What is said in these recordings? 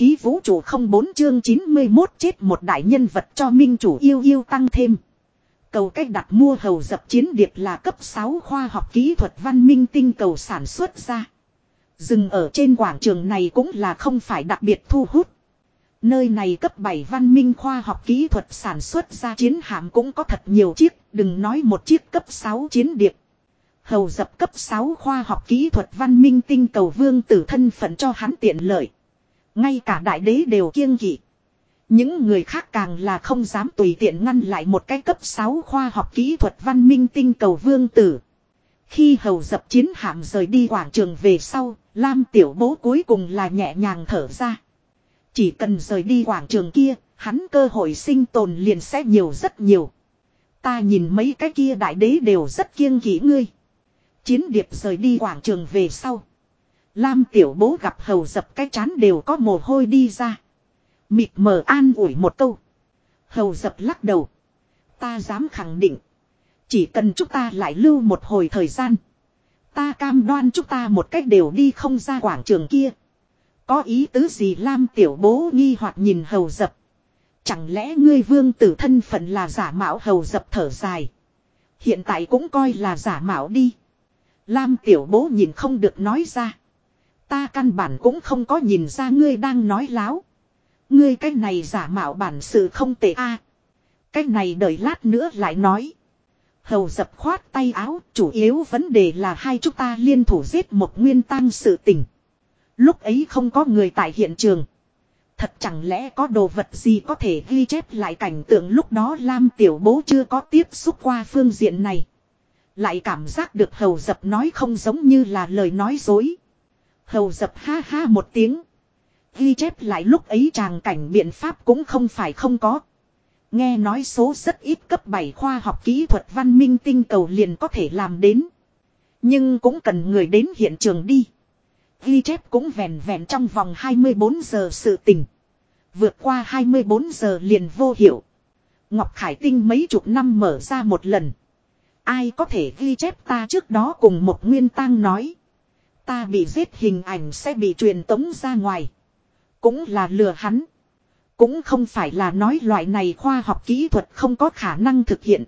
khí vũ trụ không bốn chương 91 chết một đại nhân vật cho minh chủ yêu yêu tăng thêm. Cầu cách đặt mua hầu dập chiến điệp là cấp 6 khoa học kỹ thuật văn minh tinh cầu sản xuất ra. Dừng ở trên quảng trường này cũng là không phải đặc biệt thu hút. Nơi này cấp 7 văn minh khoa học kỹ thuật sản xuất ra chiến hạm cũng có thật nhiều chiếc, đừng nói một chiếc cấp 6 chiến điệp. Hầu dập cấp 6 khoa học kỹ thuật văn minh tinh cầu vương tử thân phận cho hắn tiện lợi. Ngay cả đại đế đều kiêng kỵ. Những người khác càng là không dám tùy tiện ngăn lại một cái cấp 6 khoa học kỹ thuật văn minh tinh cầu vương tử. Khi hầu dập chiến hạm rời đi quảng trường về sau, Lam tiểu bố cuối cùng là nhẹ nhàng thở ra. Chỉ cần rời đi quảng trường kia, hắn cơ hội sinh tồn liền sẽ nhiều rất nhiều. Ta nhìn mấy cái kia đại đế đều rất kiêng kỵ ngươi. Chiến điệp rời đi quảng trường về sau. Lam tiểu bố gặp hầu dập cái chán đều có mồ hôi đi ra. Mịt mờ an ủi một câu. Hầu dập lắc đầu. Ta dám khẳng định. Chỉ cần chúng ta lại lưu một hồi thời gian. Ta cam đoan chúng ta một cách đều đi không ra quảng trường kia. Có ý tứ gì Lam tiểu bố nghi hoặc nhìn hầu dập. Chẳng lẽ ngươi vương tử thân phận là giả mạo hầu dập thở dài. Hiện tại cũng coi là giả mạo đi. Lam tiểu bố nhìn không được nói ra. Ta căn bản cũng không có nhìn ra ngươi đang nói láo. Ngươi cái này giả mạo bản sự không tệ a. À, cái này đợi lát nữa lại nói. Hầu dập khoát tay áo, chủ yếu vấn đề là hai chúng ta liên thủ giết một nguyên tăng sự tình. Lúc ấy không có người tại hiện trường. Thật chẳng lẽ có đồ vật gì có thể ghi chép lại cảnh tượng lúc đó Lam tiểu bố chưa có tiếp xúc qua phương diện này. Lại cảm giác được hầu dập nói không giống như là lời nói dối. Hầu dập ha ha một tiếng. Ghi chép lại lúc ấy tràng cảnh biện pháp cũng không phải không có. Nghe nói số rất ít cấp 7 khoa học kỹ thuật văn minh tinh cầu liền có thể làm đến. Nhưng cũng cần người đến hiện trường đi. Ghi chép cũng vẹn vẹn trong vòng 24 giờ sự tình. Vượt qua 24 giờ liền vô hiệu. Ngọc Khải Tinh mấy chục năm mở ra một lần. Ai có thể ghi chép ta trước đó cùng một nguyên tang nói. Ta bị giết hình ảnh sẽ bị truyền tống ra ngoài. Cũng là lừa hắn. Cũng không phải là nói loại này khoa học kỹ thuật không có khả năng thực hiện.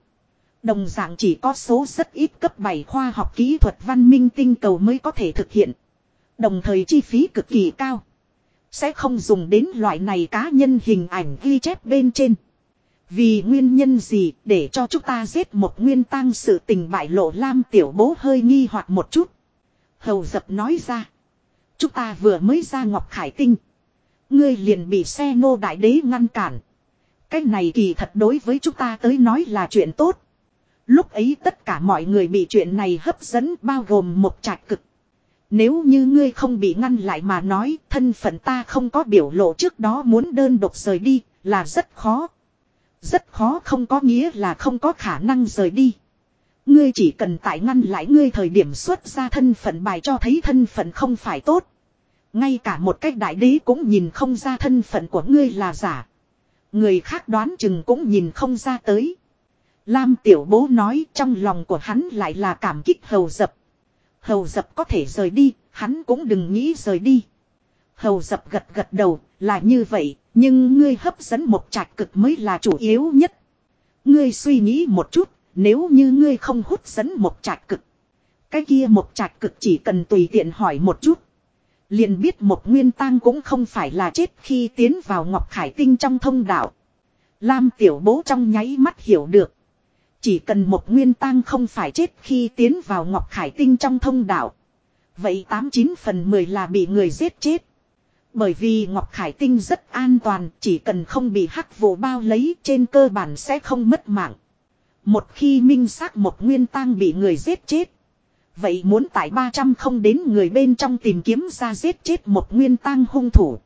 Đồng dạng chỉ có số rất ít cấp 7 khoa học kỹ thuật văn minh tinh cầu mới có thể thực hiện. Đồng thời chi phí cực kỳ cao. Sẽ không dùng đến loại này cá nhân hình ảnh ghi chép bên trên. Vì nguyên nhân gì để cho chúng ta giết một nguyên tăng sự tình bại lộ Lam tiểu bố hơi nghi hoặc một chút. Hầu dập nói ra. Chúng ta vừa mới ra Ngọc Khải Tinh. Ngươi liền bị xe Ngô đại đế ngăn cản. Cái này kỳ thật đối với chúng ta tới nói là chuyện tốt. Lúc ấy tất cả mọi người bị chuyện này hấp dẫn bao gồm một trạch cực. Nếu như ngươi không bị ngăn lại mà nói, thân phận ta không có biểu lộ trước đó muốn đơn độc rời đi, là rất khó. Rất khó không có nghĩa là không có khả năng rời đi. Ngươi chỉ cần tại ngăn lại ngươi thời điểm xuất ra thân phận bài cho thấy thân phận không phải tốt. Ngay cả một cách đại đế cũng nhìn không ra thân phận của ngươi là giả. Người khác đoán chừng cũng nhìn không ra tới. Lam tiểu bố nói trong lòng của hắn lại là cảm kích hầu dập. Hầu dập có thể rời đi, hắn cũng đừng nghĩ rời đi. Hầu dập gật gật đầu, là như vậy, nhưng ngươi hấp dẫn một trạch cực mới là chủ yếu nhất. Ngươi suy nghĩ một chút, nếu như ngươi không hút dẫn một trạch cực. Cái kia một trạch cực chỉ cần tùy tiện hỏi một chút. Liền biết một nguyên tang cũng không phải là chết khi tiến vào Ngọc Khải Tinh trong thông đạo. Lam tiểu bố trong nháy mắt hiểu được. Chỉ cần một nguyên tang không phải chết khi tiến vào Ngọc Khải Tinh trong thông đạo. Vậy 89 phần 10 là bị người giết chết. Bởi vì Ngọc Khải Tinh rất an toàn, chỉ cần không bị hắc vụ bao lấy trên cơ bản sẽ không mất mạng. Một khi minh xác một nguyên tang bị người giết chết. Vậy muốn tại 300 không đến người bên trong tìm kiếm ra giết chết một nguyên tang hung thủ.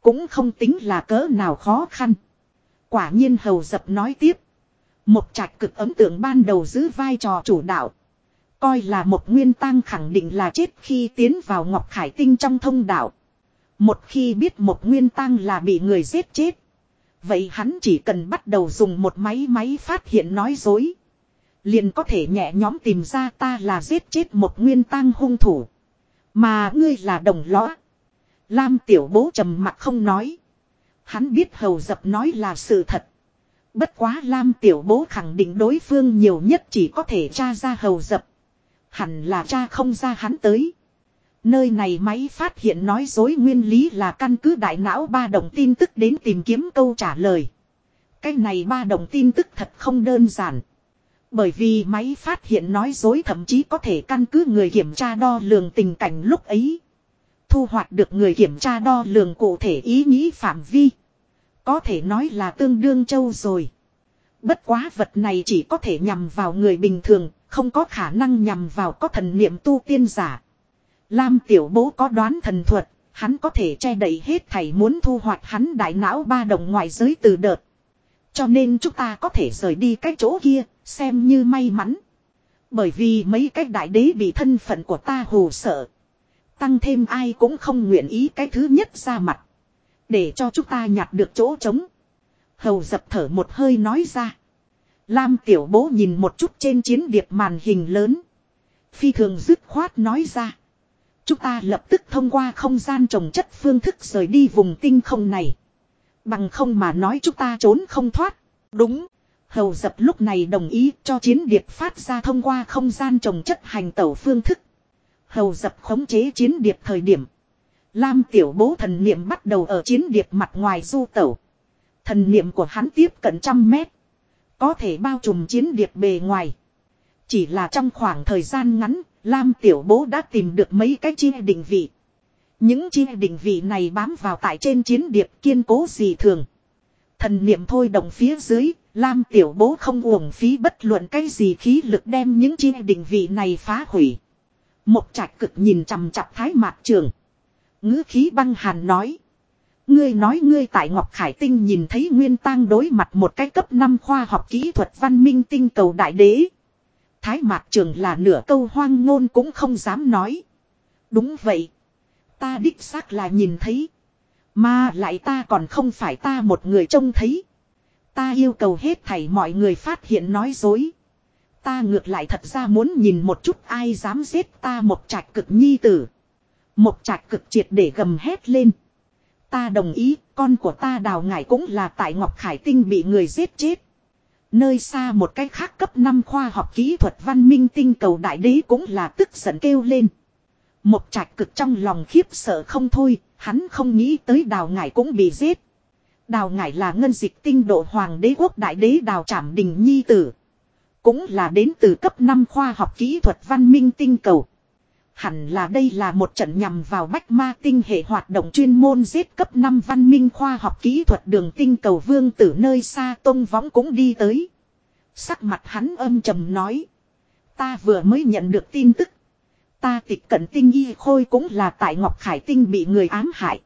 Cũng không tính là cỡ nào khó khăn. Quả nhiên hầu dập nói tiếp. Một trạch cực ấm tượng ban đầu giữ vai trò chủ đạo. Coi là một nguyên tang khẳng định là chết khi tiến vào Ngọc Khải Tinh trong thông đạo. Một khi biết một nguyên tang là bị người giết chết. Vậy hắn chỉ cần bắt đầu dùng một máy máy phát hiện nói dối. Liền có thể nhẹ nhóm tìm ra ta là giết chết một nguyên tang hung thủ. Mà ngươi là đồng lõa. Lam tiểu bố trầm mặt không nói. Hắn biết hầu dập nói là sự thật. Bất quá Lam tiểu bố khẳng định đối phương nhiều nhất chỉ có thể tra ra hầu dập. Hẳn là cha không ra hắn tới. Nơi này máy phát hiện nói dối nguyên lý là căn cứ đại não ba đồng tin tức đến tìm kiếm câu trả lời. Cái này ba đồng tin tức thật không đơn giản. Bởi vì máy phát hiện nói dối thậm chí có thể căn cứ người kiểm tra đo lường tình cảnh lúc ấy. Thu hoạch được người kiểm tra đo lường cụ thể ý nghĩ phạm vi. Có thể nói là tương đương châu rồi. Bất quá vật này chỉ có thể nhằm vào người bình thường, không có khả năng nhằm vào có thần niệm tu tiên giả. Lam tiểu bố có đoán thần thuật, hắn có thể che đậy hết thảy muốn thu hoạch hắn đại não ba đồng ngoài giới từ đợt. Cho nên chúng ta có thể rời đi cái chỗ kia, xem như may mắn. Bởi vì mấy cái đại đế bị thân phận của ta hù sợ. Tăng thêm ai cũng không nguyện ý cái thứ nhất ra mặt. Để cho chúng ta nhặt được chỗ trống. Hầu dập thở một hơi nói ra. Lam tiểu bố nhìn một chút trên chiến điệp màn hình lớn. Phi thường dứt khoát nói ra. Chúng ta lập tức thông qua không gian trồng chất phương thức rời đi vùng tinh không này. Bằng không mà nói chúng ta trốn không thoát. Đúng. Hầu dập lúc này đồng ý cho chiến điệp phát ra thông qua không gian trồng chất hành tẩu phương thức. Hầu dập khống chế chiến điệp thời điểm. Lam tiểu bố thần niệm bắt đầu ở chiến điệp mặt ngoài du tẩu. Thần niệm của hắn tiếp cận trăm mét. Có thể bao trùm chiến điệp bề ngoài. Chỉ là trong khoảng thời gian ngắn, Lam tiểu bố đã tìm được mấy cái chia định vị. Những chia định vị này bám vào tại trên chiến điệp kiên cố gì thường. Thần niệm thôi động phía dưới, Lam tiểu bố không uổng phí bất luận cái gì khí lực đem những chia định vị này phá hủy. Một trạch cực nhìn chằm chặp thái mạc trường. ngữ khí băng hàn nói. Ngươi nói ngươi tại Ngọc Khải Tinh nhìn thấy Nguyên Tăng đối mặt một cái cấp 5 khoa học kỹ thuật văn minh tinh cầu đại đế. Thái Mạc Trường là nửa câu hoang ngôn cũng không dám nói. Đúng vậy. Ta đích xác là nhìn thấy. Mà lại ta còn không phải ta một người trông thấy. Ta yêu cầu hết thảy mọi người phát hiện nói dối. Ta ngược lại thật ra muốn nhìn một chút ai dám giết ta một trạch cực nhi tử. Một trạch cực triệt để gầm hét lên. Ta đồng ý, con của ta đào ngải cũng là tại Ngọc Khải Tinh bị người giết chết. Nơi xa một cái khác cấp 5 khoa học kỹ thuật văn minh tinh cầu đại đế cũng là tức giận kêu lên. Một trạch cực trong lòng khiếp sợ không thôi, hắn không nghĩ tới đào ngải cũng bị giết. Đào ngải là ngân dịch tinh độ hoàng đế quốc đại đế đào trảm đình nhi tử. Cũng là đến từ cấp 5 khoa học kỹ thuật văn minh tinh cầu. Hẳn là đây là một trận nhằm vào bách ma tinh hệ hoạt động chuyên môn giết cấp 5 văn minh khoa học kỹ thuật đường tinh cầu vương tử nơi xa tông võng cũng đi tới. Sắc mặt hắn âm trầm nói. Ta vừa mới nhận được tin tức. Ta tịch cận tinh y khôi cũng là tại Ngọc Khải Tinh bị người ám hại.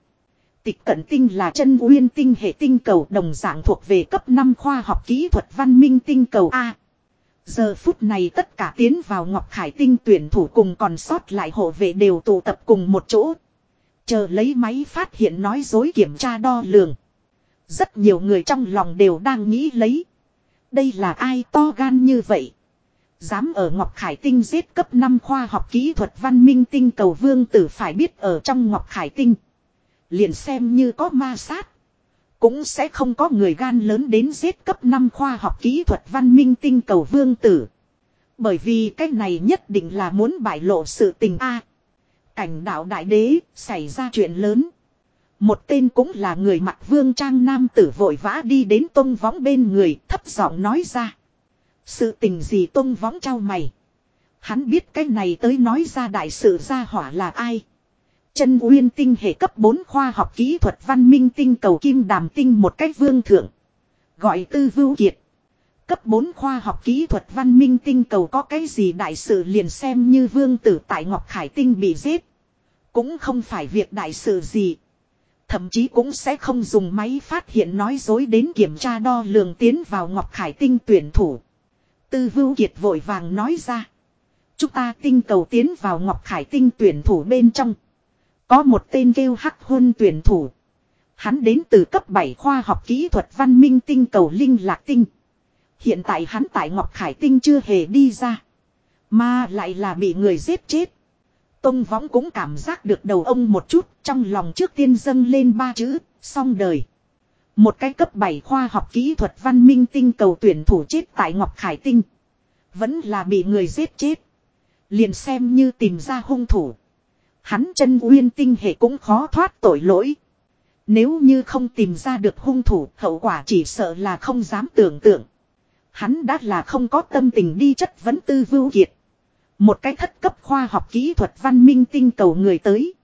Tịch cận tinh là chân uyên tinh hệ tinh cầu đồng dạng thuộc về cấp 5 khoa học kỹ thuật văn minh tinh cầu A. Giờ phút này tất cả tiến vào Ngọc Khải Tinh tuyển thủ cùng còn sót lại hộ vệ đều tụ tập cùng một chỗ. Chờ lấy máy phát hiện nói dối kiểm tra đo lường. Rất nhiều người trong lòng đều đang nghĩ lấy. Đây là ai to gan như vậy? Dám ở Ngọc Khải Tinh giết cấp 5 khoa học kỹ thuật văn minh tinh cầu vương tử phải biết ở trong Ngọc Khải Tinh. Liền xem như có ma sát. Cũng sẽ không có người gan lớn đến giết cấp 5 khoa học kỹ thuật văn minh tinh cầu vương tử. Bởi vì cái này nhất định là muốn bại lộ sự tình A. cảnh đạo đại đế xảy ra chuyện lớn. Một tên cũng là người mặc vương trang nam tử vội vã đi đến tông võng bên người, thấp giọng nói ra. Sự tình gì tông võng trao mày. Hắn biết cái này tới nói ra đại sự gia hỏa là ai. Chân uyên tinh hệ cấp 4 khoa học kỹ thuật văn minh tinh cầu kim đàm tinh một cách vương thượng. Gọi tư vưu kiệt. Cấp 4 khoa học kỹ thuật văn minh tinh cầu có cái gì đại sự liền xem như vương tử tại Ngọc Khải Tinh bị giết. Cũng không phải việc đại sự gì. Thậm chí cũng sẽ không dùng máy phát hiện nói dối đến kiểm tra đo lường tiến vào Ngọc Khải Tinh tuyển thủ. Tư Vưu Kiệt vội vàng nói ra. Chúng ta tinh cầu tiến vào Ngọc Khải Tinh tuyển thủ bên trong. Có một tên kêu hắc huân tuyển thủ. Hắn đến từ cấp 7 khoa học kỹ thuật văn minh tinh cầu Linh Lạc Tinh. Hiện tại hắn tại Ngọc Khải Tinh chưa hề đi ra. Mà lại là bị người giết chết. Tông võng cũng cảm giác được đầu ông một chút, trong lòng trước tiên dâng lên ba chữ, xong đời. Một cái cấp 7 khoa học kỹ thuật văn minh tinh cầu tuyển thủ chết tại Ngọc Khải Tinh. Vẫn là bị người giết chết. Liền xem như tìm ra hung thủ. Hắn chân uyên tinh hệ cũng khó thoát tội lỗi. Nếu như không tìm ra được hung thủ, hậu quả chỉ sợ là không dám tưởng tượng. Hắn đã là không có tâm tình đi chất vấn tư vưu kiệt. Một cái thất cấp khoa học kỹ thuật văn minh tinh cầu người tới.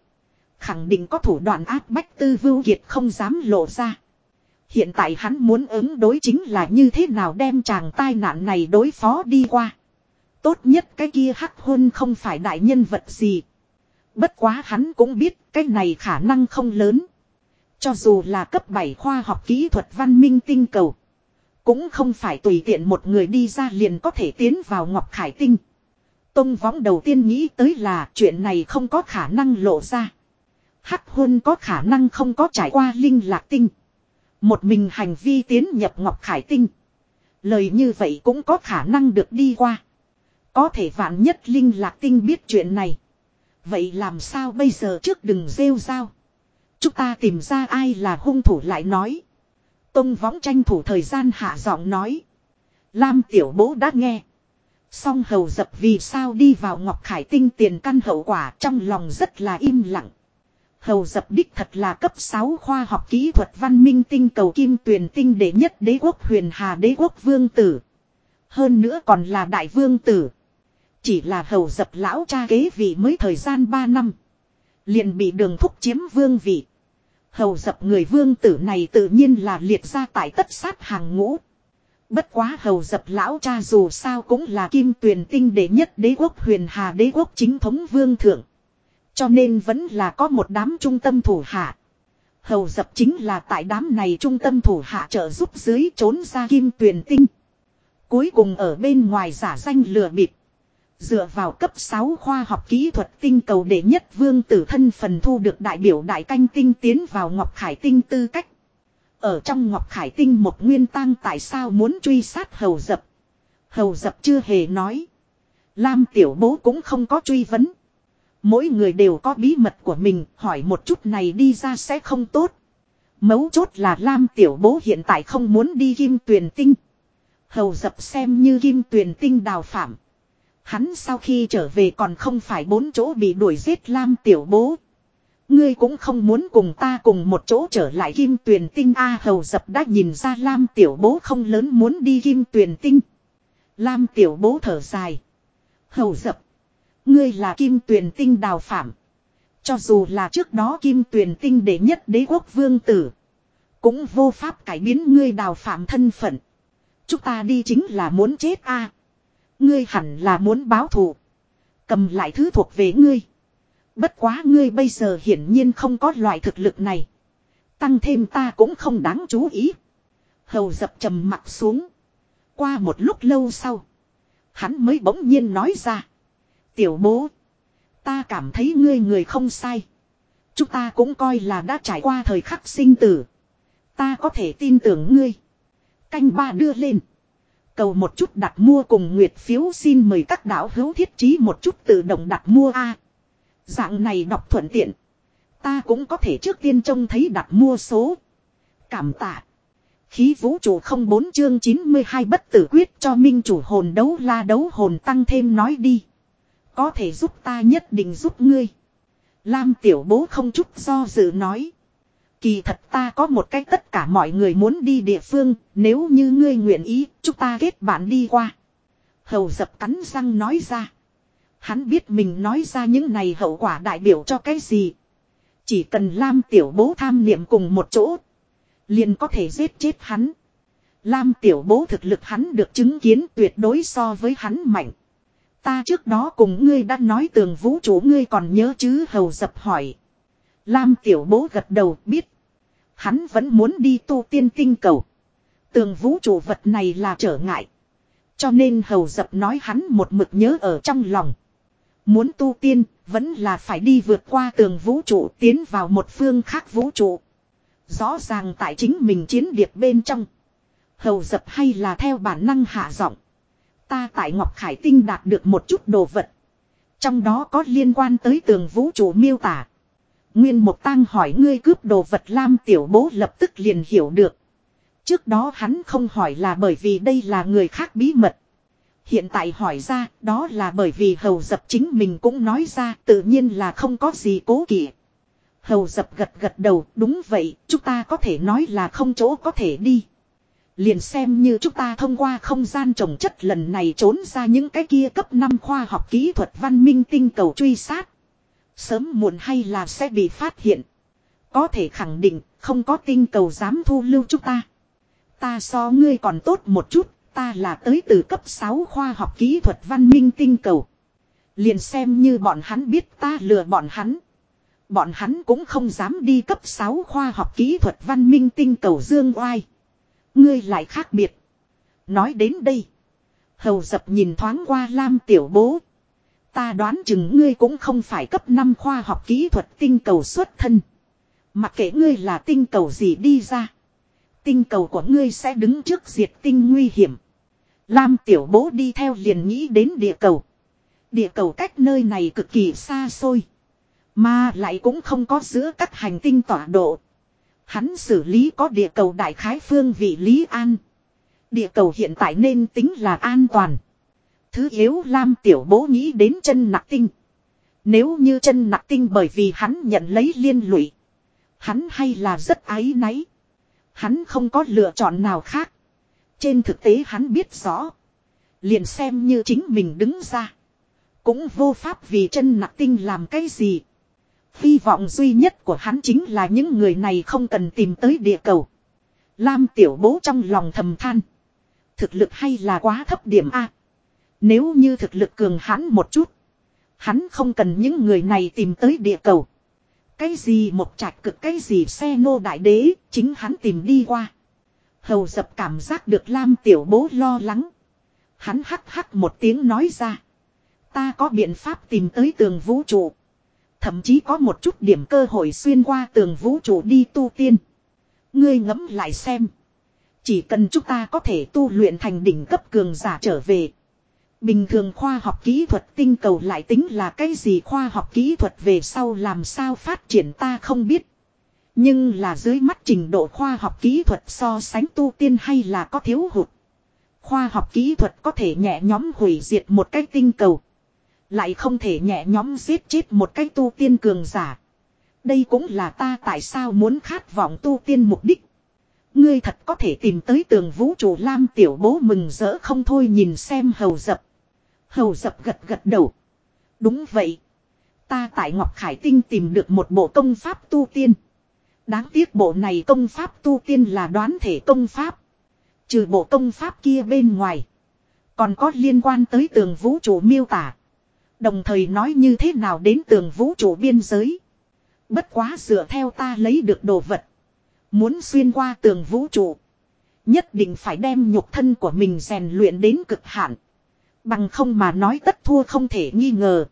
Khẳng định có thủ đoạn áp bách tư vưu kiệt không dám lộ ra. Hiện tại hắn muốn ứng đối chính là như thế nào đem chàng tai nạn này đối phó đi qua. Tốt nhất cái kia hắc hôn không phải đại nhân vật gì. Bất quá hắn cũng biết cái này khả năng không lớn. Cho dù là cấp 7 khoa học kỹ thuật văn minh tinh cầu. Cũng không phải tùy tiện một người đi ra liền có thể tiến vào Ngọc Khải Tinh. Tông võng đầu tiên nghĩ tới là chuyện này không có khả năng lộ ra. Hắc hôn có khả năng không có trải qua linh lạc tinh. Một mình hành vi tiến nhập Ngọc Khải Tinh. Lời như vậy cũng có khả năng được đi qua. Có thể vạn nhất Linh Lạc Tinh biết chuyện này. Vậy làm sao bây giờ trước đừng rêu rao. Chúng ta tìm ra ai là hung thủ lại nói. Tông võng tranh thủ thời gian hạ giọng nói. Lam tiểu bố đã nghe. Song hầu dập vì sao đi vào Ngọc Khải Tinh tiền căn hậu quả trong lòng rất là im lặng. Hầu dập đích thật là cấp 6 khoa học kỹ thuật văn minh tinh cầu kim tuyển tinh đệ nhất đế quốc huyền hà đế quốc vương tử. Hơn nữa còn là đại vương tử. Chỉ là hầu dập lão cha kế vị mới thời gian 3 năm. Liền bị đường thúc chiếm vương vị. Hầu dập người vương tử này tự nhiên là liệt ra tại tất sát hàng ngũ. Bất quá hầu dập lão cha dù sao cũng là kim tuyển tinh đệ nhất đế quốc huyền hà đế quốc chính thống vương thượng. Cho nên vẫn là có một đám trung tâm thủ hạ. Hầu dập chính là tại đám này trung tâm thủ hạ trợ giúp dưới trốn ra kim tuyển tinh. Cuối cùng ở bên ngoài giả danh lừa bịp. Dựa vào cấp 6 khoa học kỹ thuật tinh cầu đệ nhất vương tử thân phần thu được đại biểu đại canh tinh tiến vào Ngọc Khải tinh tư cách. Ở trong Ngọc Khải tinh một nguyên tăng tại sao muốn truy sát hầu dập. Hầu dập chưa hề nói. Lam tiểu bố cũng không có truy vấn. Mỗi người đều có bí mật của mình, hỏi một chút này đi ra sẽ không tốt. Mấu chốt là Lam tiểu bố hiện tại không muốn đi kim tuyển tinh. Hầu dập xem như kim tuyển tinh đào phạm. Hắn sau khi trở về còn không phải bốn chỗ bị đuổi giết Lam tiểu bố. Ngươi cũng không muốn cùng ta cùng một chỗ trở lại kim tuyền tinh A hầu dập đã nhìn ra Lam tiểu bố không lớn muốn đi kim tuyền tinh. Lam tiểu bố thở dài. Hầu dập. Ngươi là kim tuyền tinh đào phạm. Cho dù là trước đó kim tuyền tinh đệ nhất đế quốc vương tử. Cũng vô pháp cải biến ngươi đào phạm thân phận. Chúng ta đi chính là muốn chết a. Ngươi hẳn là muốn báo thù. Cầm lại thứ thuộc về ngươi. Bất quá ngươi bây giờ hiển nhiên không có loại thực lực này. Tăng thêm ta cũng không đáng chú ý. Hầu dập trầm mặt xuống. Qua một lúc lâu sau. Hắn mới bỗng nhiên nói ra. Tiểu bố. Ta cảm thấy ngươi người không sai. Chúng ta cũng coi là đã trải qua thời khắc sinh tử. Ta có thể tin tưởng ngươi. Canh ba đưa lên. Cầu một chút đặt mua cùng Nguyệt phiếu xin mời các đạo hữu thiết trí một chút tự động đặt mua A. dạng này đọc thuận tiện. Ta cũng có thể trước tiên trông thấy đặt mua số. Cảm tạ. Khí vũ trụ không bốn chương 92 bất tử quyết cho minh chủ hồn đấu la đấu hồn tăng thêm nói đi. Có thể giúp ta nhất định giúp ngươi. Lam tiểu bố không chút do dự nói. Kỳ thật ta có một cách tất cả mọi người muốn đi địa phương, nếu như ngươi nguyện ý, chúng ta kết bạn đi qua. Hầu dập cắn răng nói ra. Hắn biết mình nói ra những này hậu quả đại biểu cho cái gì. Chỉ cần Lam tiểu bố tham niệm cùng một chỗ. Liền có thể giết chết hắn. Lam tiểu bố thực lực hắn được chứng kiến tuyệt đối so với hắn mạnh. Ta trước đó cùng ngươi đã nói tường vũ trụ ngươi còn nhớ chứ hầu dập hỏi. Lam tiểu bố gật đầu biết. Hắn vẫn muốn đi tu tiên tinh cầu. Tường vũ trụ vật này là trở ngại. Cho nên hầu dập nói hắn một mực nhớ ở trong lòng. Muốn tu tiên, vẫn là phải đi vượt qua tường vũ trụ tiến vào một phương khác vũ trụ. Rõ ràng tại chính mình chiến điệp bên trong. Hầu dập hay là theo bản năng hạ giọng. Ta tại Ngọc Khải Tinh đạt được một chút đồ vật. Trong đó có liên quan tới tường vũ trụ miêu tả. Nguyên Mộc Tăng hỏi ngươi cướp đồ vật Lam Tiểu Bố lập tức liền hiểu được. Trước đó hắn không hỏi là bởi vì đây là người khác bí mật. Hiện tại hỏi ra, đó là bởi vì hầu dập chính mình cũng nói ra, tự nhiên là không có gì cố kỵ. Hầu dập gật gật đầu, đúng vậy, chúng ta có thể nói là không chỗ có thể đi. Liền xem như chúng ta thông qua không gian trồng chất lần này trốn ra những cái kia cấp 5 khoa học kỹ thuật văn minh tinh cầu truy sát. Sớm muộn hay là sẽ bị phát hiện. Có thể khẳng định không có tinh cầu dám thu lưu chúng ta. Ta so ngươi còn tốt một chút, ta là tới từ cấp 6 khoa học kỹ thuật văn minh tinh cầu. Liền xem như bọn hắn biết ta lừa bọn hắn. Bọn hắn cũng không dám đi cấp 6 khoa học kỹ thuật văn minh tinh cầu dương oai. Ngươi lại khác biệt. Nói đến đây. Hầu dập nhìn thoáng qua Lam tiểu bố. Ta đoán chừng ngươi cũng không phải cấp 5 khoa học kỹ thuật tinh cầu xuất thân. Mặc kệ ngươi là tinh cầu gì đi ra. Tinh cầu của ngươi sẽ đứng trước diệt tinh nguy hiểm. Lam tiểu bố đi theo liền nghĩ đến địa cầu. Địa cầu cách nơi này cực kỳ xa xôi. Mà lại cũng không có giữa các hành tinh tọa độ. Hắn xử lý có địa cầu đại khái phương vị Lý An. Địa cầu hiện tại nên tính là an toàn. Thứ yếu Lam Tiểu Bố nghĩ đến chân nặc tinh. Nếu như chân nặc tinh bởi vì hắn nhận lấy liên lụy. Hắn hay là rất ái náy. Hắn không có lựa chọn nào khác. Trên thực tế hắn biết rõ. Liền xem như chính mình đứng ra. Cũng vô pháp vì chân nặc tinh làm cái gì. Hy vọng duy nhất của hắn chính là những người này không cần tìm tới địa cầu. Lam tiểu bố trong lòng thầm than. Thực lực hay là quá thấp điểm A. Nếu như thực lực cường hãn một chút. Hắn không cần những người này tìm tới địa cầu. Cái gì một trạch cực cái gì xe nô đại đế, chính hắn tìm đi qua. Hầu dập cảm giác được Lam tiểu bố lo lắng. Hắn hắc hắc một tiếng nói ra. Ta có biện pháp tìm tới tường vũ trụ. Thậm chí có một chút điểm cơ hội xuyên qua tường vũ trụ đi tu tiên. Ngươi ngẫm lại xem. Chỉ cần chúng ta có thể tu luyện thành đỉnh cấp cường giả trở về. Bình thường khoa học kỹ thuật tinh cầu lại tính là cái gì khoa học kỹ thuật về sau làm sao phát triển ta không biết. Nhưng là dưới mắt trình độ khoa học kỹ thuật so sánh tu tiên hay là có thiếu hụt. Khoa học kỹ thuật có thể nhẹ nhóm hủy diệt một cái tinh cầu. Lại không thể nhẹ nhóm giết chết một cái tu tiên cường giả. Đây cũng là ta tại sao muốn khát vọng tu tiên mục đích. Ngươi thật có thể tìm tới tường vũ trụ lam tiểu bố mừng rỡ không thôi nhìn xem hầu dập. Hầu dập gật gật đầu. Đúng vậy. Ta tại Ngọc Khải Tinh tìm được một bộ công pháp tu tiên. Đáng tiếc bộ này công pháp tu tiên là đoán thể công pháp. Trừ bộ công pháp kia bên ngoài. Còn có liên quan tới tường vũ trụ miêu tả. Đồng thời nói như thế nào đến tường vũ trụ biên giới. Bất quá dựa theo ta lấy được đồ vật. Muốn xuyên qua tường vũ trụ. Nhất định phải đem nhục thân của mình rèn luyện đến cực hạn. Bằng không mà nói tất thua không thể nghi ngờ.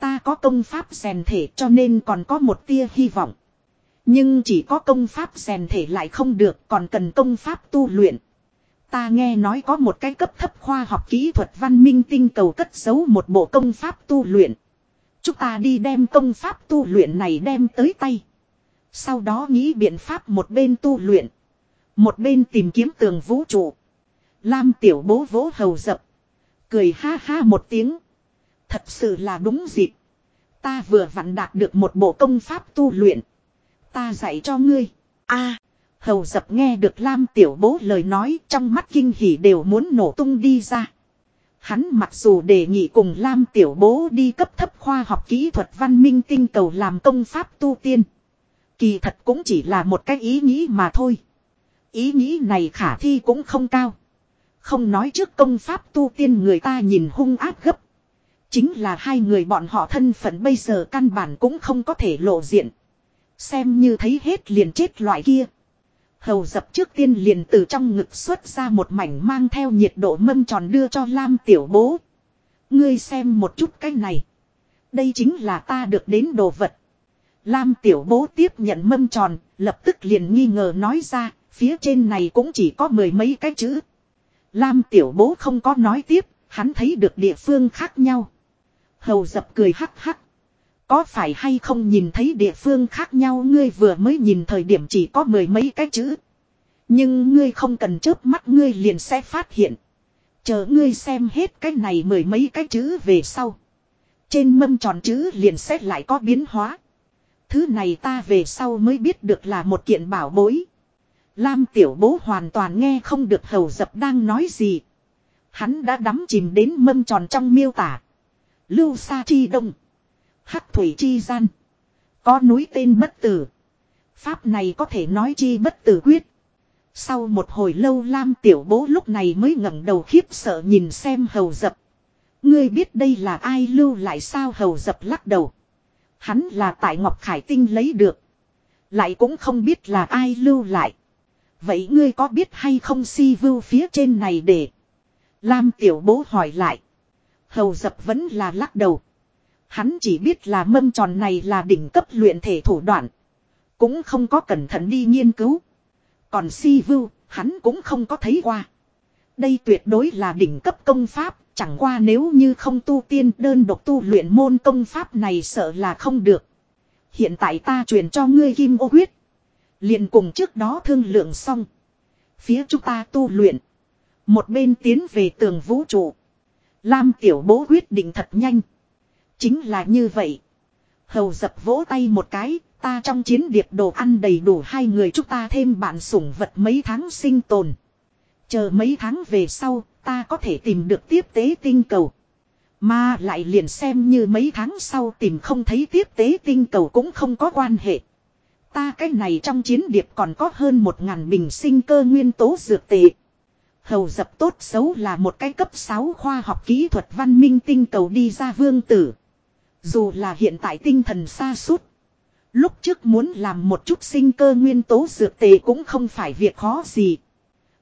Ta có công pháp rèn thể cho nên còn có một tia hy vọng. Nhưng chỉ có công pháp rèn thể lại không được, còn cần công pháp tu luyện. Ta nghe nói có một cái cấp thấp khoa học kỹ thuật văn minh tinh cầu cất giấu một bộ công pháp tu luyện. Chúng ta đi đem công pháp tu luyện này đem tới tay. Sau đó nghĩ biện pháp một bên tu luyện. Một bên tìm kiếm tường vũ trụ. Lam tiểu bố vỗ hầu dập. Cười ha ha một tiếng. Thật sự là đúng dịp. Ta vừa vặn đạt được một bộ công pháp tu luyện. Ta dạy cho ngươi. a, Hầu dập nghe được Lam tiểu bố lời nói trong mắt kinh hỉ đều muốn nổ tung đi ra. Hắn mặc dù đề nghị cùng Lam tiểu bố đi cấp thấp khoa học kỹ thuật văn minh tinh cầu làm công pháp tu tiên. Kỳ thật cũng chỉ là một cái ý nghĩ mà thôi. Ý nghĩ này khả thi cũng không cao. Không nói trước công pháp tu tiên người ta nhìn hung ác gấp. Chính là hai người bọn họ thân phận bây giờ căn bản cũng không có thể lộ diện. Xem như thấy hết liền chết loại kia. Hầu dập trước tiên liền từ trong ngực xuất ra một mảnh mang theo nhiệt độ mâm tròn đưa cho Lam tiểu bố. Ngươi xem một chút cái này. Đây chính là ta được đến đồ vật. Lam tiểu bố tiếp nhận mâm tròn, lập tức liền nghi ngờ nói ra, phía trên này cũng chỉ có mười mấy cái chữ. Lam tiểu bố không có nói tiếp, hắn thấy được địa phương khác nhau. Hầu dập cười hắc hắc. Có phải hay không nhìn thấy địa phương khác nhau ngươi vừa mới nhìn thời điểm chỉ có mười mấy cái chữ. Nhưng ngươi không cần chớp mắt ngươi liền sẽ phát hiện. Chờ ngươi xem hết cái này mười mấy cái chữ về sau. Trên mâm tròn chữ liền sẽ lại có biến hóa. Thứ này ta về sau mới biết được là một kiện bảo bối. Lam tiểu bố hoàn toàn nghe không được hầu dập đang nói gì. Hắn đã đắm chìm đến mâm tròn trong miêu tả. Lưu sa chi đông. Hắc thủy chi gian. Có núi tên bất tử. Pháp này có thể nói chi bất tử quyết. Sau một hồi lâu Lam tiểu bố lúc này mới ngẩng đầu khiếp sợ nhìn xem hầu dập. Ngươi biết đây là ai lưu lại sao hầu dập lắc đầu. Hắn là tại Ngọc Khải Tinh lấy được. Lại cũng không biết là ai lưu lại. Vậy ngươi có biết hay không si vưu phía trên này để. Lam tiểu bố hỏi lại. Hầu dập vẫn là lắc đầu. Hắn chỉ biết là mâm tròn này là đỉnh cấp luyện thể thủ đoạn. Cũng không có cẩn thận đi nghiên cứu. Còn si vưu, hắn cũng không có thấy qua. Đây tuyệt đối là đỉnh cấp công pháp, chẳng qua nếu như không tu tiên đơn độc tu luyện môn công pháp này sợ là không được. Hiện tại ta truyền cho ngươi kim ô huyết liền cùng trước đó thương lượng xong. Phía chúng ta tu luyện. Một bên tiến về tường vũ trụ. Lam tiểu bố quyết định thật nhanh. Chính là như vậy. Hầu dập vỗ tay một cái, ta trong chiến điệp đồ ăn đầy đủ hai người chúng ta thêm bạn sủng vật mấy tháng sinh tồn. Chờ mấy tháng về sau, ta có thể tìm được tiếp tế tinh cầu. Mà lại liền xem như mấy tháng sau tìm không thấy tiếp tế tinh cầu cũng không có quan hệ. Ta cái này trong chiến điệp còn có hơn một ngàn bình sinh cơ nguyên tố dược tệ. Hầu dập tốt xấu là một cái cấp 6 khoa học kỹ thuật văn minh tinh cầu đi ra vương tử. Dù là hiện tại tinh thần xa suốt. Lúc trước muốn làm một chút sinh cơ nguyên tố dược tề cũng không phải việc khó gì.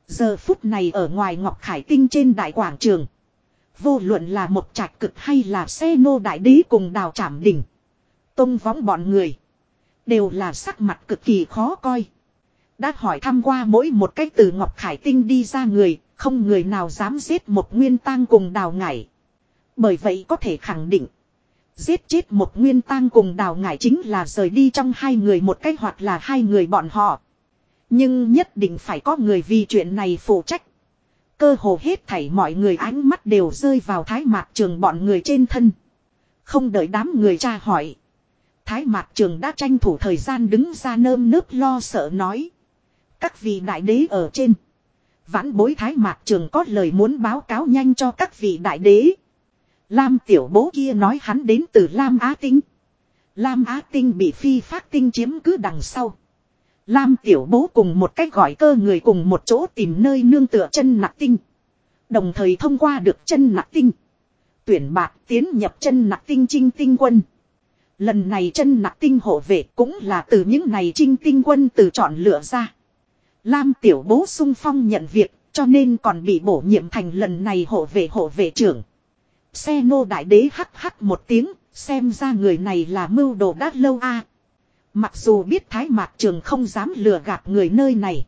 Giờ phút này ở ngoài Ngọc Khải Tinh trên đại quảng trường. Vô luận là một trạch cực hay là xe nô đại đế cùng đào trảm đỉnh. Tông võng bọn người. Đều là sắc mặt cực kỳ khó coi. Đã hỏi thăm qua mỗi một cách từ Ngọc Khải Tinh đi ra người, không người nào dám giết một nguyên tang cùng đào ngải. Bởi vậy có thể khẳng định. Giết chết một nguyên tang cùng đào ngải chính là rời đi trong hai người một cách hoặc là hai người bọn họ. Nhưng nhất định phải có người vì chuyện này phụ trách. Cơ hồ hết thảy mọi người ánh mắt đều rơi vào thái mạc trường bọn người trên thân. Không đợi đám người tra hỏi. Thái mạc trường đã tranh thủ thời gian đứng ra nơm nớp lo sợ nói. Các vị đại đế ở trên. Vãn bối thái mạc trường có lời muốn báo cáo nhanh cho các vị đại đế. Lam tiểu bố kia nói hắn đến từ Lam Á Tinh. Lam Á Tinh bị phi phát tinh chiếm cứ đằng sau. Lam tiểu bố cùng một cách gọi cơ người cùng một chỗ tìm nơi nương tựa chân nặc tinh. Đồng thời thông qua được chân nặc tinh. Tuyển bạc tiến nhập chân nặc tinh trinh tinh quân. Lần này chân nặc tinh hộ vệ cũng là từ những này trinh tinh quân từ chọn lựa ra. Lam tiểu bố sung phong nhận việc cho nên còn bị bổ nhiệm thành lần này hộ vệ hộ vệ trưởng. Xe nô đại đế hắc hắc một tiếng, xem ra người này là mưu đồ đát lâu a. Mặc dù biết thái mạc trường không dám lừa gạt người nơi này.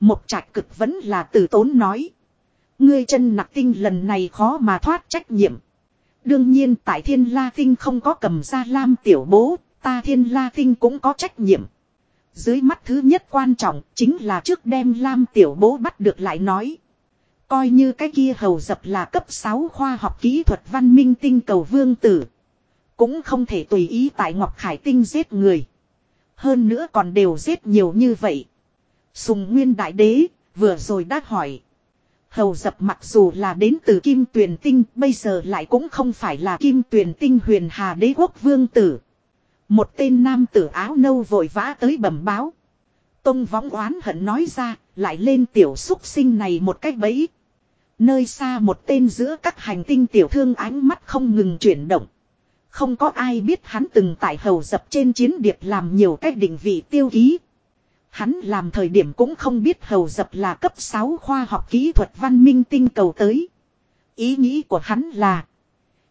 Một trạch cực vẫn là từ tốn nói. Ngươi chân nặc tinh lần này khó mà thoát trách nhiệm. Đương nhiên tại thiên la tinh không có cầm ra lam tiểu bố, ta thiên la tinh cũng có trách nhiệm. Dưới mắt thứ nhất quan trọng chính là trước đem lam tiểu bố bắt được lại nói. Coi như cái kia hầu dập là cấp 6 khoa học kỹ thuật văn minh tinh cầu vương tử. Cũng không thể tùy ý tại Ngọc Khải Tinh giết người. Hơn nữa còn đều giết nhiều như vậy. Sùng Nguyên Đại Đế, vừa rồi đã hỏi. Hầu dập mặc dù là đến từ Kim Tuyền Tinh, bây giờ lại cũng không phải là Kim Tuyền Tinh huyền hà đế quốc vương tử. Một tên nam tử áo nâu vội vã tới bẩm báo. Tông võng oán hận nói ra, lại lên tiểu xúc sinh này một cách bẫy. Nơi xa một tên giữa các hành tinh tiểu thương ánh mắt không ngừng chuyển động. Không có ai biết hắn từng tại hầu dập trên chiến điệp làm nhiều cách định vị tiêu ký. Hắn làm thời điểm cũng không biết hầu dập là cấp 6 khoa học kỹ thuật văn minh tinh cầu tới. Ý nghĩ của hắn là.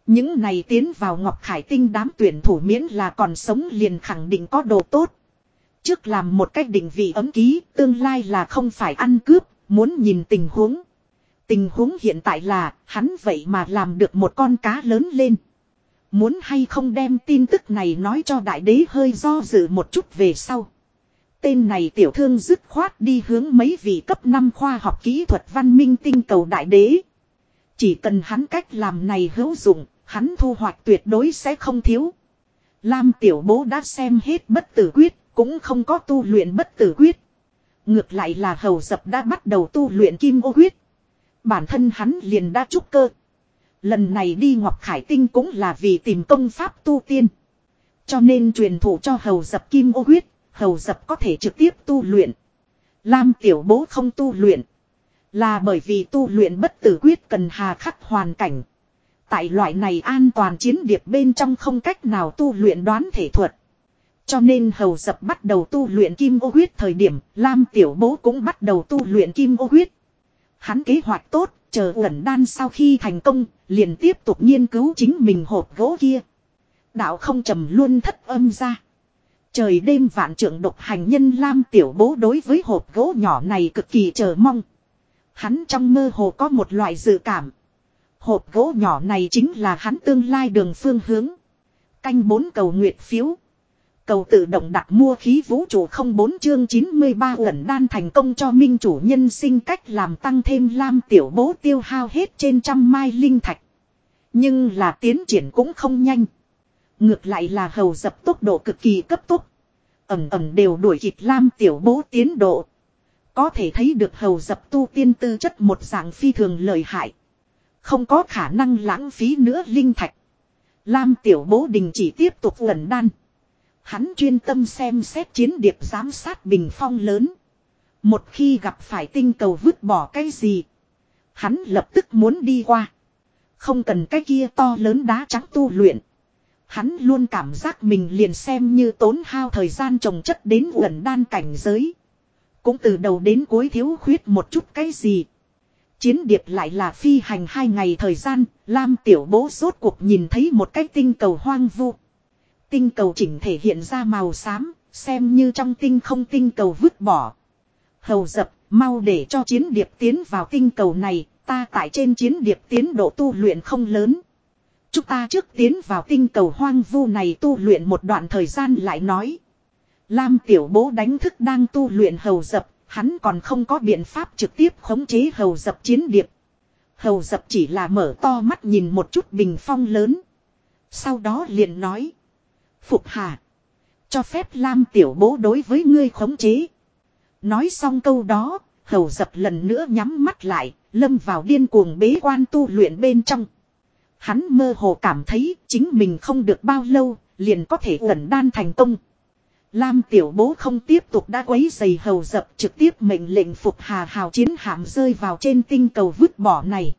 Những này tiến vào Ngọc Khải Tinh đám tuyển thủ miễn là còn sống liền khẳng định có đồ tốt. Trước làm một cách định vị ấm ký, tương lai là không phải ăn cướp, muốn nhìn tình huống. Tình huống hiện tại là, hắn vậy mà làm được một con cá lớn lên. Muốn hay không đem tin tức này nói cho đại đế hơi do dự một chút về sau. Tên này tiểu thương dứt khoát đi hướng mấy vị cấp 5 khoa học kỹ thuật văn minh tinh cầu đại đế. Chỉ cần hắn cách làm này hữu dụng, hắn thu hoạch tuyệt đối sẽ không thiếu. Lam tiểu bố đã xem hết bất tử quyết, cũng không có tu luyện bất tử quyết. Ngược lại là hầu dập đã bắt đầu tu luyện kim ô quyết. Bản thân hắn liền đã trúc cơ. Lần này đi Ngọc Khải Tinh cũng là vì tìm công pháp tu tiên. Cho nên truyền thụ cho hầu dập kim ô quyết, hầu dập có thể trực tiếp tu luyện. Lam tiểu bố không tu luyện. Là bởi vì tu luyện bất tử quyết cần hà khắc hoàn cảnh. Tại loại này an toàn chiến điệp bên trong không cách nào tu luyện đoán thể thuật. Cho nên hầu dập bắt đầu tu luyện kim ô huyết thời điểm, Lam tiểu bố cũng bắt đầu tu luyện kim ô huyết. Hắn kế hoạch tốt, chờ ẩn đan sau khi thành công, liền tiếp tục nghiên cứu chính mình hộp gỗ kia. Đạo không trầm luôn thất âm ra. Trời đêm vạn trưởng độc hành nhân Lam tiểu bố đối với hộp gỗ nhỏ này cực kỳ chờ mong. Hắn trong mơ hồ có một loại dự cảm. Hộp gỗ nhỏ này chính là hắn tương lai đường phương hướng. Canh bốn cầu nguyệt phiếu. Cầu tự động đặt mua khí vũ trụ không bốn chương 93 ẩn đan thành công cho minh chủ nhân sinh cách làm tăng thêm lam tiểu bố tiêu hao hết trên trăm mai linh thạch. Nhưng là tiến triển cũng không nhanh. Ngược lại là hầu dập tốc độ cực kỳ cấp tốc. Ẩm ẩm đều đuổi kịp lam tiểu bố tiến độ. Có thể thấy được hầu dập tu tiên tư chất một dạng phi thường lợi hại. Không có khả năng lãng phí nữa linh thạch. Lam tiểu bố đình chỉ tiếp tục lần đan. Hắn chuyên tâm xem xét chiến điệp giám sát bình phong lớn. Một khi gặp phải tinh cầu vứt bỏ cái gì. Hắn lập tức muốn đi qua. Không cần cái kia to lớn đá trắng tu luyện. Hắn luôn cảm giác mình liền xem như tốn hao thời gian trồng chất đến gần đan cảnh giới. Cũng từ đầu đến cuối thiếu khuyết một chút cái gì. Chiến điệp lại là phi hành hai ngày thời gian, Lam tiểu bố rốt cuộc nhìn thấy một cái tinh cầu hoang vu. Tinh cầu chỉnh thể hiện ra màu xám, xem như trong tinh không tinh cầu vứt bỏ. Hầu dập, mau để cho chiến điệp tiến vào tinh cầu này, ta tại trên chiến điệp tiến độ tu luyện không lớn. Chúng ta trước tiến vào tinh cầu hoang vu này tu luyện một đoạn thời gian lại nói. Lam tiểu bố đánh thức đang tu luyện hầu dập, hắn còn không có biện pháp trực tiếp khống chế hầu dập chiến điệp. Hầu dập chỉ là mở to mắt nhìn một chút bình phong lớn. Sau đó liền nói. Phục Hà. Cho phép Lam tiểu bố đối với ngươi khống chế. Nói xong câu đó, hầu dập lần nữa nhắm mắt lại, lâm vào điên cuồng bế quan tu luyện bên trong. Hắn mơ hồ cảm thấy chính mình không được bao lâu, liền có thể ẩn đan thành công. Lam tiểu bố không tiếp tục đã quấy giày hầu dập trực tiếp mệnh lệnh phục hà hào chiến hạm rơi vào trên tinh cầu vứt bỏ này.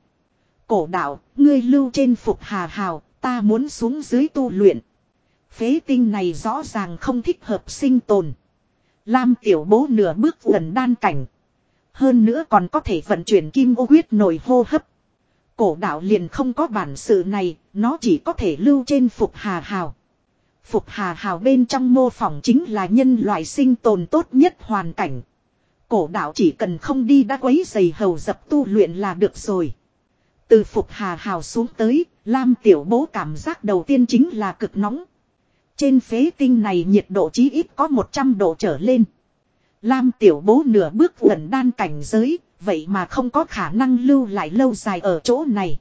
Cổ đạo, ngươi lưu trên phục hà hào, ta muốn xuống dưới tu luyện. Phế tinh này rõ ràng không thích hợp sinh tồn. Lam tiểu bố nửa bước gần đan cảnh. Hơn nữa còn có thể vận chuyển kim ô huyết nổi hô hấp. Cổ đạo liền không có bản sự này, nó chỉ có thể lưu trên phục hà hào. Phục hà hào bên trong mô phỏng chính là nhân loại sinh tồn tốt nhất hoàn cảnh. Cổ đạo chỉ cần không đi đã quấy giày hầu dập tu luyện là được rồi. Từ phục hà hào xuống tới, Lam tiểu bố cảm giác đầu tiên chính là cực nóng. Trên phế tinh này nhiệt độ chí ít có 100 độ trở lên. Lam tiểu bố nửa bước gần đan cảnh giới, vậy mà không có khả năng lưu lại lâu dài ở chỗ này.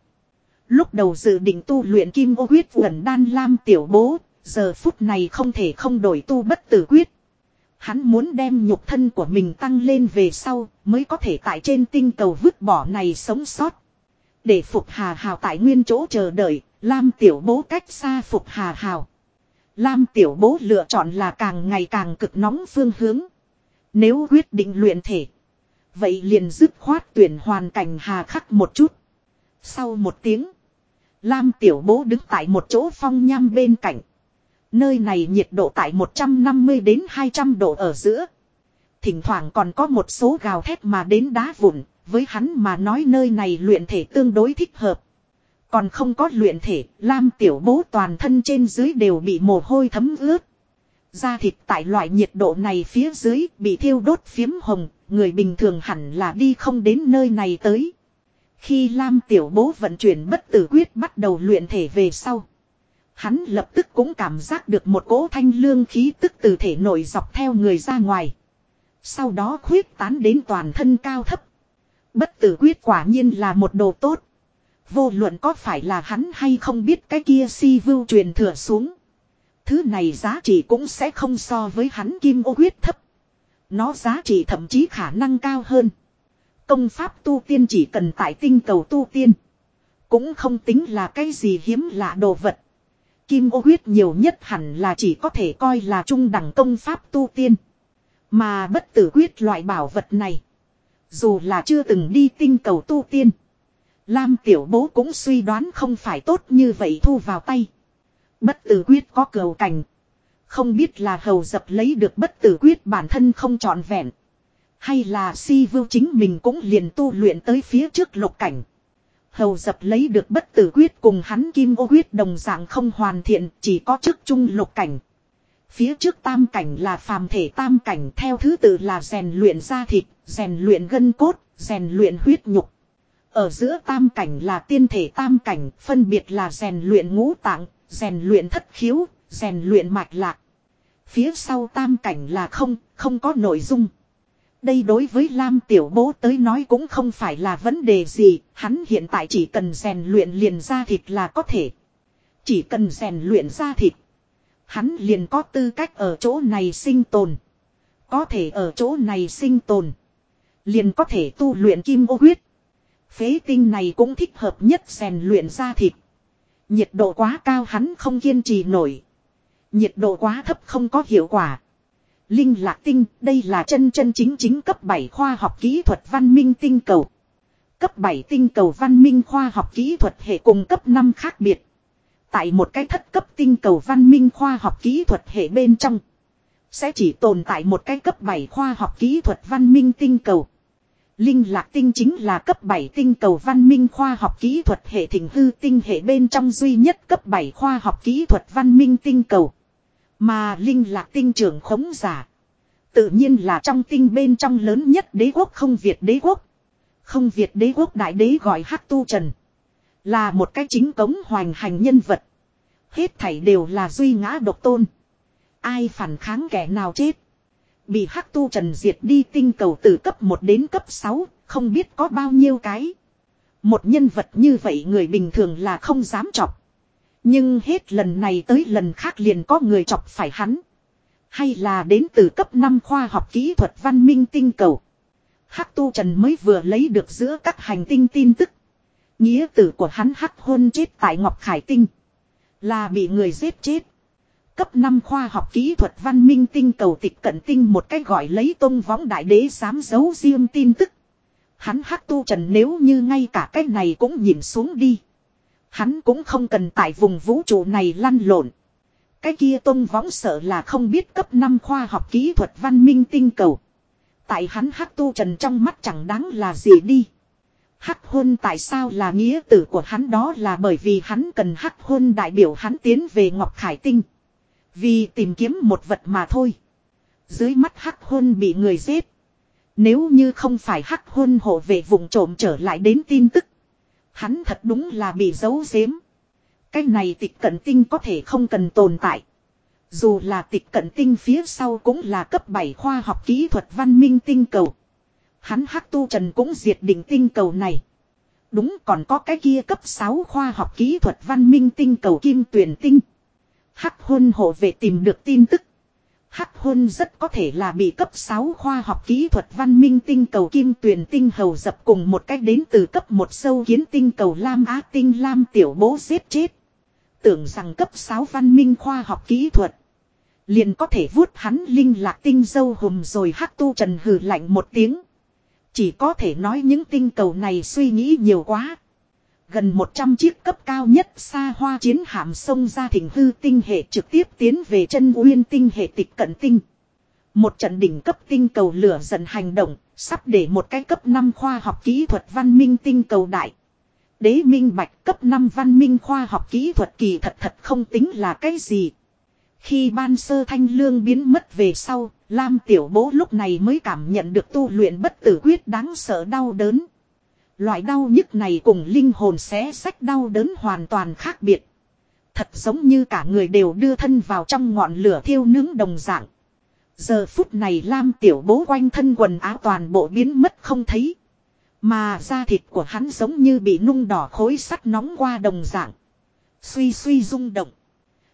Lúc đầu dự định tu luyện kim ô huyết gần đan Lam tiểu bố, giờ phút này không thể không đổi tu bất tử quyết. Hắn muốn đem nhục thân của mình tăng lên về sau, mới có thể tại trên tinh cầu vứt bỏ này sống sót. Để Phục Hà Hào tại nguyên chỗ chờ đợi, Lam Tiểu Bố cách xa Phục Hà Hào. Lam Tiểu Bố lựa chọn là càng ngày càng cực nóng phương hướng. Nếu quyết định luyện thể. Vậy liền dứt khoát tuyển hoàn cảnh hà khắc một chút. Sau một tiếng. Lam Tiểu Bố đứng tại một chỗ phong nham bên cạnh. Nơi này nhiệt độ tại 150 đến 200 độ ở giữa. Thỉnh thoảng còn có một số gào thét mà đến đá vụn, với hắn mà nói nơi này luyện thể tương đối thích hợp. Còn không có luyện thể, Lam tiểu bố toàn thân trên dưới đều bị mồ hôi thấm ướt. Da thịt tại loại nhiệt độ này phía dưới bị thiêu đốt phiếm hồng, người bình thường hẳn là đi không đến nơi này tới. Khi Lam tiểu bố vận chuyển bất tử quyết bắt đầu luyện thể về sau. Hắn lập tức cũng cảm giác được một cỗ thanh lương khí tức từ thể nội dọc theo người ra ngoài. Sau đó khuyết tán đến toàn thân cao thấp. Bất tử quyết quả nhiên là một đồ tốt. Vô luận có phải là hắn hay không biết cái kia si vưu truyền thừa xuống. Thứ này giá trị cũng sẽ không so với hắn kim ô huyết thấp. Nó giá trị thậm chí khả năng cao hơn. Công pháp tu tiên chỉ cần tại tinh cầu tu tiên. Cũng không tính là cái gì hiếm lạ đồ vật. Kim ô huyết nhiều nhất hẳn là chỉ có thể coi là trung đẳng công pháp tu tiên. Mà bất tử quyết loại bảo vật này. Dù là chưa từng đi tinh cầu tu tiên. Lam tiểu bố cũng suy đoán không phải tốt như vậy thu vào tay. Bất tử quyết có cầu cảnh. Không biết là hầu dập lấy được bất tử quyết bản thân không trọn vẹn. Hay là si vưu chính mình cũng liền tu luyện tới phía trước lục cảnh. Hầu dập lấy được bất tử quyết cùng hắn kim ô quyết đồng dạng không hoàn thiện chỉ có trước trung lục cảnh. Phía trước tam cảnh là phàm thể tam cảnh theo thứ tự là rèn luyện da thịt, rèn luyện gân cốt, rèn luyện huyết nhục. Ở giữa tam cảnh là tiên thể tam cảnh, phân biệt là rèn luyện ngũ tạng, rèn luyện thất khiếu, rèn luyện mạch lạc. Phía sau tam cảnh là không, không có nội dung. Đây đối với Lam Tiểu Bố tới nói cũng không phải là vấn đề gì, hắn hiện tại chỉ cần rèn luyện liền ra thịt là có thể. Chỉ cần rèn luyện ra thịt. Hắn liền có tư cách ở chỗ này sinh tồn. Có thể ở chỗ này sinh tồn. Liền có thể tu luyện kim ô huyết. Phế tinh này cũng thích hợp nhất rèn luyện ra thịt. Nhiệt độ quá cao hắn không kiên trì nổi. Nhiệt độ quá thấp không có hiệu quả. Linh lạc tinh, đây là chân chân chính chính cấp 7 khoa học kỹ thuật văn minh tinh cầu. Cấp 7 tinh cầu văn minh khoa học kỹ thuật hệ cùng cấp 5 khác biệt. Tại một cái thất cấp tinh cầu văn minh khoa học kỹ thuật hệ bên trong. Sẽ chỉ tồn tại một cái cấp 7 khoa học kỹ thuật văn minh tinh cầu. Linh lạc tinh chính là cấp 7 tinh cầu văn minh khoa học kỹ thuật hệ thỉnh hư tinh hệ bên trong duy nhất cấp 7 khoa học kỹ thuật văn minh tinh cầu. Mà linh lạc tinh trưởng khống giả. Tự nhiên là trong tinh bên trong lớn nhất đế quốc không Việt đế quốc. Không Việt đế quốc đại đế gọi Hắc Tu Trần. Là một cái chính cống hoành hành nhân vật. Hết thảy đều là duy ngã độc tôn. Ai phản kháng kẻ nào chết. Bị Hắc Tu Trần diệt đi tinh cầu từ cấp 1 đến cấp 6, không biết có bao nhiêu cái. Một nhân vật như vậy người bình thường là không dám chọc. Nhưng hết lần này tới lần khác liền có người chọc phải hắn. Hay là đến từ cấp 5 khoa học kỹ thuật văn minh tinh cầu. Hắc tu trần mới vừa lấy được giữa các hành tinh tin tức. Nghĩa tử của hắn hắc hôn chết tại Ngọc Khải Tinh. Là bị người giết chết. Cấp 5 khoa học kỹ thuật văn minh tinh cầu tịch cận tinh một cách gọi lấy tôn võng đại đế dám giấu riêng tin tức. Hắn hắc tu trần nếu như ngay cả cái này cũng nhìn xuống đi. Hắn cũng không cần tại vùng vũ trụ này lăn lộn. Cái kia tôn võng sợ là không biết cấp 5 khoa học kỹ thuật văn minh tinh cầu. Tại hắn hắc tu trần trong mắt chẳng đáng là gì đi. Hắc hôn tại sao là nghĩa tử của hắn đó là bởi vì hắn cần hắc hôn đại biểu hắn tiến về Ngọc Khải Tinh. Vì tìm kiếm một vật mà thôi. Dưới mắt hắc hôn bị người giết. Nếu như không phải hắc hôn hộ vệ vùng trộm trở lại đến tin tức. Hắn thật đúng là bị giấu giếm. Cái này tịch cận tinh có thể không cần tồn tại. Dù là tịch cận tinh phía sau cũng là cấp 7 khoa học kỹ thuật văn minh tinh cầu. Hắn hắc tu trần cũng diệt đỉnh tinh cầu này. Đúng còn có cái kia cấp 6 khoa học kỹ thuật văn minh tinh cầu kim tuyển tinh. Hắc hôn hộ vệ tìm được tin tức. Hắc hôn rất có thể là bị cấp 6 khoa học kỹ thuật văn minh tinh cầu kim tuyển tinh hầu dập cùng một cách đến từ cấp một sâu kiến tinh cầu Lam Á tinh Lam tiểu bố giết chết. Tưởng rằng cấp 6 văn minh khoa học kỹ thuật. Liền có thể vuốt hắn linh lạc tinh dâu hùm rồi hắc tu trần hừ lạnh một tiếng. Chỉ có thể nói những tinh cầu này suy nghĩ nhiều quá. Gần 100 chiếc cấp cao nhất xa hoa chiến hạm sông ra thỉnh hư tinh hệ trực tiếp tiến về chân uyên tinh hệ tịch cận tinh. Một trận đỉnh cấp tinh cầu lửa dần hành động, sắp để một cái cấp 5 khoa học kỹ thuật văn minh tinh cầu đại. Đế minh bạch cấp 5 văn minh khoa học kỹ thuật kỳ thật thật không tính là cái gì. Khi ban sơ thanh lương biến mất về sau, Lam tiểu bố lúc này mới cảm nhận được tu luyện bất tử quyết đáng sợ đau đớn. Loại đau nhức này cùng linh hồn xé sách đau đớn hoàn toàn khác biệt. Thật giống như cả người đều đưa thân vào trong ngọn lửa thiêu nướng đồng dạng. Giờ phút này Lam tiểu bố quanh thân quần áo toàn bộ biến mất không thấy. Mà da thịt của hắn giống như bị nung đỏ khối sắt nóng qua đồng dạng. Suy suy rung động.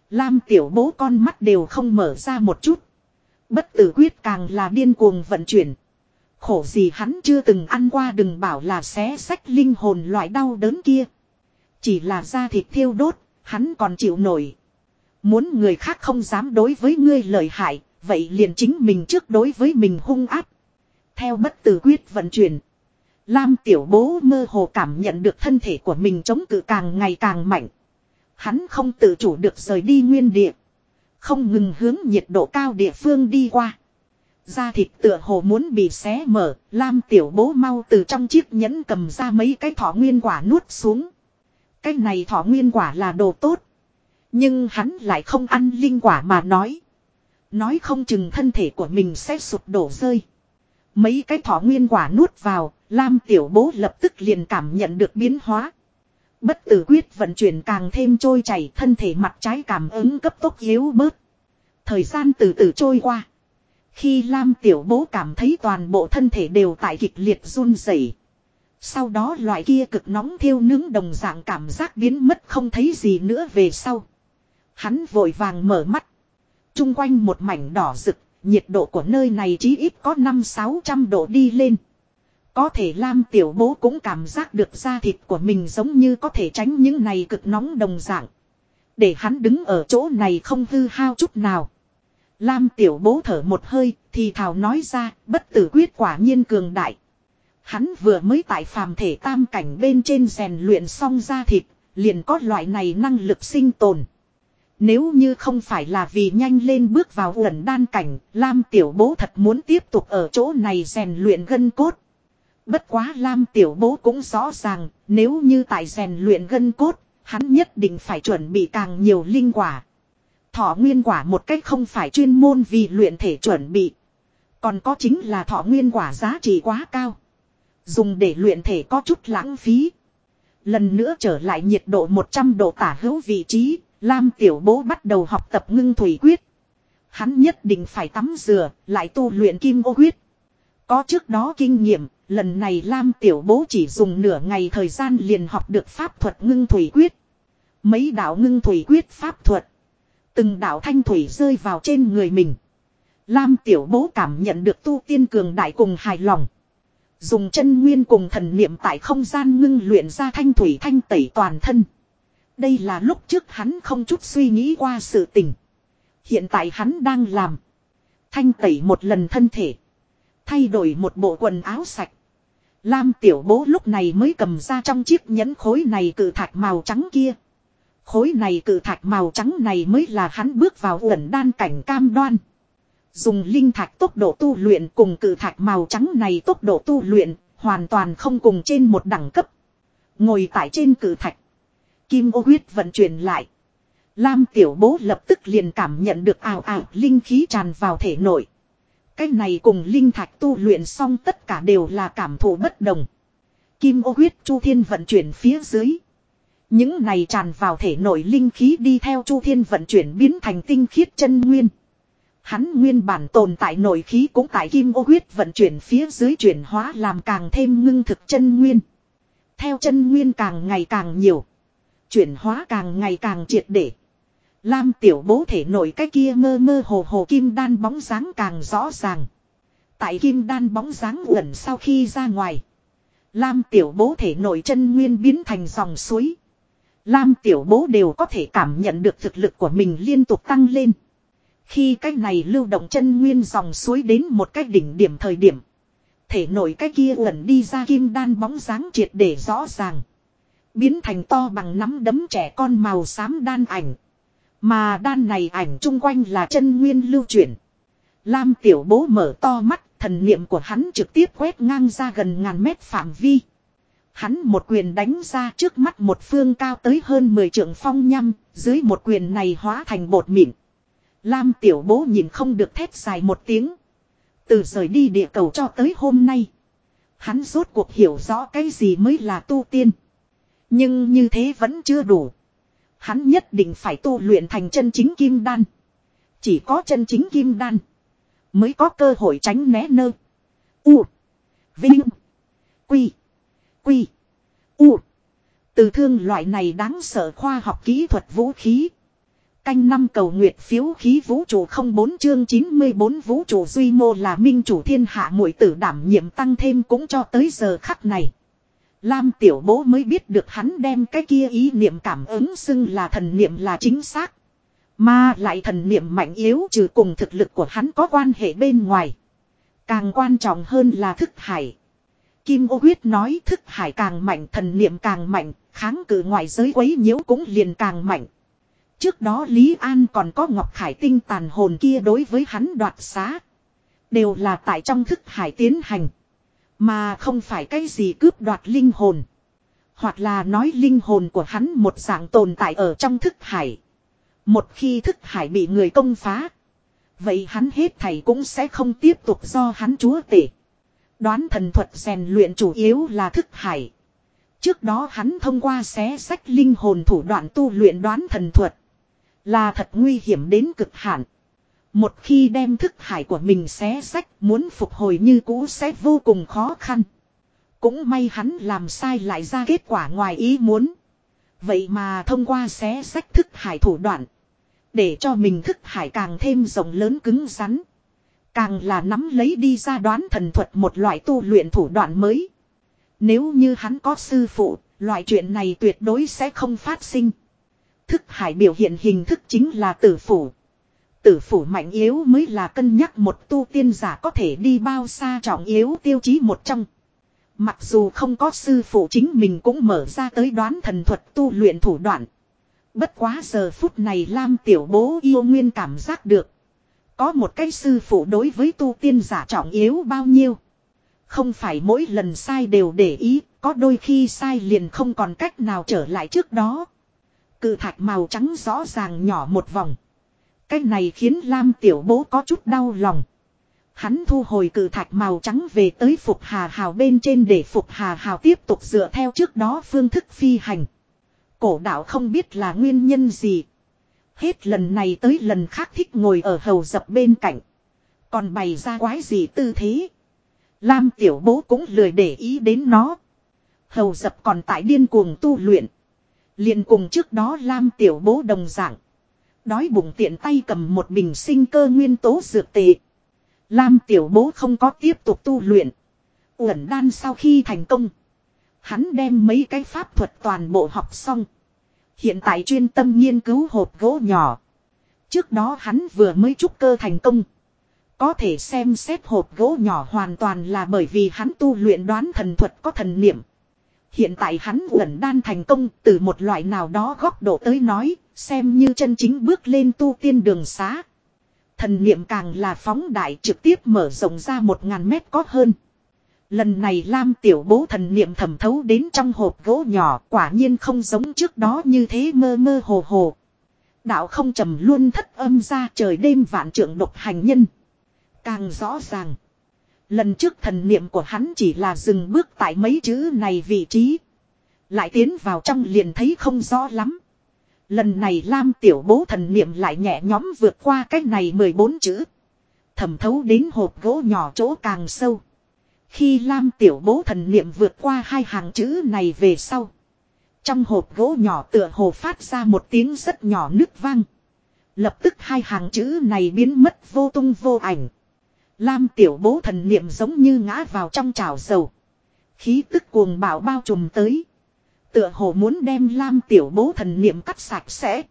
Lam tiểu bố con mắt đều không mở ra một chút. Bất tử quyết càng là điên cuồng vận chuyển. Khổ gì hắn chưa từng ăn qua đừng bảo là xé sách linh hồn loại đau đớn kia. Chỉ là da thịt thiêu đốt, hắn còn chịu nổi. Muốn người khác không dám đối với ngươi lợi hại, vậy liền chính mình trước đối với mình hung áp. Theo bất tử quyết vận chuyển. Lam tiểu bố mơ hồ cảm nhận được thân thể của mình chống cự càng ngày càng mạnh. Hắn không tự chủ được rời đi nguyên địa. Không ngừng hướng nhiệt độ cao địa phương đi qua. Da thịt tựa hồ muốn bị xé mở, Lam tiểu bố mau từ trong chiếc nhẫn cầm ra mấy cái thỏ nguyên quả nuốt xuống. Cái này thỏ nguyên quả là đồ tốt. Nhưng hắn lại không ăn linh quả mà nói. Nói không chừng thân thể của mình sẽ sụp đổ rơi. Mấy cái thỏ nguyên quả nuốt vào, Lam tiểu bố lập tức liền cảm nhận được biến hóa. Bất tử quyết vận chuyển càng thêm trôi chảy thân thể mặt trái cảm ứng cấp tốc yếu bớt. Thời gian từ từ trôi qua. Khi Lam tiểu bố cảm thấy toàn bộ thân thể đều tại kịch liệt run rẩy. Sau đó loại kia cực nóng thiêu nướng đồng dạng cảm giác biến mất không thấy gì nữa về sau. Hắn vội vàng mở mắt. Trung quanh một mảnh đỏ rực, nhiệt độ của nơi này chí ít có 5-600 độ đi lên. Có thể Lam tiểu bố cũng cảm giác được da thịt của mình giống như có thể tránh những này cực nóng đồng dạng. Để hắn đứng ở chỗ này không hư hao chút nào. Lam tiểu bố thở một hơi thì thảo nói ra bất tử quyết quả nhiên cường đại. Hắn vừa mới tại phàm thể tam cảnh bên trên rèn luyện xong ra thịt, liền có loại này năng lực sinh tồn. Nếu như không phải là vì nhanh lên bước vào lần đan cảnh, Lam tiểu bố thật muốn tiếp tục ở chỗ này rèn luyện gân cốt. Bất quá Lam tiểu bố cũng rõ ràng, nếu như tại rèn luyện gân cốt, hắn nhất định phải chuẩn bị càng nhiều linh quả. Thọ nguyên quả một cách không phải chuyên môn vì luyện thể chuẩn bị. Còn có chính là thọ nguyên quả giá trị quá cao. Dùng để luyện thể có chút lãng phí. Lần nữa trở lại nhiệt độ 100 độ tả hữu vị trí, Lam tiểu bố bắt đầu học tập ngưng thủy quyết. Hắn nhất định phải tắm rửa, lại tu luyện kim ô quyết. Có trước đó kinh nghiệm, lần này Lam tiểu bố chỉ dùng nửa ngày thời gian liền học được pháp thuật ngưng thủy quyết. Mấy đạo ngưng thủy quyết pháp thuật. Từng đạo thanh thủy rơi vào trên người mình. Lam tiểu bố cảm nhận được tu tiên cường đại cùng hài lòng. Dùng chân nguyên cùng thần niệm tại không gian ngưng luyện ra thanh thủy thanh tẩy toàn thân. Đây là lúc trước hắn không chút suy nghĩ qua sự tình. Hiện tại hắn đang làm. Thanh tẩy một lần thân thể. Thay đổi một bộ quần áo sạch. Lam tiểu bố lúc này mới cầm ra trong chiếc nhẫn khối này cự thạch màu trắng kia. Khối này cự thạch màu trắng này mới là hắn bước vào uẩn đan cảnh cam đoan. Dùng linh thạch tốc độ tu luyện cùng cự thạch màu trắng này tốc độ tu luyện, hoàn toàn không cùng trên một đẳng cấp. Ngồi tại trên cự thạch. Kim ô huyết vận chuyển lại. Lam tiểu bố lập tức liền cảm nhận được ảo ảo linh khí tràn vào thể nội. Cái này cùng linh thạch tu luyện xong tất cả đều là cảm thụ bất đồng. Kim ô huyết chu thiên vận chuyển phía dưới. Những này tràn vào thể nội linh khí đi theo chu thiên vận chuyển biến thành tinh khiết chân nguyên. Hắn nguyên bản tồn tại nội khí cũng tại kim ô huyết vận chuyển phía dưới chuyển hóa làm càng thêm ngưng thực chân nguyên. Theo chân nguyên càng ngày càng nhiều. Chuyển hóa càng ngày càng triệt để. Lam tiểu bố thể nổi cái kia mơ mơ hồ hồ kim đan bóng dáng càng rõ ràng. Tại kim đan bóng dáng gần sau khi ra ngoài. Lam tiểu bố thể nổi chân nguyên biến thành dòng suối. Lam tiểu bố đều có thể cảm nhận được thực lực của mình liên tục tăng lên. Khi cái này lưu động chân nguyên dòng suối đến một cái đỉnh điểm thời điểm. Thể nổi cái kia ẩn đi ra kim đan bóng dáng triệt để rõ ràng. Biến thành to bằng nắm đấm trẻ con màu xám đan ảnh. Mà đan này ảnh chung quanh là chân nguyên lưu chuyển. Lam tiểu bố mở to mắt, thần niệm của hắn trực tiếp quét ngang ra gần ngàn mét phạm vi. Hắn một quyền đánh ra trước mắt một phương cao tới hơn 10 trượng phong nhăm, dưới một quyền này hóa thành bột mịn. Lam tiểu bố nhìn không được thét dài một tiếng. Từ rời đi địa cầu cho tới hôm nay. Hắn rốt cuộc hiểu rõ cái gì mới là tu tiên. Nhưng như thế vẫn chưa đủ. Hắn nhất định phải tu luyện thành chân chính kim đan. Chỉ có chân chính kim đan. Mới có cơ hội tránh né nơ. U. Vinh. Quy. Quy. U. Từ thương loại này đáng sợ khoa học kỹ thuật vũ khí. Canh năm cầu nguyệt phiếu khí vũ trụ 04 chương 94 vũ trụ duy mô là minh chủ thiên hạ muội tử đảm nhiệm tăng thêm cũng cho tới giờ khắc này. Lam tiểu bố mới biết được hắn đem cái kia ý niệm cảm ứng xưng là thần niệm là chính xác. Mà lại thần niệm mạnh yếu trừ cùng thực lực của hắn có quan hệ bên ngoài. Càng quan trọng hơn là thức hải. Kim ô huyết nói thức hải càng mạnh thần niệm càng mạnh, kháng cự ngoại giới quấy nhiễu cũng liền càng mạnh. Trước đó Lý An còn có Ngọc Khải tinh tàn hồn kia đối với hắn đoạt xá. Đều là tại trong thức hải tiến hành. Mà không phải cái gì cướp đoạt linh hồn. Hoặc là nói linh hồn của hắn một dạng tồn tại ở trong thức hải. Một khi thức hải bị người công phá. Vậy hắn hết thảy cũng sẽ không tiếp tục do hắn chúa tể. Đoán thần thuật rèn luyện chủ yếu là thức hải. Trước đó hắn thông qua xé sách linh hồn thủ đoạn tu luyện đoán thần thuật. Là thật nguy hiểm đến cực hạn. Một khi đem thức hải của mình xé sách muốn phục hồi như cũ sẽ vô cùng khó khăn. Cũng may hắn làm sai lại ra kết quả ngoài ý muốn. Vậy mà thông qua xé sách thức hải thủ đoạn. Để cho mình thức hải càng thêm rộng lớn cứng rắn. Càng là nắm lấy đi ra đoán thần thuật một loại tu luyện thủ đoạn mới. Nếu như hắn có sư phụ, loại chuyện này tuyệt đối sẽ không phát sinh. Thức hải biểu hiện hình thức chính là tử phủ. Tử phủ mạnh yếu mới là cân nhắc một tu tiên giả có thể đi bao xa trọng yếu tiêu chí một trong. Mặc dù không có sư phụ chính mình cũng mở ra tới đoán thần thuật tu luyện thủ đoạn. Bất quá giờ phút này Lam tiểu bố yêu nguyên cảm giác được. Có một cái sư phụ đối với tu tiên giả trọng yếu bao nhiêu. Không phải mỗi lần sai đều để ý, có đôi khi sai liền không còn cách nào trở lại trước đó. Cự thạch màu trắng rõ ràng nhỏ một vòng. Cái này khiến Lam tiểu bố có chút đau lòng. Hắn thu hồi cự thạch màu trắng về tới Phục Hà Hào bên trên để Phục Hà Hào tiếp tục dựa theo trước đó phương thức phi hành. Cổ đạo không biết là nguyên nhân gì. Hết lần này tới lần khác thích ngồi ở hầu dập bên cạnh. Còn bày ra quái gì tư thế. Lam tiểu bố cũng lười để ý đến nó. Hầu dập còn tại điên cuồng tu luyện. liền cùng trước đó Lam tiểu bố đồng dạng. Đói bụng tiện tay cầm một bình sinh cơ nguyên tố dược tệ. Lam tiểu bố không có tiếp tục tu luyện. Uẩn đan sau khi thành công. Hắn đem mấy cái pháp thuật toàn bộ học xong. Hiện tại chuyên tâm nghiên cứu hộp gỗ nhỏ. Trước đó hắn vừa mới trúc cơ thành công. Có thể xem xét hộp gỗ nhỏ hoàn toàn là bởi vì hắn tu luyện đoán thần thuật có thần niệm. Hiện tại hắn gần đan thành công từ một loại nào đó góc độ tới nói, xem như chân chính bước lên tu tiên đường xá. Thần niệm càng là phóng đại trực tiếp mở rộng ra một ngàn mét có hơn. Lần này Lam tiểu bố thần niệm thẩm thấu đến trong hộp gỗ nhỏ, quả nhiên không giống trước đó như thế mơ mơ hồ hồ. Đạo không trầm luôn thất âm ra trời đêm vạn trượng độc hành nhân. Càng rõ ràng. Lần trước thần niệm của hắn chỉ là dừng bước tại mấy chữ này vị trí. Lại tiến vào trong liền thấy không rõ lắm. Lần này Lam tiểu bố thần niệm lại nhẹ nhóm vượt qua cái này 14 chữ. Thẩm thấu đến hộp gỗ nhỏ chỗ càng sâu. Khi Lam tiểu bố thần niệm vượt qua hai hàng chữ này về sau. Trong hộp gỗ nhỏ tựa hồ phát ra một tiếng rất nhỏ nứt vang. Lập tức hai hàng chữ này biến mất vô tung vô ảnh. Lam tiểu bố thần niệm giống như ngã vào trong chảo dầu. Khí tức cuồng bạo bao trùm tới. Tựa hồ muốn đem Lam tiểu bố thần niệm cắt sạch sẽ.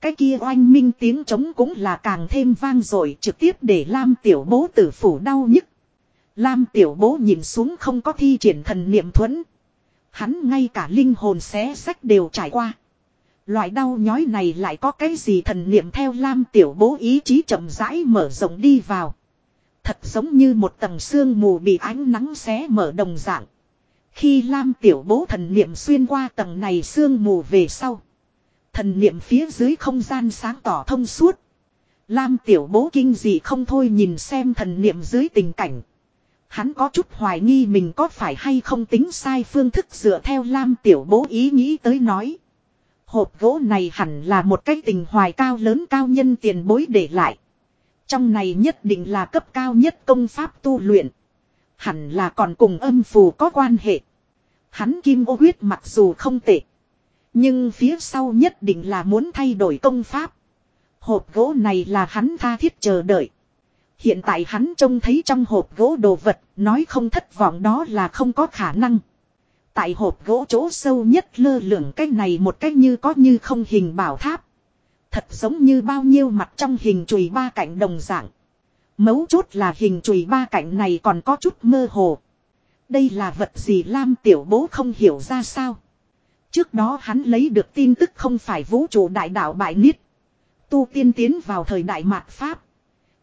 Cái kia oanh minh tiếng trống cũng là càng thêm vang dội trực tiếp để Lam tiểu bố tử phủ đau nhức. Lam tiểu bố nhìn xuống không có thi triển thần niệm thuẫn. Hắn ngay cả linh hồn xé sách đều trải qua. Loại đau nhói này lại có cái gì thần niệm theo Lam tiểu bố ý chí chậm rãi mở rộng đi vào. Thật giống như một tầng xương mù bị ánh nắng xé mở đồng dạng. Khi Lam tiểu bố thần niệm xuyên qua tầng này xương mù về sau. Thần niệm phía dưới không gian sáng tỏ thông suốt. Lam tiểu bố kinh dị không thôi nhìn xem thần niệm dưới tình cảnh. Hắn có chút hoài nghi mình có phải hay không tính sai phương thức dựa theo Lam tiểu bố ý nghĩ tới nói. Hộp gỗ này hẳn là một cái tình hoài cao lớn cao nhân tiền bối để lại. Trong này nhất định là cấp cao nhất công pháp tu luyện. Hẳn là còn cùng âm phù có quan hệ. Hắn kim ô huyết mặc dù không tệ. Nhưng phía sau nhất định là muốn thay đổi công pháp. Hộp gỗ này là hắn tha thiết chờ đợi. Hiện tại hắn trông thấy trong hộp gỗ đồ vật, nói không thất vọng đó là không có khả năng. Tại hộp gỗ chỗ sâu nhất lơ lửng cái này một cách như có như không hình bảo tháp. Thật giống như bao nhiêu mặt trong hình chùy ba cạnh đồng dạng. Mấu chốt là hình chùy ba cạnh này còn có chút mơ hồ. Đây là vật gì Lam tiểu bố không hiểu ra sao. Trước đó hắn lấy được tin tức không phải vũ trụ đại đạo bại niết. Tu tiên tiến vào thời đại mạt Pháp.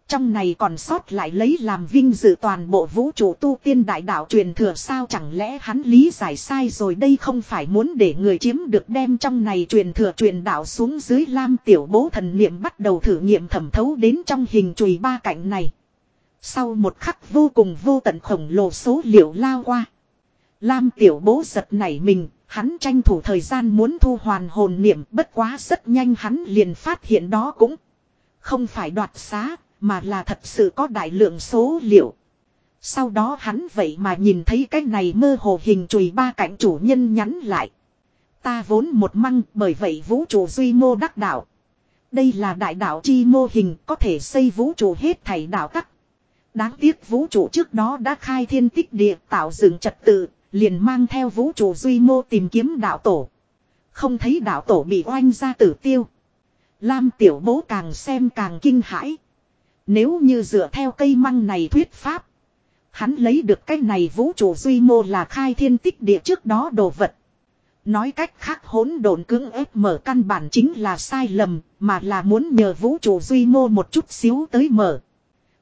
Trong này còn sót lại lấy làm vinh dự toàn bộ vũ trụ tu tiên đại đạo truyền thừa sao chẳng lẽ hắn lý giải sai rồi đây không phải muốn để người chiếm được đem trong này truyền thừa truyền đạo xuống dưới lam tiểu bố thần niệm bắt đầu thử nghiệm thẩm thấu đến trong hình chùy ba cạnh này. Sau một khắc vô cùng vô tận khổng lồ số liệu lao qua. Lam tiểu bố giật nảy mình, hắn tranh thủ thời gian muốn thu hoàn hồn niệm bất quá rất nhanh hắn liền phát hiện đó cũng không phải đoạt xá, mà là thật sự có đại lượng số liệu. Sau đó hắn vậy mà nhìn thấy cái này mơ hồ hình chùi ba cạnh chủ nhân nhắn lại. Ta vốn một măng bởi vậy vũ trụ duy mô đắc đạo. Đây là đại đạo chi mô hình có thể xây vũ trụ hết thảy đạo tắc. Đáng tiếc vũ trụ trước đó đã khai thiên tích địa tạo dựng trật tự, liền mang theo vũ trụ duy mô tìm kiếm đạo tổ. Không thấy đạo tổ bị oanh ra tử tiêu. Lam tiểu bố càng xem càng kinh hãi. Nếu như dựa theo cây măng này thuyết pháp. Hắn lấy được cái này vũ trụ duy mô là khai thiên tích địa trước đó đồ vật. Nói cách khác hỗn độn cưỡng ép mở căn bản chính là sai lầm, mà là muốn nhờ vũ trụ duy mô một chút xíu tới mở.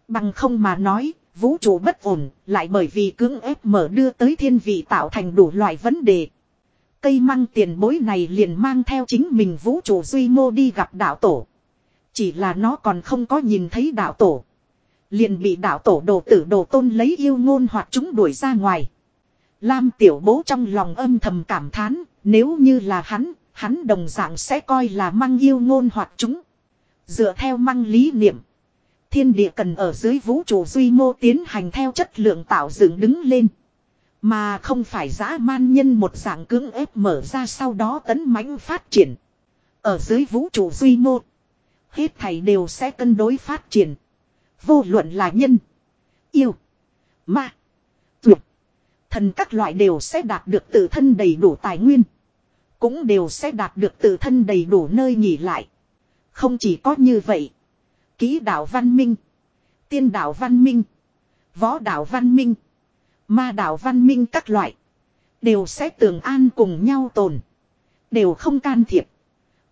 Bằng không mà nói, vũ trụ bất ổn, lại bởi vì cưỡng ép mở đưa tới thiên vị tạo thành đủ loại vấn đề. Cây măng tiền bối này liền mang theo chính mình vũ trụ duy mô đi gặp đạo tổ. Chỉ là nó còn không có nhìn thấy đạo tổ. Liền bị đạo tổ đồ tử đồ tôn lấy yêu ngôn hoặc chúng đuổi ra ngoài. Lam tiểu bố trong lòng âm thầm cảm thán, nếu như là hắn, hắn đồng dạng sẽ coi là măng yêu ngôn hoặc chúng. Dựa theo măng lý niệm. Thiên địa cần ở dưới vũ trụ duy mô tiến hành theo chất lượng tạo dựng đứng lên. Mà không phải dã man nhân một dạng cưỡng ép mở ra sau đó tấn mãnh phát triển. Ở dưới vũ trụ duy mô. Hết thảy đều sẽ cân đối phát triển. Vô luận là nhân. Yêu. Ma. Tuyệt. Thần các loại đều sẽ đạt được tự thân đầy đủ tài nguyên. Cũng đều sẽ đạt được tự thân đầy đủ nơi nghỉ lại. Không chỉ có như vậy. Ký đạo văn minh. Tiên đạo văn minh. Võ đạo văn minh. Ma đạo văn minh các loại. Đều sẽ tường an cùng nhau tồn. Đều không can thiệp.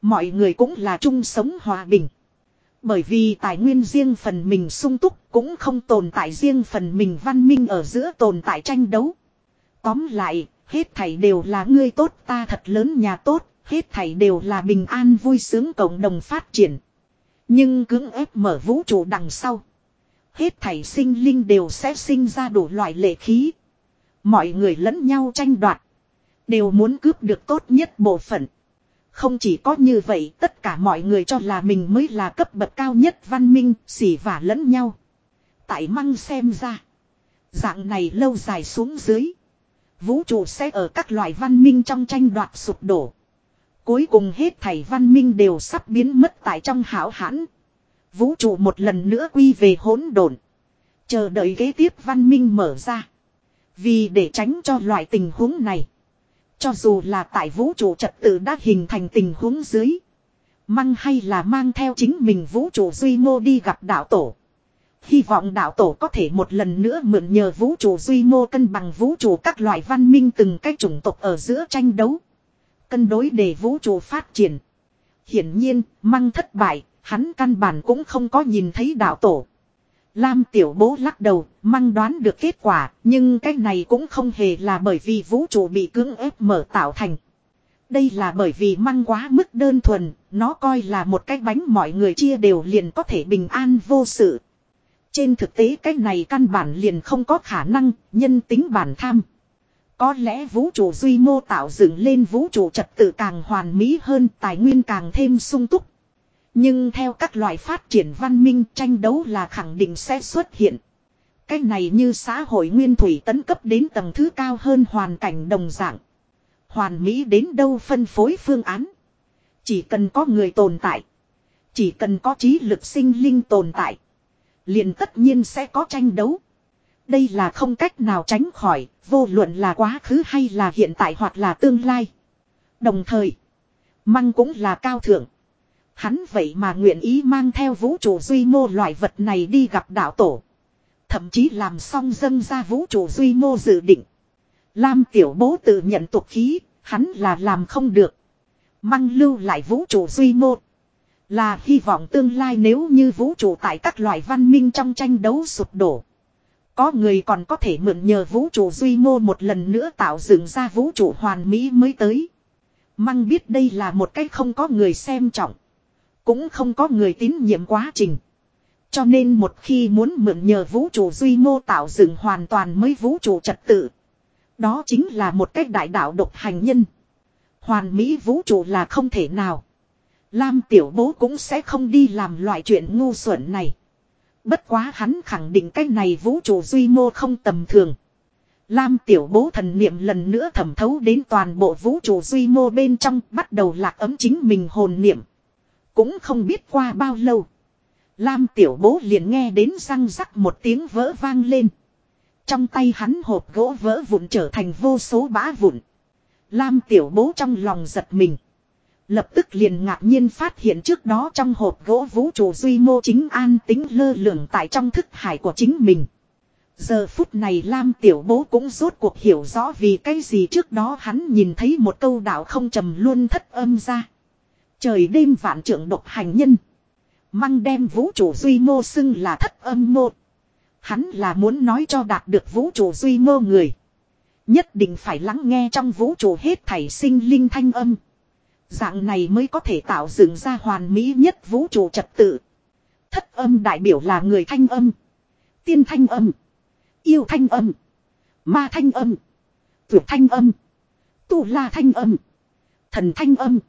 Mọi người cũng là chung sống hòa bình. Bởi vì tài nguyên riêng phần mình sung túc cũng không tồn tại riêng phần mình văn minh ở giữa tồn tại tranh đấu. Tóm lại, hết thảy đều là ngươi tốt ta thật lớn nhà tốt, hết thảy đều là bình an vui sướng cộng đồng phát triển. Nhưng cưỡng ép mở vũ trụ đằng sau. Hết thảy sinh linh đều sẽ sinh ra đủ loại lệ khí. Mọi người lẫn nhau tranh đoạt. Đều muốn cướp được tốt nhất bộ phận. Không chỉ có như vậy tất cả mọi người cho là mình mới là cấp bậc cao nhất văn minh, xỉ vả lẫn nhau. Tại măng xem ra. Dạng này lâu dài xuống dưới. Vũ trụ sẽ ở các loại văn minh trong tranh đoạt sụp đổ. Cuối cùng hết thảy văn minh đều sắp biến mất tại trong hảo hãn. Vũ trụ một lần nữa quy về hỗn độn. Chờ đợi kế tiếp văn minh mở ra. Vì để tránh cho loại tình huống này. Cho dù là tại vũ trụ trật tự đã hình thành tình huống dưới. Măng hay là mang theo chính mình vũ trụ duy mô đi gặp đạo tổ. Hy vọng đạo tổ có thể một lần nữa mượn nhờ vũ trụ duy mô cân bằng vũ trụ các loại văn minh từng cái chủng tộc ở giữa tranh đấu. Cân đối để vũ trụ phát triển. Hiển nhiên, măng thất bại, hắn căn bản cũng không có nhìn thấy đạo tổ. Lam tiểu bố lắc đầu, măng đoán được kết quả, nhưng cái này cũng không hề là bởi vì vũ trụ bị cưỡng ép mở tạo thành. Đây là bởi vì măng quá mức đơn thuần, nó coi là một cái bánh mọi người chia đều liền có thể bình an vô sự. Trên thực tế cái này căn bản liền không có khả năng, nhân tính bản tham. Có lẽ vũ trụ duy mô tạo dựng lên vũ trụ trật tự càng hoàn mỹ hơn, tài nguyên càng thêm sung túc. Nhưng theo các loại phát triển văn minh tranh đấu là khẳng định sẽ xuất hiện. Cái này như xã hội nguyên thủy tấn cấp đến tầng thứ cao hơn hoàn cảnh đồng dạng. Hoàn mỹ đến đâu phân phối phương án. Chỉ cần có người tồn tại. Chỉ cần có trí lực sinh linh tồn tại. liền tất nhiên sẽ có tranh đấu. Đây là không cách nào tránh khỏi, vô luận là quá khứ hay là hiện tại hoặc là tương lai. Đồng thời, măng cũng là cao thượng. Hắn vậy mà nguyện ý mang theo vũ trụ duy mô loại vật này đi gặp đạo tổ. Thậm chí làm xong dâng ra vũ trụ duy mô dự định. Lam tiểu bố tự nhận tục khí, hắn là làm không được. Măng lưu lại vũ trụ duy mô. Là hy vọng tương lai nếu như vũ trụ tại các loại văn minh trong tranh đấu sụp đổ. Có người còn có thể mượn nhờ vũ trụ duy mô một lần nữa tạo dựng ra vũ trụ hoàn mỹ mới tới. Măng biết đây là một cách không có người xem trọng. Cũng không có người tín nhiệm quá trình. Cho nên một khi muốn mượn nhờ vũ trụ duy mô tạo dựng hoàn toàn mới vũ trụ trật tự. Đó chính là một cách đại đạo độc hành nhân. Hoàn mỹ vũ trụ là không thể nào. Lam tiểu bố cũng sẽ không đi làm loại chuyện ngu xuẩn này. Bất quá hắn khẳng định cái này vũ trụ duy mô không tầm thường. Lam tiểu bố thần niệm lần nữa thẩm thấu đến toàn bộ vũ trụ duy mô bên trong bắt đầu lạc ấm chính mình hồn niệm. Cũng không biết qua bao lâu. Lam tiểu bố liền nghe đến răng rắc một tiếng vỡ vang lên. Trong tay hắn hộp gỗ vỡ vụn trở thành vô số bã vụn. Lam tiểu bố trong lòng giật mình. Lập tức liền ngạc nhiên phát hiện trước đó trong hộp gỗ vũ trụ duy mô chính an tính lơ lửng tại trong thức hải của chính mình. Giờ phút này Lam tiểu bố cũng rốt cuộc hiểu rõ vì cái gì trước đó hắn nhìn thấy một câu đạo không trầm luôn thất âm ra. Trời đêm vạn trưởng độc hành nhân. Măng đem vũ trụ duy mô xưng là thất âm một Hắn là muốn nói cho đạt được vũ trụ duy mô người. Nhất định phải lắng nghe trong vũ trụ hết thảy sinh linh thanh âm. Dạng này mới có thể tạo dựng ra hoàn mỹ nhất vũ trụ trật tự. Thất âm đại biểu là người thanh âm. Tiên thanh âm. Yêu thanh âm. Ma thanh âm. Tuyệt thanh âm. Tu la thanh âm. Thần thanh âm.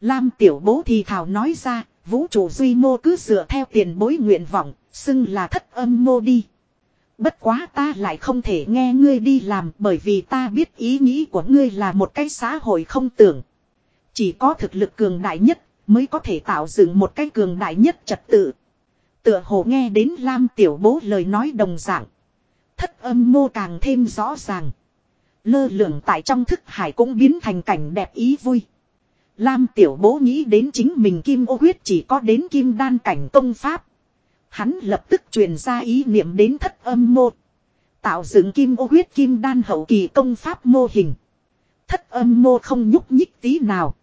Lam tiểu bố thì thảo nói ra, vũ trụ duy mô cứ dựa theo tiền bối nguyện vọng, xưng là thất âm mô đi. Bất quá ta lại không thể nghe ngươi đi làm bởi vì ta biết ý nghĩ của ngươi là một cái xã hội không tưởng. Chỉ có thực lực cường đại nhất mới có thể tạo dựng một cái cường đại nhất trật tự. Tựa hồ nghe đến Lam tiểu bố lời nói đồng dạng. Thất âm mô càng thêm rõ ràng. Lơ lửng tại trong thức hải cũng biến thành cảnh đẹp ý vui. Lam tiểu bố nghĩ đến chính mình kim ô huyết chỉ có đến kim đan cảnh công pháp. Hắn lập tức truyền ra ý niệm đến thất âm mô. Tạo dựng kim ô huyết kim đan hậu kỳ công pháp mô hình. Thất âm mô không nhúc nhích tí nào.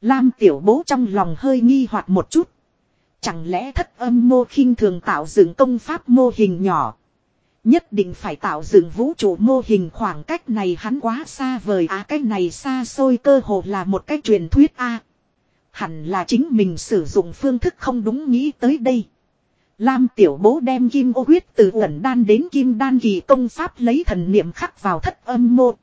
Lam tiểu bố trong lòng hơi nghi hoặc một chút. Chẳng lẽ thất âm mô khinh thường tạo dựng công pháp mô hình nhỏ. Nhất định phải tạo dựng vũ trụ mô hình khoảng cách này hắn quá xa vời à cái này xa xôi cơ hồ là một cái truyền thuyết a Hẳn là chính mình sử dụng phương thức không đúng nghĩ tới đây. Lam tiểu bố đem kim ô huyết từ ẩn đan đến kim đan kỳ công pháp lấy thần niệm khắc vào thất âm mô.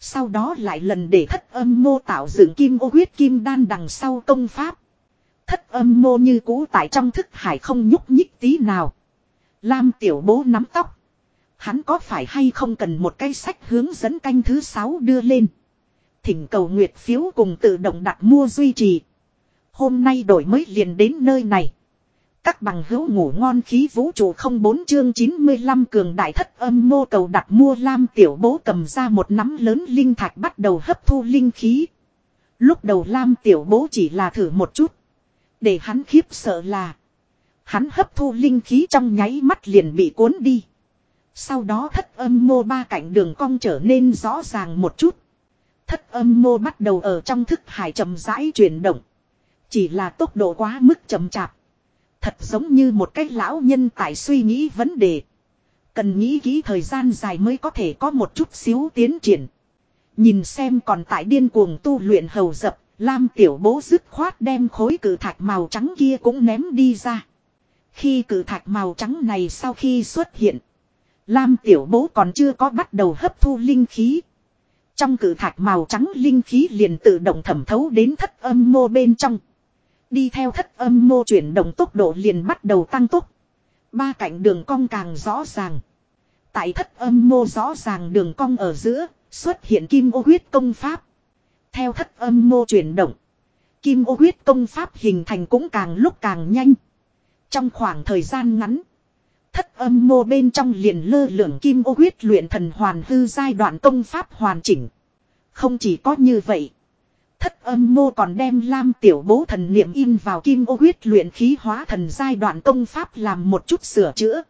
Sau đó lại lần để thất âm mô tạo dựng kim ô huyết kim đan đằng sau công pháp. Thất âm mô như cũ tại trong thức hải không nhúc nhích tí nào. Lam tiểu bố nắm tóc. Hắn có phải hay không cần một cái sách hướng dẫn canh thứ sáu đưa lên. Thỉnh cầu nguyệt phiếu cùng tự động đặt mua duy trì. Hôm nay đổi mới liền đến nơi này. Các bằng hữu ngủ ngon khí vũ trụ không bốn chương 95 cường đại thất âm mô cầu đặt mua lam tiểu bố cầm ra một nắm lớn linh thạch bắt đầu hấp thu linh khí. Lúc đầu lam tiểu bố chỉ là thử một chút. Để hắn khiếp sợ là. Hắn hấp thu linh khí trong nháy mắt liền bị cuốn đi. Sau đó thất âm mô ba cạnh đường cong trở nên rõ ràng một chút. Thất âm mô bắt đầu ở trong thức hải chậm rãi chuyển động. Chỉ là tốc độ quá mức chậm chạp. Thật giống như một cái lão nhân tại suy nghĩ vấn đề. Cần nghĩ kỹ thời gian dài mới có thể có một chút xíu tiến triển. Nhìn xem còn tại điên cuồng tu luyện hầu dập, Lam tiểu bố dứt khoát đem khối cử thạch màu trắng kia cũng ném đi ra. Khi cử thạch màu trắng này sau khi xuất hiện, Lam tiểu bố còn chưa có bắt đầu hấp thu linh khí. Trong cử thạch màu trắng linh khí liền tự động thẩm thấu đến thất âm mô bên trong. Đi theo thất âm mô chuyển động tốc độ liền bắt đầu tăng tốc. Ba cạnh đường cong càng rõ ràng. Tại thất âm mô rõ ràng đường cong ở giữa, xuất hiện kim ô huyết công pháp. Theo thất âm mô chuyển động. Kim ô huyết công pháp hình thành cũng càng lúc càng nhanh. Trong khoảng thời gian ngắn. Thất âm mô bên trong liền lơ lửng kim ô huyết luyện thần hoàn hư giai đoạn công pháp hoàn chỉnh. Không chỉ có như vậy. Thất âm mô còn đem lam tiểu bố thần niệm in vào kim ô huyết luyện khí hóa thần giai đoạn công pháp làm một chút sửa chữa.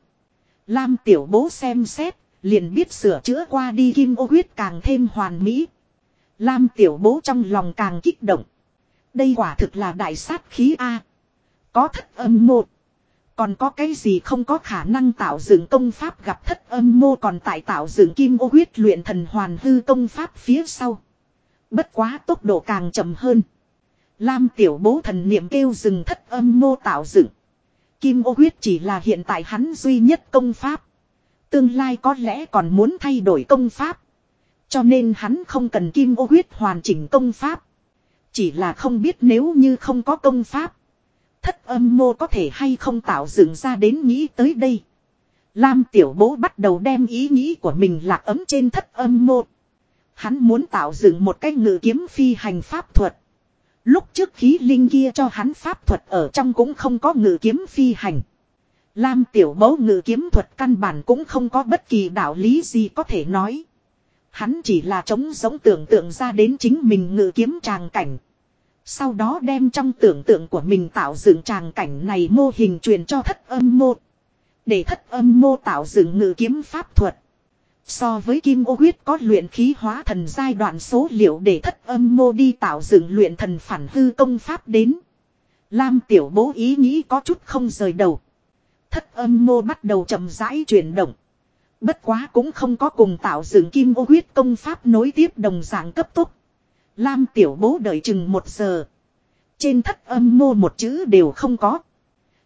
Lam tiểu bố xem xét, liền biết sửa chữa qua đi kim ô huyết càng thêm hoàn mỹ. Lam tiểu bố trong lòng càng kích động. Đây quả thực là đại sát khí A. Có thất âm một còn có cái gì không có khả năng tạo dựng công pháp gặp thất âm mô còn tại tạo dựng kim ô huyết luyện thần hoàn hư công pháp phía sau. Bất quá tốc độ càng chậm hơn. Lam tiểu bố thần niệm kêu dừng thất âm mô tạo dựng. Kim ô huyết chỉ là hiện tại hắn duy nhất công pháp. Tương lai có lẽ còn muốn thay đổi công pháp. Cho nên hắn không cần kim ô huyết hoàn chỉnh công pháp. Chỉ là không biết nếu như không có công pháp. Thất âm mô có thể hay không tạo dựng ra đến nghĩ tới đây. Lam tiểu bố bắt đầu đem ý nghĩ của mình lạc ấm trên thất âm mô. Hắn muốn tạo dựng một cái ngự kiếm phi hành pháp thuật. Lúc trước khí linh kia cho hắn pháp thuật ở trong cũng không có ngự kiếm phi hành. Lam tiểu bố ngự kiếm thuật căn bản cũng không có bất kỳ đạo lý gì có thể nói. Hắn chỉ là trống giống tưởng tượng ra đến chính mình ngự kiếm tràng cảnh. Sau đó đem trong tưởng tượng của mình tạo dựng tràng cảnh này mô hình truyền cho thất âm mô. Để thất âm mô tạo dựng ngự kiếm pháp thuật. So với kim ô huyết có luyện khí hóa thần giai đoạn số liệu để thất âm mô đi tạo dựng luyện thần phản hư công pháp đến. Lam tiểu bố ý nghĩ có chút không rời đầu. Thất âm mô bắt đầu chậm rãi chuyển động. Bất quá cũng không có cùng tạo dựng kim ô huyết công pháp nối tiếp đồng dạng cấp tốc. Lam tiểu bố đợi chừng một giờ. Trên thất âm mô một chữ đều không có.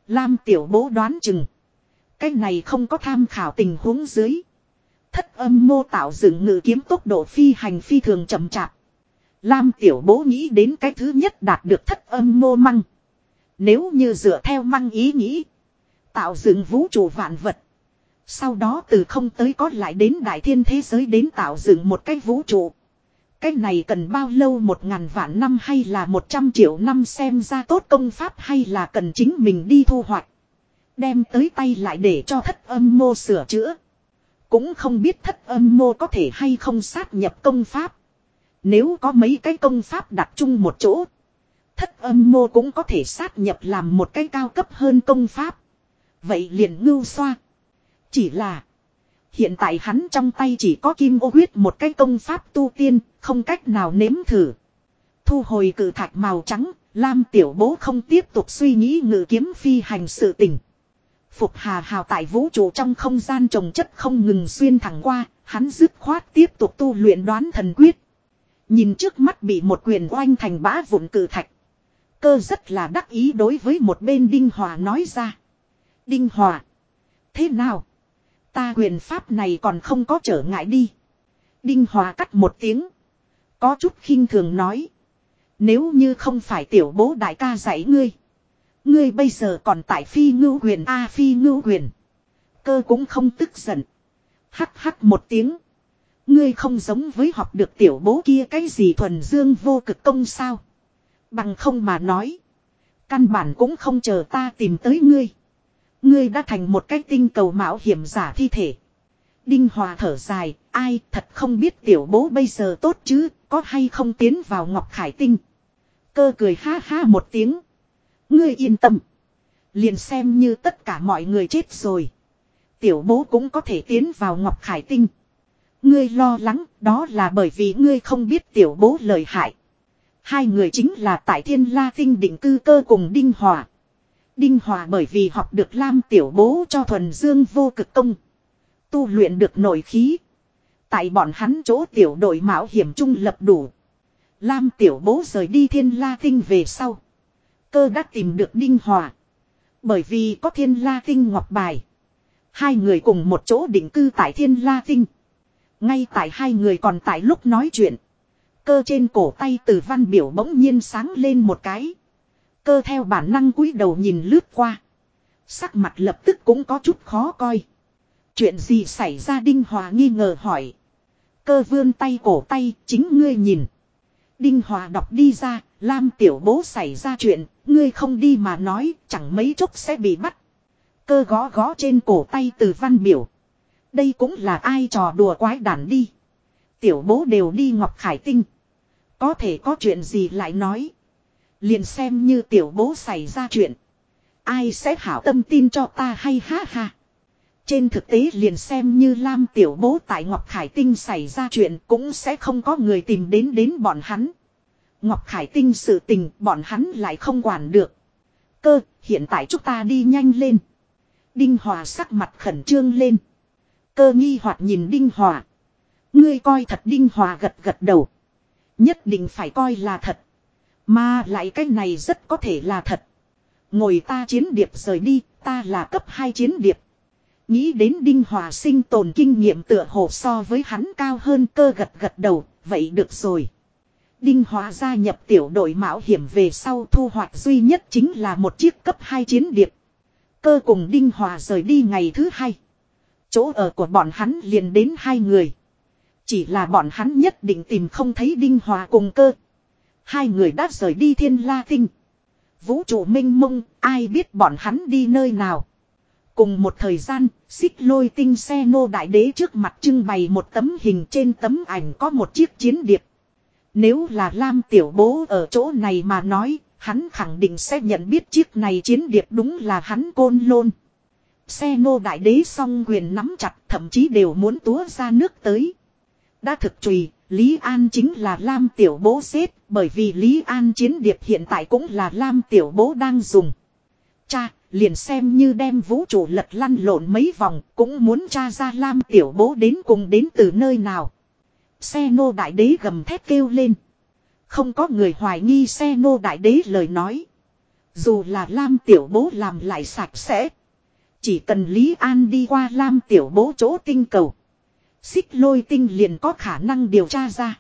Lam tiểu bố đoán chừng. Cái này không có tham khảo tình huống dưới. Thất âm mô tạo dựng ngự kiếm tốc độ phi hành phi thường chậm chạp. Lam tiểu bố nghĩ đến cái thứ nhất đạt được thất âm mô măng. Nếu như dựa theo măng ý nghĩ. Tạo dựng vũ trụ vạn vật. Sau đó từ không tới có lại đến đại thiên thế giới đến tạo dựng một cái vũ trụ. Cái này cần bao lâu một ngàn vạn năm hay là một trăm triệu năm xem ra tốt công pháp hay là cần chính mình đi thu hoạch. Đem tới tay lại để cho thất âm mô sửa chữa. Cũng không biết thất âm mô có thể hay không sát nhập công pháp. Nếu có mấy cái công pháp đặt chung một chỗ. Thất âm mô cũng có thể sát nhập làm một cái cao cấp hơn công pháp. Vậy liền ngưu xoa. Chỉ là. Hiện tại hắn trong tay chỉ có kim ô huyết một cái công pháp tu tiên, không cách nào nếm thử. Thu hồi cử thạch màu trắng, Lam tiểu bố không tiếp tục suy nghĩ ngự kiếm phi hành sự tình. Phục hà hào tại vũ trụ trong không gian trồng chất không ngừng xuyên thẳng qua, hắn dứt khoát tiếp tục tu luyện đoán thần quyết. Nhìn trước mắt bị một quyền oanh thành bã vụn cử thạch. Cơ rất là đắc ý đối với một bên Đinh Hòa nói ra. Đinh Hòa. Thế nào? Ta quyền pháp này còn không có trở ngại đi. Đinh Hòa cắt một tiếng. Có chút khinh thường nói. Nếu như không phải tiểu bố đại ca dạy ngươi. Ngươi bây giờ còn tại phi ngưu huyền A phi ngưu huyền. Cơ cũng không tức giận. Hắc hắc một tiếng. Ngươi không giống với học được tiểu bố kia cái gì thuần dương vô cực công sao. Bằng không mà nói. Căn bản cũng không chờ ta tìm tới ngươi. Ngươi đã thành một cái tinh cầu mạo hiểm giả thi thể. Đinh Hòa thở dài, ai thật không biết tiểu bố bây giờ tốt chứ, có hay không tiến vào Ngọc Khải Tinh. Cơ cười ha ha một tiếng. Ngươi yên tâm. Liền xem như tất cả mọi người chết rồi. Tiểu bố cũng có thể tiến vào Ngọc Khải Tinh. Ngươi lo lắng, đó là bởi vì ngươi không biết tiểu bố lời hại. Hai người chính là tại Thiên La Tinh định cư cơ cùng Đinh Hòa. Đinh Hòa bởi vì học được Lam tiểu bố cho thuần dương vô cực công. Tu luyện được nội khí. Tại bọn hắn chỗ tiểu đội mạo hiểm trung lập đủ. Lam tiểu bố rời đi Thiên La Tinh về sau. Cơ đã tìm được Đinh Hòa. Bởi vì có Thiên La Tinh ngọc bài. Hai người cùng một chỗ định cư tại Thiên La Tinh. Ngay tại hai người còn tại lúc nói chuyện. Cơ trên cổ tay từ văn biểu bỗng nhiên sáng lên một cái. Cơ theo bản năng cúi đầu nhìn lướt qua. Sắc mặt lập tức cũng có chút khó coi. Chuyện gì xảy ra Đinh Hòa nghi ngờ hỏi. Cơ vươn tay cổ tay chính ngươi nhìn. Đinh Hòa đọc đi ra, Lam tiểu bố xảy ra chuyện, ngươi không đi mà nói, chẳng mấy chốc sẽ bị bắt. Cơ gõ gõ trên cổ tay từ văn biểu. Đây cũng là ai trò đùa quái đản đi. Tiểu bố đều đi Ngọc Khải Tinh. Có thể có chuyện gì lại nói. Liền xem như tiểu bố xảy ra chuyện. Ai sẽ hảo tâm tin cho ta hay ha ha. Trên thực tế liền xem như Lam tiểu bố tại Ngọc Khải Tinh xảy ra chuyện cũng sẽ không có người tìm đến đến bọn hắn. Ngọc Khải Tinh sự tình bọn hắn lại không quản được. Cơ, hiện tại chúng ta đi nhanh lên. Đinh Hòa sắc mặt khẩn trương lên. Cơ nghi hoặc nhìn Đinh Hòa. Ngươi coi thật Đinh Hòa gật gật đầu. Nhất định phải coi là thật. Mà lại cái này rất có thể là thật. Ngồi ta chiến điệp rời đi, ta là cấp 2 chiến điệp. Nghĩ đến Đinh Hòa sinh tồn kinh nghiệm tựa hồ so với hắn cao hơn cơ gật gật đầu, vậy được rồi. Đinh Hòa gia nhập tiểu đội mạo hiểm về sau thu hoạch duy nhất chính là một chiếc cấp 2 chiến điệp. Cơ cùng Đinh Hòa rời đi ngày thứ hai. Chỗ ở của bọn hắn liền đến hai người. Chỉ là bọn hắn nhất định tìm không thấy Đinh Hòa cùng cơ. Hai người đã rời đi thiên la tinh. Vũ trụ minh mông, ai biết bọn hắn đi nơi nào. Cùng một thời gian, xích lôi tinh xe nô đại đế trước mặt trưng bày một tấm hình trên tấm ảnh có một chiếc chiến điệp. Nếu là Lam tiểu bố ở chỗ này mà nói, hắn khẳng định sẽ nhận biết chiếc này chiến điệp đúng là hắn côn lôn. Xe nô đại đế song quyền nắm chặt thậm chí đều muốn túa ra nước tới. Đã thực trùy, Lý An chính là Lam tiểu bố xếp, bởi vì Lý An chiến điệp hiện tại cũng là Lam tiểu bố đang dùng. Liền xem như đem vũ trụ lật lăn lộn mấy vòng, cũng muốn tra ra Lam tiểu bố đến cùng đến từ nơi nào. Xe nô đại đế gầm thét kêu lên. Không có người hoài nghi xe nô đại đế lời nói. Dù là Lam tiểu bố làm lại sạch sẽ. Chỉ cần Lý An đi qua Lam tiểu bố chỗ tinh cầu. Xích lôi tinh liền có khả năng điều tra ra.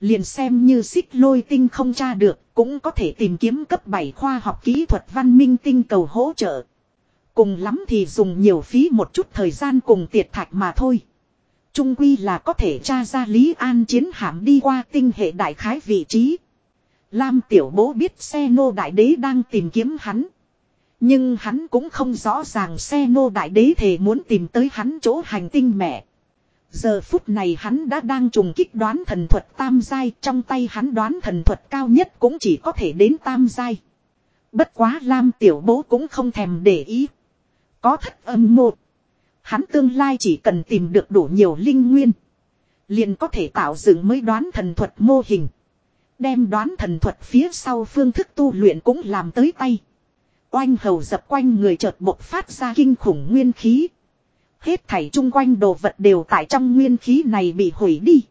Liền xem như xích lôi tinh không tra được, cũng có thể tìm kiếm cấp 7 khoa học kỹ thuật văn minh tinh cầu hỗ trợ. Cùng lắm thì dùng nhiều phí một chút thời gian cùng tiệt thạch mà thôi. Trung quy là có thể tra ra Lý An chiến hạm đi qua tinh hệ đại khái vị trí. Lam tiểu bố biết xe nô đại đế đang tìm kiếm hắn. Nhưng hắn cũng không rõ ràng xe nô đại đế thể muốn tìm tới hắn chỗ hành tinh mẹ. Giờ phút này hắn đã đang trùng kích đoán thần thuật tam giai, trong tay hắn đoán thần thuật cao nhất cũng chỉ có thể đến tam giai. Bất quá Lam tiểu bố cũng không thèm để ý. Có thất âm một. Hắn tương lai chỉ cần tìm được đủ nhiều linh nguyên. Liền có thể tạo dựng mới đoán thần thuật mô hình. Đem đoán thần thuật phía sau phương thức tu luyện cũng làm tới tay. Oanh hầu dập quanh người chợt bộc phát ra kinh khủng nguyên khí. Hết thảy chung quanh đồ vật đều tại trong nguyên khí này bị hủy đi.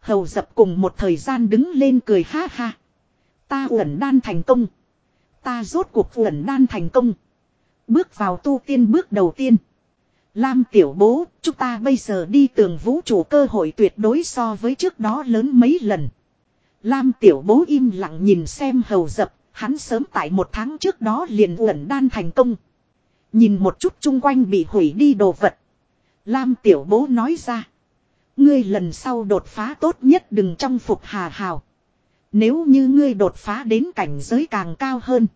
Hầu dập cùng một thời gian đứng lên cười ha ha. Ta uẩn đan thành công. Ta rốt cuộc uẩn đan thành công. Bước vào tu tiên bước đầu tiên. Lam tiểu bố, chúng ta bây giờ đi tường vũ trụ cơ hội tuyệt đối so với trước đó lớn mấy lần. Lam tiểu bố im lặng nhìn xem hầu dập, hắn sớm tại một tháng trước đó liền uẩn đan thành công. Nhìn một chút chung quanh bị hủy đi đồ vật. Lam tiểu bố nói ra. Ngươi lần sau đột phá tốt nhất đừng trong phục hà hào. Nếu như ngươi đột phá đến cảnh giới càng cao hơn.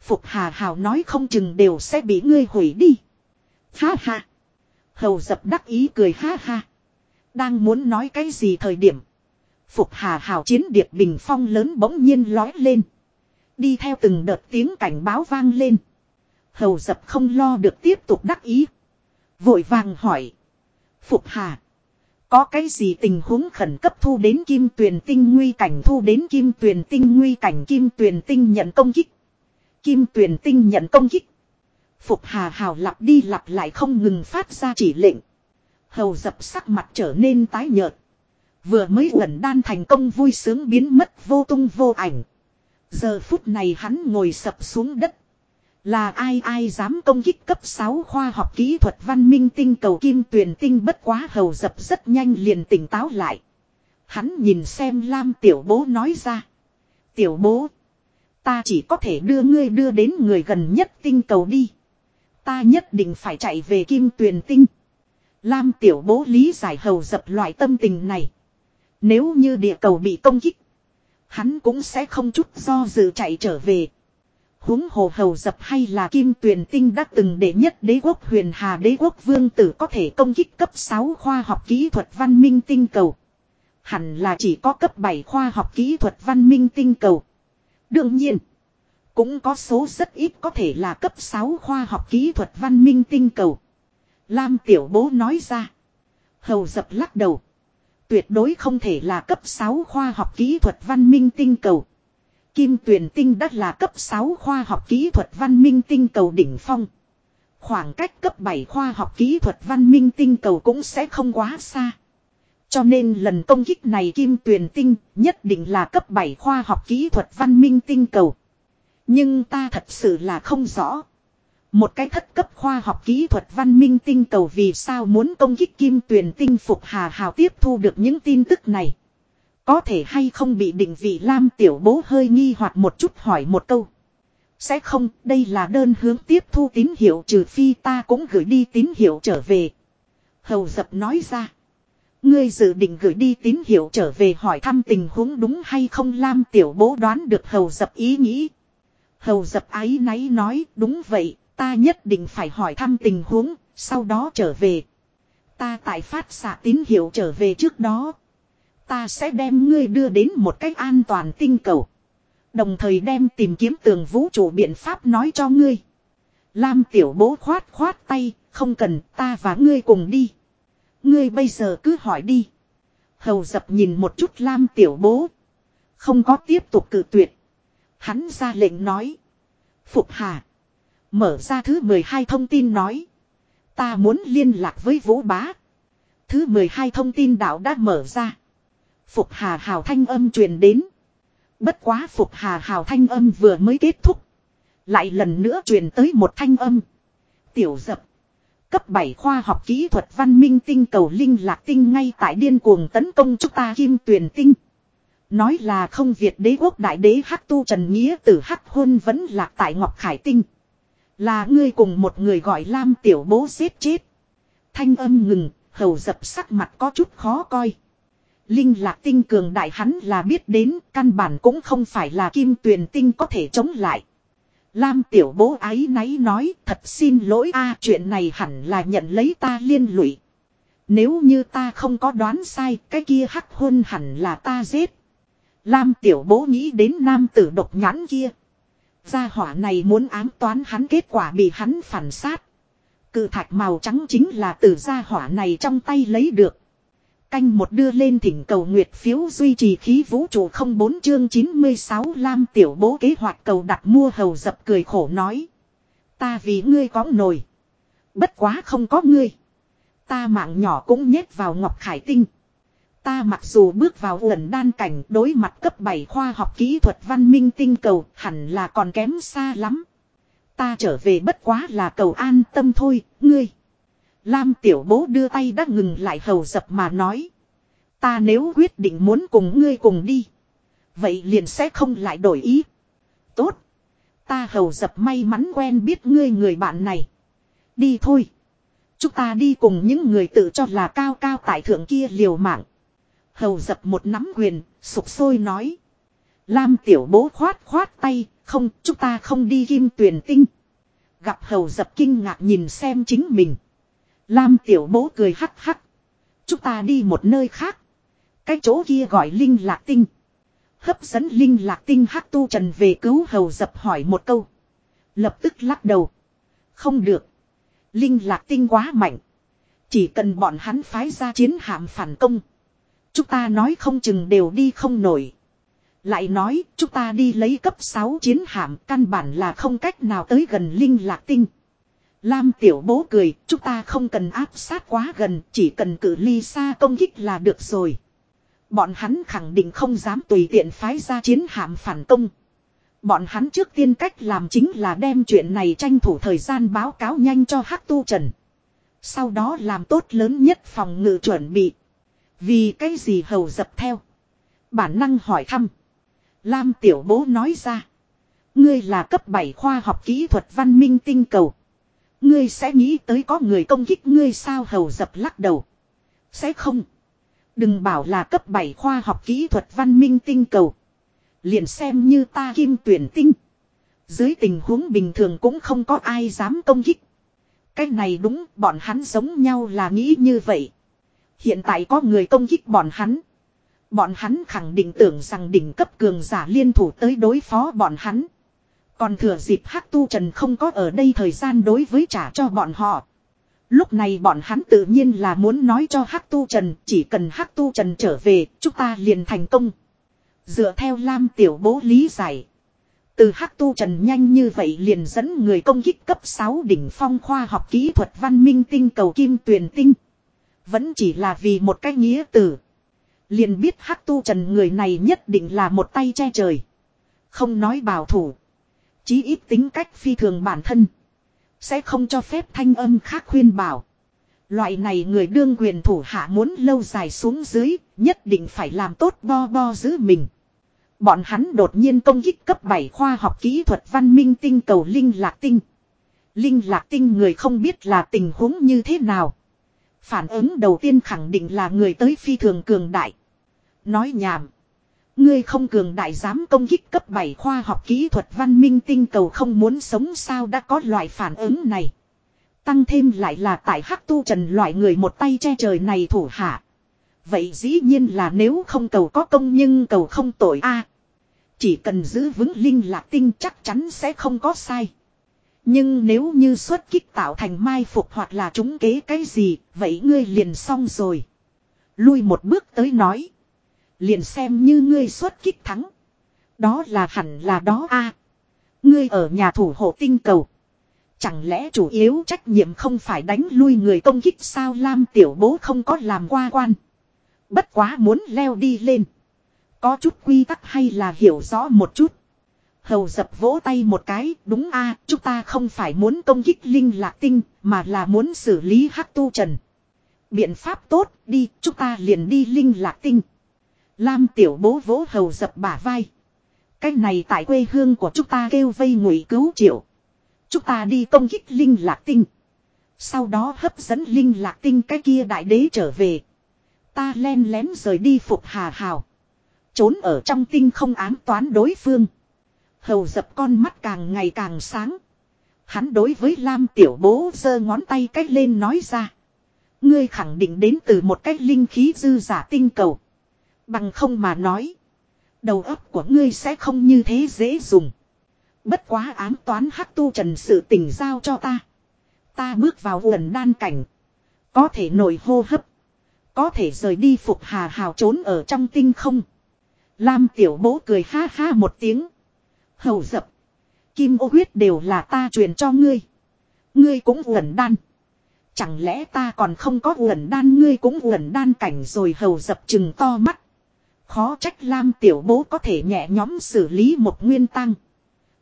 Phục hà hào nói không chừng đều sẽ bị ngươi hủy đi. Ha ha. Hầu dập đắc ý cười ha ha. Đang muốn nói cái gì thời điểm. Phục hà hào chiến điệp bình phong lớn bỗng nhiên lói lên. Đi theo từng đợt tiếng cảnh báo vang lên. Hầu dập không lo được tiếp tục đắc ý. Vội vàng hỏi. Phục Hà. Có cái gì tình huống khẩn cấp thu đến kim tuyền tinh nguy cảnh, thu đến kim tuyền tinh nguy cảnh, kim tuyền tinh nhận công kích. Kim tuyền tinh nhận công kích. Phục Hà hào lặp đi lặp lại không ngừng phát ra chỉ lệnh. Hầu dập sắc mặt trở nên tái nhợt. Vừa mới uẩn đan thành công vui sướng biến mất vô tung vô ảnh. Giờ phút này hắn ngồi sập xuống đất. Là ai ai dám công kích cấp 6 khoa học kỹ thuật văn minh tinh cầu kim tuyền tinh bất quá hầu dập rất nhanh liền tỉnh táo lại. Hắn nhìn xem Lam tiểu bố nói ra. Tiểu bố. Ta chỉ có thể đưa ngươi đưa đến người gần nhất tinh cầu đi. Ta nhất định phải chạy về kim tuyền tinh. Lam tiểu bố lý giải hầu dập loại tâm tình này. Nếu như địa cầu bị công kích. Hắn cũng sẽ không chút do dự chạy trở về huống hồ hầu dập hay là kim tuyền tinh đã từng đệ nhất đế quốc huyền hà đế quốc vương tử có thể công kích cấp 6 khoa học kỹ thuật văn minh tinh cầu. Hẳn là chỉ có cấp 7 khoa học kỹ thuật văn minh tinh cầu. Đương nhiên, cũng có số rất ít có thể là cấp 6 khoa học kỹ thuật văn minh tinh cầu. Lam tiểu bố nói ra. Hầu dập lắc đầu. Tuyệt đối không thể là cấp 6 khoa học kỹ thuật văn minh tinh cầu. Kim Tuyền tinh đã là cấp 6 khoa học kỹ thuật văn minh tinh cầu đỉnh phong. Khoảng cách cấp 7 khoa học kỹ thuật văn minh tinh cầu cũng sẽ không quá xa. Cho nên lần công kích này kim Tuyền tinh nhất định là cấp 7 khoa học kỹ thuật văn minh tinh cầu. Nhưng ta thật sự là không rõ. Một cái thất cấp khoa học kỹ thuật văn minh tinh cầu vì sao muốn công kích kim Tuyền tinh phục hà hào tiếp thu được những tin tức này. Có thể hay không bị định vị Lam tiểu bố hơi nghi hoặc một chút hỏi một câu. Sẽ không, đây là đơn hướng tiếp thu tín hiệu trừ phi ta cũng gửi đi tín hiệu trở về. Hầu dập nói ra. Ngươi dự định gửi đi tín hiệu trở về hỏi thăm tình huống đúng hay không Lam tiểu bố đoán được hầu dập ý nghĩ. Hầu dập ái náy nói đúng vậy, ta nhất định phải hỏi thăm tình huống, sau đó trở về. Ta tại phát xạ tín hiệu trở về trước đó. Ta sẽ đem ngươi đưa đến một cách an toàn tinh cầu. Đồng thời đem tìm kiếm tường vũ trụ biện pháp nói cho ngươi. Lam tiểu bố khoát khoát tay, không cần ta và ngươi cùng đi. Ngươi bây giờ cứ hỏi đi. Hầu dập nhìn một chút Lam tiểu bố. Không có tiếp tục cự tuyệt. Hắn ra lệnh nói. Phục Hà. Mở ra thứ 12 thông tin nói. Ta muốn liên lạc với Vũ Bá. Thứ 12 thông tin đạo đã mở ra. Phục Hà Hào thanh âm truyền đến. Bất quá Phục Hà Hào thanh âm vừa mới kết thúc. Lại lần nữa truyền tới một thanh âm. Tiểu dập. Cấp 7 khoa học kỹ thuật văn minh tinh cầu linh lạc tinh ngay tại điên cuồng tấn công chúng ta kim tuyển tinh. Nói là không Việt đế quốc đại đế Hắc Tu Trần Nghĩa tử Hắc Hôn vẫn lạc tại Ngọc Khải Tinh. Là ngươi cùng một người gọi Lam Tiểu Bố xếp chết. Thanh âm ngừng, hầu dập sắc mặt có chút khó coi. Linh lạc tinh cường đại hắn là biết đến, căn bản cũng không phải là kim tuyền tinh có thể chống lại. Lam tiểu bố ái náy nói, thật xin lỗi a, chuyện này hẳn là nhận lấy ta liên lụy. Nếu như ta không có đoán sai, cái kia hắc hôn hẳn là ta giết. Lam tiểu bố nghĩ đến nam tử độc nhãn kia. Gia hỏa này muốn ám toán hắn, kết quả bị hắn phản sát. Cự thạch màu trắng chính là từ gia hỏa này trong tay lấy được. Canh một đưa lên thỉnh cầu nguyệt phiếu duy trì khí vũ trụ không bốn chương 96 Lam tiểu bố kế hoạch cầu đặt mua hầu dập cười khổ nói. Ta vì ngươi có nồi. Bất quá không có ngươi. Ta mạng nhỏ cũng nhét vào ngọc khải tinh. Ta mặc dù bước vào ẩn đan cảnh đối mặt cấp 7 khoa học kỹ thuật văn minh tinh cầu hẳn là còn kém xa lắm. Ta trở về bất quá là cầu an tâm thôi, ngươi. Lam tiểu bố đưa tay đã ngừng lại hầu dập mà nói. Ta nếu quyết định muốn cùng ngươi cùng đi. Vậy liền sẽ không lại đổi ý. Tốt. Ta hầu dập may mắn quen biết ngươi người bạn này. Đi thôi. Chúng ta đi cùng những người tự cho là cao cao tại thượng kia liều mạng. Hầu dập một nắm quyền, sụp sôi nói. Lam tiểu bố khoát khoát tay, không, chúng ta không đi kim tuyển tinh. Gặp hầu dập kinh ngạc nhìn xem chính mình. Lam tiểu bố cười hắc hắc. Chúng ta đi một nơi khác. Cái chỗ kia gọi Linh Lạc Tinh. Hấp dẫn Linh Lạc Tinh hắc tu trần về cứu hầu dập hỏi một câu. Lập tức lắc đầu. Không được. Linh Lạc Tinh quá mạnh. Chỉ cần bọn hắn phái ra chiến hạm phản công. Chúng ta nói không chừng đều đi không nổi. Lại nói, chúng ta đi lấy cấp 6 chiến hạm căn bản là không cách nào tới gần Linh Lạc Tinh. Lam tiểu bố cười, chúng ta không cần áp sát quá gần, chỉ cần cử ly xa công kích là được rồi. Bọn hắn khẳng định không dám tùy tiện phái ra chiến hạm phản công. Bọn hắn trước tiên cách làm chính là đem chuyện này tranh thủ thời gian báo cáo nhanh cho Hắc Tu Trần. Sau đó làm tốt lớn nhất phòng ngự chuẩn bị. Vì cái gì hầu dập theo. Bản năng hỏi thăm. Lam Tiểu Bố nói ra. Ngươi là cấp 7 khoa học kỹ thuật văn minh tinh cầu. Ngươi sẽ nghĩ tới có người công kích ngươi sao hầu dập lắc đầu. Sẽ không. Đừng bảo là cấp 7 khoa học kỹ thuật văn minh tinh cầu. Liền xem như ta kim tuyển tinh. Dưới tình huống bình thường cũng không có ai dám công kích. Cái này đúng, bọn hắn giống nhau là nghĩ như vậy. Hiện tại có người công kích bọn hắn. Bọn hắn khẳng định tưởng rằng đỉnh cấp cường giả liên thủ tới đối phó bọn hắn. Còn thừa dịp Hắc Tu Trần không có ở đây thời gian đối với trả cho bọn họ. Lúc này bọn hắn tự nhiên là muốn nói cho Hắc Tu Trần, chỉ cần Hắc Tu Trần trở về, chúng ta liền thành công. Dựa theo Lam Tiểu Bố lý giải. Từ Hắc Tu Trần nhanh như vậy liền dẫn người công kích cấp 6 đỉnh phong khoa học kỹ thuật văn minh tinh cầu kim tuyền tinh. Vẫn chỉ là vì một cái nghĩa tử. Liền biết Hắc Tu Trần người này nhất định là một tay che trời. Không nói bảo thủ. Chí ít tính cách phi thường bản thân. Sẽ không cho phép thanh âm khác khuyên bảo. Loại này người đương quyền thủ hạ muốn lâu dài xuống dưới, nhất định phải làm tốt bo bo giữ mình. Bọn hắn đột nhiên công kích cấp 7 khoa học kỹ thuật văn minh tinh cầu Linh Lạc Tinh. Linh Lạc Tinh người không biết là tình huống như thế nào. Phản ứng đầu tiên khẳng định là người tới phi thường cường đại. Nói nhảm. Ngươi không cường đại dám công kích cấp 7 khoa học kỹ thuật văn minh tinh cầu không muốn sống sao đã có loại phản ứng này. Tăng thêm lại là tại hắc tu trần loại người một tay che trời này thủ hạ. Vậy dĩ nhiên là nếu không cầu có công nhưng cầu không tội a Chỉ cần giữ vững linh lạc tinh chắc chắn sẽ không có sai. Nhưng nếu như xuất kích tạo thành mai phục hoặc là trúng kế cái gì, vậy ngươi liền xong rồi. Lui một bước tới nói. Liền xem như ngươi xuất kích thắng. Đó là hẳn là đó a Ngươi ở nhà thủ hộ tinh cầu. Chẳng lẽ chủ yếu trách nhiệm không phải đánh lui người công kích sao Lam tiểu bố không có làm qua quan. Bất quá muốn leo đi lên. Có chút quy tắc hay là hiểu rõ một chút. Hầu dập vỗ tay một cái, đúng a chúng ta không phải muốn công kích linh lạc tinh, mà là muốn xử lý hắc tu trần. Biện pháp tốt, đi, chúng ta liền đi linh lạc tinh. Lam tiểu bố vỗ hầu dập bả vai. Cách này tại quê hương của chúng ta kêu vây ngụy cứu triệu. Chúng ta đi công kích linh lạc tinh. Sau đó hấp dẫn linh lạc tinh cái kia đại đế trở về. Ta len lén rời đi phục hà hào. Trốn ở trong tinh không ám toán đối phương. Hầu dập con mắt càng ngày càng sáng. Hắn đối với Lam tiểu bố giơ ngón tay cách lên nói ra. Ngươi khẳng định đến từ một cách linh khí dư giả tinh cầu. Bằng không mà nói. Đầu óc của ngươi sẽ không như thế dễ dùng. Bất quá ám toán hắc tu trần sự tình giao cho ta. Ta bước vào uẩn đan cảnh. Có thể nổi hô hấp. Có thể rời đi phục hà hào trốn ở trong tinh không. Lam tiểu bố cười ha ha một tiếng. Hầu dập. Kim ô huyết đều là ta truyền cho ngươi. Ngươi cũng uẩn đan. Chẳng lẽ ta còn không có uẩn đan, ngươi cũng uẩn đan cảnh rồi hầu dập chừng to mắt. Khó trách Lam tiểu bố có thể nhẹ nhóm xử lý một nguyên tăng.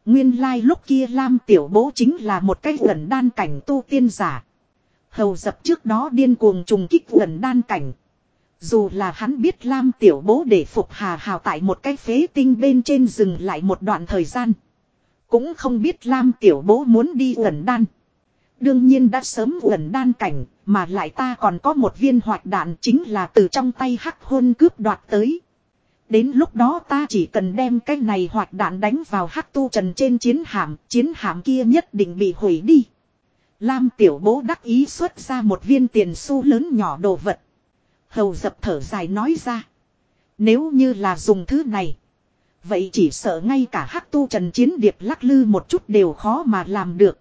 Nguyên lai like lúc kia Lam tiểu bố chính là một cái gần đan cảnh tu tiên giả. Hầu dập trước đó điên cuồng trùng kích gần đan cảnh. Dù là hắn biết Lam tiểu bố để phục hà hào tại một cái phế tinh bên trên dừng lại một đoạn thời gian. Cũng không biết Lam tiểu bố muốn đi gần đan. Đương nhiên đã sớm gần đan cảnh, mà lại ta còn có một viên hoạt đạn chính là từ trong tay hắc hôn cướp đoạt tới. Đến lúc đó ta chỉ cần đem cái này hoạt đạn đánh vào hắc tu trần trên chiến hạm, chiến hạm kia nhất định bị hủy đi. Lam tiểu bố đắc ý xuất ra một viên tiền xu lớn nhỏ đồ vật. Hầu dập thở dài nói ra. Nếu như là dùng thứ này. Vậy chỉ sợ ngay cả hắc tu trần chiến điệp lắc lư một chút đều khó mà làm được.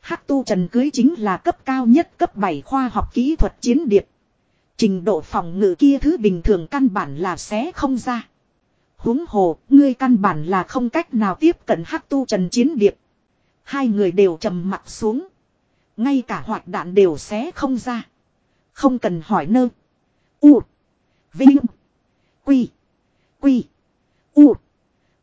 Hắc tu trần cưới chính là cấp cao nhất cấp 7 khoa học kỹ thuật chiến điệp. Trình độ phòng ngự kia thứ bình thường căn bản là sẽ không ra. huống hồ, ngươi căn bản là không cách nào tiếp cận hắc tu trần chiến điệp. Hai người đều trầm mặt xuống. Ngay cả hoạt đạn đều sẽ không ra. Không cần hỏi nơ. U. Vinh. Quy. Quy. U.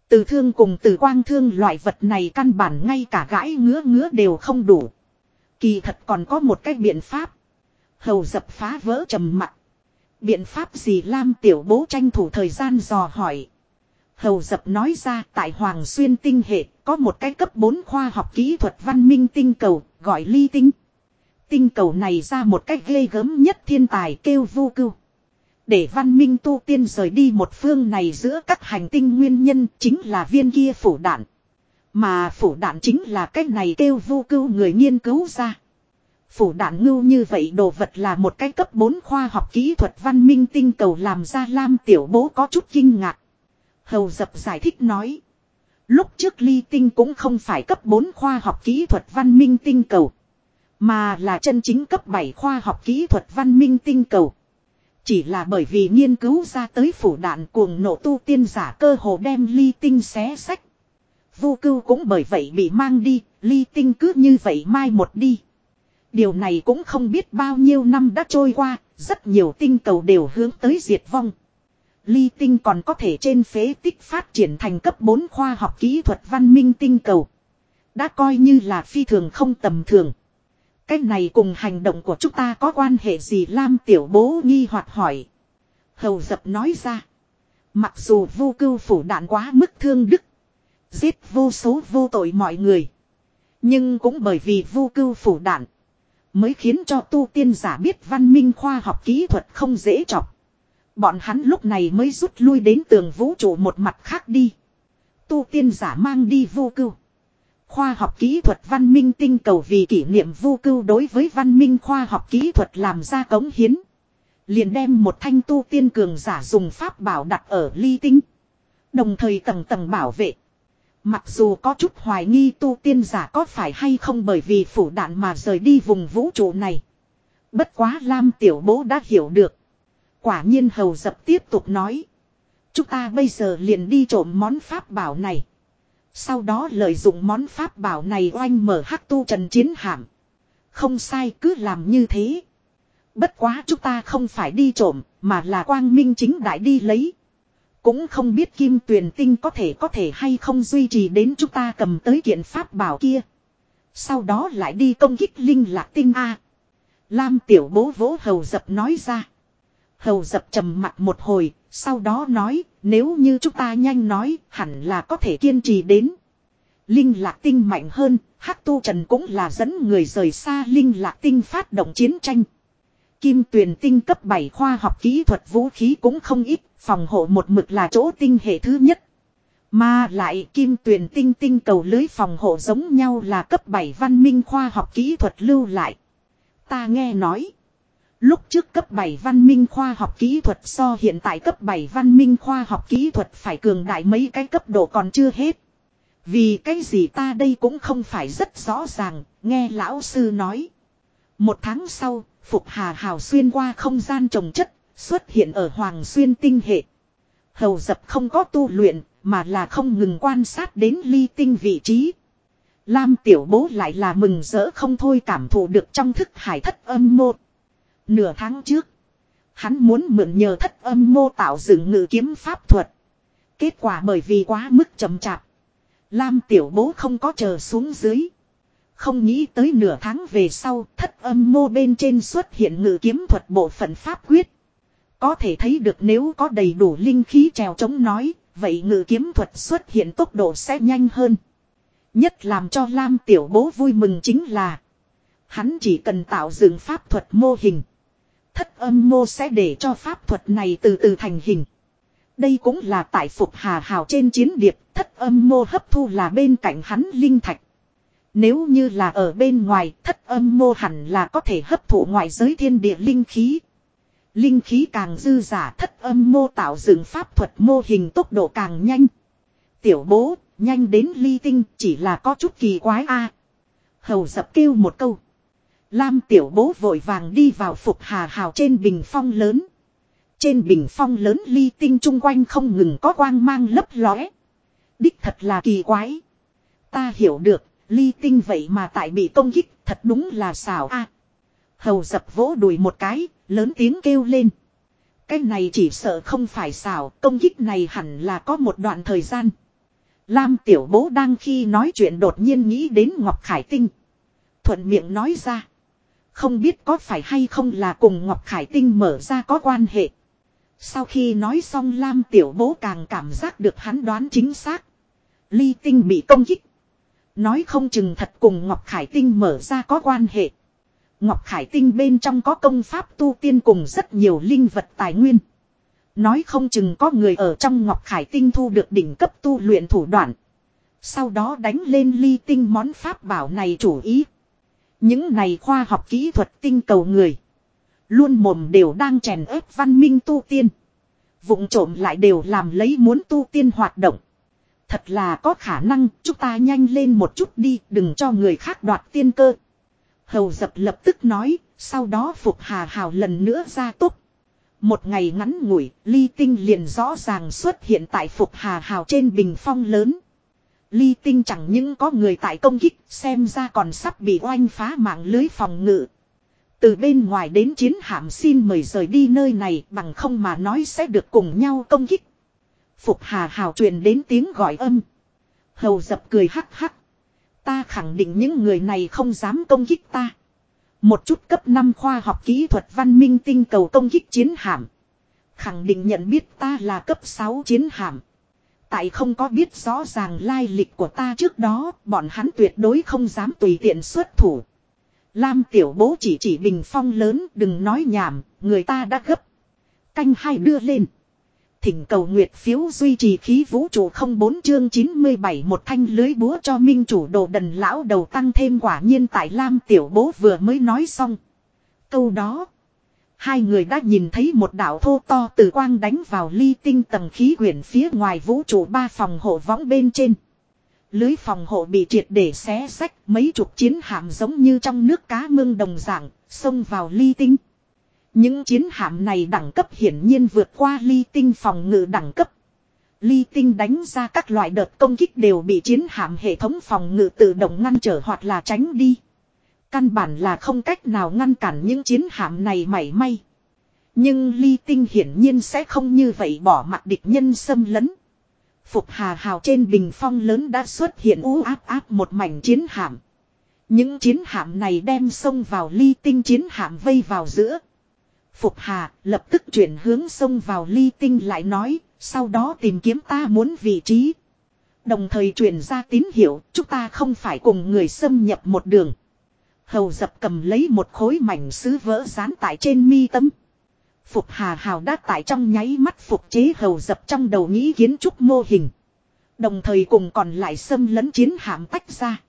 Từ thương cùng từ quang thương loại vật này căn bản ngay cả gãi ngứa ngứa đều không đủ. Kỳ thật còn có một cách biện pháp. Hầu dập phá vỡ trầm mặt. Biện pháp gì Lam tiểu bố tranh thủ thời gian dò hỏi. Hầu dập nói ra, tại Hoàng Xuyên tinh hệ, có một cái cấp 4 khoa học kỹ thuật văn minh tinh cầu, gọi ly tinh. Tinh cầu này ra một cách ghê gớm nhất thiên tài kêu vô cưu. Để văn minh tu tiên rời đi một phương này giữa các hành tinh nguyên nhân chính là viên kia phủ đạn. Mà phủ đạn chính là cách này kêu vô cưu người nghiên cứu ra. Phủ đạn ngưu như vậy đồ vật là một cái cấp 4 khoa học kỹ thuật văn minh tinh cầu làm ra Lam Tiểu Bố có chút kinh ngạc. Hầu dập giải thích nói. Lúc trước ly tinh cũng không phải cấp 4 khoa học kỹ thuật văn minh tinh cầu. Mà là chân chính cấp 7 khoa học kỹ thuật văn minh tinh cầu. Chỉ là bởi vì nghiên cứu ra tới phủ đạn cuồng nổ tu tiên giả cơ hồ đem ly tinh xé sách. Vô cưu cũng bởi vậy bị mang đi, ly tinh cứ như vậy mai một đi. Điều này cũng không biết bao nhiêu năm đã trôi qua, rất nhiều tinh cầu đều hướng tới diệt vong. Ly tinh còn có thể trên phế tích phát triển thành cấp 4 khoa học kỹ thuật văn minh tinh cầu. Đã coi như là phi thường không tầm thường. Cái này cùng hành động của chúng ta có quan hệ gì Lam tiểu bố nghi hoặc hỏi. Hầu dập nói ra. Mặc dù vô cưu phủ đạn quá mức thương đức. Giết vô số vô tội mọi người. Nhưng cũng bởi vì vô cưu phủ đạn. Mới khiến cho tu tiên giả biết văn minh khoa học kỹ thuật không dễ chọc. Bọn hắn lúc này mới rút lui đến tường vũ trụ một mặt khác đi. Tu tiên giả mang đi vô cưu. Khoa học kỹ thuật văn minh tinh cầu vì kỷ niệm vô cưu đối với văn minh khoa học kỹ thuật làm ra cống hiến. Liền đem một thanh tu tiên cường giả dùng pháp bảo đặt ở ly tinh. Đồng thời tầng tầng bảo vệ. Mặc dù có chút hoài nghi tu tiên giả có phải hay không bởi vì phủ đạn mà rời đi vùng vũ trụ này. Bất quá Lam Tiểu Bố đã hiểu được. Quả nhiên hầu dập tiếp tục nói. Chúng ta bây giờ liền đi trộm món pháp bảo này. Sau đó lợi dụng món pháp bảo này oanh mở hắc tu trần chiến hạm. Không sai cứ làm như thế. Bất quá chúng ta không phải đi trộm, mà là quang minh chính đại đi lấy. Cũng không biết kim tuyền tinh có thể có thể hay không duy trì đến chúng ta cầm tới kiện pháp bảo kia. Sau đó lại đi công kích linh lạc tinh A. Lam tiểu bố vỗ hầu dập nói ra. Hầu dập trầm mặt một hồi, sau đó nói, nếu như chúng ta nhanh nói, hẳn là có thể kiên trì đến. Linh lạc tinh mạnh hơn, hắc tu trần cũng là dẫn người rời xa linh lạc tinh phát động chiến tranh. Kim tuyển tinh cấp 7 khoa học kỹ thuật vũ khí cũng không ít, phòng hộ một mực là chỗ tinh hệ thứ nhất. Mà lại kim tuyển tinh tinh cầu lưới phòng hộ giống nhau là cấp 7 văn minh khoa học kỹ thuật lưu lại. Ta nghe nói. Lúc trước cấp 7 văn minh khoa học kỹ thuật so hiện tại cấp 7 văn minh khoa học kỹ thuật phải cường đại mấy cái cấp độ còn chưa hết. Vì cái gì ta đây cũng không phải rất rõ ràng, nghe lão sư nói. Một tháng sau, Phục Hà Hào xuyên qua không gian trồng chất, xuất hiện ở Hoàng Xuyên tinh hệ. Hầu dập không có tu luyện, mà là không ngừng quan sát đến ly tinh vị trí. Lam tiểu bố lại là mừng rỡ không thôi cảm thụ được trong thức hải thất âm mô. Nửa tháng trước, hắn muốn mượn nhờ thất âm mô tạo dựng ngự kiếm pháp thuật. Kết quả bởi vì quá mức chậm chạp. Lam tiểu bố không có chờ xuống dưới. Không nghĩ tới nửa tháng về sau thất âm mô bên trên xuất hiện ngự kiếm thuật bộ phận pháp quyết. Có thể thấy được nếu có đầy đủ linh khí trèo chống nói, vậy ngự kiếm thuật xuất hiện tốc độ sẽ nhanh hơn. Nhất làm cho Lam tiểu bố vui mừng chính là Hắn chỉ cần tạo dựng pháp thuật mô hình. Thất âm mô sẽ để cho pháp thuật này từ từ thành hình. Đây cũng là tại phục hà hào trên chiến điệp thất âm mô hấp thu là bên cạnh hắn linh thạch. Nếu như là ở bên ngoài thất âm mô hẳn là có thể hấp thụ ngoại giới thiên địa linh khí. Linh khí càng dư giả thất âm mô tạo dựng pháp thuật mô hình tốc độ càng nhanh. Tiểu bố, nhanh đến ly tinh chỉ là có chút kỳ quái a Hầu dập kêu một câu. Lam tiểu bố vội vàng đi vào phục hà hào trên bình phong lớn. Trên bình phong lớn ly tinh chung quanh không ngừng có quang mang lấp lóe. Đích thật là kỳ quái. Ta hiểu được, ly tinh vậy mà tại bị công kích, thật đúng là xảo a. hầu dập vỗ đùi một cái, lớn tiếng kêu lên. Cái này chỉ sợ không phải xảo, công kích này hẳn là có một đoạn thời gian. Lam tiểu bố đang khi nói chuyện đột nhiên nghĩ đến Ngọc Khải Tinh. Thuận miệng nói ra. Không biết có phải hay không là cùng Ngọc Khải Tinh mở ra có quan hệ. Sau khi nói xong Lam tiểu bố càng cảm giác được hắn đoán chính xác. Ly tinh bị công kích. Nói không chừng thật cùng Ngọc Khải Tinh mở ra có quan hệ. Ngọc Khải Tinh bên trong có công pháp tu tiên cùng rất nhiều linh vật tài nguyên. Nói không chừng có người ở trong Ngọc Khải Tinh thu được đỉnh cấp tu luyện thủ đoạn. Sau đó đánh lên ly tinh món pháp bảo này chủ ý. Những này khoa học kỹ thuật tinh cầu người. Luôn mồm đều đang chèn ép văn minh tu tiên. Vụng trộm lại đều làm lấy muốn tu tiên hoạt động. Thật là có khả năng chúng ta nhanh lên một chút đi đừng cho người khác đoạt tiên cơ. Hầu dập lập tức nói, sau đó Phục Hà Hào lần nữa ra tốc. Một ngày ngắn ngủi, ly tinh liền rõ ràng xuất hiện tại Phục Hà Hào trên bình phong lớn. Ly tinh chẳng những có người tại công kích, xem ra còn sắp bị oanh phá mạng lưới phòng ngự. Từ bên ngoài đến chiến hạm xin mời rời đi nơi này bằng không mà nói sẽ được cùng nhau công kích. Phục Hà Hào truyền đến tiếng gọi âm. Hầu dập cười hắc hắc. Ta khẳng định những người này không dám công kích ta. Một chút cấp 5 khoa học kỹ thuật văn minh tinh cầu công kích chiến hạm. Khẳng định nhận biết ta là cấp 6 chiến hạm. Tại không có biết rõ ràng lai lịch của ta trước đó, bọn hắn tuyệt đối không dám tùy tiện xuất thủ. Lam tiểu bố chỉ chỉ bình phong lớn, đừng nói nhảm, người ta đã gấp. Canh hai đưa lên. Thỉnh cầu nguyệt phiếu duy trì khí vũ trụ không bốn chương 97 một thanh lưới búa cho minh chủ đồ đần lão đầu tăng thêm quả nhiên tại Lam tiểu bố vừa mới nói xong. Câu đó. Hai người đã nhìn thấy một đảo thô to từ quang đánh vào ly tinh tầng khí quyển phía ngoài vũ trụ ba phòng hộ võng bên trên. Lưới phòng hộ bị triệt để xé sách mấy chục chiến hạm giống như trong nước cá mương đồng dạng, xông vào ly tinh. Những chiến hạm này đẳng cấp hiển nhiên vượt qua ly tinh phòng ngự đẳng cấp. Ly tinh đánh ra các loại đợt công kích đều bị chiến hạm hệ thống phòng ngự tự động ngăn trở hoặc là tránh đi. Căn bản là không cách nào ngăn cản những chiến hạm này mảy may. Nhưng ly tinh hiển nhiên sẽ không như vậy bỏ mặt địch nhân xâm lấn. Phục hà hào trên bình phong lớn đã xuất hiện ú áp áp một mảnh chiến hạm. Những chiến hạm này đem xông vào ly tinh chiến hạm vây vào giữa. Phục Hà lập tức chuyển hướng sông vào ly tinh lại nói, sau đó tìm kiếm ta muốn vị trí. Đồng thời truyền ra tín hiệu, chúng ta không phải cùng người xâm nhập một đường. Hầu dập cầm lấy một khối mảnh sứ vỡ dán tại trên mi tâm. Phục Hà Hào đã tại trong nháy mắt phục chế hầu dập trong đầu nghĩ kiến trúc mô hình. Đồng thời cùng còn lại xâm lấn chiến hạm tách ra.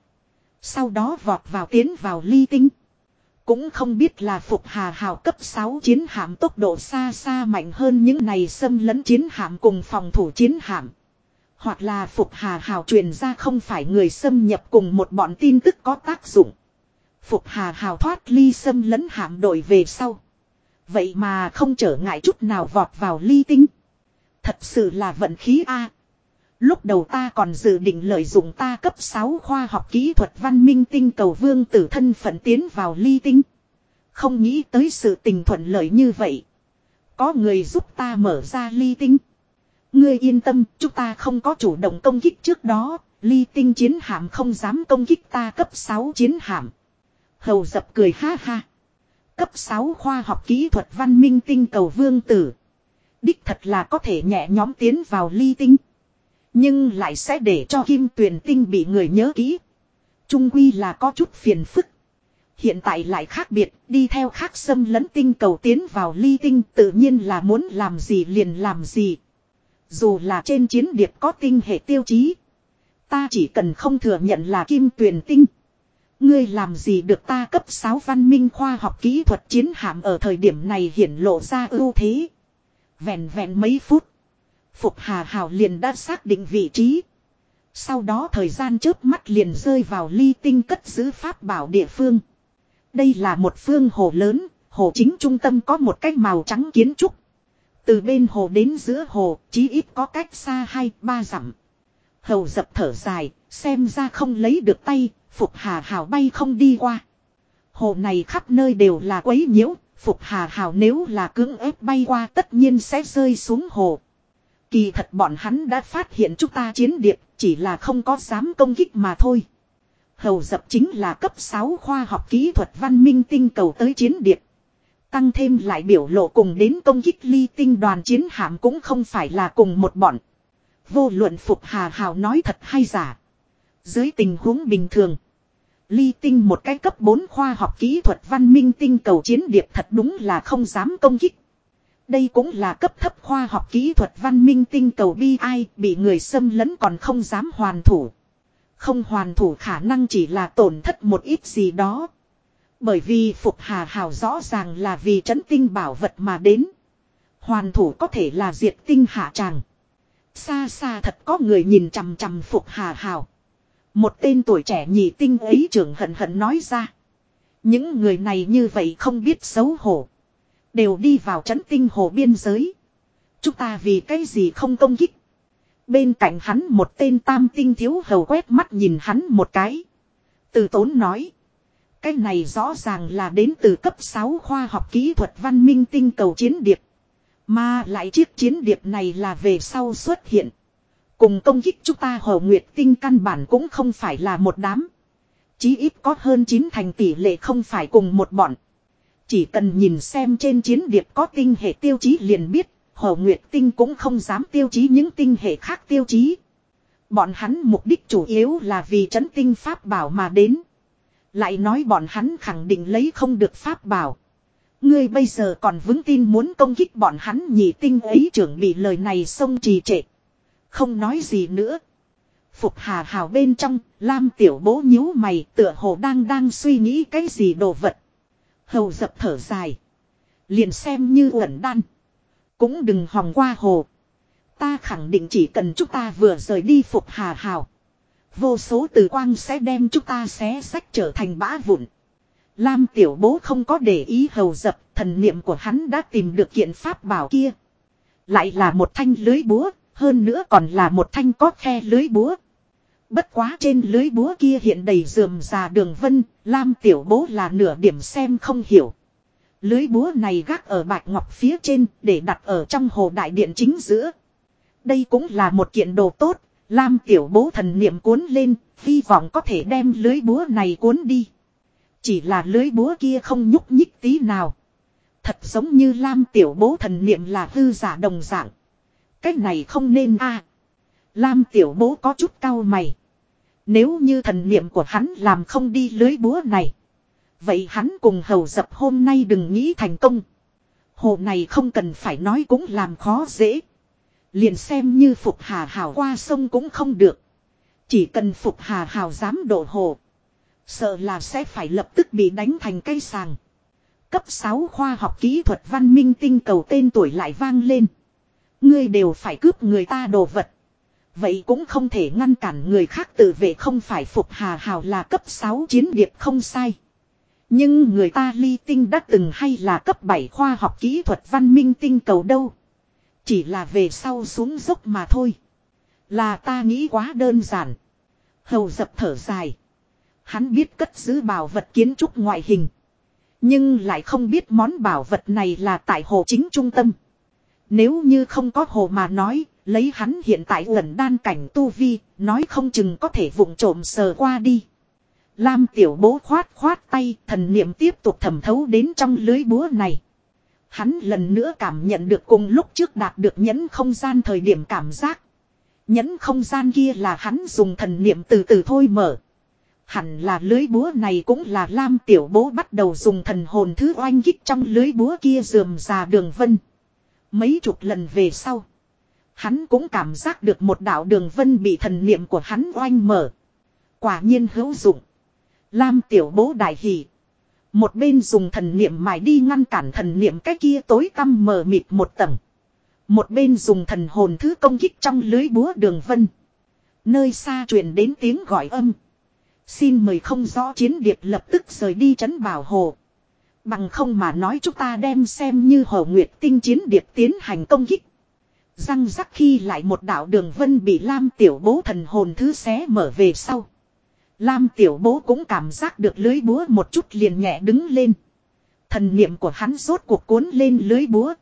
Sau đó vọt vào tiến vào ly tinh. Cũng không biết là phục hà hào cấp 6 chiến hạm tốc độ xa xa mạnh hơn những này xâm lấn chiến hạm cùng phòng thủ chiến hạm. Hoặc là phục hà hào truyền ra không phải người xâm nhập cùng một bọn tin tức có tác dụng. Phục hà hào thoát ly xâm lấn hạm đội về sau. Vậy mà không trở ngại chút nào vọt vào ly tinh. Thật sự là vận khí A. Lúc đầu ta còn dự định lợi dụng ta cấp 6 khoa học kỹ thuật văn minh tinh cầu vương tử thân phận tiến vào ly tinh. Không nghĩ tới sự tình thuận lợi như vậy. Có người giúp ta mở ra ly tinh. Ngươi yên tâm, chúng ta không có chủ động công kích trước đó, ly tinh chiến hạm không dám công kích ta cấp 6 chiến hạm. Hầu dập cười ha ha. Cấp 6 khoa học kỹ thuật văn minh tinh cầu vương tử. Đích thật là có thể nhẹ nhóm tiến vào ly tinh. Nhưng lại sẽ để cho kim tuyền tinh bị người nhớ kỹ. Trung quy là có chút phiền phức. Hiện tại lại khác biệt, đi theo khác xâm lấn tinh cầu tiến vào ly tinh tự nhiên là muốn làm gì liền làm gì. Dù là trên chiến điệp có tinh hệ tiêu chí. Ta chỉ cần không thừa nhận là kim tuyền tinh. Ngươi làm gì được ta cấp 6 văn minh khoa học kỹ thuật chiến hạm ở thời điểm này hiển lộ ra ưu thế. Vẹn vẹn mấy phút. Phục Hà Hảo liền đã xác định vị trí. Sau đó thời gian chớp mắt liền rơi vào ly tinh cất giữ pháp bảo địa phương. Đây là một phương hồ lớn, hồ chính trung tâm có một cái màu trắng kiến trúc. Từ bên hồ đến giữa hồ, chí ít có cách xa hai ba dặm. Hầu dập thở dài, xem ra không lấy được tay, Phục Hà Hảo bay không đi qua. Hồ này khắp nơi đều là quấy nhiễu, Phục Hà Hảo nếu là cưỡng ép bay qua tất nhiên sẽ rơi xuống hồ. Kỳ thật bọn hắn đã phát hiện chúng ta chiến điệp, chỉ là không có dám công kích mà thôi. Hầu dập chính là cấp 6 khoa học kỹ thuật văn minh tinh cầu tới chiến điệp. Tăng thêm lại biểu lộ cùng đến công kích ly tinh đoàn chiến hạm cũng không phải là cùng một bọn. Vô luận Phục Hà Hào nói thật hay giả. Dưới tình huống bình thường. Ly tinh một cái cấp 4 khoa học kỹ thuật văn minh tinh cầu chiến điệp thật đúng là không dám công kích. Đây cũng là cấp thấp khoa học kỹ thuật văn minh tinh cầu bi ai, bị người xâm lấn còn không dám hoàn thủ. Không hoàn thủ khả năng chỉ là tổn thất một ít gì đó. Bởi vì Phục Hà Hào rõ ràng là vì trấn tinh bảo vật mà đến. Hoàn thủ có thể là diệt tinh hạ tràng. Xa xa thật có người nhìn chằm chằm Phục Hà Hào. Một tên tuổi trẻ nhị tinh ấy trưởng hận hận nói ra. Những người này như vậy không biết xấu hổ. Đều đi vào trấn tinh hồ biên giới. Chúng ta vì cái gì không công kích. Bên cạnh hắn một tên tam tinh thiếu hầu quét mắt nhìn hắn một cái. Từ tốn nói. Cái này rõ ràng là đến từ cấp 6 khoa học kỹ thuật văn minh tinh cầu chiến điệp. Mà lại chiếc chiến điệp này là về sau xuất hiện. Cùng công kích chúng ta hồ nguyệt tinh căn bản cũng không phải là một đám. Chí ít có hơn 9 thành tỷ lệ không phải cùng một bọn. Chỉ cần nhìn xem trên chiến điệp có tinh hệ tiêu chí liền biết, hồ nguyệt tinh cũng không dám tiêu chí những tinh hệ khác tiêu chí. Bọn hắn mục đích chủ yếu là vì chấn tinh pháp bảo mà đến. Lại nói bọn hắn khẳng định lấy không được pháp bảo. Ngươi bây giờ còn vững tin muốn công kích bọn hắn nhị tinh ấy trưởng bị lời này xông trì trệ. Không nói gì nữa. Phục hà hào bên trong, Lam tiểu bố nhíu mày tựa hồ đang đang suy nghĩ cái gì đồ vật. Hầu dập thở dài. Liền xem như uẩn đan. Cũng đừng hòng qua hồ. Ta khẳng định chỉ cần chúng ta vừa rời đi phục hà hào. Vô số từ quang sẽ đem chúng ta xé sách trở thành bã vụn. Lam tiểu bố không có để ý hầu dập, thần niệm của hắn đã tìm được kiện pháp bảo kia. Lại là một thanh lưới búa, hơn nữa còn là một thanh có khe lưới búa. Bất quá trên lưới búa kia hiện đầy dườm già đường vân, Lam tiểu bố là nửa điểm xem không hiểu. Lưới búa này gác ở bạch ngọc phía trên để đặt ở trong hồ đại điện chính giữa. Đây cũng là một kiện đồ tốt, Lam tiểu bố thần niệm cuốn lên, hy vọng có thể đem lưới búa này cuốn đi. Chỉ là lưới búa kia không nhúc nhích tí nào. Thật giống như Lam tiểu bố thần niệm là hư giả đồng dạng. Cách này không nên a. Lam tiểu bố có chút cao mày. Nếu như thần niệm của hắn làm không đi lưới búa này. Vậy hắn cùng hầu dập hôm nay đừng nghĩ thành công. Hồ này không cần phải nói cũng làm khó dễ. Liền xem như Phục Hà Hào qua sông cũng không được. Chỉ cần Phục Hà Hào dám đổ hồ. Sợ là sẽ phải lập tức bị đánh thành cây sàng. Cấp 6 khoa học kỹ thuật văn minh tinh cầu tên tuổi lại vang lên. Ngươi đều phải cướp người ta đồ vật. Vậy cũng không thể ngăn cản người khác tự vệ không phải Phục Hà Hào là cấp 6 chiến điệp không sai. Nhưng người ta ly tinh đã từng hay là cấp 7 khoa học kỹ thuật văn minh tinh cầu đâu. Chỉ là về sau xuống dốc mà thôi. Là ta nghĩ quá đơn giản. Hầu dập thở dài. Hắn biết cất giữ bảo vật kiến trúc ngoại hình. Nhưng lại không biết món bảo vật này là tại hồ chính trung tâm. Nếu như không có hồ mà nói, lấy hắn hiện tại gần đan cảnh tu vi, nói không chừng có thể vụng trộm sờ qua đi. Lam tiểu bố khoát khoát tay, thần niệm tiếp tục thẩm thấu đến trong lưới búa này. Hắn lần nữa cảm nhận được cùng lúc trước đạt được nhẫn không gian thời điểm cảm giác. Nhẫn không gian kia là hắn dùng thần niệm từ từ thôi mở. Hẳn là lưới búa này cũng là Lam tiểu bố bắt đầu dùng thần hồn thứ oanh kích trong lưới búa kia dườm già đường vân. Mấy chục lần về sau. Hắn cũng cảm giác được một đạo đường vân bị thần niệm của hắn oanh mở. Quả nhiên hữu dụng. Lam tiểu bố đại hỷ. Một bên dùng thần niệm mài đi ngăn cản thần niệm cái kia tối tăm mờ mịt một tầng. Một bên dùng thần hồn thứ công kích trong lưới búa đường vân. Nơi xa truyền đến tiếng gọi âm. Xin mời không rõ chiến điệp lập tức rời đi trấn bảo hồ. Bằng không mà nói chúng ta đem xem như hồ nguyệt tinh chiến điệp tiến hành công kích. Răng rắc khi lại một đạo đường vân bị Lam tiểu bố thần hồn thứ xé mở về sau. Lam tiểu bố cũng cảm giác được lưới búa một chút liền nhẹ đứng lên. Thần niệm của hắn rốt cuộc cuốn lên lưới búa.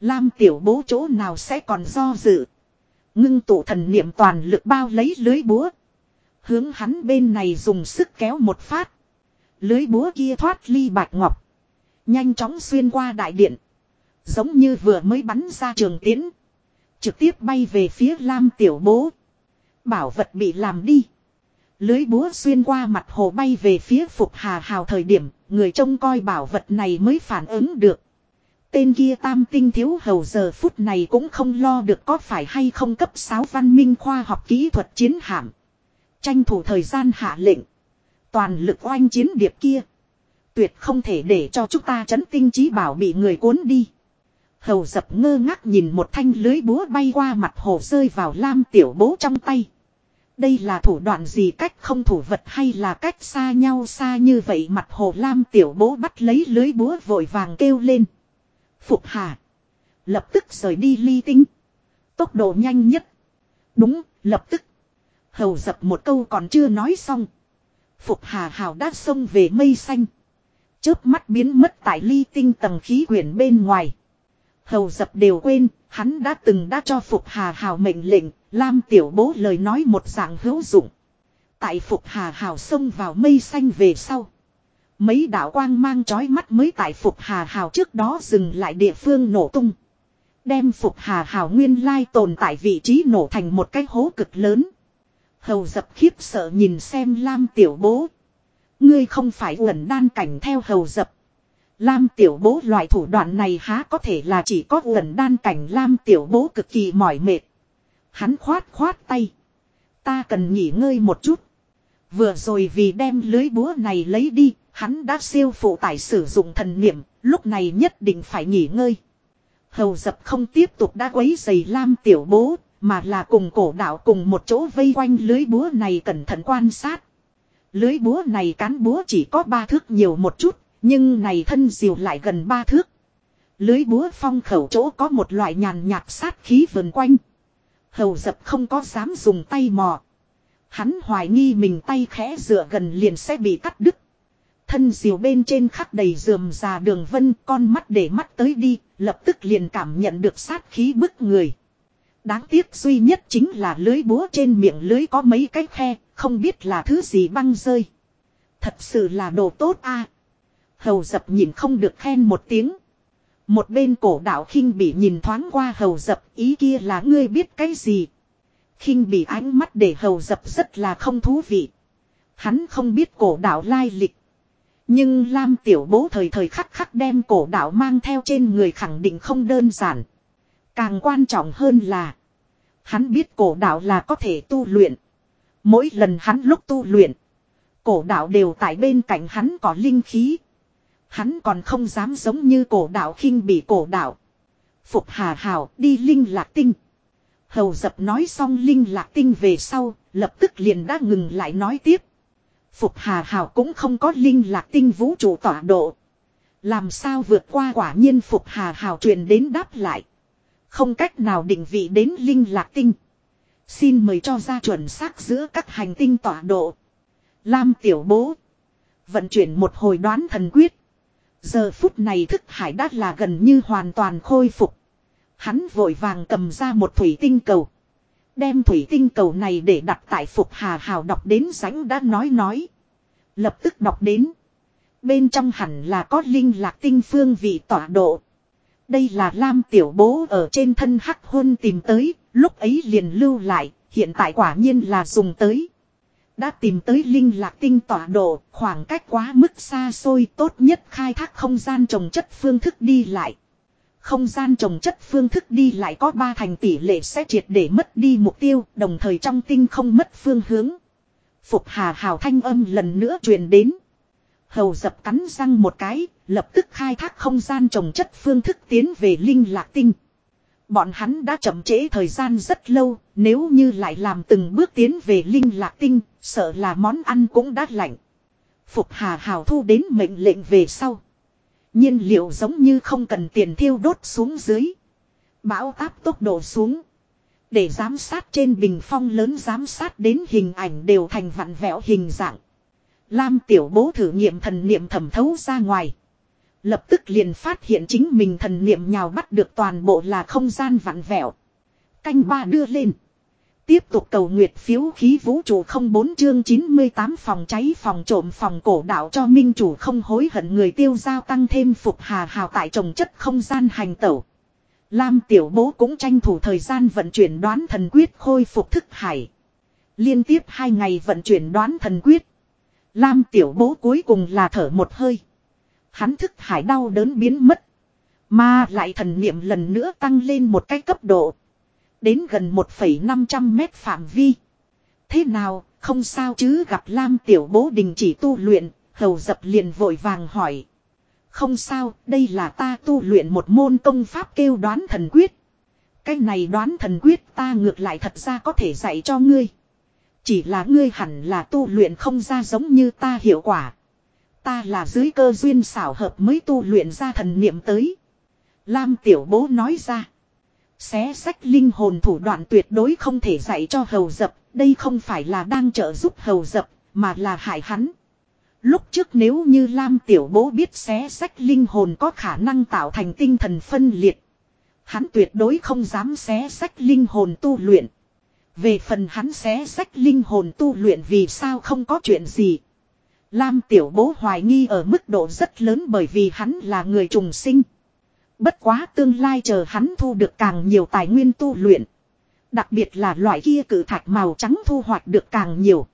Lam tiểu bố chỗ nào sẽ còn do dự. Ngưng tụ thần niệm toàn lực bao lấy lưới búa. Hướng hắn bên này dùng sức kéo một phát. Lưới búa kia thoát ly bạch ngọc. Nhanh chóng xuyên qua đại điện. Giống như vừa mới bắn ra trường tiến. Trực tiếp bay về phía Lam tiểu bố. Bảo vật bị làm đi. Lưới búa xuyên qua mặt hồ bay về phía Phục Hà Hào thời điểm, người trông coi bảo vật này mới phản ứng được. Tên kia tam tinh thiếu hầu giờ phút này cũng không lo được có phải hay không cấp 6 văn minh khoa học kỹ thuật chiến hạm. Tranh thủ thời gian hạ lệnh. Toàn lực oanh chiến điệp kia. Tuyệt không thể để cho chúng ta chấn tinh trí bảo bị người cuốn đi. Hầu dập ngơ ngác nhìn một thanh lưới búa bay qua mặt hồ rơi vào lam tiểu bố trong tay. Đây là thủ đoạn gì cách không thủ vật hay là cách xa nhau xa như vậy mặt hồ lam tiểu bố bắt lấy lưới búa vội vàng kêu lên. Phục hà. Lập tức rời đi ly tinh. Tốc độ nhanh nhất. Đúng, lập tức. Hầu dập một câu còn chưa nói xong. Phục hà hào đã xông về mây xanh. Chớp mắt biến mất tại ly tinh tầng khí quyển bên ngoài. Hầu dập đều quên, hắn đã từng đã cho Phục Hà Hào mệnh lệnh, Lam Tiểu Bố lời nói một dạng hữu dụng. Tại Phục Hà Hào xông vào mây xanh về sau. Mấy đạo quang mang chói mắt mới tại Phục Hà Hào trước đó dừng lại địa phương nổ tung. Đem Phục Hà Hào nguyên lai tồn tại vị trí nổ thành một cái hố cực lớn. Hầu dập khiếp sợ nhìn xem Lam Tiểu Bố. Ngươi không phải uẩn đan cảnh theo hầu dập. Lam tiểu bố loại thủ đoạn này há có thể là chỉ có uẩn đan cảnh Lam tiểu bố cực kỳ mỏi mệt. Hắn khoát khoát tay. Ta cần nghỉ ngơi một chút. Vừa rồi vì đem lưới búa này lấy đi, hắn đã siêu phụ tải sử dụng thần niệm, lúc này nhất định phải nghỉ ngơi. Hầu dập không tiếp tục đã quấy giày Lam tiểu bố, mà là cùng cổ đạo cùng một chỗ vây quanh lưới búa này cẩn thận quan sát. Lưới búa này cán búa chỉ có ba thước nhiều một chút, nhưng này thân diều lại gần ba thước. Lưới búa phong khẩu chỗ có một loại nhàn nhạt sát khí vần quanh. Hầu dập không có dám dùng tay mò. Hắn hoài nghi mình tay khẽ dựa gần liền sẽ bị cắt đứt. Thân diều bên trên khắc đầy dườm già đường vân con mắt để mắt tới đi, lập tức liền cảm nhận được sát khí bức người. Đáng tiếc duy nhất chính là lưới búa trên miệng lưới có mấy cái khe, không biết là thứ gì băng rơi. Thật sự là đồ tốt a Hầu dập nhìn không được khen một tiếng. Một bên cổ đạo khinh bị nhìn thoáng qua hầu dập, ý kia là ngươi biết cái gì. khinh bị ánh mắt để hầu dập rất là không thú vị. Hắn không biết cổ đạo lai lịch. Nhưng Lam tiểu bố thời thời khắc khắc đem cổ đạo mang theo trên người khẳng định không đơn giản. Càng quan trọng hơn là. Hắn biết cổ đạo là có thể tu luyện. Mỗi lần hắn lúc tu luyện. Cổ đạo đều tại bên cạnh hắn có linh khí. Hắn còn không dám giống như cổ đạo khinh bị cổ đạo. Phục hà hào đi linh lạc tinh. Hầu dập nói xong linh lạc tinh về sau, lập tức liền đã ngừng lại nói tiếp. Phục hà hào cũng không có linh lạc tinh vũ trụ tọa độ. Làm sao vượt qua quả nhiên phục hà hào truyền đến đáp lại. Không cách nào định vị đến linh lạc tinh. Xin mời cho ra chuẩn xác giữa các hành tinh tọa độ. Lam tiểu bố. Vận chuyển một hồi đoán thần quyết. Giờ phút này thức hải đã là gần như hoàn toàn khôi phục. Hắn vội vàng cầm ra một thủy tinh cầu. Đem thủy tinh cầu này để đặt tại Phục Hà Hào đọc đến sánh đã nói nói. Lập tức đọc đến. Bên trong hẳn là có linh lạc tinh phương vị tọa độ. Đây là Lam Tiểu Bố ở trên thân Hắc Hôn tìm tới, lúc ấy liền lưu lại, hiện tại quả nhiên là dùng tới. Đã tìm tới linh lạc tinh tọa độ, khoảng cách quá mức xa xôi tốt nhất khai thác không gian trồng chất phương thức đi lại. Không gian trồng chất phương thức đi lại có ba thành tỷ lệ sẽ triệt để mất đi mục tiêu, đồng thời trong tinh không mất phương hướng. Phục hà hào thanh âm lần nữa truyền đến. Hầu dập cắn răng một cái, lập tức khai thác không gian trồng chất phương thức tiến về linh lạc tinh. Bọn hắn đã chậm trễ thời gian rất lâu, nếu như lại làm từng bước tiến về linh lạc tinh, sợ là món ăn cũng đã lạnh. Phục Hà Hào thu đến mệnh lệnh về sau. nhiên liệu giống như không cần tiền thiêu đốt xuống dưới. Bão táp tốc độ xuống. Để giám sát trên bình phong lớn giám sát đến hình ảnh đều thành vặn vẹo hình dạng. Lam tiểu bố thử nghiệm thần niệm thẩm thấu ra ngoài. Lập tức liền phát hiện chính mình thần niệm nhào bắt được toàn bộ là không gian vặn vẹo. Canh ba đưa lên. Tiếp tục cầu nguyệt phiếu khí vũ trụ không bốn chương 98 phòng cháy phòng trộm phòng cổ đạo cho minh chủ không hối hận người tiêu giao tăng thêm phục hà hào tại trồng chất không gian hành tẩu. Lam tiểu bố cũng tranh thủ thời gian vận chuyển đoán thần quyết khôi phục thức hải. Liên tiếp hai ngày vận chuyển đoán thần quyết. Lam tiểu bố cuối cùng là thở một hơi. Hắn thức hải đau đớn biến mất. Mà lại thần niệm lần nữa tăng lên một cái cấp độ. Đến gần 1,500 mét phạm vi. Thế nào, không sao chứ gặp Lam tiểu bố đình chỉ tu luyện, hầu dập liền vội vàng hỏi. Không sao, đây là ta tu luyện một môn công pháp kêu đoán thần quyết. Cái này đoán thần quyết ta ngược lại thật ra có thể dạy cho ngươi. Chỉ là ngươi hẳn là tu luyện không ra giống như ta hiệu quả. Ta là dưới cơ duyên xảo hợp mới tu luyện ra thần niệm tới. Lam tiểu bố nói ra. Xé sách linh hồn thủ đoạn tuyệt đối không thể dạy cho hầu dập. Đây không phải là đang trợ giúp hầu dập, mà là hại hắn. Lúc trước nếu như Lam tiểu bố biết xé sách linh hồn có khả năng tạo thành tinh thần phân liệt. Hắn tuyệt đối không dám xé sách linh hồn tu luyện. Về phần hắn xé sách linh hồn tu luyện vì sao không có chuyện gì. Lam tiểu bố hoài nghi ở mức độ rất lớn bởi vì hắn là người trùng sinh. Bất quá tương lai chờ hắn thu được càng nhiều tài nguyên tu luyện. Đặc biệt là loại kia cử thạch màu trắng thu hoạch được càng nhiều.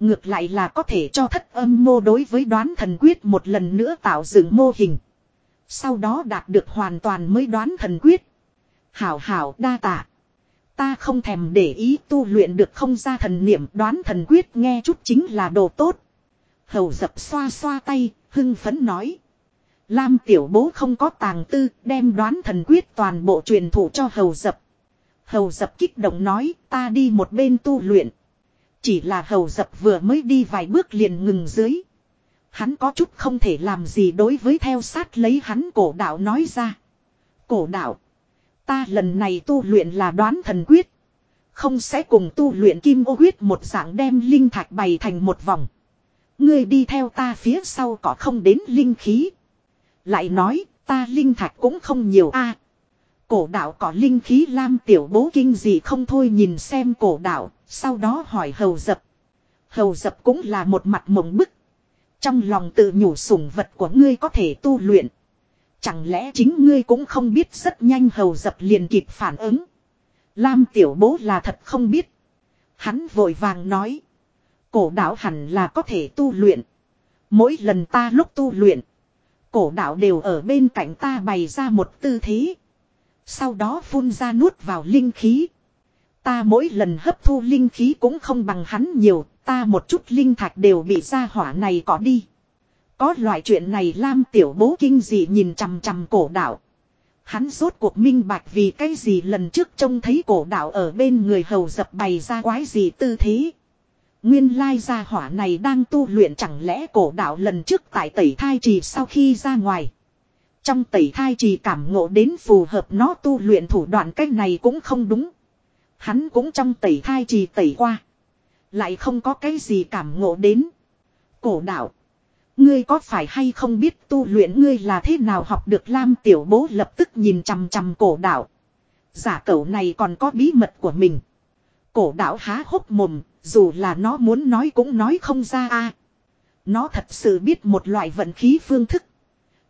Ngược lại là có thể cho thất âm mô đối với đoán thần quyết một lần nữa tạo dựng mô hình. Sau đó đạt được hoàn toàn mới đoán thần quyết. Hảo hảo đa tạ. Ta không thèm để ý tu luyện được không ra thần niệm đoán thần quyết nghe chút chính là đồ tốt. Hầu dập xoa xoa tay, hưng phấn nói. Lam tiểu bố không có tàng tư, đem đoán thần quyết toàn bộ truyền thủ cho hầu dập. Hầu dập kích động nói, ta đi một bên tu luyện. Chỉ là hầu dập vừa mới đi vài bước liền ngừng dưới. Hắn có chút không thể làm gì đối với theo sát lấy hắn cổ đạo nói ra. Cổ đạo. Ta lần này tu luyện là đoán thần quyết. Không sẽ cùng tu luyện kim ô huyết một dạng đem linh thạch bày thành một vòng. Ngươi đi theo ta phía sau có không đến linh khí. Lại nói, ta linh thạch cũng không nhiều a. cổ đạo có linh khí lam tiểu bố kinh gì không thôi nhìn xem cổ đạo, sau đó hỏi hầu dập. Hầu dập cũng là một mặt mộng bức. Trong lòng tự nhủ sủng vật của ngươi có thể tu luyện. Chẳng lẽ chính ngươi cũng không biết rất nhanh hầu dập liền kịp phản ứng. Lam tiểu bố là thật không biết. Hắn vội vàng nói. Cổ đạo hẳn là có thể tu luyện. Mỗi lần ta lúc tu luyện. Cổ đạo đều ở bên cạnh ta bày ra một tư thế. Sau đó phun ra nuốt vào linh khí. Ta mỗi lần hấp thu linh khí cũng không bằng hắn nhiều. Ta một chút linh thạch đều bị ra hỏa này có đi. Có loại chuyện này Lam tiểu bố kinh dị nhìn chằm chằm cổ đạo. Hắn rốt cuộc minh bạch vì cái gì lần trước trông thấy cổ đạo ở bên người hầu dập bày ra quái gì tư thế. Nguyên lai gia hỏa này đang tu luyện chẳng lẽ cổ đạo lần trước tại tẩy thai trì sau khi ra ngoài. Trong tẩy thai trì cảm ngộ đến phù hợp nó tu luyện thủ đoạn cách này cũng không đúng. Hắn cũng trong tẩy thai trì tẩy qua. Lại không có cái gì cảm ngộ đến. Cổ đạo. Ngươi có phải hay không biết tu luyện ngươi là thế nào học được Lam Tiểu Bố lập tức nhìn chằm chằm cổ đạo. Giả cẩu này còn có bí mật của mình. Cổ đạo há hốc mồm, dù là nó muốn nói cũng nói không ra a. Nó thật sự biết một loại vận khí phương thức.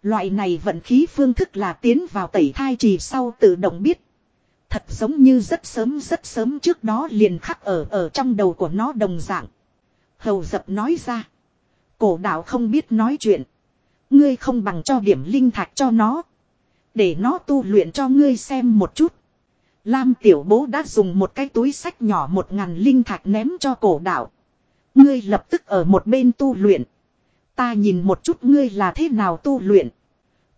Loại này vận khí phương thức là tiến vào tẩy thai trì sau tự động biết. Thật giống như rất sớm rất sớm trước đó liền khắc ở ở trong đầu của nó đồng dạng. Hầu dập nói ra. Cổ đạo không biết nói chuyện. Ngươi không bằng cho điểm linh thạch cho nó. Để nó tu luyện cho ngươi xem một chút. Lam tiểu bố đã dùng một cái túi sách nhỏ một ngàn linh thạch ném cho cổ đạo. Ngươi lập tức ở một bên tu luyện. Ta nhìn một chút ngươi là thế nào tu luyện.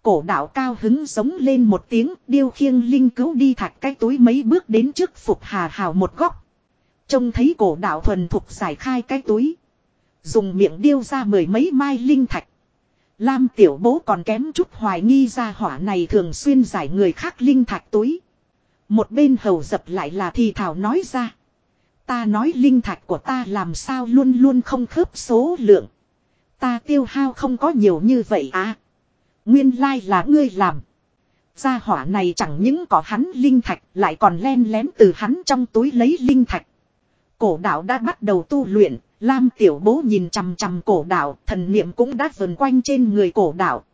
Cổ đạo cao hứng giống lên một tiếng, điêu khiêng linh cứu đi thạch cái túi mấy bước đến trước phục hà hào một góc. Trông thấy cổ đạo thuần thục giải khai cái túi. Dùng miệng điêu ra mười mấy mai linh thạch. Lam tiểu bố còn kém chút hoài nghi ra hỏa này thường xuyên giải người khác linh thạch túi. Một bên hầu dập lại là thì thảo nói ra. Ta nói linh thạch của ta làm sao luôn luôn không khớp số lượng. Ta tiêu hao không có nhiều như vậy à. Nguyên lai là ngươi làm. Gia hỏa này chẳng những có hắn linh thạch lại còn len lén từ hắn trong túi lấy linh thạch. Cổ đạo đã bắt đầu tu luyện, Lam tiểu bố nhìn chằm chằm cổ đạo, thần niệm cũng đã vần quanh trên người cổ đạo.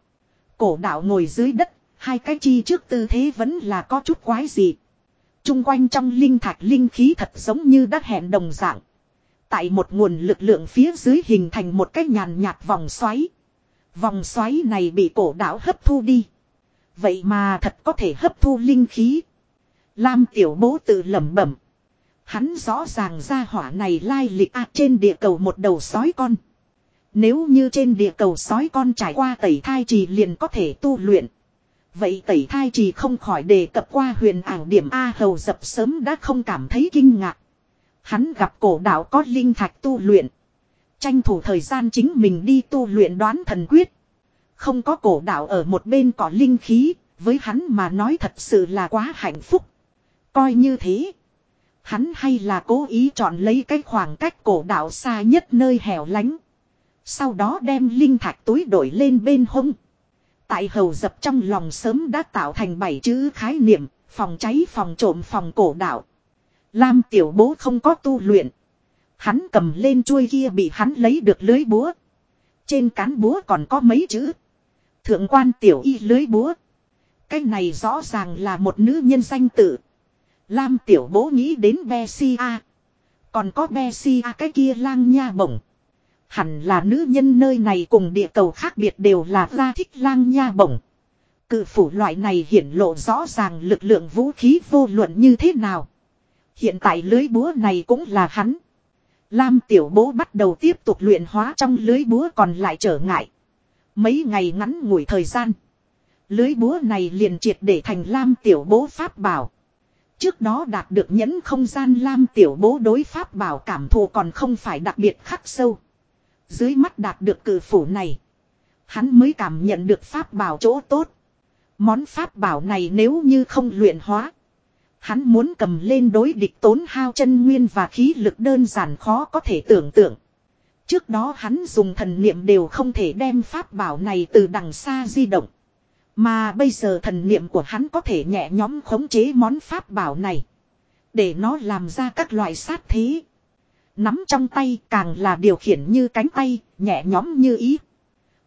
Cổ đạo ngồi dưới đất, hai cái chi trước tư thế vẫn là có chút quái gì chung quanh trong linh thạch linh khí thật giống như đã hẹn đồng dạng. Tại một nguồn lực lượng phía dưới hình thành một cái nhàn nhạt vòng xoáy. Vòng xoáy này bị cổ đảo hấp thu đi. Vậy mà thật có thể hấp thu linh khí. Lam tiểu bố tự lẩm bẩm. Hắn rõ ràng ra hỏa này lai lịch à trên địa cầu một đầu sói con. Nếu như trên địa cầu sói con trải qua tẩy thai trì liền có thể tu luyện. Vậy tẩy thai chỉ không khỏi đề cập qua huyền ảo điểm A hầu dập sớm đã không cảm thấy kinh ngạc. Hắn gặp cổ đạo có linh thạch tu luyện. Tranh thủ thời gian chính mình đi tu luyện đoán thần quyết. Không có cổ đạo ở một bên có linh khí, với hắn mà nói thật sự là quá hạnh phúc. Coi như thế. Hắn hay là cố ý chọn lấy cái khoảng cách cổ đạo xa nhất nơi hẻo lánh. Sau đó đem linh thạch túi đổi lên bên hông. Tại hầu dập trong lòng sớm đã tạo thành bảy chữ khái niệm, phòng cháy phòng trộm phòng cổ đạo. Lam tiểu bố không có tu luyện. Hắn cầm lên chuôi kia bị hắn lấy được lưới búa. Trên cán búa còn có mấy chữ. Thượng quan tiểu y lưới búa. Cái này rõ ràng là một nữ nhân danh tự. Lam tiểu bố nghĩ đến Bessia. Còn có Bessia cái kia lang nha bổng. Hẳn là nữ nhân nơi này cùng địa cầu khác biệt đều là ra thích lang nha bổng. Cự phủ loại này hiển lộ rõ ràng lực lượng vũ khí vô luận như thế nào. Hiện tại lưới búa này cũng là hắn. Lam tiểu bố bắt đầu tiếp tục luyện hóa trong lưới búa còn lại trở ngại. Mấy ngày ngắn ngủi thời gian. Lưới búa này liền triệt để thành Lam tiểu bố pháp bảo. Trước đó đạt được nhẫn không gian Lam tiểu bố đối pháp bảo cảm thù còn không phải đặc biệt khắc sâu. Dưới mắt đạt được cử phủ này. Hắn mới cảm nhận được pháp bảo chỗ tốt. Món pháp bảo này nếu như không luyện hóa. Hắn muốn cầm lên đối địch tốn hao chân nguyên và khí lực đơn giản khó có thể tưởng tượng. Trước đó hắn dùng thần niệm đều không thể đem pháp bảo này từ đằng xa di động. Mà bây giờ thần niệm của hắn có thể nhẹ nhóm khống chế món pháp bảo này. Để nó làm ra các loại sát thế. Nắm trong tay càng là điều khiển như cánh tay, nhẹ nhõm như ý.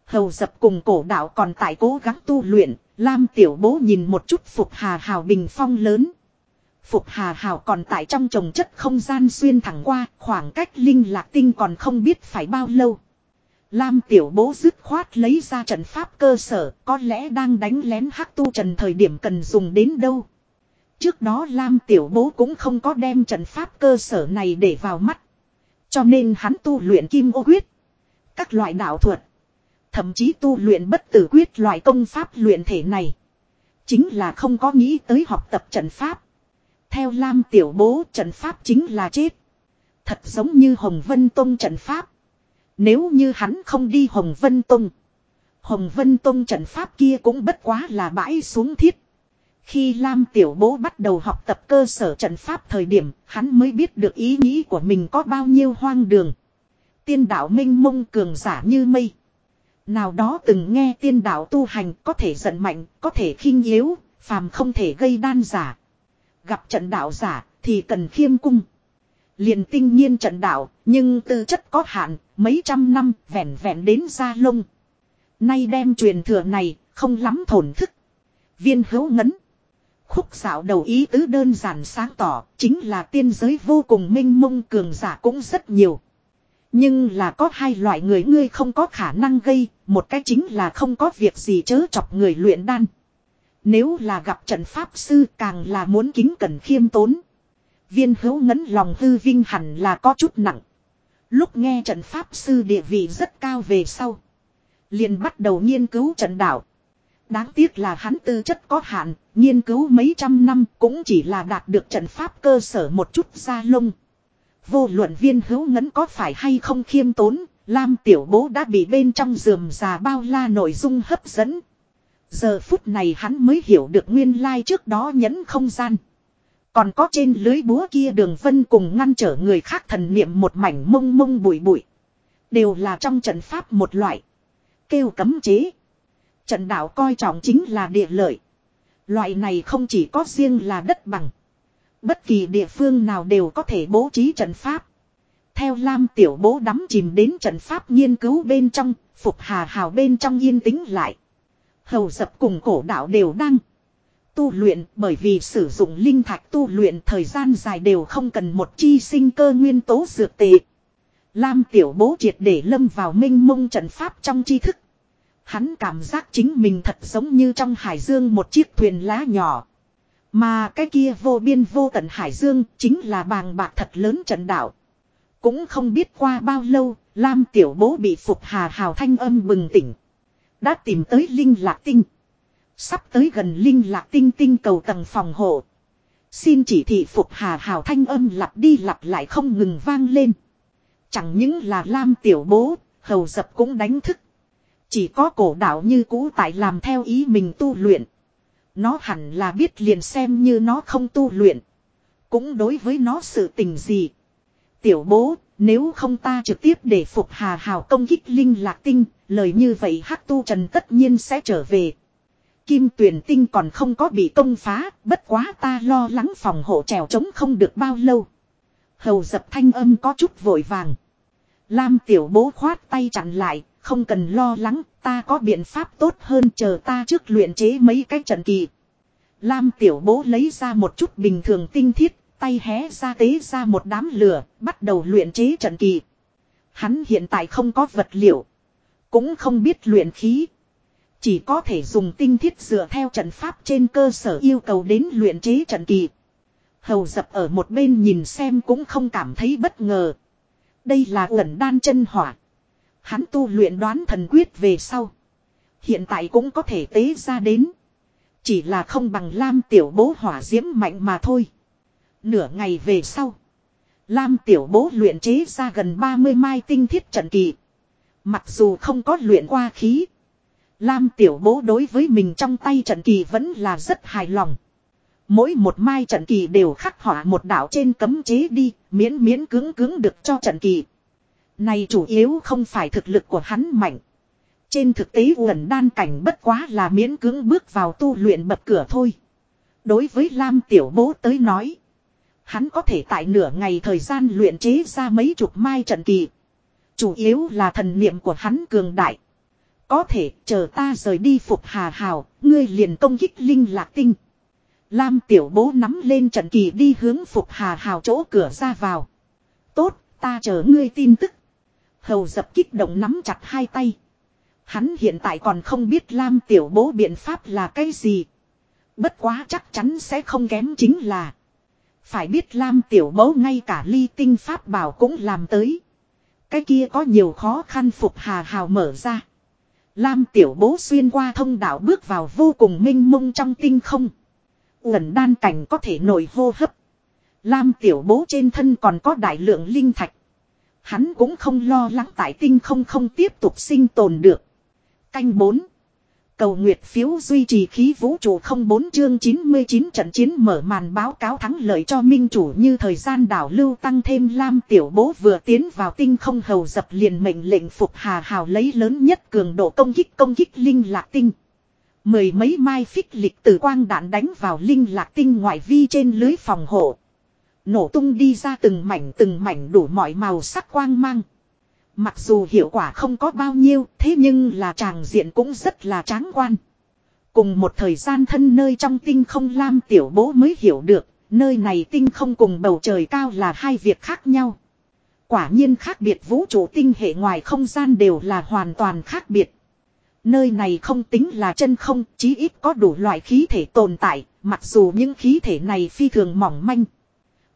Hầu dập cùng cổ đạo còn tại cố gắng tu luyện, Lam tiểu bố nhìn một chút Phục Hà Hào bình phong lớn. Phục Hà Hào còn tại trong trồng chất không gian xuyên thẳng qua, khoảng cách linh lạc tinh còn không biết phải bao lâu. Lam tiểu bố dứt khoát lấy ra trận pháp cơ sở, có lẽ đang đánh lén hắc tu trần thời điểm cần dùng đến đâu. Trước đó Lam tiểu bố cũng không có đem trận pháp cơ sở này để vào mắt. Cho nên hắn tu luyện kim ô quyết. Các loại đạo thuật. Thậm chí tu luyện bất tử quyết loại công pháp luyện thể này. Chính là không có nghĩ tới học tập trận pháp. Theo Lam Tiểu Bố, trận pháp chính là chết. Thật giống như Hồng Vân Tông trận pháp. Nếu như hắn không đi Hồng Vân Tông. Hồng Vân Tông trận pháp kia cũng bất quá là bãi xuống thiết. Khi Lam Tiểu Bố bắt đầu học tập cơ sở trận pháp thời điểm, hắn mới biết được ý nghĩ của mình có bao nhiêu hoang đường. Tiên đạo minh mông cường giả như mây. Nào đó từng nghe tiên đạo tu hành có thể giận mạnh, có thể khinh yếu, phàm không thể gây đan giả. Gặp trận đạo giả thì cần khiêm cung. liền tinh nhiên trận đạo, nhưng tư chất có hạn, mấy trăm năm vẹn vẹn đến ra lông. Nay đem truyền thừa này, không lắm thổn thức. Viên hữu ngấn. Khúc xảo đầu ý tứ đơn giản sáng tỏ, chính là tiên giới vô cùng minh mông cường giả cũng rất nhiều. Nhưng là có hai loại người ngươi không có khả năng gây, một cái chính là không có việc gì chớ chọc người luyện đan. Nếu là gặp trận pháp sư càng là muốn kính cẩn khiêm tốn. Viên hữu ngấn lòng hư vinh hẳn là có chút nặng. Lúc nghe trận pháp sư địa vị rất cao về sau. liền bắt đầu nghiên cứu trận đạo. Đáng tiếc là hắn tư chất có hạn, nghiên cứu mấy trăm năm cũng chỉ là đạt được trận pháp cơ sở một chút ra lông. Vô luận viên hữu ngấn có phải hay không khiêm tốn, Lam tiểu bố đã bị bên trong giườm già bao la nội dung hấp dẫn. Giờ phút này hắn mới hiểu được nguyên lai trước đó nhấn không gian. Còn có trên lưới búa kia đường vân cùng ngăn trở người khác thần niệm một mảnh mông mông bụi bụi. Đều là trong trận pháp một loại. Kêu cấm chế. Trận đạo coi trọng chính là địa lợi. Loại này không chỉ có riêng là đất bằng. Bất kỳ địa phương nào đều có thể bố trí trận pháp. Theo Lam Tiểu Bố đắm chìm đến trận pháp nghiên cứu bên trong, Phục Hà Hào bên trong yên tĩnh lại. Hầu dập cùng cổ đạo đều đang tu luyện bởi vì sử dụng linh thạch tu luyện thời gian dài đều không cần một chi sinh cơ nguyên tố dược tệ. Lam Tiểu Bố triệt để lâm vào minh mông trận pháp trong tri thức. Hắn cảm giác chính mình thật giống như trong hải dương một chiếc thuyền lá nhỏ. Mà cái kia vô biên vô tận hải dương chính là bàng bạc thật lớn trận đạo. Cũng không biết qua bao lâu, Lam tiểu bố bị phục hà hào thanh âm bừng tỉnh. Đã tìm tới linh lạc tinh. Sắp tới gần linh lạc tinh tinh cầu tầng phòng hộ. Xin chỉ thị phục hà hào thanh âm lặp đi lặp lại không ngừng vang lên. Chẳng những là Lam tiểu bố, hầu dập cũng đánh thức. Chỉ có cổ đạo như cũ tại làm theo ý mình tu luyện. Nó hẳn là biết liền xem như nó không tu luyện. Cũng đối với nó sự tình gì. Tiểu bố, nếu không ta trực tiếp để phục hà hào công kích linh lạc tinh, lời như vậy hắc tu trần tất nhiên sẽ trở về. Kim tuyển tinh còn không có bị công phá, bất quá ta lo lắng phòng hộ trèo trống không được bao lâu. Hầu dập thanh âm có chút vội vàng. Lam tiểu bố khoát tay chặn lại, không cần lo lắng, ta có biện pháp tốt hơn chờ ta trước luyện chế mấy cái trận kỳ. Lam tiểu bố lấy ra một chút bình thường tinh thiết, tay hé ra tế ra một đám lửa, bắt đầu luyện chế trận kỳ. Hắn hiện tại không có vật liệu, cũng không biết luyện khí. Chỉ có thể dùng tinh thiết dựa theo trận pháp trên cơ sở yêu cầu đến luyện chế trận kỳ. Hầu dập ở một bên nhìn xem cũng không cảm thấy bất ngờ. Đây là ẩn đan chân hỏa. Hắn tu luyện đoán thần quyết về sau. Hiện tại cũng có thể tế ra đến. Chỉ là không bằng Lam tiểu bố hỏa diễm mạnh mà thôi. Nửa ngày về sau. Lam tiểu bố luyện chế ra gần 30 mai tinh thiết trận kỳ. Mặc dù không có luyện qua khí. Lam tiểu bố đối với mình trong tay trận kỳ vẫn là rất hài lòng. Mỗi một mai trận kỳ đều khắc họa một đạo trên cấm chế đi, miễn miễn cứng cứng được cho trận kỳ. Này chủ yếu không phải thực lực của hắn mạnh. Trên thực tế uẩn đan cảnh bất quá là miễn cưỡng bước vào tu luyện bật cửa thôi. Đối với Lam Tiểu Bố tới nói. Hắn có thể tại nửa ngày thời gian luyện chế ra mấy chục mai trận kỳ. Chủ yếu là thần niệm của hắn cường đại. Có thể chờ ta rời đi phục hà hào, ngươi liền công kích linh lạc tinh. Lam tiểu bố nắm lên trận kỳ đi hướng phục hà hào chỗ cửa ra vào. Tốt, ta chờ ngươi tin tức. Hầu dập kích động nắm chặt hai tay. Hắn hiện tại còn không biết Lam tiểu bố biện pháp là cái gì. Bất quá chắc chắn sẽ không kém chính là. Phải biết Lam tiểu bố ngay cả ly tinh pháp bảo cũng làm tới. Cái kia có nhiều khó khăn phục hà hào mở ra. Lam tiểu bố xuyên qua thông đạo bước vào vô cùng minh mông trong tinh không. Uẩn đan cảnh có thể nổi hô hấp. Lam tiểu bố trên thân còn có đại lượng linh thạch. Hắn cũng không lo lắng tại tinh không không tiếp tục sinh tồn được. Canh 4. Cầu nguyệt phiếu duy trì khí vũ trụ không bốn chương 99 trận chiến mở màn báo cáo thắng lợi cho minh chủ như thời gian đảo lưu tăng thêm lam tiểu bố vừa tiến vào tinh không hầu dập liền mệnh lệnh phục hà hào lấy lớn nhất cường độ công kích công kích linh lạc tinh. Mười mấy mai phích lịch từ quang đạn đánh vào linh lạc tinh ngoại vi trên lưới phòng hộ. Nổ tung đi ra từng mảnh từng mảnh đủ mọi màu sắc quang mang. Mặc dù hiệu quả không có bao nhiêu, thế nhưng là tràng diện cũng rất là tráng quan. Cùng một thời gian thân nơi trong tinh không lam tiểu bố mới hiểu được, nơi này tinh không cùng bầu trời cao là hai việc khác nhau. Quả nhiên khác biệt vũ trụ tinh hệ ngoài không gian đều là hoàn toàn khác biệt. Nơi này không tính là chân không, chí ít có đủ loại khí thể tồn tại, mặc dù những khí thể này phi thường mỏng manh.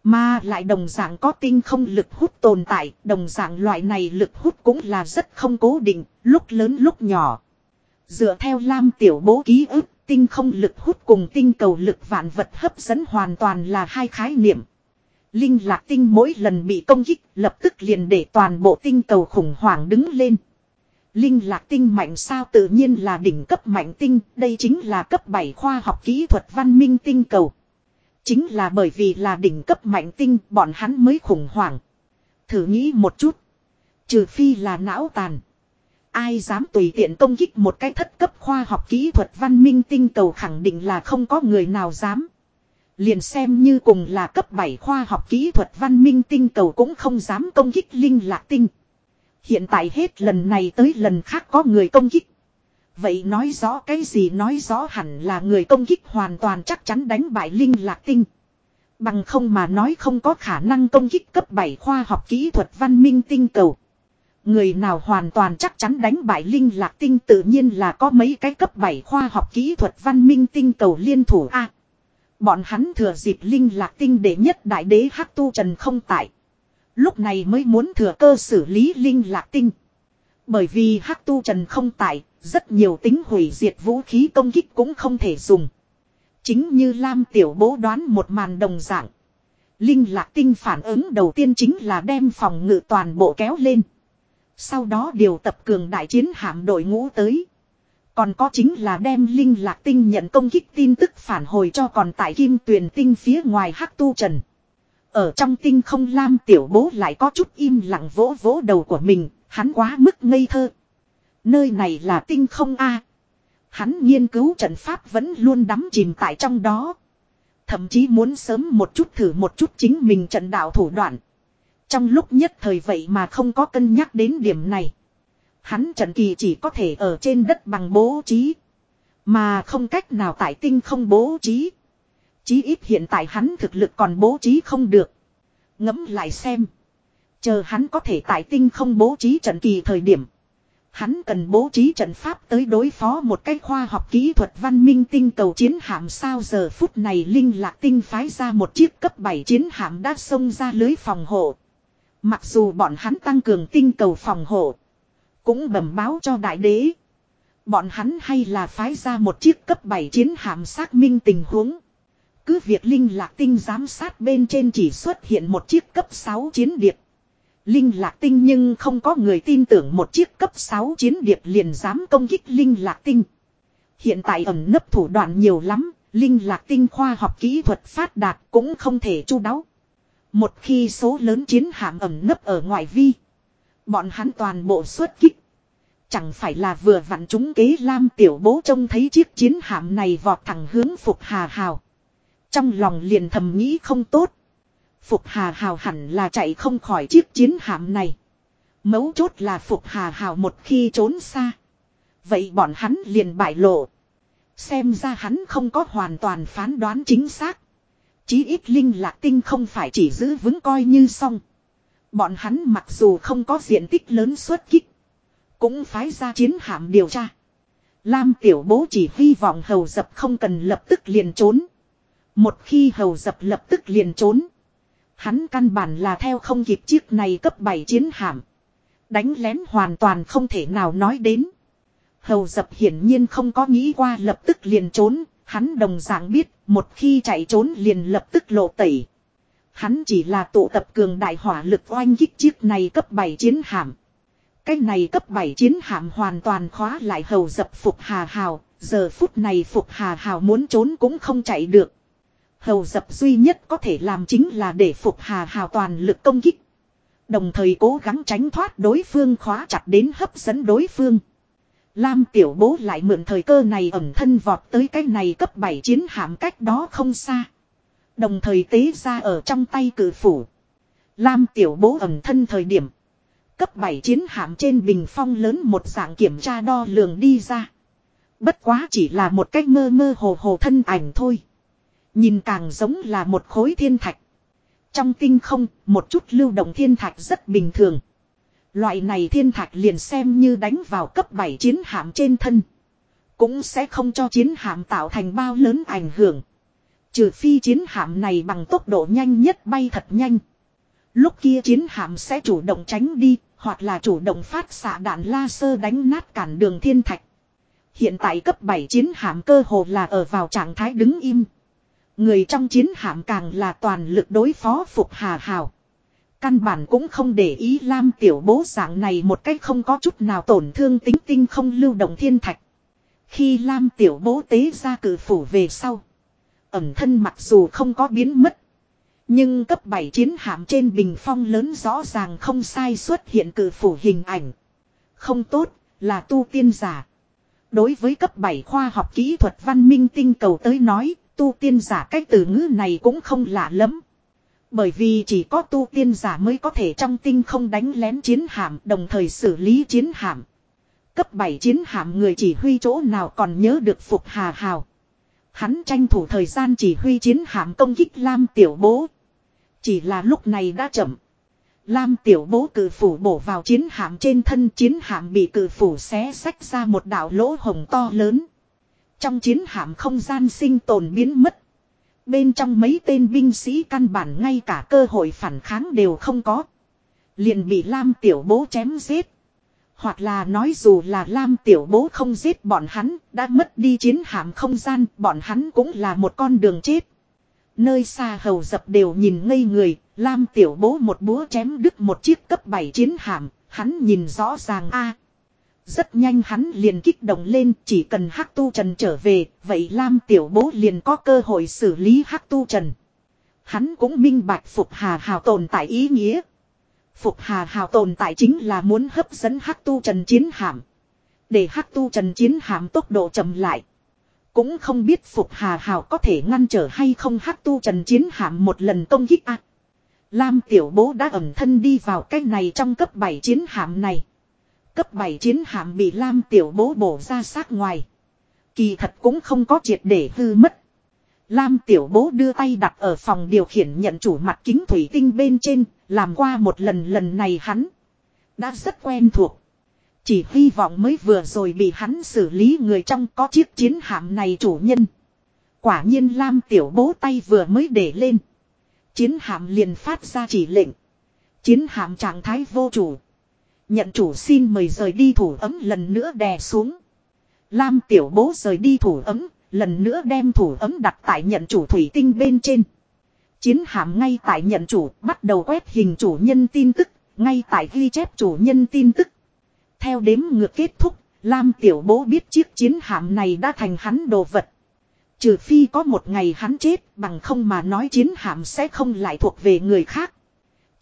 Mà lại đồng dạng có tinh không lực hút tồn tại, đồng dạng loại này lực hút cũng là rất không cố định, lúc lớn lúc nhỏ. Dựa theo Lam Tiểu Bố ký ức, tinh không lực hút cùng tinh cầu lực vạn vật hấp dẫn hoàn toàn là hai khái niệm. Linh lạc tinh mỗi lần bị công kích lập tức liền để toàn bộ tinh cầu khủng hoảng đứng lên. Linh lạc tinh mạnh sao tự nhiên là đỉnh cấp mạnh tinh, đây chính là cấp 7 khoa học kỹ thuật văn minh tinh cầu. Chính là bởi vì là đỉnh cấp mạnh tinh, bọn hắn mới khủng hoảng. Thử nghĩ một chút. Trừ phi là não tàn. Ai dám tùy tiện công kích một cái thất cấp khoa học kỹ thuật văn minh tinh cầu khẳng định là không có người nào dám. Liền xem như cùng là cấp 7 khoa học kỹ thuật văn minh tinh cầu cũng không dám công kích linh lạc tinh. Hiện tại hết lần này tới lần khác có người công kích. Vậy nói rõ cái gì nói rõ hẳn là người công kích hoàn toàn chắc chắn đánh bại linh lạc tinh. Bằng không mà nói không có khả năng công kích cấp 7 khoa học kỹ thuật văn minh tinh cầu. Người nào hoàn toàn chắc chắn đánh bại linh lạc tinh tự nhiên là có mấy cái cấp 7 khoa học kỹ thuật văn minh tinh cầu liên thủ A. bọn hắn thừa dịp linh lạc tinh để nhất đại đế hắc tu trần không tại. Lúc này mới muốn thừa cơ xử lý linh lạc tinh. Bởi vì hắc tu trần không tại, rất nhiều tính hủy diệt vũ khí công kích cũng không thể dùng. Chính như Lam Tiểu Bố đoán một màn đồng dạng. Linh lạc tinh phản ứng đầu tiên chính là đem phòng ngự toàn bộ kéo lên. Sau đó điều tập cường đại chiến hạm đội ngũ tới. Còn có chính là đem linh lạc tinh nhận công kích tin tức phản hồi cho còn tại kim tuyền tinh phía ngoài hắc tu trần. Ở trong tinh không lam tiểu bố lại có chút im lặng vỗ vỗ đầu của mình, hắn quá mức ngây thơ. Nơi này là tinh không a Hắn nghiên cứu trận pháp vẫn luôn đắm chìm tại trong đó. Thậm chí muốn sớm một chút thử một chút chính mình trận đạo thủ đoạn. Trong lúc nhất thời vậy mà không có cân nhắc đến điểm này. Hắn trận kỳ chỉ có thể ở trên đất bằng bố trí. Mà không cách nào tại tinh không bố trí. Chí ít hiện tại hắn thực lực còn bố trí không được. Ngẫm lại xem. Chờ hắn có thể tại tinh không bố trí trận kỳ thời điểm. Hắn cần bố trí trận pháp tới đối phó một cái khoa học kỹ thuật văn minh tinh cầu chiến hạm sao giờ phút này Linh Lạc Tinh phái ra một chiếc cấp 7 chiến hạm đã xông ra lưới phòng hộ. Mặc dù bọn hắn tăng cường tinh cầu phòng hộ. Cũng bẩm báo cho đại đế. Bọn hắn hay là phái ra một chiếc cấp 7 chiến hạm xác minh tình huống. Cứ việc Linh Lạc Tinh giám sát bên trên chỉ xuất hiện một chiếc cấp 6 chiến điệp. Linh Lạc Tinh nhưng không có người tin tưởng một chiếc cấp 6 chiến điệp liền dám công kích Linh Lạc Tinh. Hiện tại ẩn nấp thủ đoạn nhiều lắm, Linh Lạc Tinh khoa học kỹ thuật phát đạt cũng không thể chu đáo. Một khi số lớn chiến hạm ẩn nấp ở ngoại vi. Bọn hắn toàn bộ xuất kích. Chẳng phải là vừa vặn chúng kế lam tiểu bố trông thấy chiếc chiến hạm này vọt thẳng hướng Phục Hà Hào. Trong lòng liền thầm nghĩ không tốt. Phục Hà Hào hẳn là chạy không khỏi chiếc chiến hạm này. Mấu chốt là Phục Hà Hào một khi trốn xa. Vậy bọn hắn liền bại lộ. Xem ra hắn không có hoàn toàn phán đoán chính xác. Chí ít linh lạc tinh không phải chỉ giữ vững coi như xong. Bọn hắn mặc dù không có diện tích lớn xuất kích. Cũng phái ra chiến hạm điều tra. Lam tiểu bố chỉ hy vọng hầu dập không cần lập tức liền trốn. Một khi hầu dập lập tức liền trốn. Hắn căn bản là theo không kịp chiếc này cấp 7 chiến hạm. Đánh lén hoàn toàn không thể nào nói đến. Hầu dập hiển nhiên không có nghĩ qua lập tức liền trốn, hắn đồng dạng biết một khi chạy trốn liền lập tức lộ tẩy. Hắn chỉ là tụ tập cường đại hỏa lực oanh kích chiếc này cấp 7 chiến hạm. Cái này cấp 7 chiến hạm hoàn toàn khóa lại hầu dập Phục Hà Hào, giờ phút này Phục Hà Hào muốn trốn cũng không chạy được. Hầu dập duy nhất có thể làm chính là để Phục Hà Hào toàn lực công kích. Đồng thời cố gắng tránh thoát đối phương khóa chặt đến hấp dẫn đối phương. Lam tiểu bố lại mượn thời cơ này ẩm thân vọt tới cái này cấp 7 chiến hạm cách đó không xa. Đồng thời tế ra ở trong tay cử phủ. Lam tiểu bố ẩm thân thời điểm. Cấp 7 chiến hạm trên bình phong lớn một dạng kiểm tra đo lường đi ra. Bất quá chỉ là một cách mơ mơ hồ hồ thân ảnh thôi. Nhìn càng giống là một khối thiên thạch. Trong tinh không, một chút lưu động thiên thạch rất bình thường. Loại này thiên thạch liền xem như đánh vào cấp 7 chiến hạm trên thân. Cũng sẽ không cho chiến hạm tạo thành bao lớn ảnh hưởng. Trừ phi chiến hạm này bằng tốc độ nhanh nhất bay thật nhanh. Lúc kia chiến hạm sẽ chủ động tránh đi, hoặc là chủ động phát xạ đạn laser đánh nát cản đường thiên thạch. Hiện tại cấp 7 chiến hạm cơ hồ là ở vào trạng thái đứng im. Người trong chiến hạm càng là toàn lực đối phó phục hà hào. Căn bản cũng không để ý Lam tiểu bố dạng này một cách không có chút nào tổn thương tính tinh không lưu động thiên thạch. Khi Lam tiểu bố tế ra cử phủ về sau. Ẩm thân mặc dù không có biến mất. Nhưng cấp 7 chiến hạm trên bình phong lớn rõ ràng không sai xuất hiện cử phủ hình ảnh. Không tốt, là tu tiên giả. Đối với cấp 7 khoa học kỹ thuật văn minh tinh cầu tới nói, tu tiên giả cái từ ngữ này cũng không lạ lắm. Bởi vì chỉ có tu tiên giả mới có thể trong tinh không đánh lén chiến hạm, đồng thời xử lý chiến hạm. Cấp 7 chiến hạm người chỉ huy chỗ nào còn nhớ được Phục Hà Hào. Hắn tranh thủ thời gian chỉ huy chiến hạm công kích Lam Tiểu Bố. Chỉ là lúc này đã chậm. Lam Tiểu Bố cử phủ bổ vào chiến hạm trên thân, chiến hạm bị cử phủ xé sách ra một đạo lỗ hồng to lớn. Trong chiến hạm không gian sinh tồn biến mất. Bên trong mấy tên binh sĩ căn bản ngay cả cơ hội phản kháng đều không có. Liền bị Lam Tiểu Bố chém giết. Hoặc là nói dù là Lam Tiểu Bố không giết bọn hắn, đã mất đi chiến hạm không gian, bọn hắn cũng là một con đường chết. Nơi xa hầu dập đều nhìn ngây người, Lam Tiểu Bố một búa chém đứt một chiếc cấp 7 chiến hạm, hắn nhìn rõ ràng a rất nhanh hắn liền kích động lên, chỉ cần Hắc Tu Trần trở về, vậy Lam Tiểu Bố liền có cơ hội xử lý Hắc Tu Trần. Hắn cũng minh bạch Phục Hà Hào tồn tại ý nghĩa. Phục Hà Hào tồn tại chính là muốn hấp dẫn Hắc Tu Trần chiến hạm. Để Hắc Tu Trần chiến hạm tốc độ chậm lại. Cũng không biết Phục Hà Hào có thể ngăn trở hay không Hắc Tu Trần chiến hạm một lần công kích a. Lam Tiểu Bố đã ẩn thân đi vào cái này trong cấp 7 chiến hạm này. Cấp 7 chiến hạm bị Lam Tiểu Bố bổ ra sát ngoài. Kỳ thật cũng không có triệt để hư mất. Lam Tiểu Bố đưa tay đặt ở phòng điều khiển nhận chủ mặt kính thủy tinh bên trên, làm qua một lần lần này hắn. Đã rất quen thuộc. Chỉ hy vọng mới vừa rồi bị hắn xử lý người trong có chiếc chiến hạm này chủ nhân. Quả nhiên Lam Tiểu Bố tay vừa mới để lên. Chiến hạm liền phát ra chỉ lệnh. Chiến hạm trạng thái vô chủ. Nhận chủ xin mời rời đi thủ ấm lần nữa đè xuống. Lam tiểu bố rời đi thủ ấm, lần nữa đem thủ ấm đặt tại nhận chủ thủy tinh bên trên. Chiến hạm ngay tại nhận chủ bắt đầu quét hình chủ nhân tin tức, ngay tại ghi chép chủ nhân tin tức. Theo đếm ngược kết thúc, Lam tiểu bố biết chiếc chiến hạm này đã thành hắn đồ vật. Trừ phi có một ngày hắn chết bằng không mà nói chiến hạm sẽ không lại thuộc về người khác.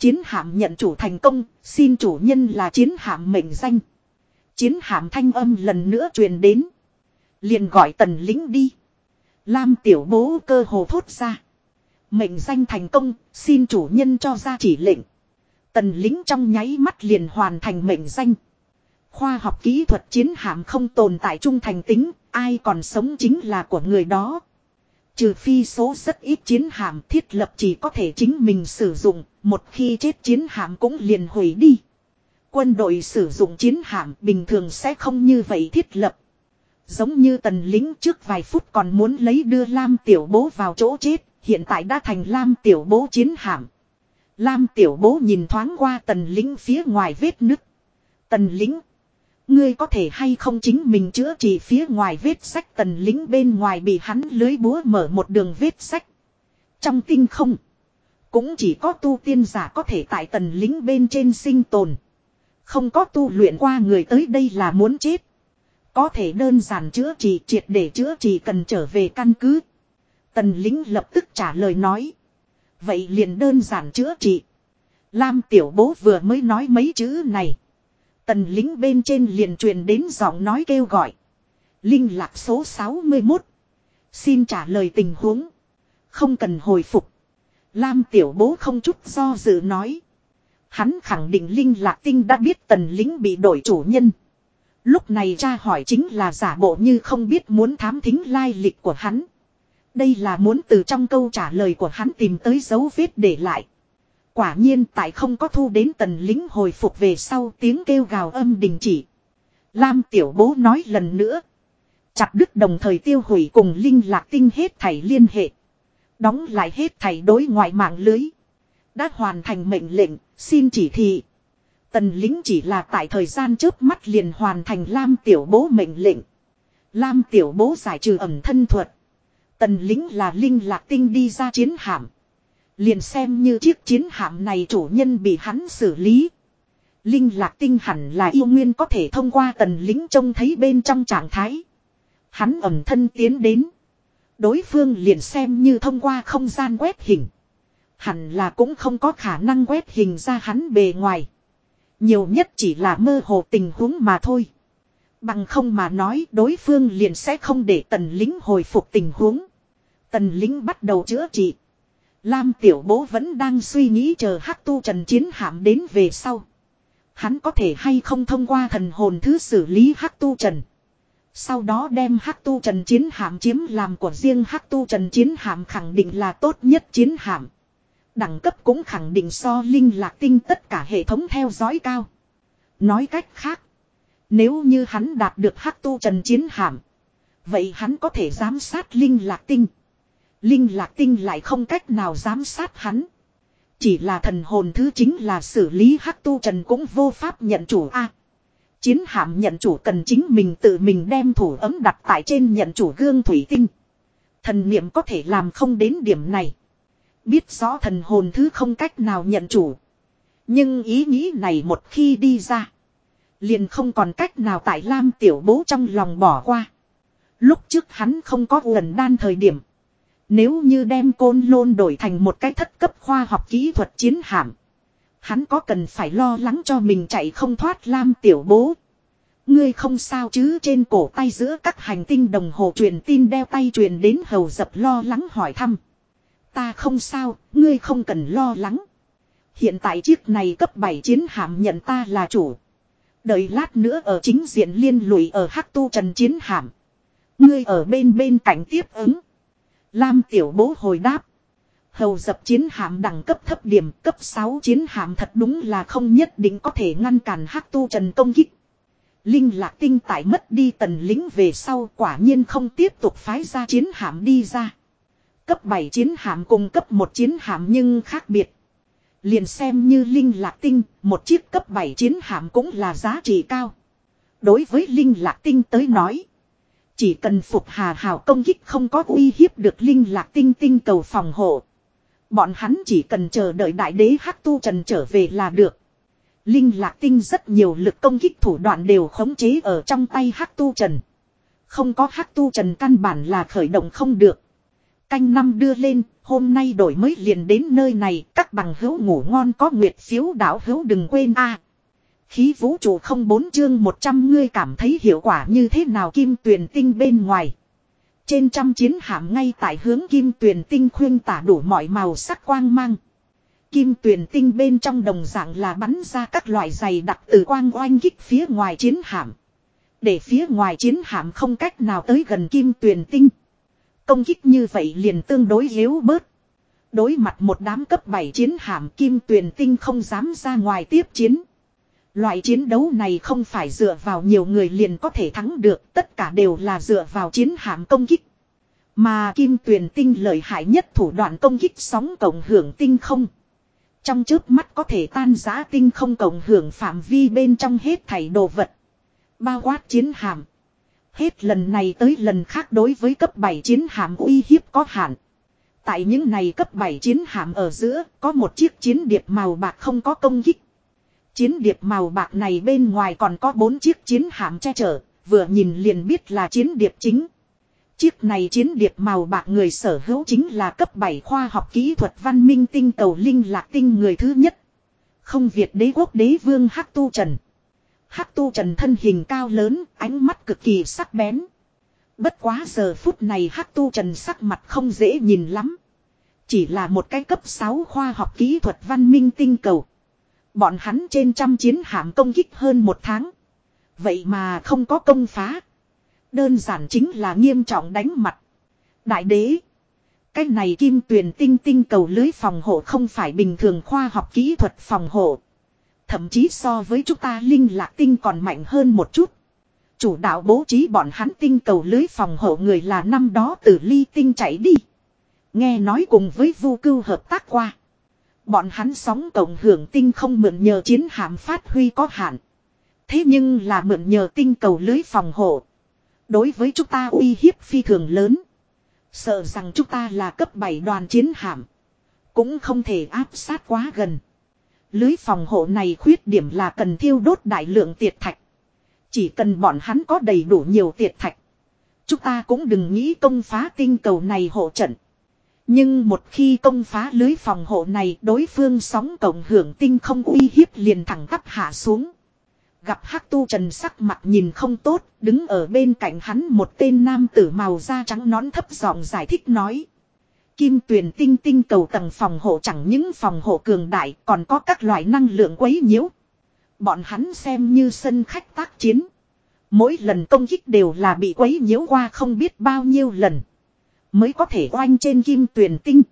Chiến hạm nhận chủ thành công, xin chủ nhân là chiến hạm mệnh danh. Chiến hạm thanh âm lần nữa truyền đến. Liền gọi tần lính đi. Lam tiểu bố cơ hồ thốt ra. Mệnh danh thành công, xin chủ nhân cho ra chỉ lệnh. Tần lính trong nháy mắt liền hoàn thành mệnh danh. Khoa học kỹ thuật chiến hạm không tồn tại trung thành tính, ai còn sống chính là của người đó. Trừ phi số rất ít chiến hạm thiết lập chỉ có thể chính mình sử dụng, một khi chết chiến hạm cũng liền hủy đi. Quân đội sử dụng chiến hạm bình thường sẽ không như vậy thiết lập. Giống như tần lính trước vài phút còn muốn lấy đưa Lam tiểu bố vào chỗ chết, hiện tại đã thành Lam tiểu bố chiến hạm. Lam tiểu bố nhìn thoáng qua tần lính phía ngoài vết nứt. Tần lính Ngươi có thể hay không chính mình chữa trị phía ngoài vết sách tần lính bên ngoài bị hắn lưới búa mở một đường vết sách. Trong tinh không. Cũng chỉ có tu tiên giả có thể tại tần lính bên trên sinh tồn. Không có tu luyện qua người tới đây là muốn chết. Có thể đơn giản chữa trị, triệt để chữa trị cần trở về căn cứ. Tần lính lập tức trả lời nói. Vậy liền đơn giản chữa trị. Lam tiểu bố vừa mới nói mấy chữ này. Tần lính bên trên liền truyền đến giọng nói kêu gọi. Linh lạc số 61. Xin trả lời tình huống. Không cần hồi phục. Lam tiểu bố không chút do dự nói. Hắn khẳng định Linh lạc tinh đã biết tần lính bị đổi chủ nhân. Lúc này cha hỏi chính là giả bộ như không biết muốn thám thính lai lịch của hắn. Đây là muốn từ trong câu trả lời của hắn tìm tới dấu vết để lại. Quả nhiên tại không có thu đến tần lính hồi phục về sau tiếng kêu gào âm đình chỉ. Lam tiểu bố nói lần nữa. Chặt đứt đồng thời tiêu hủy cùng linh lạc tinh hết thảy liên hệ. Đóng lại hết thảy đối ngoại mạng lưới. Đã hoàn thành mệnh lệnh, xin chỉ thị. Tần lính chỉ là tại thời gian trước mắt liền hoàn thành Lam tiểu bố mệnh lệnh. Lam tiểu bố giải trừ ẩm thân thuật. Tần lính là linh lạc tinh đi ra chiến hạm. Liền xem như chiếc chiến hạm này chủ nhân bị hắn xử lý. Linh lạc tinh hẳn là yêu nguyên có thể thông qua tần lính trông thấy bên trong trạng thái. Hắn ẩm thân tiến đến. Đối phương liền xem như thông qua không gian quét hình. Hẳn là cũng không có khả năng quét hình ra hắn bề ngoài. Nhiều nhất chỉ là mơ hồ tình huống mà thôi. Bằng không mà nói, đối phương liền sẽ không để tần lính hồi phục tình huống. Tần lính bắt đầu chữa trị. Lam tiểu bố vẫn đang suy nghĩ chờ hắc tu trần chiến hạm đến về sau. Hắn có thể hay không thông qua thần hồn thứ xử lý hắc tu trần. Sau đó đem hắc tu trần chiến hạm chiếm làm của riêng hắc tu trần chiến hạm khẳng định là tốt nhất chiến hạm. Đẳng cấp cũng khẳng định so linh lạc tinh tất cả hệ thống theo dõi cao. Nói cách khác. Nếu như hắn đạt được hắc tu trần chiến hạm. Vậy hắn có thể giám sát linh lạc tinh. Linh lạc tinh lại không cách nào giám sát hắn. Chỉ là thần hồn thứ chính là xử lý hắc tu trần cũng vô pháp nhận chủ a chiến hạm nhận chủ cần chính mình tự mình đem thủ ấm đặt tại trên nhận chủ gương thủy tinh. Thần niệm có thể làm không đến điểm này. Biết rõ thần hồn thứ không cách nào nhận chủ. Nhưng ý nghĩ này một khi đi ra. Liền không còn cách nào tại Lam tiểu bố trong lòng bỏ qua. Lúc trước hắn không có gần đan thời điểm. Nếu như đem côn lôn đổi thành một cái thất cấp khoa học kỹ thuật chiến hạm. Hắn có cần phải lo lắng cho mình chạy không thoát Lam tiểu bố. Ngươi không sao chứ trên cổ tay giữa các hành tinh đồng hồ truyền tin đeo tay truyền đến hầu dập lo lắng hỏi thăm. Ta không sao, ngươi không cần lo lắng. Hiện tại chiếc này cấp 7 chiến hạm nhận ta là chủ. Đợi lát nữa ở chính diện liên lụy ở Hắc Tu Trần chiến hạm. Ngươi ở bên bên cạnh tiếp ứng. Lam tiểu bố hồi đáp. Hầu dập chiến hạm đẳng cấp thấp điểm cấp 6 chiến hạm thật đúng là không nhất định có thể ngăn cản Hắc Tu Trần công kích. Linh lạc tinh tại mất đi tần lính về sau quả nhiên không tiếp tục phái ra chiến hạm đi ra. Cấp 7 chiến hạm cùng cấp 1 chiến hạm nhưng khác biệt. Liền xem như Linh Lạc Tinh, một chiếc cấp 7 chiến hạm cũng là giá trị cao. Đối với Linh Lạc Tinh tới nói, chỉ cần phục hà hào công kích không có uy hiếp được Linh Lạc Tinh tinh cầu phòng hộ. Bọn hắn chỉ cần chờ đợi đại đế Hắc Tu Trần trở về là được. Linh Lạc Tinh rất nhiều lực công kích thủ đoạn đều khống chế ở trong tay Hắc Tu Trần. Không có Hắc Tu Trần căn bản là khởi động không được. Canh năm đưa lên, hôm nay đổi mới liền đến nơi này, các bằng hữu ngủ ngon có nguyệt phiếu đảo hữu đừng quên a. khí vũ trụ không bốn chương 100 ngươi cảm thấy hiệu quả như thế nào kim tuyền tinh bên ngoài. Trên trăm chiến hạm ngay tại hướng kim tuyền tinh khuyên tả đủ mọi màu sắc quang mang. Kim tuyền tinh bên trong đồng dạng là bắn ra các loại giày đặc từ quang oanh kích phía ngoài chiến hạm. Để phía ngoài chiến hạm không cách nào tới gần kim tuyền tinh. Công kích như vậy liền tương đối yếu bớt. Đối mặt một đám cấp 7 chiến hạm, kim tuyền tinh không dám ra ngoài tiếp chiến. Loại chiến đấu này không phải dựa vào nhiều người liền có thể thắng được, tất cả đều là dựa vào chiến hạm công kích. Mà kim tuyền tinh lợi hại nhất thủ đoạn công kích sóng cộng hưởng tinh không. Trong trước mắt có thể tan giá tinh không cộng hưởng phạm vi bên trong hết thảy đồ vật. Bao quát chiến hạm. Hết lần này tới lần khác đối với cấp 7 chiến hạm uy hiếp có hạn. Tại những này cấp 7 chiến hạm ở giữa có một chiếc chiến điệp màu bạc không có công kích. Chiến điệp màu bạc này bên ngoài còn có bốn chiếc chiến hạm che chở, vừa nhìn liền biết là chiến điệp chính. Chiếc này chiến điệp màu bạc người sở hữu chính là cấp 7 khoa học kỹ thuật văn minh tinh cầu linh lạc tinh người thứ nhất. Không Việt đế quốc đế vương Hắc Tu Trần. Hắc tu trần thân hình cao lớn, ánh mắt cực kỳ sắc bén. Bất quá giờ phút này hắc tu trần sắc mặt không dễ nhìn lắm. Chỉ là một cái cấp 6 khoa học kỹ thuật văn minh tinh cầu. Bọn hắn trên trăm chiến hạm công kích hơn một tháng. Vậy mà không có công phá. Đơn giản chính là nghiêm trọng đánh mặt. Đại đế. Cái này kim tuyền tinh tinh cầu lưới phòng hộ không phải bình thường khoa học kỹ thuật phòng hộ. Thậm chí so với chúng ta linh lạc tinh còn mạnh hơn một chút. Chủ đạo bố trí bọn hắn tinh cầu lưới phòng hộ người là năm đó từ ly tinh chạy đi. Nghe nói cùng với vu cưu hợp tác qua. Bọn hắn sóng tổng hưởng tinh không mượn nhờ chiến hạm phát huy có hạn. Thế nhưng là mượn nhờ tinh cầu lưới phòng hộ. Đối với chúng ta uy hiếp phi thường lớn. Sợ rằng chúng ta là cấp 7 đoàn chiến hạm. Cũng không thể áp sát quá gần. Lưới phòng hộ này khuyết điểm là cần thiêu đốt đại lượng tiệt thạch. Chỉ cần bọn hắn có đầy đủ nhiều tiệt thạch. Chúng ta cũng đừng nghĩ công phá tinh cầu này hộ trận. Nhưng một khi công phá lưới phòng hộ này đối phương sóng cộng hưởng tinh không uy hiếp liền thẳng tắp hạ xuống. Gặp hắc tu trần sắc mặt nhìn không tốt, đứng ở bên cạnh hắn một tên nam tử màu da trắng nón thấp giọng giải thích nói. Kim tuyển tinh tinh cầu tầng phòng hộ chẳng những phòng hộ cường đại còn có các loại năng lượng quấy nhiễu. Bọn hắn xem như sân khách tác chiến. Mỗi lần công kích đều là bị quấy nhiễu qua không biết bao nhiêu lần. Mới có thể oanh trên kim tuyển tinh.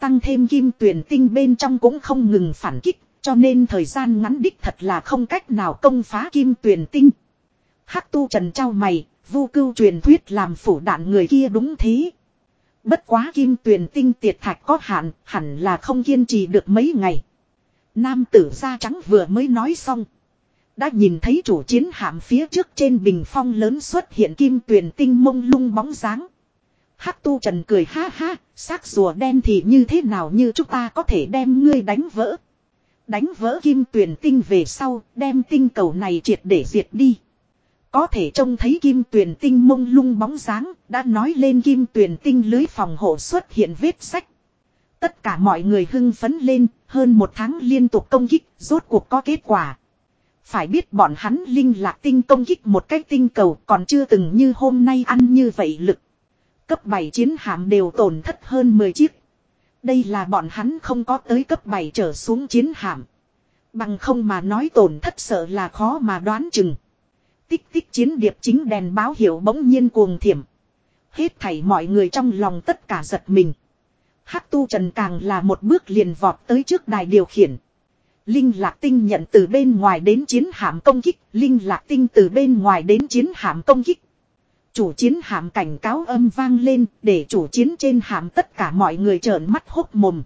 Tăng thêm kim tuyển tinh bên trong cũng không ngừng phản kích. Cho nên thời gian ngắn đích thật là không cách nào công phá kim tuyển tinh. Hắc tu trần trao mày, vu cưu truyền thuyết làm phủ đạn người kia đúng thế. Bất quá kim tuyển tinh tiệt thạch có hạn, hẳn là không kiên trì được mấy ngày. Nam tử da trắng vừa mới nói xong. Đã nhìn thấy chủ chiến hạm phía trước trên bình phong lớn xuất hiện kim tuyển tinh mông lung bóng dáng. Hắc tu trần cười ha ha, xác rùa đen thì như thế nào như chúng ta có thể đem ngươi đánh vỡ. Đánh vỡ kim tuyển tinh về sau, đem tinh cầu này triệt để diệt đi. Có thể trông thấy kim tuyển tinh mông lung bóng dáng, đã nói lên kim tuyển tinh lưới phòng hộ xuất hiện vết sách. Tất cả mọi người hưng phấn lên, hơn một tháng liên tục công kích, rốt cuộc có kết quả. Phải biết bọn hắn linh lạc tinh công kích một cách tinh cầu còn chưa từng như hôm nay ăn như vậy lực. Cấp 7 chiến hạm đều tổn thất hơn 10 chiếc. Đây là bọn hắn không có tới cấp 7 trở xuống chiến hạm. Bằng không mà nói tổn thất sợ là khó mà đoán chừng. Tích tích chiến điệp chính đèn báo hiệu bỗng nhiên cuồng thiểm. Hết thảy mọi người trong lòng tất cả giật mình. Hắc tu trần càng là một bước liền vọt tới trước đài điều khiển. Linh lạc tinh nhận từ bên ngoài đến chiến hạm công kích. Linh lạc tinh từ bên ngoài đến chiến hạm công kích. Chủ chiến hạm cảnh cáo âm vang lên, để chủ chiến trên hạm tất cả mọi người trợn mắt hốc mồm.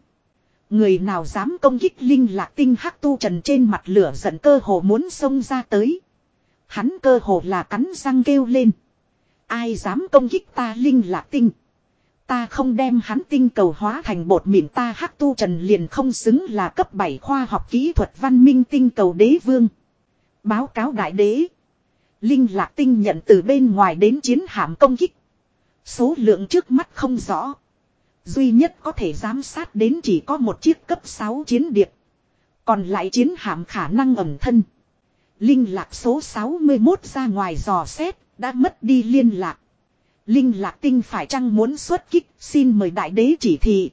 Người nào dám công kích linh lạc tinh hắc tu trần trên mặt lửa giận cơ hồ muốn xông ra tới. Hắn cơ hồ là cắn răng kêu lên. Ai dám công kích ta linh lạc tinh. Ta không đem hắn tinh cầu hóa thành bột mịn, ta hắc tu trần liền không xứng là cấp 7 khoa học kỹ thuật văn minh tinh cầu đế vương. Báo cáo đại đế. Linh lạc tinh nhận từ bên ngoài đến chiến hạm công kích. Số lượng trước mắt không rõ. Duy nhất có thể giám sát đến chỉ có một chiếc cấp 6 chiến điệp. Còn lại chiến hạm khả năng ẩn thân. Linh lạc số 61 ra ngoài dò xét, đã mất đi liên lạc. Linh lạc tinh phải chăng muốn xuất kích, xin mời đại đế chỉ thị.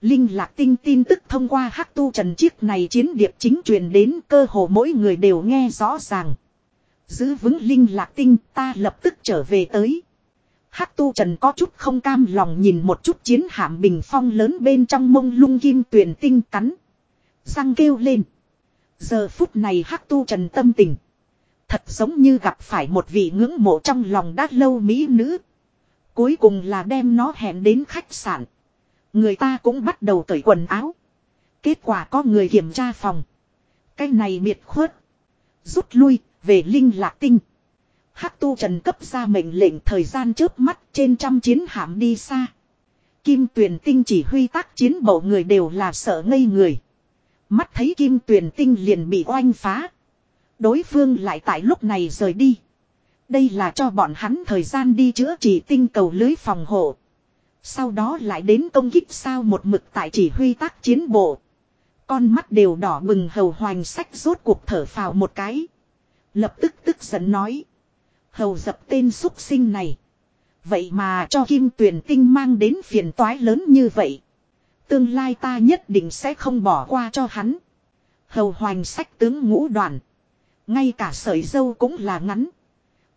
Linh lạc tinh tin tức thông qua hắc tu trần chiếc này chiến điệp chính truyền đến cơ hồ mỗi người đều nghe rõ ràng. Giữ vững linh lạc tinh ta lập tức trở về tới. Hắc tu trần có chút không cam lòng nhìn một chút chiến hạm bình phong lớn bên trong mông lung kim tuyển tinh cắn. Răng kêu lên. Giờ phút này hắc tu trần tâm tình. Thật giống như gặp phải một vị ngưỡng mộ trong lòng đã lâu mỹ nữ. Cuối cùng là đem nó hẹn đến khách sạn. Người ta cũng bắt đầu cởi quần áo. Kết quả có người kiểm tra phòng. Cái này miệt khuất. Rút lui, về linh lạc tinh. Hắc tu trần cấp ra mệnh lệnh thời gian trước mắt trên trăm chiến hạm đi xa. Kim tuyển tinh chỉ huy tác chiến bộ người đều là sợ ngây người. Mắt thấy kim tuyển tinh liền bị oanh phá. Đối phương lại tại lúc này rời đi. Đây là cho bọn hắn thời gian đi chữa trị tinh cầu lưới phòng hộ. Sau đó lại đến công kích sao một mực tại chỉ huy tác chiến bộ. Con mắt đều đỏ bừng hầu hoành sách rốt cuộc thở phào một cái. Lập tức tức giận nói. Hầu dập tên xuất sinh này. Vậy mà cho kim tuyển tinh mang đến phiền toái lớn như vậy. Tương lai ta nhất định sẽ không bỏ qua cho hắn. Hầu hoành sách tướng ngũ đoàn. Ngay cả sợi dâu cũng là ngắn.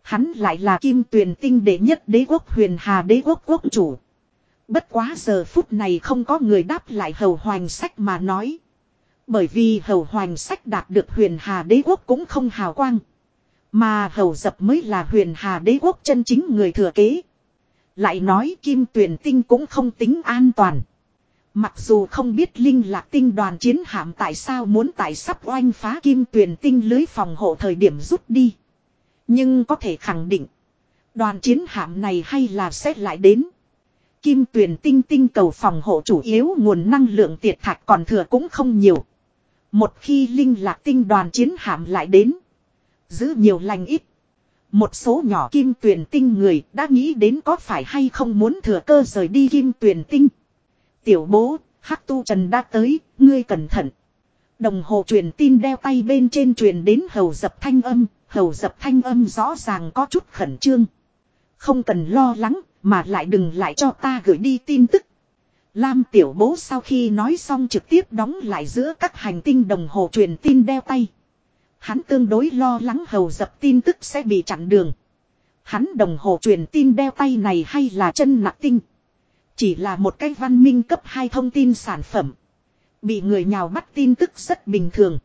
Hắn lại là kim tuyền tinh đệ nhất đế quốc huyền hà đế quốc quốc chủ. Bất quá giờ phút này không có người đáp lại hầu hoành sách mà nói. Bởi vì hầu hoành sách đạt được huyền hà đế quốc cũng không hào quang. Mà hầu dập mới là huyền hà đế quốc chân chính người thừa kế. Lại nói kim tuyển tinh cũng không tính an toàn. Mặc dù không biết linh lạc tinh đoàn chiến hạm tại sao muốn tại sắp oanh phá kim tuyển tinh lưới phòng hộ thời điểm rút đi. Nhưng có thể khẳng định. Đoàn chiến hạm này hay là sẽ lại đến. Kim tuyển tinh tinh cầu phòng hộ chủ yếu nguồn năng lượng tiệt thạch còn thừa cũng không nhiều. Một khi linh lạc tinh đoàn chiến hạm lại đến. Giữ nhiều lành ít. Một số nhỏ kim tuyển tinh người đã nghĩ đến có phải hay không muốn thừa cơ rời đi kim tuyển tinh. Tiểu bố, hắc tu trần đã tới, ngươi cẩn thận. Đồng hồ truyền tin đeo tay bên trên truyền đến hầu dập thanh âm, hầu dập thanh âm rõ ràng có chút khẩn trương. Không cần lo lắng, mà lại đừng lại cho ta gửi đi tin tức. Lam tiểu bố sau khi nói xong trực tiếp đóng lại giữa các hành tinh đồng hồ truyền tin đeo tay. Hắn tương đối lo lắng hầu dập tin tức sẽ bị chặn đường. Hắn đồng hồ truyền tin đeo tay này hay là chân nặng tinh. Chỉ là một cái văn minh cấp 2 thông tin sản phẩm. Bị người nhào bắt tin tức rất bình thường.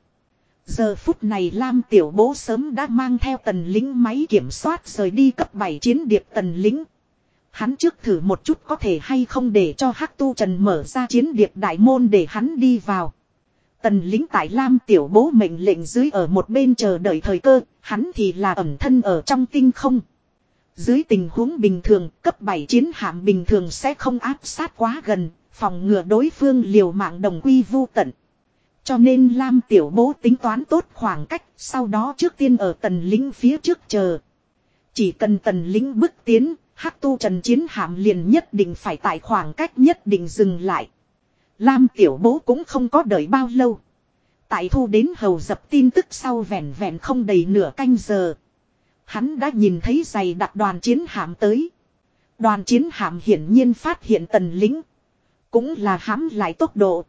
Giờ phút này Lam Tiểu Bố sớm đã mang theo tần lính máy kiểm soát rời đi cấp 7 chiến điệp tần lính. Hắn trước thử một chút có thể hay không để cho Hắc Tu Trần mở ra chiến điệp đại môn để hắn đi vào. Tần lính tại Lam Tiểu Bố mệnh lệnh dưới ở một bên chờ đợi thời cơ, hắn thì là ẩn thân ở trong tinh không. Dưới tình huống bình thường, cấp 7 chiến hạm bình thường sẽ không áp sát quá gần, phòng ngừa đối phương liều mạng đồng quy vu tận. Cho nên Lam Tiểu Bố tính toán tốt khoảng cách, sau đó trước tiên ở tần lính phía trước chờ. Chỉ cần tần lính bước tiến, hắc tu trần chiến hạm liền nhất định phải tại khoảng cách nhất định dừng lại. Lam Tiểu Bố cũng không có đợi bao lâu. Tại thu đến hầu dập tin tức sau vẹn vẹn không đầy nửa canh giờ. Hắn đã nhìn thấy giày đặt đoàn chiến hạm tới. Đoàn chiến hạm hiển nhiên phát hiện tần lính. Cũng là hãm lại tốc độ.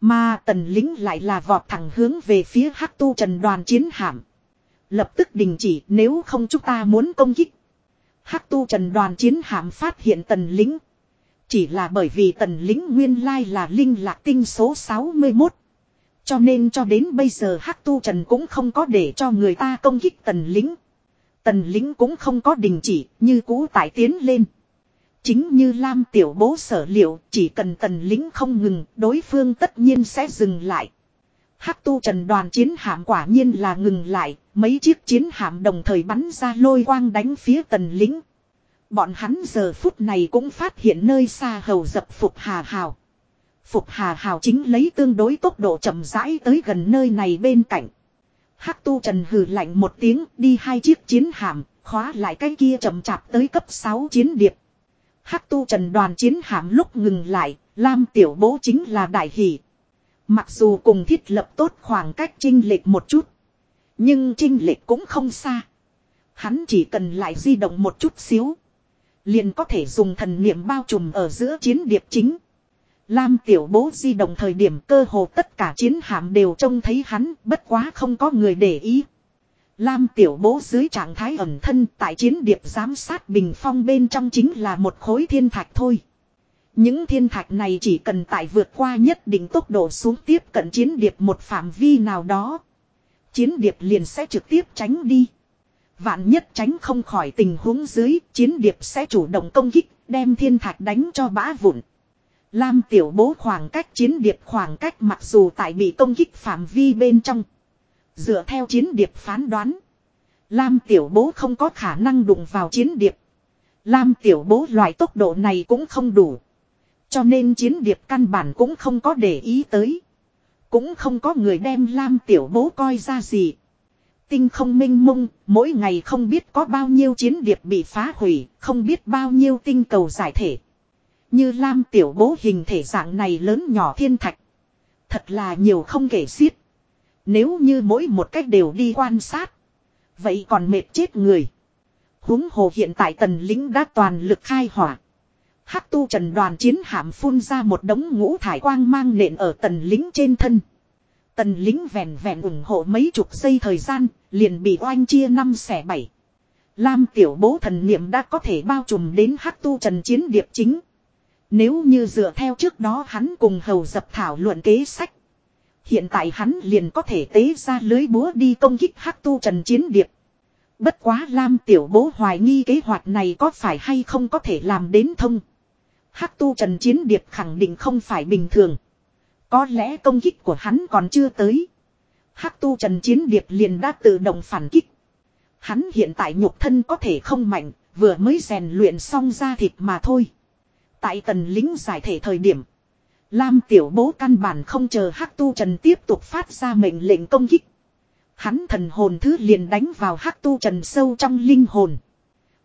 Mà tần lính lại là vọt thẳng hướng về phía hắc tu trần đoàn chiến hạm. Lập tức đình chỉ, nếu không chúng ta muốn công kích. Hắc tu trần đoàn chiến hạm phát hiện tần lính. Chỉ là bởi vì tần lính nguyên lai là linh lạc tinh số 61. Cho nên cho đến bây giờ Hắc tu trần cũng không có để cho người ta công kích tần lính. Tần lính cũng không có đình chỉ như cũ tải tiến lên. Chính như Lam tiểu bố sở liệu chỉ cần tần lính không ngừng đối phương tất nhiên sẽ dừng lại. Hắc tu trần đoàn chiến hạm quả nhiên là ngừng lại, mấy chiếc chiến hạm đồng thời bắn ra lôi quang đánh phía tần lính. Bọn hắn giờ phút này cũng phát hiện nơi xa hầu dập Phục Hà Hào. Phục Hà Hào chính lấy tương đối tốc độ chậm rãi tới gần nơi này bên cạnh. Hắc tu trần hừ lạnh một tiếng đi hai chiếc chiến hạm, khóa lại cái kia chậm chạp tới cấp 6 chiến điệp. Hắc tu trần đoàn chiến hạm lúc ngừng lại, Lam tiểu bố chính là đại hỷ. Mặc dù cùng thiết lập tốt khoảng cách trinh lệch một chút. Nhưng trinh lệch cũng không xa. Hắn chỉ cần lại di động một chút xíu. Liền có thể dùng thần niệm bao trùm ở giữa chiến điệp chính. Lam tiểu bố di động thời điểm cơ hồ tất cả chiến hạm đều trông thấy hắn, bất quá không có người để ý. Lam tiểu bố dưới trạng thái ẩn thân tại chiến điệp giám sát bình phong bên trong chính là một khối thiên thạch thôi. Những thiên thạch này chỉ cần tại vượt qua nhất định tốc độ xuống tiếp cận chiến điệp một phạm vi nào đó. Chiến điệp liền sẽ trực tiếp tránh đi. Vạn nhất tránh không khỏi tình huống dưới, chiến điệp sẽ chủ động công kích, đem thiên thạch đánh cho bã vụn. Lam tiểu bố khoảng cách chiến điệp khoảng cách mặc dù tại bị công kích phạm vi bên trong. Dựa theo chiến điệp phán đoán. Lam tiểu bố không có khả năng đụng vào chiến điệp. Lam tiểu bố loại tốc độ này cũng không đủ. Cho nên chiến điệp căn bản cũng không có để ý tới. Cũng không có người đem Lam tiểu bố coi ra gì. Tinh không minh mông, mỗi ngày không biết có bao nhiêu chiến điệp bị phá hủy, không biết bao nhiêu tinh cầu giải thể. Như Lam tiểu bố hình thể dạng này lớn nhỏ thiên thạch. Thật là nhiều không kể xiết. Nếu như mỗi một cách đều đi quan sát. Vậy còn mệt chết người. huống hồ hiện tại tần lính đã toàn lực khai hỏa. Hắc tu trần đoàn chiến hạm phun ra một đống ngũ thải quang mang nện ở tần lính trên thân. Tần lính vẹn vẹn ủng hộ mấy chục giây thời gian, liền bị oanh chia năm xẻ bảy. Lam tiểu bố thần niệm đã có thể bao trùm đến hắc tu trần chiến điệp chính. Nếu như dựa theo trước đó hắn cùng hầu dập thảo luận kế sách. Hiện tại hắn liền có thể tế ra lưới búa đi công kích hắc tu trần chiến điệp. Bất quá Lam tiểu bố hoài nghi kế hoạch này có phải hay không có thể làm đến thông. Hắc tu trần chiến điệp khẳng định không phải bình thường. Có lẽ công kích của hắn còn chưa tới. Hắc tu trần chiến điệp liền đã tự động phản kích. Hắn hiện tại nhục thân có thể không mạnh, vừa mới rèn luyện xong ra thịt mà thôi. Tại tần lính giải thể thời điểm. Lam tiểu bố căn bản không chờ Hắc tu trần tiếp tục phát ra mệnh lệnh công kích. Hắn thần hồn thứ liền đánh vào Hắc tu trần sâu trong linh hồn.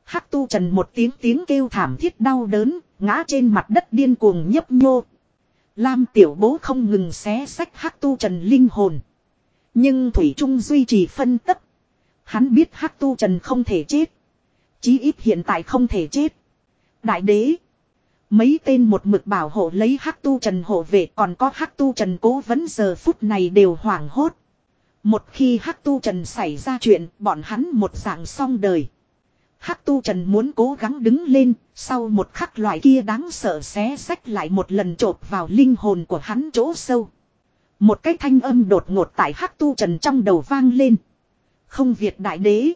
Hắc tu trần một tiếng tiếng kêu thảm thiết đau đớn, ngã trên mặt đất điên cuồng nhấp nhô. Lam tiểu bố không ngừng xé sách hắc tu trần linh hồn. Nhưng Thủy Trung duy trì phân tất. Hắn biết hắc tu trần không thể chết. Chí ít hiện tại không thể chết. Đại đế. Mấy tên một mực bảo hộ lấy hắc tu trần hộ vệ còn có hắc tu trần cố vấn giờ phút này đều hoảng hốt. Một khi hắc tu trần xảy ra chuyện, bọn hắn một dạng xong đời. Hắc tu trần muốn cố gắng đứng lên, sau một khắc loại kia đáng sợ xé sách lại một lần trộp vào linh hồn của hắn chỗ sâu. Một cái thanh âm đột ngột tại hắc tu trần trong đầu vang lên. Không Việt đại đế.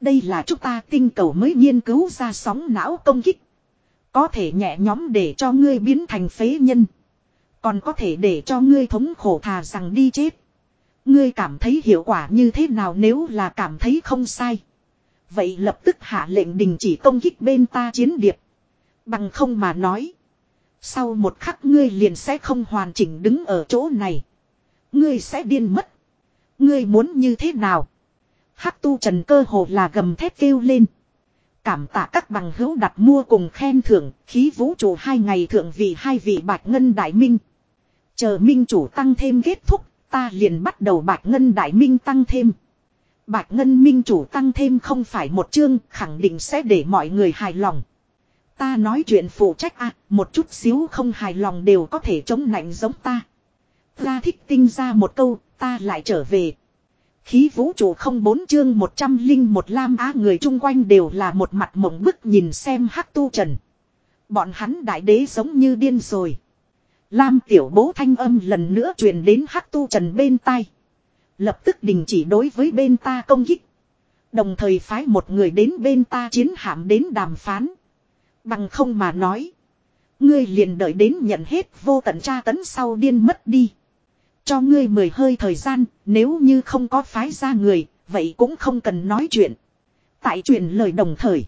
Đây là chúng ta tinh cầu mới nghiên cứu ra sóng não công kích. Có thể nhẹ nhóm để cho ngươi biến thành phế nhân. Còn có thể để cho ngươi thống khổ thà rằng đi chết. Ngươi cảm thấy hiệu quả như thế nào nếu là cảm thấy không sai. Vậy lập tức hạ lệnh đình chỉ công kích bên ta chiến điệp. Bằng không mà nói. Sau một khắc ngươi liền sẽ không hoàn chỉnh đứng ở chỗ này. Ngươi sẽ điên mất. Ngươi muốn như thế nào? Hắc tu trần cơ hồ là gầm thét kêu lên. Cảm tạ các bằng hữu đặt mua cùng khen thưởng, khí vũ trụ hai ngày thượng vị hai vị bạch ngân đại minh. Chờ minh chủ tăng thêm kết thúc, ta liền bắt đầu bạch ngân đại minh tăng thêm. Bạch ngân minh chủ tăng thêm không phải một chương, khẳng định sẽ để mọi người hài lòng. Ta nói chuyện phụ trách à, một chút xíu không hài lòng đều có thể chống nạnh giống ta. Ra thích tinh ra một câu, ta lại trở về. Khí vũ trụ không bốn chương một trăm linh một lam á người chung quanh đều là một mặt mộng bức nhìn xem hắc tu trần. Bọn hắn đại đế giống như điên rồi. Lam tiểu bố thanh âm lần nữa truyền đến hắc tu trần bên tai. Lập tức đình chỉ đối với bên ta công kích. Đồng thời phái một người đến bên ta chiến hạm đến đàm phán. Bằng không mà nói. Ngươi liền đợi đến nhận hết vô tận tra tấn sau điên mất đi. Cho ngươi mười hơi thời gian, nếu như không có phái ra người, vậy cũng không cần nói chuyện. Tại truyền lời đồng thời.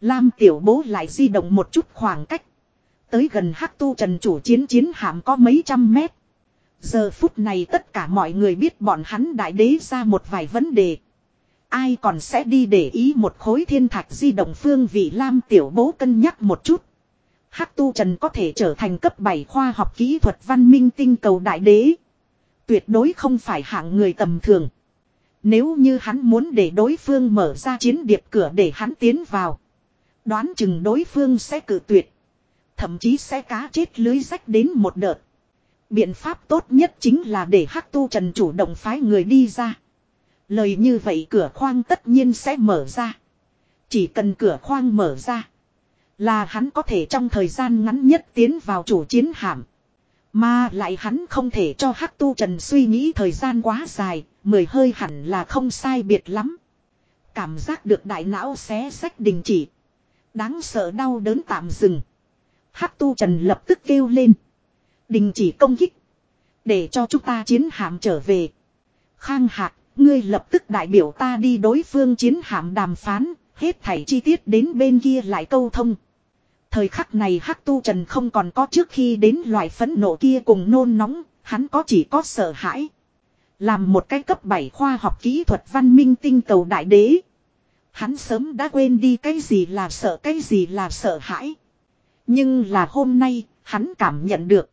Lam tiểu bố lại di động một chút khoảng cách. Tới gần hắc tu trần chủ chiến chiến hạm có mấy trăm mét. Giờ phút này tất cả mọi người biết bọn hắn đại đế ra một vài vấn đề. Ai còn sẽ đi để ý một khối thiên thạch di động phương vị Lam tiểu bố cân nhắc một chút. Hắc tu trần có thể trở thành cấp 7 khoa học kỹ thuật văn minh tinh cầu đại đế. Tuyệt đối không phải hạng người tầm thường. Nếu như hắn muốn để đối phương mở ra chiến điệp cửa để hắn tiến vào. Đoán chừng đối phương sẽ cự tuyệt. Thậm chí sẽ cá chết lưới rách đến một đợt. Biện pháp tốt nhất chính là để Hắc Tu Trần chủ động phái người đi ra. Lời như vậy cửa khoang tất nhiên sẽ mở ra. Chỉ cần cửa khoang mở ra. Là hắn có thể trong thời gian ngắn nhất tiến vào chủ chiến hạm. Mà lại hắn không thể cho Hắc Tu Trần suy nghĩ thời gian quá dài, mười hơi hẳn là không sai biệt lắm. Cảm giác được đại não xé sách đình chỉ. Đáng sợ đau đớn tạm dừng. Hắc Tu Trần lập tức kêu lên. Đình chỉ công kích. Để cho chúng ta chiến hạm trở về. Khang Hạc, ngươi lập tức đại biểu ta đi đối phương chiến hạm đàm phán, hết thảy chi tiết đến bên kia lại câu thông. Thời khắc này Hắc Tu Trần không còn có trước khi đến loại phẫn nộ kia cùng nôn nóng, hắn có chỉ có sợ hãi. Làm một cái cấp 7 khoa học kỹ thuật văn minh tinh cầu đại đế. Hắn sớm đã quên đi cái gì là sợ cái gì là sợ hãi. Nhưng là hôm nay, hắn cảm nhận được.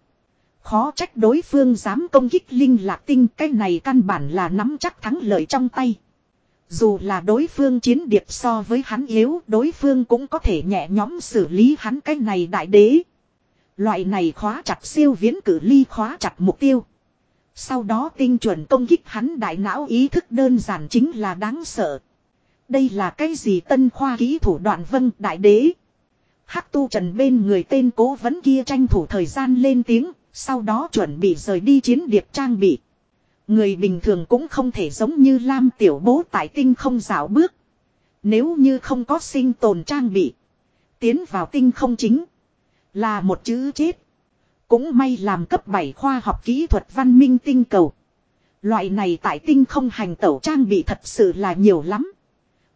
Khó trách đối phương dám công kích linh lạc tinh cái này căn bản là nắm chắc thắng lợi trong tay. Dù là đối phương chiến điệp so với hắn yếu, đối phương cũng có thể nhẹ nhóm xử lý hắn cái này đại đế. Loại này khóa chặt siêu viễn cử ly khóa chặt mục tiêu. Sau đó tinh chuẩn công kích hắn đại não ý thức đơn giản chính là đáng sợ. Đây là cái gì tân khoa kỹ thủ đoạn vân đại đế. Hắc tu trần bên người tên cố vấn kia tranh thủ thời gian lên tiếng, sau đó chuẩn bị rời đi chiến điệp trang bị. Người bình thường cũng không thể giống như Lam tiểu bố tại tinh không dạo bước. Nếu như không có sinh tồn trang bị. Tiến vào tinh không chính. Là một chữ chết. Cũng may làm cấp 7 khoa học kỹ thuật văn minh tinh cầu. Loại này tại tinh không hành tẩu trang bị thật sự là nhiều lắm.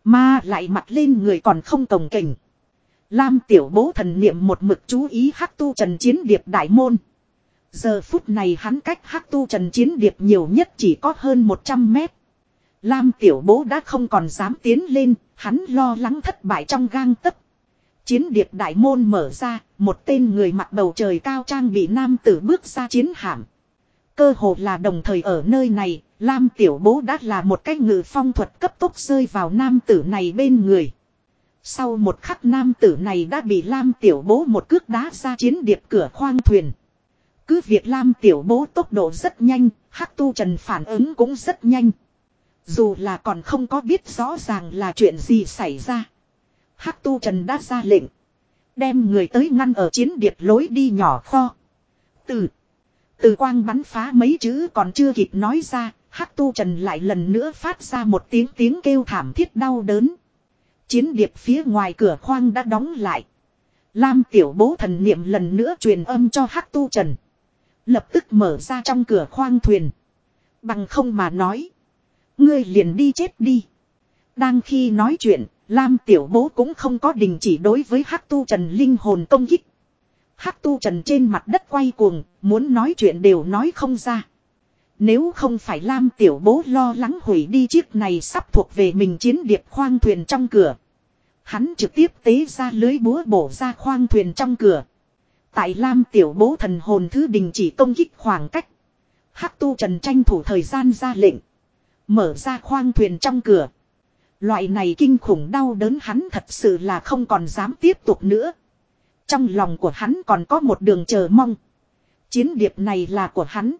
Mà lại mặt lên người còn không cồng kềnh. Lam tiểu bố thần niệm một mực chú ý hắc tu trần chiến điệp đại môn. Giờ phút này hắn cách hắc tu trần chiến điệp nhiều nhất chỉ có hơn 100 mét. Lam tiểu bố đã không còn dám tiến lên, hắn lo lắng thất bại trong gang tấc. Chiến điệp đại môn mở ra, một tên người mặc bầu trời cao trang bị nam tử bước ra chiến hạm. Cơ hồ là đồng thời ở nơi này, Lam tiểu bố đã là một cái ngự phong thuật cấp tốc rơi vào nam tử này bên người. Sau một khắc nam tử này đã bị Lam tiểu bố một cước đá ra chiến điệp cửa khoang thuyền. Cứ việc Lam tiểu bố tốc độ rất nhanh, Hắc tu trần phản ứng cũng rất nhanh. Dù là còn không có biết rõ ràng là chuyện gì xảy ra. Hắc tu trần đã ra lệnh. Đem người tới ngăn ở chiến điệp lối đi nhỏ kho. Từ. Từ quang bắn phá mấy chữ còn chưa kịp nói ra. Hắc tu trần lại lần nữa phát ra một tiếng tiếng kêu thảm thiết đau đớn. Chiến điệp phía ngoài cửa khoang đã đóng lại. Lam tiểu bố thần niệm lần nữa truyền âm cho Hắc tu trần. Lập tức mở ra trong cửa khoang thuyền. Bằng không mà nói. Ngươi liền đi chết đi. Đang khi nói chuyện, Lam tiểu bố cũng không có đình chỉ đối với Hắc tu trần linh hồn công kích. Hắc tu trần trên mặt đất quay cuồng, muốn nói chuyện đều nói không ra. Nếu không phải Lam tiểu bố lo lắng hủy đi chiếc này sắp thuộc về mình chiến điệp khoang thuyền trong cửa. Hắn trực tiếp tế ra lưới búa bổ ra khoang thuyền trong cửa. Tại Lam tiểu bố thần hồn thứ đình chỉ công kích khoảng cách. Hắc tu trần tranh thủ thời gian ra lệnh. Mở ra khoang thuyền trong cửa. Loại này kinh khủng đau đớn hắn thật sự là không còn dám tiếp tục nữa. Trong lòng của hắn còn có một đường chờ mong. Chiến điệp này là của hắn.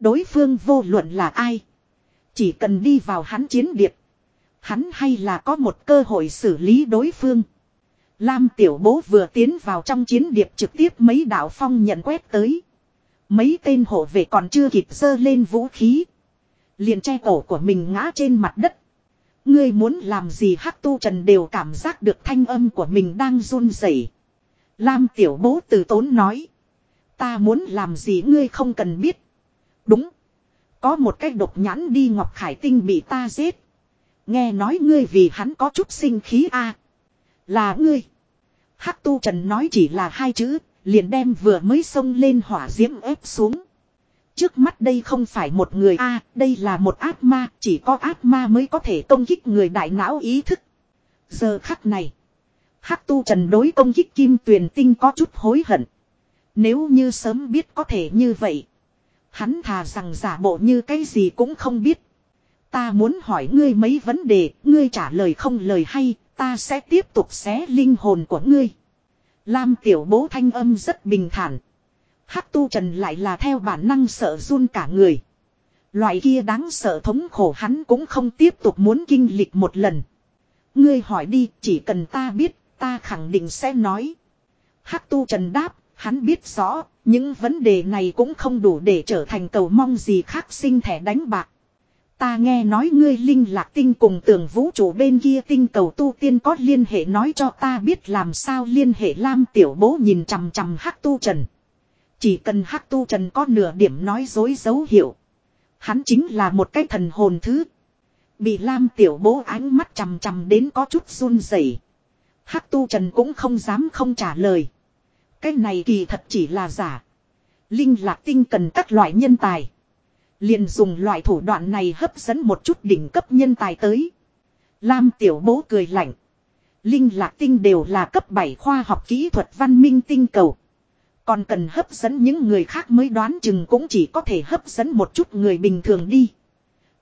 Đối phương vô luận là ai. Chỉ cần đi vào hắn chiến điệp. Hắn hay là có một cơ hội xử lý đối phương. Lam tiểu bố vừa tiến vào trong chiến điệp trực tiếp mấy đạo phong nhận quét tới. Mấy tên hộ vệ còn chưa kịp dơ lên vũ khí. Liền che cổ của mình ngã trên mặt đất. Ngươi muốn làm gì hắc tu trần đều cảm giác được thanh âm của mình đang run rẩy. Lam tiểu bố từ tốn nói. Ta muốn làm gì ngươi không cần biết. Đúng. Có một cách độc nhãn đi Ngọc Khải Tinh bị ta giết. Nghe nói ngươi vì hắn có chút sinh khí a là ngươi. Hắc tu trần nói chỉ là hai chữ, liền đem vừa mới xông lên hỏa diễm ép xuống. Trước mắt đây không phải một người a đây là một ác ma, chỉ có ác ma mới có thể công kích người đại não ý thức. Giờ khắc này, Hắc tu trần đối công kích kim tuyền tinh có chút hối hận. Nếu như sớm biết có thể như vậy. Hắn thà rằng giả bộ như cái gì cũng không biết. Ta muốn hỏi ngươi mấy vấn đề, ngươi trả lời không lời hay, ta sẽ tiếp tục xé linh hồn của ngươi. Lam tiểu bố thanh âm rất bình thản. Hắc tu trần lại là theo bản năng sợ run cả người. Loại kia đáng sợ thống khổ hắn cũng không tiếp tục muốn kinh lịch một lần. Ngươi hỏi đi, chỉ cần ta biết, ta khẳng định sẽ nói. Hắc tu trần đáp, hắn biết rõ, những vấn đề này cũng không đủ để trở thành cầu mong gì khác sinh thẻ đánh bạc. Ta nghe nói ngươi linh lạc tinh cùng tường vũ trụ bên kia tinh cầu tu tiên có liên hệ nói cho ta biết làm sao liên hệ lam tiểu bố nhìn chằm chằm hắc tu trần. Chỉ cần hắc tu trần có nửa điểm nói dối dấu hiệu. Hắn chính là một cái thần hồn thứ. Bị lam tiểu bố ánh mắt chằm chằm đến có chút run rẩy. Hắc tu trần cũng không dám không trả lời. Cái này kỳ thật chỉ là giả. Linh lạc tinh cần các loại nhân tài. Liền dùng loại thủ đoạn này hấp dẫn một chút đỉnh cấp nhân tài tới. Lam tiểu bố cười lạnh. Linh lạc tinh đều là cấp 7 khoa học kỹ thuật văn minh tinh cầu. Còn cần hấp dẫn những người khác mới đoán chừng cũng chỉ có thể hấp dẫn một chút người bình thường đi.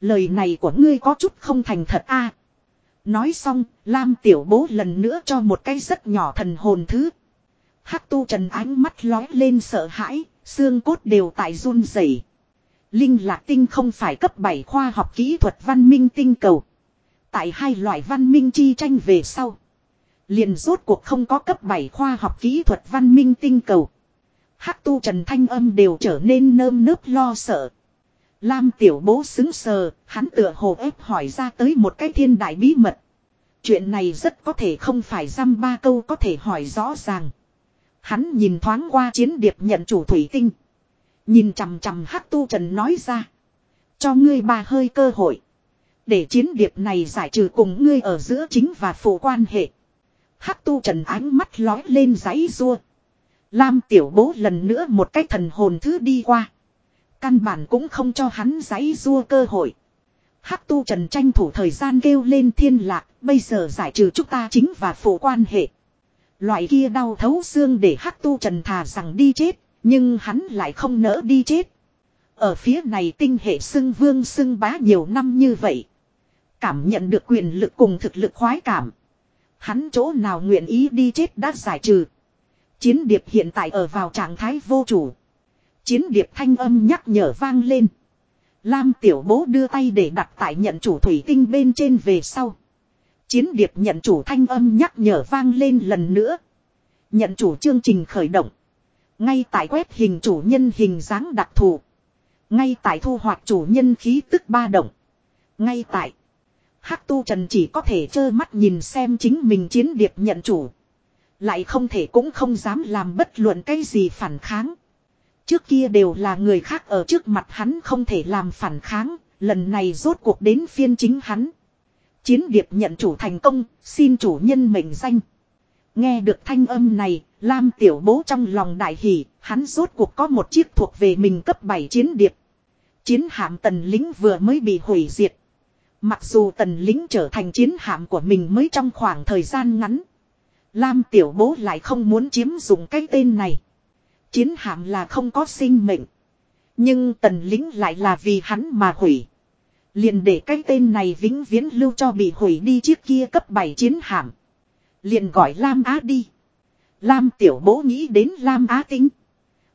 Lời này của ngươi có chút không thành thật a. nói xong, Lam tiểu bố lần nữa cho một cái rất nhỏ thần hồn thứ. Hắc tu trần ánh mắt lói lên sợ hãi, xương cốt đều tại run rẩy. Linh lạc tinh không phải cấp 7 khoa học kỹ thuật văn minh tinh cầu. Tại hai loại văn minh chi tranh về sau. Liền rốt cuộc không có cấp 7 khoa học kỹ thuật văn minh tinh cầu. Hắc tu trần thanh âm đều trở nên nơm nớp lo sợ. Lam tiểu bố xứng sờ, hắn tựa hồ ép hỏi ra tới một cái thiên đại bí mật. Chuyện này rất có thể không phải dăm ba câu có thể hỏi rõ ràng. Hắn nhìn thoáng qua chiến điệp nhận chủ thủy tinh. Nhìn chằm chằm hắc tu trần nói ra. Cho ngươi ba hơi cơ hội. Để chiến điệp này giải trừ cùng ngươi ở giữa chính và phụ quan hệ. Hắc tu trần ánh mắt lói lên giấy rua. Lam tiểu bố lần nữa một cái thần hồn thứ đi qua. Căn bản cũng không cho hắn giấy rua cơ hội. Hắc tu trần tranh thủ thời gian kêu lên thiên lạc, bây giờ giải trừ chúng ta chính và phụ quan hệ. Loại kia đau thấu xương để hắc tu trần thà rằng đi chết, nhưng hắn lại không nỡ đi chết. Ở phía này tinh hệ xưng vương xưng bá nhiều năm như vậy. Cảm nhận được quyền lực cùng thực lực khoái cảm. Hắn chỗ nào nguyện ý đi chết đã giải trừ. Chiến điệp hiện tại ở vào trạng thái vô chủ. Chiến điệp thanh âm nhắc nhở vang lên. Lam tiểu bố đưa tay để đặt tại nhận chủ thủy tinh bên trên về sau. Chiến điệp nhận chủ thanh âm nhắc nhở vang lên lần nữa. Nhận chủ chương trình khởi động. Ngay tại quét hình chủ nhân hình dáng đặc thù. Ngay tại thu hoạch chủ nhân khí tức ba động. Ngay tại. Hắc tu trần chỉ có thể trơ mắt nhìn xem chính mình chiến điệp nhận chủ. Lại không thể cũng không dám làm bất luận cái gì phản kháng. Trước kia đều là người khác ở trước mặt hắn không thể làm phản kháng, lần này rốt cuộc đến phiên chính hắn. Chiến điệp nhận chủ thành công, xin chủ nhân mệnh danh. Nghe được thanh âm này, Lam tiểu bố trong lòng đại hỷ, hắn rốt cuộc có một chiếc thuộc về mình cấp 7 chiến điệp. Chiến hạm tần lính vừa mới bị hủy diệt. Mặc dù tần lính trở thành chiến hạm của mình mới trong khoảng thời gian ngắn. Lam tiểu bố lại không muốn chiếm dụng cái tên này. Chiến hạm là không có sinh mệnh. Nhưng tần lính lại là vì hắn mà hủy. Liền để cái tên này vĩnh viễn lưu cho bị hủy đi chiếc kia cấp 7 chiến hạm. Liền gọi Lam Á đi. Lam tiểu bố nghĩ đến Lam Á Tinh.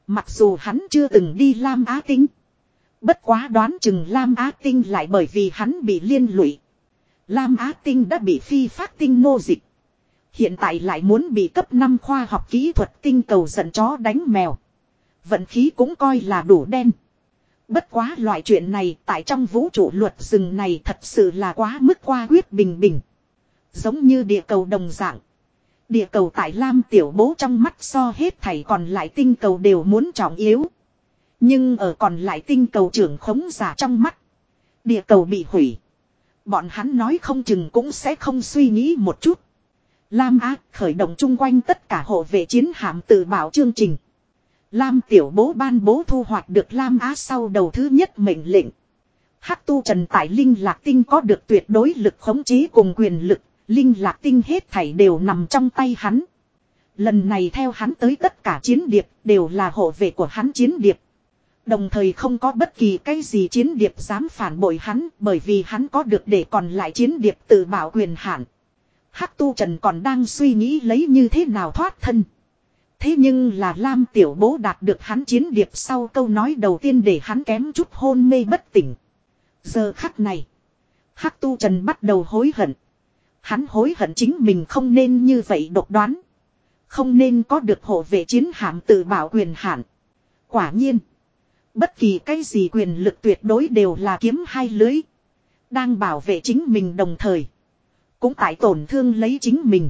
Mặc dù hắn chưa từng đi Lam Á Tinh. Bất quá đoán chừng Lam Á Tinh lại bởi vì hắn bị liên lụy. Lam Á Tinh đã bị phi phát tinh nô dịch. Hiện tại lại muốn bị cấp 5 khoa học kỹ thuật tinh cầu giận chó đánh mèo. Vận khí cũng coi là đủ đen. Bất quá loại chuyện này tại trong vũ trụ luật rừng này thật sự là quá mức qua quyết bình bình. Giống như địa cầu đồng dạng. Địa cầu tại Lam tiểu bố trong mắt so hết thảy còn lại tinh cầu đều muốn trọng yếu. Nhưng ở còn lại tinh cầu trưởng khống giả trong mắt. Địa cầu bị hủy. Bọn hắn nói không chừng cũng sẽ không suy nghĩ một chút. Lam Á khởi động chung quanh tất cả hộ vệ chiến hạm tự bảo chương trình. Lam tiểu bố ban bố thu hoạch được Lam Á sau đầu thứ nhất mệnh lệnh. Hắc tu trần tại linh lạc tinh có được tuyệt đối lực khống chế cùng quyền lực, linh lạc tinh hết thảy đều nằm trong tay hắn. Lần này theo hắn tới tất cả chiến điệp đều là hộ vệ của hắn chiến điệp. Đồng thời không có bất kỳ cái gì chiến điệp dám phản bội hắn bởi vì hắn có được để còn lại chiến điệp tự bảo quyền hạn. Hắc tu trần còn đang suy nghĩ lấy như thế nào thoát thân. Thế nhưng là Lam tiểu bố đạt được hắn chiến điệp sau câu nói đầu tiên để hắn kém chút hôn mê bất tỉnh. Giờ khắc này. Hắc tu trần bắt đầu hối hận. Hắn hối hận chính mình không nên như vậy độc đoán. Không nên có được hộ vệ chiến hạm tự bảo quyền hạn. Quả nhiên. Bất kỳ cái gì quyền lực tuyệt đối đều là kiếm hai lưới. Đang bảo vệ chính mình đồng thời. Cũng tại tổn thương lấy chính mình.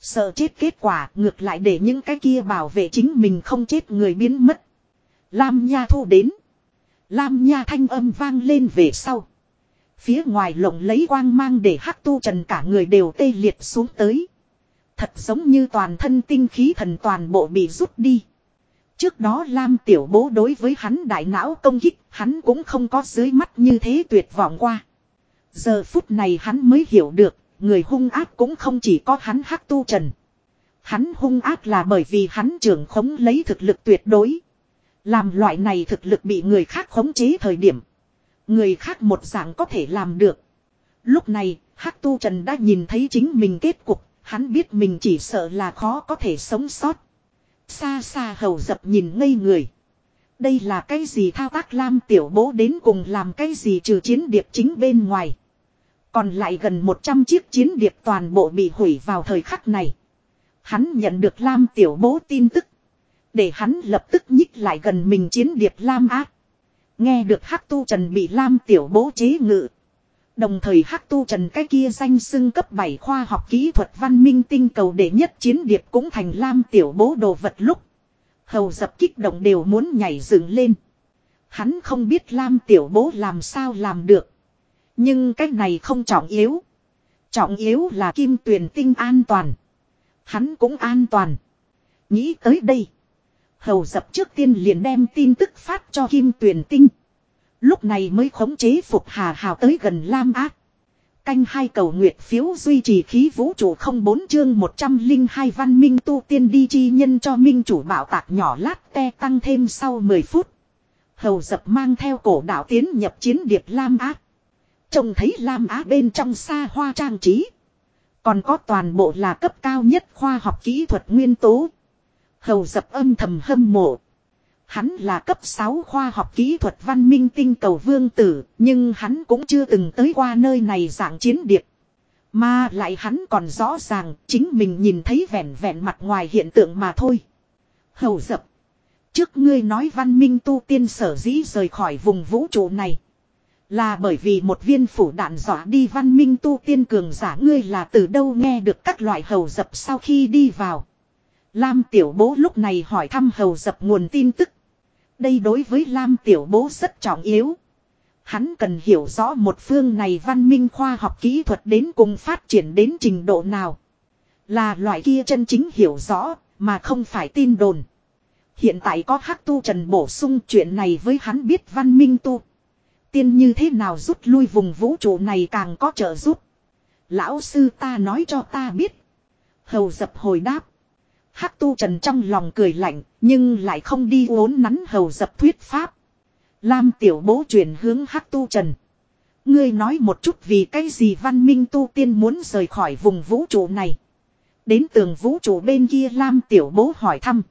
Sợ chết kết quả ngược lại để những cái kia bảo vệ chính mình không chết người biến mất. Lam Nha thu đến. Lam Nha thanh âm vang lên về sau. Phía ngoài lộng lấy quang mang để hắc tu trần cả người đều tê liệt xuống tới. Thật giống như toàn thân tinh khí thần toàn bộ bị rút đi. Trước đó Lam tiểu bố đối với hắn đại não công kích, hắn cũng không có dưới mắt như thế tuyệt vọng qua. Giờ phút này hắn mới hiểu được, người hung ác cũng không chỉ có hắn hắc tu trần. Hắn hung ác là bởi vì hắn trưởng khống lấy thực lực tuyệt đối. Làm loại này thực lực bị người khác khống chế thời điểm. Người khác một dạng có thể làm được. Lúc này, hắc tu trần đã nhìn thấy chính mình kết cục, hắn biết mình chỉ sợ là khó có thể sống sót. Xa xa hầu dập nhìn ngây người. Đây là cái gì thao tác lam tiểu bố đến cùng làm cái gì trừ chiến điệp chính bên ngoài. Còn lại gần 100 chiếc chiến điệp toàn bộ bị hủy vào thời khắc này. Hắn nhận được Lam tiểu bố tin tức. Để hắn lập tức nhích lại gần mình chiến điệp Lam ác. Nghe được Hắc Tu Trần bị Lam tiểu bố chế ngự. Đồng thời Hắc Tu Trần cái kia danh xưng cấp 7 khoa học kỹ thuật văn minh tinh cầu để nhất chiến điệp cũng thành Lam tiểu bố đồ vật lúc. Hầu dập kích động đều muốn nhảy dựng lên. Hắn không biết Lam tiểu bố làm sao làm được. Nhưng cái này không trọng yếu. Trọng yếu là kim tuyển tinh an toàn. Hắn cũng an toàn. Nghĩ tới đây. Hầu dập trước tiên liền đem tin tức phát cho kim Tuyền tinh. Lúc này mới khống chế phục hà hào tới gần Lam Ác. Canh hai cầu nguyệt phiếu duy trì khí vũ trụ không bốn chương 102 văn minh tu tiên đi chi nhân cho minh chủ bảo tạc nhỏ lát te tăng thêm sau 10 phút. Hầu dập mang theo cổ đạo tiến nhập chiến điệp Lam Á. Trông thấy Lam Á bên trong xa hoa trang trí. Còn có toàn bộ là cấp cao nhất khoa học kỹ thuật nguyên tố. Hầu dập âm thầm hâm mộ. Hắn là cấp 6 khoa học kỹ thuật văn minh tinh cầu vương tử, nhưng hắn cũng chưa từng tới qua nơi này dạng chiến điệp. Mà lại hắn còn rõ ràng, chính mình nhìn thấy vẹn vẹn mặt ngoài hiện tượng mà thôi. Hầu dập. Trước ngươi nói văn minh tu tiên sở dĩ rời khỏi vùng vũ trụ này. Là bởi vì một viên phủ đạn dọa đi văn minh tu tiên cường giả ngươi là từ đâu nghe được các loại hầu dập sau khi đi vào. Lam tiểu bố lúc này hỏi thăm hầu dập nguồn tin tức. Đây đối với Lam tiểu bố rất trọng yếu. Hắn cần hiểu rõ một phương này văn minh khoa học kỹ thuật đến cùng phát triển đến trình độ nào. Là loại kia chân chính hiểu rõ, mà không phải tin đồn. Hiện tại có hắc tu trần bổ sung chuyện này với hắn biết văn minh tu. Tiên như thế nào rút lui vùng vũ trụ này càng có trợ giúp. Lão sư ta nói cho ta biết. Hầu dập hồi đáp. Hắc tu trần trong lòng cười lạnh, nhưng lại không đi uốn nắn hầu dập thuyết pháp. Lam tiểu bố chuyển hướng hắc tu trần. Ngươi nói một chút vì cái gì văn minh tu tiên muốn rời khỏi vùng vũ trụ này. Đến tường vũ trụ bên kia Lam tiểu bố hỏi thăm.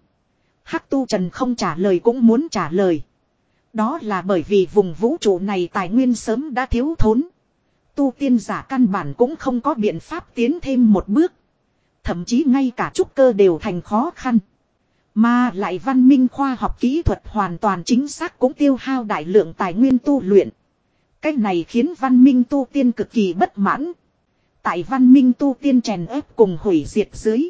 Hắc tu trần không trả lời cũng muốn trả lời. Đó là bởi vì vùng vũ trụ này tài nguyên sớm đã thiếu thốn. Tu tiên giả căn bản cũng không có biện pháp tiến thêm một bước. Thậm chí ngay cả trúc cơ đều thành khó khăn. Mà lại văn minh khoa học kỹ thuật hoàn toàn chính xác cũng tiêu hao đại lượng tài nguyên tu luyện. Cách này khiến văn minh tu tiên cực kỳ bất mãn. Tại văn minh tu tiên chèn ép cùng hủy diệt dưới.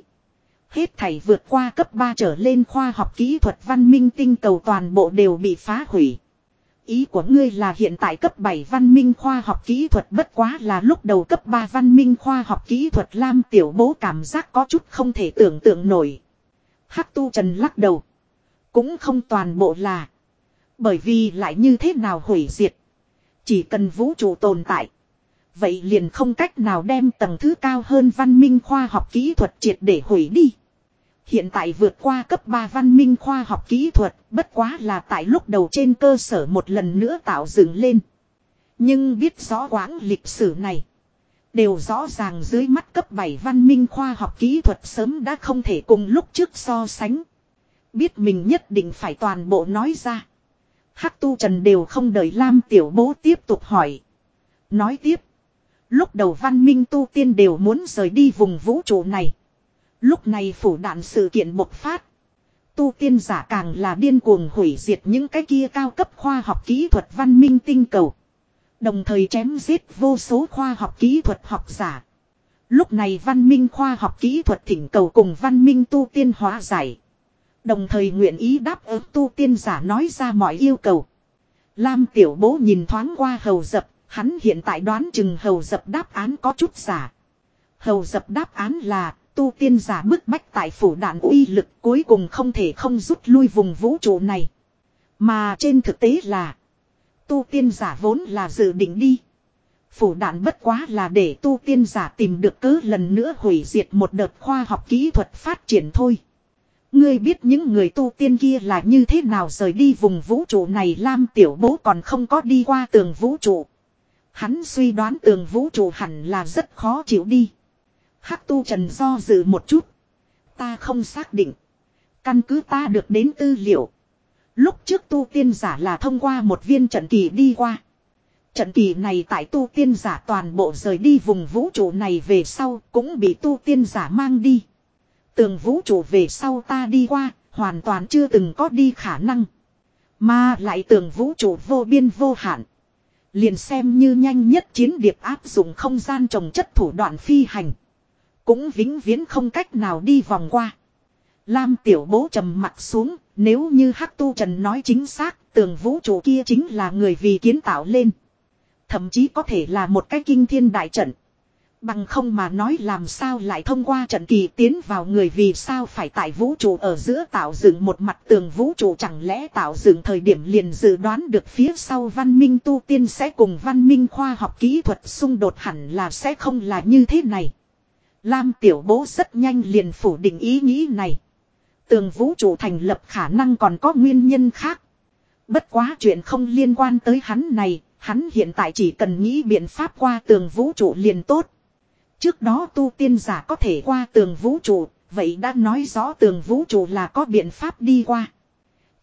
Hết thảy vượt qua cấp 3 trở lên khoa học kỹ thuật văn minh tinh cầu toàn bộ đều bị phá hủy. Ý của ngươi là hiện tại cấp 7 văn minh khoa học kỹ thuật bất quá là lúc đầu cấp 3 văn minh khoa học kỹ thuật Lam Tiểu Bố cảm giác có chút không thể tưởng tượng nổi. Hắc Tu Trần lắc đầu. Cũng không toàn bộ là. Bởi vì lại như thế nào hủy diệt. Chỉ cần vũ trụ tồn tại. Vậy liền không cách nào đem tầng thứ cao hơn văn minh khoa học kỹ thuật triệt để hủy đi. Hiện tại vượt qua cấp 3 văn minh khoa học kỹ thuật, bất quá là tại lúc đầu trên cơ sở một lần nữa tạo dựng lên. Nhưng biết rõ quãng lịch sử này. Đều rõ ràng dưới mắt cấp 7 văn minh khoa học kỹ thuật sớm đã không thể cùng lúc trước so sánh. Biết mình nhất định phải toàn bộ nói ra. Hắc tu trần đều không đợi Lam tiểu bố tiếp tục hỏi. Nói tiếp. Lúc đầu văn minh tu tiên đều muốn rời đi vùng vũ trụ này. Lúc này phủ đạn sự kiện bộc phát. Tu tiên giả càng là điên cuồng hủy diệt những cái kia cao cấp khoa học kỹ thuật văn minh tinh cầu. Đồng thời chém giết vô số khoa học kỹ thuật học giả. Lúc này văn minh khoa học kỹ thuật thỉnh cầu cùng văn minh tu tiên hóa giải. Đồng thời nguyện ý đáp ứng tu tiên giả nói ra mọi yêu cầu. Lam tiểu bố nhìn thoáng qua hầu dập, hắn hiện tại đoán chừng hầu dập đáp án có chút giả. Hầu dập đáp án là tu tiên giả bức bách tại phủ đạn uy lực cuối cùng không thể không rút lui vùng vũ trụ này. Mà trên thực tế là, tu tiên giả vốn là dự định đi. Phủ đạn bất quá là để tu tiên giả tìm được cớ lần nữa hủy diệt một đợt khoa học kỹ thuật phát triển thôi. Ngươi biết những người tu tiên kia là như thế nào rời đi vùng vũ trụ này Lam tiểu bố còn không có đi qua tường vũ trụ. Hắn suy đoán tường vũ trụ hẳn là rất khó chịu đi. Hắc tu trần do dự một chút. Ta không xác định. Căn cứ ta được đến tư liệu. Lúc trước tu tiên giả là thông qua một viên trận kỳ đi qua. Trận kỳ này tại tu tiên giả toàn bộ rời đi vùng vũ trụ này về sau cũng bị tu tiên giả mang đi. Tường vũ trụ về sau ta đi qua, hoàn toàn chưa từng có đi khả năng. Mà lại tường vũ trụ vô biên vô hạn. Liền xem như nhanh nhất chiến điệp áp dụng không gian trồng chất thủ đoạn phi hành. Cũng vĩnh viễn không cách nào đi vòng qua. Lam tiểu bố trầm mặt xuống, nếu như Hắc Tu Trần nói chính xác, tường vũ trụ kia chính là người vì kiến tạo lên. Thậm chí có thể là một cái kinh thiên đại trận. Bằng không mà nói làm sao lại thông qua trận kỳ tiến vào người vì sao phải tại vũ trụ ở giữa tạo dựng một mặt tường vũ trụ chẳng lẽ tạo dựng thời điểm liền dự đoán được phía sau văn minh tu tiên sẽ cùng văn minh khoa học kỹ thuật xung đột hẳn là sẽ không là như thế này. Lam tiểu bố rất nhanh liền phủ định ý nghĩ này. Tường vũ trụ thành lập khả năng còn có nguyên nhân khác. Bất quá chuyện không liên quan tới hắn này, hắn hiện tại chỉ cần nghĩ biện pháp qua tường vũ trụ liền tốt. Trước đó tu tiên giả có thể qua tường vũ trụ, vậy đã nói rõ tường vũ trụ là có biện pháp đi qua.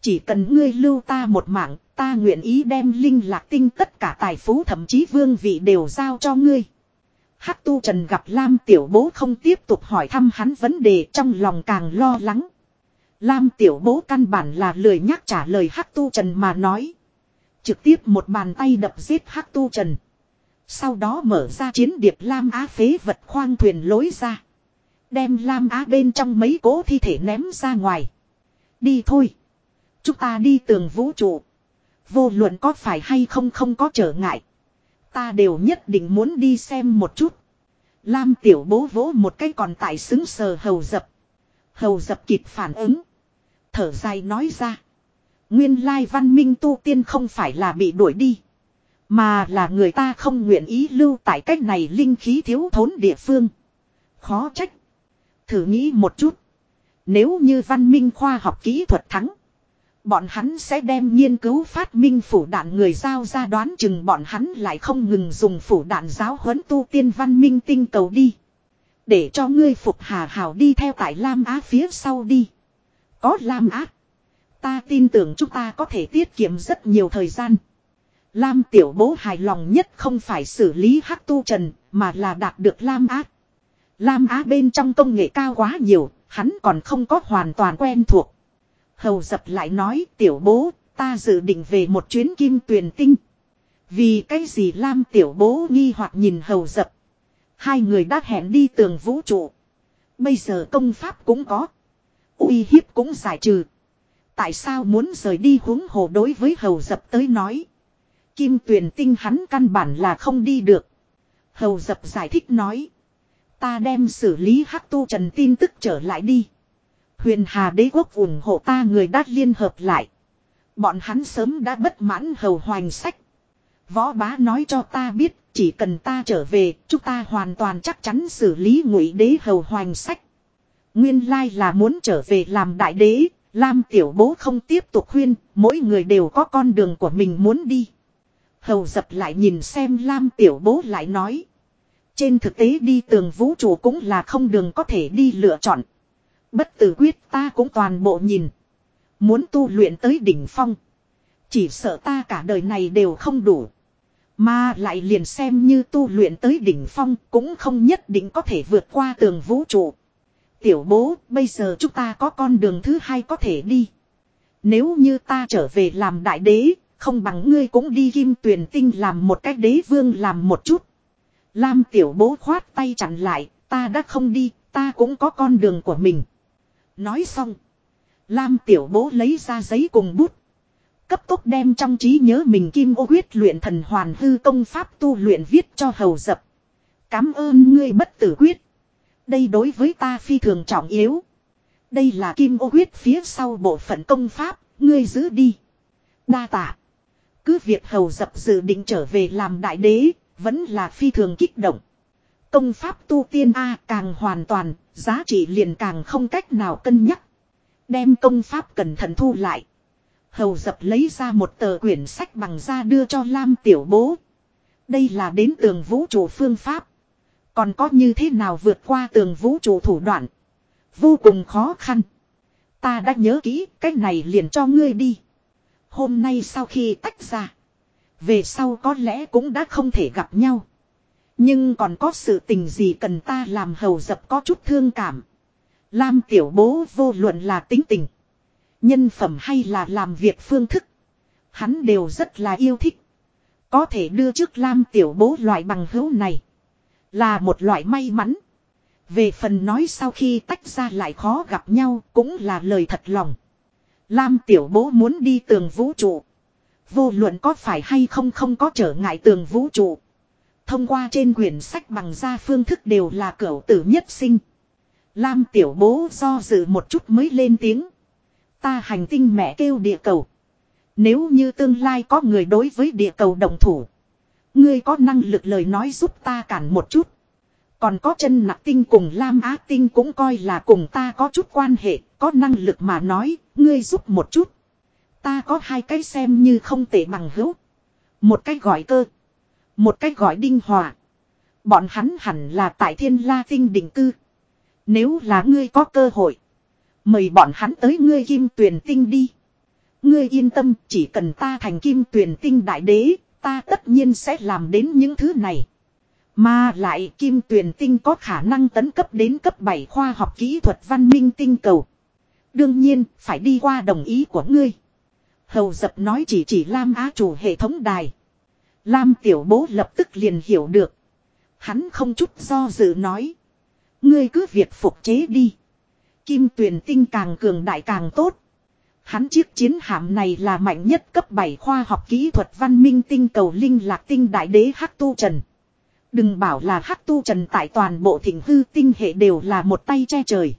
Chỉ cần ngươi lưu ta một mạng, ta nguyện ý đem linh lạc tinh tất cả tài phú thậm chí vương vị đều giao cho ngươi. Hắc tu trần gặp Lam tiểu bố không tiếp tục hỏi thăm hắn vấn đề trong lòng càng lo lắng. Lam tiểu bố căn bản là lười nhắc trả lời Hắc tu trần mà nói. Trực tiếp một bàn tay đập giết Hắc tu trần. Sau đó mở ra chiến điệp Lam Á phế vật khoang thuyền lối ra. Đem Lam Á bên trong mấy cố thi thể ném ra ngoài. Đi thôi. Chúng ta đi tường vũ trụ. Vô luận có phải hay không không có trở ngại. Ta đều nhất định muốn đi xem một chút. Lam tiểu bố vỗ một cái còn tại xứng sờ hầu dập. Hầu dập kịp phản ứng. Thở dài nói ra. Nguyên lai văn minh tu tiên không phải là bị đuổi đi. Mà là người ta không nguyện ý lưu tại cách này linh khí thiếu thốn địa phương. Khó trách. Thử nghĩ một chút. Nếu như văn minh khoa học kỹ thuật thắng. Bọn hắn sẽ đem nghiên cứu phát minh phủ đạn người giao ra đoán chừng bọn hắn lại không ngừng dùng phủ đạn giáo huấn tu tiên văn minh tinh cầu đi. Để cho ngươi phục hà hào đi theo tại Lam Á phía sau đi. Có Lam Á. Ta tin tưởng chúng ta có thể tiết kiệm rất nhiều thời gian. Lam tiểu bố hài lòng nhất không phải xử lý hắc tu trần, mà là đạt được Lam Á. Lam Á bên trong công nghệ cao quá nhiều, hắn còn không có hoàn toàn quen thuộc. Hầu dập lại nói tiểu bố, ta dự định về một chuyến kim tuyền tinh. Vì cái gì Lam tiểu bố nghi hoặc nhìn hầu dập. Hai người đã hẹn đi tường vũ trụ. Bây giờ công pháp cũng có. uy hiếp cũng giải trừ. Tại sao muốn rời đi huống hồ đối với hầu dập tới nói. Kim tuyền tinh hắn căn bản là không đi được. Hầu dập giải thích nói. Ta đem xử lý hắc tu trần tin tức trở lại đi. Huyền Hà đế quốc ủng hộ ta người đã liên hợp lại. Bọn hắn sớm đã bất mãn hầu hoành sách. Võ bá nói cho ta biết, chỉ cần ta trở về, chúng ta hoàn toàn chắc chắn xử lý ngụy đế hầu hoành sách. Nguyên lai là muốn trở về làm đại đế, Lam tiểu bố không tiếp tục khuyên, mỗi người đều có con đường của mình muốn đi. Hầu dập lại nhìn xem Lam tiểu bố lại nói. Trên thực tế đi tường vũ trụ cũng là không đường có thể đi lựa chọn. Bất tử quyết ta cũng toàn bộ nhìn. Muốn tu luyện tới đỉnh phong. Chỉ sợ ta cả đời này đều không đủ. Mà lại liền xem như tu luyện tới đỉnh phong cũng không nhất định có thể vượt qua tường vũ trụ. Tiểu bố, bây giờ chúng ta có con đường thứ hai có thể đi. Nếu như ta trở về làm đại đế, không bằng ngươi cũng đi kim tuyển tinh làm một cách đế vương làm một chút. Lam tiểu bố khoát tay chặn lại, ta đã không đi, ta cũng có con đường của mình. Nói xong. Lam tiểu bố lấy ra giấy cùng bút. Cấp tốc đem trong trí nhớ mình kim ô huyết luyện thần hoàn hư công pháp tu luyện viết cho hầu dập. Cám ơn ngươi bất tử quyết. Đây đối với ta phi thường trọng yếu. Đây là kim ô huyết phía sau bộ phận công pháp, ngươi giữ đi. Đa tạ. Cứ việc hầu dập dự định trở về làm đại đế, vẫn là phi thường kích động. Công pháp tu tiên A càng hoàn toàn, giá trị liền càng không cách nào cân nhắc. Đem công pháp cẩn thận thu lại. Hầu dập lấy ra một tờ quyển sách bằng da đưa cho Lam tiểu bố. Đây là đến tường vũ trụ phương pháp. Còn có như thế nào vượt qua tường vũ trụ thủ đoạn. Vô cùng khó khăn. Ta đã nhớ kỹ, cách này liền cho ngươi đi. Hôm nay sau khi tách ra. Về sau có lẽ cũng đã không thể gặp nhau. Nhưng còn có sự tình gì cần ta làm hầu dập có chút thương cảm. Lam tiểu bố vô luận là tính tình. Nhân phẩm hay là làm việc phương thức. Hắn đều rất là yêu thích. Có thể đưa trước Lam tiểu bố loại bằng hữu này. Là một loại may mắn. Về phần nói sau khi tách ra lại khó gặp nhau cũng là lời thật lòng. Lam tiểu bố muốn đi tường vũ trụ. Vô luận có phải hay không không có trở ngại tường vũ trụ. Thông qua trên quyển sách bằng ra phương thức đều là cửu tử nhất sinh. Lam tiểu bố do dự một chút mới lên tiếng. Ta hành tinh mẹ kêu địa cầu. Nếu như tương lai có người đối với địa cầu đồng thủ. Ngươi có năng lực lời nói giúp ta cản một chút. Còn có chân nặng tinh cùng Lam Á tinh cũng coi là cùng ta có chút quan hệ, có năng lực mà nói, ngươi giúp một chút. Ta có hai cái xem như không tệ bằng hữu. Một cái gọi cơ. Một cách gọi đinh hòa. Bọn hắn hẳn là tại thiên la tinh đỉnh cư. Nếu là ngươi có cơ hội. Mời bọn hắn tới ngươi kim tuyển tinh đi. Ngươi yên tâm chỉ cần ta thành kim tuyển tinh đại đế. Ta tất nhiên sẽ làm đến những thứ này. Mà lại kim tuyển tinh có khả năng tấn cấp đến cấp 7 khoa học kỹ thuật văn minh tinh cầu. Đương nhiên, phải đi qua đồng ý của ngươi. Hầu dập nói chỉ chỉ Lam Á chủ hệ thống đài. Lam tiểu bố lập tức liền hiểu được. Hắn không chút do dự nói. Ngươi cứ việc phục chế đi. Kim tuyển tinh càng cường đại càng tốt. Hắn chiếc chiến hạm này là mạnh nhất cấp 7 khoa học kỹ thuật văn minh tinh cầu linh lạc tinh đại đế Hắc Tu Trần. Đừng bảo là Hắc Tu Trần tại toàn bộ thịnh hư tinh hệ đều là một tay che trời.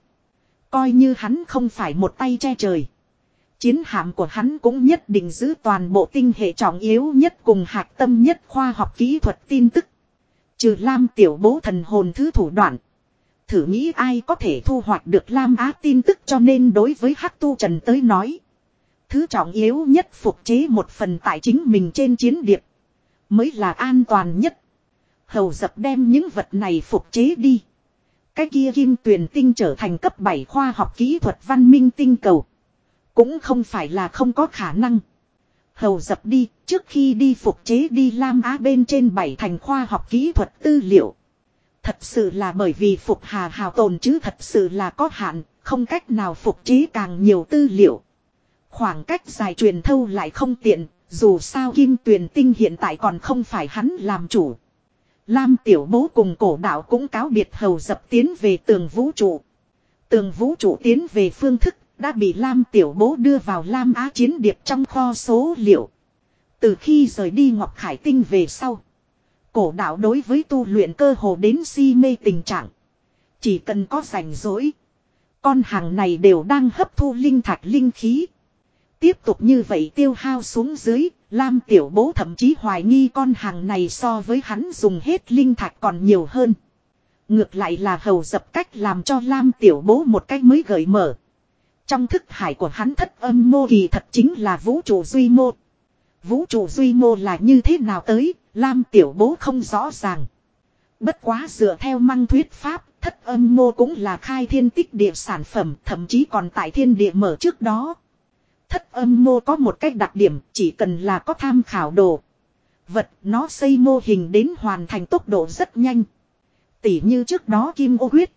Coi như hắn không phải một tay che trời. Chiến hạm của hắn cũng nhất định giữ toàn bộ tinh hệ trọng yếu nhất cùng hạt tâm nhất khoa học kỹ thuật tin tức. Trừ Lam tiểu bố thần hồn thứ thủ đoạn. Thử nghĩ ai có thể thu hoạch được Lam Á tin tức cho nên đối với Hắc Tu Trần tới nói. Thứ trọng yếu nhất phục chế một phần tài chính mình trên chiến điệp. Mới là an toàn nhất. Hầu dập đem những vật này phục chế đi. Cái kia kim tuyển tinh trở thành cấp 7 khoa học kỹ thuật văn minh tinh cầu. Cũng không phải là không có khả năng. Hầu dập đi, trước khi đi phục chế đi Lam Á bên trên bảy thành khoa học kỹ thuật tư liệu. Thật sự là bởi vì phục hà hào tồn chứ thật sự là có hạn, không cách nào phục chế càng nhiều tư liệu. Khoảng cách dài truyền thâu lại không tiện, dù sao kim tuyền tinh hiện tại còn không phải hắn làm chủ. Lam tiểu bố cùng cổ đạo cũng cáo biệt hầu dập tiến về tường vũ trụ. Tường vũ trụ tiến về phương thức đã bị Lam tiểu bố đưa vào Lam Á chiến điệp trong kho số liệu. Từ khi rời đi Ngọc Khải Tinh về sau. Cổ đạo đối với tu luyện cơ hồ đến si mê tình trạng. Chỉ cần có rảnh rỗi. Con hàng này đều đang hấp thu linh thạch linh khí. Tiếp tục như vậy tiêu hao xuống dưới, Lam tiểu bố thậm chí hoài nghi con hàng này so với hắn dùng hết linh thạch còn nhiều hơn. Ngược lại là hầu dập cách làm cho Lam tiểu bố một cách mới gợi mở. Trong thức hải của hắn thất âm mô kỳ thật chính là vũ trụ duy mô. Vũ trụ duy mô là như thế nào tới, Lam tiểu bố không rõ ràng. Bất quá dựa theo măng thuyết pháp, thất âm mô cũng là khai thiên tích địa sản phẩm, thậm chí còn tại thiên địa mở trước đó. Thất âm mô có một cách đặc điểm, chỉ cần là có tham khảo đồ. Vật nó xây mô hình đến hoàn thành tốc độ rất nhanh. Tỉ như trước đó kim ô huyết.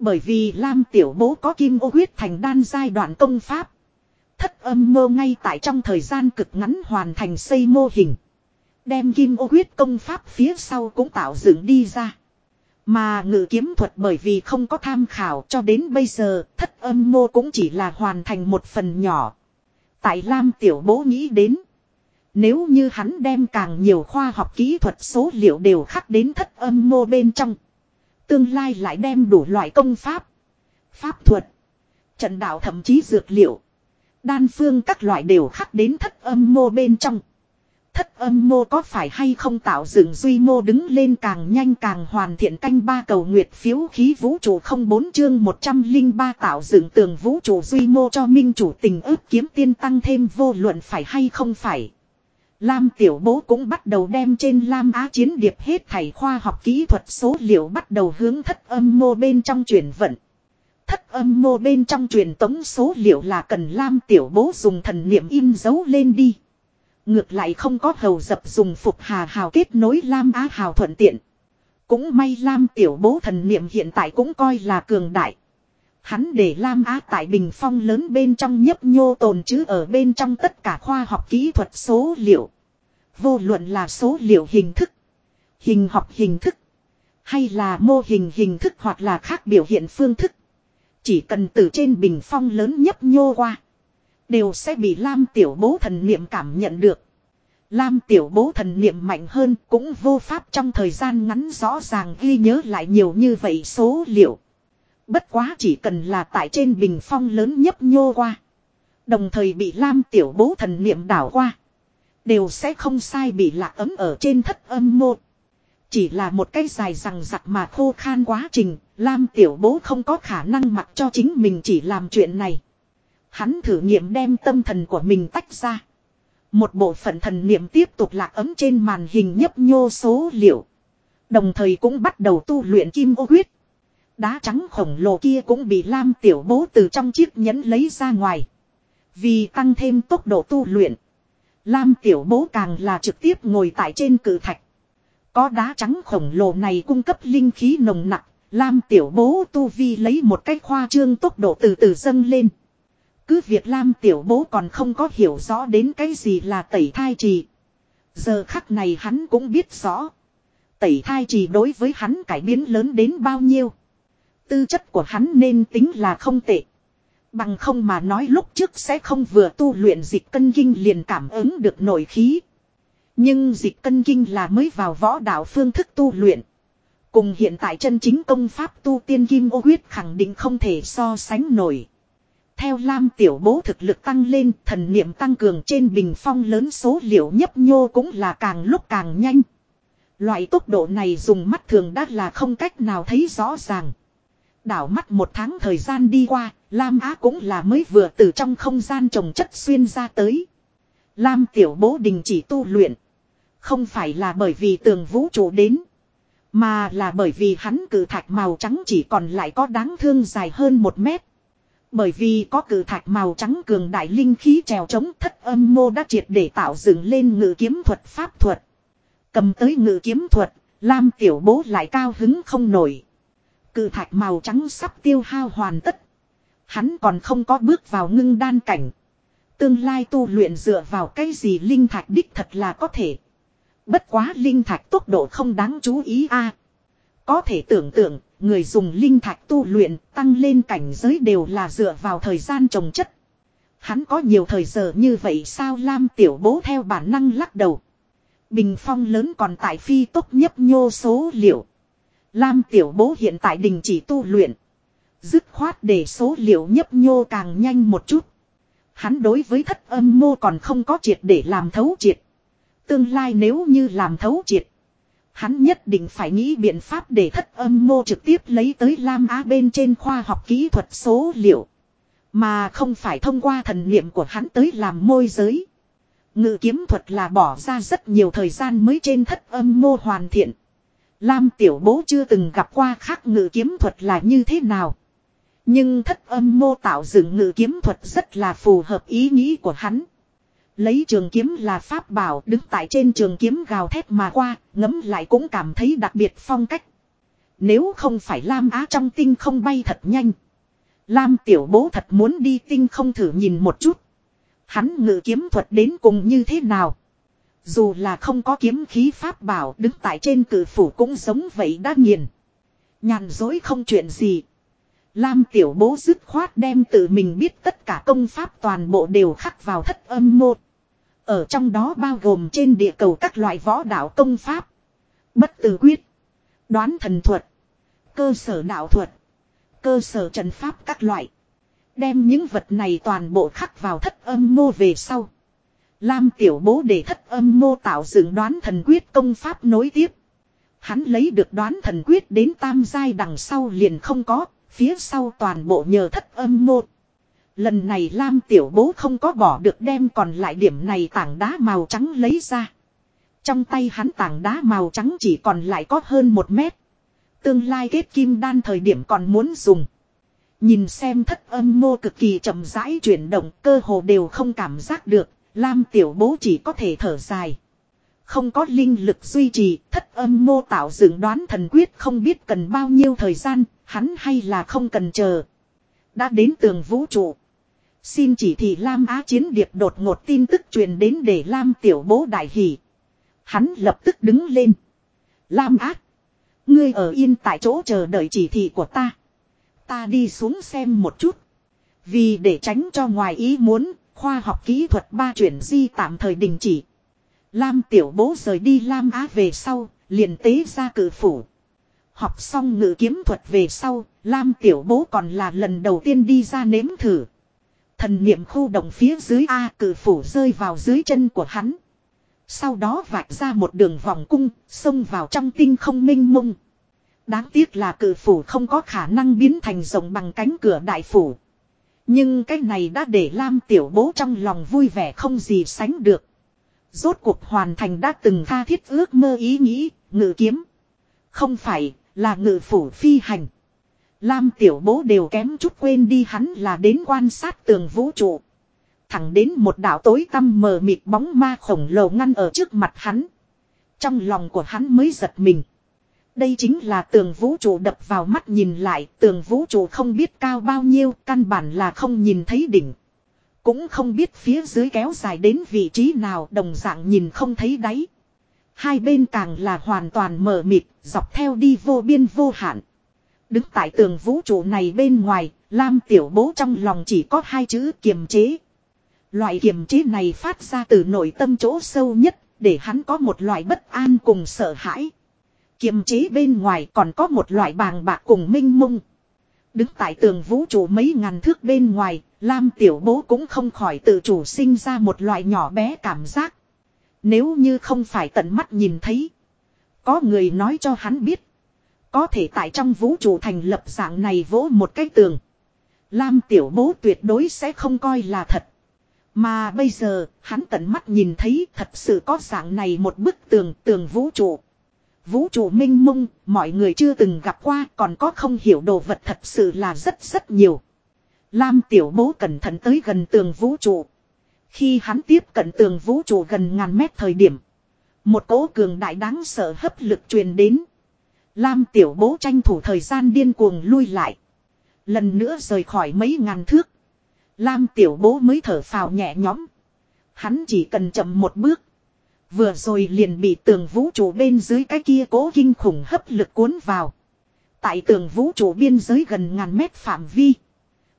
Bởi vì Lam tiểu bố có kim ô huyết thành đan giai đoạn công pháp. Thất âm mô ngay tại trong thời gian cực ngắn hoàn thành xây mô hình. Đem kim ô huyết công pháp phía sau cũng tạo dựng đi ra. Mà ngự kiếm thuật bởi vì không có tham khảo cho đến bây giờ, thất âm mô cũng chỉ là hoàn thành một phần nhỏ. Tại Lam Tiểu Bố nghĩ đến. Nếu như hắn đem càng nhiều khoa học kỹ thuật số liệu đều khắc đến thất âm mô bên trong. Tương lai lại đem đủ loại công pháp. Pháp thuật. Trận đạo thậm chí dược liệu. Đan phương các loại đều khắc đến thất âm mô bên trong. Thất âm mô có phải hay không tạo dựng duy mô đứng lên càng nhanh càng hoàn thiện canh ba cầu nguyệt phiếu khí vũ trụ không bốn chương 103 tạo dựng tường vũ trụ duy mô cho minh chủ tình ước kiếm tiên tăng thêm vô luận phải hay không phải. Lam tiểu bố cũng bắt đầu đem trên Lam Á chiến điệp hết thảy khoa học kỹ thuật số liệu bắt đầu hướng thất âm mô bên trong chuyển vận. Thất âm mô bên trong truyền tống số liệu là cần Lam tiểu bố dùng thần niệm in dấu lên đi. Ngược lại không có hầu dập dùng phục hà hào kết nối Lam Á hào thuận tiện. Cũng may Lam tiểu bố thần niệm hiện tại cũng coi là cường đại. Hắn để Lam Á tại bình phong lớn bên trong nhấp nhô tồn chứ ở bên trong tất cả khoa học kỹ thuật số liệu. Vô luận là số liệu hình thức, hình học hình thức, hay là mô hình hình thức hoặc là khác biểu hiện phương thức. Chỉ cần từ trên bình phong lớn nhấp nhô qua. Đều sẽ bị Lam tiểu bố thần niệm cảm nhận được. Lam tiểu bố thần niệm mạnh hơn cũng vô pháp trong thời gian ngắn rõ ràng ghi nhớ lại nhiều như vậy số liệu. Bất quá chỉ cần là tại trên bình phong lớn nhấp nhô qua. Đồng thời bị Lam tiểu bố thần niệm đảo qua. Đều sẽ không sai bị lạc ấm ở trên thất âm một Chỉ là một cái dài rằng giặc mà khô khan quá trình, Lam tiểu bố không có khả năng mặc cho chính mình chỉ làm chuyện này. Hắn thử nghiệm đem tâm thần của mình tách ra. Một bộ phận thần niệm tiếp tục lạc ấm trên màn hình nhấp nhô số liệu. Đồng thời cũng bắt đầu tu luyện kim ô huyết. Đá trắng khổng lồ kia cũng bị Lam tiểu bố từ trong chiếc nhẫn lấy ra ngoài. Vì tăng thêm tốc độ tu luyện. Lam tiểu bố càng là trực tiếp ngồi tại trên cử thạch. Có đá trắng khổng lồ này cung cấp linh khí nồng nặng. Lam tiểu bố tu vi lấy một cách khoa trương tốc độ từ từ dâng lên. Cứ việc Lam tiểu bố còn không có hiểu rõ đến cái gì là tẩy thai trì. Giờ khắc này hắn cũng biết rõ. Tẩy thai trì đối với hắn cải biến lớn đến bao nhiêu. Tư chất của hắn nên tính là không tệ. Bằng không mà nói lúc trước sẽ không vừa tu luyện dịch cân kinh liền cảm ứng được nội khí. Nhưng dịch cân kinh là mới vào võ đạo phương thức tu luyện. Cùng hiện tại chân chính công pháp tu tiên kim ô huyết khẳng định không thể so sánh nổi. Theo Lam tiểu bố thực lực tăng lên, thần niệm tăng cường trên bình phong lớn số liệu nhấp nhô cũng là càng lúc càng nhanh. Loại tốc độ này dùng mắt thường đã là không cách nào thấy rõ ràng. Đảo mắt một tháng thời gian đi qua, Lam Á cũng là mới vừa từ trong không gian trồng chất xuyên ra tới. Lam tiểu bố đình chỉ tu luyện. Không phải là bởi vì tường vũ trụ đến. Mà là bởi vì hắn cử thạch màu trắng chỉ còn lại có đáng thương dài hơn một mét. Bởi vì có cử thạch màu trắng cường đại linh khí trèo chống thất âm mô đã triệt để tạo dựng lên ngự kiếm thuật pháp thuật. Cầm tới ngự kiếm thuật, Lam tiểu bố lại cao hứng không nổi. Cự thạch màu trắng sắp tiêu hao hoàn tất. Hắn còn không có bước vào ngưng đan cảnh. Tương lai tu luyện dựa vào cái gì linh thạch đích thật là có thể. Bất quá linh thạch tốc độ không đáng chú ý a. À, có thể tưởng tượng, người dùng linh thạch tu luyện tăng lên cảnh giới đều là dựa vào thời gian trồng chất. Hắn có nhiều thời giờ như vậy sao Lam tiểu bố theo bản năng lắc đầu. Bình phong lớn còn tại phi tốc nhấp nhô số liệu. Lam tiểu bố hiện tại đình chỉ tu luyện. Dứt khoát để số liệu nhấp nhô càng nhanh một chút. Hắn đối với thất âm mô còn không có triệt để làm thấu triệt. Tương lai nếu như làm thấu triệt. Hắn nhất định phải nghĩ biện pháp để thất âm mô trực tiếp lấy tới Lam Á bên trên khoa học kỹ thuật số liệu. Mà không phải thông qua thần niệm của hắn tới làm môi giới. Ngự kiếm thuật là bỏ ra rất nhiều thời gian mới trên thất âm mô hoàn thiện. Lam tiểu bố chưa từng gặp qua khác ngự kiếm thuật là như thế nào. Nhưng thất âm mô tạo dựng ngự kiếm thuật rất là phù hợp ý nghĩ của hắn. Lấy trường kiếm là pháp bảo đứng tại trên trường kiếm gào thét mà qua, ngấm lại cũng cảm thấy đặc biệt phong cách. Nếu không phải Lam Á trong tinh không bay thật nhanh. Lam tiểu bố thật muốn đi tinh không thử nhìn một chút. Hắn ngự kiếm thuật đến cùng như thế nào. Dù là không có kiếm khí pháp bảo, đứng tại trên cử phủ cũng giống vậy đã nghiền. Nhàn dối không chuyện gì. Lam tiểu bố dứt khoát đem tự mình biết tất cả công pháp toàn bộ đều khắc vào thất âm một. Ở trong đó bao gồm trên địa cầu các loại võ đạo công pháp. Bất tử quyết. Đoán thần thuật. Cơ sở đạo thuật. Cơ sở trận pháp các loại. Đem những vật này toàn bộ khắc vào thất âm mô về sau. Lam tiểu bố để thất âm mô tạo dựng đoán thần quyết công pháp nối tiếp. Hắn lấy được đoán thần quyết đến tam giai đằng sau liền không có, phía sau toàn bộ nhờ thất âm mô. Lần này Lam tiểu bố không có bỏ được đem còn lại điểm này tảng đá màu trắng lấy ra. Trong tay hắn tảng đá màu trắng chỉ còn lại có hơn một mét. Tương lai kết kim đan thời điểm còn muốn dùng. Nhìn xem thất âm mô cực kỳ chậm rãi chuyển động cơ hồ đều không cảm giác được, Lam tiểu bố chỉ có thể thở dài. Không có linh lực duy trì, thất âm mô tạo dựng đoán thần quyết không biết cần bao nhiêu thời gian, hắn hay là không cần chờ. Đã đến tường vũ trụ. Xin chỉ thị Lam Á chiến điệp đột ngột tin tức truyền đến để Lam tiểu bố đại hỷ. Hắn lập tức đứng lên. Lam Á. Ngươi ở yên tại chỗ chờ đợi chỉ thị của ta. Ta đi xuống xem một chút. Vì để tránh cho ngoài ý muốn, khoa học kỹ thuật ba chuyển di tạm thời đình chỉ. Lam tiểu bố rời đi Lam Á về sau, liền tế ra cử phủ. Học xong ngự kiếm thuật về sau, Lam tiểu bố còn là lần đầu tiên đi ra nếm thử. Thần niệm khu động phía dưới A cử phủ rơi vào dưới chân của hắn. Sau đó vạch ra một đường vòng cung, xông vào trong tinh không minh mông. Đáng tiếc là cử phủ không có khả năng biến thành rồng bằng cánh cửa đại phủ. Nhưng cái này đã để Lam tiểu bố trong lòng vui vẻ không gì sánh được. Rốt cuộc hoàn thành đã từng tha thiết ước mơ ý nghĩ, ngự kiếm. Không phải, là ngự phủ phi hành. Lam tiểu bố đều kém chút quên đi hắn là đến quan sát tường vũ trụ. Thẳng đến một đảo tối tăm mờ mịt bóng ma khổng lồ ngăn ở trước mặt hắn. Trong lòng của hắn mới giật mình. Đây chính là tường vũ trụ đập vào mắt nhìn lại, tường vũ trụ không biết cao bao nhiêu, căn bản là không nhìn thấy đỉnh. Cũng không biết phía dưới kéo dài đến vị trí nào đồng dạng nhìn không thấy đáy. Hai bên càng là hoàn toàn mờ mịt, dọc theo đi vô biên vô hạn. Đứng tại tường vũ trụ này bên ngoài, Lam tiểu bố trong lòng chỉ có hai chữ kiềm chế. Loại kiềm chế này phát ra từ nội tâm chỗ sâu nhất, để hắn có một loại bất an cùng sợ hãi. Kiềm chế bên ngoài còn có một loại bàng bạc cùng minh mông. Đứng tại tường vũ trụ mấy ngàn thước bên ngoài, Lam tiểu bố cũng không khỏi tự chủ sinh ra một loại nhỏ bé cảm giác. Nếu như không phải tận mắt nhìn thấy. Có người nói cho hắn biết. Có thể tại trong vũ trụ thành lập dạng này vỗ một cái tường. Lam tiểu bố tuyệt đối sẽ không coi là thật. Mà bây giờ, hắn tận mắt nhìn thấy thật sự có dạng này một bức tường tường vũ trụ. Vũ trụ minh mông, mọi người chưa từng gặp qua còn có không hiểu đồ vật thật sự là rất rất nhiều. Lam tiểu bố cẩn thận tới gần tường vũ trụ. Khi hắn tiếp cận tường vũ trụ gần ngàn mét thời điểm. Một cỗ cường đại đáng sợ hấp lực truyền đến. Lam tiểu bố tranh thủ thời gian điên cuồng lui lại. Lần nữa rời khỏi mấy ngàn thước. Lam tiểu bố mới thở phào nhẹ nhõm. Hắn chỉ cần chậm một bước. Vừa rồi liền bị tường vũ trụ bên dưới cái kia cố kinh khủng hấp lực cuốn vào. Tại tường vũ trụ biên giới gần ngàn mét phạm vi.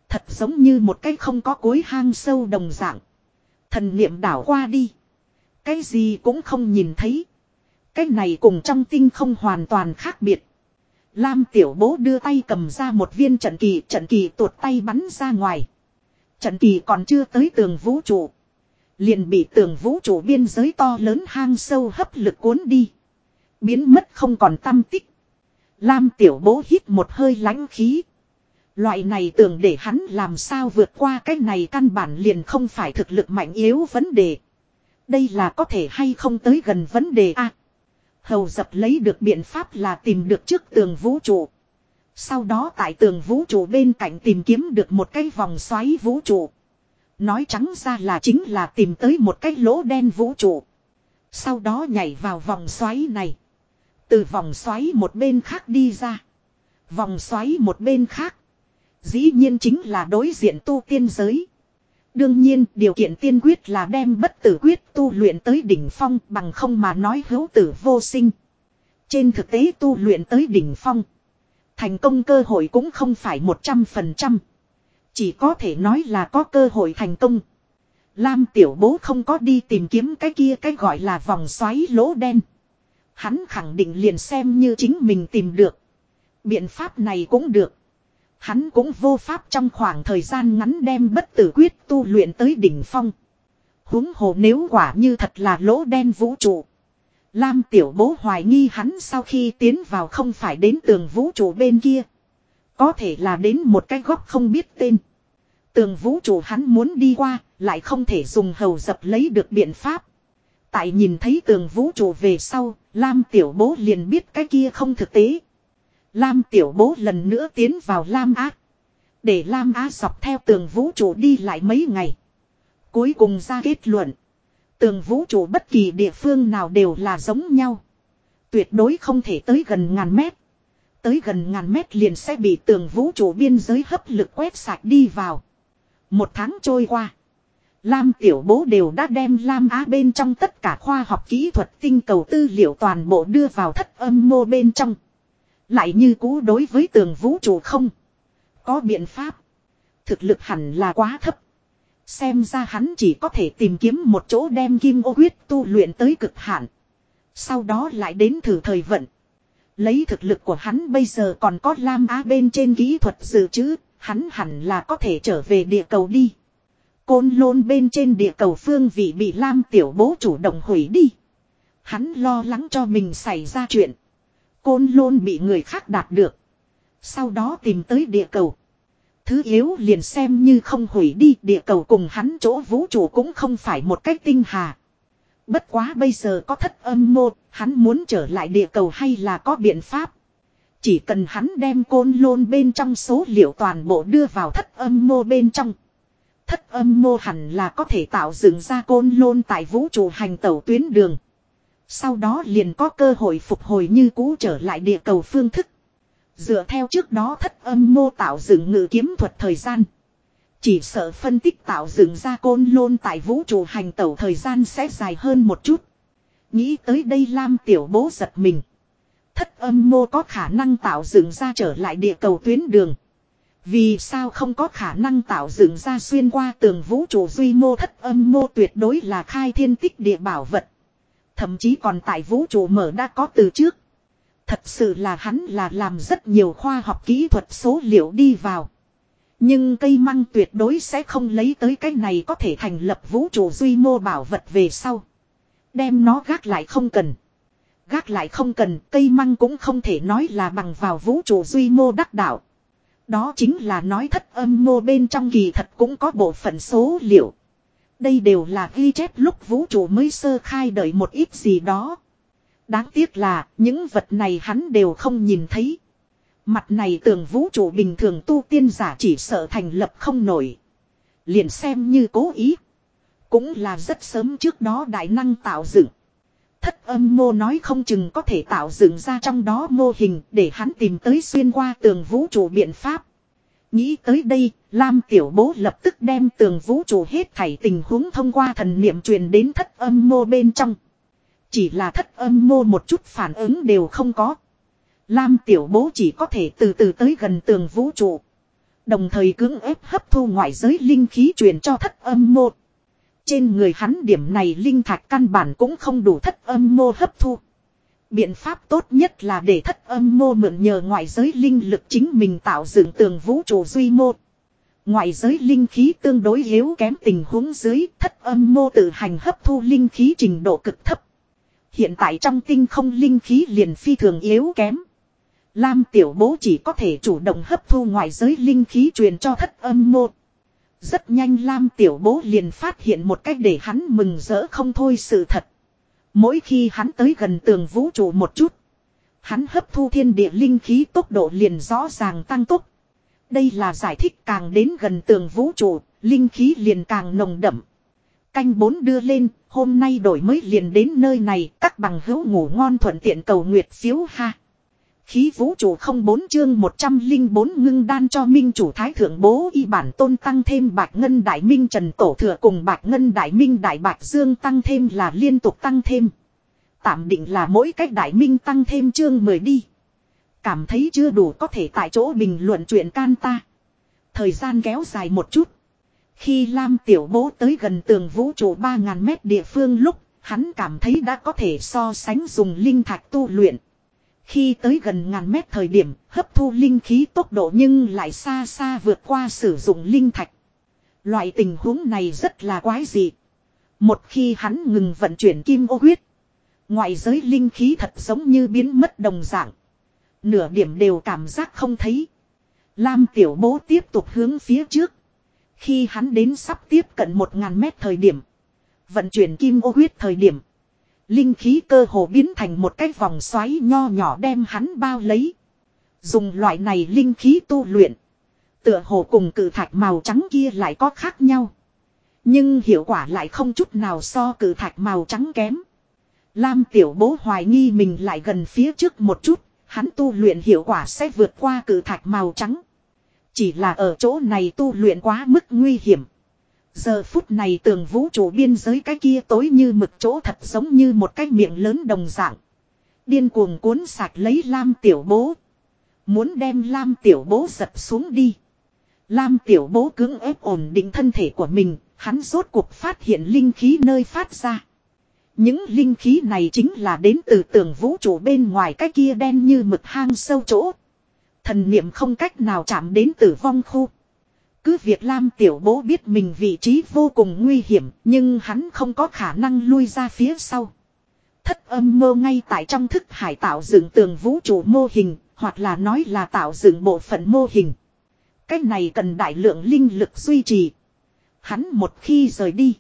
Thật giống như một cái không có cối hang sâu đồng dạng. Thần niệm đảo qua đi. Cái gì cũng không nhìn thấy. Cái này cùng trong tinh không hoàn toàn khác biệt. Lam tiểu bố đưa tay cầm ra một viên trận kỳ, trận kỳ tuột tay bắn ra ngoài. Trận kỳ còn chưa tới tường vũ trụ. Liền bị tường vũ trụ biên giới to lớn hang sâu hấp lực cuốn đi. Biến mất không còn tâm tích. Lam tiểu bố hít một hơi lãnh khí. Loại này tưởng để hắn làm sao vượt qua cái này căn bản liền không phải thực lực mạnh yếu vấn đề. Đây là có thể hay không tới gần vấn đề a Hầu dập lấy được biện pháp là tìm được trước tường vũ trụ. Sau đó tại tường vũ trụ bên cạnh tìm kiếm được một cái vòng xoáy vũ trụ. Nói trắng ra là chính là tìm tới một cái lỗ đen vũ trụ. Sau đó nhảy vào vòng xoáy này. Từ vòng xoáy một bên khác đi ra. Vòng xoáy một bên khác. Dĩ nhiên chính là đối diện tu tiên giới. Đương nhiên, điều kiện tiên quyết là đem bất tử quyết tu luyện tới đỉnh phong bằng không mà nói hữu tử vô sinh. Trên thực tế tu luyện tới đỉnh phong. Thành công cơ hội cũng không phải 100%. Chỉ có thể nói là có cơ hội thành công. Lam tiểu bố không có đi tìm kiếm cái kia cái gọi là vòng xoáy lỗ đen. Hắn khẳng định liền xem như chính mình tìm được. Biện pháp này cũng được. Hắn cũng vô pháp trong khoảng thời gian ngắn đem bất tử quyết tu luyện tới đỉnh phong. huống hồ nếu quả như thật là lỗ đen vũ trụ. Lam tiểu bố hoài nghi hắn sau khi tiến vào không phải đến tường vũ trụ bên kia. Có thể là đến một cái góc không biết tên. Tường vũ trụ hắn muốn đi qua, lại không thể dùng hầu dập lấy được biện pháp. Tại nhìn thấy tường vũ trụ về sau, Lam tiểu bố liền biết cái kia không thực tế. Lam tiểu bố lần nữa tiến vào Lam Á. Để Lam Á dọc theo tường vũ trụ đi lại mấy ngày. Cuối cùng ra kết luận. Tường vũ trụ bất kỳ địa phương nào đều là giống nhau. Tuyệt đối không thể tới gần ngàn mét. Tới gần ngàn mét liền sẽ bị tường vũ trụ biên giới hấp lực quét sạch đi vào. Một tháng trôi qua. Lam tiểu bố đều đã đem Lam Á bên trong tất cả khoa học kỹ thuật tinh cầu tư liệu toàn bộ đưa vào thất âm mô bên trong. Lại như cũ đối với tường vũ trụ không. Có biện pháp. Thực lực hẳn là quá thấp. Xem ra hắn chỉ có thể tìm kiếm một chỗ đem kim ô huyết tu luyện tới cực hạn. Sau đó lại đến thử thời vận. Lấy thực lực của hắn bây giờ còn có Lam Á bên trên kỹ thuật dự trữ, hắn hẳn là có thể trở về địa cầu đi. Côn lôn bên trên địa cầu phương vị bị Lam tiểu bố chủ động hủy đi. Hắn lo lắng cho mình xảy ra chuyện. Côn lôn bị người khác đạt được. Sau đó tìm tới địa cầu. Thứ yếu liền xem như không hủy đi địa cầu cùng hắn chỗ vũ trụ cũng không phải một cách tinh hà. Bất quá bây giờ có thất âm mô, hắn muốn trở lại địa cầu hay là có biện pháp. Chỉ cần hắn đem côn lôn bên trong số liệu toàn bộ đưa vào thất âm mô bên trong. Thất âm mô hẳn là có thể tạo dựng ra côn lôn tại vũ trụ hành tẩu tuyến đường. Sau đó liền có cơ hội phục hồi như cũ trở lại địa cầu phương thức. Dựa theo trước đó thất âm mô tạo dựng ngự kiếm thuật thời gian. Chỉ sợ phân tích tạo dựng ra côn lôn tại vũ trụ hành tẩu thời gian sẽ dài hơn một chút. Nghĩ tới đây Lam tiểu bố giật mình. Thất âm mô có khả năng tạo dựng ra trở lại địa cầu tuyến đường. Vì sao không có khả năng tạo dựng ra xuyên qua tường vũ trụ duy mô thất âm mô tuyệt đối là khai thiên tích địa bảo vật. Thậm chí còn tại vũ trụ mở đã có từ trước. Thật sự là hắn là làm rất nhiều khoa học kỹ thuật số liệu đi vào. Nhưng cây măng tuyệt đối sẽ không lấy tới cái này có thể thành lập vũ trụ duy mô bảo vật về sau. Đem nó gác lại không cần. Gác lại không cần, cây măng cũng không thể nói là bằng vào vũ trụ duy mô đắc đạo. Đó chính là nói thất âm mô bên trong kỳ thật cũng có bộ phận số liệu. Đây đều là ghi chép lúc vũ trụ mới sơ khai đợi một ít gì đó. Đáng tiếc là những vật này hắn đều không nhìn thấy. Mặt này tường vũ trụ bình thường tu tiên giả chỉ sợ thành lập không nổi. Liền xem như cố ý. Cũng là rất sớm trước đó đại năng tạo dựng. Thất âm mô nói không chừng có thể tạo dựng ra trong đó mô hình để hắn tìm tới xuyên qua tường vũ trụ biện pháp. Nghĩ tới đây, Lam tiểu bố lập tức đem tường vũ trụ hết thảy tình huống thông qua thần niệm truyền đến thất âm mô bên trong. Chỉ là thất âm mô một chút phản ứng đều không có. Lam tiểu bố chỉ có thể từ từ tới gần tường vũ trụ. Đồng thời cưỡng ép hấp thu ngoại giới linh khí truyền cho thất âm mô. Trên người hắn điểm này linh thạch căn bản cũng không đủ thất âm mô hấp thu. Biện pháp tốt nhất là để thất âm mô mượn nhờ ngoại giới linh lực chính mình tạo dựng tường vũ trụ duy mô. Ngoại giới linh khí tương đối yếu kém tình huống dưới, thất âm mô tự hành hấp thu linh khí trình độ cực thấp. Hiện tại trong tinh không linh khí liền phi thường yếu kém. Lam tiểu bố chỉ có thể chủ động hấp thu ngoại giới linh khí truyền cho thất âm một. Rất nhanh Lam tiểu bố liền phát hiện một cách để hắn mừng rỡ không thôi sự thật. Mỗi khi hắn tới gần tường vũ trụ một chút. Hắn hấp thu thiên địa linh khí tốc độ liền rõ ràng tăng tốc. Đây là giải thích càng đến gần tường vũ trụ, linh khí liền càng nồng đậm. Canh bốn đưa lên, hôm nay đổi mới liền đến nơi này, các bằng hữu ngủ ngon thuận tiện cầu nguyệt phiếu ha. Khí vũ trụ không bốn chương 104 ngưng đan cho minh chủ thái thượng bố y bản tôn tăng thêm bạch ngân đại minh trần tổ thừa cùng bạch ngân đại minh đại bạch dương tăng thêm là liên tục tăng thêm. Tạm định là mỗi cách đại minh tăng thêm chương 10 đi. Cảm thấy chưa đủ có thể tại chỗ bình luận chuyện can ta. Thời gian kéo dài một chút. Khi Lam tiểu bố tới gần tường vũ trụ 3.000 mét địa phương lúc, hắn cảm thấy đã có thể so sánh dùng linh thạch tu luyện. Khi tới gần ngàn mét thời điểm, hấp thu linh khí tốc độ nhưng lại xa xa vượt qua sử dụng linh thạch. Loại tình huống này rất là quái dị. Một khi hắn ngừng vận chuyển kim ô huyết, ngoại giới linh khí thật giống như biến mất đồng dạng. Nửa điểm đều cảm giác không thấy. Lam tiểu bố tiếp tục hướng phía trước. Khi hắn đến sắp tiếp cận một ngàn mét thời điểm. Vận chuyển kim ô huyết thời điểm. Linh khí cơ hồ biến thành một cái vòng xoáy nho nhỏ đem hắn bao lấy. Dùng loại này linh khí tu luyện. Tựa hồ cùng cử thạch màu trắng kia lại có khác nhau. Nhưng hiệu quả lại không chút nào so cử thạch màu trắng kém. Lam tiểu bố hoài nghi mình lại gần phía trước một chút, hắn tu luyện hiệu quả sẽ vượt qua cử thạch màu trắng. Chỉ là ở chỗ này tu luyện quá mức nguy hiểm. Giờ phút này tường vũ trụ biên giới cái kia tối như mực chỗ thật giống như một cái miệng lớn đồng dạng. Điên cuồng cuốn sạc lấy Lam tiểu bố. Muốn đem Lam tiểu bố giật xuống đi. Lam tiểu bố cứng ép ổn định thân thể của mình, Hắn rốt cuộc phát hiện linh khí nơi phát ra. Những linh khí này chính là đến từ tường vũ trụ bên ngoài cái kia đen như mực hang sâu chỗ. Thần niệm không cách nào chạm đến tử vong khu. Cứ việc Lam Tiểu Bố biết mình vị trí vô cùng nguy hiểm, nhưng hắn không có khả năng lui ra phía sau. Thất âm mơ ngay tại trong thức hải tạo dựng tường vũ trụ mô hình, hoặc là nói là tạo dựng bộ phận mô hình. Cách này cần đại lượng linh lực duy trì. Hắn một khi rời đi.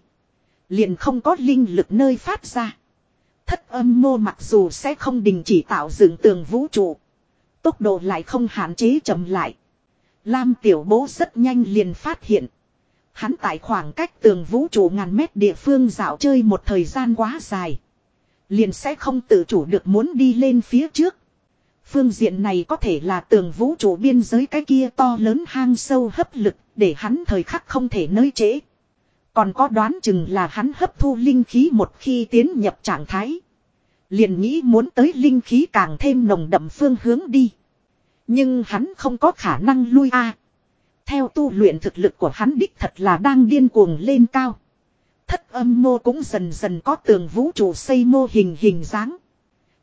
Liền không có linh lực nơi phát ra. Thất âm mô mặc dù sẽ không đình chỉ tạo dựng tường vũ trụ. Tốc độ lại không hạn chế chậm lại. Lam tiểu bố rất nhanh liền phát hiện. Hắn tại khoảng cách tường vũ trụ ngàn mét địa phương dạo chơi một thời gian quá dài. Liền sẽ không tự chủ được muốn đi lên phía trước. Phương diện này có thể là tường vũ trụ biên giới cái kia to lớn hang sâu hấp lực để hắn thời khắc không thể nơi trễ. Còn có đoán chừng là hắn hấp thu linh khí một khi tiến nhập trạng thái. Liền nghĩ muốn tới linh khí càng thêm nồng đậm phương hướng đi. Nhưng hắn không có khả năng lui a. Theo tu luyện thực lực của hắn đích thật là đang điên cuồng lên cao. Thất âm mô cũng dần dần có tường vũ trụ xây mô hình hình dáng.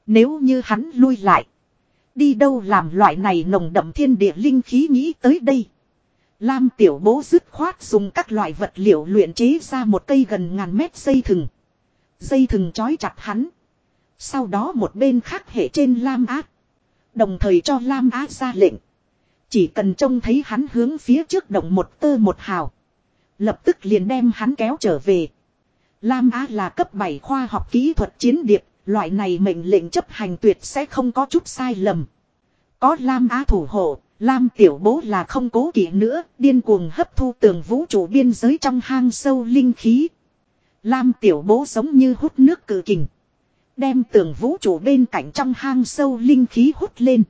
Nếu như hắn lui lại. Đi đâu làm loại này nồng đậm thiên địa linh khí nghĩ tới đây. Lam tiểu bố dứt khoát dùng các loại vật liệu luyện chế ra một cây gần ngàn mét dây thừng. Dây thừng trói chặt hắn. Sau đó một bên khác hệ trên Lam Á. Đồng thời cho Lam Á ra lệnh. Chỉ cần trông thấy hắn hướng phía trước động một tơ một hào. Lập tức liền đem hắn kéo trở về. Lam Á là cấp 7 khoa học kỹ thuật chiến điệp. Loại này mệnh lệnh chấp hành tuyệt sẽ không có chút sai lầm. Có Lam Á thủ hộ, Lam tiểu bố là không cố kỵ nữa, điên cuồng hấp thu tường vũ trụ biên giới trong hang sâu linh khí. Lam tiểu bố giống như hút nước cử kình. Đem tường vũ trụ bên cạnh trong hang sâu linh khí hút lên.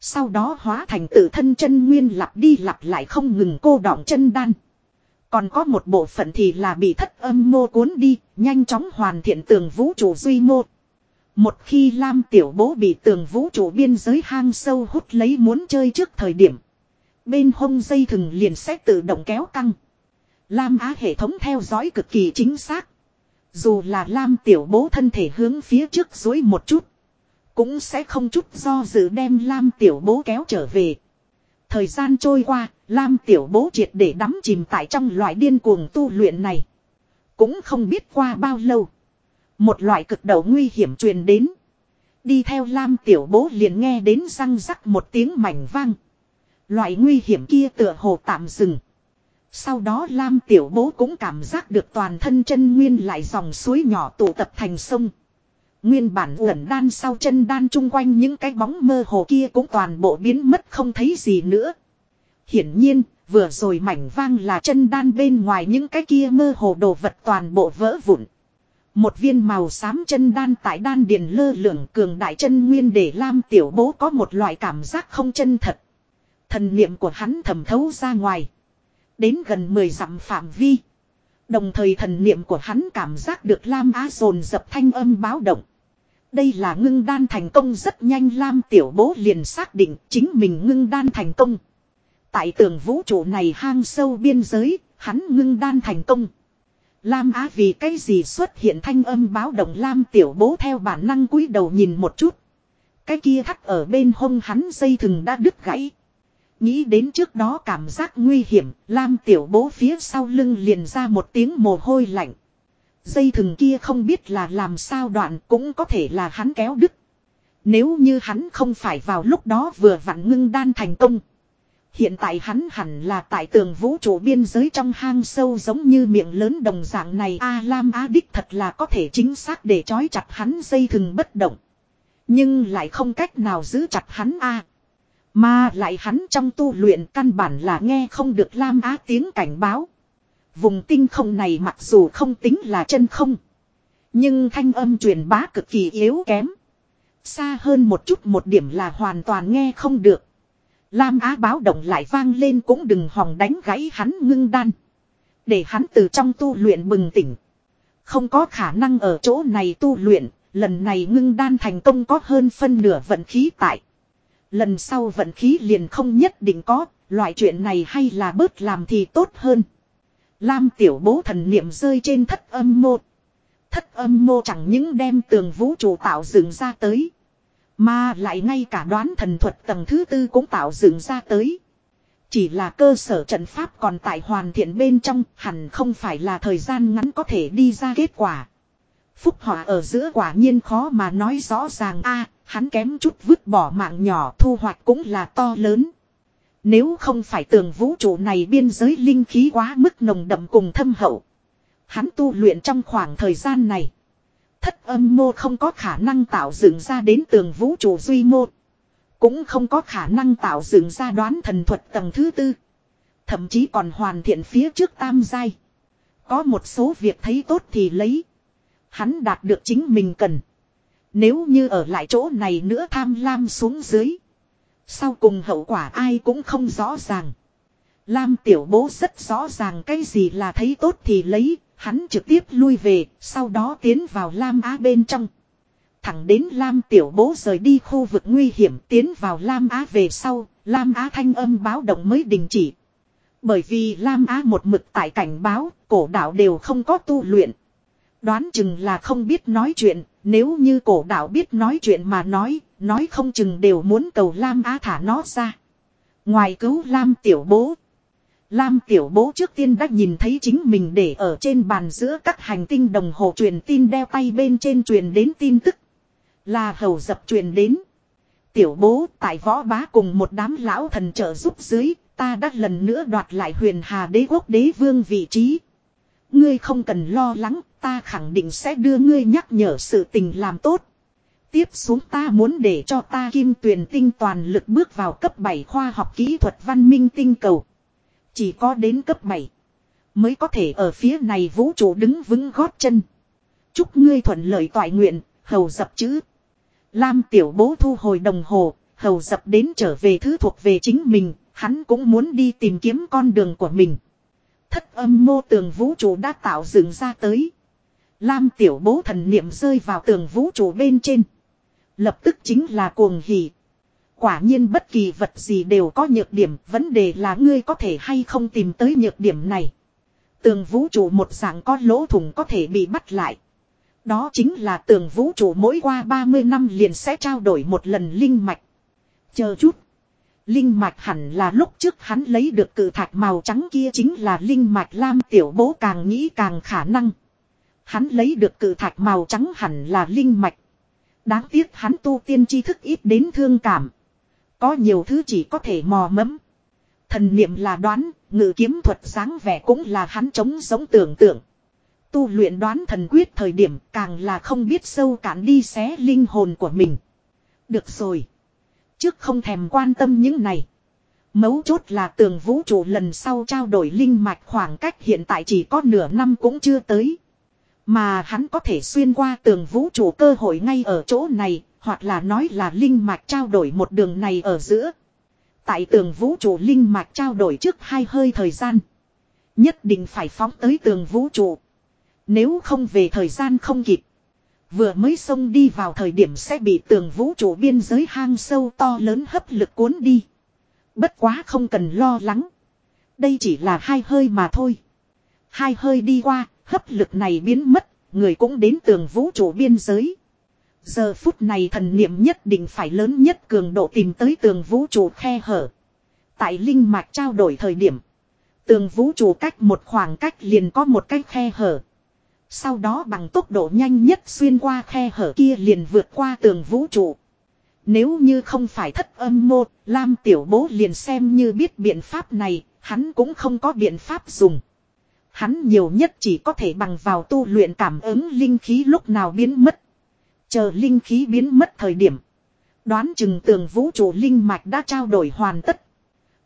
Sau đó hóa thành tự thân chân nguyên lặp đi lặp lại không ngừng cô đọng chân đan. Còn có một bộ phận thì là bị thất âm mô cuốn đi, nhanh chóng hoàn thiện tường vũ trụ duy mô. Một khi Lam Tiểu Bố bị tường vũ trụ biên giới hang sâu hút lấy muốn chơi trước thời điểm. Bên hông dây thừng liền sẽ tự động kéo căng. Lam Á hệ thống theo dõi cực kỳ chính xác. Dù là Lam Tiểu Bố thân thể hướng phía trước dối một chút. Cũng sẽ không chút do dự đem Lam Tiểu Bố kéo trở về. Thời gian trôi qua, Lam Tiểu Bố triệt để đắm chìm tại trong loại điên cuồng tu luyện này. Cũng không biết qua bao lâu. Một loại cực đầu nguy hiểm truyền đến. Đi theo Lam tiểu bố liền nghe đến răng rắc một tiếng mảnh vang. Loại nguy hiểm kia tựa hồ tạm dừng. Sau đó Lam tiểu bố cũng cảm giác được toàn thân chân nguyên lại dòng suối nhỏ tụ tập thành sông. Nguyên bản ẩn đan sau chân đan chung quanh những cái bóng mơ hồ kia cũng toàn bộ biến mất không thấy gì nữa. Hiển nhiên, vừa rồi mảnh vang là chân đan bên ngoài những cái kia mơ hồ đồ vật toàn bộ vỡ vụn. Một viên màu xám chân đan tại đan điền lơ lửng cường đại chân nguyên để Lam tiểu bố có một loại cảm giác không chân thật. Thần niệm của hắn thẩm thấu ra ngoài. Đến gần 10 dặm phạm vi. Đồng thời thần niệm của hắn cảm giác được Lam Á dồn dập thanh âm báo động. Đây là ngưng đan thành công rất nhanh Lam tiểu bố liền xác định chính mình ngưng đan thành công. Tại tường vũ trụ này hang sâu biên giới, hắn ngưng đan thành công. Lam Á vì cái gì xuất hiện thanh âm báo động Lam tiểu bố theo bản năng cúi đầu nhìn một chút. Cái kia thắt ở bên hông hắn dây thừng đã đứt gãy. Nghĩ đến trước đó cảm giác nguy hiểm, Lam tiểu bố phía sau lưng liền ra một tiếng mồ hôi lạnh. Dây thừng kia không biết là làm sao đoạn cũng có thể là hắn kéo đứt. Nếu như hắn không phải vào lúc đó vừa vặn ngưng đan thành công. Hiện tại hắn hẳn là tại tường vũ trụ biên giới trong hang sâu giống như miệng lớn đồng dạng này A Lam Á Đích thật là có thể chính xác để trói chặt hắn dây thừng bất động. Nhưng lại không cách nào giữ chặt hắn A. Mà lại hắn trong tu luyện căn bản là nghe không được Lam Á tiếng cảnh báo. Vùng tinh không này mặc dù không tính là chân không. Nhưng thanh âm truyền bá cực kỳ yếu kém. Xa hơn một chút một điểm là hoàn toàn nghe không được. Lam Á báo động lại vang lên cũng đừng hòng đánh gãy hắn ngưng đan. Để hắn từ trong tu luyện bừng tỉnh. Không có khả năng ở chỗ này tu luyện, lần này ngưng đan thành công có hơn phân nửa vận khí tại. Lần sau vận khí liền không nhất định có, loại chuyện này hay là bớt làm thì tốt hơn. Lam tiểu bố thần niệm rơi trên thất âm mô. Thất âm mô chẳng những đem tường vũ trụ tạo dựng ra tới. Mà lại ngay cả đoán thần thuật tầng thứ tư cũng tạo dựng ra tới. Chỉ là cơ sở trận pháp còn tại hoàn thiện bên trong hẳn không phải là thời gian ngắn có thể đi ra kết quả. Phúc họa ở giữa quả nhiên khó mà nói rõ ràng a, hắn kém chút vứt bỏ mạng nhỏ, thu hoạch cũng là to lớn. Nếu không phải tường vũ trụ này biên giới linh khí quá mức nồng đậm cùng thâm hậu. Hắn tu luyện trong khoảng thời gian này. Thất âm mô không có khả năng tạo dựng ra đến tường vũ trụ duy mô. Cũng không có khả năng tạo dựng ra đoán thần thuật tầng thứ tư. Thậm chí còn hoàn thiện phía trước tam giai. Có một số việc thấy tốt thì lấy. Hắn đạt được chính mình cần. Nếu như ở lại chỗ này nữa tham lam xuống dưới. Sau cùng hậu quả ai cũng không rõ ràng. Lam tiểu bố rất rõ ràng cái gì là thấy tốt thì lấy, hắn trực tiếp lui về, sau đó tiến vào Lam Á bên trong. Thẳng đến Lam tiểu bố rời đi khu vực nguy hiểm tiến vào Lam Á về sau, Lam Á thanh âm báo động mới đình chỉ. Bởi vì Lam Á một mực tại cảnh báo, cổ đạo đều không có tu luyện. Đoán chừng là không biết nói chuyện, nếu như cổ đạo biết nói chuyện mà nói, nói không chừng đều muốn cầu Lam Á thả nó ra. Ngoài cứu Lam tiểu bố. Lam tiểu bố trước tiên đã nhìn thấy chính mình để ở trên bàn giữa các hành tinh đồng hồ truyền tin đeo tay bên trên truyền đến tin tức. Là hầu dập truyền đến. Tiểu bố tại võ bá cùng một đám lão thần trợ giúp dưới, ta đã lần nữa đoạt lại huyền hà đế quốc đế vương vị trí. Ngươi không cần lo lắng, ta khẳng định sẽ đưa ngươi nhắc nhở sự tình làm tốt. Tiếp xuống ta muốn để cho ta kim tuyển tinh toàn lực bước vào cấp 7 khoa học kỹ thuật văn minh tinh cầu. Chỉ có đến cấp 7 mới có thể ở phía này vũ trụ đứng vững gót chân. Chúc ngươi thuận lợi toại nguyện, hầu dập chữ. Lam tiểu bố thu hồi đồng hồ, hầu dập đến trở về thứ thuộc về chính mình, hắn cũng muốn đi tìm kiếm con đường của mình. Thất âm mô tường vũ trụ đã tạo dựng ra tới. Lam tiểu bố thần niệm rơi vào tường vũ trụ bên trên. Lập tức chính là cuồng hỉ. Quả nhiên bất kỳ vật gì đều có nhược điểm, vấn đề là ngươi có thể hay không tìm tới nhược điểm này. Tường vũ trụ một dạng có lỗ thủng có thể bị bắt lại. Đó chính là tường vũ trụ mỗi qua 30 năm liền sẽ trao đổi một lần linh mạch. Chờ chút. Linh mạch hẳn là lúc trước hắn lấy được cự thạch màu trắng kia chính là linh mạch lam tiểu bố càng nghĩ càng khả năng. Hắn lấy được cự thạch màu trắng hẳn là linh mạch. Đáng tiếc hắn tu tiên tri thức ít đến thương cảm. Có nhiều thứ chỉ có thể mò mẫm. Thần niệm là đoán, ngự kiếm thuật sáng vẻ cũng là hắn chống sống tưởng tượng. Tu luyện đoán thần quyết thời điểm càng là không biết sâu cạn đi xé linh hồn của mình. Được rồi. Trước không thèm quan tâm những này. Mấu chốt là tường vũ trụ lần sau trao đổi linh mạch khoảng cách hiện tại chỉ có nửa năm cũng chưa tới. Mà hắn có thể xuyên qua tường vũ trụ cơ hội ngay ở chỗ này, hoặc là nói là linh mạch trao đổi một đường này ở giữa. Tại tường vũ trụ linh mạch trao đổi trước hai hơi thời gian. Nhất định phải phóng tới tường vũ trụ. Nếu không về thời gian không kịp. Vừa mới xông đi vào thời điểm sẽ bị tường vũ trụ biên giới hang sâu to lớn hấp lực cuốn đi. Bất quá không cần lo lắng. Đây chỉ là hai hơi mà thôi. Hai hơi đi qua, hấp lực này biến mất, người cũng đến tường vũ trụ biên giới. Giờ phút này thần niệm nhất định phải lớn nhất cường độ tìm tới tường vũ trụ khe hở. Tại linh mạch trao đổi thời điểm. Tường vũ trụ cách một khoảng cách liền có một cái khe hở. Sau đó bằng tốc độ nhanh nhất xuyên qua khe hở kia liền vượt qua tường vũ trụ. Nếu như không phải thất âm mô, Lam tiểu bố liền xem như biết biện pháp này, hắn cũng không có biện pháp dùng. Hắn nhiều nhất chỉ có thể bằng vào tu luyện cảm ứng linh khí lúc nào biến mất. Chờ linh khí biến mất thời điểm. Đoán chừng tường vũ trụ linh mạch đã trao đổi hoàn tất.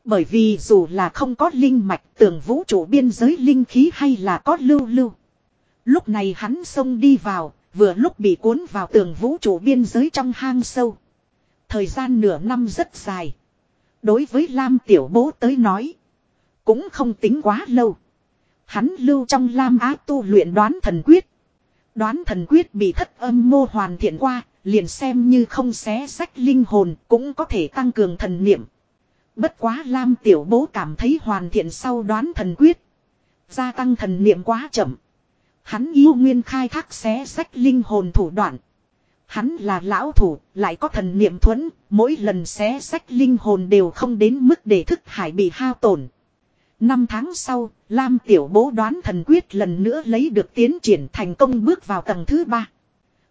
Bởi vì dù là không có linh mạch tường vũ trụ biên giới linh khí hay là có lưu lưu. Lúc này hắn xông đi vào, vừa lúc bị cuốn vào tường vũ trụ biên giới trong hang sâu. Thời gian nửa năm rất dài. Đối với Lam Tiểu Bố tới nói, cũng không tính quá lâu. Hắn lưu trong Lam Á tu luyện đoán thần quyết. Đoán thần quyết bị thất âm mô hoàn thiện qua, liền xem như không xé sách linh hồn cũng có thể tăng cường thần niệm. Bất quá Lam Tiểu Bố cảm thấy hoàn thiện sau đoán thần quyết. Gia tăng thần niệm quá chậm. Hắn yêu nguyên khai thác xé sách linh hồn thủ đoạn. Hắn là lão thủ, lại có thần niệm thuẫn, mỗi lần xé sách linh hồn đều không đến mức để thức hải bị hao tổn. Năm tháng sau, Lam Tiểu Bố đoán thần quyết lần nữa lấy được tiến triển thành công bước vào tầng thứ ba.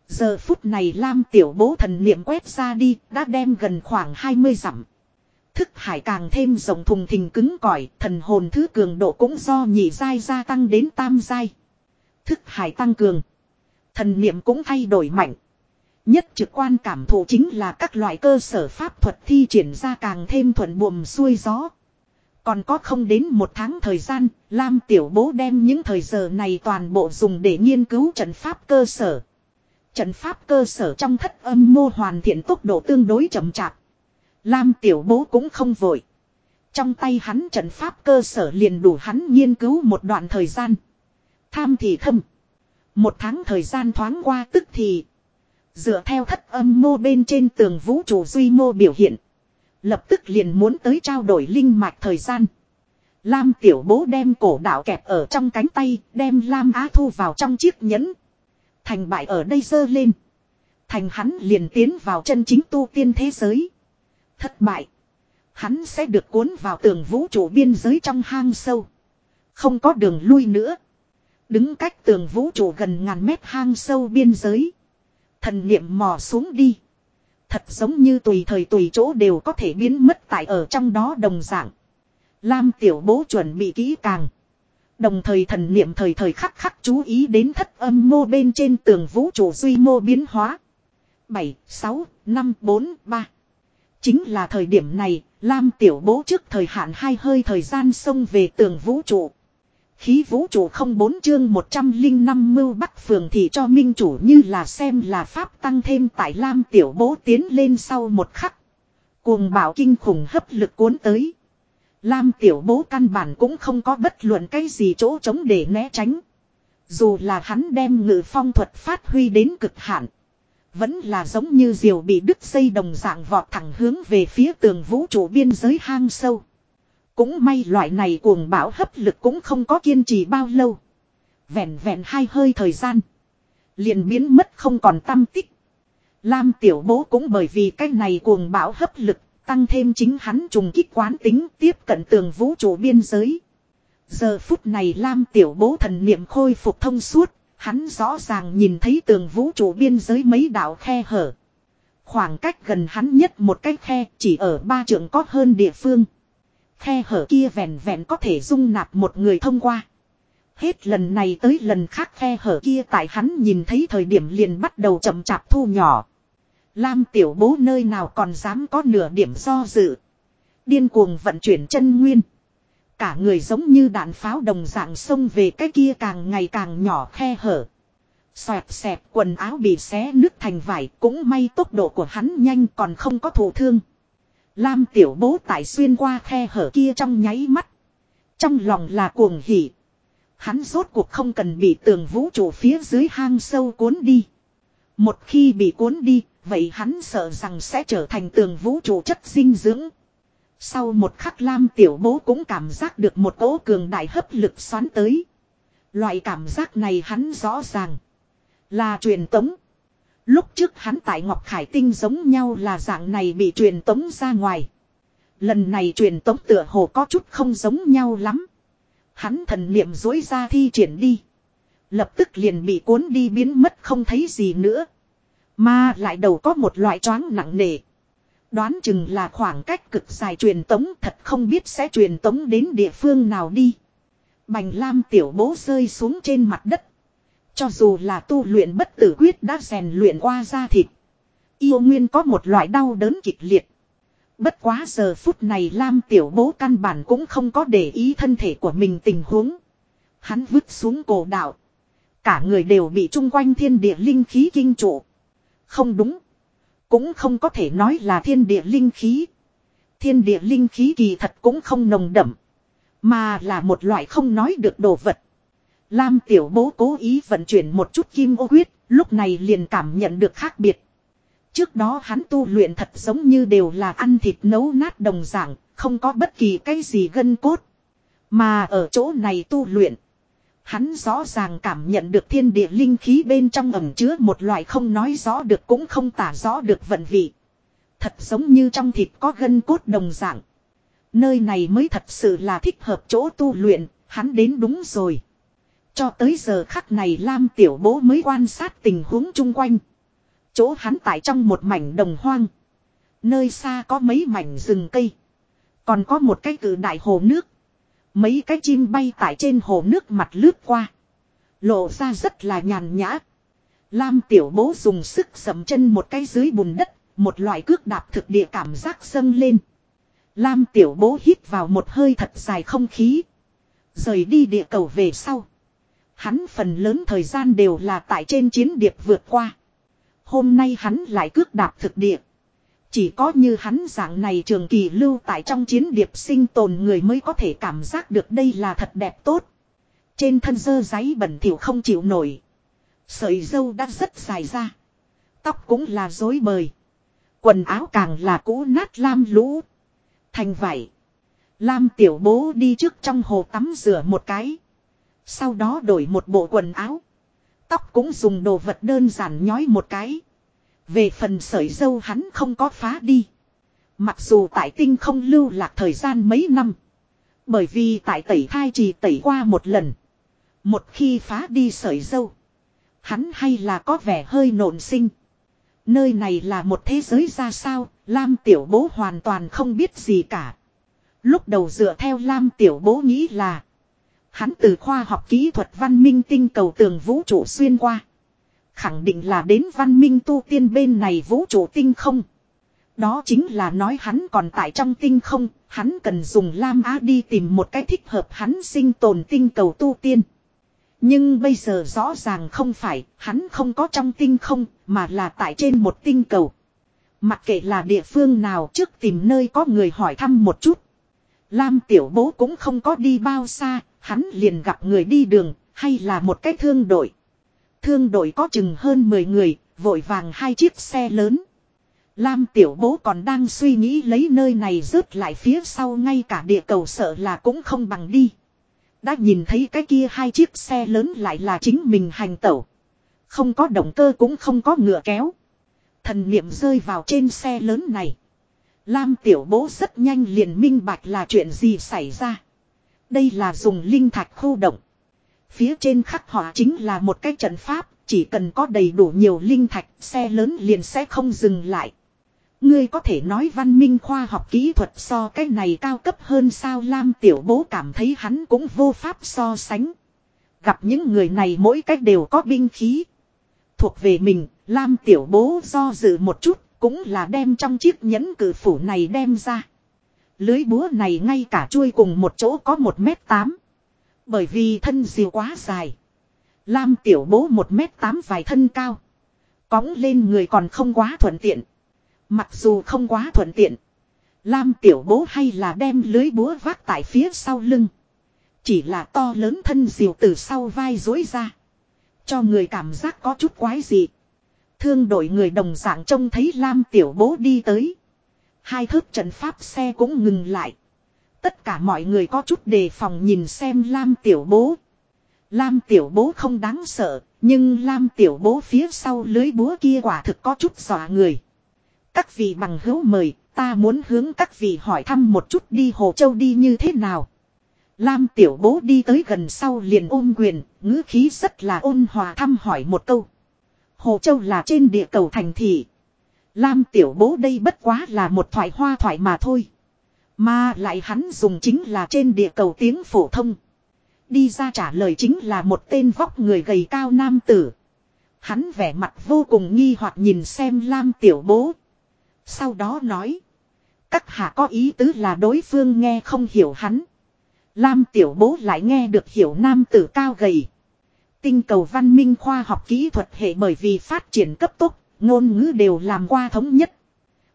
Giờ phút này Lam Tiểu Bố thần niệm quét ra đi, đã đem gần khoảng 20 dặm. Thức hải càng thêm rộng thùng thình cứng cỏi, thần hồn thứ cường độ cũng do nhị giai gia tăng đến tam giai. Thức hải tăng cường. Thần niệm cũng thay đổi mạnh. Nhất trực quan cảm thụ chính là các loại cơ sở pháp thuật thi triển ra càng thêm thuận buồm xuôi gió. Còn có không đến một tháng thời gian, Lam Tiểu Bố đem những thời giờ này toàn bộ dùng để nghiên cứu trận pháp cơ sở. Trận pháp cơ sở trong thất âm mô hoàn thiện tốc độ tương đối chậm chạp. Lam Tiểu Bố cũng không vội. Trong tay hắn trận pháp cơ sở liền đủ hắn nghiên cứu một đoạn thời gian. Tham thì thâm. Một tháng thời gian thoáng qua tức thì. Dựa theo thất âm mô bên trên tường vũ trụ duy mô biểu hiện. Lập tức liền muốn tới trao đổi linh mạch thời gian. Lam tiểu bố đem cổ đạo kẹp ở trong cánh tay, đem Lam Á thu vào trong chiếc nhẫn. Thành bại ở đây dơ lên. Thành hắn liền tiến vào chân chính tu tiên thế giới. Thất bại. Hắn sẽ được cuốn vào tường vũ trụ biên giới trong hang sâu. Không có đường lui nữa. Đứng cách tường vũ trụ gần ngàn mét hang sâu biên giới. Thần niệm mò xuống đi. Thật giống như tùy thời tùy chỗ đều có thể biến mất tại ở trong đó đồng dạng. Lam tiểu bố chuẩn bị kỹ càng. Đồng thời thần niệm thời thời khắc khắc chú ý đến thất âm mô bên trên tường vũ trụ duy mô biến hóa. 7, 6, 5, 4, 3. Chính là thời điểm này, Lam tiểu bố trước thời hạn hai hơi thời gian xông về tường vũ trụ. Khí vũ trụ không bốn chương 105 mưu bắc phường thì cho minh chủ như là xem là pháp tăng thêm tại Lam tiểu bố tiến lên sau một khắc. Cuồng bảo kinh khủng hấp lực cuốn tới. Lam tiểu bố căn bản cũng không có bất luận cái gì chỗ trống để né tránh. Dù là hắn đem ngự phong thuật phát huy đến cực hạn. Vẫn là giống như diều bị đứt dây đồng dạng vọt thẳng hướng về phía tường vũ trụ biên giới hang sâu. Cũng may loại này cuồng bão hấp lực cũng không có kiên trì bao lâu. Vẹn vẹn hai hơi thời gian. Liền biến mất không còn tâm tích. Lam tiểu bố cũng bởi vì cái này cuồng bão hấp lực tăng thêm chính hắn trùng kích quán tính tiếp cận tường vũ trụ biên giới. Giờ phút này Lam tiểu bố thần niệm khôi phục thông suốt, hắn rõ ràng nhìn thấy tường vũ trụ biên giới mấy đạo khe hở. Khoảng cách gần hắn nhất một cái khe chỉ ở ba trượng có hơn địa phương. Khe hở kia vẹn vẹn có thể dung nạp một người thông qua. Hết lần này tới lần khác khe hở kia tại hắn nhìn thấy thời điểm liền bắt đầu chậm chạp thu nhỏ. Lam tiểu bố nơi nào còn dám có nửa điểm do dự. Điên cuồng vận chuyển chân nguyên. Cả người giống như đạn pháo đồng dạng xông về cái kia càng ngày càng nhỏ khe hở. Xoẹt xẹp quần áo bị xé nứt thành vải cũng may tốc độ của hắn nhanh còn không có thụ thương. Lam tiểu bố tại xuyên qua khe hở kia trong nháy mắt. Trong lòng là cuồng hỉ. Hắn rốt cuộc không cần bị tường vũ trụ phía dưới hang sâu cuốn đi. Một khi bị cuốn đi, vậy hắn sợ rằng sẽ trở thành tường vũ trụ chất dinh dưỡng. Sau một khắc Lam tiểu bố cũng cảm giác được một cỗ cường đại hấp lực xoắn tới. Loại cảm giác này hắn rõ ràng. Là truyền tống. Lúc trước hắn tại Ngọc Khải Tinh giống nhau là dạng này bị truyền tống ra ngoài. Lần này truyền tống tựa hồ có chút không giống nhau lắm. Hắn thần niệm dối ra thi triển đi. Lập tức liền bị cuốn đi biến mất không thấy gì nữa. Mà lại đầu có một loại choáng nặng nề. Đoán chừng là khoảng cách cực dài truyền tống thật không biết sẽ truyền tống đến địa phương nào đi. Bành lam tiểu bố rơi xuống trên mặt đất. Cho dù là tu luyện bất tử quyết đã rèn luyện qua da thịt. Yêu nguyên có một loại đau đớn kịch liệt. Bất quá giờ phút này Lam tiểu bố căn bản cũng không có để ý thân thể của mình tình huống. Hắn vứt xuống cổ đạo. Cả người đều bị chung quanh thiên địa linh khí kinh trụ. Không đúng. Cũng không có thể nói là thiên địa linh khí. Thiên địa linh khí kỳ thật cũng không nồng đậm. Mà là một loại không nói được đồ vật. Lam tiểu bố cố ý vận chuyển một chút kim ô huyết, lúc này liền cảm nhận được khác biệt. Trước đó hắn tu luyện thật giống như đều là ăn thịt nấu nát đồng dạng, không có bất kỳ cái gì gân cốt. Mà ở chỗ này tu luyện. Hắn rõ ràng cảm nhận được thiên địa linh khí bên trong ẩm chứa một loại không nói rõ được cũng không tả rõ được vận vị. Thật giống như trong thịt có gân cốt đồng dạng. Nơi này mới thật sự là thích hợp chỗ tu luyện, hắn đến đúng rồi. Cho tới giờ khắc này Lam Tiểu Bố mới quan sát tình huống chung quanh. Chỗ hắn tại trong một mảnh đồng hoang. Nơi xa có mấy mảnh rừng cây. Còn có một cái cử đại hồ nước. Mấy cái chim bay tại trên hồ nước mặt lướt qua. Lộ ra rất là nhàn nhã. Lam tiểu bố dùng sức sầm chân một cái dưới bùn đất. Một loại cước đạp thực địa cảm giác dâng lên. Lam tiểu bố hít vào một hơi thật dài không khí. Rời đi địa cầu về sau. Hắn phần lớn thời gian đều là tại trên chiến điệp vượt qua. Hôm nay hắn lại cước đạp thực địa. Chỉ có như hắn dạng này trường kỳ lưu tại trong chiến điệp sinh tồn người mới có thể cảm giác được đây là thật đẹp tốt. Trên thân dơ giấy bẩn thỉu không chịu nổi. Sợi dâu đã rất dài ra. Tóc cũng là rối bời. Quần áo càng là cũ nát lam lũ. Thành vậy. Lam tiểu bố đi trước trong hồ tắm rửa một cái. Sau đó đổi một bộ quần áo. Tóc cũng dùng đồ vật đơn giản nhói một cái. Về phần sợi dâu hắn không có phá đi. Mặc dù tại tinh không lưu lạc thời gian mấy năm. Bởi vì tại tẩy thai chỉ tẩy qua một lần. Một khi phá đi sợi dâu. Hắn hay là có vẻ hơi nộn sinh. Nơi này là một thế giới ra sao, Lam Tiểu Bố hoàn toàn không biết gì cả. Lúc đầu dựa theo Lam Tiểu Bố nghĩ là Hắn từ khoa học kỹ thuật văn minh tinh cầu tường vũ trụ xuyên qua. Khẳng định là đến văn minh tu tiên bên này vũ trụ tinh không. Đó chính là nói hắn còn tại trong tinh không, hắn cần dùng Lam Á đi tìm một cái thích hợp hắn sinh tồn tinh cầu tu tiên. Nhưng bây giờ rõ ràng không phải, hắn không có trong tinh không, mà là tại trên một tinh cầu. Mặc kệ là địa phương nào trước tìm nơi có người hỏi thăm một chút. Lam tiểu bố cũng không có đi bao xa, hắn liền gặp người đi đường, hay là một cái thương đội. Thương đội có chừng hơn 10 người, vội vàng hai chiếc xe lớn. Lam tiểu bố còn đang suy nghĩ lấy nơi này rớt lại phía sau ngay cả địa cầu sợ là cũng không bằng đi. Đã nhìn thấy cái kia hai chiếc xe lớn lại là chính mình hành tẩu. Không có động cơ cũng không có ngựa kéo. Thần niệm rơi vào trên xe lớn này. Lam tiểu bố rất nhanh liền minh bạch là chuyện gì xảy ra. Đây là dùng linh thạch khu động. Phía trên khắc họa chính là một cái trận pháp, chỉ cần có đầy đủ nhiều linh thạch, xe lớn liền sẽ không dừng lại. Ngươi có thể nói văn minh khoa học kỹ thuật so cái này cao cấp hơn sao Lam Tiểu Bố cảm thấy hắn cũng vô pháp so sánh. Gặp những người này mỗi cách đều có binh khí. Thuộc về mình, Lam Tiểu Bố do dự một chút, cũng là đem trong chiếc nhẫn cử phủ này đem ra. Lưới búa này ngay cả chuôi cùng một chỗ có một mét tám. Bởi vì thân diều quá dài. Lam tiểu bố một mét tám vài thân cao. Cóng lên người còn không quá thuận tiện. Mặc dù không quá thuận tiện. Lam tiểu bố hay là đem lưới búa vác tại phía sau lưng. Chỉ là to lớn thân diều từ sau vai dối ra. Cho người cảm giác có chút quái dị. Thương đội người đồng dạng trông thấy Lam tiểu bố đi tới. Hai thước trận pháp xe cũng ngừng lại. Tất cả mọi người có chút đề phòng nhìn xem Lam tiểu bố. Lam tiểu bố không đáng sợ, nhưng Lam tiểu bố phía sau lưới búa kia quả thực có chút dọa người. Các vị bằng hữu mời, ta muốn hướng các vị hỏi thăm một chút đi Hồ Châu đi như thế nào. Lam tiểu bố đi tới gần sau liền ôm quyền, ngữ khí rất là ôn hòa thăm hỏi một câu. Hồ Châu là trên địa cầu thành thị. Lam tiểu bố đây bất quá là một thoại hoa thoại mà thôi. Mà lại hắn dùng chính là trên địa cầu tiếng phổ thông. Đi ra trả lời chính là một tên vóc người gầy cao nam tử. Hắn vẻ mặt vô cùng nghi hoặc nhìn xem Lam tiểu bố. Sau đó nói. Các hạ có ý tứ là đối phương nghe không hiểu hắn. Lam tiểu bố lại nghe được hiểu nam tử cao gầy. Tinh cầu văn minh khoa học kỹ thuật hệ bởi vì phát triển cấp tốc, ngôn ngữ đều làm qua thống nhất.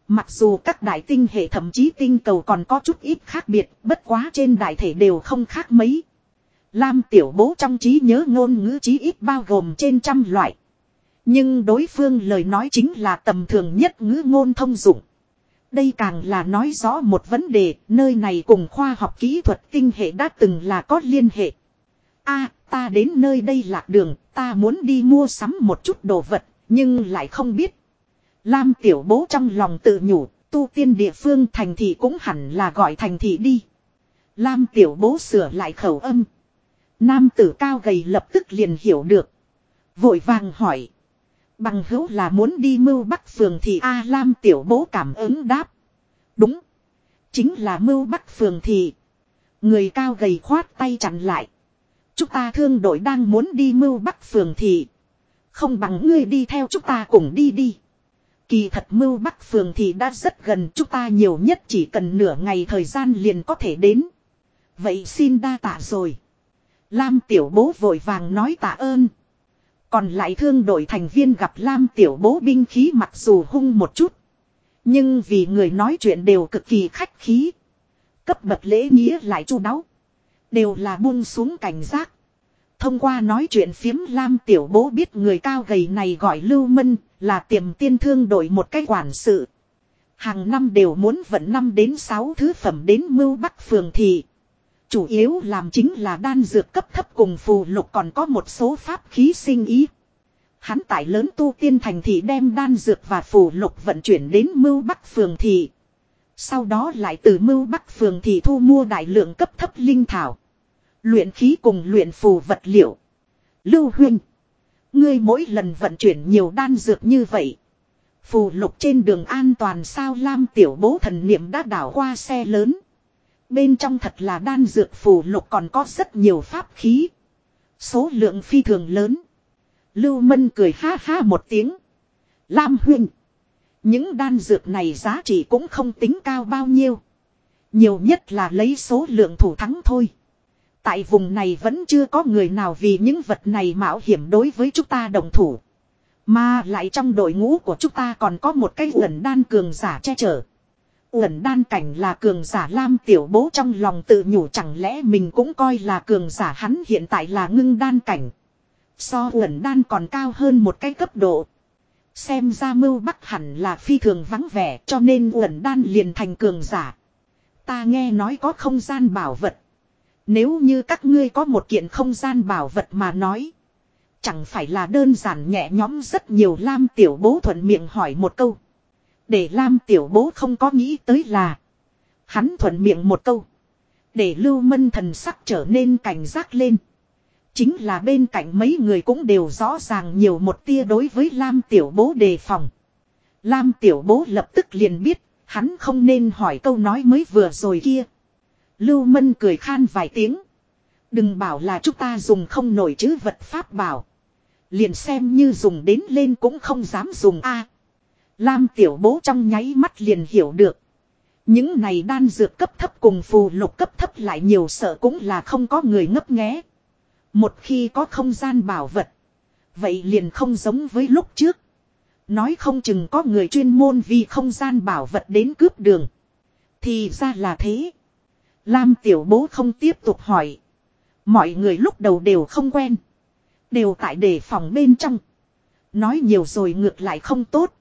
Mặc dù các đại tinh hệ thậm chí tinh cầu còn có chút ít khác biệt, bất quá trên đại thể đều không khác mấy. Lam tiểu bố trong trí nhớ ngôn ngữ trí ít bao gồm trên trăm loại. Nhưng đối phương lời nói chính là tầm thường nhất ngữ ngôn thông dụng. Đây càng là nói rõ một vấn đề, nơi này cùng khoa học kỹ thuật tinh hệ đã từng là có liên hệ. a ta đến nơi đây lạc đường, ta muốn đi mua sắm một chút đồ vật, nhưng lại không biết. Lam tiểu bố trong lòng tự nhủ, tu tiên địa phương thành thị cũng hẳn là gọi thành thị đi. Lam tiểu bố sửa lại khẩu âm. Nam tử cao gầy lập tức liền hiểu được. Vội vàng hỏi. Bằng hữu là muốn đi mưu bắc phường thì A Lam tiểu bố cảm ứng đáp. Đúng. Chính là mưu bắc phường thì. Người cao gầy khoát tay chặn lại. Chúng ta thương đội đang muốn đi mưu bắc phường thì. Không bằng ngươi đi theo chúng ta cùng đi đi. Kỳ thật mưu bắc phường thì đã rất gần chúng ta nhiều nhất, chỉ cần nửa ngày thời gian liền có thể đến. Vậy xin đa tạ rồi. Lam tiểu bố vội vàng nói tạ ơn. Còn lại thương đội thành viên gặp Lam tiểu bố binh khí mặc dù hung một chút. Nhưng vì người nói chuyện đều cực kỳ khách khí. Cấp bậc lễ nghĩa lại chu đáo. Đều là buông xuống cảnh giác. Thông qua nói chuyện phiếm, Lam tiểu bố biết người cao gầy này gọi Lưu Mân, là tiềm tiên thương đổi một cái quản sự. Hàng năm đều muốn vận năm đến sáu thứ phẩm đến mưu bắc phường thị. Chủ yếu làm chính là đan dược cấp thấp cùng phù lục còn có một số pháp khí sinh ý. Hắn tại lớn tu tiên thành thị đem đan dược và phù lục vận chuyển đến mưu bắc phường thị. Sau đó lại từ mưu bắc phường thị thu mua đại lượng cấp thấp linh thảo. Luyện khí cùng luyện phù vật liệu. Lưu huynh. Ngươi mỗi lần vận chuyển nhiều đan dược như vậy. Phù lục trên đường an toàn sao Lam tiểu bố thần niệm đã đảo qua xe lớn. Bên trong thật là đan dược phù lục còn có rất nhiều pháp khí. Số lượng phi thường lớn. Lưu Mân cười ha ha một tiếng. Lam huynh. Những đan dược này giá trị cũng không tính cao bao nhiêu. Nhiều nhất là lấy số lượng thủ thắng thôi. Tại vùng này vẫn chưa có người nào vì những vật này mạo hiểm đối với chúng ta đồng thủ. Mà lại trong đội ngũ của chúng ta còn có một cái ẩn đan cường giả che chở. Ẩn đan cảnh là cường giả lam tiểu bố trong lòng tự nhủ chẳng lẽ mình cũng coi là cường giả hắn hiện tại là ngưng đan cảnh. So ẩn đan còn cao hơn một cái cấp độ. Xem ra mưu bắc hẳn là phi thường vắng vẻ cho nên ẩn đan liền thành cường giả. Ta nghe nói có không gian bảo vật. Nếu như các ngươi có một kiện không gian bảo vật mà nói. Chẳng phải là đơn giản nhẹ nhõm rất nhiều lam tiểu bố thuận miệng hỏi một câu. Để Lam tiểu bố không có nghĩ tới là. Hắn thuận miệng một câu. Để lưu mân thần sắc trở nên cảnh giác lên. Chính là bên cạnh mấy người cũng đều rõ ràng nhiều một tia đối với Lam tiểu bố đề phòng. Lam tiểu bố lập tức liền biết, hắn không nên hỏi câu nói mới vừa rồi kia. Lưu Mân cười khan vài tiếng. Đừng bảo là chúng ta dùng không nổi chứ vật pháp bảo. Liền xem như dùng đến lên cũng không dám dùng a. Lam tiểu bố trong nháy mắt liền hiểu được. Những này đan dược cấp thấp cùng phù lục cấp thấp lại nhiều sợ cũng là không có người ngấp nghé. Một khi có không gian bảo vật. Vậy liền không giống với lúc trước. Nói không chừng có người chuyên môn vì không gian bảo vật đến cướp đường. Thì ra là thế. Lam tiểu bố không tiếp tục hỏi. Mọi người lúc đầu đều không quen. Đều tại đề phòng bên trong. Nói nhiều rồi ngược lại không tốt.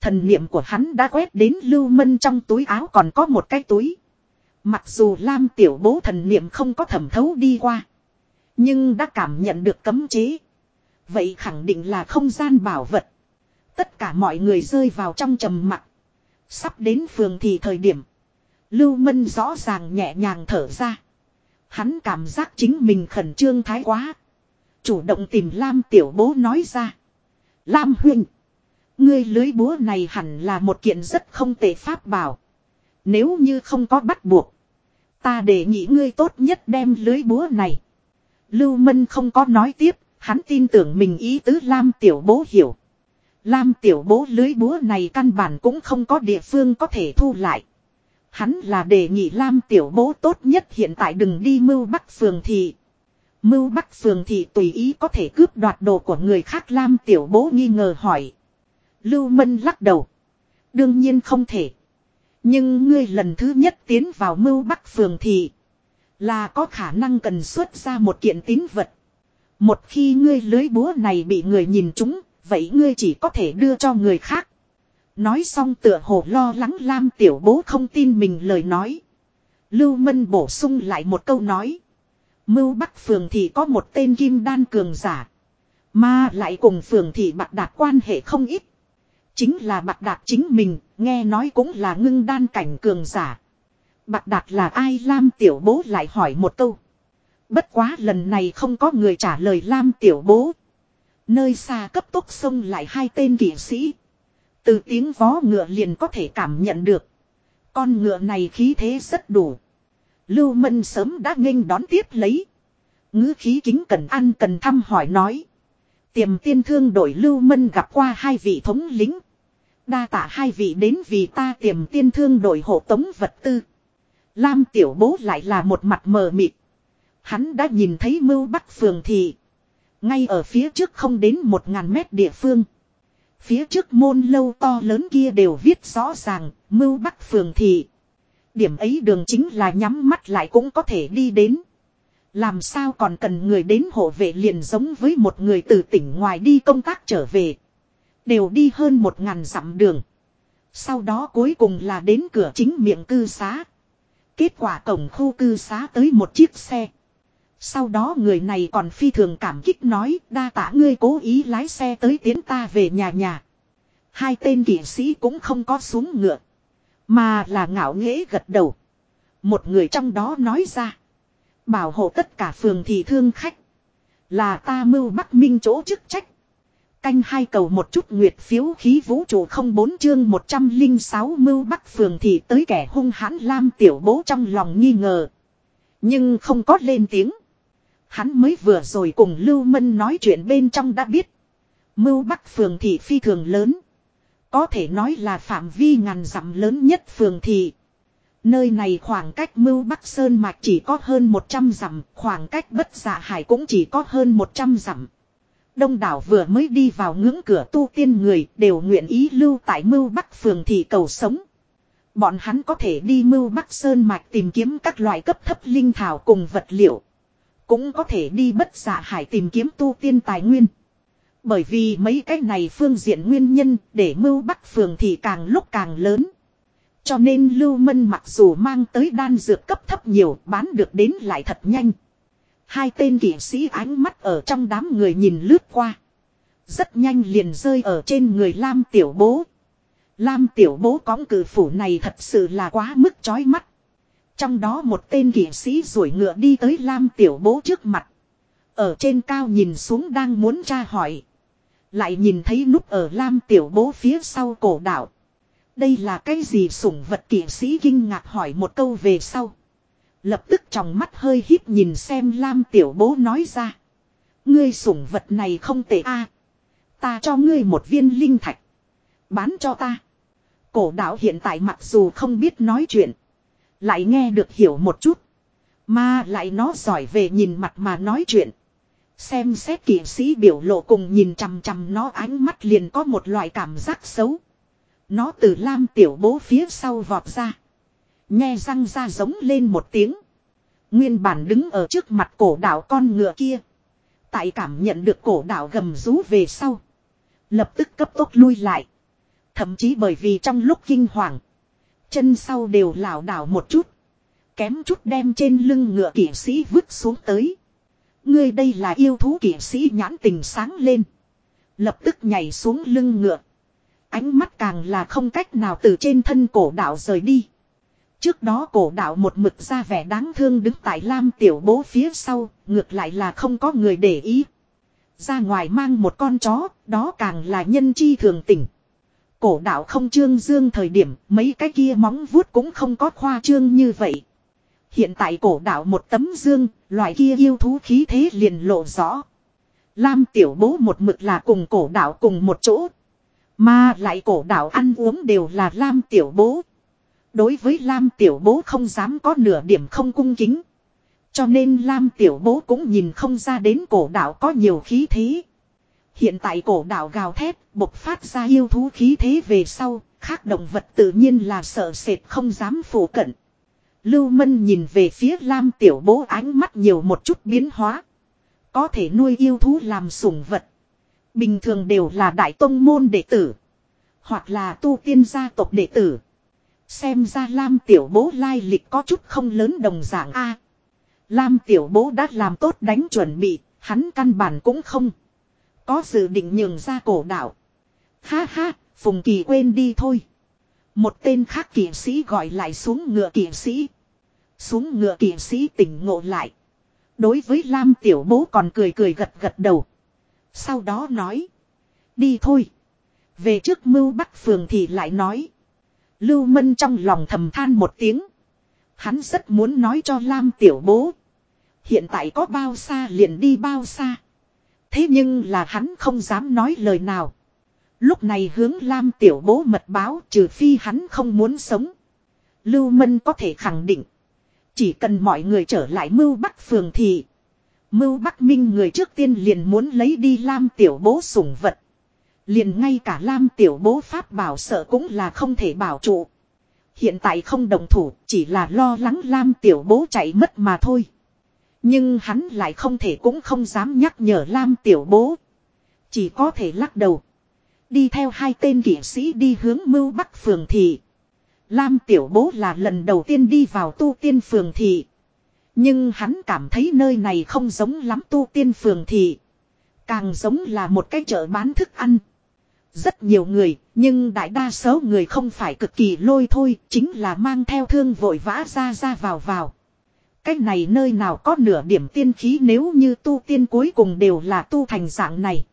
Thần niệm của hắn đã quét đến lưu mân trong túi áo còn có một cái túi. Mặc dù Lam tiểu bố thần niệm không có thẩm thấu đi qua. Nhưng đã cảm nhận được cấm chế. Vậy khẳng định là không gian bảo vật. Tất cả mọi người rơi vào trong trầm mặc. Sắp đến phường thì thời điểm. Lưu Mân rõ ràng nhẹ nhàng thở ra. Hắn cảm giác chính mình khẩn trương thái quá. Chủ động tìm Lam tiểu bố nói ra. Lam huynh. Ngươi lưới búa này hẳn là một kiện rất không tệ pháp bảo. Nếu như không có bắt buộc. Ta đề nghị ngươi tốt nhất đem lưới búa này. Lưu Mân không có nói tiếp. Hắn tin tưởng mình ý tứ Lam tiểu bố hiểu. Lam tiểu bố lưới búa này căn bản cũng không có địa phương có thể thu lại. Hắn là đề nghị Lam tiểu bố tốt nhất hiện tại đừng đi mưu bắc phường thị. Mưu bắc phường thị tùy ý có thể cướp đoạt đồ của người khác Lam tiểu bố nghi ngờ hỏi. Lưu Mân lắc đầu. Đương nhiên không thể. Nhưng ngươi lần thứ nhất tiến vào mưu bắc phường thị là có khả năng cần xuất ra một kiện tín vật. Một khi ngươi lưới búa này bị người nhìn trúng, vậy ngươi chỉ có thể đưa cho người khác. Nói xong tựa hồ lo lắng Lam tiểu bố không tin mình lời nói. Lưu Mân bổ sung lại một câu nói. Mưu Bắc Phường thì có một tên kim đan cường giả. Mà lại cùng Phường thì bạc đạt quan hệ không ít. Chính là bạc đạt chính mình, nghe nói cũng là ngưng đan cảnh cường giả. Bạc đạt là ai Lam tiểu bố lại hỏi một câu. Bất quá lần này không có người trả lời Lam tiểu bố. Nơi xa cấp tốc xông lại hai tên kỷ sĩ. Từ tiếng vó ngựa liền có thể cảm nhận được. Con ngựa này khí thế rất đủ. Lưu Mân sớm đã nghênh đón tiếp lấy. ngữ khí kính cần ăn cần thăm hỏi nói. Tiềm tiên thương đổi Lưu Mân gặp qua hai vị thống lính. Đa tạ hai vị đến vì ta tiềm tiên thương đổi hộ tống vật tư. Lam tiểu bố lại là một mặt mờ mịt. Hắn đã nhìn thấy mưu bắc phường thị. Ngay ở phía trước không đến một ngàn mét địa phương. Phía trước môn lâu to lớn kia đều viết rõ ràng, mưu bắc phường thị. Điểm ấy đường chính là nhắm mắt lại cũng có thể đi đến. Làm sao còn cần người đến hộ vệ liền giống với một người từ tỉnh ngoài đi công tác trở về. Đều đi hơn một ngàn dặm đường. Sau đó cuối cùng là đến cửa chính miệng cư xá. Kết quả cổng khu cư xá tới một chiếc xe. Sau đó người này còn phi thường cảm kích nói, đa tả ngươi cố ý lái xe tới tiến ta về nhà nhà. Hai tên kỷ sĩ cũng không có xuống ngựa. Mà là ngạo nghễ gật đầu. Một người trong đó nói ra. Bảo hộ tất cả phường thị thương khách. Là ta mưu bắc minh chỗ chức trách. Canh hai cầu một chút nguyệt phiếu khí vũ trụ không bốn chương 106 mưu bắc phường thị tới kẻ hung hãn lam tiểu bố trong lòng nghi ngờ. Nhưng không có lên tiếng. Hắn mới vừa rồi cùng Lưu Mân nói chuyện bên trong đã biết. Mưu Bắc phường thị phi thường lớn. Có thể nói là phạm vi ngàn dặm lớn nhất phường thị. Nơi này khoảng cách Mưu Bắc Sơn Mạch chỉ có hơn 100 dặm, khoảng cách Bất Dạ Hải cũng chỉ có hơn 100 dặm. Đông đảo vừa mới đi vào ngưỡng cửa tu tiên người đều nguyện ý lưu tại Mưu Bắc phường thị cầu sống. Bọn hắn có thể đi Mưu Bắc Sơn Mạch tìm kiếm các loại cấp thấp linh thảo cùng vật liệu. Cũng có thể đi bất giả hải tìm kiếm tu tiên tài nguyên. Bởi vì mấy cái này phương diện nguyên nhân để mưu bắc phường thì càng lúc càng lớn. Cho nên Lưu Mân mặc dù mang tới đan dược cấp thấp nhiều, bán được đến lại thật nhanh. Hai tên kỷ sĩ ánh mắt ở trong đám người nhìn lướt qua. Rất nhanh liền rơi ở trên người Lam Tiểu Bố. Lam Tiểu Bố cõng cử phủ này thật sự là quá mức chói mắt. Trong đó một tên kỷ sĩ rủi ngựa đi tới Lam Tiểu Bố trước mặt. Ở trên cao nhìn xuống đang muốn tra hỏi. Lại nhìn thấy núp ở Lam Tiểu Bố phía sau cổ đảo Đây là cái gì sủng vật kỷ sĩ kinh ngạc hỏi một câu về sau. Lập tức trong mắt hơi híp nhìn xem Lam Tiểu Bố nói ra. Ngươi sủng vật này không tệ a Ta cho ngươi một viên linh thạch. Bán cho ta. Cổ đảo hiện tại mặc dù không biết nói chuyện. Lại nghe được hiểu một chút. Mà lại nó giỏi về nhìn mặt mà nói chuyện. Xem xét kỵ sĩ biểu lộ cùng nhìn chằm chằm nó ánh mắt liền có một loại cảm giác xấu. Nó từ lam tiểu bố phía sau vọt ra. Nhe răng ra giống lên một tiếng. Nguyên bản đứng ở trước mặt cổ đạo con ngựa kia. Tại cảm nhận được cổ đạo gầm rú về sau. Lập tức cấp tốc lui lại. Thậm chí bởi vì trong lúc kinh hoàng. Chân sau đều lảo đảo một chút. Kém chút đem trên lưng ngựa kỵ sĩ vứt xuống tới. Ngươi đây là yêu thú kỵ sĩ nhãn tình sáng lên. Lập tức nhảy xuống lưng ngựa. Ánh mắt càng là không cách nào từ trên thân cổ đạo rời đi. Trước đó cổ đạo một mực ra vẻ đáng thương đứng tại Lam tiểu bố phía sau, ngược lại là không có người để ý. Ra ngoài mang một con chó, đó càng là nhân chi thường tình. Cổ đạo không trương dương thời điểm, mấy cái kia móng vuốt cũng không có khoa trương như vậy. Hiện tại cổ đạo một tấm dương, loại kia yêu thú khí thế liền lộ rõ. Lam tiểu bố một mực là cùng cổ đạo cùng một chỗ. Mà lại cổ đạo ăn uống đều là Lam tiểu bố. Đối với Lam tiểu bố không dám có nửa điểm không cung kính. Cho nên Lam tiểu bố cũng nhìn không ra đến cổ đạo có nhiều khí thế. Hiện tại cổ đảo gào thét, bộc phát ra yêu thú khí thế về sau, khác động vật tự nhiên là sợ sệt không dám phủ cận. Lưu Mân nhìn về phía Lam Tiểu Bố ánh mắt nhiều một chút biến hóa. Có thể nuôi yêu thú làm sủng vật. Bình thường đều là đại tông môn đệ tử. Hoặc là tu tiên gia tộc đệ tử. Xem ra Lam tiểu bố lai lịch có chút không lớn đồng dạng A. Lam tiểu bố đã làm tốt đánh chuẩn bị, hắn căn bản cũng không. Có dự định nhường ra cổ đạo. Ha ha, Phùng Kỳ quên đi thôi. Một tên khác kỵ sĩ gọi lại xuống ngựa kỵ sĩ. Xuống ngựa kỵ sĩ tỉnh ngộ lại. Đối với Lam tiểu bố còn cười cười gật gật đầu. Sau đó nói. Đi thôi. Về trước mưu bắc phường thì lại nói. Lưu Mân trong lòng thầm than một tiếng. Hắn rất muốn nói cho Lam tiểu bố. Hiện tại có bao xa liền đi bao xa. Thế nhưng là hắn không dám nói lời nào. Lúc này hướng Lam tiểu bố mật báo trừ phi hắn không muốn sống. Lưu Mân có thể khẳng định. Chỉ cần mọi người trở lại mưu bắc phường thì. Mưu bắc minh người trước tiên liền muốn lấy đi Lam tiểu bố sủng vật. Liền ngay cả Lam tiểu bố pháp bảo sợ cũng là không thể bảo trụ. Hiện tại không đồng thủ, chỉ là lo lắng Lam tiểu bố chạy mất mà thôi. Nhưng hắn lại không thể cũng không dám nhắc nhở Lam tiểu bố. Chỉ có thể lắc đầu. Đi theo hai tên kỷ sĩ đi hướng mưu bắc phường thị. Lam tiểu bố là lần đầu tiên đi vào tu tiên phường thị. Nhưng hắn cảm thấy nơi này không giống lắm tu tiên phường thị. Càng giống là một cái chợ bán thức ăn. Rất nhiều người, nhưng đại đa số người không phải cực kỳ lôi thôi, chính là mang theo thương vội vã ra ra vào vào. Cái này nơi nào có nửa điểm tiên khí nếu như tu tiên cuối cùng đều là tu thành dạng này.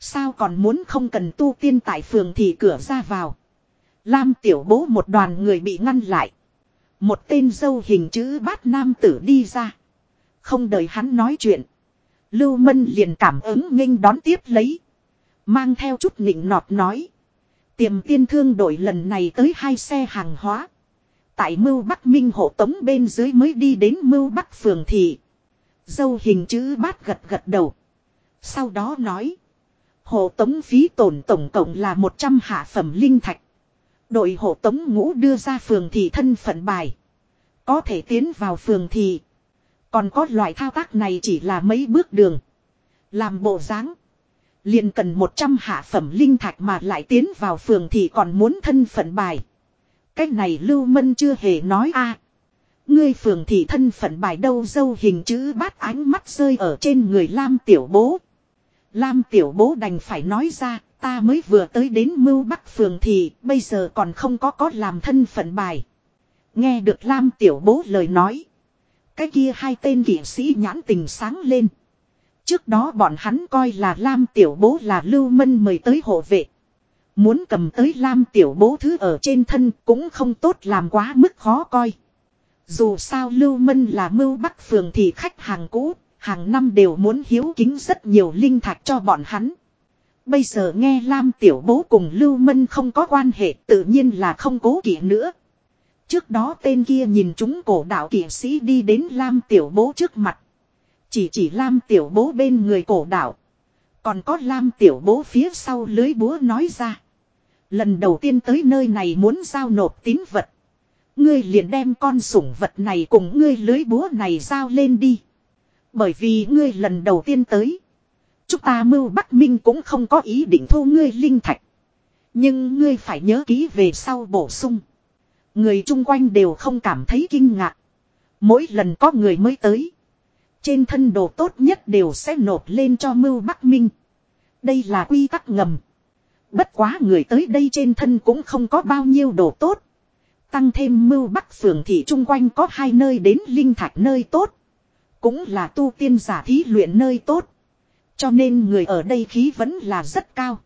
Sao còn muốn không cần tu tiên tại phường thì cửa ra vào. Lam tiểu bố một đoàn người bị ngăn lại. Một tên dâu hình chữ bát nam tử đi ra. Không đợi hắn nói chuyện. Lưu Mân liền cảm ứng nghênh đón tiếp lấy. Mang theo chút nịnh nọt nói. Tiềm tiên thương đội lần này tới hai xe hàng hóa. Tại mưu Bắc Minh hộ tống bên dưới mới đi đến mưu Bắc phường thị. Dâu hình chữ bát gật gật đầu. Sau đó nói. Hộ tống phí tổn tổng cộng là 100 hạ phẩm linh thạch. Đội hộ tống ngũ đưa ra phường thị thân phận bài. Có thể tiến vào phường thị. Còn có loại thao tác này chỉ là mấy bước đường. Làm bộ dáng, liền cần 100 hạ phẩm linh thạch mà lại tiến vào phường thì còn muốn thân phận bài. Cái này Lưu Mân chưa hề nói a. Ngươi phường thị thân phận bài đâu dâu hình chữ bát ánh mắt rơi ở trên người Lam Tiểu Bố. Lam Tiểu Bố đành phải nói ra, ta mới vừa tới đến mưu bắc phường thì bây giờ còn không có có làm thân phận bài. Nghe được Lam Tiểu Bố lời nói. Cái kia hai tên kỵ sĩ nhãn tình sáng lên. Trước đó bọn hắn coi là Lam Tiểu Bố là Lưu Mân mời tới hộ vệ. Muốn cầm tới Lam Tiểu Bố thứ ở trên thân cũng không tốt làm quá mức khó coi. Dù sao Lưu Mân là mưu bắc phường thì khách hàng cũ, hàng năm đều muốn hiếu kính rất nhiều linh thạch cho bọn hắn. Bây giờ nghe Lam Tiểu Bố cùng Lưu Mân không có quan hệ tự nhiên là không cố kỵ nữa. Trước đó tên kia nhìn chúng cổ đạo kỵ sĩ đi đến Lam Tiểu Bố trước mặt. Chỉ chỉ Lam Tiểu Bố bên người cổ đạo. Còn có Lam Tiểu Bố phía sau lưới búa nói ra. Lần đầu tiên tới nơi này muốn giao nộp tín vật. Ngươi liền đem con sủng vật này cùng ngươi lưới búa này giao lên đi. Bởi vì ngươi lần đầu tiên tới. Chúng ta mưu Bắc Minh cũng không có ý định thu ngươi linh thạch. Nhưng ngươi phải nhớ ký về sau bổ sung. Người chung quanh đều không cảm thấy kinh ngạc. Mỗi lần có người mới tới. Trên thân đồ tốt nhất đều sẽ nộp lên cho Mưu Bắc Minh. Đây là quy tắc ngầm. Bất quá người tới đây trên thân cũng không có bao nhiêu đồ tốt. Tăng thêm Mưu Bắc phường thị chung quanh có hai nơi đến linh thạch nơi tốt. Cũng là tu tiên giả thí luyện nơi tốt. Cho nên người ở đây khí vẫn là rất cao.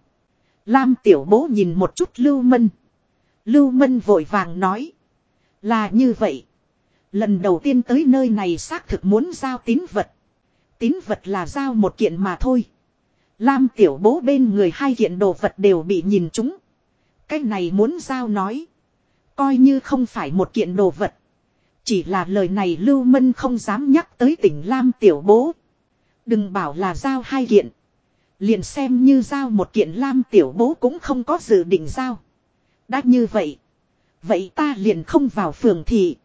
Lam tiểu bố nhìn một chút Lưu Mân. Lưu Mân vội vàng nói. Là như vậy. Lần đầu tiên tới nơi này xác thực muốn giao tín vật. Tín vật là giao một kiện mà thôi. Lam tiểu bố bên người hai kiện đồ vật đều bị nhìn chúng. Cái này muốn giao nói. Coi như không phải một kiện đồ vật. Chỉ là lời này Lưu Mân không dám nhắc tới tỉnh Lam tiểu bố. Đừng bảo là giao hai kiện. Liền xem như giao một kiện Lam tiểu bố cũng không có dự định giao. Đã như vậy. Vậy ta liền không vào phường thị.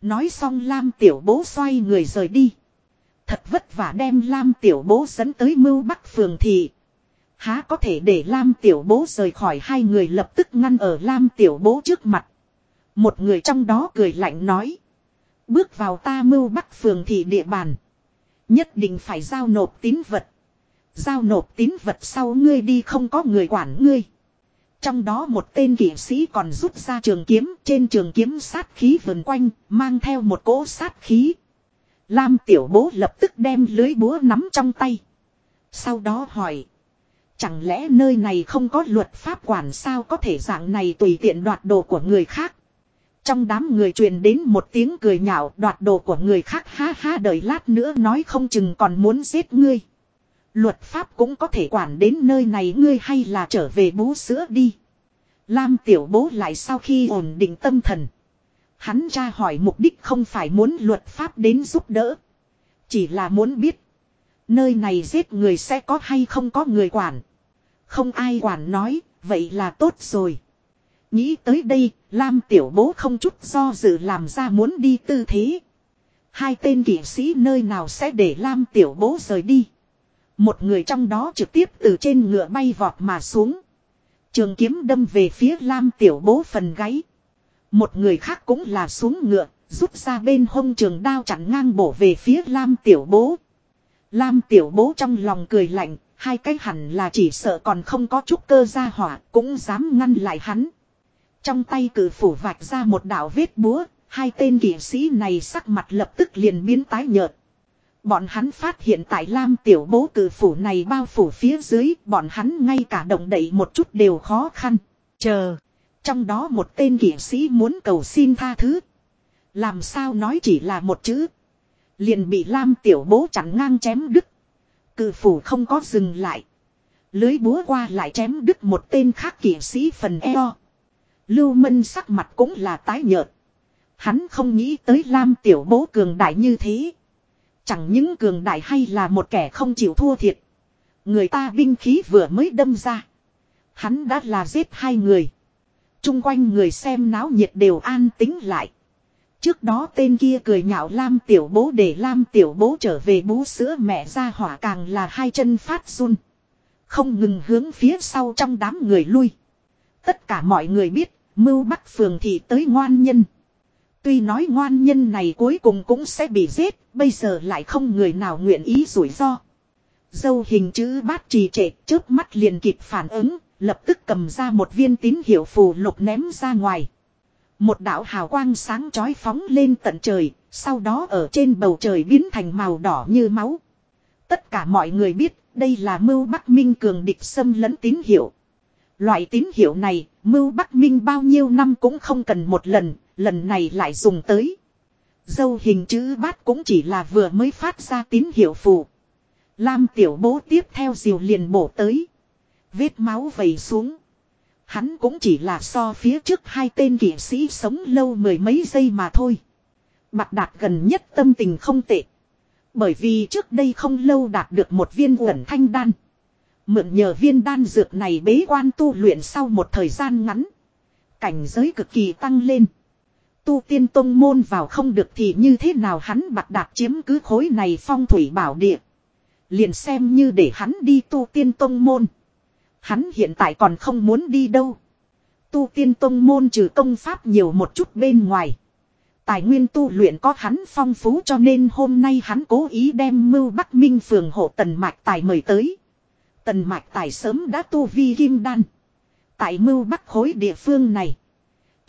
Nói xong Lam tiểu bố xoay người rời đi. Thật vất vả đem Lam tiểu bố dẫn tới mưu bắc phường thị. Há có thể để Lam Tiểu Bố rời khỏi hai người lập tức ngăn ở Lam Tiểu Bố trước mặt. Một người trong đó cười lạnh nói. Bước vào ta mưu bắc phường thị địa bàn. Nhất định phải giao nộp tín vật. Giao nộp tín vật sau ngươi đi không có người quản ngươi. Trong đó một tên kỷ sĩ còn rút ra trường kiếm, trên trường kiếm sát khí vần quanh, mang theo một cỗ sát khí. Lam tiểu bố lập tức đem lưới búa nắm trong tay. Sau đó hỏi. Chẳng lẽ nơi này không có luật pháp quản sao có thể dạng này tùy tiện đoạt đồ của người khác. Trong đám người truyền đến một tiếng cười nhạo đoạt đồ của người khác ha ha đợi lát nữa nói không chừng còn muốn giết ngươi. Luật pháp cũng có thể quản đến nơi này ngươi hay là trở về bú sữa đi. Lam tiểu bố lại sau khi ổn định tâm thần. Hắn ra hỏi mục đích không phải muốn luật pháp đến giúp đỡ. Chỉ là muốn biết. Nơi này giết người sẽ có hay không có người quản. Không ai quản nói, vậy là tốt rồi. Nghĩ tới đây, Lam tiểu bố không chút do dự làm ra muốn đi tư thế. Hai tên kỷ sĩ nơi nào sẽ để Lam tiểu bố rời đi. Một người trong đó trực tiếp từ trên ngựa bay vọt mà xuống. Trường kiếm đâm về phía Lam tiểu bố phần gáy. Một người khác cũng là xuống ngựa, rút ra bên hông trường đao chặn ngang bổ về phía Lam tiểu bố. Lam tiểu bố trong lòng cười lạnh, hai cái hẳn là chỉ sợ còn không có chút cơ gia hỏa, cũng dám ngăn lại hắn. Trong tay cử phủ vạch ra một đạo vết búa, hai tên kỵ sĩ này sắc mặt lập tức liền biến tái nhợt. Bọn hắn phát hiện tại Lam tiểu bố cử phủ này bao phủ phía dưới, bọn hắn ngay cả động đẩy một chút đều khó khăn. Chờ, trong đó một tên kỷ sĩ muốn cầu xin tha thứ. Làm sao nói chỉ là một chữ. Liền bị Lam tiểu bố chặn ngang chém đứt. Cử phủ không có dừng lại. Lưới búa qua lại chém đứt một tên khác kỷ sĩ phần eo. Lưu Mân sắc mặt cũng là tái nhợt. Hắn không nghĩ tới Lam tiểu bố cường đại như thế. Chẳng những cường đại hay là một kẻ không chịu thua thiệt. Người ta binh khí vừa mới đâm ra. Hắn đã là giết hai người. Trung quanh người xem náo nhiệt đều an tính lại. Trước đó tên kia cười nhạo Lam tiểu bố để Lam tiểu bố trở về bú sữa mẹ ra hỏa càng là hai chân phát run. Không ngừng hướng phía sau trong đám người lui. Tất cả mọi người biết, Mưu Bắc Phường thì tới ngoan nhân. Tuy nói ngoan nhân này cuối cùng cũng sẽ bị giết, bây giờ lại không người nào nguyện ý rủi ro. Dâu hình chữ bát trì trệ trước mắt liền kịp phản ứng, lập tức cầm ra một viên tín hiệu phù lục ném ra ngoài. Một đạo hào quang sáng chói phóng lên tận trời, sau đó ở trên bầu trời biến thành màu đỏ như máu. Tất cả mọi người biết, đây là mưu Bắc Minh cường địch xâm lấn tín hiệu. Loại tín hiệu này, mưu Bắc Minh bao nhiêu năm cũng không cần một lần, lần này lại dùng tới. Dâu hình chữ bát cũng chỉ là vừa mới phát ra tín hiệu phù. Lam tiểu bố tiếp theo diều liền bổ tới. Vết máu vầy xuống. Hắn cũng chỉ là so phía trước hai tên kỷ sĩ sống lâu mười mấy giây mà thôi. Bạc đạt gần nhất tâm tình không tệ. Bởi vì trước đây không lâu đạt được một viên uẩn thanh đan. Mượn nhờ viên đan dược này bế quan tu luyện sau một thời gian ngắn. Cảnh giới cực kỳ tăng lên. Tu tiên tông môn vào không được thì như thế nào hắn bạc đạt chiếm cứ khối này phong thủy bảo địa. Liền xem như để hắn đi tu tiên tông môn. Hắn hiện tại còn không muốn đi đâu. Tu tiên tông môn trừ công pháp nhiều một chút bên ngoài. Tài nguyên tu luyện có hắn phong phú cho nên hôm nay hắn cố ý đem mưu Bắc Minh phường hộ tần mạch tài mời tới. Tần mạch tài sớm đã tu vi kim đan. Tại mưu Bắc khối địa phương này.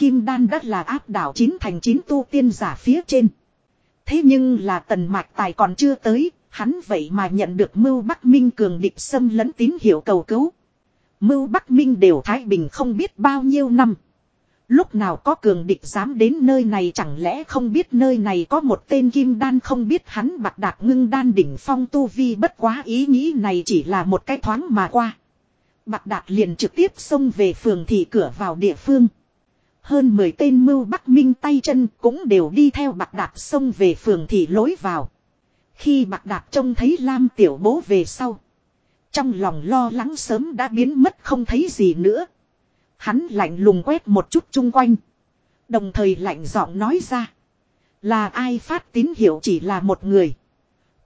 Kim đan đất là áp đảo chín thành chín tu tiên giả phía trên. Thế nhưng là tần mạch tài còn chưa tới, hắn vậy mà nhận được mưu Bắc Minh cường địch xâm lấn tín hiệu cầu cứu. Mưu Bắc Minh đều Thái Bình không biết bao nhiêu năm. Lúc nào có cường địch dám đến nơi này chẳng lẽ không biết nơi này có một tên kim đan không biết hắn bạc đạt ngưng đan đỉnh phong tu vi bất quá ý nghĩ này chỉ là một cái thoáng mà qua. Bạc đạt liền trực tiếp xông về phường thị cửa vào địa phương. Hơn 10 tên mưu bắc minh tay chân cũng đều đi theo bạc đạt xông về phường thị lối vào. Khi bạc đạt trông thấy Lam tiểu bố về sau. Trong lòng lo lắng sớm đã biến mất không thấy gì nữa. Hắn lạnh lùng quét một chút chung quanh. Đồng thời lạnh giọng nói ra. Là ai phát tín hiệu chỉ là một người.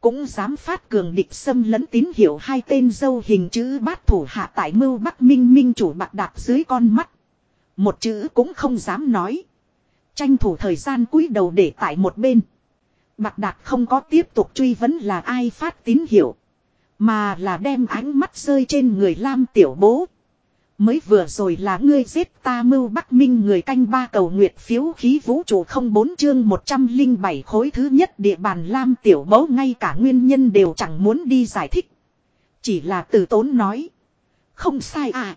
Cũng dám phát cường địch xâm lấn tín hiệu hai tên dâu hình chữ bát thủ hạ tại mưu Bắc Minh Minh chủ bạc đạp dưới con mắt. Một chữ cũng không dám nói. Tranh thủ thời gian cúi đầu để tại một bên. Bạc đạt không có tiếp tục truy vấn là ai phát tín hiệu. Mà là đem ánh mắt rơi trên người Lam tiểu bố. Mới vừa rồi là ngươi giết ta mưu Bắc Minh người canh ba cầu nguyệt phiếu khí vũ trụ không bốn chương 107 khối thứ nhất địa bàn Lam tiểu bố ngay cả nguyên nhân đều chẳng muốn đi giải thích. Chỉ là từ tốn nói. Không sai à.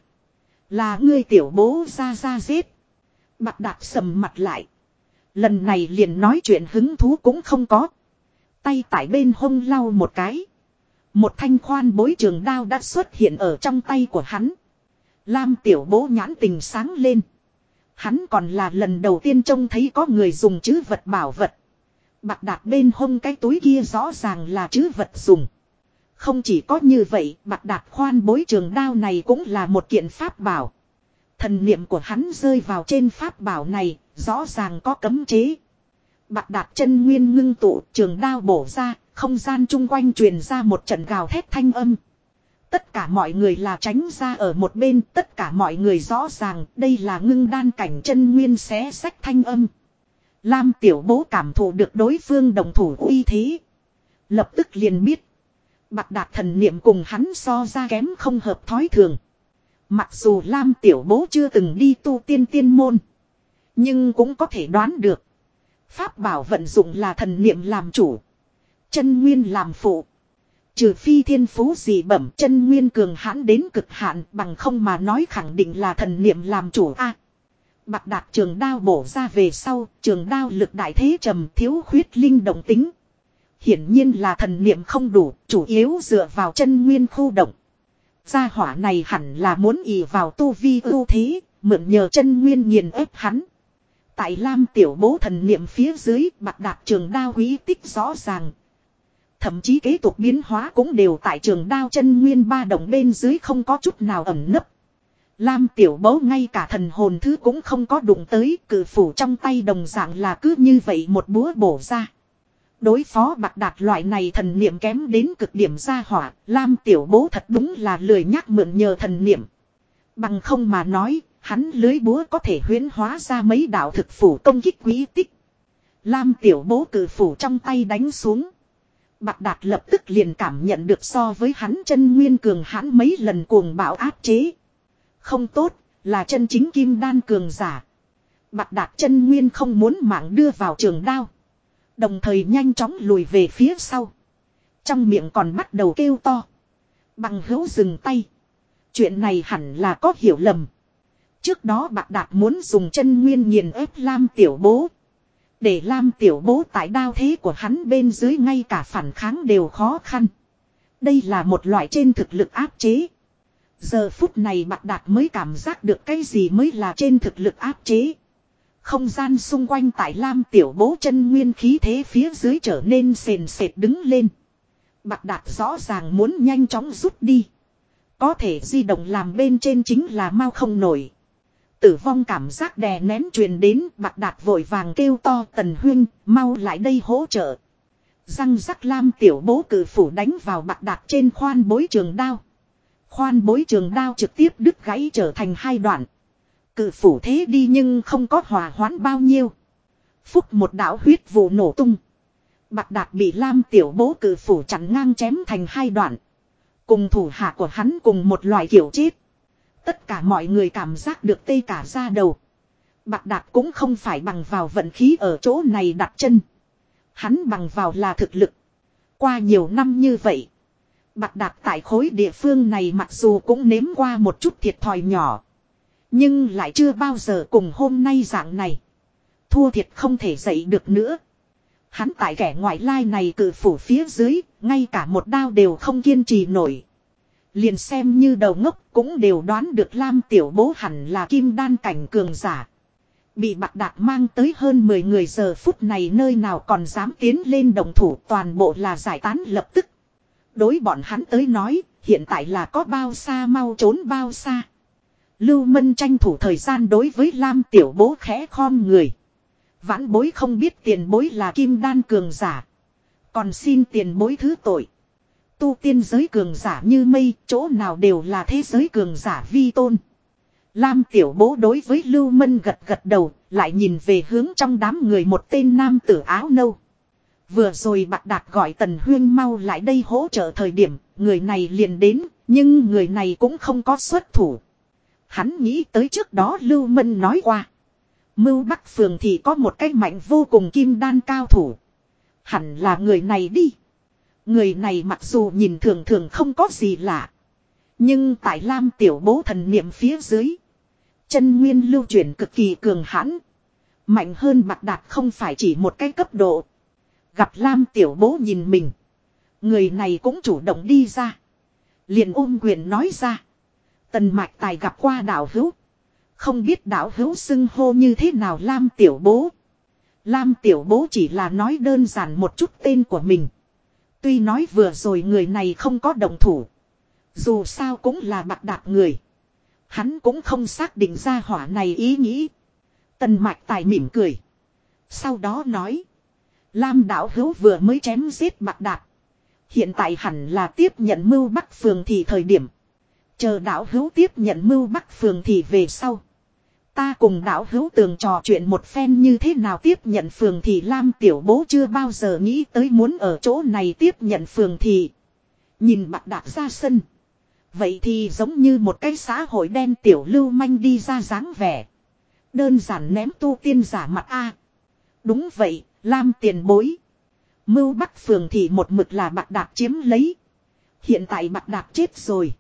Là ngươi tiểu bố ra ra giết. Mặt đạt sầm mặt lại. Lần này liền nói chuyện hứng thú cũng không có. Tay tại bên hông lau một cái. Một thanh khoan bối trường đao đã xuất hiện ở trong tay của hắn. Lam tiểu bố nhãn tình sáng lên. Hắn còn là lần đầu tiên trông thấy có người dùng chữ vật bảo vật. Bạc đạt bên hông cái túi kia rõ ràng là chữ vật dùng. Không chỉ có như vậy, bạc đạp khoan bối trường đao này cũng là một kiện pháp bảo. Thần niệm của hắn rơi vào trên pháp bảo này, rõ ràng có cấm chế. Bạc đạp chân nguyên ngưng tụ, trường đao bổ ra, không gian chung quanh truyền ra một trận gào thét thanh âm. Tất cả mọi người là tránh ra ở một bên, tất cả mọi người rõ ràng đây là ngưng đan cảnh chân nguyên xé sách thanh âm. Lam tiểu bố cảm thụ được đối phương đồng thủ uy thế. Lập tức liền biết. Bạc đạt thần niệm cùng hắn so ra kém không hợp thói thường. Mặc dù Lam tiểu bố chưa từng đi tu tiên tiên môn. Nhưng cũng có thể đoán được. Pháp bảo vận dụng là thần niệm làm chủ. Chân nguyên làm phụ. Trừ phi thiên phú gì bẩm chân nguyên cường hãn đến cực hạn bằng không mà nói khẳng định là thần niệm làm chủ a. À, Bạc đạt trường đao bổ ra về sau, trường đao lực đại thế trầm thiếu khuyết linh động tính. Hiển nhiên là thần niệm không đủ, chủ yếu dựa vào chân nguyên khu động. Gia hỏa này hẳn là muốn ỉ vào tu vi ưu thế, mượn nhờ chân nguyên nghiền ép hắn. Tại Lam tiểu bố thần niệm phía dưới, bạc đạp trường đao quý tích rõ ràng, Thậm chí kế tục biến hóa cũng đều tại trường đao chân nguyên ba đồng bên dưới không có chút nào ẩm nấp. Lam tiểu bố ngay cả thần hồn thứ cũng không có đụng tới cử phủ trong tay đồng dạng là cứ như vậy một búa bổ ra. Đối phó bạc đạt loại này thần niệm kém đến cực điểm ra hỏa, Lam tiểu bố thật đúng là lười nhắc mượn nhờ thần niệm. Bằng không mà nói, hắn lưới búa có thể huyến hóa ra mấy đạo thực phủ công kích quý tích. Lam tiểu bố cử phủ trong tay đánh xuống. Bạc Đạt lập tức liền cảm nhận được so với hắn chân nguyên cường hãn mấy lần cuồng bạo áp chế. Không tốt, là chân chính kim đan cường giả. Bạc Đạt chân nguyên không muốn mạng đưa vào trường đao. Đồng thời nhanh chóng lùi về phía sau. Trong miệng còn bắt đầu kêu to. Bằng hữu dừng tay. Chuyện này hẳn là có hiểu lầm. Trước đó Bạc Đạt muốn dùng chân nguyên nghiền ép Lam tiểu bố. Để Lam tiểu bố tại đao thế của hắn bên dưới ngay cả phản kháng đều khó khăn. Đây là một loại trên thực lực áp chế. Giờ phút này bạc đạt mới cảm giác được cái gì mới là trên thực lực áp chế. Không gian xung quanh tại Lam tiểu bố chân nguyên khí thế phía dưới trở nên sền sệt đứng lên. Bạc đạt rõ ràng muốn nhanh chóng rút đi. Có thể di động làm bên trên chính là mau không nổi. Tử vong cảm giác đè nén truyền đến, bạc đạt vội vàng kêu to, tần huyên, mau lại đây hỗ trợ. Răng rắc lam tiểu bố cử phủ đánh vào bạc đạt trên khoan bối trường đao. Khoan bối trường đao trực tiếp đứt gãy trở thành hai đoạn. Cử phủ thế đi nhưng không có hòa hoãn bao nhiêu. Phúc một đạo huyết vụ nổ tung. Bạc đạt bị lam tiểu bố cử phủ chặn ngang chém thành hai đoạn. Cùng thủ hạ của hắn cùng một loại kiểu chết. Tất cả mọi người cảm giác được tê cả ra đầu. Bạc đạt cũng không phải bằng vào vận khí ở chỗ này đặt chân. Hắn bằng vào là thực lực. Qua nhiều năm như vậy. Bạc đạt tại khối địa phương này mặc dù cũng nếm qua một chút thiệt thòi nhỏ. Nhưng lại chưa bao giờ cùng hôm nay dạng này. Thua thiệt không thể dậy được nữa. Hắn tại kẻ ngoại lai này cử phủ phía dưới, ngay cả một đao đều không kiên trì nổi. Liền xem như đầu ngốc cũng đều đoán được Lam tiểu bố hẳn là kim đan cảnh cường giả. Bị bạc đạc mang tới hơn 10 người giờ phút này nơi nào còn dám tiến lên đồng thủ toàn bộ là giải tán lập tức. Đối bọn hắn tới nói, hiện tại là có bao xa mau trốn bao xa. Lưu Mân tranh thủ thời gian đối với Lam tiểu bố khẽ khom người. Vãn bối không biết tiền bối là kim đan cường giả. Còn xin tiền bối thứ tội. Tu tiên giới cường giả như mây, chỗ nào đều là thế giới cường giả vi tôn. Lam tiểu bố đối với Lưu Mân gật gật đầu, lại nhìn về hướng trong đám người một tên nam tử áo nâu. Vừa rồi bạc đạt gọi Tần Huyên mau lại đây hỗ trợ thời điểm, người này liền đến, nhưng người này cũng không có xuất thủ. Hắn nghĩ tới trước đó Lưu Mân nói qua. Mưu Bắc Phường thì có một cái mạnh vô cùng kim đan cao thủ. Hẳn là người này đi. Người này mặc dù nhìn thường thường không có gì lạ. Nhưng tại Lam tiểu bố thần niệm phía dưới. Chân nguyên lưu chuyển cực kỳ cường hãn. Mạnh hơn bạc đạt không phải chỉ một cái cấp độ. Gặp Lam tiểu bố nhìn mình. Người này cũng chủ động đi ra. Liền ôm quyền nói ra. Tần mạch tài gặp qua Đảo hữu. Không biết Đảo hữu xưng hô như thế nào Lam tiểu bố. Lam tiểu bố chỉ là nói đơn giản một chút tên của mình. Tuy nói vừa rồi người này không có động thủ. Dù sao cũng là bạc đạp người. Hắn cũng không xác định ra hỏa này ý nghĩ. Tần mạch tài mỉm cười. Sau đó nói. Lam Đảo hữu vừa mới chém giết bạc đạp. Hiện tại hẳn là tiếp nhận mưu bắc phường thì thời điểm. Chờ đạo hữu tiếp nhận mưu bắc phường thì về sau. Ta cùng đạo hữu tường trò chuyện một phen như thế nào tiếp nhận phường thì Lam tiểu bố chưa bao giờ nghĩ tới muốn ở chỗ này tiếp nhận phường thì. Nhìn bạc đạp ra sân. Vậy thì giống như một cái xã hội đen tiểu lưu manh đi ra dáng vẻ. Đơn giản ném tu tiên giả mặt A. Đúng vậy, Lam tiền bối. Mưu Bắc Phường thì một mực là bạc đạp chiếm lấy. Hiện tại bạc đạp chết rồi.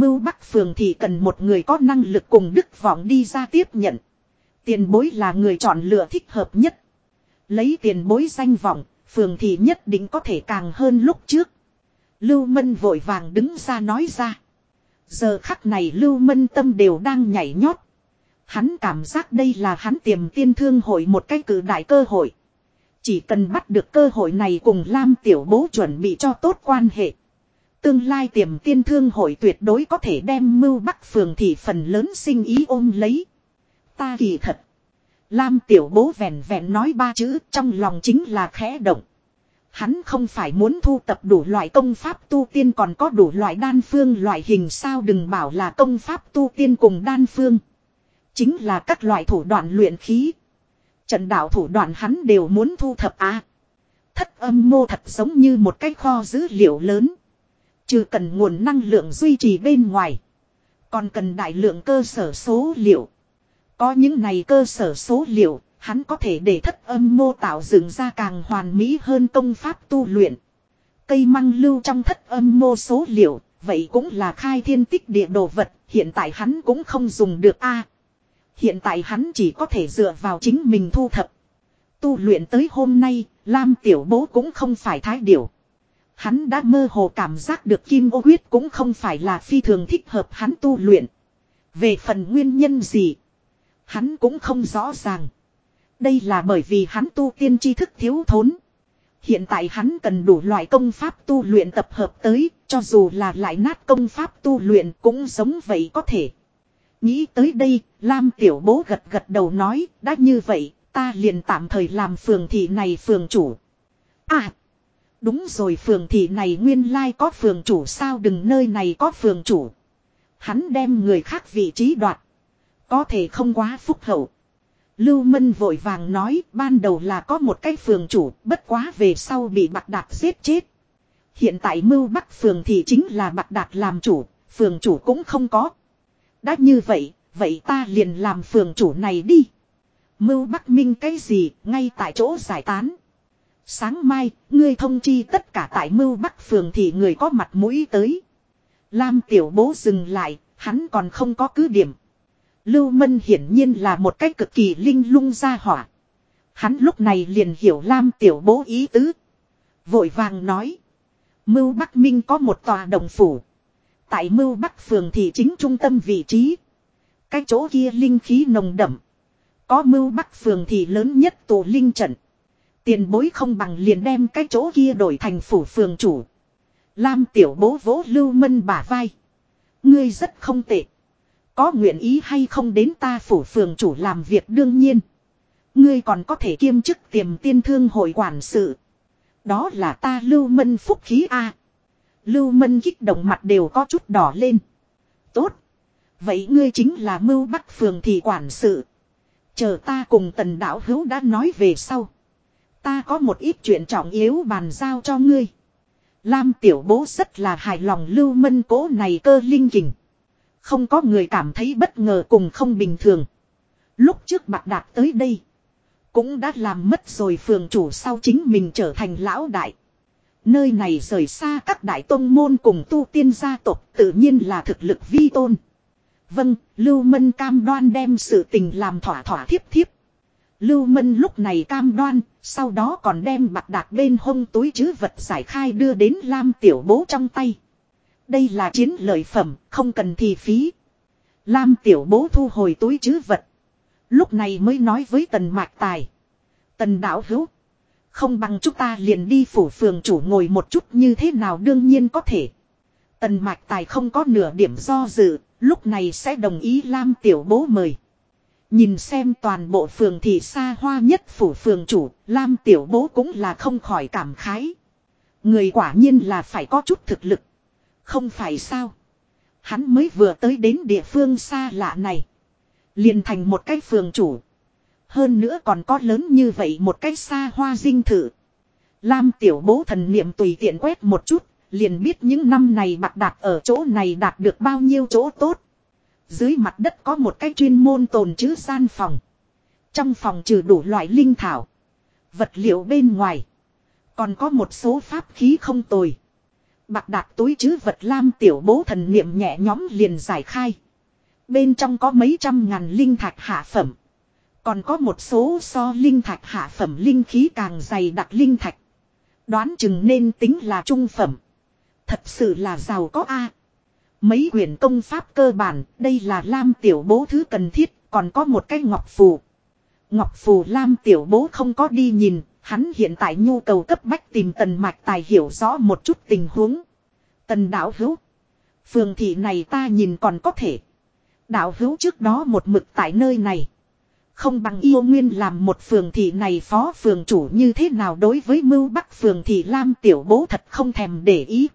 Mưu Bắc Phường thì cần một người có năng lực cùng đức vọng đi ra tiếp nhận. Tiền bối là người chọn lựa thích hợp nhất. Lấy tiền bối danh vọng, Phường thì nhất định có thể càng hơn lúc trước. Lưu Mân vội vàng đứng ra nói ra. Giờ khắc này Lưu Mân tâm đều đang nhảy nhót. Hắn cảm giác đây là hắn tiềm tiên thương hội một cái cử đại cơ hội. Chỉ cần bắt được cơ hội này cùng Lam Tiểu Bố chuẩn bị cho tốt quan hệ. Tương lai tiềm tiên thương hội tuyệt đối có thể đem mưu bắc phường thì phần lớn sinh ý ôm lấy. Ta kỳ thật. Lam Tiểu Bố vẹn vẹn nói ba chữ, trong lòng chính là khẽ động. Hắn không phải muốn thu tập đủ loại công pháp tu tiên còn có đủ loại đan phương loại hình sao đừng bảo là công pháp tu tiên cùng đan phương. Chính là các loại thủ đoạn luyện khí. Trận đạo thủ đoạn hắn đều muốn thu thập a thất âm mô thật giống như một cái kho dữ liệu lớn. Trừ cần nguồn năng lượng duy trì bên ngoài. Còn cần đại lượng cơ sở số liệu. Có những này cơ sở số liệu, hắn có thể để thất âm mô tạo dựng ra càng hoàn mỹ hơn công pháp tu luyện. Cây măng lưu trong thất âm mô số liệu, vậy cũng là khai thiên tích địa đồ vật, hiện tại hắn cũng không dùng được a Hiện tại hắn chỉ có thể dựa vào chính mình thu thập. Tu luyện tới hôm nay, Lam Tiểu Bố cũng không phải thái điểu. Hắn đã mơ hồ cảm giác được kim ô huyết cũng không phải là phi thường thích hợp hắn tu luyện. Về phần nguyên nhân gì, hắn cũng không rõ ràng. Đây là bởi vì hắn tu tiên tri thức thiếu thốn. Hiện tại hắn cần đủ loại công pháp tu luyện tập hợp tới, cho dù là lại nát công pháp tu luyện cũng giống vậy có thể. Nghĩ tới đây, Lam tiểu bố gật gật đầu nói, đã như vậy, ta liền tạm thời làm phường thị này phường chủ. À, đúng rồi phường thị này nguyên lai có phường chủ sao đừng nơi này có phường chủ. Hắn đem người khác vị trí đoạt. Có thể không quá phúc hậu. Lưu Mân vội vàng nói ban đầu là có một cái phường chủ, bất quá về sau bị bạc đạt giết chết. Hiện tại mưu bắc phường thì chính là bạc đạt làm chủ, phường chủ cũng không có. Đã như vậy, vậy ta liền làm phường chủ này đi. Mưu Bắc Minh cái gì, ngay tại chỗ giải tán. Sáng mai, ngươi thông chi tất cả tại Mưu Bắc phường thì người có mặt mũi tới. Lam tiểu bố dừng lại, hắn còn không có cứ điểm. Lưu Mân hiển nhiên là một cách cực kỳ linh lung ra hỏa. Hắn lúc này liền hiểu Lam tiểu bố ý tứ. Vội vàng nói. Mưu Bắc Minh có một tòa đồng phủ. Tại mưu bắc phường thì chính trung tâm vị trí. Cái chỗ kia linh khí nồng đậm. Có mưu bắc phường thì lớn nhất tổ linh trận. Tiền bối không bằng liền đem cái chỗ kia đổi thành phủ phường chủ. Lam tiểu bố vỗ lưu mân bả vai. Ngươi rất không tệ. Có nguyện ý hay không đến ta phủ phường chủ làm việc đương nhiên. Ngươi còn có thể kiêm chức tiềm tiên thương hội quản sự. Đó là ta lưu mân phúc khí A. Lưu mân kích động mặt đều có chút đỏ lên. Tốt. Vậy ngươi chính là mưu bắc phường thị quản sự. Chờ ta cùng tần đạo hữu đã nói về sau. Ta có một ít chuyện trọng yếu bàn giao cho ngươi. Lam tiểu bố rất là hài lòng lưu mân cố này cơ linh kình. Không có người cảm thấy bất ngờ cùng không bình thường. Lúc trước bạc đạt tới đây. Cũng đã làm mất rồi phường chủ sau chính mình trở thành lão đại. Nơi này rời xa các đại tôn môn cùng tu tiên gia tộc tự nhiên là thực lực vi tôn. Vâng, Lưu Mân cam đoan đem sự tình làm thỏa thỏa thiếp thiếp. Lưu Mân lúc này cam đoan, sau đó còn đem bạc đạt bên hông túi chứ vật giải khai đưa đến Lam Tiểu Bố trong tay. Đây là chiến lợi phẩm, không cần thì phí. Lam Tiểu Bố thu hồi túi chứ vật. Lúc này mới nói với Tần Mạc Tài. Tần Đạo Hữu. Không bằng chúng ta liền đi phủ phường chủ ngồi một chút như thế nào đương nhiên có thể. Tần Mạc Tài không có nửa điểm do dự, lúc này sẽ đồng ý Lam Tiểu Bố mời. Nhìn xem toàn bộ phường thị xa hoa nhất phủ phường chủ, Lam Tiểu Bố cũng là không khỏi cảm khái. Người quả nhiên là phải có chút thực lực. Không phải sao. Hắn mới vừa tới đến địa phương xa lạ này. Liền thành một cái phường chủ. Hơn nữa còn có lớn như vậy một cái xa hoa dinh thự. Lam tiểu bố thần niệm tùy tiện quét một chút, liền biết những năm này bạc đạt ở chỗ này đạt được bao nhiêu chỗ tốt. Dưới mặt đất có một cái chuyên môn tồn trữ gian phòng. Trong phòng trừ đủ loại linh thảo. Vật liệu bên ngoài. Còn có một số pháp khí không tồi. Bạc đạt túi chứ vật lam tiểu bố thần niệm nhẹ nhóm liền giải khai. Bên trong có mấy trăm ngàn linh thạch hạ phẩm. Còn có một số so linh thạch hạ phẩm linh khí càng dày đặc linh thạch. Đoán chừng nên tính là trung phẩm. Thật sự là giàu có a. Mấy quyển công pháp cơ bản, đây là Lam tiểu bố thứ cần thiết, còn có một cái ngọc phù. Ngọc phù Lam tiểu bố không có đi nhìn, hắn hiện tại nhu cầu cấp bách tìm tần mạch tài hiểu rõ một chút tình huống. Tần đạo hữu. Phường thị này ta nhìn còn có thể. Đạo hữu trước đó một mực tại nơi này. Không bằng yêu nguyên làm một phường thị này phó phường chủ như thế nào đối với mưu bắc phường thị Lam tiểu bố thật không thèm để ý.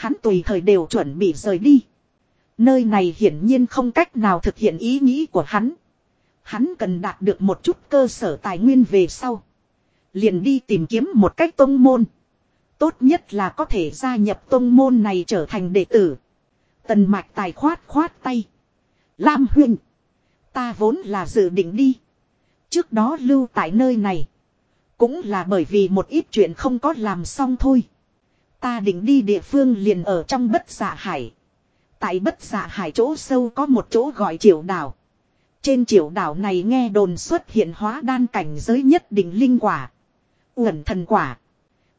Hắn tùy thời đều chuẩn bị rời đi. Nơi này hiển nhiên không cách nào thực hiện ý nghĩ của hắn. Hắn cần đạt được một chút cơ sở tài nguyên về sau. Liền đi tìm kiếm một cách tông môn. Tốt nhất là có thể gia nhập tông môn này trở thành đệ tử. Tần mạch tài khoát khoát tay. Lam huynh. Ta vốn là dự định đi. Trước đó lưu tại nơi này. Cũng là bởi vì một ít chuyện không có làm xong thôi. Ta định đi địa phương liền ở trong bất xạ hải. Tại bất xạ hải chỗ sâu có một chỗ gọi triều đảo. Trên triều đảo này nghe đồn xuất hiện hóa đan cảnh giới nhất định linh quả. Uẩn thần quả.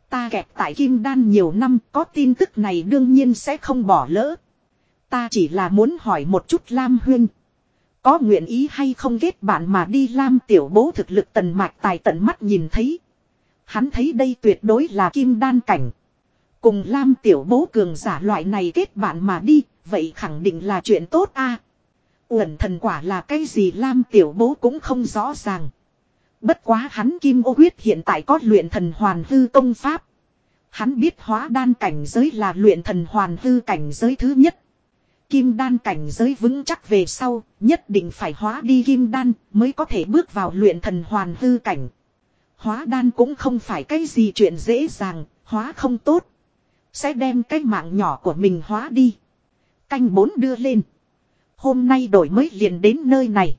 Ta kẹp tại kim đan nhiều năm, có tin tức này đương nhiên sẽ không bỏ lỡ. Ta chỉ là muốn hỏi một chút Lam Huyên. Có nguyện ý hay không kết bạn mà đi Lam tiểu bố thực lực tần mạch tài tận mắt nhìn thấy. Hắn thấy đây tuyệt đối là kim đan cảnh. Cùng Lam tiểu bố cường giả loại này kết bạn mà đi, vậy khẳng định là chuyện tốt a. À, Uẩn thần quả là cái gì Lam tiểu bố cũng không rõ ràng. Bất quá hắn kim ô huyết hiện tại có luyện thần hoàn hư công pháp. Hắn biết hóa đan cảnh giới là luyện thần hoàn hư cảnh giới thứ nhất. Kim đan cảnh giới vững chắc về sau, nhất định phải hóa đi kim đan mới có thể bước vào luyện thần hoàn hư cảnh. Hóa đan cũng không phải cái gì chuyện dễ dàng, hóa không tốt. Sẽ đem cái mạng nhỏ của mình hóa đi. Canh bốn đưa lên. Hôm nay đổi mới liền đến nơi này.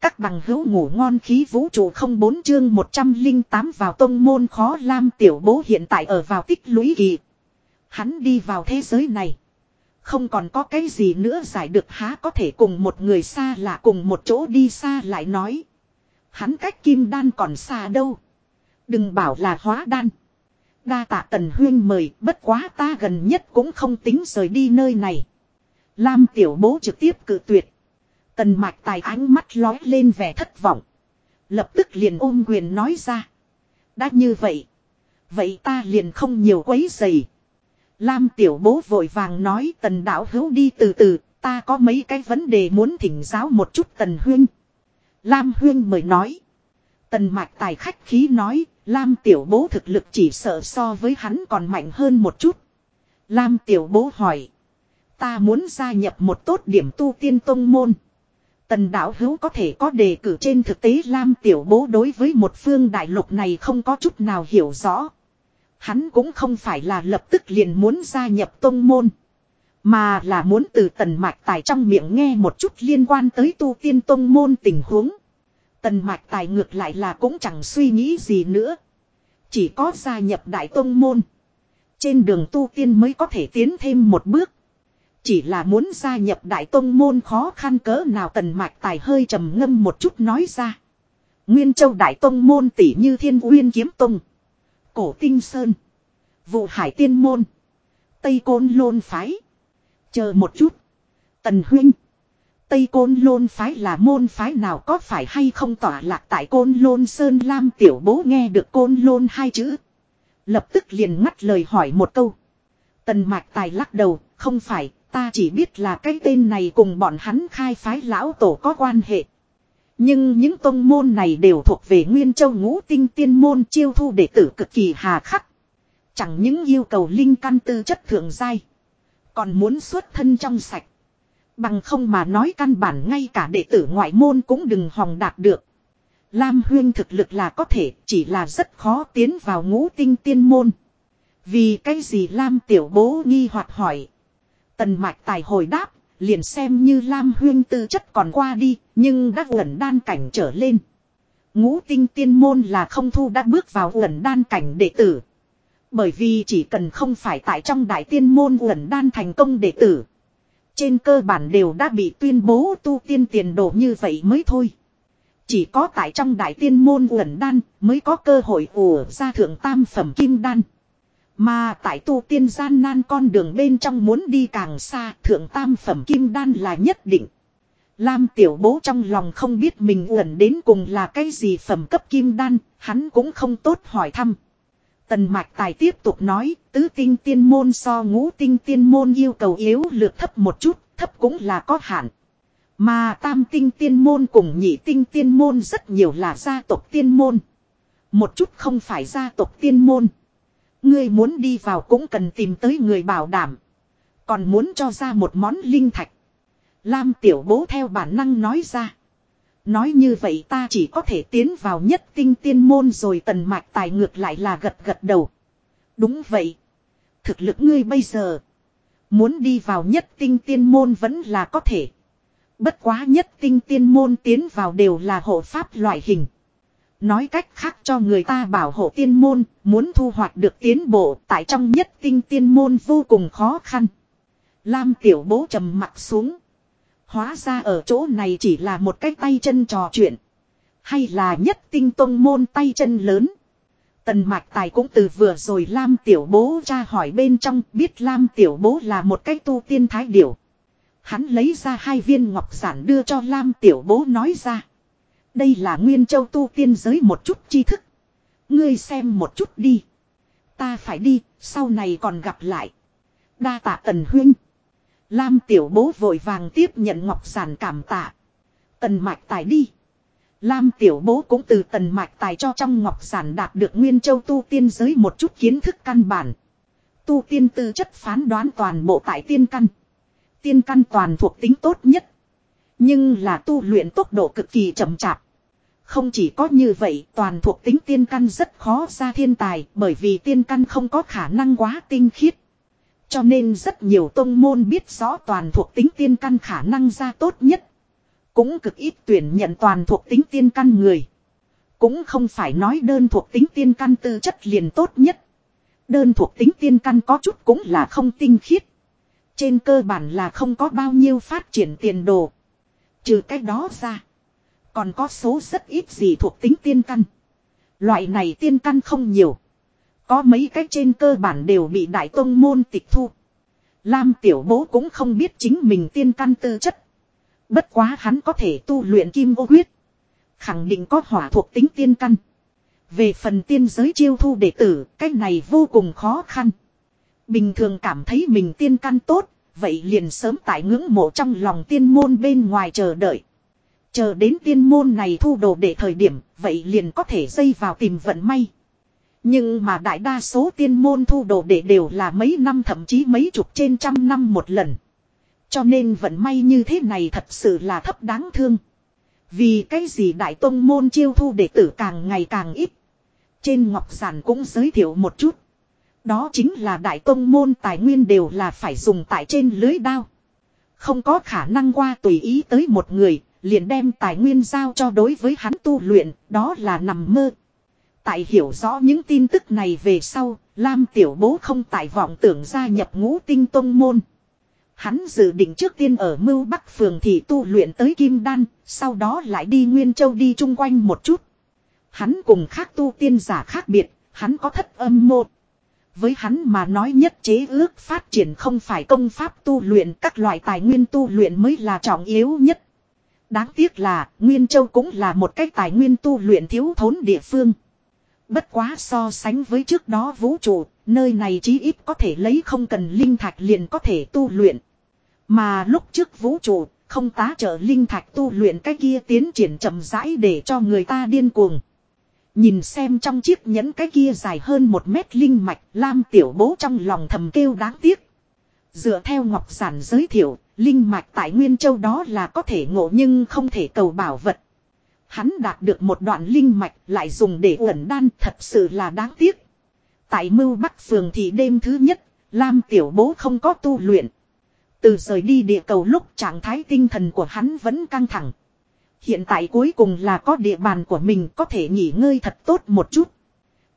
Các bằng hữu ngủ ngon khí vũ trụ không bốn chương 108 vào tông môn khó lam tiểu bố hiện tại ở vào tích lũy kỳ. Hắn đi vào thế giới này. Không còn có cái gì nữa giải được há có thể cùng một người xa lạ cùng một chỗ đi xa lại nói. Hắn cách kim đan còn xa đâu. Đừng bảo là hóa đan. Đa tạ tần huyên mời bất quá ta gần nhất cũng không tính rời đi nơi này. Lam tiểu bố trực tiếp cự tuyệt. Tần mạch tài ánh mắt lói lên vẻ thất vọng. Lập tức liền ôm quyền nói ra. Đã như vậy. Vậy ta liền không nhiều quấy dày. Lam tiểu bố vội vàng nói tần đạo hữu đi từ từ. Ta có mấy cái vấn đề muốn thỉnh giáo một chút tần huyên. Lam huyên mời nói. Tần mạch tài khách khí nói, Lam tiểu bố thực lực chỉ sợ so với hắn còn mạnh hơn một chút. Lam tiểu bố hỏi. Ta muốn gia nhập một tốt điểm tu tiên tông môn. Tần Đảo hữu có thể có đề cử trên thực tế Lam tiểu bố đối với một phương đại lục này không có chút nào hiểu rõ. Hắn cũng không phải là lập tức liền muốn gia nhập tông môn. Mà là muốn từ tần mạch tài trong miệng nghe một chút liên quan tới tu tiên tông môn tình huống. Tần mạch tài ngược lại là cũng chẳng suy nghĩ gì nữa. Chỉ có gia nhập đại tông môn. Trên đường tu tiên mới có thể tiến thêm một bước. Chỉ là muốn gia nhập đại tông môn khó khăn cỡ nào tần mạch tài hơi trầm ngâm một chút nói ra. Nguyên châu đại tông môn tỷ như thiên uyên kiếm tông. Cổ tinh sơn. Vụ hải tiên môn. Tây côn lôn phái. Chờ một chút. Tần huynh. Tây Côn Lôn phái là môn phái nào có phải hay không tỏa lạc tại Côn Lôn Sơn Lam tiểu bố nghe được Côn Lôn hai chữ. Lập tức liền ngắt lời hỏi một câu. Tần Mạch Tài lắc đầu, không phải, ta chỉ biết là cái tên này cùng bọn hắn khai phái lão tổ có quan hệ. Nhưng những tông môn này đều thuộc về Nguyên Châu ngũ tinh tiên môn chiêu thu đệ tử cực kỳ hà khắc. Chẳng những yêu cầu linh căn tư chất thượng giai. Còn muốn xuất thân trong sạch. Bằng không mà nói căn bản ngay cả đệ tử ngoại môn cũng đừng hòng đạt được. Lam Huyên thực lực là có thể, chỉ là rất khó tiến vào ngũ tinh tiên môn. Vì cái gì Lam tiểu bố nghi hoặc hỏi. Tần mạch tài hồi đáp, liền xem như Lam Huyên tư chất còn qua đi, nhưng đã gần đan cảnh trở lên. Ngũ tinh tiên môn là không thu đã bước vào gần đan cảnh đệ tử. Bởi vì chỉ cần không phải tại trong đại tiên môn gần đan thành công đệ tử. Trên cơ bản đều đã bị tuyên bố tu tiên tiền đồ như vậy mới thôi. Chỉ có tại trong đại tiên môn uẩn đan mới có cơ hội ủ ra thượng tam phẩm kim đan. Mà tại tu tiên gian nan con đường bên trong muốn đi càng xa thượng tam phẩm kim đan là nhất định. Lam tiểu bố trong lòng không biết mình uẩn đến cùng là cái gì phẩm cấp kim đan, hắn cũng không tốt hỏi thăm. Tần mạch tài tiếp tục nói, tứ tinh tiên môn so ngũ tinh tiên môn yêu cầu yếu lược thấp một chút, thấp cũng là có hạn. Mà tam tinh tiên môn cùng nhị tinh tiên môn rất nhiều là gia tộc tiên môn. Một chút không phải gia tộc tiên môn. Ngươi muốn đi vào cũng cần tìm tới người bảo đảm. Còn muốn cho ra một món linh thạch. Lam tiểu bố theo bản năng nói ra. Nói như vậy ta chỉ có thể tiến vào nhất tinh tiên môn rồi tần mạch tài ngược lại là gật gật đầu. Đúng vậy. Thực lực ngươi bây giờ. Muốn đi vào nhất tinh tiên môn vẫn là có thể. Bất quá nhất tinh tiên môn tiến vào đều là hộ pháp loại hình. Nói cách khác cho người ta bảo hộ tiên môn, muốn thu hoạch được tiến bộ tại trong nhất tinh tiên môn vô cùng khó khăn. Lam tiểu bố trầm mặt xuống. Hóa ra ở chỗ này chỉ là một cái tay chân trò chuyện. Hay là nhất tinh tông môn tay chân lớn. Tần mạch tài cũng từ vừa rồi Lam tiểu bố ra hỏi bên trong biết Lam tiểu bố là một cái tu tiên thái điểu. Hắn lấy ra hai viên ngọc giản đưa cho Lam tiểu bố nói ra. Đây là nguyên châu tu tiên giới một chút tri thức. Ngươi xem một chút đi. Ta phải đi, sau này còn gặp lại. Đa tạ tần huynh. Lam tiểu bố vội vàng tiếp nhận ngọc giản cảm tạ. Tần mạch tài đi. Lam tiểu bố cũng từ tần mạch tài cho trong ngọc giản đạt được nguyên châu tu tiên giới một chút kiến thức căn bản. Tu tiên tư chất phán đoán toàn bộ tại tiên căn. Tiên căn toàn thuộc tính tốt nhất. Nhưng là tu luyện tốc độ cực kỳ chậm chạp. Không chỉ có như vậy, toàn thuộc tính tiên căn rất khó ra thiên tài, bởi vì tiên căn không có khả năng quá tinh khiết. Cho nên rất nhiều tông môn biết rõ toàn thuộc tính tiên căn khả năng ra tốt nhất. Cũng cực ít tuyển nhận toàn thuộc tính tiên căn người. Cũng không phải nói đơn thuộc tính tiên căn tư chất liền tốt nhất. Đơn thuộc tính tiên căn có chút cũng là không tinh khiết. Trên cơ bản là không có bao nhiêu phát triển tiền đồ. Trừ cách đó ra. Còn có số rất ít gì thuộc tính tiên căn. Loại này tiên căn không nhiều. Có mấy cách trên cơ bản đều bị đại tông môn tịch thu. Lam tiểu bố cũng không biết chính mình tiên căn tư chất. Bất quá hắn có thể tu luyện kim ô huyết. Khẳng định có hỏa thuộc tính tiên căn. Về phần tiên giới chiêu thu đệ tử, cái này vô cùng khó khăn. Bình thường cảm thấy mình tiên căn tốt, vậy liền sớm tại ngưỡng mộ trong lòng tiên môn bên ngoài chờ đợi. Chờ đến tiên môn này thu đồ để thời điểm, vậy liền có thể dây vào tìm vận may. Nhưng mà đại đa số tiên môn thu đồ đệ đều là mấy năm thậm chí mấy chục trên trăm năm một lần. Cho nên vận may như thế này thật sự là thấp đáng thương. Vì cái gì đại tông môn chiêu thu đệ tử càng ngày càng ít. Trên ngọc giản cũng giới thiệu một chút. Đó chính là đại tông môn tài nguyên đều là phải dùng tại trên lưới đao. Không có khả năng qua tùy ý tới một người, liền đem tài nguyên giao cho đối với hắn tu luyện, đó là nằm mơ. Tại hiểu rõ những tin tức này về sau, Lam Tiểu Bố không tại vọng tưởng gia nhập ngũ tinh tông môn. Hắn dự định trước tiên ở mưu bắc phường thì tu luyện tới Kim Đan, sau đó lại đi Nguyên Châu đi chung quanh một chút. Hắn cùng khác tu tiên giả khác biệt, hắn có thất âm một. Với hắn mà nói nhất chế ước phát triển không phải công pháp tu luyện các loại tài nguyên tu luyện mới là trọng yếu nhất. Đáng tiếc là Nguyên Châu cũng là một cách tài nguyên tu luyện thiếu thốn địa phương. Bất quá so sánh với trước đó vũ trụ, nơi này chí ít có thể lấy không cần linh thạch liền có thể tu luyện. Mà lúc trước vũ trụ, không tá trợ linh thạch tu luyện cái kia tiến triển chậm rãi để cho người ta điên cuồng. Nhìn xem trong chiếc nhẫn cái kia dài hơn một mét linh mạch, Lam tiểu bố trong lòng thầm kêu đáng tiếc. Dựa theo ngọc giản giới thiệu, linh mạch tại Nguyên Châu đó là có thể ngộ nhưng không thể cầu bảo vật. Hắn đạt được một đoạn linh mạch lại dùng để ẩn đan thật sự là đáng tiếc. Tại mưu bắc phường thì đêm thứ nhất, Lam tiểu bố không có tu luyện. Từ rời đi địa cầu lúc trạng thái tinh thần của hắn vẫn căng thẳng. Hiện tại cuối cùng là có địa bàn của mình có thể nghỉ ngơi thật tốt một chút.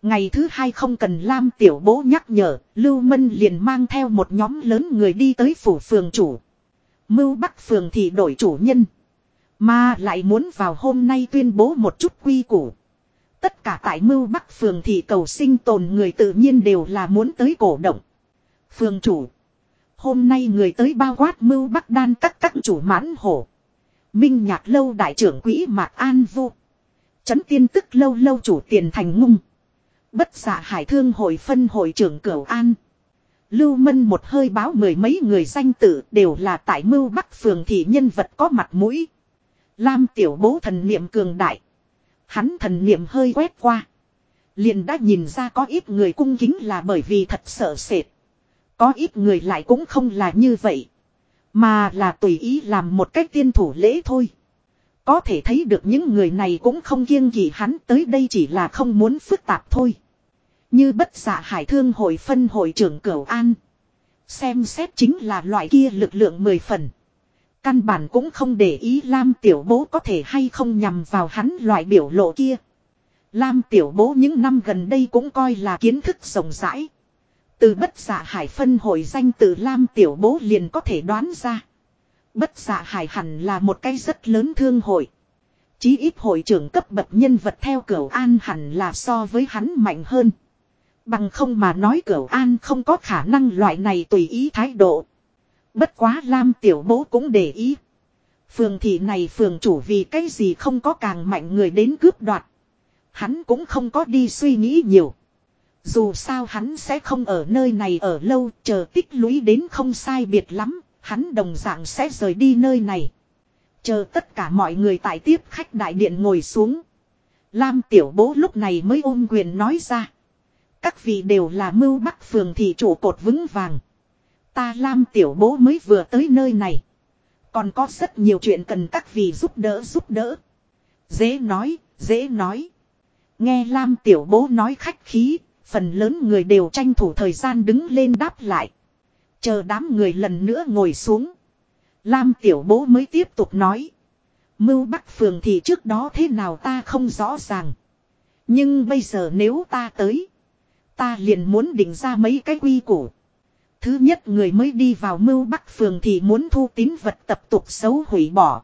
Ngày thứ hai không cần Lam tiểu bố nhắc nhở, Lưu Mân liền mang theo một nhóm lớn người đi tới phủ phường chủ. Mưu Bắc phường thì đổi chủ nhân. Mà lại muốn vào hôm nay tuyên bố một chút quy củ. Tất cả tại Mưu Bắc phường thì cầu sinh tồn người tự nhiên đều là muốn tới cổ động. Phường chủ. Hôm nay người tới bao quát Mưu Bắc đan các các chủ mãn hổ. Minh nhạc lâu đại trưởng quỹ Mạc An Vô. Chấn tiên tức lâu lâu chủ tiền thành ngung. Bất xạ hải thương hội phân hội trưởng Cửu An. Lưu Mân một hơi báo mười mấy người danh tử đều là tại mưu bắc phường thì nhân vật có mặt mũi. Lam tiểu bố thần niệm cường đại. Hắn thần niệm hơi quét qua. Liền đã nhìn ra có ít người cung kính là bởi vì thật sợ sệt. Có ít người lại cũng không là như vậy. Mà là tùy ý làm một cách tiên thủ lễ thôi. Có thể thấy được những người này cũng không kiêng gì hắn tới đây chỉ là không muốn phức tạp thôi. Như bất giả hải thương hội phân hội trưởng Cửu An. Xem xét chính là loại kia lực lượng mười phần. Căn bản cũng không để ý Lam tiểu bố có thể hay không nhằm vào hắn loại biểu lộ kia. Lam tiểu bố những năm gần đây cũng coi là kiến thức rộng rãi. Từ bất giả hải phân hội danh từ Lam tiểu bố liền có thể đoán ra. Bất giả hải hẳn là một cái rất lớn thương hội. Chí ít hội trưởng cấp bậc nhân vật theo cửu an hẳn là so với hắn mạnh hơn. Bằng không mà nói cửu an không có khả năng loại này tùy ý thái độ. Bất quá Lam tiểu bố cũng để ý. Phường thị này phường chủ vì cái gì không có càng mạnh người đến cướp đoạt. Hắn cũng không có đi suy nghĩ nhiều. Dù sao hắn sẽ không ở nơi này ở lâu, chờ tích lũy đến không sai biệt lắm. Hắn đồng dạng sẽ rời đi nơi này. Chờ tất cả mọi người tại tiếp khách đại điện ngồi xuống. Lam tiểu bố lúc này mới ôm quyền nói ra. Các vị đều là mưu bắc phường thị chủ cột vững vàng. Ta Lam tiểu bố mới vừa tới nơi này. Còn có rất nhiều chuyện cần các vị giúp đỡ giúp đỡ. Dễ nói, dễ nói. Nghe Lam tiểu bố nói khách khí, phần lớn người đều tranh thủ thời gian đứng lên đáp lại. Chờ đám người lần nữa ngồi xuống. Lam tiểu bố mới tiếp tục nói. Mưu Bắc Phường thì trước đó thế nào ta không rõ ràng. Nhưng bây giờ nếu ta tới. Ta liền muốn định ra mấy cái quy củ. Thứ nhất người mới đi vào mưu Bắc Phường thì muốn thu tín vật tập tục xấu hủy bỏ.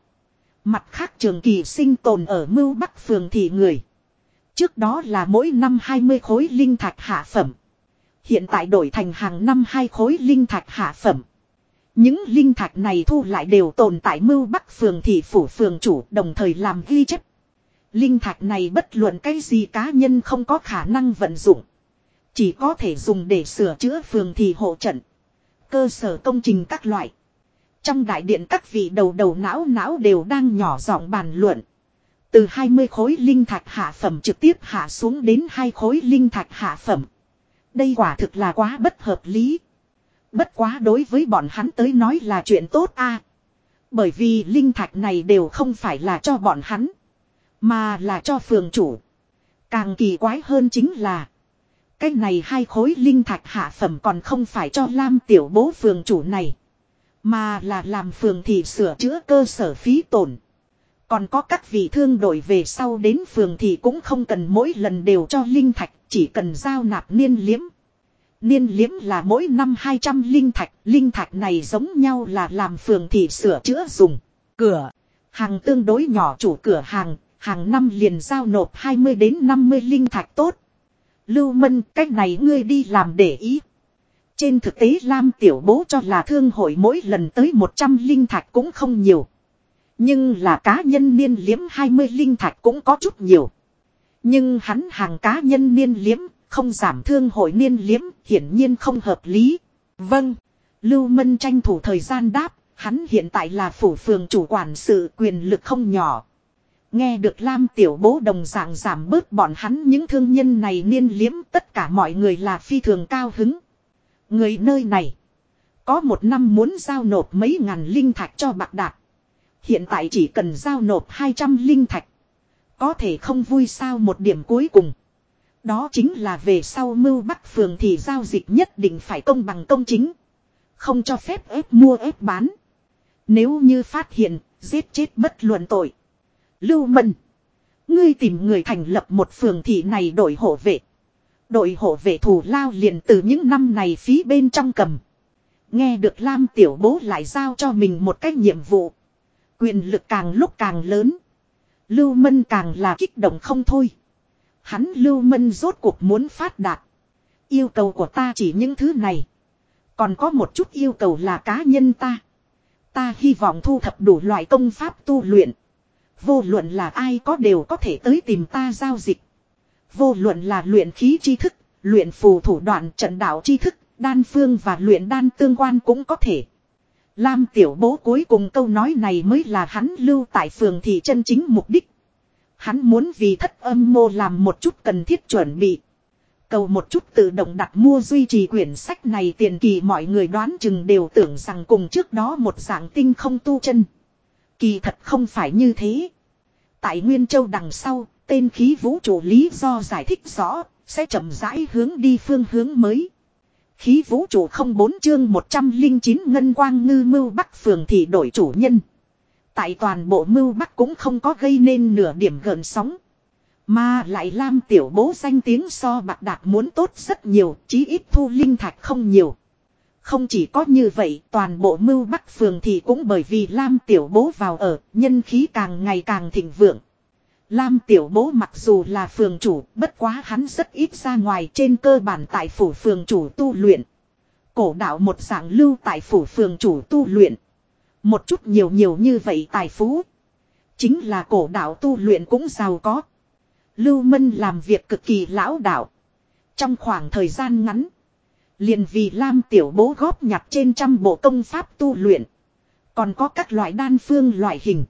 Mặt khác trường kỳ sinh tồn ở mưu Bắc Phường thì người. Trước đó là mỗi năm 20 khối linh thạch hạ phẩm. Hiện tại đổi thành hàng năm hai khối linh thạch hạ phẩm. Những linh thạch này thu lại đều tồn tại mưu bắc phường thị phủ phường chủ đồng thời làm ghi chép. Linh thạch này bất luận cái gì cá nhân không có khả năng vận dụng. Chỉ có thể dùng để sửa chữa phường thị hộ trận. Cơ sở công trình các loại. Trong đại điện các vị đầu đầu não não đều đang nhỏ giọng bàn luận. Từ 20 khối linh thạch hạ phẩm trực tiếp hạ xuống đến hai khối linh thạch hạ phẩm. Đây quả thực là quá bất hợp lý. Bất quá đối với bọn hắn tới nói là chuyện tốt a Bởi vì linh thạch này đều không phải là cho bọn hắn. Mà là cho phường chủ. Càng kỳ quái hơn chính là. Cái này hai khối linh thạch hạ phẩm còn không phải cho Lam tiểu bố phường chủ này. Mà là làm phường thị sửa chữa cơ sở phí tổn. Còn có các vị thương đổi về sau đến phường thì cũng không cần mỗi lần đều cho linh thạch, chỉ cần giao nạp niên liếm. Niên liếm là mỗi năm 200 linh thạch, linh thạch này giống nhau là làm phường thì sửa chữa dùng. Cửa, hàng tương đối nhỏ chủ cửa hàng, hàng năm liền giao nộp 20 đến 50 linh thạch tốt. Lưu Mân, cách này ngươi đi làm để ý. Trên thực tế Lam Tiểu Bố cho là thương hội mỗi lần tới 100 linh thạch cũng không nhiều. Nhưng là cá nhân niên liếm 20 linh thạch cũng có chút nhiều. Nhưng hắn hàng cá nhân niên liếm, không giảm thương hội niên liếm, hiển nhiên không hợp lý. Vâng, Lưu Mân tranh thủ thời gian đáp, hắn hiện tại là phủ phường chủ quản sự quyền lực không nhỏ. Nghe được Lam Tiểu Bố đồng dạng giảm bớt bọn hắn những thương nhân này niên liếm tất cả mọi người là phi thường cao hứng. Người nơi này, có một năm muốn giao nộp mấy ngàn linh thạch cho bạc đạt. Hiện tại chỉ cần giao nộp 200 linh thạch. Có thể không vui sao một điểm cuối cùng. Đó chính là về sau mưu bắc phường thì giao dịch nhất định phải công bằng công chính. Không cho phép ép mua ép bán. Nếu như phát hiện, giết chết bất luận tội. Lưu Mân. Ngươi tìm người thành lập một phường thị này đổi hộ vệ. Đội hộ vệ thủ lao liền từ những năm này phí bên trong cầm. Nghe được Lam Tiểu Bố lại giao cho mình một cái nhiệm vụ. Quyền lực càng lúc càng lớn. Lưu Mân càng là kích động không thôi. Hắn Lưu Mân rốt cuộc muốn phát đạt. Yêu cầu của ta chỉ những thứ này. Còn có một chút yêu cầu là cá nhân ta. Ta hy vọng thu thập đủ loại công pháp tu luyện. Vô luận là ai có đều có thể tới tìm ta giao dịch. Vô luận là luyện khí tri thức, luyện phù thủ đoạn trận đạo tri thức, đan phương và luyện đan tương quan cũng có thể. Lam tiểu bố cuối cùng câu nói này mới là hắn lưu tại phường thị chân chính mục đích. Hắn muốn vì thất âm mô làm một chút cần thiết chuẩn bị. Cầu một chút tự động đặt mua duy trì quyển sách này tiền kỳ mọi người đoán chừng đều tưởng rằng cùng trước đó một dạng tinh không tu chân. Kỳ thật không phải như thế. Tại Nguyên Châu đằng sau, tên khí vũ trụ lý do giải thích rõ, sẽ chậm rãi hướng đi phương hướng mới. Khí vũ trụ không bốn chương 109 ngân quang ngư mưu bắc phường thì đổi chủ nhân. Tại toàn bộ mưu bắc cũng không có gây nên nửa điểm gợn sóng. Mà lại Lam tiểu bố danh tiếng so bạc đạt muốn tốt rất nhiều, chí ít thu linh thạch không nhiều. Không chỉ có như vậy, toàn bộ mưu bắc phường thì cũng bởi vì Lam tiểu bố vào ở, nhân khí càng ngày càng thịnh vượng. Lam tiểu bố mặc dù là phường chủ, bất quá hắn rất ít ra ngoài trên cơ bản tại phủ phường chủ tu luyện. Cổ đạo một dạng lưu tại phủ phường chủ tu luyện. Một chút nhiều nhiều như vậy tài phú. Chính là cổ đạo tu luyện cũng giàu có. Lưu Mân làm việc cực kỳ lão đạo. Trong khoảng thời gian ngắn. Liền vì Lam tiểu bố góp nhặt trên trăm bộ công pháp tu luyện. Còn có các loại đan phương loại hình.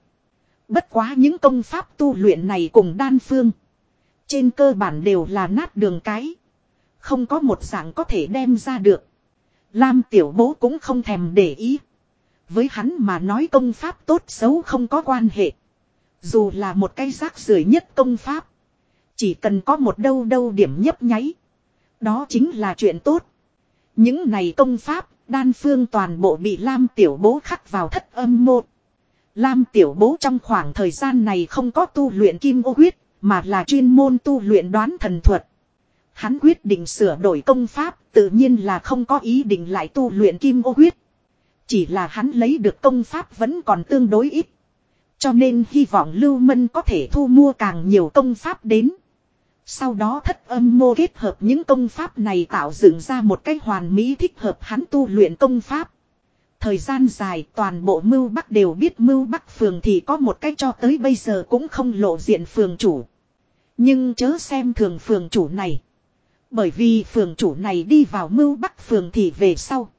Bất quá những công pháp tu luyện này cùng đan phương. Trên cơ bản đều là nát đường cái. Không có một dạng có thể đem ra được. Lam tiểu bố cũng không thèm để ý. Với hắn mà nói công pháp tốt xấu không có quan hệ. Dù là một cái rác rưởi nhất công pháp. Chỉ cần có một đâu đâu điểm nhấp nháy. Đó chính là chuyện tốt. Những này công pháp, đan phương toàn bộ bị Lam tiểu bố khắc vào thất âm một. Lam tiểu bố trong khoảng thời gian này không có tu luyện kim ô huyết, mà là chuyên môn tu luyện đoán thần thuật. Hắn quyết định sửa đổi công pháp, tự nhiên là không có ý định lại tu luyện kim ô huyết. Chỉ là hắn lấy được công pháp vẫn còn tương đối ít. Cho nên hy vọng Lưu Mân có thể thu mua càng nhiều công pháp đến. Sau đó thất âm mô kết hợp những công pháp này tạo dựng ra một cách hoàn mỹ thích hợp hắn tu luyện công pháp. Thời gian dài, toàn bộ mưu bắc đều biết mưu bắc phường thì có một cách cho tới bây giờ cũng không lộ diện phường chủ. Nhưng chớ xem thường phường chủ này. Bởi vì phường chủ này đi vào mưu bắc phường thì về sau.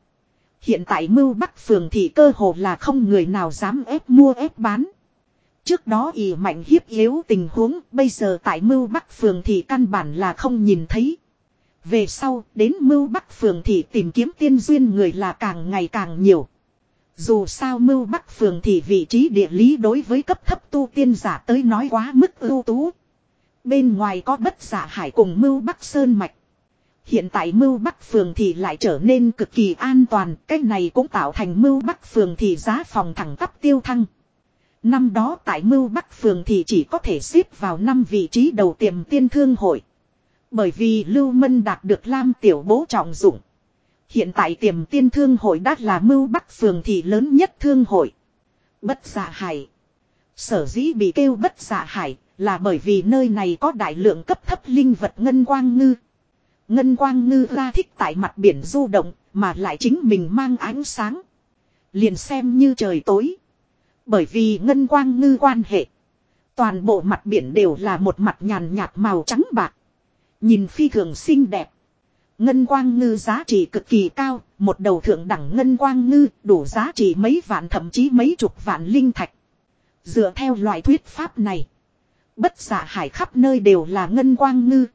Hiện tại mưu bắc phường thì cơ hồ là không người nào dám ép mua ép bán. Trước đó ỉ mạnh hiếp yếu tình huống, bây giờ tại mưu bắc phường thì căn bản là không nhìn thấy. Về sau, đến mưu bắc phường thì tìm kiếm tiên duyên người là càng ngày càng nhiều. Dù sao mưu bắc phường thì vị trí địa lý đối với cấp thấp tu tiên giả tới nói quá mức ưu tú. Bên ngoài có bất giả hải cùng mưu bắc sơn mạch. Hiện tại mưu bắc phường thì lại trở nên cực kỳ an toàn, cách này cũng tạo thành mưu bắc phường thì giá phòng thẳng tắp tiêu thăng. Năm đó tại mưu bắc phường thì chỉ có thể xếp vào năm vị trí đầu tiềm tiên thương hội. Bởi vì Lưu Mân đạt được Lam Tiểu Bố trọng dụng. Hiện tại tiềm tiên thương hội đã là mưu bắc phường thì lớn nhất thương hội. Bất giả hải. Sở dĩ bị kêu bất giả hải là bởi vì nơi này có đại lượng cấp thấp linh vật ngân quang ngư. Ngân quang ngư ra thích tại mặt biển du động mà lại chính mình mang ánh sáng. Liền xem như trời tối. Bởi vì ngân quang ngư quan hệ. Toàn bộ mặt biển đều là một mặt nhàn nhạt màu trắng bạc. Nhìn phi thường xinh đẹp. Ngân quang ngư giá trị cực kỳ cao, một đầu thượng đẳng ngân quang ngư đủ giá trị mấy vạn thậm chí mấy chục vạn linh thạch. Dựa theo loại thuyết pháp này, bất giả hải khắp nơi đều là ngân quang ngư.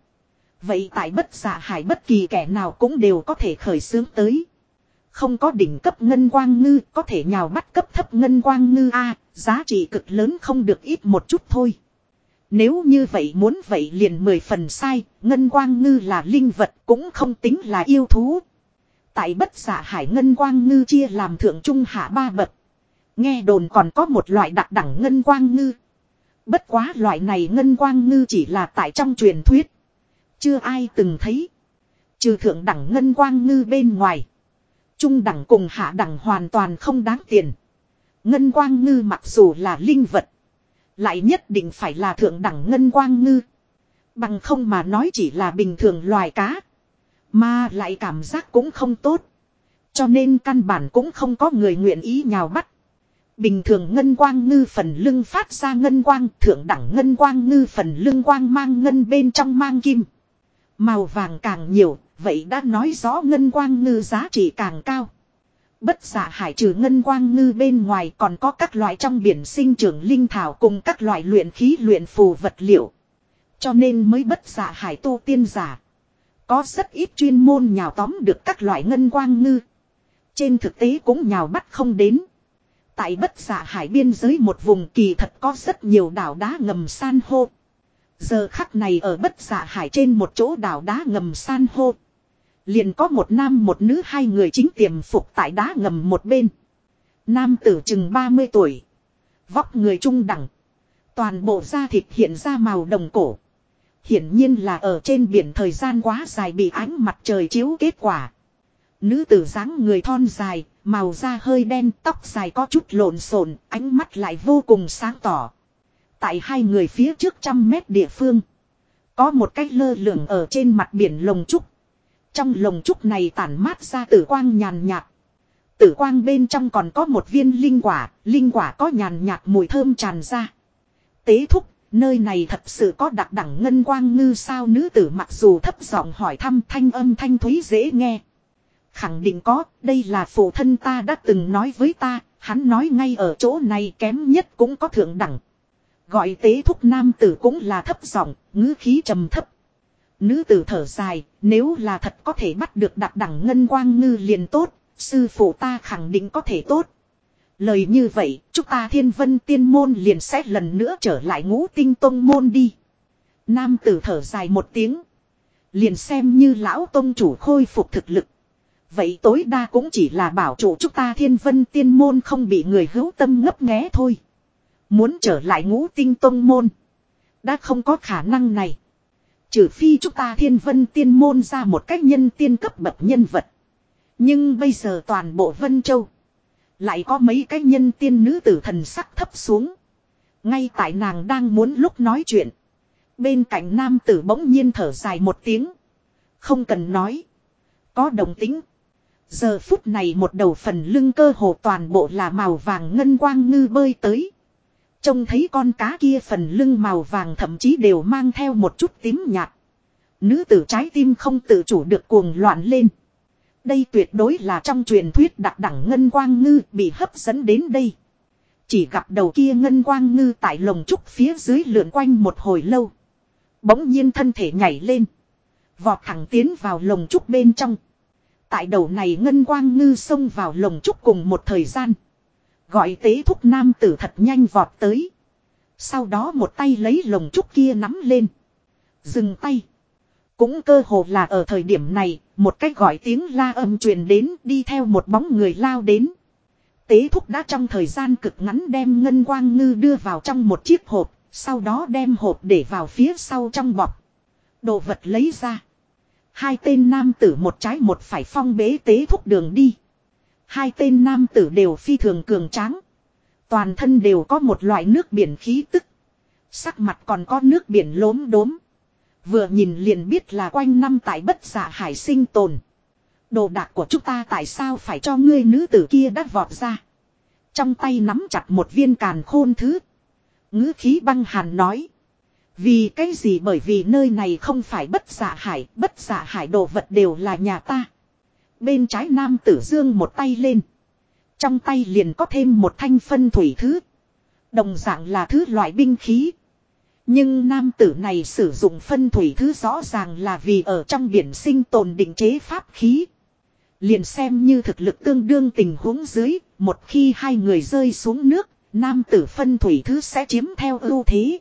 Vậy tại bất giả hải bất kỳ kẻ nào cũng đều có thể khởi xướng tới. Không có đỉnh cấp ngân quang ngư có thể nhào bắt cấp thấp ngân quang ngư A, giá trị cực lớn không được ít một chút thôi. Nếu như vậy muốn vậy liền mười phần sai, ngân quang ngư là linh vật cũng không tính là yêu thú. Tại bất giả hải ngân quang ngư chia làm thượng trung hạ ba bậc. Nghe đồn còn có một loại đặc đẳng ngân quang ngư. Bất quá loại này ngân quang ngư chỉ là tại trong truyền thuyết. Chưa ai từng thấy. Trừ thượng đẳng ngân quang ngư bên ngoài. Trung đẳng cùng hạ đẳng hoàn toàn không đáng tiền. Ngân quang ngư mặc dù là linh vật. Lại nhất định phải là thượng đẳng ngân quang ngư. Bằng không mà nói chỉ là bình thường loài cá. Mà lại cảm giác cũng không tốt. Cho nên căn bản cũng không có người nguyện ý nhào bắt. Bình thường ngân quang ngư phần lưng phát ra ngân quang, thượng đẳng ngân quang ngư phần lưng quang mang ngân bên trong mang kim. Màu vàng càng nhiều, vậy đã nói rõ ngân quang ngư giá trị càng cao. Bất giả hải trừ ngân quang ngư bên ngoài còn có các loại trong biển sinh trưởng linh thảo cùng các loại luyện khí luyện phù vật liệu. Cho nên mới bất giả hải tu tiên giả. Có rất ít chuyên môn nhào tóm được các loại ngân quang ngư. Trên thực tế cũng nhào bắt không đến. Tại bất giả hải biên giới một vùng kỳ thật có rất nhiều đảo đá ngầm san hô. Giờ khắc này ở bất giả hải trên một chỗ đảo đá ngầm san hô. Liền có một nam một nữ hai người chính tiềm phục tại đá ngầm một bên. Nam tử chừng 30 tuổi. Vóc người trung đẳng. Toàn bộ da thịt hiện ra màu đồng cổ. Hiển nhiên là ở trên biển thời gian quá dài bị ánh mặt trời chiếu kết quả. Nữ tử dáng người thon dài, màu da hơi đen, tóc dài có chút lộn xộn, ánh mắt lại vô cùng sáng tỏ. Tại hai người phía trước trăm mét địa phương. Có một cái lơ lửng ở trên mặt biển lồng trúc. Trong lồng trúc này tản mát ra tử quang nhàn nhạt. Tử quang bên trong còn có một viên linh quả, linh quả có nhàn nhạt mùi thơm tràn ra. Tế thúc, nơi này thật sự có đặc đẳng ngân quang ngư sao nữ tử mặc dù thấp giọng hỏi thăm thanh âm thanh thúy dễ nghe. Khẳng định có, đây là phụ thân ta đã từng nói với ta, hắn nói ngay ở chỗ này kém nhất cũng có thượng đẳng. Gọi tế thúc nam tử cũng là thấp giọng, ngữ khí trầm thấp. Nữ tử thở dài, nếu là thật có thể bắt được đặc đẳng ngân quang ngư liền tốt, sư phụ ta khẳng định có thể tốt. Lời như vậy, chúng ta thiên vân tiên môn liền sẽ lần nữa trở lại ngũ tinh tông môn đi. Nam tử thở dài một tiếng. Liền xem như lão tông chủ khôi phục thực lực. Vậy tối đa cũng chỉ là bảo chủ chúng ta thiên vân tiên môn không bị người hữu tâm ngấp nghé thôi. Muốn trở lại ngũ tinh tông môn. Đã không có khả năng này. Trừ phi chúng ta thiên vân tiên môn ra một cách nhân tiên cấp bậc nhân vật. Nhưng bây giờ toàn bộ Vân Châu. Lại có mấy cái nhân tiên nữ tử thần sắc thấp xuống. Ngay tại nàng đang muốn lúc nói chuyện. Bên cạnh nam tử bỗng nhiên thở dài một tiếng. Không cần nói. Có đồng tính. Giờ phút này một đầu phần lưng cơ hồ toàn bộ là màu vàng ngân quang ngư bơi tới. Trông thấy con cá kia phần lưng màu vàng thậm chí đều mang theo một chút tím nhạt. Nữ tử trái tim không tự chủ được cuồng loạn lên. Đây tuyệt đối là trong truyền thuyết đặc đẳng ngân quang ngư bị hấp dẫn đến đây. Chỉ gặp đầu kia ngân quang ngư tại lồng trúc phía dưới lượn quanh một hồi lâu. Bỗng nhiên thân thể nhảy lên. Vọt thẳng tiến vào lồng trúc bên trong. Tại đầu này ngân quang ngư xông vào lồng trúc cùng một thời gian. Gọi tế thúc nam tử thật nhanh vọt tới. Sau đó một tay lấy lồng trúc kia nắm lên. Dừng tay. Cũng cơ hồ là ở thời điểm này, một cách gọi tiếng la âm truyền đến đi theo một bóng người lao đến. Tế thúc đã trong thời gian cực ngắn đem ngân quang ngư đưa vào trong một chiếc hộp, sau đó đem hộp để vào phía sau trong bọc. Đồ vật lấy ra. Hai tên nam tử một trái một phải phong bế tế thúc đường đi. Hai tên nam tử đều phi thường cường tráng. Toàn thân đều có một loại nước biển khí tức. Sắc mặt còn có nước biển lốm đốm. Vừa nhìn liền biết là quanh năm tại bất giả hải sinh tồn. Đồ đạc của chúng ta tại sao phải cho ngươi nữ tử kia đắt vọt ra. Trong tay nắm chặt một viên càn khôn thứ. ngữ khí băng hàn nói. Vì cái gì bởi vì nơi này không phải bất giả hải, bất giả hải đồ vật đều là nhà ta. Bên trái nam tử dương một tay lên. Trong tay liền có thêm một thanh phân thủy thứ. Đồng dạng là thứ loại binh khí. Nhưng nam tử này sử dụng phân thủy thứ rõ ràng là vì ở trong biển sinh tồn định chế pháp khí. Liền xem như thực lực tương đương tình huống dưới, một khi hai người rơi xuống nước, nam tử phân thủy thứ sẽ chiếm theo ưu thế.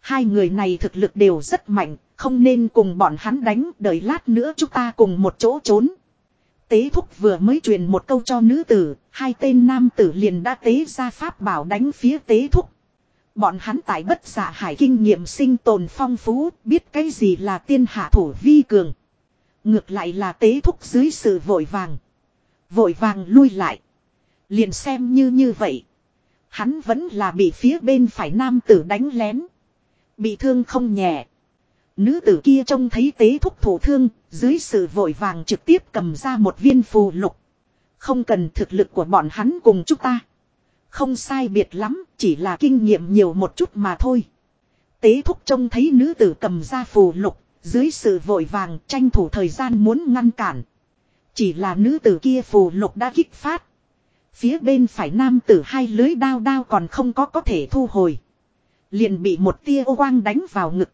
Hai người này thực lực đều rất mạnh, không nên cùng bọn hắn đánh, đợi lát nữa chúng ta cùng một chỗ trốn. Tế thúc vừa mới truyền một câu cho nữ tử, hai tên nam tử liền đã tế ra pháp bảo đánh phía tế thúc. Bọn hắn tại bất giả hải kinh nghiệm sinh tồn phong phú, biết cái gì là tiên hạ thủ vi cường. Ngược lại là tế thúc dưới sự vội vàng. Vội vàng lui lại. Liền xem như như vậy. Hắn vẫn là bị phía bên phải nam tử đánh lén. Bị thương không nhẹ. Nữ tử kia trông thấy tế thúc thủ thương, dưới sự vội vàng trực tiếp cầm ra một viên phù lục. Không cần thực lực của bọn hắn cùng chúng ta. Không sai biệt lắm, chỉ là kinh nghiệm nhiều một chút mà thôi. Tế thúc trông thấy nữ tử cầm ra phù lục, dưới sự vội vàng tranh thủ thời gian muốn ngăn cản. Chỉ là nữ tử kia phù lục đã kích phát. Phía bên phải nam tử hai lưới đao đao còn không có có thể thu hồi. Liền bị một tia ô quang đánh vào ngực.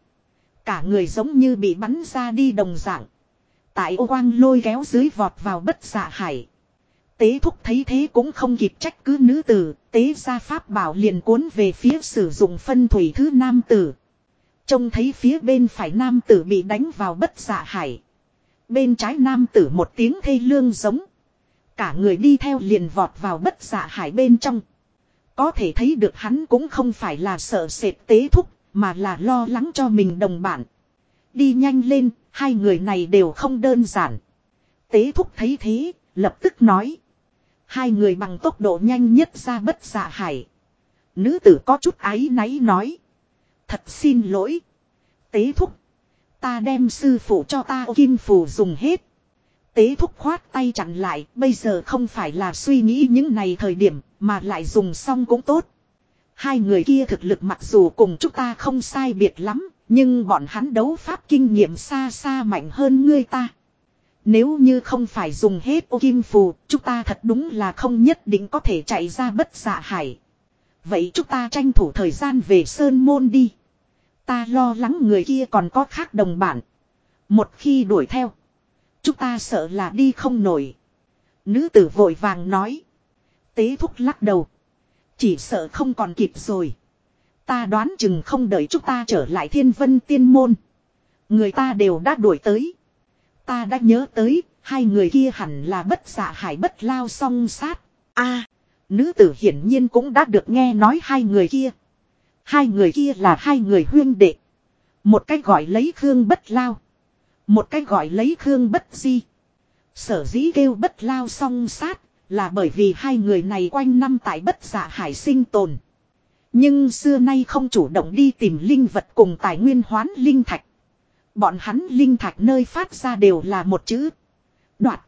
Cả người giống như bị bắn ra đi đồng dạng. Tại ô quang lôi kéo dưới vọt vào bất dạ hải. Tế thúc thấy thế cũng không kịp trách cứ nữ tử, tế ra pháp bảo liền cuốn về phía sử dụng phân thủy thứ nam tử. Trông thấy phía bên phải nam tử bị đánh vào bất dạ hải. Bên trái nam tử một tiếng thê lương giống. Cả người đi theo liền vọt vào bất dạ hải bên trong. Có thể thấy được hắn cũng không phải là sợ sệt tế thúc, mà là lo lắng cho mình đồng bạn. Đi nhanh lên, hai người này đều không đơn giản. Tế thúc thấy thế, lập tức nói. Hai người bằng tốc độ nhanh nhất ra bất dạ hải. Nữ tử có chút áy náy nói. Thật xin lỗi. Tế thúc. Ta đem sư phụ cho ta kim phù dùng hết. Tế thúc khoát tay chặn lại. Bây giờ không phải là suy nghĩ những này thời điểm. Mà lại dùng xong cũng tốt. Hai người kia thực lực mặc dù cùng chúng ta không sai biệt lắm. Nhưng bọn hắn đấu pháp kinh nghiệm xa xa mạnh hơn ngươi ta. Nếu như không phải dùng hết ô kim phù, chúng ta thật đúng là không nhất định có thể chạy ra bất dạ hải. Vậy chúng ta tranh thủ thời gian về Sơn Môn đi. Ta lo lắng người kia còn có khác đồng bản. Một khi đuổi theo, chúng ta sợ là đi không nổi. Nữ tử vội vàng nói. Tế thúc lắc đầu. Chỉ sợ không còn kịp rồi. Ta đoán chừng không đợi chúng ta trở lại thiên vân tiên môn. Người ta đều đã đuổi tới. Ta đã nhớ tới, hai người kia hẳn là bất dạ hải bất lao song sát. a nữ tử hiển nhiên cũng đã được nghe nói hai người kia. Hai người kia là hai người huyên đệ. Một cách gọi lấy Khương bất lao. Một cách gọi lấy Khương bất di. Sở dĩ kêu bất lao song sát là bởi vì hai người này quanh năm tại bất dạ hải sinh tồn. Nhưng xưa nay không chủ động đi tìm linh vật cùng tài nguyên hoán linh thạch. Bọn hắn linh thạch nơi phát ra đều là một chữ. Đoạt.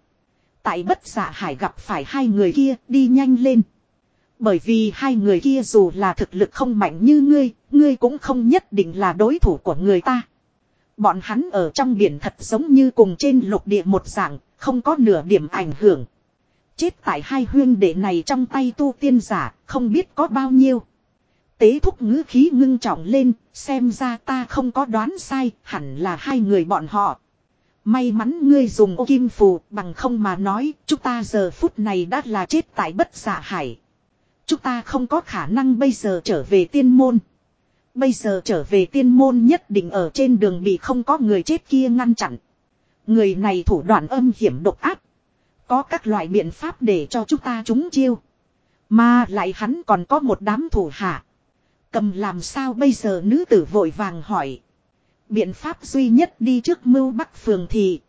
Tại bất giả hải gặp phải hai người kia đi nhanh lên. Bởi vì hai người kia dù là thực lực không mạnh như ngươi, ngươi cũng không nhất định là đối thủ của người ta. Bọn hắn ở trong biển thật giống như cùng trên lục địa một dạng, không có nửa điểm ảnh hưởng. Chết tại hai huyên đệ này trong tay tu tiên giả, không biết có bao nhiêu. Tế thúc ngữ khí ngưng trọng lên, xem ra ta không có đoán sai, hẳn là hai người bọn họ. May mắn ngươi dùng ô kim phù, bằng không mà nói, chúng ta giờ phút này đã là chết tại bất giả hải. Chúng ta không có khả năng bây giờ trở về tiên môn. Bây giờ trở về tiên môn nhất định ở trên đường bị không có người chết kia ngăn chặn. Người này thủ đoạn âm hiểm độc ác. Có các loại biện pháp để cho chúng ta chúng chiêu. Mà lại hắn còn có một đám thủ hạ. Cầm làm sao bây giờ nữ tử vội vàng hỏi. Biện pháp duy nhất đi trước mưu bắc phường thì.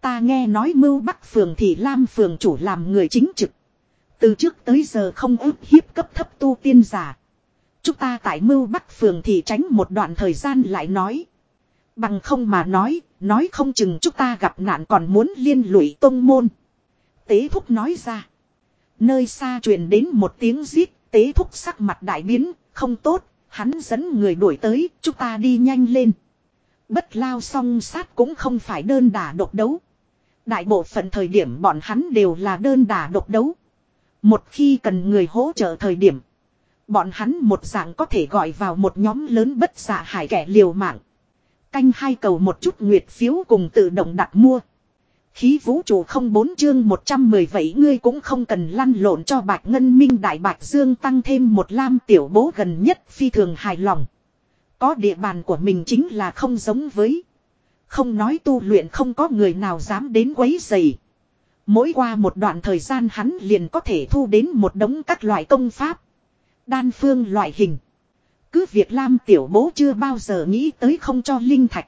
Ta nghe nói mưu bắc phường thì Lam phường chủ làm người chính trực. Từ trước tới giờ không ức hiếp cấp thấp tu tiên giả. Chúng ta tại mưu bắc phường thì tránh một đoạn thời gian lại nói. Bằng không mà nói, nói không chừng chúng ta gặp nạn còn muốn liên lụy tông môn. Tế thúc nói ra. Nơi xa truyền đến một tiếng giết, tế thúc sắc mặt đại biến, không tốt, hắn dẫn người đuổi tới, chúng ta đi nhanh lên. Bất lao song sát cũng không phải đơn đả độc đấu. Đại bộ phận thời điểm bọn hắn đều là đơn đả độc đấu. Một khi cần người hỗ trợ thời điểm. Bọn hắn một dạng có thể gọi vào một nhóm lớn bất xạ hải kẻ liều mạng. Canh hai cầu một chút nguyệt phiếu cùng tự động đặt mua. Khí vũ trụ không bốn chương 110 vậy ngươi cũng không cần lăn lộn cho bạch ngân minh, đại bạch dương tăng thêm một lam tiểu bố gần nhất phi thường hài lòng. Có địa bàn của mình chính là không giống với. Không nói tu luyện không có người nào dám đến quấy dày. Mỗi qua một đoạn thời gian hắn liền có thể thu đến một đống các loại công pháp. Đan phương loại hình. Cứ việc Lam tiểu bố chưa bao giờ nghĩ tới không cho linh thạch.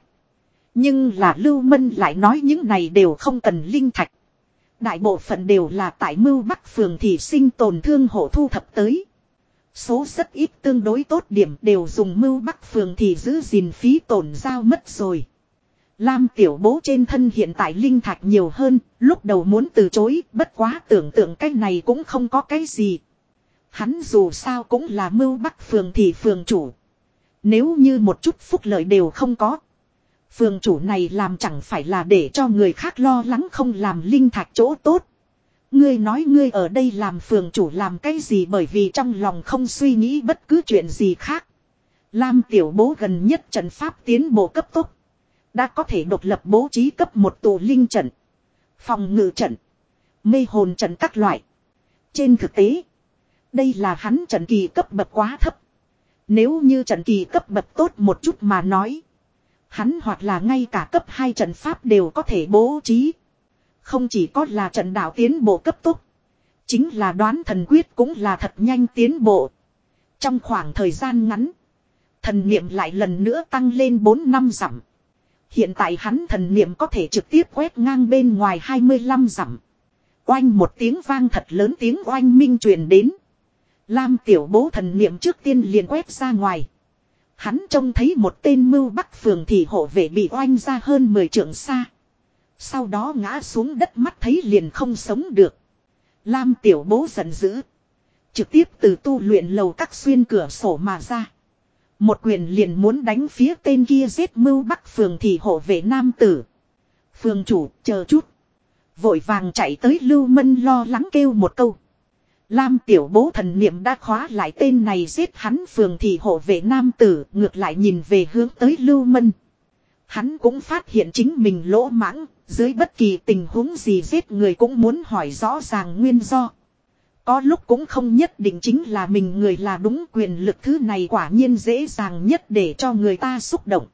Nhưng là Lưu Mân lại nói những này đều không cần linh thạch. Đại bộ phận đều là tại mưu bắc phường thì sinh tồn thương hộ thu thập tới. Số rất ít tương đối tốt điểm đều dùng mưu bắc phường thì giữ gìn phí tổn giao mất rồi. Lam tiểu bố trên thân hiện tại linh thạch nhiều hơn, lúc đầu muốn từ chối, bất quá tưởng tượng cái này cũng không có cái gì. Hắn dù sao cũng là mưu bắc phường thì phường chủ. Nếu như một chút phúc lợi đều không có. Phường chủ này làm chẳng phải là để cho người khác lo lắng không làm linh thạch chỗ tốt. Ngươi nói ngươi ở đây làm phường chủ làm cái gì bởi vì trong lòng không suy nghĩ bất cứ chuyện gì khác. Lam tiểu bố gần nhất trận pháp tiến bộ cấp tốc. Đã có thể độc lập bố trí cấp một tù linh trận. Phòng ngự trận. Mê hồn trận các loại. Trên thực tế. Đây là hắn trận kỳ cấp bậc quá thấp. Nếu như trận kỳ cấp bậc tốt một chút mà nói. Hắn hoặc là ngay cả cấp 2 trận pháp đều có thể bố trí. Không chỉ có là trận đạo tiến bộ cấp tốc. Chính là đoán thần quyết cũng là thật nhanh tiến bộ. Trong khoảng thời gian ngắn. Thần niệm lại lần nữa tăng lên 4 năm dặm. Hiện tại hắn thần niệm có thể trực tiếp quét ngang bên ngoài 25 dặm. Oanh một tiếng vang thật lớn tiếng oanh minh truyền đến. Lam tiểu bố thần niệm trước tiên liền quét ra ngoài. Hắn trông thấy một tên mưu bắc phường thì hộ vệ bị oanh ra hơn 10 trượng xa. Sau đó ngã xuống đất mắt thấy liền không sống được. Lam tiểu bố giận dữ. Trực tiếp từ tu luyện lầu các xuyên cửa sổ mà ra. Một quyền liền muốn đánh phía tên kia giết mưu bắc phường thì hộ vệ nam tử. Phường chủ, chờ chút. Vội vàng chạy tới Lưu Mân lo lắng kêu một câu. Lam tiểu bố thần niệm đã khóa lại tên này giết hắn phường thì hộ vệ nam tử ngược lại nhìn về hướng tới Lưu Mân. Hắn cũng phát hiện chính mình lỗ mãng, dưới bất kỳ tình huống gì giết người cũng muốn hỏi rõ ràng nguyên do. Có lúc cũng không nhất định chính là mình người là đúng quyền lực thứ này quả nhiên dễ dàng nhất để cho người ta xúc động.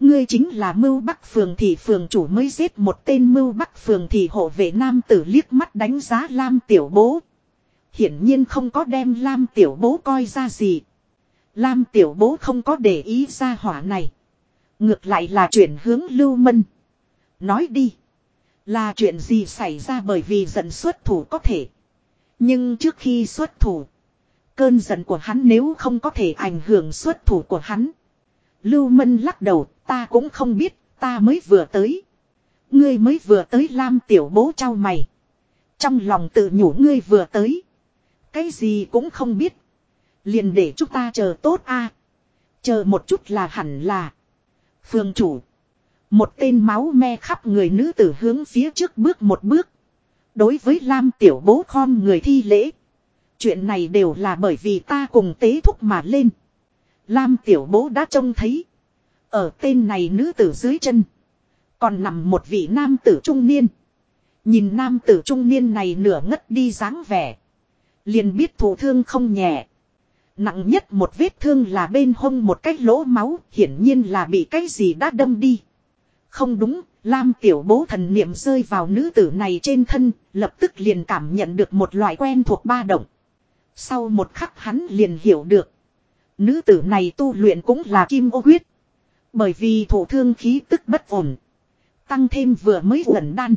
Ngươi chính là mưu bắc phường thì phường chủ mới giết một tên mưu bắc phường thì hộ vệ nam tử liếc mắt đánh giá Lam tiểu bố. Hiển nhiên không có đem Lam tiểu bố coi ra gì. Lam tiểu bố không có để ý ra hỏa này. Ngược lại là chuyển hướng lưu mân. Nói đi. Là chuyện gì xảy ra bởi vì giận xuất thủ có thể. Nhưng trước khi xuất thủ. Cơn giận của hắn nếu không có thể ảnh hưởng xuất thủ của hắn. Lưu Mân lắc đầu, ta cũng không biết, ta mới vừa tới. Ngươi mới vừa tới Lam tiểu bố trao mày. Trong lòng tự nhủ ngươi vừa tới. Cái gì cũng không biết. Liền để chúng ta chờ tốt a Chờ một chút là hẳn là. Phương chủ. Một tên máu me khắp người nữ tử hướng phía trước bước một bước. Đối với Lam tiểu bố khom người thi lễ. Chuyện này đều là bởi vì ta cùng tế thúc mà lên. Lam tiểu bố đã trông thấy. Ở tên này nữ tử dưới chân. Còn nằm một vị nam tử trung niên. Nhìn nam tử trung niên này nửa ngất đi dáng vẻ. Liền biết thủ thương không nhẹ. Nặng nhất một vết thương là bên hông một cái lỗ máu, hiển nhiên là bị cái gì đã đâm đi. Không đúng, Lam tiểu bố thần niệm rơi vào nữ tử này trên thân, lập tức liền cảm nhận được một loại quen thuộc ba động. Sau một khắc hắn liền hiểu được. Nữ tử này tu luyện cũng là kim ô huyết. Bởi vì thổ thương khí tức bất ổn. Tăng thêm vừa mới gần đan.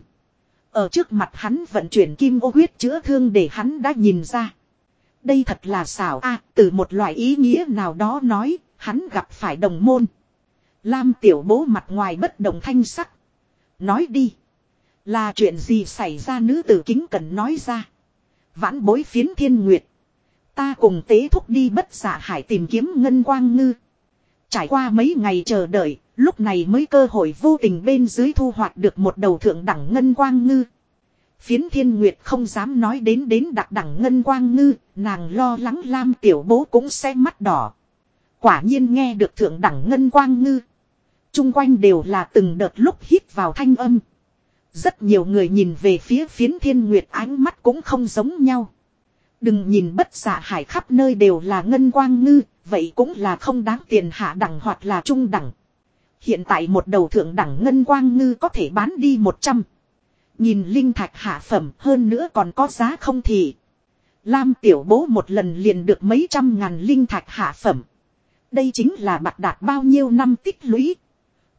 Ở trước mặt hắn vận chuyển kim ô huyết chữa thương để hắn đã nhìn ra. Đây thật là xảo a từ một loại ý nghĩa nào đó nói, hắn gặp phải đồng môn. Lam tiểu bố mặt ngoài bất đồng thanh sắc. Nói đi. Là chuyện gì xảy ra nữ tử kính cần nói ra. Vãn bối phiến thiên nguyệt. Ta cùng tế thúc đi bất giả hải tìm kiếm ngân quang ngư. Trải qua mấy ngày chờ đợi, lúc này mới cơ hội vô tình bên dưới thu hoạch được một đầu thượng đẳng ngân quang ngư. Phiến thiên nguyệt không dám nói đến đến đặc đẳng ngân quang ngư, nàng lo lắng lam tiểu bố cũng sẽ mắt đỏ. Quả nhiên nghe được thượng đẳng ngân quang ngư. Trung quanh đều là từng đợt lúc hít vào thanh âm. Rất nhiều người nhìn về phía phiến thiên nguyệt ánh mắt cũng không giống nhau. Đừng nhìn bất giả hải khắp nơi đều là ngân quang ngư, vậy cũng là không đáng tiền hạ đẳng hoặc là trung đẳng. Hiện tại một đầu thượng đẳng ngân quang ngư có thể bán đi 100. Nhìn linh thạch hạ phẩm, hơn nữa còn có giá không thì. Lam tiểu bố một lần liền được mấy trăm ngàn linh thạch hạ phẩm. Đây chính là bạc đạt bao nhiêu năm tích lũy.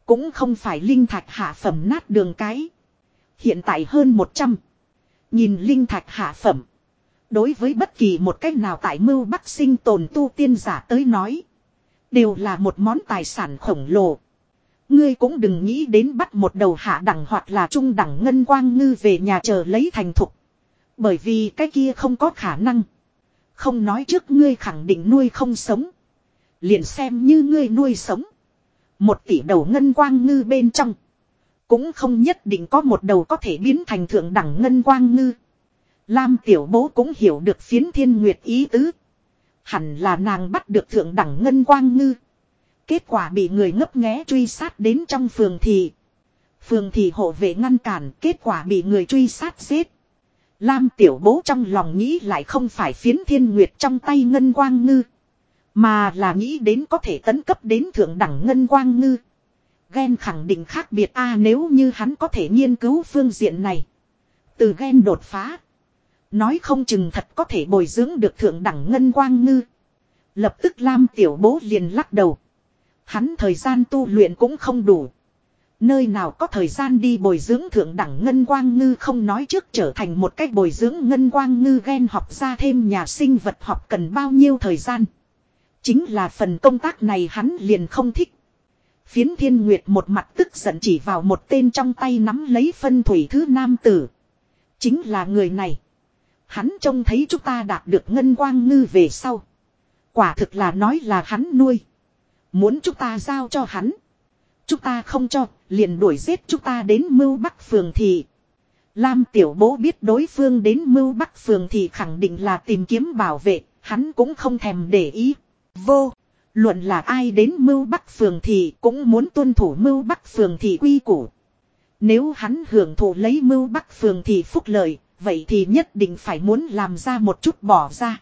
Cũng không phải linh thạch hạ phẩm nát đường cái. Hiện tại hơn 100. Nhìn linh thạch hạ phẩm. Đối với bất kỳ một cách nào tại mưu bắc sinh tồn tu tiên giả tới nói. Đều là một món tài sản khổng lồ. Ngươi cũng đừng nghĩ đến bắt một đầu hạ đẳng hoặc là trung đẳng ngân quang ngư về nhà chờ lấy thành thục. Bởi vì cái kia không có khả năng. Không nói trước ngươi khẳng định nuôi không sống. Liền xem như ngươi nuôi sống. Một tỷ đầu ngân quang ngư bên trong. Cũng không nhất định có một đầu có thể biến thành thượng đẳng ngân quang ngư. Lam tiểu bố cũng hiểu được phiến thiên nguyệt ý tứ. Hẳn là nàng bắt được thượng đẳng ngân quang ngư. Kết quả bị người ngấp nghé truy sát đến trong phường thì. Phường thì hộ vệ ngăn cản, kết quả bị người truy sát giết. Lam tiểu bố trong lòng nghĩ lại không phải phiến thiên nguyệt trong tay ngân quang ngư. Mà là nghĩ đến có thể tấn cấp đến thượng đẳng ngân quang ngư. Gen khẳng định khác biệt a nếu như hắn có thể nghiên cứu phương diện này. Từ gen đột phá. Nói không chừng thật có thể bồi dưỡng được thượng đẳng ngân quang ngư. Lập tức Lam tiểu bố liền lắc đầu. Hắn thời gian tu luyện cũng không đủ. Nơi nào có thời gian đi bồi dưỡng thượng đẳng ngân quang ngư không nói trước trở thành một cách bồi dưỡng ngân quang ngư ghen học ra thêm nhà sinh vật học cần bao nhiêu thời gian. Chính là phần công tác này hắn liền không thích. Phiến thiên nguyệt một mặt tức giận chỉ vào một tên trong tay nắm lấy phân thủy thứ nam tử. Chính là người này. Hắn trông thấy chúng ta đạt được ngân quang ngư về sau. Quả thực là nói là hắn nuôi. Muốn chúng ta giao cho hắn. Chúng ta không cho, liền đuổi giết chúng ta đến mưu bắc phường thì. Lam tiểu bố biết đối phương đến mưu bắc phường thì khẳng định là tìm kiếm bảo vệ, hắn cũng không thèm để ý. Vô, luận là ai đến mưu bắc phường thì cũng muốn tuân thủ mưu bắc phường thì quy củ. Nếu hắn hưởng thụ lấy mưu bắc phường thì phúc lợi, vậy thì nhất định phải muốn làm ra một chút bỏ ra.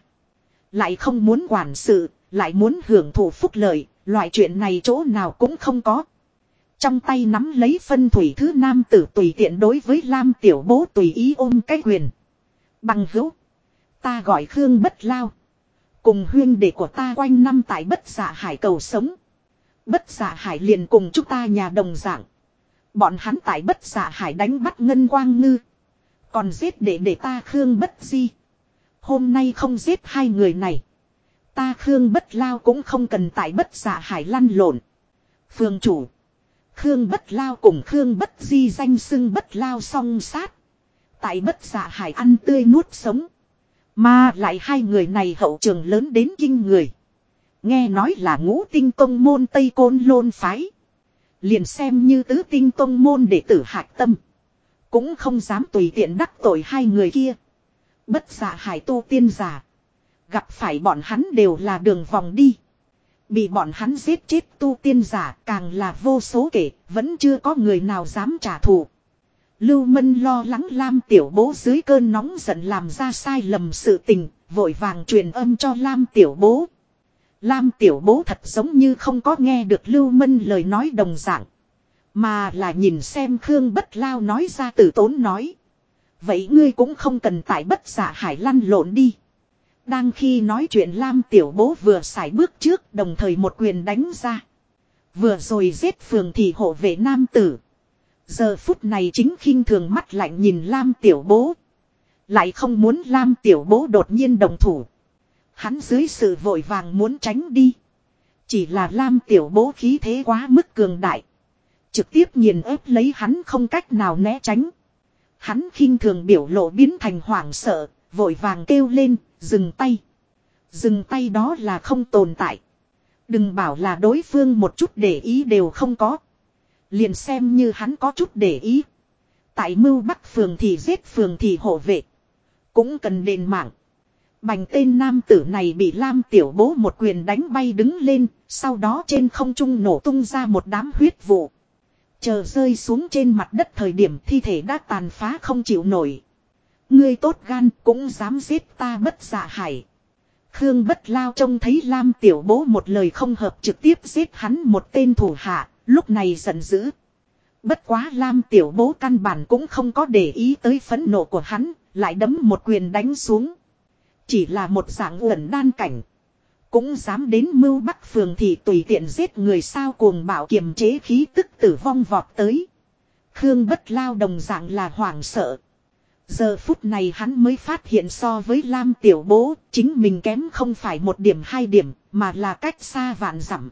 Lại không muốn quản sự, lại muốn hưởng thụ phúc lợi, loại chuyện này chỗ nào cũng không có. Trong tay nắm lấy phân thủy thứ nam tử tùy tiện đối với Lam tiểu bố tùy ý ôm cái quyền. Bằng hữu. Ta gọi Khương Bất Lao. Cùng huyên đệ của ta quanh năm tại bất giả hải cầu sống. Bất giả hải liền cùng chúng ta nhà đồng dạng. Bọn hắn tại bất giả hải đánh bắt ngân quang ngư. Còn giết để để ta Khương Bất Di. Hôm nay không giết hai người này. Ta Khương Bất Lao cũng không cần tại bất giả hải lăn lộn. Phương chủ. Khương Bất Lao cùng Khương Bất Di danh xưng Bất Lao song sát. Tại bất giả hải ăn tươi nuốt sống. Mà lại hai người này hậu trường lớn đến kinh người. Nghe nói là ngũ tinh công môn Tây Côn Lôn Phái. Liền xem như tứ tinh tông môn để tử hạc tâm. Cũng không dám tùy tiện đắc tội hai người kia. Bất giả hải tu tiên giả. Gặp phải bọn hắn đều là đường vòng đi. Bị bọn hắn giết chết tu tiên giả càng là vô số kể, vẫn chưa có người nào dám trả thù. Lưu Mân lo lắng Lam Tiểu Bố dưới cơn nóng giận làm ra sai lầm sự tình, vội vàng truyền âm cho Lam Tiểu Bố. Lam Tiểu Bố thật giống như không có nghe được Lưu Mân lời nói đồng dạng. Mà là nhìn xem Khương Bất Lao nói ra tử tốn nói. Vậy ngươi cũng không cần tại bất giả hải lăn lộn đi. Đang khi nói chuyện Lam Tiểu Bố vừa xài bước trước đồng thời một quyền đánh ra. Vừa rồi giết phường thì hộ vệ nam tử. Giờ phút này chính khinh thường mắt lạnh nhìn Lam Tiểu Bố. Lại không muốn Lam Tiểu Bố đột nhiên đồng thủ. Hắn dưới sự vội vàng muốn tránh đi. Chỉ là Lam Tiểu Bố khí thế quá mức cường đại. Trực tiếp nghiền ép lấy hắn không cách nào né tránh. Hắn khinh thường biểu lộ biến thành hoảng sợ, vội vàng kêu lên, dừng tay. Dừng tay đó là không tồn tại. Đừng bảo là đối phương một chút để ý đều không có. Liền xem như hắn có chút để ý. Tại mưu bắc phường thì giết phường thì hộ vệ. Cũng cần đền mạng. Bành tên nam tử này bị Lam tiểu bố một quyền đánh bay đứng lên, sau đó trên không trung nổ tung ra một đám huyết vụ. Chờ rơi xuống trên mặt đất thời điểm thi thể đã tàn phá không chịu nổi. Ngươi tốt gan cũng dám giết ta bất dạ hải. Khương bất lao trông thấy Lam tiểu bố một lời không hợp trực tiếp giết hắn một tên thủ hạ, lúc này giận dữ. Bất quá Lam tiểu bố căn bản cũng không có để ý tới phẫn nộ của hắn, lại đấm một quyền đánh xuống. Chỉ là một dạng uẩn đan cảnh. Cũng dám đến mưu bắc phường thì tùy tiện giết người sao cuồng bảo kiềm chế khí tức tử vong vọt tới. Khương bất lao đồng dạng là hoảng sợ. Giờ phút này hắn mới phát hiện so với Lam tiểu bố, chính mình kém không phải một điểm hai điểm, mà là cách xa vạn dặm.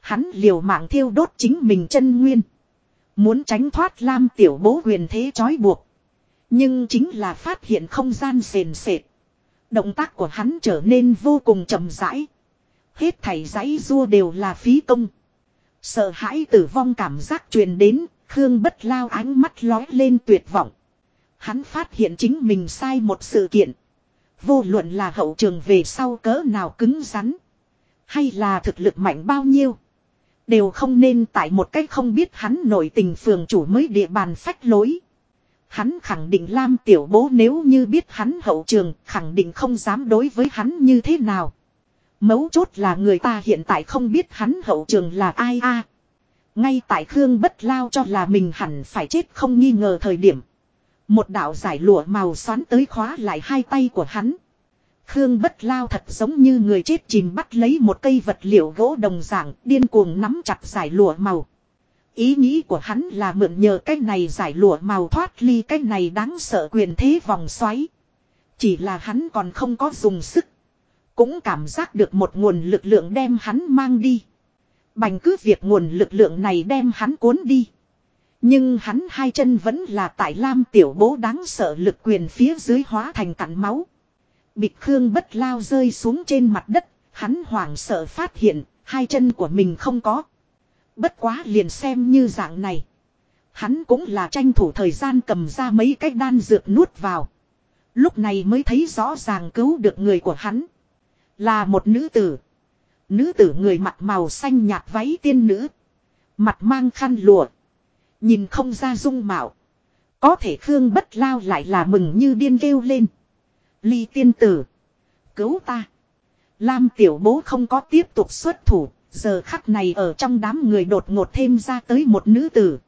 Hắn liều mạng thiêu đốt chính mình chân nguyên. Muốn tránh thoát Lam tiểu bố quyền thế trói buộc. Nhưng chính là phát hiện không gian sền sệt. Động tác của hắn trở nên vô cùng chậm rãi. Hết thảy giấy rua đều là phí công. Sợ hãi tử vong cảm giác truyền đến, Khương bất lao ánh mắt lói lên tuyệt vọng. Hắn phát hiện chính mình sai một sự kiện. Vô luận là hậu trường về sau cỡ nào cứng rắn. Hay là thực lực mạnh bao nhiêu. Đều không nên tại một cách không biết hắn nổi tình phường chủ mới địa bàn phách lối. Hắn khẳng định Lam tiểu bố nếu như biết hắn hậu trường, khẳng định không dám đối với hắn như thế nào. Mấu chốt là người ta hiện tại không biết hắn hậu trường là ai a. Ngay tại Khương bất lao cho là mình hẳn phải chết không nghi ngờ thời điểm. Một đạo giải lụa màu xoắn tới khóa lại hai tay của hắn. Khương bất lao thật giống như người chết chìm bắt lấy một cây vật liệu gỗ đồng dạng, điên cuồng nắm chặt giải lụa màu. Ý nghĩ của hắn là mượn nhờ cái này giải lụa màu thoát ly cái này đáng sợ quyền thế vòng xoáy. Chỉ là hắn còn không có dùng sức. Cũng cảm giác được một nguồn lực lượng đem hắn mang đi. Bành cứ việc nguồn lực lượng này đem hắn cuốn đi. Nhưng hắn hai chân vẫn là tại lam tiểu bố đáng sợ lực quyền phía dưới hóa thành cặn máu. Bịch Khương bất lao rơi xuống trên mặt đất, hắn hoảng sợ phát hiện, hai chân của mình không có. Bất quá liền xem như dạng này. Hắn cũng là tranh thủ thời gian cầm ra mấy cái đan dược nuốt vào. Lúc này mới thấy rõ ràng cứu được người của hắn. Là một nữ tử. Nữ tử người mặt màu xanh nhạt váy tiên nữ. Mặt mang khăn lụa. Nhìn không ra dung mạo. Có thể Khương bất lao lại là mừng như điên kêu lên. Ly tiên tử. Cứu ta. Lam tiểu bố không có tiếp tục xuất thủ. Giờ khắc này ở trong đám người đột ngột thêm ra tới một nữ tử.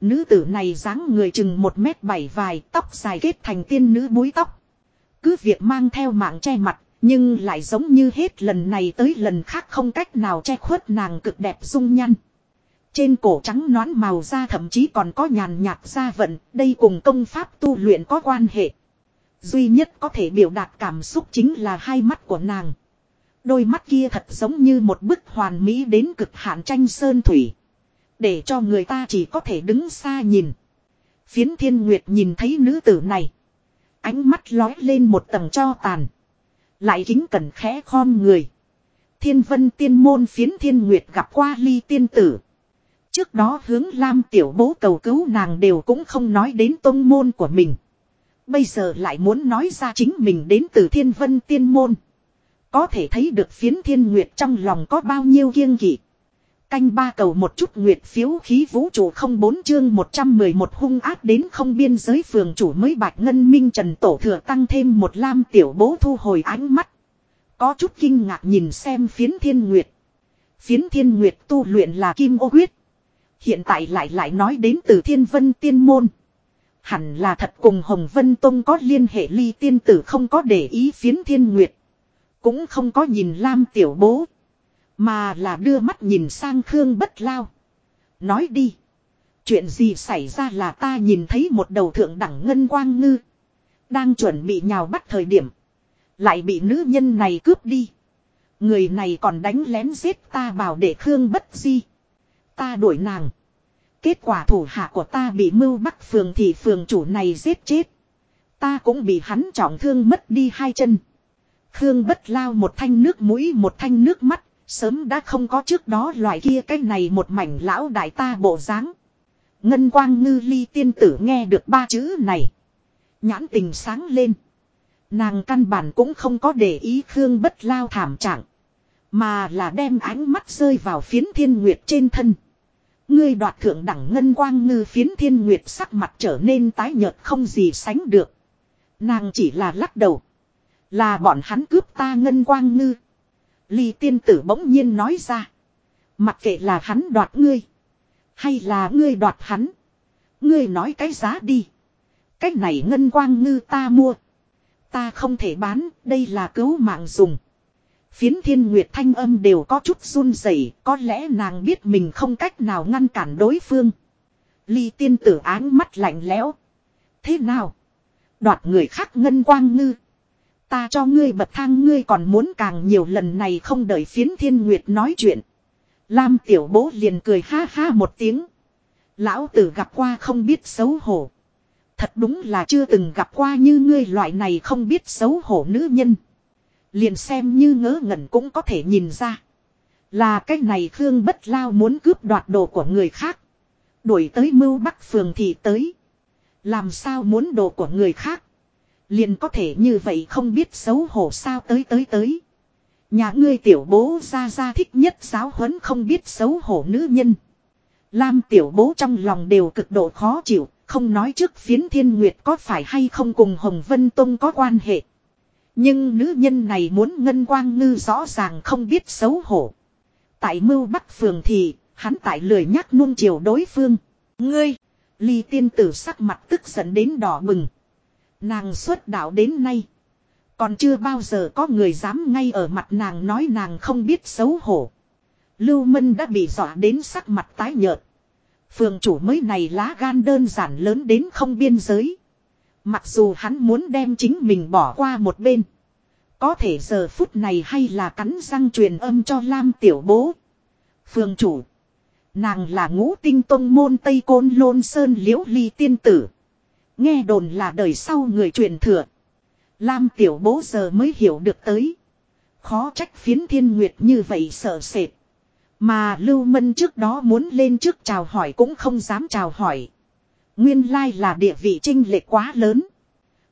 Nữ tử này dáng người chừng một mét bảy vài, tóc dài kết thành tiên nữ búi tóc. Cứ việc mang theo mạng che mặt, nhưng lại giống như hết lần này tới lần khác không cách nào che khuất nàng cực đẹp dung nhăn. Trên cổ trắng nón màu da thậm chí còn có nhàn nhạt da vận, đây cùng công pháp tu luyện có quan hệ. Duy nhất có thể biểu đạt cảm xúc chính là hai mắt của nàng. Đôi mắt kia thật giống như một bức hoàn mỹ đến cực hạn tranh sơn thủy. Để cho người ta chỉ có thể đứng xa nhìn. Phiến thiên nguyệt nhìn thấy nữ tử này. Ánh mắt lói lên một tầng cho tàn. Lại kính cẩn khẽ khom người. Thiên vân tiên môn phiến thiên nguyệt gặp qua ly tiên tử. Trước đó hướng Lam tiểu bố cầu cứu nàng đều cũng không nói đến tôn môn của mình. Bây giờ lại muốn nói ra chính mình đến từ thiên vân tiên môn. Có thể thấy được phiến thiên nguyệt trong lòng có bao nhiêu kiêng kỵ. Canh ba cầu một chút nguyệt phiếu khí vũ trụ không bốn chương 111 hung ác đến không biên giới phường chủ mới bạch ngân minh trần tổ thừa tăng thêm một lam tiểu bố thu hồi ánh mắt. Có chút kinh ngạc nhìn xem phiến thiên nguyệt. Phiến thiên nguyệt tu luyện là kim ô huyết. Hiện tại lại lại nói đến từ thiên vân tiên môn. Hẳn là thật cùng Hồng Vân Tông có liên hệ ly tiên tử không có để ý phiến thiên nguyệt. Cũng không có nhìn Lam tiểu bố. Mà là đưa mắt nhìn sang Khương bất lao. Nói đi. Chuyện gì xảy ra là ta nhìn thấy một đầu thượng đẳng ngân quang ngư. Đang chuẩn bị nhào bắt thời điểm. Lại bị nữ nhân này cướp đi. Người này còn đánh lén giết ta bảo để Khương bất di. Ta đuổi nàng. Kết quả thủ hạ của ta bị mưu bắt phường thì phường chủ này giết chết. Ta cũng bị hắn trọng thương mất đi hai chân. Khương bất lao một thanh nước mũi, một thanh nước mắt. Sớm đã không có trước đó loại kia cái này một mảnh lão đại ta bộ dáng. Ngân quang ngư ly tiên tử nghe được ba chữ này. Nhãn tình sáng lên. Nàng căn bản cũng không có để ý Khương bất lao thảm trạng. Mà là đem ánh mắt rơi vào phiến thiên nguyệt trên thân. Ngươi đoạt thượng đẳng ngân quang ngư phiến thiên nguyệt sắc mặt trở nên tái nhợt không gì sánh được. Nàng chỉ là lắc đầu. Là bọn hắn cướp ta ngân quang ngư. Ly tiên tử bỗng nhiên nói ra. Mặc kệ là hắn đoạt ngươi. Hay là ngươi đoạt hắn. Ngươi nói cái giá đi. Cái này ngân quang ngư ta mua. Ta không thể bán, đây là cứu mạng dùng. Phiến thiên nguyệt thanh âm đều có chút run rẩy, có lẽ nàng biết mình không cách nào ngăn cản đối phương. Ly tiên tử áng mắt lạnh lẽo. Thế nào? Đoạt người khác ngân quang ngư. Ta cho ngươi bậc thang ngươi còn muốn càng nhiều lần này không đợi phiến thiên nguyệt nói chuyện. Lam tiểu bố liền cười ha ha một tiếng. Lão tử gặp qua không biết xấu hổ. Thật đúng là chưa từng gặp qua như ngươi loại này không biết xấu hổ nữ nhân. Liền xem như ngớ ngẩn cũng có thể nhìn ra. Là cái này Khương Bất Lao muốn cướp đoạt đồ của người khác. Đuổi tới mưu bắc phường thì tới. Làm sao muốn đồ của người khác. Liền có thể như vậy không biết xấu hổ sao tới tới tới. Nhà ngươi tiểu bố ra ra thích nhất giáo huấn không biết xấu hổ nữ nhân. Lam tiểu bố trong lòng đều cực độ khó chịu, không nói trước phiến thiên nguyệt có phải hay không cùng Hồng Vân Tông có quan hệ. Nhưng nữ nhân này muốn ngân quang ngư rõ ràng không biết xấu hổ. Tại mưu bắc phường thì, hắn tại lười nhắc nuông chiều đối phương. Ngươi, ly tiên tử sắc mặt tức giận đến đỏ bừng. Nàng xuất đạo đến nay. Còn chưa bao giờ có người dám ngay ở mặt nàng nói nàng không biết xấu hổ. Lưu Mân đã bị dọa đến sắc mặt tái nhợt. Phường chủ mới này lá gan đơn giản lớn đến không biên giới. Mặc dù hắn muốn đem chính mình bỏ qua một bên. Có thể giờ phút này hay là cắn răng truyền âm cho Lam tiểu bố. Phương chủ. Nàng là ngũ tinh tông môn Tây Côn Lôn Sơn Liễu Ly tiên tử. Nghe đồn là đời sau người truyền thừa. Lam tiểu bố giờ mới hiểu được tới. Khó trách phiến thiên nguyệt như vậy sợ sệt. Mà Lưu Mân trước đó muốn lên trước chào hỏi cũng không dám chào hỏi. Nguyên lai là địa vị trinh lệ quá lớn.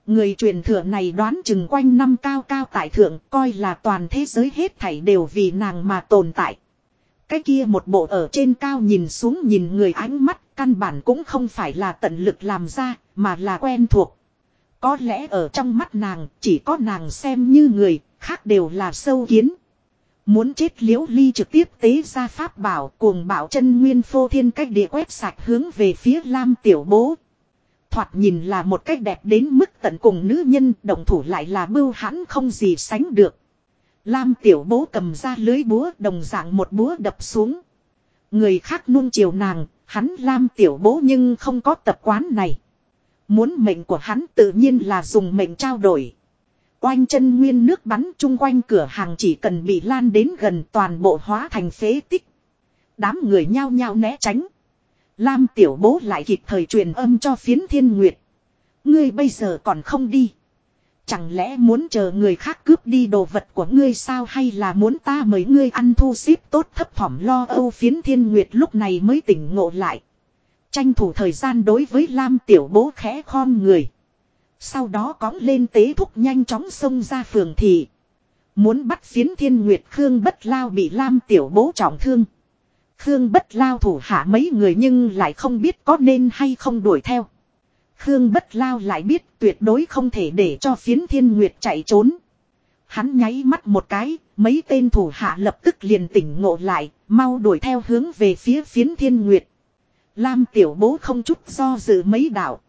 Người truyền thừa này đoán chừng quanh năm cao cao tại thượng, coi là toàn thế giới hết thảy đều vì nàng mà tồn tại. Cái kia một bộ ở trên cao nhìn xuống nhìn người ánh mắt, căn bản cũng không phải là tận lực làm ra, mà là quen thuộc. Có lẽ ở trong mắt nàng, chỉ có nàng xem như người, khác đều là sâu kiến. Muốn chết liễu ly trực tiếp tế ra pháp bảo cuồng bảo chân nguyên phô thiên cách địa quét sạch hướng về phía lam tiểu bố. Thoạt nhìn là một cách đẹp đến mức tận cùng nữ nhân động thủ lại là bưu hãn không gì sánh được. Lam tiểu bố cầm ra lưới búa đồng dạng một búa đập xuống. Người khác nuông chiều nàng, hắn Lam tiểu bố nhưng không có tập quán này. Muốn mệnh của hắn tự nhiên là dùng mệnh trao đổi. Oanh chân nguyên nước bắn chung quanh cửa hàng chỉ cần bị lan đến gần toàn bộ hóa thành phế tích. Đám người nhao nhao né tránh. Lam tiểu bố lại kịp thời truyền âm cho phiến thiên nguyệt. Ngươi bây giờ còn không đi. Chẳng lẽ muốn chờ người khác cướp đi đồ vật của ngươi sao hay là muốn ta mời ngươi ăn thu xếp tốt thấp thỏm lo âu phiến thiên nguyệt lúc này mới tỉnh ngộ lại. Tranh thủ thời gian đối với Lam tiểu bố khẽ khom người. Sau đó cõng lên tế thúc nhanh chóng xông ra phường thị. Muốn bắt phiến thiên nguyệt Khương bất lao bị Lam tiểu bố trọng thương. Khương bất lao thủ hạ mấy người nhưng lại không biết có nên hay không đuổi theo. Khương bất lao lại biết tuyệt đối không thể để cho phiến thiên nguyệt chạy trốn. Hắn nháy mắt một cái, mấy tên thủ hạ lập tức liền tỉnh ngộ lại, mau đuổi theo hướng về phía phiến thiên nguyệt. Lam tiểu bố không chút do dự mấy đạo.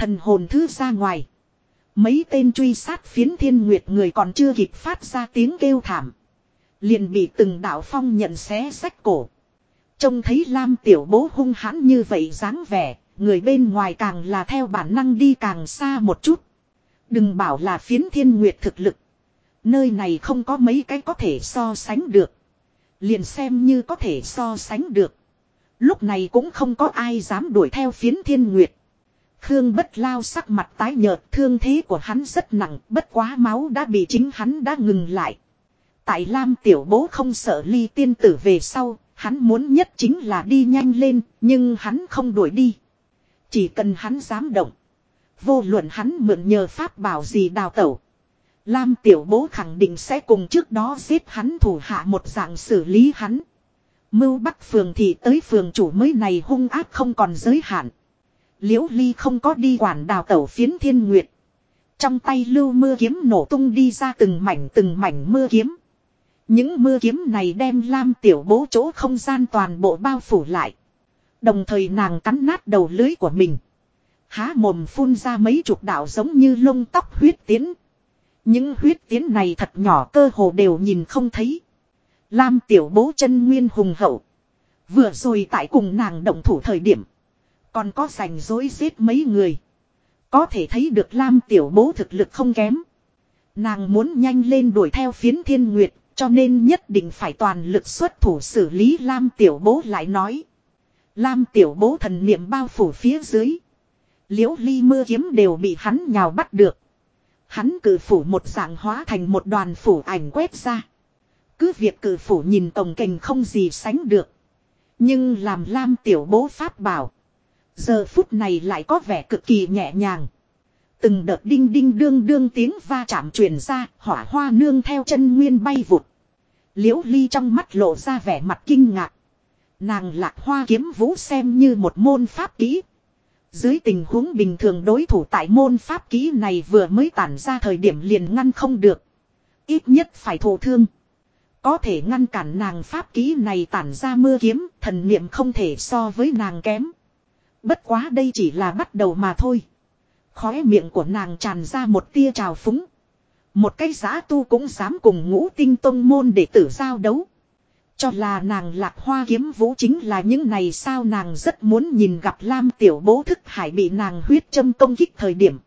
Thần hồn thứ ra ngoài. Mấy tên truy sát phiến thiên nguyệt người còn chưa kịp phát ra tiếng kêu thảm. Liền bị từng đạo phong nhận xé sách cổ. Trông thấy Lam tiểu bố hung hãn như vậy dáng vẻ, người bên ngoài càng là theo bản năng đi càng xa một chút. Đừng bảo là phiến thiên nguyệt thực lực. Nơi này không có mấy cái có thể so sánh được. Liền xem như có thể so sánh được. Lúc này cũng không có ai dám đuổi theo phiến thiên nguyệt. Khương bất lao sắc mặt tái nhợt thương thế của hắn rất nặng bất quá máu đã bị chính hắn đã ngừng lại. Tại Lam tiểu bố không sợ ly tiên tử về sau, hắn muốn nhất chính là đi nhanh lên, nhưng hắn không đuổi đi. Chỉ cần hắn dám động. Vô luận hắn mượn nhờ pháp bảo gì đào tẩu. Lam tiểu bố khẳng định sẽ cùng trước đó giết hắn thủ hạ một dạng xử lý hắn. Mưu bắc phường thì tới phường chủ mới này hung ác không còn giới hạn. Liễu ly không có đi quản đào tẩu phiến thiên nguyệt. Trong tay lưu mưa kiếm nổ tung đi ra từng mảnh từng mảnh mưa kiếm. Những mưa kiếm này đem lam tiểu bố chỗ không gian toàn bộ bao phủ lại. Đồng thời nàng cắn nát đầu lưới của mình. Há mồm phun ra mấy chục đạo giống như lông tóc huyết tiến. Những huyết tiến này thật nhỏ cơ hồ đều nhìn không thấy. Lam tiểu bố chân nguyên hùng hậu. Vừa rồi tại cùng nàng động thủ thời điểm. Còn có rảnh dối giết mấy người. Có thể thấy được Lam tiểu bố thực lực không kém. Nàng muốn nhanh lên đuổi theo phiến thiên nguyệt. Cho nên nhất định phải toàn lực xuất thủ xử lý Lam tiểu bố lại nói. Lam tiểu bố thần niệm bao phủ phía dưới. Liễu ly mưa kiếm đều bị hắn nhào bắt được. Hắn cử phủ một dạng hóa thành một đoàn phủ ảnh quét ra. Cứ việc cử phủ nhìn tổng kình không gì sánh được. Nhưng làm Lam tiểu bố pháp bảo. Giờ phút này lại có vẻ cực kỳ nhẹ nhàng. Từng đợt đinh đinh đương đương tiếng va chạm truyền ra, hỏa hoa nương theo chân nguyên bay vụt. Liễu ly trong mắt lộ ra vẻ mặt kinh ngạc. Nàng lạc hoa kiếm vũ xem như một môn pháp kỹ. Dưới tình huống bình thường đối thủ tại môn pháp kỹ này vừa mới tản ra thời điểm liền ngăn không được. Ít nhất phải thổ thương. Có thể ngăn cản nàng pháp kỹ này tản ra mưa kiếm, thần niệm không thể so với nàng kém. Bất quá đây chỉ là bắt đầu mà thôi. Khóe miệng của nàng tràn ra một tia trào phúng. Một cái giá tu cũng dám cùng ngũ tinh tông môn để tử giao đấu. Cho là nàng lạc hoa kiếm vũ chính là những này sao nàng rất muốn nhìn gặp Lam tiểu bố thức hải bị nàng huyết châm công kích thời điểm.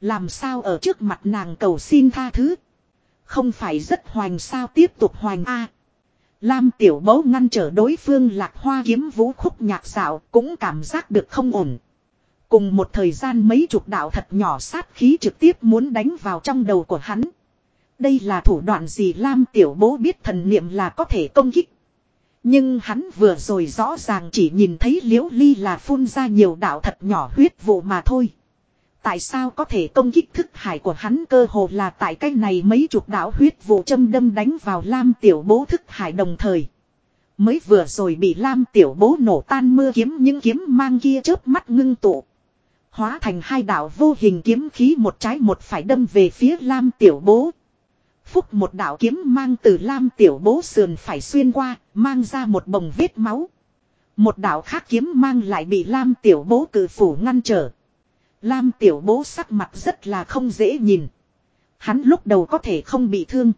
Làm sao ở trước mặt nàng cầu xin tha thứ. Không phải rất hoành sao tiếp tục hoành a Lam tiểu bố ngăn trở đối phương lạc hoa kiếm vũ khúc nhạc xạo cũng cảm giác được không ổn. Cùng một thời gian mấy chục đạo thật nhỏ sát khí trực tiếp muốn đánh vào trong đầu của hắn. Đây là thủ đoạn gì Lam tiểu bố biết thần niệm là có thể công kích. Nhưng hắn vừa rồi rõ ràng chỉ nhìn thấy liễu ly là phun ra nhiều đạo thật nhỏ huyết vụ mà thôi. Tại sao có thể công kích thức hải của hắn cơ hồ là tại cái này mấy chục đạo huyết vụ châm đâm đánh vào Lam tiểu bố thức hải đồng thời. Mới vừa rồi bị Lam tiểu bố nổ tan mưa kiếm những kiếm mang kia chớp mắt ngưng tụ. Hóa thành hai đạo vô hình kiếm khí một trái một phải đâm về phía Lam tiểu bố. Phúc một đạo kiếm mang từ Lam tiểu bố sườn phải xuyên qua, mang ra một bồng vết máu. Một đạo khác kiếm mang lại bị Lam tiểu bố cử phủ ngăn trở. Lam tiểu bố sắc mặt rất là không dễ nhìn. Hắn lúc đầu có thể không bị thương.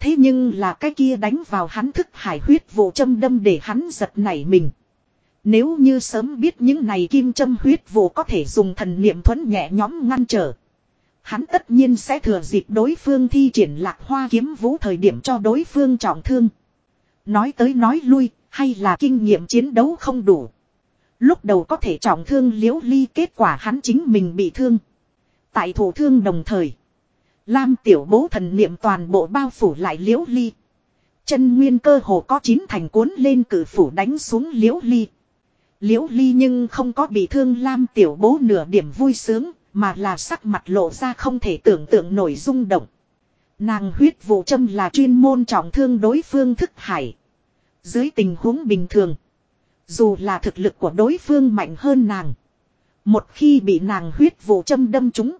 Thế nhưng là cái kia đánh vào hắn thức hải huyết vụ châm đâm để hắn giật nảy mình. Nếu như sớm biết những này kim châm huyết vụ có thể dùng thần niệm thuẫn nhẹ nhõm ngăn trở. Hắn tất nhiên sẽ thừa dịp đối phương thi triển lạc hoa kiếm vũ thời điểm cho đối phương trọng thương. Nói tới nói lui, hay là kinh nghiệm chiến đấu không đủ. Lúc đầu có thể trọng thương liễu ly kết quả hắn chính mình bị thương. Tại thủ thương đồng thời. Lam tiểu bố thần niệm toàn bộ bao phủ lại liễu ly. Chân nguyên cơ hồ có chín thành cuốn lên cử phủ đánh xuống liễu ly. Liễu ly nhưng không có bị thương Lam tiểu bố nửa điểm vui sướng, mà là sắc mặt lộ ra không thể tưởng tượng nổi rung động. Nàng huyết vụ châm là chuyên môn trọng thương đối phương thức hải. Dưới tình huống bình thường. Dù là thực lực của đối phương mạnh hơn nàng. Một khi bị nàng huyết vụ châm đâm trúng.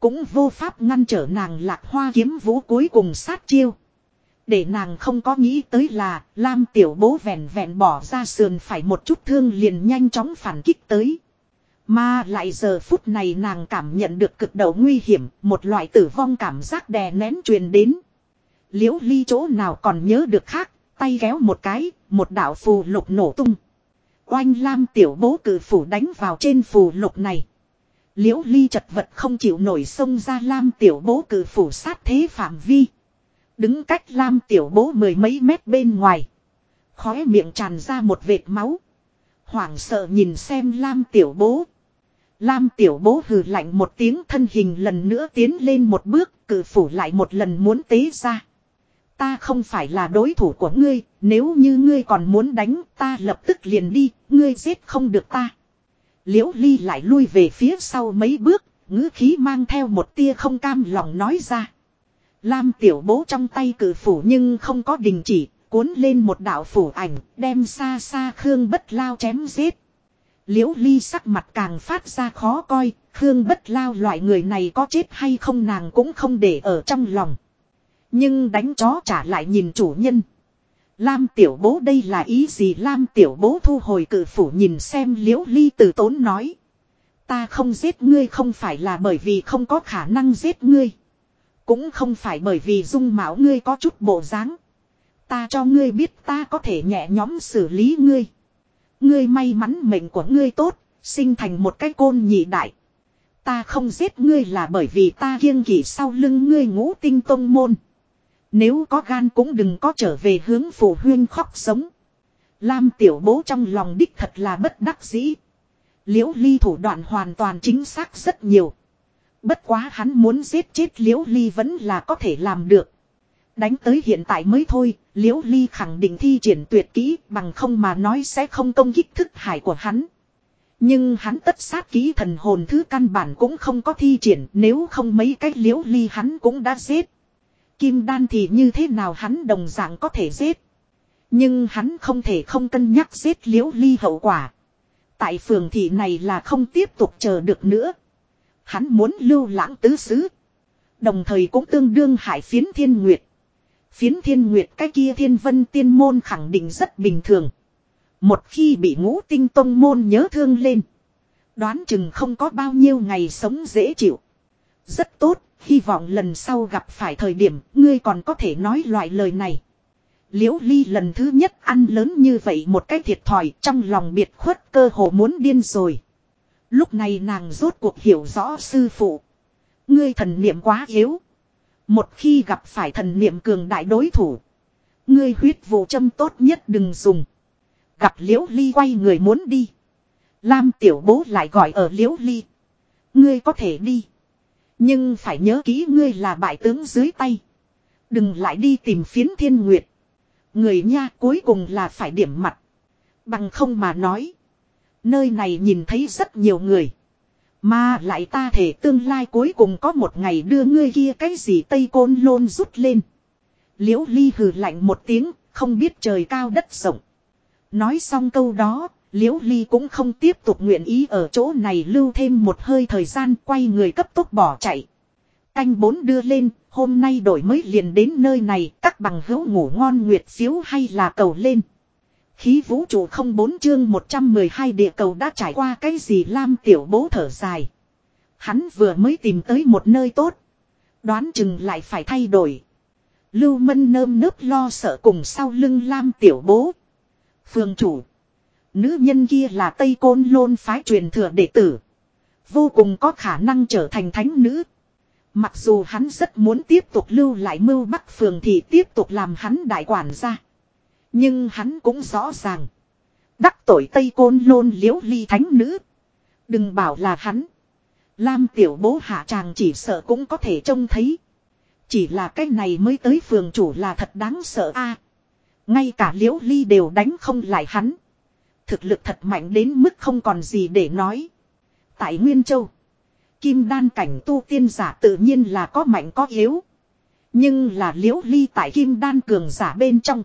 Cũng vô pháp ngăn trở nàng lạc hoa kiếm vũ cuối cùng sát chiêu. Để nàng không có nghĩ tới là Lam tiểu bố vẹn vẹn bỏ ra sườn phải một chút thương liền nhanh chóng phản kích tới. Mà lại giờ phút này nàng cảm nhận được cực độ nguy hiểm, một loại tử vong cảm giác đè nén truyền đến. Liễu ly chỗ nào còn nhớ được khác, tay kéo một cái, một đạo phù lục nổ tung. Oanh lam tiểu bố cử phủ đánh vào trên phù lục này. Liễu ly chật vật không chịu nổi sông ra lam tiểu bố cử phủ sát thế phạm vi. Đứng cách lam tiểu bố mười mấy mét bên ngoài. Khóe miệng tràn ra một vệt máu. Hoảng sợ nhìn xem lam tiểu bố. Lam tiểu bố hừ lạnh một tiếng thân hình lần nữa tiến lên một bước, cử phủ lại một lần muốn tế ra. Ta không phải là đối thủ của ngươi, nếu như ngươi còn muốn đánh, ta lập tức liền đi, ngươi giết không được ta. Liễu ly lại lui về phía sau mấy bước, ngữ khí mang theo một tia không cam lòng nói ra. Lam tiểu bố trong tay cử phủ nhưng không có đình chỉ, cuốn lên một đạo phủ ảnh, đem xa xa Khương bất lao chém giết. Liễu ly sắc mặt càng phát ra khó coi, Khương bất lao loại người này có chết hay không nàng cũng không để ở trong lòng. Nhưng đánh chó trả lại nhìn chủ nhân. Lam tiểu bố đây là ý gì Lam tiểu bố thu hồi cử phủ nhìn xem liễu ly từ tốn nói. Ta không giết ngươi không phải là bởi vì không có khả năng giết ngươi. Cũng không phải bởi vì dung mạo ngươi có chút bộ dáng. Ta cho ngươi biết ta có thể nhẹ nhóm xử lý ngươi. Ngươi may mắn mệnh của ngươi tốt, sinh thành một cái côn nhị đại. Ta không giết ngươi là bởi vì ta kiêng kỵ sau lưng ngươi ngũ tinh tông môn. Nếu có gan cũng đừng có trở về hướng phụ huyên khóc sống. Lam tiểu bố trong lòng đích thật là bất đắc dĩ. Liễu ly thủ đoạn hoàn toàn chính xác rất nhiều. Bất quá hắn muốn giết chết liễu ly vẫn là có thể làm được. Đánh tới hiện tại mới thôi, liễu ly khẳng định thi triển tuyệt kỹ bằng không mà nói sẽ không công kích thức hải của hắn. Nhưng hắn tất sát kỹ thần hồn thứ căn bản cũng không có thi triển nếu không mấy cách liễu ly hắn cũng đã giết. Kim đan thì như thế nào hắn đồng dạng có thể giết. Nhưng hắn không thể không cân nhắc giết liễu ly hậu quả. Tại phường thị này là không tiếp tục chờ được nữa. Hắn muốn lưu lãng tứ xứ. Đồng thời cũng tương đương hại phiến thiên nguyệt. Phiến thiên nguyệt cái kia thiên vân tiên môn khẳng định rất bình thường. Một khi bị ngũ tinh tông môn nhớ thương lên. Đoán chừng không có bao nhiêu ngày sống dễ chịu. Rất tốt, hy vọng lần sau gặp phải thời điểm, ngươi còn có thể nói loại lời này. Liễu Ly lần thứ nhất ăn lớn như vậy một cái thiệt thòi, trong lòng biệt khuất cơ hồ muốn điên rồi. Lúc này nàng rốt cuộc hiểu rõ sư phụ. Ngươi thần niệm quá yếu. Một khi gặp phải thần niệm cường đại đối thủ. Ngươi huyết vụ châm tốt nhất đừng dùng. Gặp liễu ly quay người muốn đi. Lam tiểu bố lại gọi ở liễu ly. Ngươi có thể đi. Nhưng phải nhớ kỹ ngươi là bại tướng dưới tay. Đừng lại đi tìm phiến thiên nguyệt. Người nha cuối cùng là phải điểm mặt. Bằng không mà nói. Nơi này nhìn thấy rất nhiều người. Mà lại ta thể tương lai cuối cùng có một ngày đưa ngươi kia cái gì tây côn lôn rút lên. Liễu ly hừ lạnh một tiếng, không biết trời cao đất rộng. Nói xong câu đó, liễu ly cũng không tiếp tục nguyện ý ở chỗ này lưu thêm một hơi thời gian quay người cấp tốc bỏ chạy. Canh bốn đưa lên, hôm nay đổi mới liền đến nơi này, các bằng hữu ngủ ngon nguyệt xíu hay là cầu lên. Khí vũ trụ không bốn chương 112 địa cầu đã trải qua cái gì Lam tiểu bố thở dài. Hắn vừa mới tìm tới một nơi tốt. Đoán chừng lại phải thay đổi. Lưu mân nơm nớp lo sợ cùng sau lưng Lam tiểu bố. Phương chủ. Nữ nhân kia là Tây Côn Lôn phái truyền thừa đệ tử. Vô cùng có khả năng trở thành thánh nữ. Mặc dù hắn rất muốn tiếp tục lưu lại mưu bắc phường thì tiếp tục làm hắn đại quản gia. Nhưng hắn cũng rõ ràng. Đắc tội Tây Côn lôn liễu ly thánh nữ. Đừng bảo là hắn. Lam tiểu bố hạ chàng chỉ sợ cũng có thể trông thấy. Chỉ là cái này mới tới phường chủ là thật đáng sợ a. ngay cả liễu ly đều đánh không lại hắn. Thực lực thật mạnh đến mức không còn gì để nói. Tại Nguyên Châu. Kim đan cảnh tu tiên giả tự nhiên là có mạnh có yếu. Nhưng là liễu ly tại kim đan cường giả bên trong.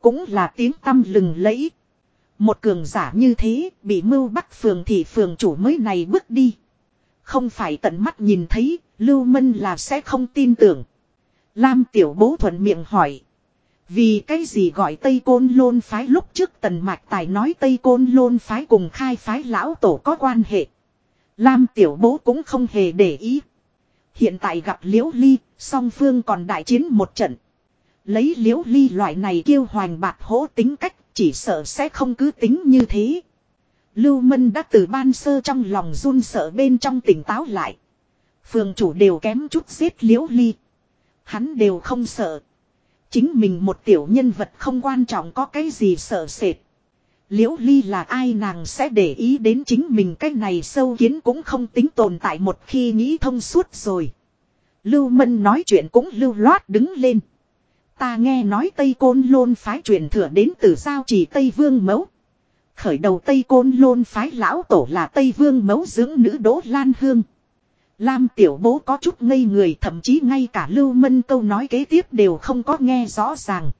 Cũng là tiếng tâm lừng lẫy. Một cường giả như thế bị mưu bắt phường thì phường chủ mới này bước đi. Không phải tận mắt nhìn thấy, Lưu Mân là sẽ không tin tưởng. Lam tiểu bố thuận miệng hỏi. Vì cái gì gọi Tây Côn Lôn Phái lúc trước Tần Mạch Tài nói Tây Côn Lôn Phái cùng khai phái lão tổ có quan hệ. Lam tiểu bố cũng không hề để ý. Hiện tại gặp Liễu Ly, song phương còn đại chiến một trận. Lấy Liễu Ly loại này kêu hoành bạc hỗ tính cách, chỉ sợ sẽ không cứ tính như thế. Lưu Mân đã từ ban sơ trong lòng run sợ bên trong tỉnh táo lại. Phường chủ đều kém chút giết Liễu Ly. Hắn đều không sợ. Chính mình một tiểu nhân vật không quan trọng có cái gì sợ sệt. Liễu Ly là ai nàng sẽ để ý đến chính mình cái này sâu kiến cũng không tính tồn tại một khi nghĩ thông suốt rồi. Lưu Mân nói chuyện cũng lưu loát đứng lên. Ta nghe nói Tây Côn Lôn phái truyền thừa đến từ giao chỉ Tây Vương Mẫu. Khởi đầu Tây Côn Lôn phái lão tổ là Tây Vương Mẫu dưỡng nữ Đỗ Lan Hương. Lam tiểu bố có chút ngây người thậm chí ngay cả Lưu Mân câu nói kế tiếp đều không có nghe rõ ràng.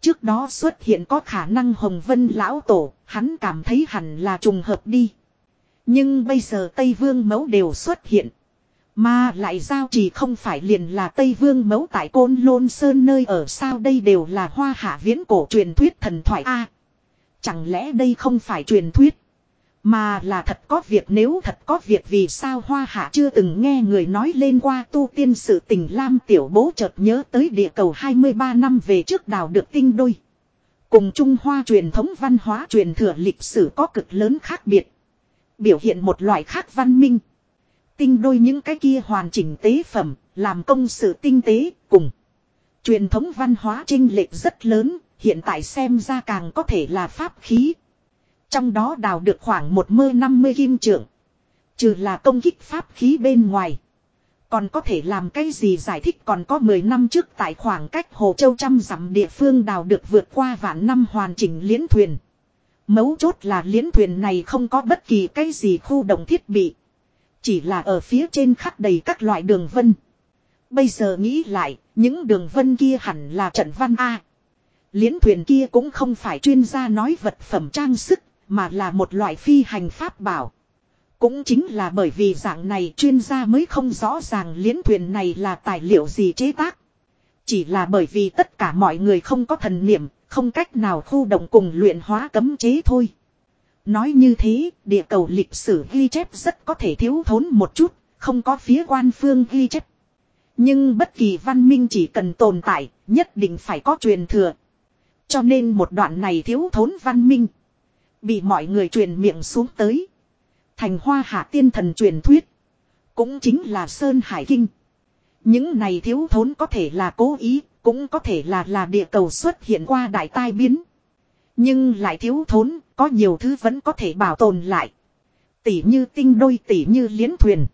Trước đó xuất hiện có khả năng Hồng Vân lão tổ, hắn cảm thấy hẳn là trùng hợp đi. Nhưng bây giờ Tây Vương mẫu đều xuất hiện. Mà lại giao chỉ không phải liền là Tây Vương mẫu tại Côn Lôn Sơn nơi ở sao đây đều là hoa hạ viễn cổ truyền thuyết thần thoại A. chẳng lẽ đây không phải truyền thuyết. Mà là thật có việc nếu thật có việc vì sao hoa hạ chưa từng nghe người nói lên qua tu tiên sự tình lam tiểu bố chợt nhớ tới địa cầu 23 năm về trước đào được tinh đôi. Cùng Trung Hoa truyền thống văn hóa truyền thừa lịch sử có cực lớn khác biệt. Biểu hiện một loại khác văn minh. Tinh đôi những cái kia hoàn chỉnh tế phẩm, làm công sự tinh tế, cùng. Truyền thống văn hóa trinh lệch rất lớn, hiện tại xem ra càng có thể là pháp khí. Trong đó đào được khoảng một mơ năm mươi kim trượng. Trừ là công kích pháp khí bên ngoài. Còn có thể làm cái gì giải thích còn có 10 năm trước tại khoảng cách Hồ Châu trăm dặm địa phương đào được vượt qua vạn năm hoàn chỉnh liễn thuyền. Mấu chốt là liễn thuyền này không có bất kỳ cái gì khu động thiết bị. Chỉ là ở phía trên khắc đầy các loại đường vân. Bây giờ nghĩ lại, những đường vân kia hẳn là trận văn A. Liễn thuyền kia cũng không phải chuyên gia nói vật phẩm trang sức, mà là một loại phi hành pháp bảo. Cũng chính là bởi vì dạng này chuyên gia mới không rõ ràng liễn thuyền này là tài liệu gì chế tác. Chỉ là bởi vì tất cả mọi người không có thần niệm, không cách nào khu động cùng luyện hóa cấm chế thôi. Nói như thế, địa cầu lịch sử ghi chép rất có thể thiếu thốn một chút, không có phía quan phương ghi chép. Nhưng bất kỳ văn minh chỉ cần tồn tại, nhất định phải có truyền thừa. Cho nên một đoạn này thiếu thốn văn minh. Bị mọi người truyền miệng xuống tới. Thành hoa hạ tiên thần truyền thuyết. Cũng chính là Sơn Hải Kinh. Những này thiếu thốn có thể là cố ý, cũng có thể là là địa cầu xuất hiện qua đại tai biến. Nhưng lại thiếu thốn, có nhiều thứ vẫn có thể bảo tồn lại. Tỉ như tinh đôi tỉ như liến thuyền.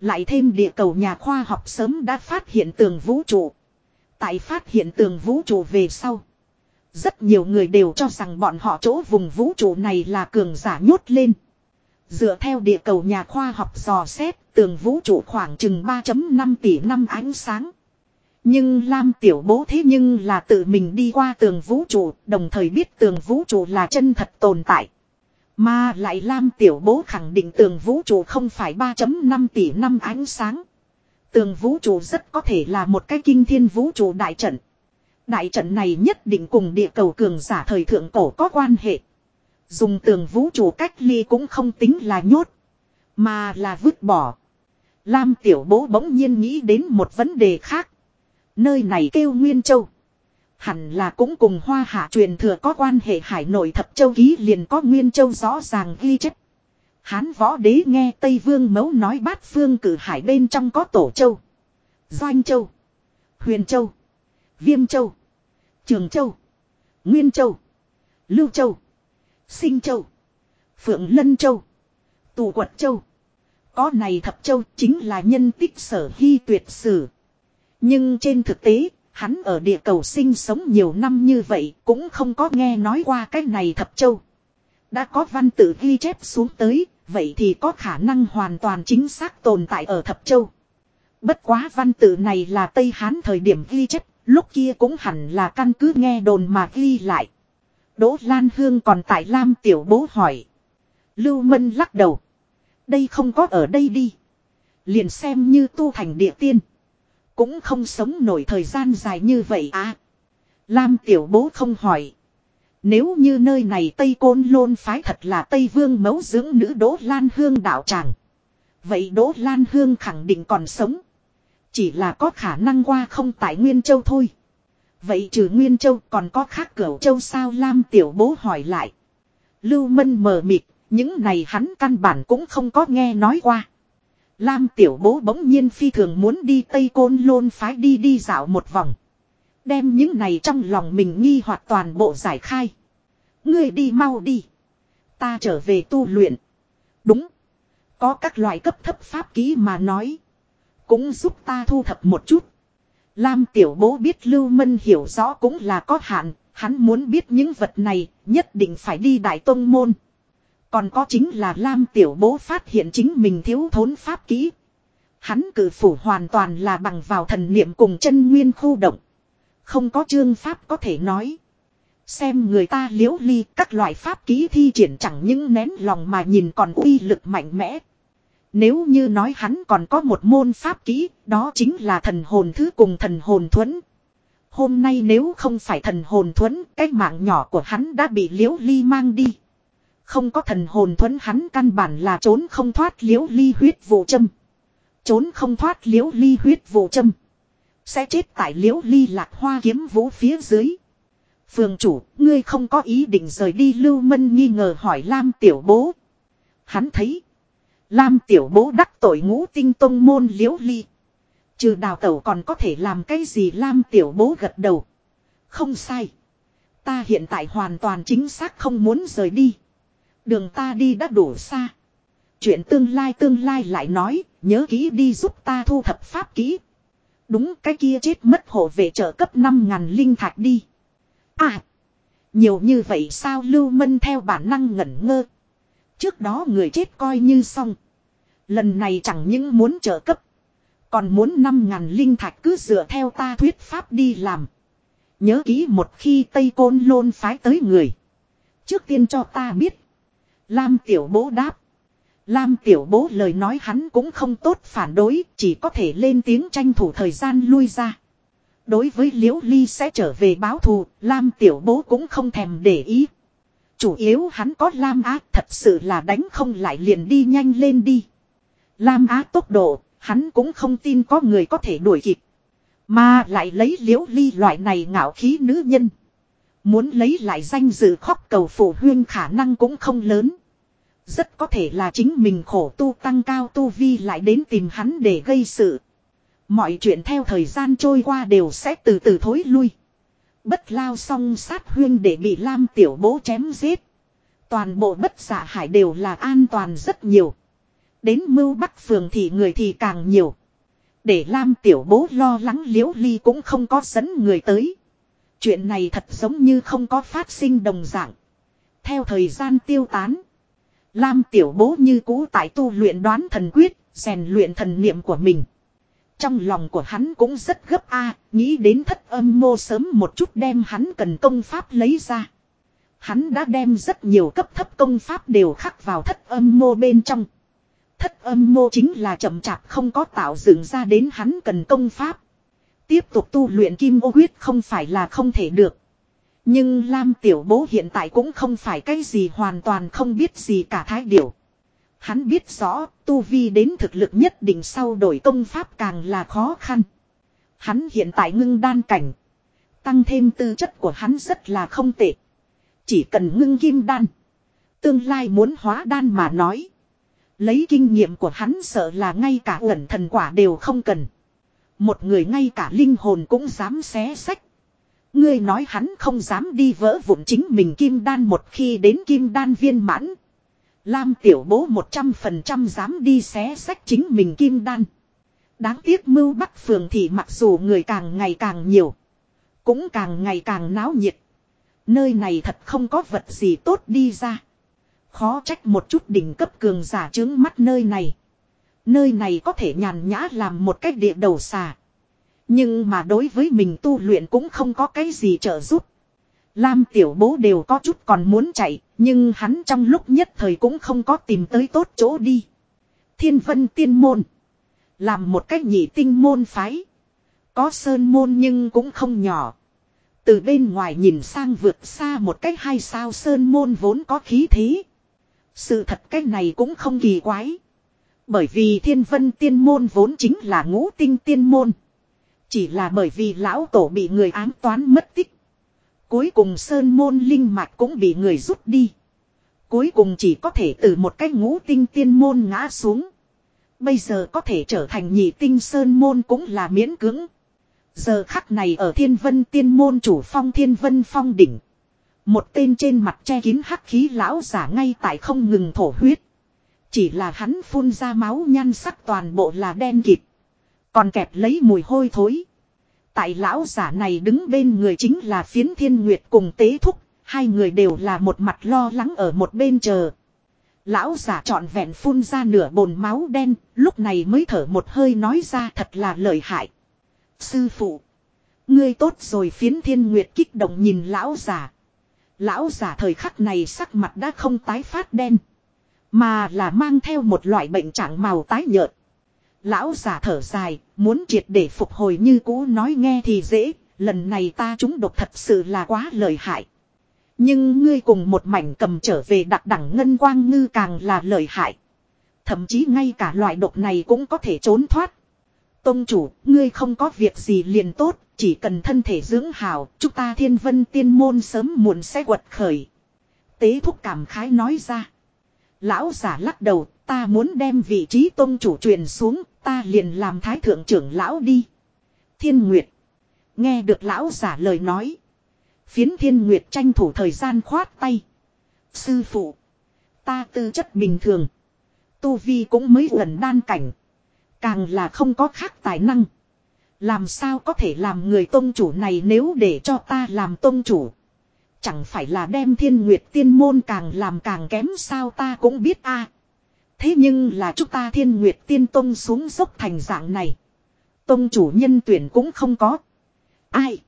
Lại thêm địa cầu nhà khoa học sớm đã phát hiện tường vũ trụ. Tại phát hiện tường vũ trụ về sau. Rất nhiều người đều cho rằng bọn họ chỗ vùng vũ trụ này là cường giả nhốt lên. Dựa theo địa cầu nhà khoa học dò xét, tường vũ trụ khoảng chừng 3.5 tỷ năm ánh sáng. Nhưng Lam Tiểu Bố thế nhưng là tự mình đi qua tường vũ trụ, đồng thời biết tường vũ trụ là chân thật tồn tại. Mà lại Lam Tiểu Bố khẳng định tường vũ trụ không phải 3.5 tỷ năm ánh sáng. Tường vũ trụ rất có thể là một cái kinh thiên vũ trụ đại trận. Đại trận này nhất định cùng địa cầu cường giả thời thượng cổ có quan hệ. Dùng tường vũ trụ cách ly cũng không tính là nhốt. Mà là vứt bỏ. Lam tiểu bố bỗng nhiên nghĩ đến một vấn đề khác. Nơi này kêu Nguyên Châu. Hẳn là cũng cùng hoa hạ truyền thừa có quan hệ hải nội thập châu ký liền có Nguyên Châu rõ ràng ghi chất. Hán võ đế nghe Tây Vương mấu nói bát phương cử hải bên trong có Tổ Châu. Doanh Châu. Huyền Châu. Viêm Châu. Trường Châu. Nguyên Châu. Lưu Châu. Sinh Châu. Phượng Lân Châu. Tù Quật Châu. Có này thập châu chính là nhân tích sở hy tuyệt sử. Nhưng trên thực tế, hắn ở địa cầu sinh sống nhiều năm như vậy cũng không có nghe nói qua cái này thập châu. Đã có văn tự ghi chép xuống tới, vậy thì có khả năng hoàn toàn chính xác tồn tại ở thập châu. Bất quá văn tự này là Tây Hán thời điểm ghi chép, lúc kia cũng hẳn là căn cứ nghe đồn mà ghi lại. Đỗ Lan Hương còn tại Lam Tiểu Bố hỏi. Lưu Mân lắc đầu. Đây không có ở đây đi. Liền xem như tu thành địa tiên. Cũng không sống nổi thời gian dài như vậy à. Lam Tiểu Bố không hỏi. Nếu như nơi này Tây Côn Lôn phái thật là Tây Vương mẫu dưỡng nữ Đỗ Lan Hương đạo tràng. Vậy Đỗ Lan Hương khẳng định còn sống. Chỉ là có khả năng qua không tại Nguyên Châu thôi. Vậy trừ Nguyên Châu còn có khác cửu Châu sao Lam Tiểu Bố hỏi lại. Lưu Mân mờ mịt, những này hắn căn bản cũng không có nghe nói qua. Lam Tiểu Bố bỗng nhiên phi thường muốn đi Tây Côn Lôn phái đi đi dạo một vòng. Đem những này trong lòng mình nghi hoặc toàn bộ giải khai. Ngươi đi mau đi. Ta trở về tu luyện. Đúng. Có các loại cấp thấp pháp ký mà nói. Cũng giúp ta thu thập một chút. Lam tiểu bố biết Lưu Mân hiểu rõ cũng là có hạn. Hắn muốn biết những vật này, nhất định phải đi Đại Tông Môn. Còn có chính là Lam tiểu bố phát hiện chính mình thiếu thốn pháp kỹ. Hắn cử phủ hoàn toàn là bằng vào thần niệm cùng chân nguyên khu động. Không có chương pháp có thể nói. Xem người ta liễu ly, các loại pháp ký thi triển chẳng những nén lòng mà nhìn còn uy lực mạnh mẽ. Nếu như nói hắn còn có một môn pháp ký, đó chính là thần hồn thứ cùng thần hồn thuẫn. Hôm nay nếu không phải thần hồn thuẫn, cái mạng nhỏ của hắn đã bị liễu ly mang đi. Không có thần hồn thuẫn hắn căn bản là trốn không thoát liễu ly huyết vụ châm. Trốn không thoát liễu ly huyết vụ châm. Sẽ chết tại liễu ly lạc hoa kiếm vũ phía dưới. Phường chủ, ngươi không có ý định rời đi Lưu Mân nghi ngờ hỏi Lam tiểu bố. Hắn thấy. Lam tiểu bố đắc tội ngũ tinh tông môn liễu ly. Trừ đào tẩu còn có thể làm cái gì Lam tiểu bố gật đầu. Không sai. Ta hiện tại hoàn toàn chính xác không muốn rời đi. Đường ta đi đã đủ xa. Chuyện tương lai tương lai lại nói, nhớ kỹ đi giúp ta thu thập pháp kỹ. Đúng cái kia chết mất hộ vệ trợ cấp 5.000 linh thạch đi. À! Nhiều như vậy sao Lưu Mân theo bản năng ngẩn ngơ. Trước đó người chết coi như xong. Lần này chẳng những muốn trợ cấp. Còn muốn 5.000 linh thạch cứ dựa theo ta thuyết pháp đi làm. Nhớ kỹ một khi Tây Côn Lôn phái tới người. Trước tiên cho ta biết. Lam tiểu bố đáp. Lam tiểu bố lời nói hắn cũng không tốt phản đối, chỉ có thể lên tiếng tranh thủ thời gian lui ra. Đối với Liễu Ly sẽ trở về báo thù, Lam tiểu bố cũng không thèm để ý. Chủ yếu hắn có Lam Á thật sự là đánh không lại liền đi nhanh lên đi. Lam Á tốc độ, hắn cũng không tin có người có thể đuổi kịp. Mà lại lấy Liễu Ly loại này ngạo khí nữ nhân. Muốn lấy lại danh dự khóc cầu phụ huyên khả năng cũng không lớn. Rất có thể là chính mình khổ tu tăng cao tu vi lại đến tìm hắn để gây sự. Mọi chuyện theo thời gian trôi qua đều sẽ từ từ thối lui. Bất lao song sát huyên để bị Lam tiểu bố chém giết. Toàn bộ bất giả hải đều là an toàn rất nhiều. Đến mưu bắc phường thì người thì càng nhiều. Để Lam tiểu bố lo lắng liễu ly cũng không có dẫn người tới. Chuyện này thật giống như không có phát sinh đồng dạng. Theo thời gian tiêu tán. Lam tiểu bố như cũ tại tu luyện đoán thần quyết, rèn luyện thần niệm của mình. Trong lòng của hắn cũng rất gấp a, nghĩ đến thất âm mô sớm một chút đem hắn cần công pháp lấy ra. Hắn đã đem rất nhiều cấp thấp công pháp đều khắc vào thất âm mô bên trong. Thất âm mô chính là chậm chạp không có tạo dựng ra đến hắn cần công pháp. Tiếp tục tu luyện kim ô huyết không phải là không thể được. Nhưng Lam Tiểu Bố hiện tại cũng không phải cái gì hoàn toàn không biết gì cả thái điểu. Hắn biết rõ, tu vi đến thực lực nhất định sau đổi công pháp càng là khó khăn. Hắn hiện tại ngưng đan cảnh. Tăng thêm tư chất của hắn rất là không tệ. Chỉ cần ngưng kim đan. Tương lai muốn hóa đan mà nói. Lấy kinh nghiệm của hắn sợ là ngay cả ẩn thần quả đều không cần. Một người ngay cả linh hồn cũng dám xé sách. Ngươi nói hắn không dám đi vỡ vụn chính mình kim đan một khi đến kim đan viên mãn. Lam tiểu bố 100% dám đi xé sách chính mình kim đan. Đáng tiếc mưu bắc phường thì mặc dù người càng ngày càng nhiều. Cũng càng ngày càng náo nhiệt. Nơi này thật không có vật gì tốt đi ra. Khó trách một chút đỉnh cấp cường giả trướng mắt nơi này. Nơi này có thể nhàn nhã làm một cách địa đầu xà. Nhưng mà đối với mình tu luyện cũng không có cái gì trợ giúp. Lam tiểu bố đều có chút còn muốn chạy, nhưng hắn trong lúc nhất thời cũng không có tìm tới tốt chỗ đi. Thiên vân tiên môn. Làm một cách nhị tinh môn phái. Có sơn môn nhưng cũng không nhỏ. Từ bên ngoài nhìn sang vượt xa một cách hai sao sơn môn vốn có khí thế. Sự thật cái này cũng không kỳ quái. Bởi vì thiên vân tiên môn vốn chính là ngũ tinh tiên môn. Chỉ là bởi vì lão tổ bị người ám toán mất tích. Cuối cùng sơn môn linh mạch cũng bị người rút đi. Cuối cùng chỉ có thể từ một cái ngũ tinh tiên môn ngã xuống. Bây giờ có thể trở thành nhị tinh sơn môn cũng là miễn cưỡng. Giờ khắc này ở thiên vân tiên môn chủ phong thiên vân phong đỉnh. Một tên trên mặt che kín hắc khí lão giả ngay tại không ngừng thổ huyết. Chỉ là hắn phun ra máu nhan sắc toàn bộ là đen kịt. Còn kẹp lấy mùi hôi thối. Tại lão giả này đứng bên người chính là phiến thiên nguyệt cùng tế thúc. Hai người đều là một mặt lo lắng ở một bên chờ. Lão giả trọn vẹn phun ra nửa bồn máu đen, lúc này mới thở một hơi nói ra thật là lợi hại. Sư phụ. Ngươi tốt rồi phiến thiên nguyệt kích động nhìn lão giả. Lão giả thời khắc này sắc mặt đã không tái phát đen. Mà là mang theo một loại bệnh trạng màu tái nhợt. Lão giả thở dài, muốn triệt để phục hồi như cũ nói nghe thì dễ, lần này ta chúng độc thật sự là quá lợi hại. Nhưng ngươi cùng một mảnh cầm trở về đặc đẳng ngân quang ngư càng là lợi hại. Thậm chí ngay cả loại độc này cũng có thể trốn thoát. Tông chủ, ngươi không có việc gì liền tốt, chỉ cần thân thể dưỡng hào, chúng ta thiên vân tiên môn sớm muộn sẽ quật khởi. Tế thúc cảm khái nói ra. Lão giả lắc đầu, ta muốn đem vị trí tôn chủ truyền xuống, ta liền làm thái thượng trưởng lão đi. Thiên Nguyệt. Nghe được lão giả lời nói. Phiến Thiên Nguyệt tranh thủ thời gian khoát tay. Sư phụ. Ta tư chất bình thường. Tu Vi cũng mới gần đan cảnh. Càng là không có khác tài năng. Làm sao có thể làm người tôn chủ này nếu để cho ta làm tôn chủ. Chẳng phải là đem thiên nguyệt tiên môn càng làm càng kém sao ta cũng biết a. Thế nhưng là chúng ta thiên nguyệt tiên tông xuống dốc thành dạng này. Tông chủ nhân tuyển cũng không có. Ai?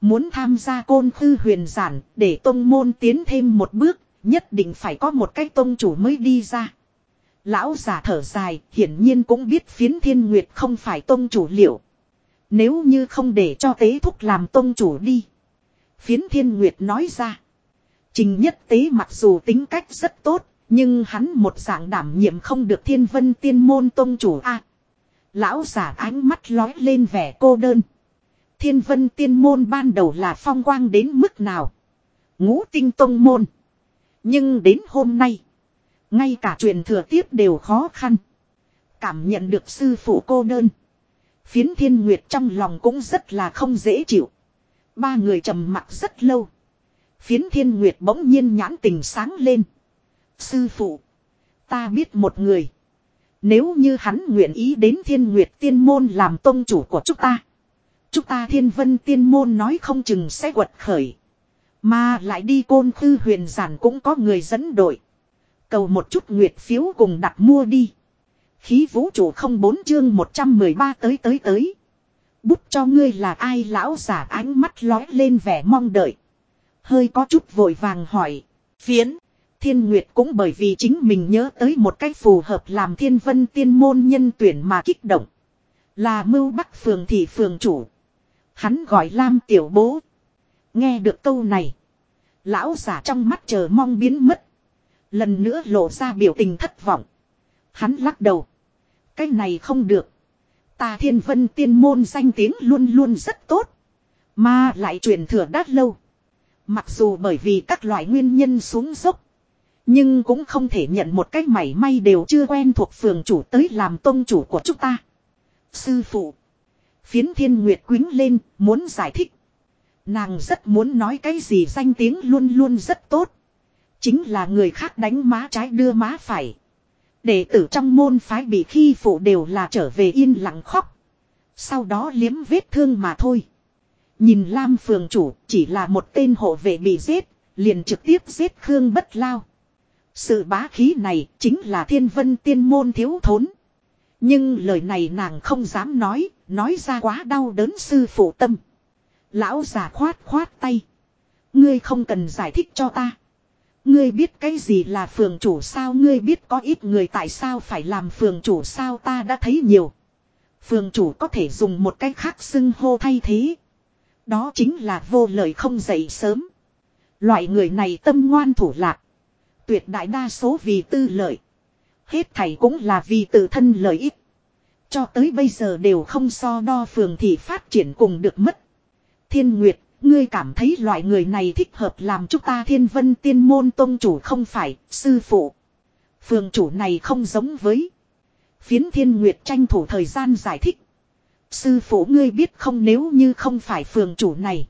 Muốn tham gia côn khư huyền giản để tông môn tiến thêm một bước, nhất định phải có một cái tông chủ mới đi ra. Lão giả thở dài, hiển nhiên cũng biết phiến thiên nguyệt không phải tông chủ liệu. Nếu như không để cho tế thúc làm tông chủ đi. Phiến thiên nguyệt nói ra. Trình nhất tế mặc dù tính cách rất tốt, nhưng hắn một dạng đảm nhiệm không được thiên vân tiên môn tôn chủ a. lão giả ánh mắt lói lên vẻ cô đơn. Thiên vân tiên môn ban đầu là phong quang đến mức nào. Ngũ tinh tông môn. Nhưng đến hôm nay. Ngay cả truyền thừa tiếp đều khó khăn. Cảm nhận được sư phụ cô đơn. Phiến thiên nguyệt trong lòng cũng rất là không dễ chịu. Ba người trầm mặc rất lâu. Phiến thiên nguyệt bỗng nhiên nhãn tình sáng lên. Sư phụ. Ta biết một người. Nếu như hắn nguyện ý đến thiên nguyệt tiên môn làm tôn chủ của chúng ta. Chúng ta thiên vân tiên môn nói không chừng sẽ quật khởi. Mà lại đi côn khư huyền giản cũng có người dẫn đội. Cầu một chút nguyệt phiếu cùng đặt mua đi. Khí vũ trụ không bốn chương 113 tới tới tới. Bút cho ngươi là ai lão giả ánh mắt lói lên vẻ mong đợi. Hơi có chút vội vàng hỏi. Phiến. Thiên Nguyệt cũng bởi vì chính mình nhớ tới một cách phù hợp làm thiên vân tiên môn nhân tuyển mà kích động. Là mưu bắc phường thị phường chủ. Hắn gọi Lam tiểu bố. Nghe được câu này. Lão giả trong mắt chờ mong biến mất. Lần nữa lộ ra biểu tình thất vọng. Hắn lắc đầu. Cái này không được. Ta thiên vân tiên môn danh tiếng luôn luôn rất tốt. Mà lại truyền thừa đắt lâu. Mặc dù bởi vì các loại nguyên nhân xuống dốc. Nhưng cũng không thể nhận một cách mảy may đều chưa quen thuộc phường chủ tới làm tôn chủ của chúng ta. Sư phụ. Phiến thiên nguyệt quính lên, muốn giải thích. Nàng rất muốn nói cái gì danh tiếng luôn luôn rất tốt. Chính là người khác đánh má trái đưa má phải. Đệ tử trong môn phái bị khi phụ đều là trở về yên lặng khóc. Sau đó liếm vết thương mà thôi. Nhìn Lam phường chủ chỉ là một tên hộ vệ bị giết, liền trực tiếp giết Khương Bất Lao. Sự bá khí này chính là thiên vân tiên môn thiếu thốn. Nhưng lời này nàng không dám nói, nói ra quá đau đớn sư phụ tâm. Lão già khoát khoát tay. Ngươi không cần giải thích cho ta. Ngươi biết cái gì là phường chủ sao ngươi biết có ít người tại sao phải làm phường chủ sao ta đã thấy nhiều. Phường chủ có thể dùng một cách khác xưng hô thay thế. Đó chính là vô lời không dậy sớm. Loại người này tâm ngoan thủ lạc. Tuyệt đại đa số vì tư lợi. Hết thảy cũng là vì tự thân lợi ích. Cho tới bây giờ đều không so đo phường thị phát triển cùng được mất. Thiên Nguyệt, ngươi cảm thấy loại người này thích hợp làm chúng ta thiên vân tiên môn tôn chủ không phải, sư phụ. Phường chủ này không giống với. Phiến Thiên Nguyệt tranh thủ thời gian giải thích. Sư phụ ngươi biết không nếu như không phải phường chủ này.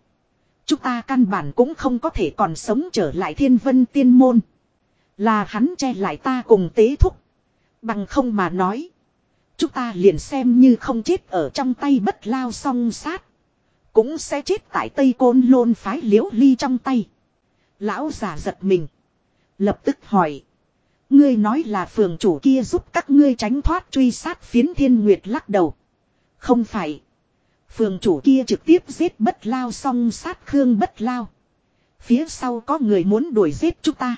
Chúng ta căn bản cũng không có thể còn sống trở lại thiên vân tiên môn. Là hắn che lại ta cùng tế thúc. Bằng không mà nói. Chúng ta liền xem như không chết ở trong tay bất lao song sát. Cũng sẽ chết tại tây côn lôn phái liễu ly trong tay. Lão già giật mình. Lập tức hỏi. Ngươi nói là phường chủ kia giúp các ngươi tránh thoát truy sát phiến thiên nguyệt lắc đầu. Không phải. Phường chủ kia trực tiếp giết bất lao song sát khương bất lao. Phía sau có người muốn đuổi giết chúng ta.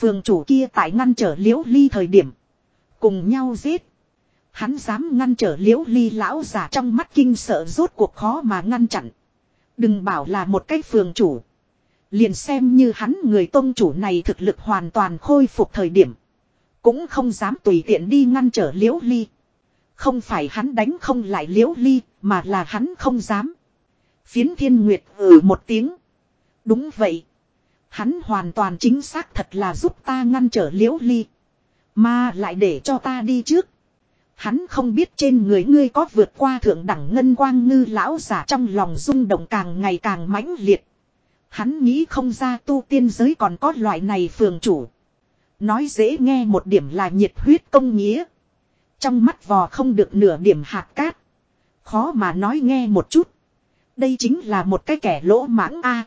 Phường chủ kia tại ngăn trở liễu ly thời điểm. Cùng nhau giết. Hắn dám ngăn trở liễu ly lão già trong mắt kinh sợ rốt cuộc khó mà ngăn chặn. Đừng bảo là một cái phường chủ. Liền xem như hắn người tôn chủ này thực lực hoàn toàn khôi phục thời điểm. Cũng không dám tùy tiện đi ngăn trở liễu ly. Không phải hắn đánh không lại liễu ly, mà là hắn không dám. Phiến thiên nguyệt ừ một tiếng. Đúng vậy. Hắn hoàn toàn chính xác thật là giúp ta ngăn trở liễu ly. Mà lại để cho ta đi trước. Hắn không biết trên người ngươi có vượt qua thượng đẳng ngân quang ngư lão giả trong lòng rung động càng ngày càng mãnh liệt. Hắn nghĩ không ra tu tiên giới còn có loại này phường chủ. Nói dễ nghe một điểm là nhiệt huyết công nghĩa. Trong mắt vò không được nửa điểm hạt cát. Khó mà nói nghe một chút. Đây chính là một cái kẻ lỗ mãng a.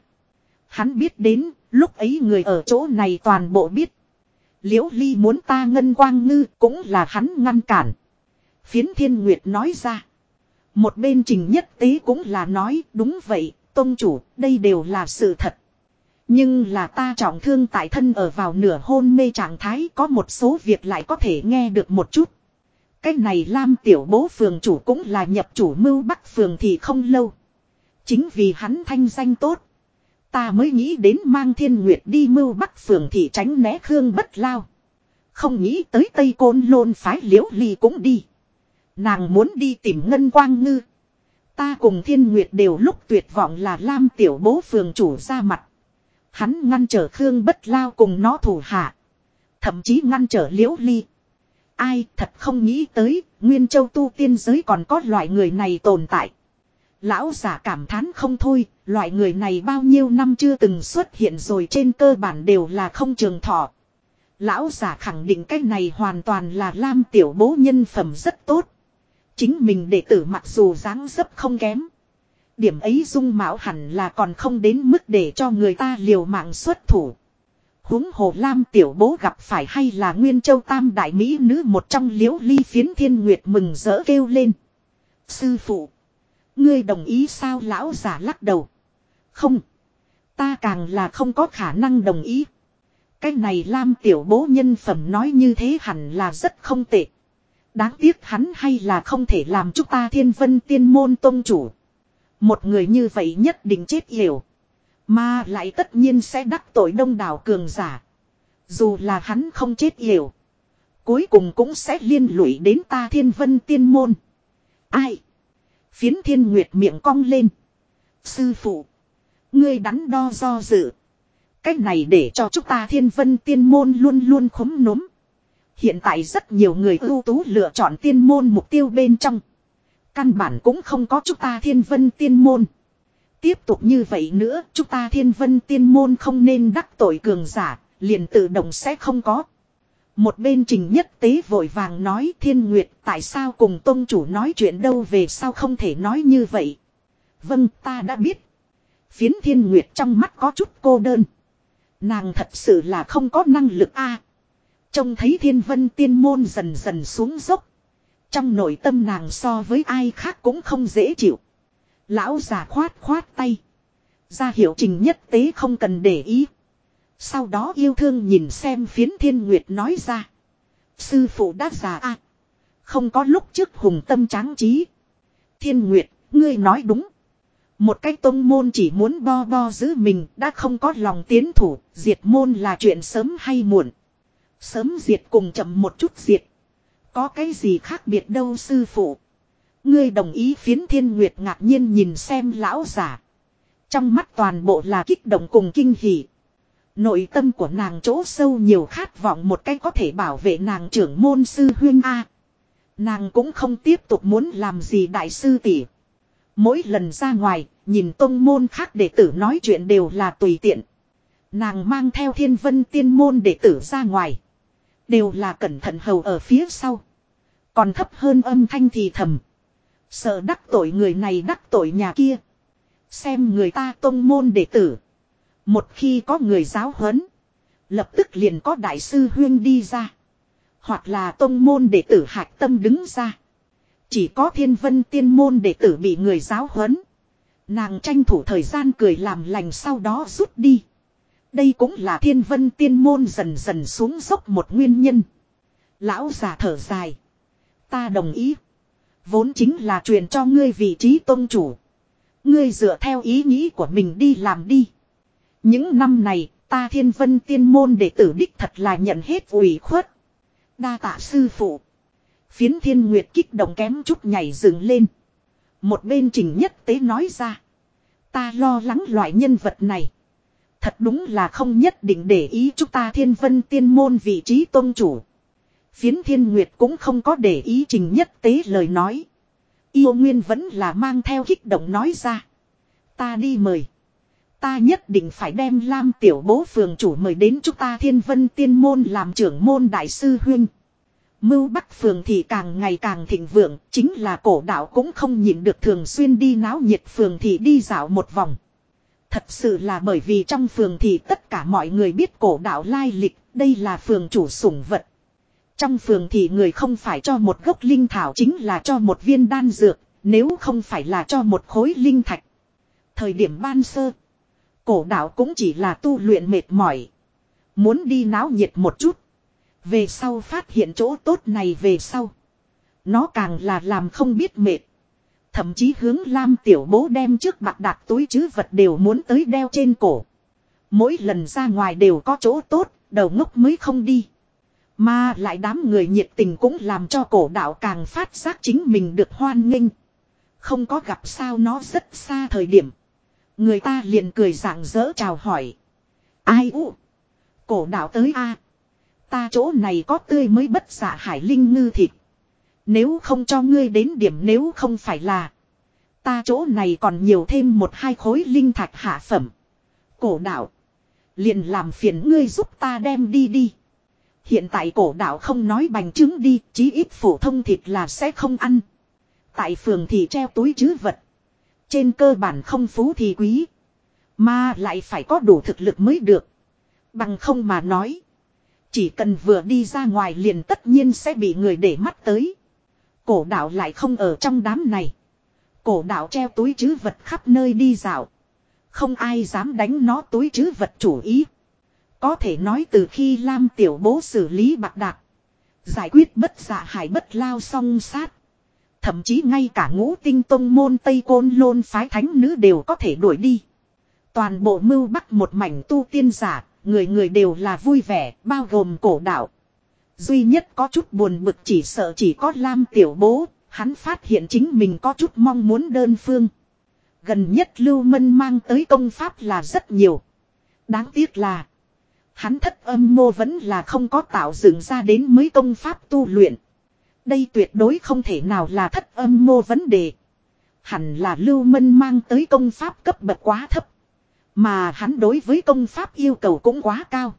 Hắn biết đến, lúc ấy người ở chỗ này toàn bộ biết. Liễu Ly muốn ta ngân quang ngư cũng là hắn ngăn cản. Phiến Thiên Nguyệt nói ra. Một bên trình nhất tế cũng là nói đúng vậy, tôn chủ, đây đều là sự thật. Nhưng là ta trọng thương tại thân ở vào nửa hôn mê trạng thái có một số việc lại có thể nghe được một chút. Cái này Lam tiểu bố phường chủ cũng là nhập chủ mưu bắc phường thì không lâu. Chính vì hắn thanh danh tốt. Ta mới nghĩ đến mang thiên nguyệt đi mưu bắc phường thì tránh né khương bất lao. Không nghĩ tới Tây Côn lôn phái liễu ly cũng đi. Nàng muốn đi tìm ngân quang ngư. Ta cùng thiên nguyệt đều lúc tuyệt vọng là Lam tiểu bố phường chủ ra mặt. Hắn ngăn trở Khương bất lao cùng nó thủ hạ. Thậm chí ngăn trở liễu ly. Ai thật không nghĩ tới, Nguyên Châu tu tiên giới còn có loại người này tồn tại. Lão giả cảm thán không thôi, loại người này bao nhiêu năm chưa từng xuất hiện rồi trên cơ bản đều là không trường thọ. Lão giả khẳng định cái này hoàn toàn là Lam tiểu bố nhân phẩm rất tốt. Chính mình đệ tử mặc dù dáng dấp không kém. Điểm ấy dung mạo hẳn là còn không đến mức để cho người ta liều mạng xuất thủ huống hồ lam tiểu bố gặp phải hay là nguyên châu tam đại mỹ nữ một trong liễu ly phiến thiên nguyệt mừng rỡ kêu lên sư phụ, ngươi đồng ý sao lão giả lắc đầu không ta càng là không có khả năng đồng ý cái này lam tiểu bố nhân phẩm nói như thế hẳn là rất không tệ đáng tiếc hắn hay là không thể làm chúng ta thiên vân tiên môn tôn chủ một người như vậy nhất định chết hiểu mà lại tất nhiên sẽ đắc tội đông đảo cường giả. Dù là hắn không chết hiểu. Cuối cùng cũng sẽ liên lụy đến ta thiên vân tiên môn. Ai? Phiến thiên nguyệt miệng cong lên. Sư phụ. Ngươi đắn đo do dự. Cách này để cho chúng ta thiên vân tiên môn luôn luôn khống núm. Hiện tại rất nhiều người ưu tú lựa chọn tiên môn mục tiêu bên trong. Căn bản cũng không có chúng ta thiên vân tiên môn. Tiếp tục như vậy nữa, chúng ta thiên vân tiên môn không nên đắc tội cường giả, liền tự động sẽ không có. Một bên trình nhất tế vội vàng nói thiên nguyệt tại sao cùng tôn chủ nói chuyện đâu về sao không thể nói như vậy. Vâng ta đã biết. Phiến thiên nguyệt trong mắt có chút cô đơn. Nàng thật sự là không có năng lực a. Trông thấy thiên vân tiên môn dần dần xuống dốc. Trong nội tâm nàng so với ai khác cũng không dễ chịu. Lão già khoát khoát tay. Ra hiệu trình nhất tế không cần để ý. Sau đó yêu thương nhìn xem phiến thiên nguyệt nói ra. Sư phụ đã già a Không có lúc trước hùng tâm tráng trí. Thiên nguyệt, ngươi nói đúng. Một cách tông môn chỉ muốn bo bo giữ mình đã không có lòng tiến thủ, diệt môn là chuyện sớm hay muộn. Sớm diệt cùng chậm một chút diệt. Có cái gì khác biệt đâu sư phụ. Ngươi đồng ý phiến thiên nguyệt ngạc nhiên nhìn xem lão giả. Trong mắt toàn bộ là kích động cùng kinh hỉ. Nội tâm của nàng chỗ sâu nhiều khát vọng một cách có thể bảo vệ nàng trưởng môn sư huyên A. Nàng cũng không tiếp tục muốn làm gì đại sư tỷ. Mỗi lần ra ngoài, nhìn tông môn khác đệ tử nói chuyện đều là tùy tiện. Nàng mang theo thiên vân tiên môn đệ tử ra ngoài. Đều là cẩn thận hầu ở phía sau. Còn thấp hơn âm thanh thì thầm. Sợ đắc tội người này đắc tội nhà kia. Xem người ta tông môn đệ tử. Một khi có người giáo huấn. Lập tức liền có đại sư huyên đi ra. Hoặc là tông môn đệ tử hạch tâm đứng ra. Chỉ có thiên vân tiên môn đệ tử bị người giáo huấn. Nàng tranh thủ thời gian cười làm lành sau đó rút đi. Đây cũng là thiên vân tiên môn dần dần xuống dốc một nguyên nhân. Lão già thở dài. Ta đồng ý. Vốn chính là truyền cho ngươi vị trí tôn chủ. Ngươi dựa theo ý nghĩ của mình đi làm đi. Những năm này, ta thiên vân tiên môn đệ tử đích thật là nhận hết ủy khuất. Đa tạ sư phụ. Phiến thiên nguyệt kích động kém chút nhảy dựng lên. Một bên trình nhất tế nói ra. Ta lo lắng loại nhân vật này. Thật đúng là không nhất định để ý chúng ta thiên vân tiên môn vị trí tôn chủ. Phiến thiên nguyệt cũng không có để ý trình nhất tế lời nói. Yêu nguyên vẫn là mang theo kích động nói ra. Ta đi mời. Ta nhất định phải đem Lam tiểu bố phường chủ mời đến chúng ta thiên vân tiên môn làm trưởng môn đại sư huynh. Mưu Bắc phường thì càng ngày càng thịnh vượng, chính là cổ đạo cũng không nhịn được thường xuyên đi náo nhiệt phường thì đi dạo một vòng. Thật sự là bởi vì trong phường thì tất cả mọi người biết cổ đạo lai lịch, đây là phường chủ sủng vật. Trong phường thì người không phải cho một gốc linh thảo chính là cho một viên đan dược, nếu không phải là cho một khối linh thạch. Thời điểm ban sơ, cổ đạo cũng chỉ là tu luyện mệt mỏi. Muốn đi náo nhiệt một chút. Về sau phát hiện chỗ tốt này về sau. Nó càng là làm không biết mệt. Thậm chí hướng Lam tiểu bố đem trước bạc đặt túi chứ vật đều muốn tới đeo trên cổ. Mỗi lần ra ngoài đều có chỗ tốt, đầu ngốc mới không đi. Mà lại đám người nhiệt tình cũng làm cho cổ đạo càng phát giác chính mình được hoan nghênh. Không có gặp sao nó rất xa thời điểm. Người ta liền cười rạng rỡ chào hỏi. Ai u? Cổ đạo tới a Ta chỗ này có tươi mới bất xạ hải linh ngư thịt. Nếu không cho ngươi đến điểm nếu không phải là. Ta chỗ này còn nhiều thêm một hai khối linh thạch hạ phẩm. Cổ đạo. Liền làm phiền ngươi giúp ta đem đi đi. Hiện tại cổ đạo không nói bành trứng đi, chí ít phổ thông thịt là sẽ không ăn. Tại phường thì treo túi chứ vật. Trên cơ bản không phú thì quý. Mà lại phải có đủ thực lực mới được. Bằng không mà nói. Chỉ cần vừa đi ra ngoài liền tất nhiên sẽ bị người để mắt tới. Cổ đạo lại không ở trong đám này. Cổ đạo treo túi chứ vật khắp nơi đi dạo. Không ai dám đánh nó túi chứ vật chủ ý. Có thể nói từ khi Lam tiểu bố xử lý bạc đạc. Giải quyết bất dạ hải bất lao song sát. Thậm chí ngay cả ngũ tinh tông môn Tây Côn Lôn phái thánh nữ đều có thể đuổi đi. Toàn bộ mưu bắt một mảnh tu tiên giả, người người đều là vui vẻ, bao gồm cổ đạo. Duy nhất có chút buồn bực chỉ sợ chỉ có Lam tiểu bố, hắn phát hiện chính mình có chút mong muốn đơn phương. Gần nhất Lưu Mân mang tới công pháp là rất nhiều. Đáng tiếc là Hắn thất âm mô vẫn là không có tạo dựng ra đến mấy công pháp tu luyện. Đây tuyệt đối không thể nào là thất âm mô vấn đề. Hẳn là Lưu Mân mang tới công pháp cấp bậc quá thấp. Mà hắn đối với công pháp yêu cầu cũng quá cao.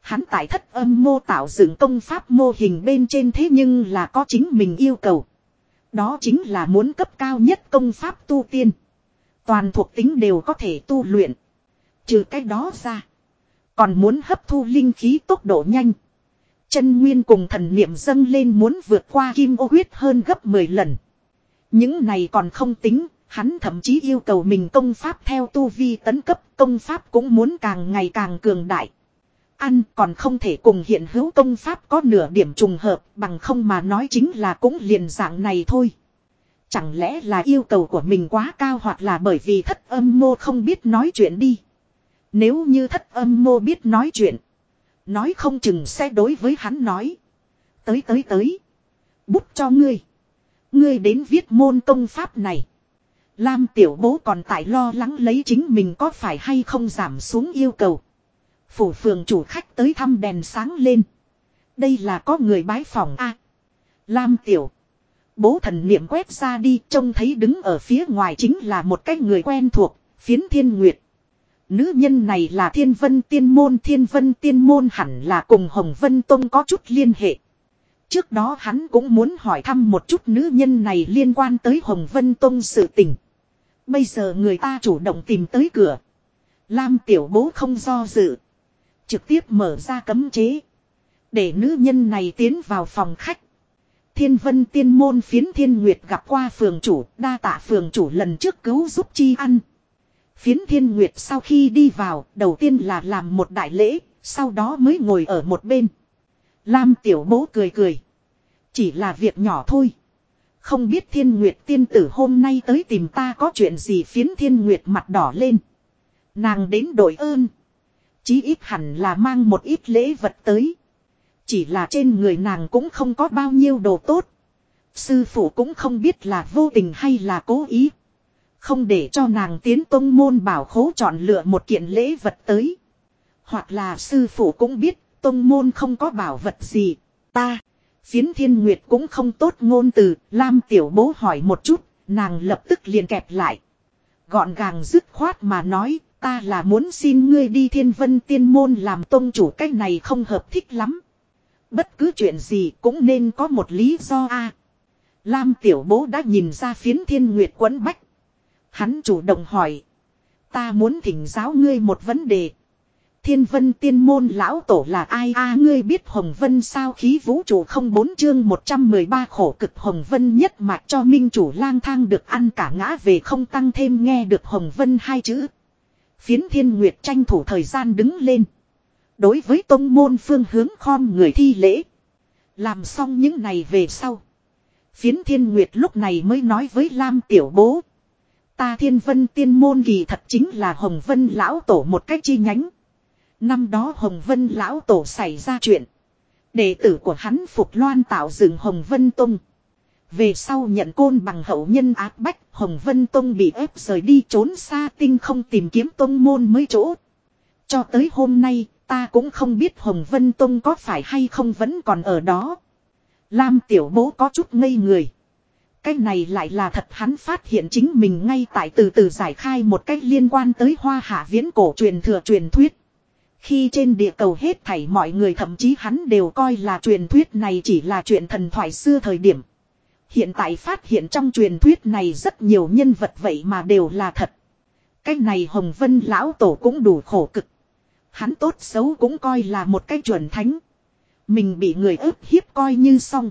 Hắn tại thất âm mô tạo dựng công pháp mô hình bên trên thế nhưng là có chính mình yêu cầu. Đó chính là muốn cấp cao nhất công pháp tu tiên. Toàn thuộc tính đều có thể tu luyện. Trừ cái đó ra. Còn muốn hấp thu linh khí tốc độ nhanh. Chân nguyên cùng thần niệm dâng lên muốn vượt qua kim ô huyết hơn gấp 10 lần. Những này còn không tính, hắn thậm chí yêu cầu mình công pháp theo tu vi tấn cấp, công pháp cũng muốn càng ngày càng cường đại. Ăn còn không thể cùng hiện hữu công pháp có nửa điểm trùng hợp, bằng không mà nói chính là cũng liền dạng này thôi. Chẳng lẽ là yêu cầu của mình quá cao hoặc là bởi vì thất âm mô không biết nói chuyện đi. Nếu như thất âm mô biết nói chuyện. Nói không chừng sẽ đối với hắn nói. Tới tới tới. Bút cho ngươi. Ngươi đến viết môn công pháp này. Lam tiểu bố còn tại lo lắng lấy chính mình có phải hay không giảm xuống yêu cầu. Phủ phường chủ khách tới thăm đèn sáng lên. Đây là có người bái phòng a Lam tiểu. Bố thần niệm quét ra đi trông thấy đứng ở phía ngoài chính là một cái người quen thuộc, phiến thiên nguyệt. Nữ nhân này là thiên vân tiên môn thiên vân tiên môn hẳn là cùng Hồng Vân Tông có chút liên hệ. Trước đó hắn cũng muốn hỏi thăm một chút nữ nhân này liên quan tới Hồng Vân Tông sự tình. Bây giờ người ta chủ động tìm tới cửa. Lam tiểu bố không do dự. Trực tiếp mở ra cấm chế. Để nữ nhân này tiến vào phòng khách. Thiên vân tiên môn phiến thiên nguyệt gặp qua phường chủ, đa tạ phường chủ lần trước cứu giúp chi ăn. Phiến thiên nguyệt sau khi đi vào, đầu tiên là làm một đại lễ, sau đó mới ngồi ở một bên. Lam tiểu bố cười cười. Chỉ là việc nhỏ thôi. Không biết thiên nguyệt tiên tử hôm nay tới tìm ta có chuyện gì phiến thiên nguyệt mặt đỏ lên. Nàng đến đổi ơn. Chí ít hẳn là mang một ít lễ vật tới. Chỉ là trên người nàng cũng không có bao nhiêu đồ tốt. Sư phụ cũng không biết là vô tình hay là cố ý. Không để cho nàng tiến tông môn bảo khố chọn lựa một kiện lễ vật tới. Hoặc là sư phụ cũng biết tông môn không có bảo vật gì. Ta, phiến thiên nguyệt cũng không tốt ngôn từ, Lam tiểu bố hỏi một chút, nàng lập tức liền kẹp lại. Gọn gàng dứt khoát mà nói, ta là muốn xin ngươi đi thiên vân tiên môn làm tôn chủ cách này không hợp thích lắm. Bất cứ chuyện gì cũng nên có một lý do a. Lam tiểu bố đã nhìn ra phiến thiên nguyệt quấn bách. Hắn chủ động hỏi. Ta muốn thỉnh giáo ngươi một vấn đề. Thiên vân tiên môn lão tổ là ai a, ngươi biết Hồng Vân sao khí vũ trụ không bốn chương 113 khổ cực Hồng Vân nhất mạch cho minh chủ lang thang được ăn cả ngã về không tăng thêm nghe được Hồng Vân hai chữ. Phiến thiên nguyệt tranh thủ thời gian đứng lên. Đối với tông môn phương hướng khom người thi lễ. Làm xong những này về sau. Phiến thiên nguyệt lúc này mới nói với Lam tiểu bố. Ta thiên vân tiên môn kỳ thật chính là Hồng Vân lão tổ một cách chi nhánh. Năm đó Hồng Vân lão tổ xảy ra chuyện. Đệ tử của hắn Phục Loan tạo dựng Hồng Vân Tông. Về sau nhận côn bằng hậu nhân áp bách, Hồng Vân Tông bị ép rời đi trốn xa tinh không tìm kiếm tông môn mới chỗ. Cho tới hôm nay, ta cũng không biết Hồng Vân Tông có phải hay không vẫn còn ở đó. Lam tiểu bố có chút ngây người. Cái này lại là thật hắn phát hiện chính mình ngay tại từ từ giải khai một cách liên quan tới hoa hạ viễn cổ truyền thừa truyền thuyết. Khi trên địa cầu hết thảy mọi người thậm chí hắn đều coi là truyền thuyết này chỉ là chuyện thần thoại xưa thời điểm. Hiện tại phát hiện trong truyền thuyết này rất nhiều nhân vật vậy mà đều là thật. Cái này Hồng Vân lão tổ cũng đủ khổ cực. Hắn tốt xấu cũng coi là một cái chuẩn thánh. Mình bị người ức hiếp coi như xong.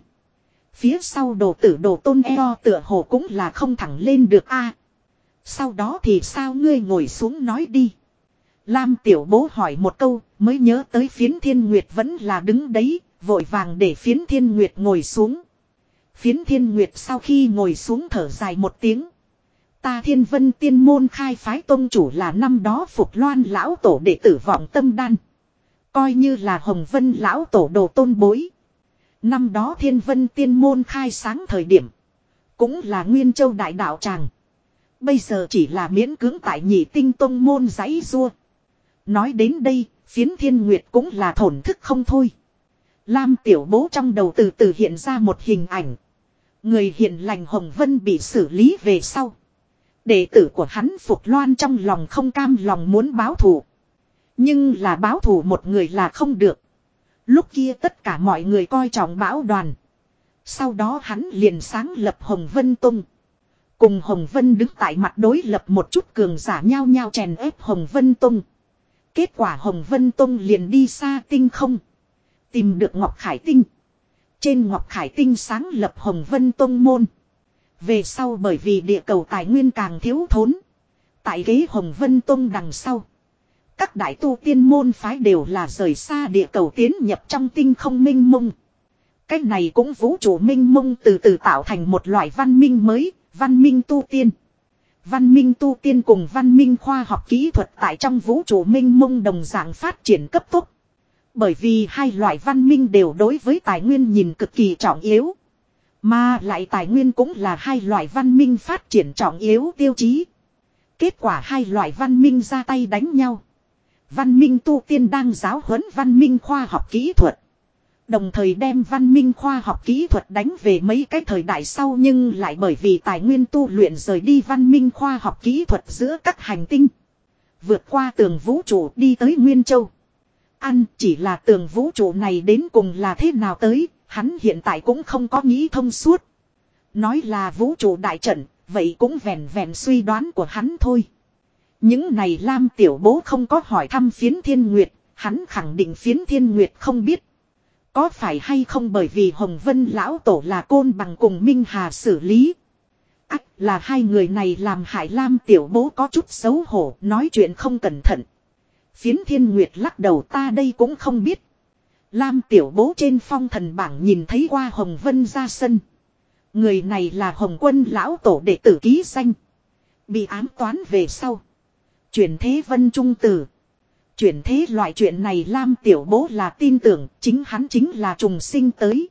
Phía sau đồ tử đồ tôn eo tựa hồ cũng là không thẳng lên được a. sau đó thì sao ngươi ngồi xuống nói đi. Lam tiểu bố hỏi một câu mới nhớ tới phiến thiên nguyệt vẫn là đứng đấy, vội vàng để phiến thiên nguyệt ngồi xuống. Phiến thiên nguyệt sau khi ngồi xuống thở dài một tiếng. Ta thiên vân tiên môn khai phái tôn chủ là năm đó phục loan lão tổ đệ tử vọng tâm đan. Coi như là hồng vân lão tổ đồ tôn bối. Năm đó thiên vân tiên môn khai sáng thời điểm. Cũng là nguyên châu đại đạo tràng. Bây giờ chỉ là miễn cưỡng tại nhị tinh tông môn giấy rua. Nói đến đây, phiến thiên nguyệt cũng là thổn thức không thôi. Lam tiểu bố trong đầu từ từ hiện ra một hình ảnh. Người hiện lành Hồng Vân bị xử lý về sau. Đệ tử của hắn Phục Loan trong lòng không cam lòng muốn báo thù. Nhưng là báo thù một người là không được. Lúc kia tất cả mọi người coi trọng bão đoàn. Sau đó hắn liền sáng lập Hồng Vân Tông. Cùng Hồng Vân đứng tại mặt đối lập một chút cường giả nhau nhau chèn ép Hồng Vân Tông. Kết quả Hồng Vân Tông liền đi xa tinh không. Tìm được Ngọc Khải Tinh. Trên Ngọc Khải Tinh sáng lập Hồng Vân Tông Môn. Về sau bởi vì địa cầu tài nguyên càng thiếu thốn. Tại ghế Hồng Vân Tông đằng sau. Các đại tu tiên môn phái đều là rời xa địa cầu tiến nhập trong tinh không minh mông. Cách này cũng vũ trụ minh mông từ từ tạo thành một loại văn minh mới, văn minh tu tiên. Văn minh tu tiên cùng văn minh khoa học kỹ thuật tại trong vũ trụ minh mông đồng dạng phát triển cấp tốc. Bởi vì hai loại văn minh đều đối với tài nguyên nhìn cực kỳ trọng yếu. Mà lại tài nguyên cũng là hai loại văn minh phát triển trọng yếu tiêu chí. Kết quả hai loại văn minh ra tay đánh nhau. Văn minh tu tiên đang giáo huấn văn minh khoa học kỹ thuật. Đồng thời đem văn minh khoa học kỹ thuật đánh về mấy cái thời đại sau nhưng lại bởi vì tài nguyên tu luyện rời đi văn minh khoa học kỹ thuật giữa các hành tinh. Vượt qua tường vũ trụ đi tới Nguyên Châu. Ăn chỉ là tường vũ trụ này đến cùng là thế nào tới, hắn hiện tại cũng không có nghĩ thông suốt. Nói là vũ trụ đại trận, vậy cũng vẹn vẹn suy đoán của hắn thôi. Những này Lam Tiểu Bố không có hỏi thăm phiến thiên nguyệt, hắn khẳng định phiến thiên nguyệt không biết. Có phải hay không bởi vì Hồng Vân Lão Tổ là côn bằng cùng Minh Hà xử lý. Ách là hai người này làm hại Lam Tiểu Bố có chút xấu hổ, nói chuyện không cẩn thận. Phiến thiên nguyệt lắc đầu ta đây cũng không biết. Lam Tiểu Bố trên phong thần bảng nhìn thấy qua Hồng Vân ra sân. Người này là Hồng Quân Lão Tổ đệ tử ký danh. Bị ám toán về sau. Chuyển thế vân trung tử. Chuyển thế loại chuyện này Lam Tiểu Bố là tin tưởng chính hắn chính là trùng sinh tới.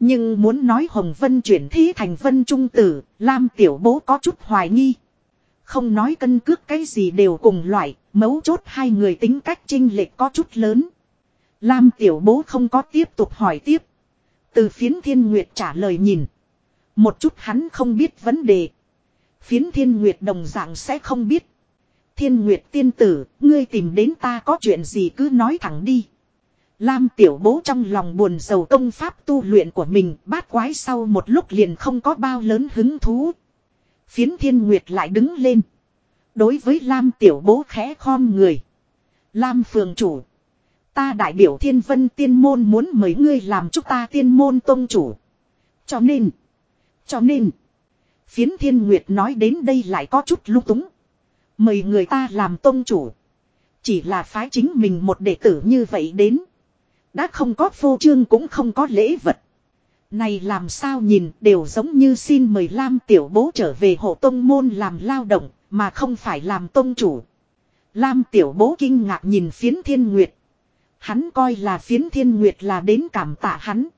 Nhưng muốn nói Hồng Vân chuyển thế thành Vân Trung Tử, Lam Tiểu Bố có chút hoài nghi. Không nói cân cước cái gì đều cùng loại, mấu chốt hai người tính cách trinh lệch có chút lớn. Lam Tiểu Bố không có tiếp tục hỏi tiếp. Từ phiến thiên nguyệt trả lời nhìn. Một chút hắn không biết vấn đề. Phiến thiên nguyệt đồng dạng sẽ không biết. Thiên Nguyệt tiên tử, ngươi tìm đến ta có chuyện gì cứ nói thẳng đi. Lam tiểu bố trong lòng buồn sầu công pháp tu luyện của mình bát quái sau một lúc liền không có bao lớn hứng thú. Phiến thiên nguyệt lại đứng lên. Đối với Lam tiểu bố khẽ khom người. Lam phường chủ. Ta đại biểu thiên vân tiên môn muốn mời ngươi làm chúc ta tiên môn tôn chủ. Cho nên. Cho nên. Phiến thiên nguyệt nói đến đây lại có chút lung túng. Mời người ta làm tôn chủ. Chỉ là phái chính mình một đệ tử như vậy đến. Đã không có phô trương cũng không có lễ vật. Này làm sao nhìn đều giống như xin mời Lam tiểu bố trở về hộ tông môn làm lao động, mà không phải làm tôn chủ. Lam tiểu bố kinh ngạc nhìn phiến thiên nguyệt. Hắn coi là phiến thiên nguyệt là đến cảm tạ hắn.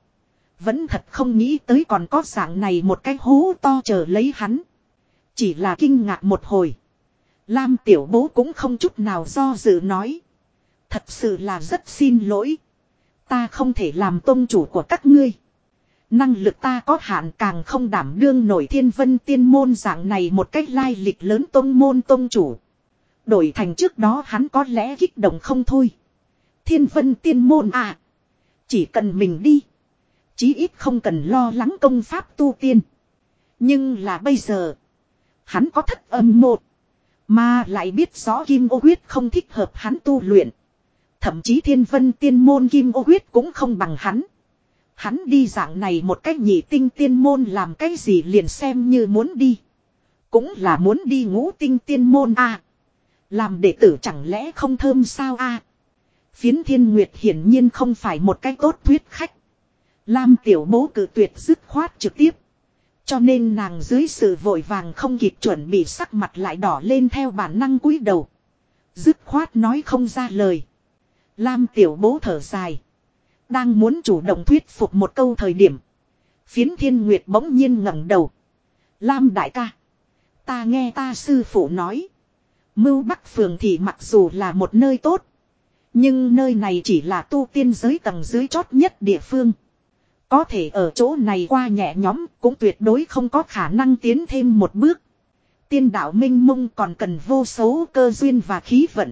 Vẫn thật không nghĩ tới còn có dạng này một cái hố to chờ lấy hắn. Chỉ là kinh ngạc một hồi. Lam tiểu bố cũng không chút nào do dự nói. Thật sự là rất xin lỗi. Ta không thể làm tôn chủ của các ngươi. Năng lực ta có hạn càng không đảm đương nổi thiên vân tiên môn dạng này một cách lai lịch lớn tôn môn tôn chủ. Đổi thành trước đó hắn có lẽ kích động không thôi. Thiên vân tiên môn à. Chỉ cần mình đi. Chí ít không cần lo lắng công pháp tu tiên. Nhưng là bây giờ. Hắn có thất âm một. Mà lại biết rõ Kim ô huyết không thích hợp hắn tu luyện. Thậm chí thiên vân tiên môn Kim ô huyết cũng không bằng hắn. Hắn đi dạng này một cách nhị tinh tiên môn làm cái gì liền xem như muốn đi. Cũng là muốn đi ngũ tinh tiên môn a Làm đệ tử chẳng lẽ không thơm sao a Phiến thiên nguyệt hiển nhiên không phải một cách tốt thuyết khách. Lam tiểu bố cử tuyệt dứt khoát trực tiếp. Cho nên nàng dưới sự vội vàng không kịp chuẩn bị sắc mặt lại đỏ lên theo bản năng cúi đầu. Dứt khoát nói không ra lời. Lam tiểu bố thở dài. Đang muốn chủ động thuyết phục một câu thời điểm. Phiến thiên nguyệt bỗng nhiên ngẩng đầu. Lam đại ca. Ta nghe ta sư phụ nói. Mưu Bắc Phường thì mặc dù là một nơi tốt. Nhưng nơi này chỉ là tu tiên giới tầng dưới chót nhất địa phương. Có thể ở chỗ này qua nhẹ nhóm cũng tuyệt đối không có khả năng tiến thêm một bước. Tiên đạo minh mông còn cần vô số cơ duyên và khí vận.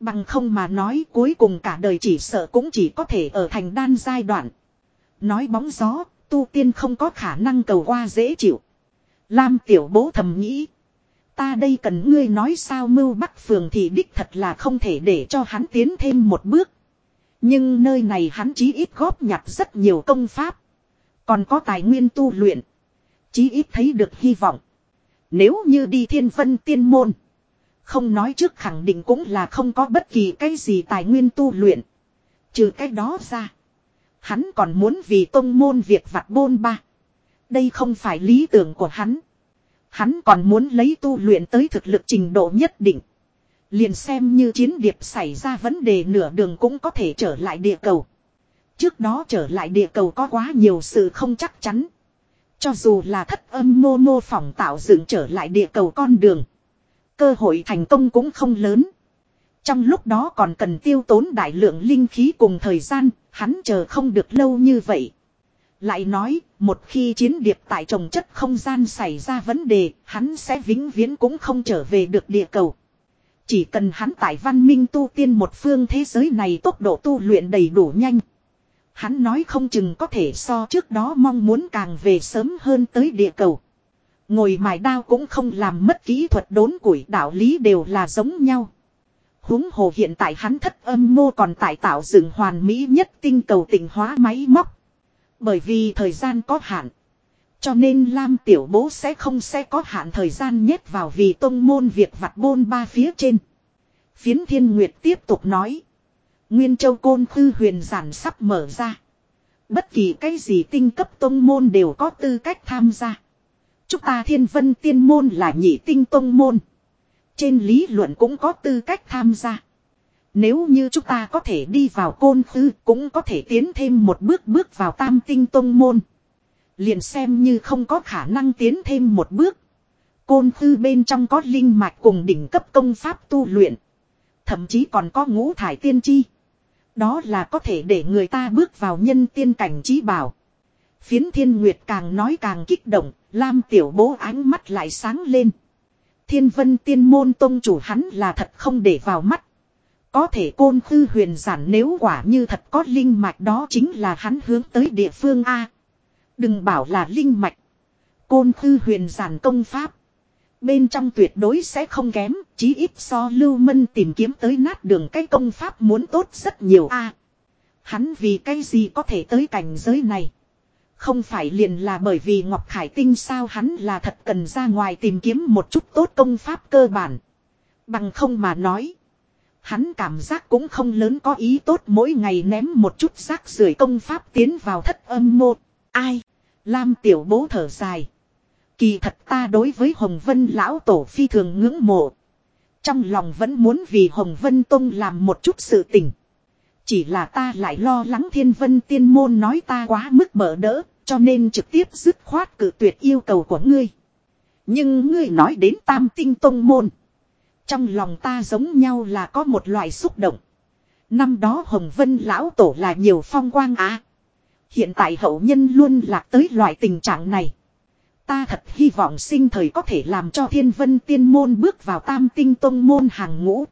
Bằng không mà nói cuối cùng cả đời chỉ sợ cũng chỉ có thể ở thành đan giai đoạn. Nói bóng gió, tu tiên không có khả năng cầu qua dễ chịu. Lam tiểu bố thầm nghĩ. Ta đây cần ngươi nói sao mưu bắc phường thì đích thật là không thể để cho hắn tiến thêm một bước. Nhưng nơi này hắn chí ít góp nhặt rất nhiều công pháp. Còn có tài nguyên tu luyện. Chí ít thấy được hy vọng. Nếu như đi thiên vân tiên môn. Không nói trước khẳng định cũng là không có bất kỳ cái gì tài nguyên tu luyện. Trừ cái đó ra. Hắn còn muốn vì tông môn việc vặt bôn ba. Đây không phải lý tưởng của hắn. Hắn còn muốn lấy tu luyện tới thực lực trình độ nhất định. Liền xem như chiến điệp xảy ra vấn đề nửa đường cũng có thể trở lại địa cầu. Trước đó trở lại địa cầu có quá nhiều sự không chắc chắn. Cho dù là thất âm mô mô phỏng tạo dựng trở lại địa cầu con đường. Cơ hội thành công cũng không lớn. Trong lúc đó còn cần tiêu tốn đại lượng linh khí cùng thời gian, hắn chờ không được lâu như vậy. Lại nói, một khi chiến điệp tại trồng chất không gian xảy ra vấn đề, hắn sẽ vĩnh viễn cũng không trở về được địa cầu. Chỉ cần hắn tại văn minh tu tiên một phương thế giới này tốc độ tu luyện đầy đủ nhanh. Hắn nói không chừng có thể so trước đó mong muốn càng về sớm hơn tới địa cầu. Ngồi mài đao cũng không làm mất kỹ thuật đốn củi đạo lý đều là giống nhau. huống hồ hiện tại hắn thất âm mô còn tại tạo dựng hoàn mỹ nhất tinh cầu tỉnh hóa máy móc. Bởi vì thời gian có hạn. Cho nên Lam tiểu bố sẽ không sẽ có hạn thời gian nhét vào vì tông môn việc vặt bôn ba phía trên. Phiến thiên nguyệt tiếp tục nói. Nguyên châu côn khư huyền giản sắp mở ra. Bất kỳ cái gì tinh cấp tông môn đều có tư cách tham gia. Chúng ta thiên vân tiên môn là nhị tinh tông môn. Trên lý luận cũng có tư cách tham gia. Nếu như chúng ta có thể đi vào côn khư cũng có thể tiến thêm một bước bước vào tam tinh tông môn. Liền xem như không có khả năng tiến thêm một bước. Côn thư bên trong có linh mạch cùng đỉnh cấp công pháp tu luyện. Thậm chí còn có ngũ thải tiên chi. Đó là có thể để người ta bước vào nhân tiên cảnh trí bảo. Phiến thiên nguyệt càng nói càng kích động, Lam tiểu bố ánh mắt lại sáng lên. Thiên vân tiên môn tông chủ hắn là thật không để vào mắt. Có thể côn khư huyền giản nếu quả như thật có linh mạch đó chính là hắn hướng tới địa phương A. Đừng bảo là linh mạch. Côn thư huyền giản công pháp. Bên trong tuyệt đối sẽ không kém, chí ít so lưu mân tìm kiếm tới nát đường cái công pháp muốn tốt rất nhiều a. hắn vì cái gì có thể tới cảnh giới này. Không phải liền là bởi vì Ngọc Khải Tinh sao hắn là thật cần ra ngoài tìm kiếm một chút tốt công pháp cơ bản. Bằng không mà nói. Hắn cảm giác cũng không lớn có ý tốt mỗi ngày ném một chút rác rưởi công pháp tiến vào thất âm một. Ai? Lam tiểu bố thở dài. Kỳ thật ta đối với Hồng Vân lão tổ phi thường ngưỡng mộ. Trong lòng vẫn muốn vì Hồng Vân Tông làm một chút sự tình. Chỉ là ta lại lo lắng thiên vân tiên môn nói ta quá mức bỡ đỡ, cho nên trực tiếp dứt khoát cự tuyệt yêu cầu của ngươi. Nhưng ngươi nói đến tam tinh tông môn. Trong lòng ta giống nhau là có một loại xúc động. Năm đó Hồng Vân lão tổ là nhiều phong quang á. Hiện tại hậu nhân luôn lạc tới loại tình trạng này. Ta thật hy vọng sinh thời có thể làm cho thiên vân tiên môn bước vào tam tinh tông môn hàng ngũ.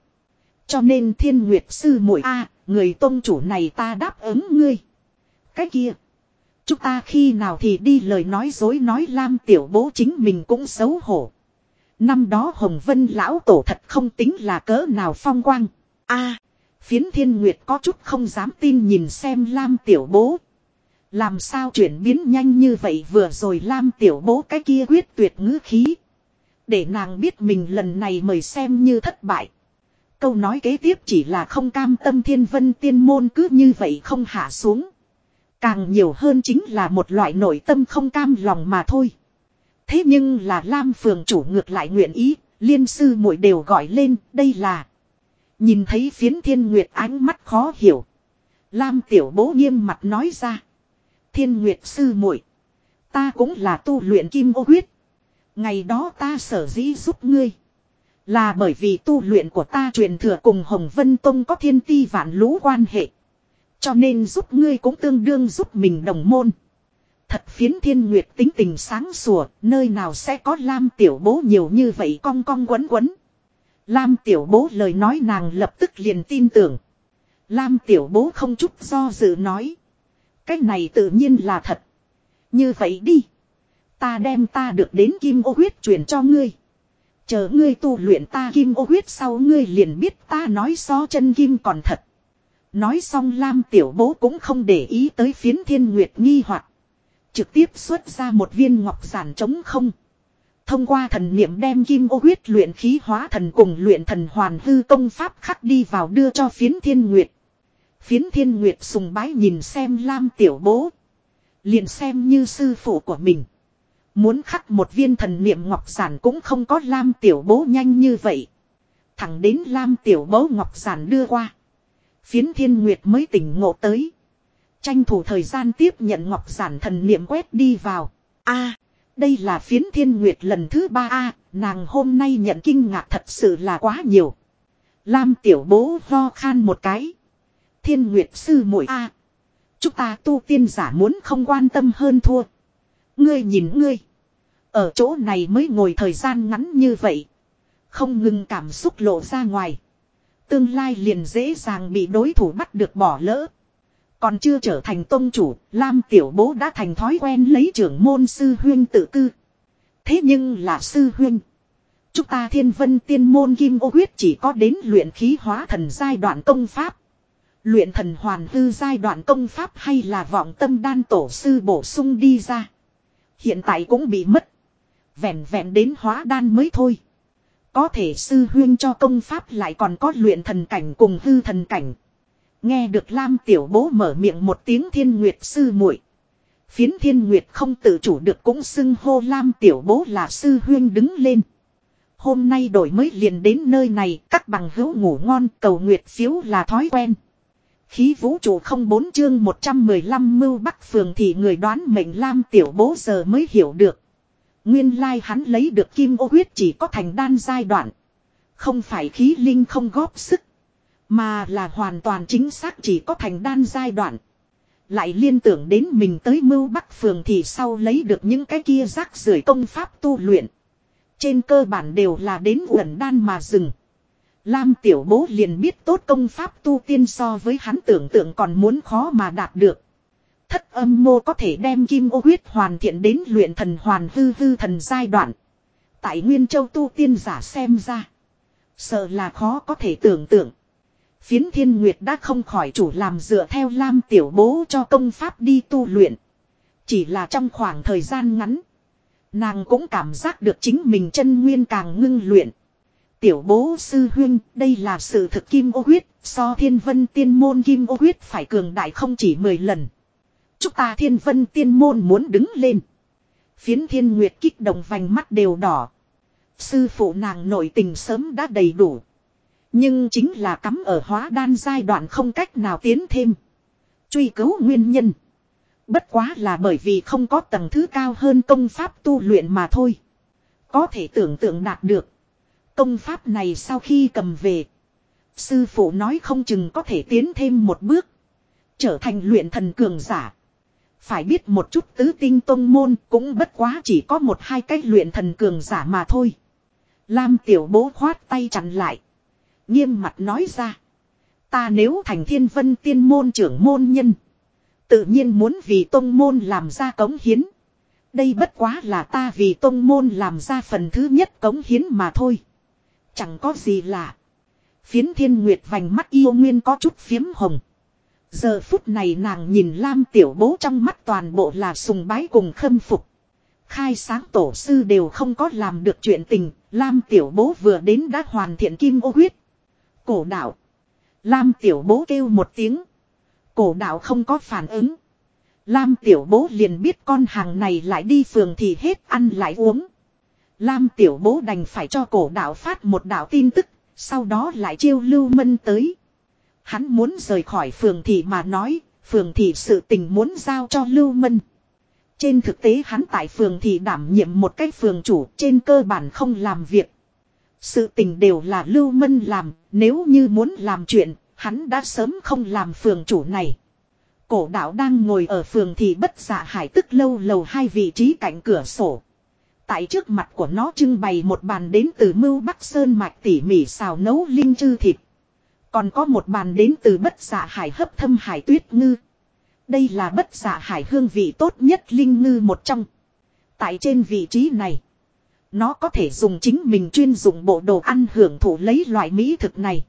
Cho nên thiên nguyệt sư muội A, người tông chủ này ta đáp ứng ngươi. Cái kia. Chúng ta khi nào thì đi lời nói dối nói lam tiểu bố chính mình cũng xấu hổ. Năm đó Hồng Vân lão tổ thật không tính là cỡ nào phong quang. a phiến thiên nguyệt có chút không dám tin nhìn xem lam tiểu bố. Làm sao chuyển biến nhanh như vậy vừa rồi Lam tiểu bố cái kia quyết tuyệt ngữ khí. Để nàng biết mình lần này mời xem như thất bại. Câu nói kế tiếp chỉ là không cam tâm thiên vân tiên môn cứ như vậy không hạ xuống. Càng nhiều hơn chính là một loại nội tâm không cam lòng mà thôi. Thế nhưng là Lam phường chủ ngược lại nguyện ý, liên sư muội đều gọi lên, đây là. Nhìn thấy phiến thiên nguyệt ánh mắt khó hiểu. Lam tiểu bố nghiêm mặt nói ra. Thiên Nguyệt sư muội, ta cũng là tu luyện kim ô huyết. Ngày đó ta sở dĩ giúp ngươi, là bởi vì tu luyện của ta truyền thừa cùng Hồng Vân Tông có thiên ti vạn lũ quan hệ. Cho nên giúp ngươi cũng tương đương giúp mình đồng môn. Thật phiến thiên nguyệt tính tình sáng sủa, nơi nào sẽ có lam tiểu bố nhiều như vậy cong cong quấn quấn. Lam tiểu bố lời nói nàng lập tức liền tin tưởng. Lam tiểu bố không chút do dự nói. Cái này tự nhiên là thật. Như vậy đi. Ta đem ta được đến kim ô huyết truyền cho ngươi. Chờ ngươi tu luyện ta kim ô huyết sau ngươi liền biết ta nói so chân kim còn thật. Nói xong Lam tiểu bố cũng không để ý tới phiến thiên nguyệt nghi hoặc Trực tiếp xuất ra một viên ngọc giản trống không. Thông qua thần niệm đem kim ô huyết luyện khí hóa thần cùng luyện thần hoàn hư công pháp khắc đi vào đưa cho phiến thiên nguyệt. Phiến thiên nguyệt sùng bái nhìn xem Lam tiểu bố. Liền xem như sư phụ của mình. Muốn khắc một viên thần niệm ngọc giản cũng không có Lam tiểu bố nhanh như vậy. Thẳng đến Lam tiểu bố ngọc giản đưa qua. Phiến thiên nguyệt mới tỉnh ngộ tới. Tranh thủ thời gian tiếp nhận ngọc giản thần niệm quét đi vào. a, đây là phiến thiên nguyệt lần thứ ba a, nàng hôm nay nhận kinh ngạc thật sự là quá nhiều. Lam tiểu bố ho khan một cái. Thiên nguyệt sư muội a Chúng ta tu tiên giả muốn không quan tâm hơn thua. Ngươi nhìn ngươi. Ở chỗ này mới ngồi thời gian ngắn như vậy. Không ngừng cảm xúc lộ ra ngoài. Tương lai liền dễ dàng bị đối thủ bắt được bỏ lỡ. Còn chưa trở thành tôn chủ, Lam Tiểu Bố đã thành thói quen lấy trưởng môn sư huyên tự cư. Thế nhưng là sư huyên. Chúng ta thiên vân tiên môn kim ô huyết chỉ có đến luyện khí hóa thần giai đoạn công pháp. Luyện thần hoàn hư giai đoạn công pháp hay là vọng tâm đan tổ sư bổ sung đi ra. Hiện tại cũng bị mất. Vẹn vẹn đến hóa đan mới thôi. Có thể sư huyên cho công pháp lại còn có luyện thần cảnh cùng hư thần cảnh. Nghe được Lam tiểu bố mở miệng một tiếng thiên nguyệt sư muội Phiến thiên nguyệt không tự chủ được cũng xưng hô Lam tiểu bố là sư huyên đứng lên. Hôm nay đổi mới liền đến nơi này, các bằng hữu ngủ ngon, cầu nguyệt phiếu là thói quen. Khí vũ trụ không bốn chương 115 mưu bắc phường thì người đoán mệnh Lam tiểu bố giờ mới hiểu được. Nguyên lai hắn lấy được kim ô huyết chỉ có thành đan giai đoạn. Không phải khí linh không góp sức. Mà là hoàn toàn chính xác chỉ có thành đan giai đoạn. Lại liên tưởng đến mình tới mưu bắc phường thì sau lấy được những cái kia rác rưởi công pháp tu luyện. Trên cơ bản đều là đến uẩn đan mà dừng. Lam tiểu bố liền biết tốt công pháp tu tiên so với hắn tưởng tượng còn muốn khó mà đạt được. Thất âm mô có thể đem kim ô huyết hoàn thiện đến luyện thần hoàn hư hư thần giai đoạn. Tại Nguyên Châu tu tiên giả xem ra. Sợ là khó có thể tưởng tượng. Phiến thiên nguyệt đã không khỏi chủ làm dựa theo lam tiểu bố cho công pháp đi tu luyện. Chỉ là trong khoảng thời gian ngắn. Nàng cũng cảm giác được chính mình chân nguyên càng ngưng luyện. Tiểu bố sư huyên, đây là sự thực kim ô huyết, so thiên vân tiên môn kim ô huyết phải cường đại không chỉ 10 lần. Chúng ta thiên vân tiên môn muốn đứng lên. Phiến thiên nguyệt kích động vành mắt đều đỏ. Sư phụ nàng nội tình sớm đã đầy đủ. Nhưng chính là cắm ở hóa đan giai đoạn không cách nào tiến thêm. Truy cứu nguyên nhân. Bất quá là bởi vì không có tầng thứ cao hơn công pháp tu luyện mà thôi. Có thể tưởng tượng đạt được. Công pháp này sau khi cầm về. Sư phụ nói không chừng có thể tiến thêm một bước. Trở thành luyện thần cường giả. Phải biết một chút tứ tinh tông môn cũng bất quá chỉ có một hai cách luyện thần cường giả mà thôi. Lam tiểu bố khoát tay chặn lại. Nghiêm mặt nói ra. Ta nếu thành thiên vân tiên môn trưởng môn nhân. Tự nhiên muốn vì tông môn làm ra cống hiến. Đây bất quá là ta vì tông môn làm ra phần thứ nhất cống hiến mà thôi. Chẳng có gì lạ. Phiến thiên nguyệt vành mắt yêu nguyên có chút phiếm hồng. Giờ phút này nàng nhìn Lam tiểu bố trong mắt toàn bộ là sùng bái cùng khâm phục. Khai sáng tổ sư đều không có làm được chuyện tình, Lam tiểu bố vừa đến đã hoàn thiện kim ô huyết. Cổ đạo. Lam tiểu bố kêu một tiếng. Cổ đạo không có phản ứng. Lam tiểu bố liền biết con hàng này lại đi phường thì hết ăn lại uống. Lam tiểu bố đành phải cho cổ đạo phát một đạo tin tức, sau đó lại chiêu lưu mân tới. Hắn muốn rời khỏi phường thị mà nói, phường thị sự tình muốn giao cho lưu mân. Trên thực tế hắn tại phường thị đảm nhiệm một cách phường chủ trên cơ bản không làm việc. Sự tình đều là lưu mân làm, nếu như muốn làm chuyện, hắn đã sớm không làm phường chủ này. Cổ đạo đang ngồi ở phường thị bất dạ hải tức lâu lầu hai vị trí cạnh cửa sổ. Tại trước mặt của nó trưng bày một bàn đến từ mưu Bắc Sơn mạch tỉ mỉ xào nấu linh chư thịt. Còn có một bàn đến từ bất dạ hải hấp thâm hải tuyết ngư. Đây là bất dạ hải hương vị tốt nhất linh ngư một trong. Tại trên vị trí này. Nó có thể dùng chính mình chuyên dùng bộ đồ ăn hưởng thụ lấy loại mỹ thực này.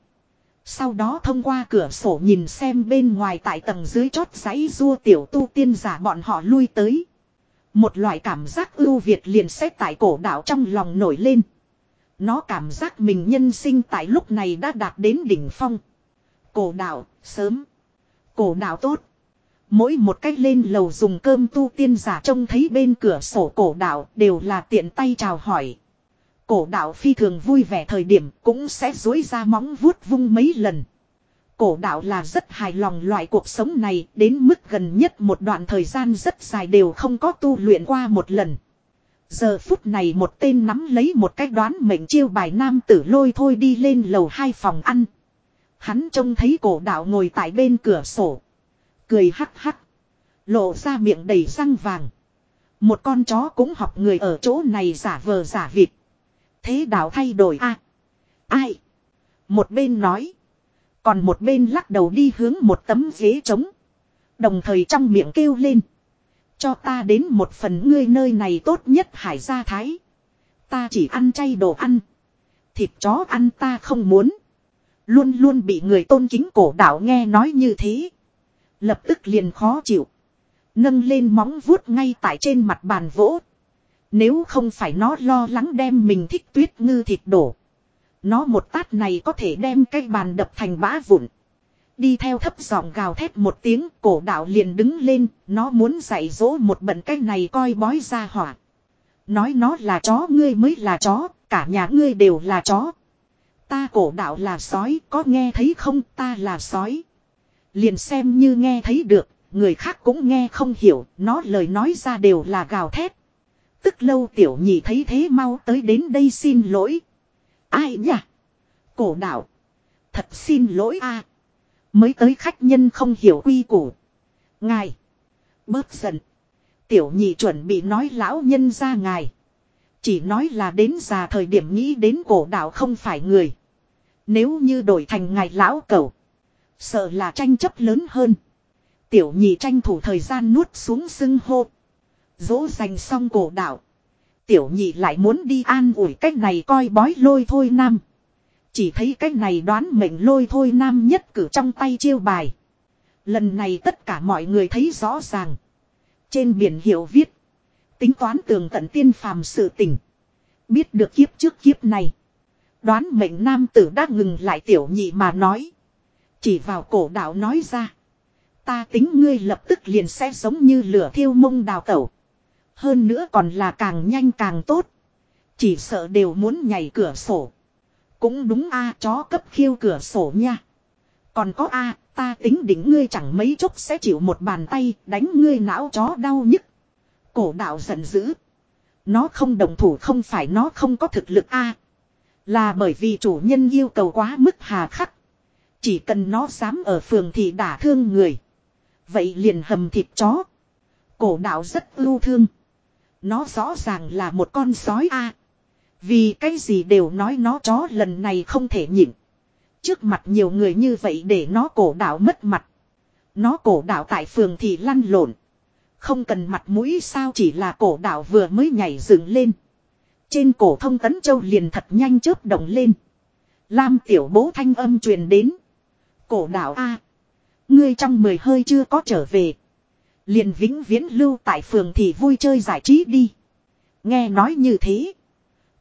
Sau đó thông qua cửa sổ nhìn xem bên ngoài tại tầng dưới chót giấy rua tiểu tu tiên giả bọn họ lui tới. Một loại cảm giác ưu việt liền xét tại cổ đạo trong lòng nổi lên. Nó cảm giác mình nhân sinh tại lúc này đã đạt đến đỉnh phong. Cổ đạo, sớm. Cổ đạo tốt. Mỗi một cách lên lầu dùng cơm tu tiên giả trông thấy bên cửa sổ cổ đạo đều là tiện tay chào hỏi. Cổ đạo phi thường vui vẻ thời điểm cũng sẽ dối ra móng vuốt vung mấy lần. Cổ đạo là rất hài lòng loại cuộc sống này, đến mức gần nhất một đoạn thời gian rất dài đều không có tu luyện qua một lần. Giờ phút này một tên nắm lấy một cách đoán mệnh chiêu bài nam tử lôi thôi đi lên lầu hai phòng ăn. Hắn trông thấy cổ đạo ngồi tại bên cửa sổ. Cười hắc hắc. Lộ ra miệng đầy răng vàng. Một con chó cũng học người ở chỗ này giả vờ giả vịt. Thế đạo thay đổi a Ai? Một bên nói. Còn một bên lắc đầu đi hướng một tấm ghế trống. Đồng thời trong miệng kêu lên. Cho ta đến một phần ngươi nơi này tốt nhất hải gia thái. Ta chỉ ăn chay đồ ăn. Thịt chó ăn ta không muốn. Luôn luôn bị người tôn kính cổ đạo nghe nói như thế. Lập tức liền khó chịu. Nâng lên móng vuốt ngay tại trên mặt bàn vỗ. Nếu không phải nó lo lắng đem mình thích tuyết ngư thịt đổ. Nó một tát này có thể đem cái bàn đập thành bã vụn. Đi theo thấp giọng gào thét một tiếng, cổ đạo liền đứng lên. Nó muốn dạy dỗ một bận cái này coi bói ra hỏa. Nói nó là chó, ngươi mới là chó. Cả nhà ngươi đều là chó. Ta cổ đạo là sói, có nghe thấy không ta là sói. Liền xem như nghe thấy được. Người khác cũng nghe không hiểu. Nó lời nói ra đều là gào thét. Tức lâu tiểu nhị thấy thế mau tới đến đây xin lỗi. Ai nhỉ? Cổ đạo. Thật xin lỗi a Mới tới khách nhân không hiểu quy củ. Ngài. Bớt giận. Tiểu nhị chuẩn bị nói lão nhân ra ngài. Chỉ nói là đến già thời điểm nghĩ đến cổ đạo không phải người. Nếu như đổi thành ngài lão cầu. Sợ là tranh chấp lớn hơn. Tiểu nhị tranh thủ thời gian nuốt xuống sưng hô. Dỗ dành xong cổ đạo. Tiểu nhị lại muốn đi an ủi cách này coi bói lôi thôi nam. Chỉ thấy cách này đoán mệnh lôi thôi nam nhất cử trong tay chiêu bài. Lần này tất cả mọi người thấy rõ ràng. Trên biển hiệu viết. Tính toán tường tận tiên phàm sự tình. Biết được kiếp trước kiếp này. Đoán mệnh nam tử đã ngừng lại tiểu nhị mà nói. Chỉ vào cổ đạo nói ra. Ta tính ngươi lập tức liền sẽ giống như lửa thiêu mông đào tẩu. Hơn nữa còn là càng nhanh càng tốt. Chỉ sợ đều muốn nhảy cửa sổ. Cũng đúng a, chó cấp khiêu cửa sổ nha. Còn có a, ta tính đỉnh ngươi chẳng mấy chốc sẽ chịu một bàn tay, đánh ngươi não chó đau nhức. Cổ đạo giận dữ. Nó không đồng thủ không phải nó không có thực lực a Là bởi vì chủ nhân yêu cầu quá mức hà khắc. Chỉ cần nó dám ở phường thì đả thương người. Vậy liền hầm thịt chó. Cổ đạo rất ưu thương. Nó rõ ràng là một con sói a. Vì cái gì đều nói nó chó lần này không thể nhịn. Trước mặt nhiều người như vậy để nó cổ đạo mất mặt. Nó cổ đạo tại phường thì lăn lộn. Không cần mặt mũi sao chỉ là cổ đạo vừa mới nhảy dựng lên. Trên cổ thông tấn châu liền thật nhanh chớp động lên. Lam tiểu bố thanh âm truyền đến. Cổ đạo A. Ngươi trong mười hơi chưa có trở về. Liền vĩnh viễn lưu tại phường thì vui chơi giải trí đi. Nghe nói như thế.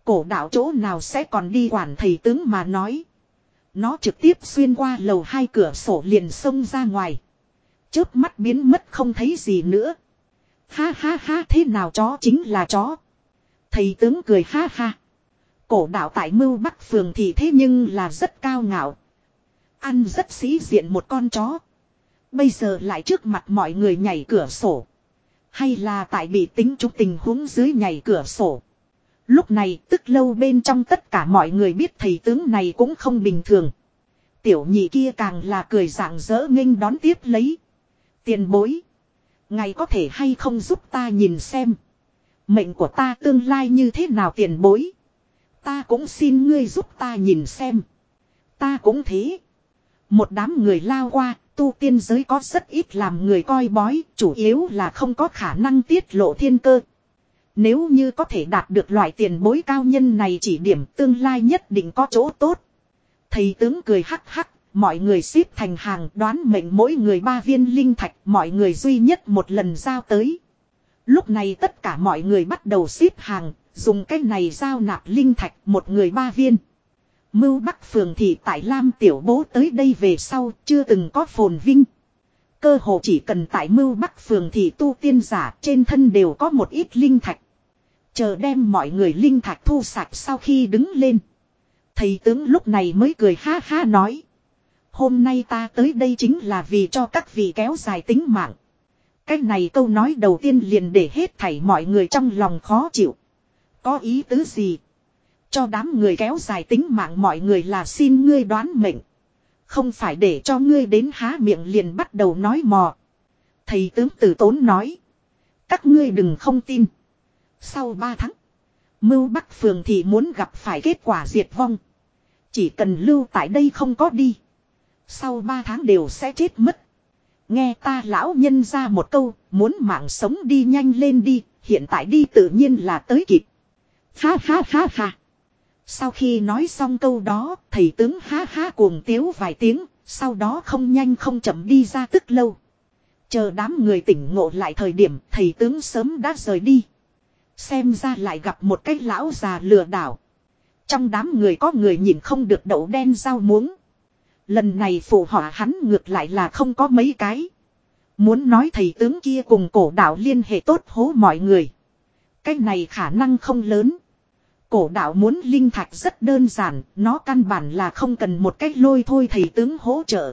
Cổ đạo chỗ nào sẽ còn đi quản thầy tướng mà nói. Nó trực tiếp xuyên qua lầu hai cửa sổ liền xông ra ngoài. Chớp mắt biến mất không thấy gì nữa. Ha ha ha, thế nào chó chính là chó. Thầy tướng cười ha ha. Cổ đạo tại mưu bắc phường thì thế nhưng là rất cao ngạo. Ăn rất sĩ diện một con chó. Bây giờ lại trước mặt mọi người nhảy cửa sổ. Hay là tại bị tính trúc tình huống dưới nhảy cửa sổ. Lúc này tức lâu bên trong tất cả mọi người biết thầy tướng này cũng không bình thường. Tiểu nhị kia càng là cười rạng rỡ nghênh đón tiếp lấy. Tiền bối. Ngày có thể hay không giúp ta nhìn xem. Mệnh của ta tương lai như thế nào tiền bối. Ta cũng xin ngươi giúp ta nhìn xem. Ta cũng thế. Một đám người lao qua, tu tiên giới có rất ít làm người coi bói, chủ yếu là không có khả năng tiết lộ thiên cơ. Nếu như có thể đạt được loại tiền bối cao nhân này chỉ điểm tương lai nhất định có chỗ tốt. Thầy tướng cười hắc hắc, mọi người xếp thành hàng đoán mệnh mỗi người ba viên linh thạch, mọi người duy nhất một lần giao tới. Lúc này tất cả mọi người bắt đầu xếp hàng, dùng cái này giao nạp linh thạch một người ba viên. Mưu Bắc Phường thì tại Lam Tiểu Bố tới đây về sau chưa từng có phồn vinh. Cơ hồ chỉ cần tại Mưu Bắc Phường thì tu tiên giả trên thân đều có một ít linh thạch. Chờ đem mọi người linh thạch thu sạch sau khi đứng lên. Thầy tướng lúc này mới cười ha ha nói. Hôm nay ta tới đây chính là vì cho các vị kéo dài tính mạng. cách này câu nói đầu tiên liền để hết thảy mọi người trong lòng khó chịu. Có ý tứ gì? Cho đám người kéo dài tính mạng mọi người là xin ngươi đoán mệnh. Không phải để cho ngươi đến há miệng liền bắt đầu nói mò. Thầy tướng tử tốn nói. Các ngươi đừng không tin. Sau 3 tháng. Mưu Bắc Phường thì muốn gặp phải kết quả diệt vong. Chỉ cần lưu tại đây không có đi. Sau 3 tháng đều sẽ chết mất. Nghe ta lão nhân ra một câu, muốn mạng sống đi nhanh lên đi, hiện tại đi tự nhiên là tới kịp. Ha ha ha ha. Sau khi nói xong câu đó, thầy tướng ha ha cuồng tiếu vài tiếng, sau đó không nhanh không chậm đi ra tức lâu. Chờ đám người tỉnh ngộ lại thời điểm thầy tướng sớm đã rời đi. Xem ra lại gặp một cái lão già lừa đảo. Trong đám người có người nhìn không được đậu đen rau muống. Lần này phụ họa hắn ngược lại là không có mấy cái. Muốn nói thầy tướng kia cùng cổ đạo liên hệ tốt hố mọi người. Cái này khả năng không lớn. Cổ đạo muốn linh thạch rất đơn giản, nó căn bản là không cần một cách lôi thôi thầy tướng hỗ trợ.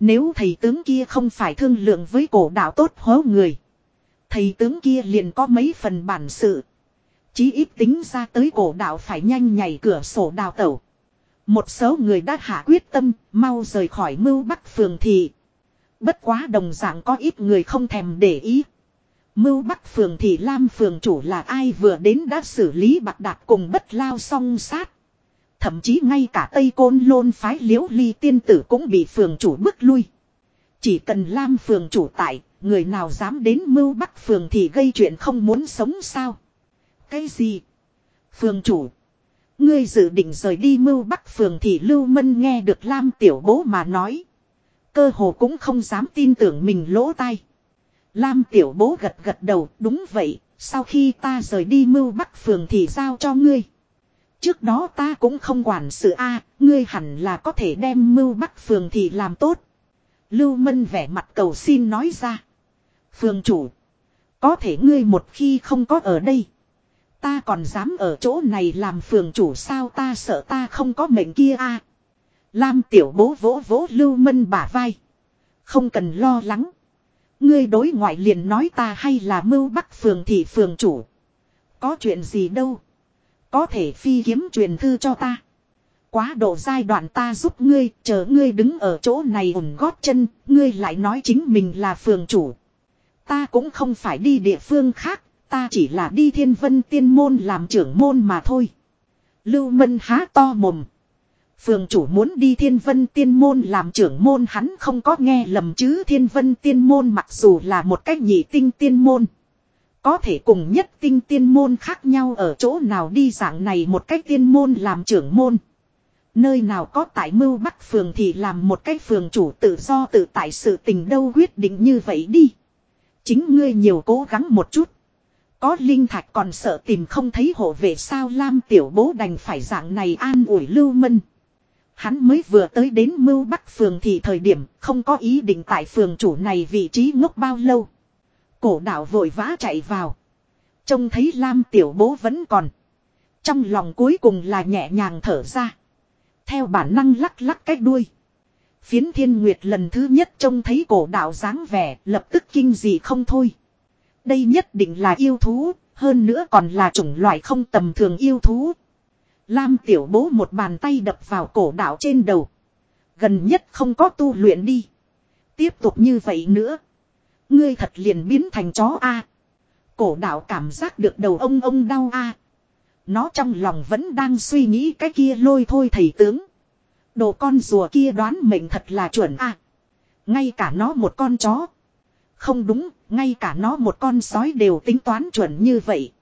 Nếu thầy tướng kia không phải thương lượng với cổ đạo tốt hố người. Thầy tướng kia liền có mấy phần bản sự. Chí ít tính ra tới cổ đạo phải nhanh nhảy cửa sổ đào tẩu. Một số người đã hạ quyết tâm, mau rời khỏi mưu bắc phường thị. Bất quá đồng dạng có ít người không thèm để ý. Mưu Bắc phường thì Lam phường chủ là ai vừa đến đã xử lý bạc đạt cùng bất lao song sát. Thậm chí ngay cả Tây Côn Lôn phái liễu ly tiên tử cũng bị phường chủ bức lui. Chỉ cần Lam phường chủ tại, người nào dám đến Mưu Bắc phường thì gây chuyện không muốn sống sao. Cái gì? Phường chủ. Ngươi dự định rời đi Mưu Bắc phường thì Lưu Mân nghe được Lam tiểu bố mà nói. Cơ hồ cũng không dám tin tưởng mình lỗ tai. Lam tiểu bố gật gật đầu, đúng vậy, sau khi ta rời đi mưu bắc phường thì giao cho ngươi. Trước đó ta cũng không quản sự A, ngươi hẳn là có thể đem mưu bắc phường thì làm tốt. Lưu Mân vẻ mặt cầu xin nói ra. Phường chủ, có thể ngươi một khi không có ở đây. Ta còn dám ở chỗ này làm phường chủ sao ta sợ ta không có mệnh kia a Lam tiểu bố vỗ vỗ Lưu Mân bả vai. Không cần lo lắng. Ngươi đối ngoại liền nói ta hay là mưu bắc phường thị phường chủ. Có chuyện gì đâu. Có thể phi kiếm truyền thư cho ta. Quá độ giai đoạn ta giúp ngươi, chờ ngươi đứng ở chỗ này ủng gót chân, ngươi lại nói chính mình là phường chủ. Ta cũng không phải đi địa phương khác, ta chỉ là đi thiên vân tiên môn làm trưởng môn mà thôi. Lưu Mân há to mồm. Phường chủ muốn đi thiên vân tiên môn làm trưởng môn hắn không có nghe lầm chứ thiên vân tiên môn mặc dù là một cách nhị tinh tiên môn. Có thể cùng nhất tinh tiên môn khác nhau ở chỗ nào đi dạng này một cách tiên môn làm trưởng môn. Nơi nào có tại mưu bắc phường thì làm một cách phường chủ tự do tự tại sự tình đâu quyết định như vậy đi. Chính ngươi nhiều cố gắng một chút. Có linh thạch còn sợ tìm không thấy hộ về sao Lam tiểu bố đành phải dạng này an ủi lưu mân. Hắn mới vừa tới đến mưu bắc phường thì thời điểm không có ý định tại phường chủ này vị trí ngốc bao lâu. Cổ đạo vội vã chạy vào. Trông thấy Lam tiểu bố vẫn còn. Trong lòng cuối cùng là nhẹ nhàng thở ra. Theo bản năng lắc lắc cái đuôi. Phiến thiên nguyệt lần thứ nhất trông thấy cổ đạo dáng vẻ lập tức kinh dị không thôi. Đây nhất định là yêu thú, hơn nữa còn là chủng loại không tầm thường yêu thú. Lam tiểu bố một bàn tay đập vào cổ đạo trên đầu. Gần nhất không có tu luyện đi. Tiếp tục như vậy nữa. Ngươi thật liền biến thành chó A. Cổ đạo cảm giác được đầu ông ông đau a Nó trong lòng vẫn đang suy nghĩ cái kia lôi thôi thầy tướng. Đồ con rùa kia đoán mệnh thật là chuẩn a Ngay cả nó một con chó. Không đúng, ngay cả nó một con sói đều tính toán chuẩn như vậy.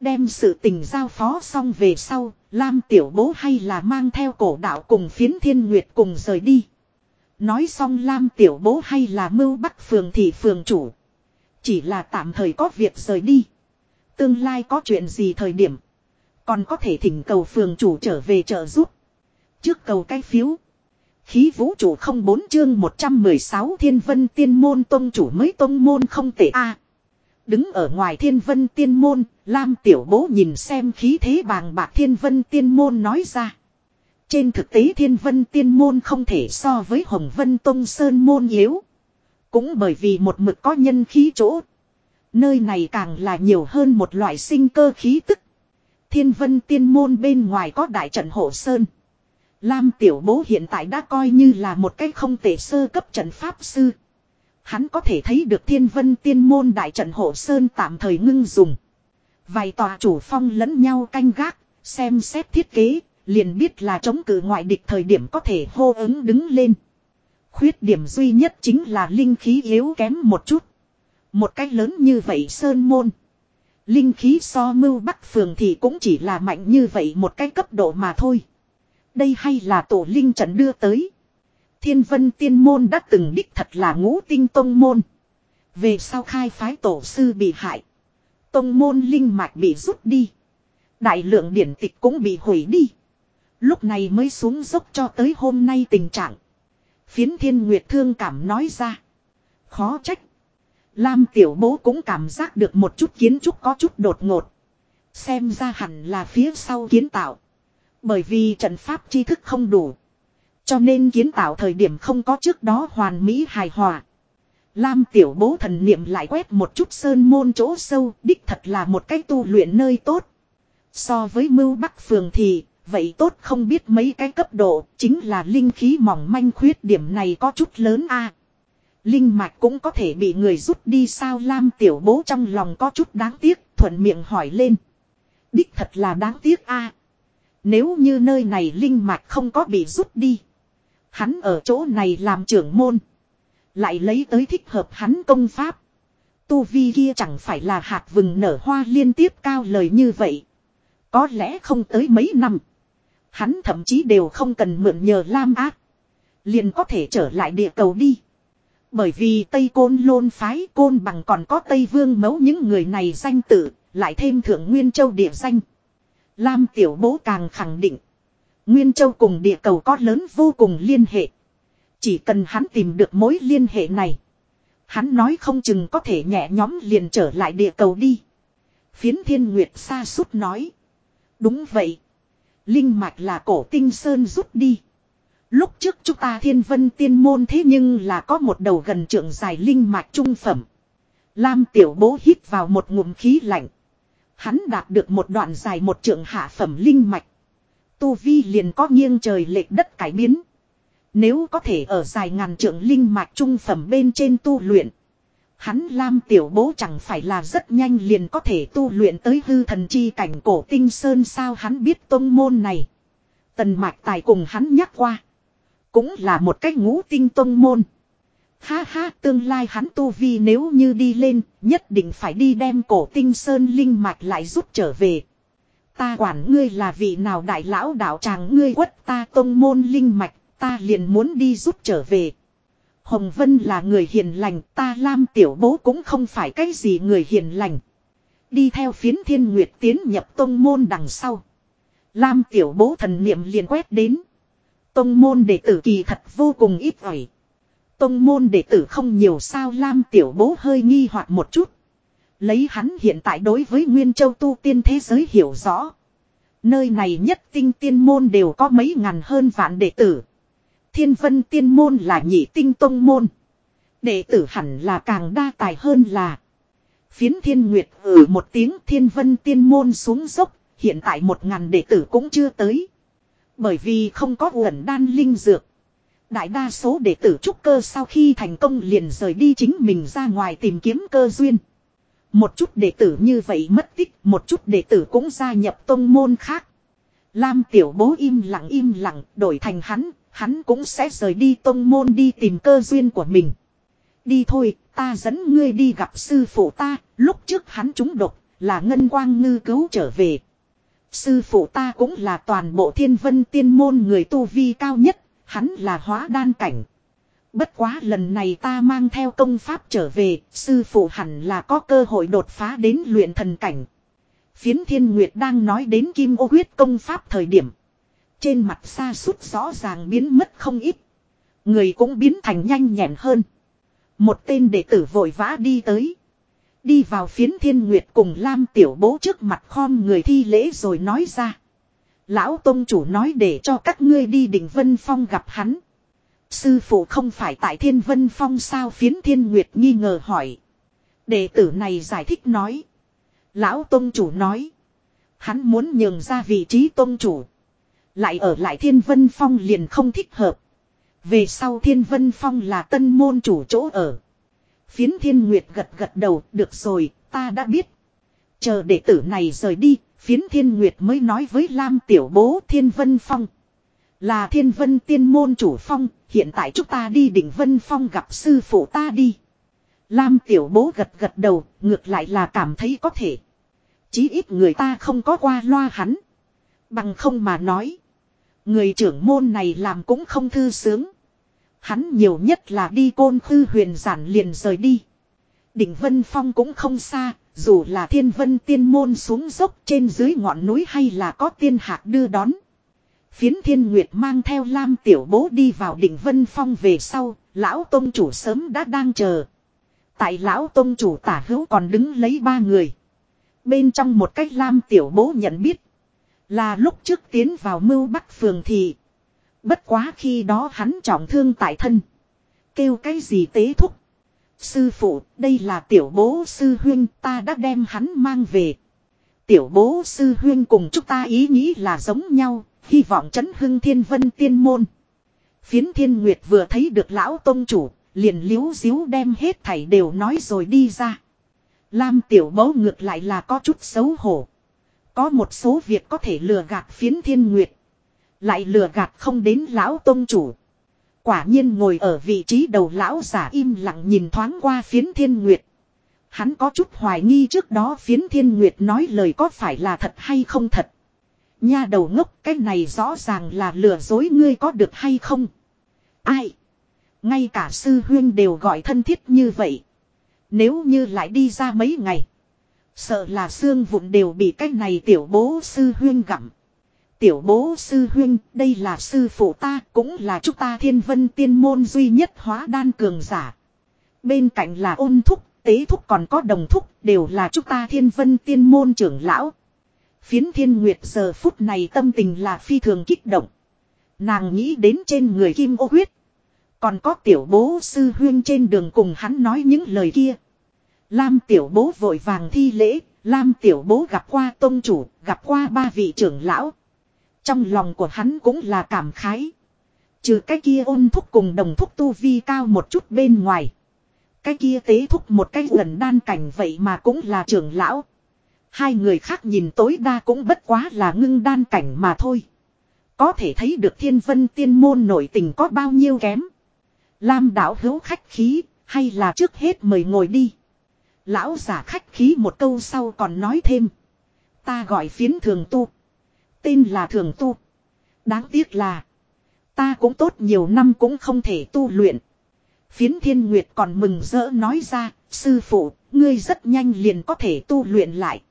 Đem sự tình giao phó xong về sau, Lam tiểu bố hay là mang theo cổ đạo cùng phiến thiên nguyệt cùng rời đi. Nói xong Lam tiểu bố hay là mưu bắc phường thị phường chủ. Chỉ là tạm thời có việc rời đi. Tương lai có chuyện gì thời điểm. Còn có thể thỉnh cầu phường chủ trở về trợ giúp. Trước cầu cái phiếu. Khí vũ chủ không bốn chương 116 thiên vân tiên môn tông chủ mới tông môn không tệ a Đứng ở ngoài thiên vân tiên môn, Lam tiểu bố nhìn xem khí thế bàng bạc thiên vân tiên môn nói ra. Trên thực tế thiên vân tiên môn không thể so với hồng vân tông sơn môn yếu. Cũng bởi vì một mực có nhân khí chỗ. Nơi này càng là nhiều hơn một loại sinh cơ khí tức. Thiên vân tiên môn bên ngoài có đại trận hộ sơn. Lam tiểu bố hiện tại đã coi như là một cái không thể sơ cấp trận pháp sư. Hắn có thể thấy được thiên vân tiên môn đại trận hộ sơn tạm thời ngưng dùng. Vài tòa chủ phong lẫn nhau canh gác, xem xét thiết kế, liền biết là chống cự ngoại địch thời điểm có thể hô ứng đứng lên. Khuyết điểm duy nhất chính là linh khí yếu kém một chút. Một cách lớn như vậy sơn môn. Linh khí so mưu bắc phường thì cũng chỉ là mạnh như vậy một cái cấp độ mà thôi. Đây hay là tổ linh trận đưa tới. Thiên vân tiên môn đã từng đích thật là ngũ tinh tông môn. Về sau khai phái tổ sư bị hại. Tông môn linh mạch bị rút đi. Đại lượng điển tịch cũng bị hủy đi. Lúc này mới xuống dốc cho tới hôm nay tình trạng. Phiến thiên nguyệt thương cảm nói ra. Khó trách. Lam tiểu bố cũng cảm giác được một chút kiến trúc có chút đột ngột. Xem ra hẳn là phía sau kiến tạo. Bởi vì trận pháp tri thức không đủ. Cho nên kiến tạo thời điểm không có trước đó hoàn mỹ hài hòa. Lam tiểu bố thần niệm lại quét một chút sơn môn chỗ sâu, đích thật là một cách tu luyện nơi tốt. So với mưu bắc phường thì, vậy tốt không biết mấy cái cấp độ, chính là linh khí mỏng manh khuyết điểm này có chút lớn a. Linh mạch cũng có thể bị người rút đi sao Lam tiểu bố trong lòng có chút đáng tiếc, thuận miệng hỏi lên. Đích thật là đáng tiếc a. Nếu như nơi này linh mạch không có bị rút đi. Hắn ở chỗ này làm trưởng môn. Lại lấy tới thích hợp hắn công pháp. Tu vi kia chẳng phải là hạt vừng nở hoa liên tiếp cao lời như vậy. Có lẽ không tới mấy năm. Hắn thậm chí đều không cần mượn nhờ Lam ác. Liền có thể trở lại địa cầu đi. Bởi vì Tây Côn Lôn phái Côn bằng còn có Tây Vương mấu những người này danh tự, lại thêm Thượng Nguyên Châu địa danh. Lam Tiểu Bố càng khẳng định. Nguyên Châu cùng địa cầu có lớn vô cùng liên hệ. Chỉ cần hắn tìm được mối liên hệ này. Hắn nói không chừng có thể nhẹ nhóm liền trở lại địa cầu đi. Phiến Thiên Nguyệt xa suốt nói. Đúng vậy. Linh mạch là cổ tinh sơn rút đi. Lúc trước chúng ta thiên vân tiên môn thế nhưng là có một đầu gần trượng dài linh mạch trung phẩm. Lam tiểu bố hít vào một ngụm khí lạnh. Hắn đạt được một đoạn dài một trượng hạ phẩm linh mạch. Tu Vi liền có nghiêng trời lệch đất cải biến. Nếu có thể ở dài ngàn trượng linh mạch trung phẩm bên trên tu luyện. Hắn Lam tiểu bố chẳng phải là rất nhanh liền có thể tu luyện tới hư thần chi cảnh cổ tinh sơn sao hắn biết tông môn này. Tần mạch tài cùng hắn nhắc qua. Cũng là một cách ngũ tinh tông môn. Ha ha, tương lai hắn tu vi nếu như đi lên, nhất định phải đi đem cổ tinh sơn linh mạch lại rút trở về. Ta quản ngươi là vị nào đại lão đạo tràng ngươi quất ta tông môn linh mạch ta liền muốn đi giúp trở về. Hồng Vân là người hiền lành, ta Lam Tiểu Bố cũng không phải cái gì người hiền lành. Đi theo phiến thiên nguyệt tiến nhập tông môn đằng sau. Lam Tiểu Bố thần niệm liền quét đến. Tông môn đệ tử kỳ thật vô cùng ít ỏi. Tông môn đệ tử không nhiều sao Lam Tiểu Bố hơi nghi hoặc một chút. Lấy hắn hiện tại đối với Nguyên Châu tu tiên thế giới hiểu rõ. Nơi này nhất tinh tiên môn đều có mấy ngàn hơn vạn đệ tử. Thiên vân tiên môn là nhị tinh tông môn. Đệ tử hẳn là càng đa tài hơn là. Phiến thiên nguyệt ử ừ một tiếng thiên vân tiên môn xuống dốc, hiện tại một ngàn đệ tử cũng chưa tới. Bởi vì không có uẩn đan linh dược. Đại đa số đệ tử trúc cơ sau khi thành công liền rời đi chính mình ra ngoài tìm kiếm cơ duyên. Một chút đệ tử như vậy mất tích, một chút đệ tử cũng gia nhập tông môn khác. Lam tiểu bố im lặng im lặng, đổi thành hắn, hắn cũng sẽ rời đi tông môn đi tìm cơ duyên của mình. Đi thôi, ta dẫn ngươi đi gặp sư phụ ta, lúc trước hắn trúng độc, là ngân quang ngư cứu trở về. Sư phụ ta cũng là toàn bộ thiên vân tiên môn người tu vi cao nhất, hắn là hóa đan cảnh. Bất quá lần này ta mang theo công pháp trở về, sư phụ hẳn là có cơ hội đột phá đến luyện thần cảnh. Phiến thiên nguyệt đang nói đến kim ô huyết công pháp thời điểm. Trên mặt xa sút rõ ràng biến mất không ít. Người cũng biến thành nhanh nhẹn hơn. Một tên đệ tử vội vã đi tới. Đi vào phiến thiên nguyệt cùng Lam tiểu bố trước mặt khom người thi lễ rồi nói ra. Lão Tông chủ nói để cho các ngươi đi đỉnh Vân Phong gặp hắn. Sư phụ không phải tại Thiên Vân Phong sao phiến Thiên Nguyệt nghi ngờ hỏi. Đệ tử này giải thích nói. Lão Tông chủ nói. Hắn muốn nhường ra vị trí Tông chủ. Lại ở lại Thiên Vân Phong liền không thích hợp. Về sau Thiên Vân Phong là tân môn chủ chỗ ở. Phiến Thiên Nguyệt gật gật đầu, được rồi, ta đã biết. Chờ đệ tử này rời đi, phiến Thiên Nguyệt mới nói với Lam Tiểu Bố Thiên Vân Phong. Là Thiên Vân Tiên Môn chủ Phong, hiện tại chúng ta đi đỉnh Vân Phong gặp sư phụ ta đi. Lam Tiểu Bố gật gật đầu, ngược lại là cảm thấy có thể. Chí ít người ta không có qua loa hắn. Bằng không mà nói. Người trưởng môn này làm cũng không thư sướng. Hắn nhiều nhất là đi côn khư huyền giản liền rời đi. Đỉnh Vân Phong cũng không xa, dù là thiên vân tiên môn xuống dốc trên dưới ngọn núi hay là có tiên hạc đưa đón. Phiến thiên nguyệt mang theo lam tiểu bố đi vào đỉnh Vân Phong về sau, lão tôn chủ sớm đã đang chờ. Tại lão tôn chủ tả hữu còn đứng lấy ba người. Bên trong một cách lam tiểu bố nhận biết. Là lúc trước tiến vào mưu bắc phường thì. Bất quá khi đó hắn trọng thương tại thân. Kêu cái gì tế thúc. Sư phụ, đây là tiểu bố sư huyên, ta đã đem hắn mang về. Tiểu bố sư huyên cùng chúng ta ý nghĩ là giống nhau, hy vọng chấn hưng thiên vân tiên môn. Phiến thiên nguyệt vừa thấy được lão tôn chủ, liền liếu xíu đem hết thảy đều nói rồi đi ra. Lam tiểu bố ngược lại là có chút xấu hổ. Có một số việc có thể lừa gạt phiến thiên nguyệt. Lại lừa gạt không đến lão tôn chủ. Quả nhiên ngồi ở vị trí đầu lão giả im lặng nhìn thoáng qua phiến thiên nguyệt. Hắn có chút hoài nghi trước đó phiến thiên nguyệt nói lời có phải là thật hay không thật. Nha đầu ngốc, cái này rõ ràng là lừa dối ngươi có được hay không. Ai? Ngay cả sư huyên đều gọi thân thiết như vậy. Nếu như lại đi ra mấy ngày. Sợ là xương vụn đều bị cái này tiểu bố sư huyên gặm. Tiểu bố sư huyên, đây là sư phụ ta, cũng là chúng ta thiên vân tiên môn duy nhất hóa đan cường giả. Bên cạnh là ôn thúc, tế thúc còn có đồng thúc, đều là chúng ta thiên vân tiên môn trưởng lão. Phiến thiên nguyệt giờ phút này tâm tình là phi thường kích động. Nàng nghĩ đến trên người kim ô huyết. Còn có tiểu bố sư huyên trên đường cùng hắn nói những lời kia. Lam tiểu bố vội vàng thi lễ, Lam tiểu bố gặp qua tôn chủ, gặp qua ba vị trưởng lão. Trong lòng của hắn cũng là cảm khái. Trừ cái kia ôn thúc cùng đồng thúc tu vi cao một chút bên ngoài. Cái kia tế thúc một cái gần đan cảnh vậy mà cũng là trưởng lão. Hai người khác nhìn tối đa cũng bất quá là ngưng đan cảnh mà thôi. Có thể thấy được thiên vân tiên môn nổi tình có bao nhiêu kém. Lam đảo hữu khách khí, hay là trước hết mời ngồi đi. Lão giả khách khí một câu sau còn nói thêm. Ta gọi phiến thường tu. Tên là thường tu. Đáng tiếc là. Ta cũng tốt nhiều năm cũng không thể tu luyện. Phiến thiên nguyệt còn mừng rỡ nói ra. Sư phụ, ngươi rất nhanh liền có thể tu luyện lại.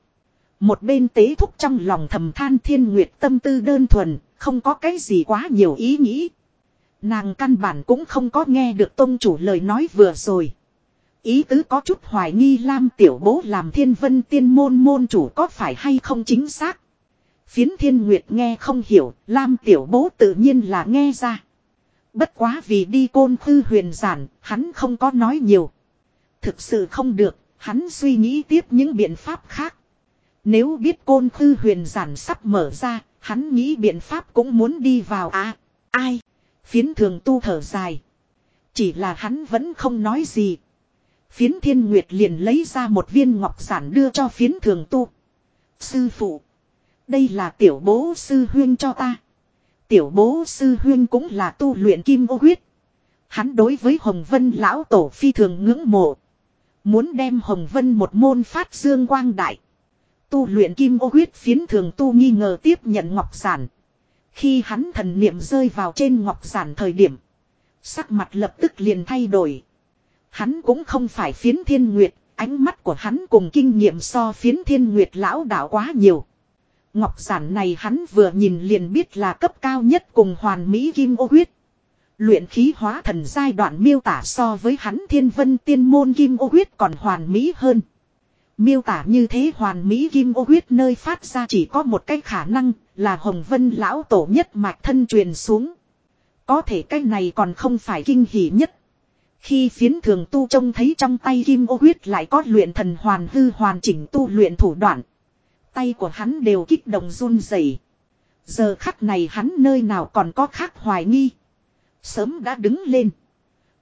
Một bên tế thúc trong lòng thầm than thiên nguyệt tâm tư đơn thuần, không có cái gì quá nhiều ý nghĩ. Nàng căn bản cũng không có nghe được tôn chủ lời nói vừa rồi. Ý tứ có chút hoài nghi Lam tiểu bố làm thiên vân tiên môn môn chủ có phải hay không chính xác. Phiến thiên nguyệt nghe không hiểu, Lam tiểu bố tự nhiên là nghe ra. Bất quá vì đi côn khư huyền giản, hắn không có nói nhiều. Thực sự không được, hắn suy nghĩ tiếp những biện pháp khác. Nếu biết côn khư huyền giản sắp mở ra, hắn nghĩ biện pháp cũng muốn đi vào à, ai? Phiến thường tu thở dài. Chỉ là hắn vẫn không nói gì. Phiến thiên nguyệt liền lấy ra một viên ngọc sản đưa cho phiến thường tu. Sư phụ. Đây là tiểu bố sư huyên cho ta. Tiểu bố sư huyên cũng là tu luyện kim ô huyết. Hắn đối với Hồng Vân lão tổ phi thường ngưỡng mộ. Muốn đem Hồng Vân một môn phát dương quang đại. Tu luyện kim ô huyết phiến thường tu nghi ngờ tiếp nhận ngọc sản, Khi hắn thần niệm rơi vào trên ngọc sản thời điểm. Sắc mặt lập tức liền thay đổi. Hắn cũng không phải phiến thiên nguyệt, ánh mắt của hắn cùng kinh nghiệm so phiến thiên nguyệt lão đạo quá nhiều. Ngọc giản này hắn vừa nhìn liền biết là cấp cao nhất cùng hoàn mỹ kim ô huyết. Luyện khí hóa thần giai đoạn miêu tả so với hắn thiên vân tiên môn kim ô huyết còn hoàn mỹ hơn. Miêu tả như thế hoàn mỹ kim ô huyết nơi phát ra chỉ có một cái khả năng là hồng vân lão tổ nhất mạch thân truyền xuống. Có thể cái này còn không phải kinh hỉ nhất. Khi phiến thường tu trông thấy trong tay kim ô huyết lại có luyện thần hoàn hư hoàn chỉnh tu luyện thủ đoạn. Tay của hắn đều kích động run rẩy. Giờ khắc này hắn nơi nào còn có khác hoài nghi. Sớm đã đứng lên.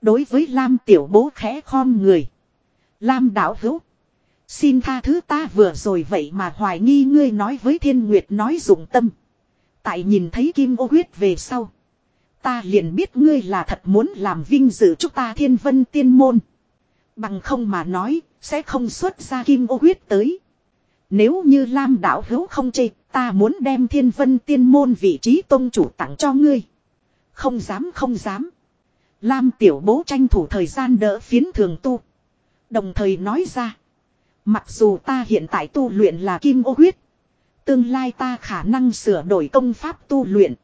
Đối với Lam tiểu bố khẽ khom người. Lam đạo hữu. Xin tha thứ ta vừa rồi vậy mà hoài nghi ngươi nói với thiên nguyệt nói dụng tâm. Tại nhìn thấy kim ô huyết về sau. Ta liền biết ngươi là thật muốn làm vinh dự chúng ta thiên vân tiên môn. Bằng không mà nói, sẽ không xuất ra kim ô huyết tới. Nếu như Lam đạo hữu không chê, ta muốn đem thiên vân tiên môn vị trí tôn chủ tặng cho ngươi. Không dám không dám. Lam tiểu bố tranh thủ thời gian đỡ phiến thường tu. Đồng thời nói ra. Mặc dù ta hiện tại tu luyện là kim ô huyết. Tương lai ta khả năng sửa đổi công pháp tu luyện.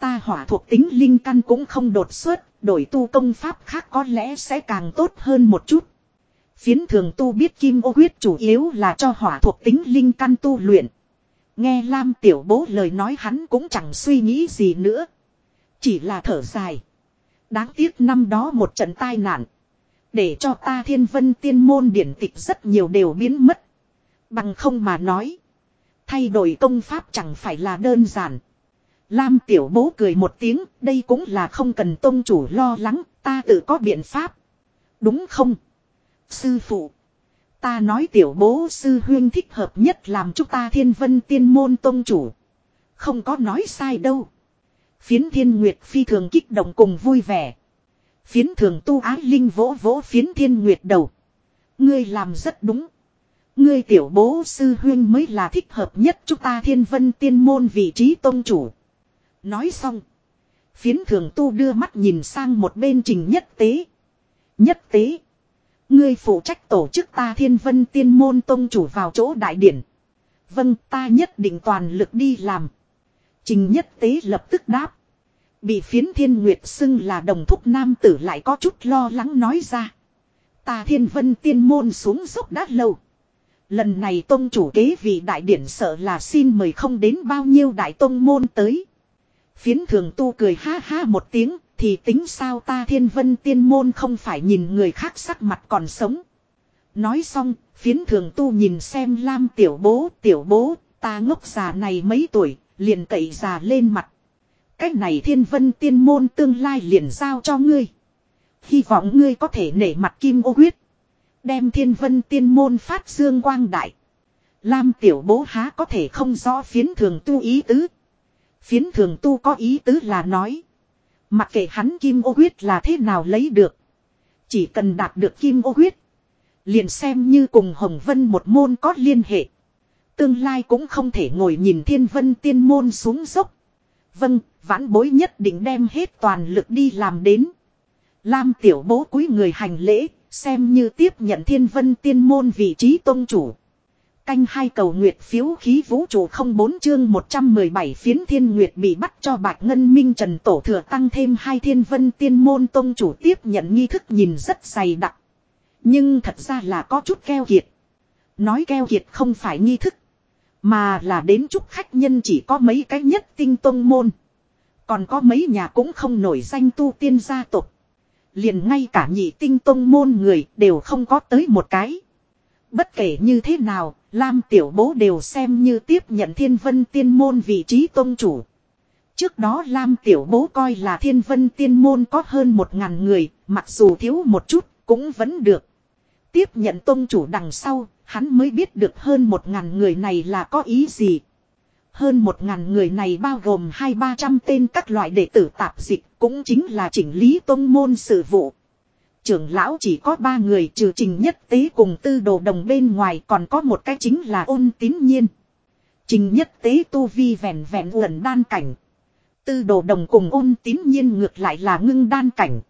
Ta hỏa thuộc tính linh căn cũng không đột xuất, đổi tu công pháp khác có lẽ sẽ càng tốt hơn một chút. Phiến thường tu biết kim ô huyết chủ yếu là cho hỏa thuộc tính linh căn tu luyện. Nghe Lam tiểu bố lời nói hắn cũng chẳng suy nghĩ gì nữa. Chỉ là thở dài. Đáng tiếc năm đó một trận tai nạn. Để cho ta thiên vân tiên môn điển tịch rất nhiều đều biến mất. Bằng không mà nói. Thay đổi công pháp chẳng phải là đơn giản. Lam tiểu bố cười một tiếng, đây cũng là không cần tôn chủ lo lắng, ta tự có biện pháp. Đúng không? Sư phụ. Ta nói tiểu bố sư huyên thích hợp nhất làm chúng ta thiên vân tiên môn tôn chủ. Không có nói sai đâu. Phiến thiên nguyệt phi thường kích động cùng vui vẻ. Phiến thường tu ái linh vỗ vỗ phiến thiên nguyệt đầu. Ngươi làm rất đúng. Ngươi tiểu bố sư huyên mới là thích hợp nhất chúng ta thiên vân tiên môn vị trí tôn chủ. Nói xong. Phiến thường tu đưa mắt nhìn sang một bên trình nhất tế. Nhất tế. Ngươi phụ trách tổ chức ta thiên vân tiên môn tông chủ vào chỗ đại điển. Vâng ta nhất định toàn lực đi làm. Trình nhất tế lập tức đáp. Bị phiến thiên nguyệt xưng là đồng thúc nam tử lại có chút lo lắng nói ra. Ta thiên vân tiên môn xuống dốc đã lâu. Lần này tông chủ kế vị đại điển sợ là xin mời không đến bao nhiêu đại tông môn tới. Phiến thường tu cười ha ha một tiếng, thì tính sao ta thiên vân tiên môn không phải nhìn người khác sắc mặt còn sống. Nói xong, phiến thường tu nhìn xem Lam tiểu bố, tiểu bố, ta ngốc già này mấy tuổi, liền cậy già lên mặt. Cách này thiên vân tiên môn tương lai liền giao cho ngươi. Hy vọng ngươi có thể nể mặt kim ô huyết. Đem thiên vân tiên môn phát dương quang đại. Lam tiểu bố há có thể không rõ phiến thường tu ý tứ. Phiến thường tu có ý tứ là nói. Mặc kệ hắn kim ô huyết là thế nào lấy được. Chỉ cần đạt được kim ô huyết. Liền xem như cùng Hồng Vân một môn có liên hệ. Tương lai cũng không thể ngồi nhìn thiên vân tiên môn xuống dốc. Vâng, vãn bối nhất định đem hết toàn lực đi làm đến. Lam tiểu bố cúi người hành lễ, xem như tiếp nhận thiên vân tiên môn vị trí tôn chủ. Canh hai cầu nguyệt phiếu khí vũ trụ không bốn chương 117 phiến thiên nguyệt bị bắt cho bạch ngân minh trần tổ thừa tăng thêm hai thiên vân tiên môn tôn chủ tiếp nhận nghi thức nhìn rất dày đặc. Nhưng thật ra là có chút keo kiệt. Nói keo kiệt không phải nghi thức. Mà là đến chúc khách nhân chỉ có mấy cái nhất tinh tôn môn. Còn có mấy nhà cũng không nổi danh tu tiên gia tộc liền ngay cả nhị tinh tôn môn người đều không có tới một cái. Bất kể như thế nào, Lam Tiểu Bố đều xem như tiếp nhận thiên vân tiên môn vị trí tôn chủ. Trước đó Lam Tiểu Bố coi là thiên vân tiên môn có hơn một ngàn người, mặc dù thiếu một chút, cũng vẫn được. Tiếp nhận tôn chủ đằng sau, hắn mới biết được hơn một ngàn người này là có ý gì. Hơn một ngàn người này bao gồm hai ba trăm tên các loại đệ tử tạp dịch, cũng chính là chỉnh lý tôn môn sự vụ. Trưởng lão chỉ có ba người trừ trình nhất tế cùng tư đồ đồng bên ngoài còn có một cái chính là ôn tín nhiên. Trình nhất tế tu vi vẹn vẹn uẩn đan cảnh. Tư đồ đồng cùng ôn tín nhiên ngược lại là ngưng đan cảnh.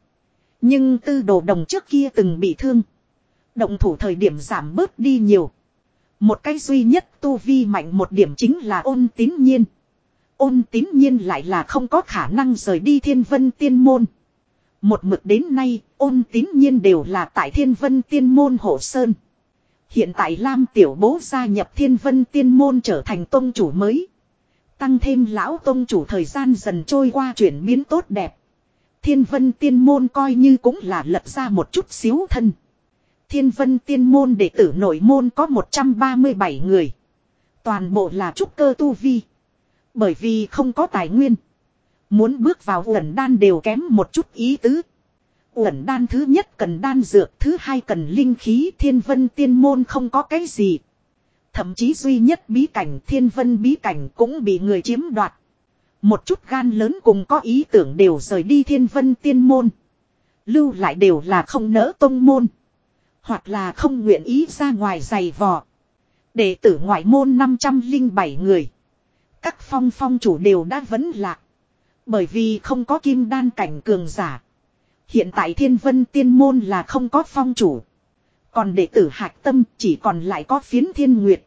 Nhưng tư đồ đồng trước kia từng bị thương. Động thủ thời điểm giảm bớt đi nhiều. Một cái duy nhất tu vi mạnh một điểm chính là ôn tín nhiên. Ôn tín nhiên lại là không có khả năng rời đi thiên vân tiên môn. Một mực đến nay, ôn tín nhiên đều là tại thiên vân tiên môn hộ sơn. Hiện tại Lam Tiểu Bố gia nhập thiên vân tiên môn trở thành tôn chủ mới. Tăng thêm lão tôn chủ thời gian dần trôi qua chuyển biến tốt đẹp. Thiên vân tiên môn coi như cũng là lập ra một chút xíu thân. Thiên vân tiên môn đệ tử nội môn có 137 người. Toàn bộ là trúc cơ tu vi. Bởi vì không có tài nguyên. Muốn bước vào gần đan đều kém một chút ý tứ. Uẩn đan thứ nhất cần đan dược, thứ hai cần linh khí thiên vân tiên môn không có cái gì. Thậm chí duy nhất bí cảnh thiên vân bí cảnh cũng bị người chiếm đoạt. Một chút gan lớn cùng có ý tưởng đều rời đi thiên vân tiên môn. Lưu lại đều là không nỡ tông môn. Hoặc là không nguyện ý ra ngoài giày vò. Đệ tử ngoại môn 507 người. Các phong phong chủ đều đã vấn lạc. Bởi vì không có kim đan cảnh cường giả. Hiện tại thiên vân tiên môn là không có phong chủ. Còn đệ tử hạc tâm chỉ còn lại có phiến thiên nguyệt.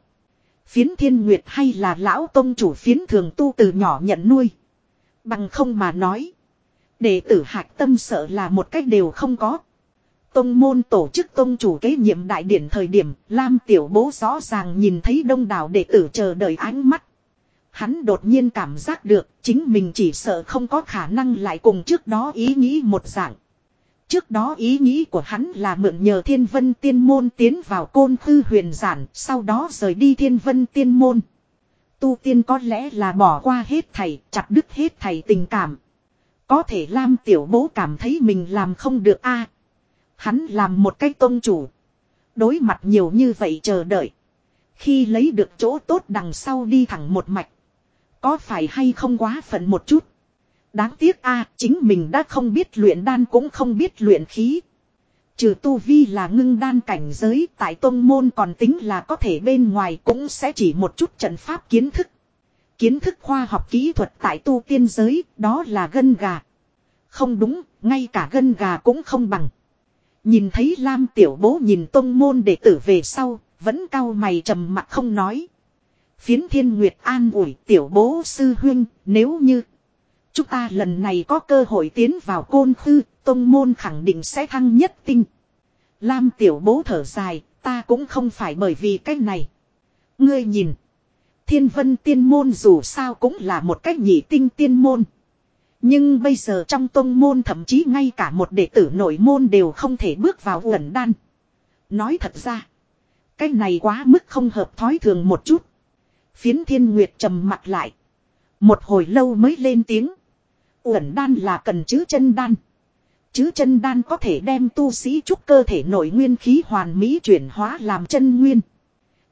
Phiến thiên nguyệt hay là lão tông chủ phiến thường tu từ nhỏ nhận nuôi. Bằng không mà nói. Đệ tử hạc tâm sợ là một cách đều không có. Tông môn tổ chức tông chủ kế nhiệm đại điển thời điểm, Lam tiểu bố rõ ràng nhìn thấy đông đảo đệ tử chờ đợi ánh mắt. Hắn đột nhiên cảm giác được chính mình chỉ sợ không có khả năng lại cùng trước đó ý nghĩ một dạng. Trước đó ý nghĩ của hắn là mượn nhờ thiên vân tiên môn tiến vào côn khư huyền giản, sau đó rời đi thiên vân tiên môn. Tu tiên có lẽ là bỏ qua hết thầy, chặt đứt hết thầy tình cảm. Có thể Lam tiểu bố cảm thấy mình làm không được a Hắn làm một cái tôn chủ. Đối mặt nhiều như vậy chờ đợi. Khi lấy được chỗ tốt đằng sau đi thẳng một mạch. Có phải hay không quá phận một chút. Đáng tiếc a chính mình đã không biết luyện đan cũng không biết luyện khí. Trừ tu vi là ngưng đan cảnh giới tại tôn môn còn tính là có thể bên ngoài cũng sẽ chỉ một chút trận pháp kiến thức. Kiến thức khoa học kỹ thuật tại tu tiên giới đó là gân gà. Không đúng, ngay cả gân gà cũng không bằng. Nhìn thấy Lam tiểu bố nhìn tôn môn đệ tử về sau, vẫn cao mày trầm mặt không nói. Phiến thiên nguyệt an ủi tiểu bố sư huyên, nếu như chúng ta lần này có cơ hội tiến vào côn khư, tôn môn khẳng định sẽ thăng nhất tinh. Lam tiểu bố thở dài, ta cũng không phải bởi vì cái này. Ngươi nhìn, thiên vân tiên môn dù sao cũng là một cách nhị tinh tiên môn. Nhưng bây giờ trong tông môn thậm chí ngay cả một đệ tử nội môn đều không thể bước vào uẩn đan. Nói thật ra, cái này quá mức không hợp thói thường một chút. Phiến thiên nguyệt trầm mặt lại. Một hồi lâu mới lên tiếng. Uẩn đan là cần chứ chân đan. Chứ chân đan có thể đem tu sĩ trúc cơ thể nội nguyên khí hoàn mỹ chuyển hóa làm chân nguyên.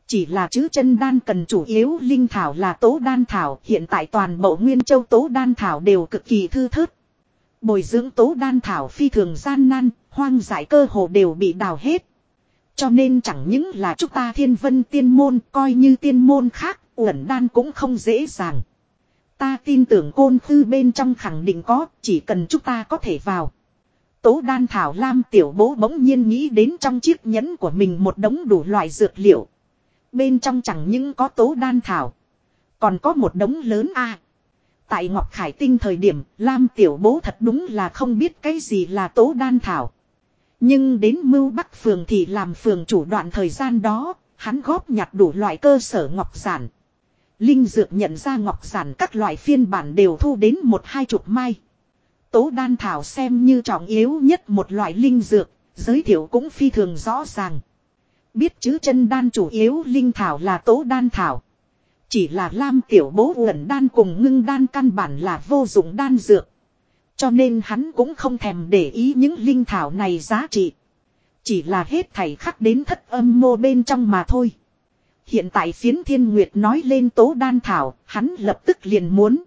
Chỉ là chữ chân đan cần chủ yếu linh thảo là tố đan thảo, hiện tại toàn bộ nguyên châu tố đan thảo đều cực kỳ thư thớt. Bồi dưỡng tố đan thảo phi thường gian nan, hoang dại cơ hồ đều bị đào hết. Cho nên chẳng những là chúng ta thiên vân tiên môn coi như tiên môn khác, uẩn đan cũng không dễ dàng. Ta tin tưởng côn khư bên trong khẳng định có, chỉ cần chúng ta có thể vào. Tố đan thảo lam tiểu bố bỗng nhiên nghĩ đến trong chiếc nhẫn của mình một đống đủ loại dược liệu. Bên trong chẳng những có tố đan thảo. Còn có một đống lớn a Tại Ngọc Khải Tinh thời điểm, Lam Tiểu Bố thật đúng là không biết cái gì là tố đan thảo. Nhưng đến Mưu Bắc Phường thì làm phường chủ đoạn thời gian đó, hắn góp nhặt đủ loại cơ sở ngọc giản. Linh Dược nhận ra ngọc giản các loại phiên bản đều thu đến một hai chục mai. Tố đan thảo xem như trọng yếu nhất một loại linh dược, giới thiệu cũng phi thường rõ ràng. Biết chứ chân đan chủ yếu linh thảo là tố đan thảo. Chỉ là lam tiểu bố uẩn đan cùng ngưng đan căn bản là vô dụng đan dược. Cho nên hắn cũng không thèm để ý những linh thảo này giá trị. Chỉ là hết thảy khắc đến thất âm mô bên trong mà thôi. Hiện tại phiến thiên nguyệt nói lên tố đan thảo, hắn lập tức liền muốn.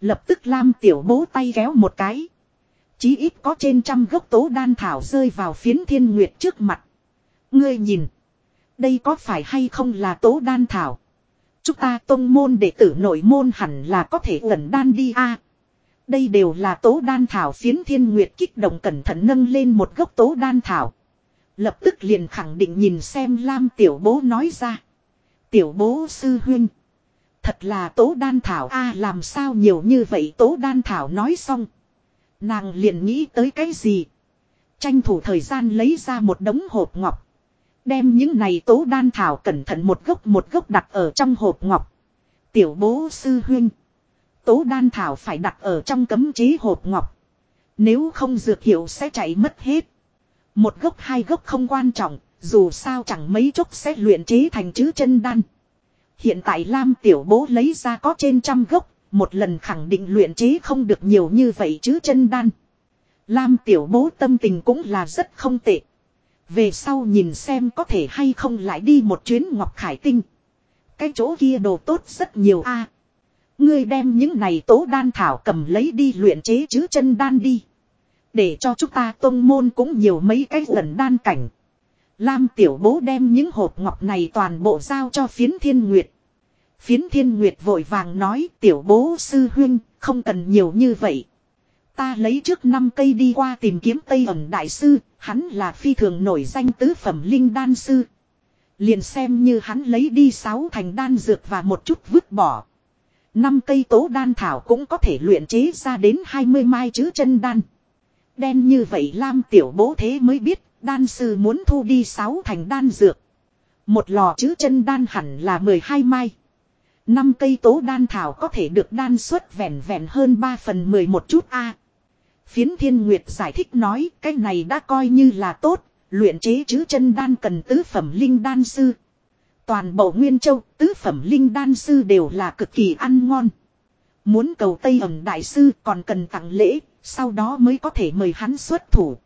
Lập tức Lam tiểu bố tay kéo một cái. Chí ít có trên trăm gốc tố đan thảo rơi vào phiến thiên nguyệt trước mặt. Ngươi nhìn. Đây có phải hay không là tố đan thảo? Chúng ta tông môn đệ tử nội môn hẳn là có thể ẩn đan đi a. đây đều là tố đan thảo phiến thiên nguyệt kích động cẩn thận nâng lên một gốc tố đan thảo. Lập tức liền khẳng định nhìn xem Lam tiểu bố nói ra. Tiểu bố sư huynh. Thật là tố đan thảo a làm sao nhiều như vậy tố đan thảo nói xong. Nàng liền nghĩ tới cái gì. Tranh thủ thời gian lấy ra một đống hộp ngọc. Đem những này tố đan thảo cẩn thận một gốc một gốc đặt ở trong hộp ngọc. Tiểu bố sư huynh. Tố đan thảo phải đặt ở trong cấm chế hộp ngọc. Nếu không dược hiệu sẽ chạy mất hết. Một gốc hai gốc không quan trọng, dù sao chẳng mấy chốc sẽ luyện chế thành chữ chân đan. Hiện tại Lam tiểu bố lấy ra có trên trăm gốc, một lần khẳng định luyện chế không được nhiều như vậy chứ chân đan. Lam tiểu bố tâm tình cũng là rất không tệ. Về sau nhìn xem có thể hay không lại đi một chuyến Ngọc Khải Tinh. Cái chỗ kia đồ tốt rất nhiều a. ngươi đem những này tố đan thảo cầm lấy đi luyện chế chứ chân đan đi. Để cho chúng ta tôn môn cũng nhiều mấy cái lần đan cảnh. Lam tiểu bố đem những hộp ngọc này toàn bộ giao cho phiến thiên nguyệt. Phiến thiên nguyệt vội vàng nói tiểu bố sư huynh không cần nhiều như vậy. Ta lấy trước năm cây đi qua tìm kiếm Tây ẩn đại sư, hắn là phi thường nổi danh tứ phẩm linh đan sư. Liền xem như hắn lấy đi sáu thành đan dược và một chút vứt bỏ. Năm cây tố đan thảo cũng có thể luyện chế ra đến 20 mai chữ chân đan. Đen như vậy Lam tiểu bố thế mới biết, đan sư muốn thu đi sáu thành đan dược. Một lò chữ chân đan hẳn là 12 mai. Năm cây tố đan thảo có thể được đan suất vẹn vẹn hơn 3 phần 10 một chút a. Phiến Thiên Nguyệt giải thích nói cái này đã coi như là tốt, luyện chế chứ chân đan cần tứ phẩm linh đan sư. Toàn bộ Nguyên Châu, tứ phẩm linh đan sư đều là cực kỳ ăn ngon. Muốn cầu Tây ẩm đại sư còn cần tặng lễ, sau đó mới có thể mời hắn xuất thủ.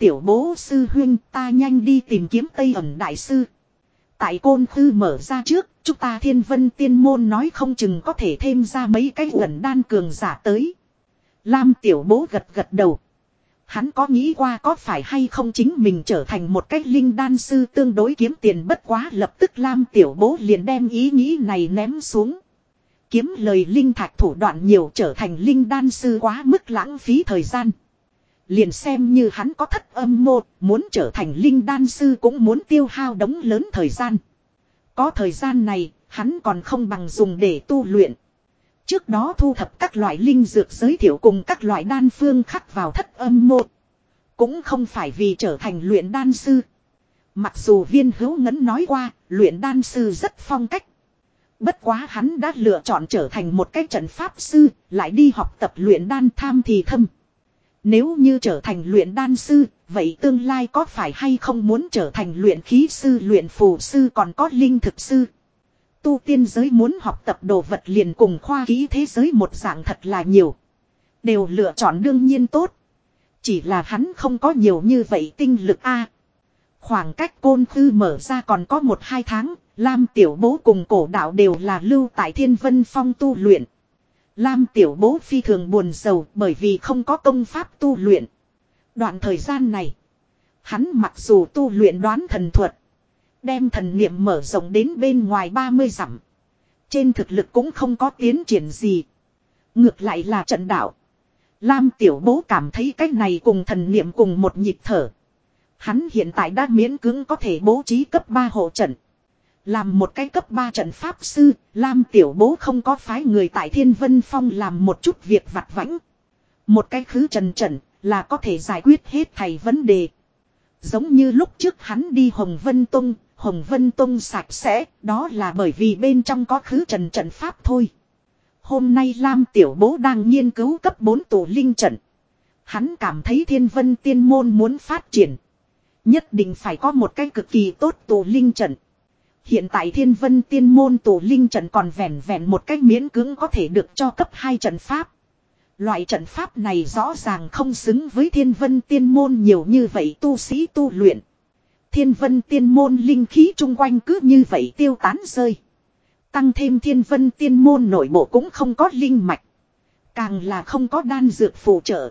Tiểu bố sư huyên ta nhanh đi tìm kiếm Tây ẩn đại sư. Tại côn thư mở ra trước, chúng ta thiên vân tiên môn nói không chừng có thể thêm ra mấy cái ẩn đan cường giả tới. Lam tiểu bố gật gật đầu. Hắn có nghĩ qua có phải hay không chính mình trở thành một cách linh đan sư tương đối kiếm tiền bất quá lập tức Lam tiểu bố liền đem ý nghĩ này ném xuống. Kiếm lời linh thạch thủ đoạn nhiều trở thành linh đan sư quá mức lãng phí thời gian. Liền xem như hắn có thất âm mô, muốn trở thành linh đan sư cũng muốn tiêu hao đống lớn thời gian. Có thời gian này, hắn còn không bằng dùng để tu luyện. Trước đó thu thập các loại linh dược giới thiệu cùng các loại đan phương khắc vào thất âm mô. Cũng không phải vì trở thành luyện đan sư. Mặc dù viên hữu ngấn nói qua, luyện đan sư rất phong cách. Bất quá hắn đã lựa chọn trở thành một cái trận pháp sư, lại đi học tập luyện đan tham thì thâm. Nếu như trở thành luyện đan sư, vậy tương lai có phải hay không muốn trở thành luyện khí sư, luyện phù sư còn có linh thực sư? Tu tiên giới muốn học tập đồ vật liền cùng khoa ký thế giới một dạng thật là nhiều. Đều lựa chọn đương nhiên tốt. Chỉ là hắn không có nhiều như vậy tinh lực A. Khoảng cách côn khư mở ra còn có một hai tháng, Lam Tiểu Bố cùng cổ đạo đều là lưu tại Thiên Vân Phong tu luyện. Lam Tiểu Bố phi thường buồn sầu bởi vì không có công pháp tu luyện. Đoạn thời gian này, hắn mặc dù tu luyện đoán thần thuật, đem thần niệm mở rộng đến bên ngoài 30 dặm. Trên thực lực cũng không có tiến triển gì. Ngược lại là trận đạo. Lam Tiểu Bố cảm thấy cách này cùng thần niệm cùng một nhịp thở. Hắn hiện tại đã miễn cưỡng có thể bố trí cấp 3 hộ trận. Làm một cái cấp 3 trận pháp sư, Lam Tiểu Bố không có phái người tại Thiên Vân Phong làm một chút việc vặt vãnh. Một cái khứ trần trận là có thể giải quyết hết thầy vấn đề. Giống như lúc trước hắn đi Hồng Vân Tông, Hồng Vân Tông sạch sẽ, đó là bởi vì bên trong có khứ trần trận pháp thôi. Hôm nay Lam Tiểu Bố đang nghiên cứu cấp 4 tổ linh trận. Hắn cảm thấy thiên vân tiên môn muốn phát triển. Nhất định phải có một cái cực kỳ tốt tổ linh trận. Hiện tại thiên vân tiên môn tổ linh trận còn vẹn vẹn một cách miễn cưỡng có thể được cho cấp hai trận pháp. Loại trận pháp này rõ ràng không xứng với thiên vân tiên môn nhiều như vậy tu sĩ tu luyện. Thiên vân tiên môn linh khí chung quanh cứ như vậy tiêu tán rơi. Tăng thêm thiên vân tiên môn nội bộ cũng không có linh mạch. Càng là không có đan dược phụ trợ.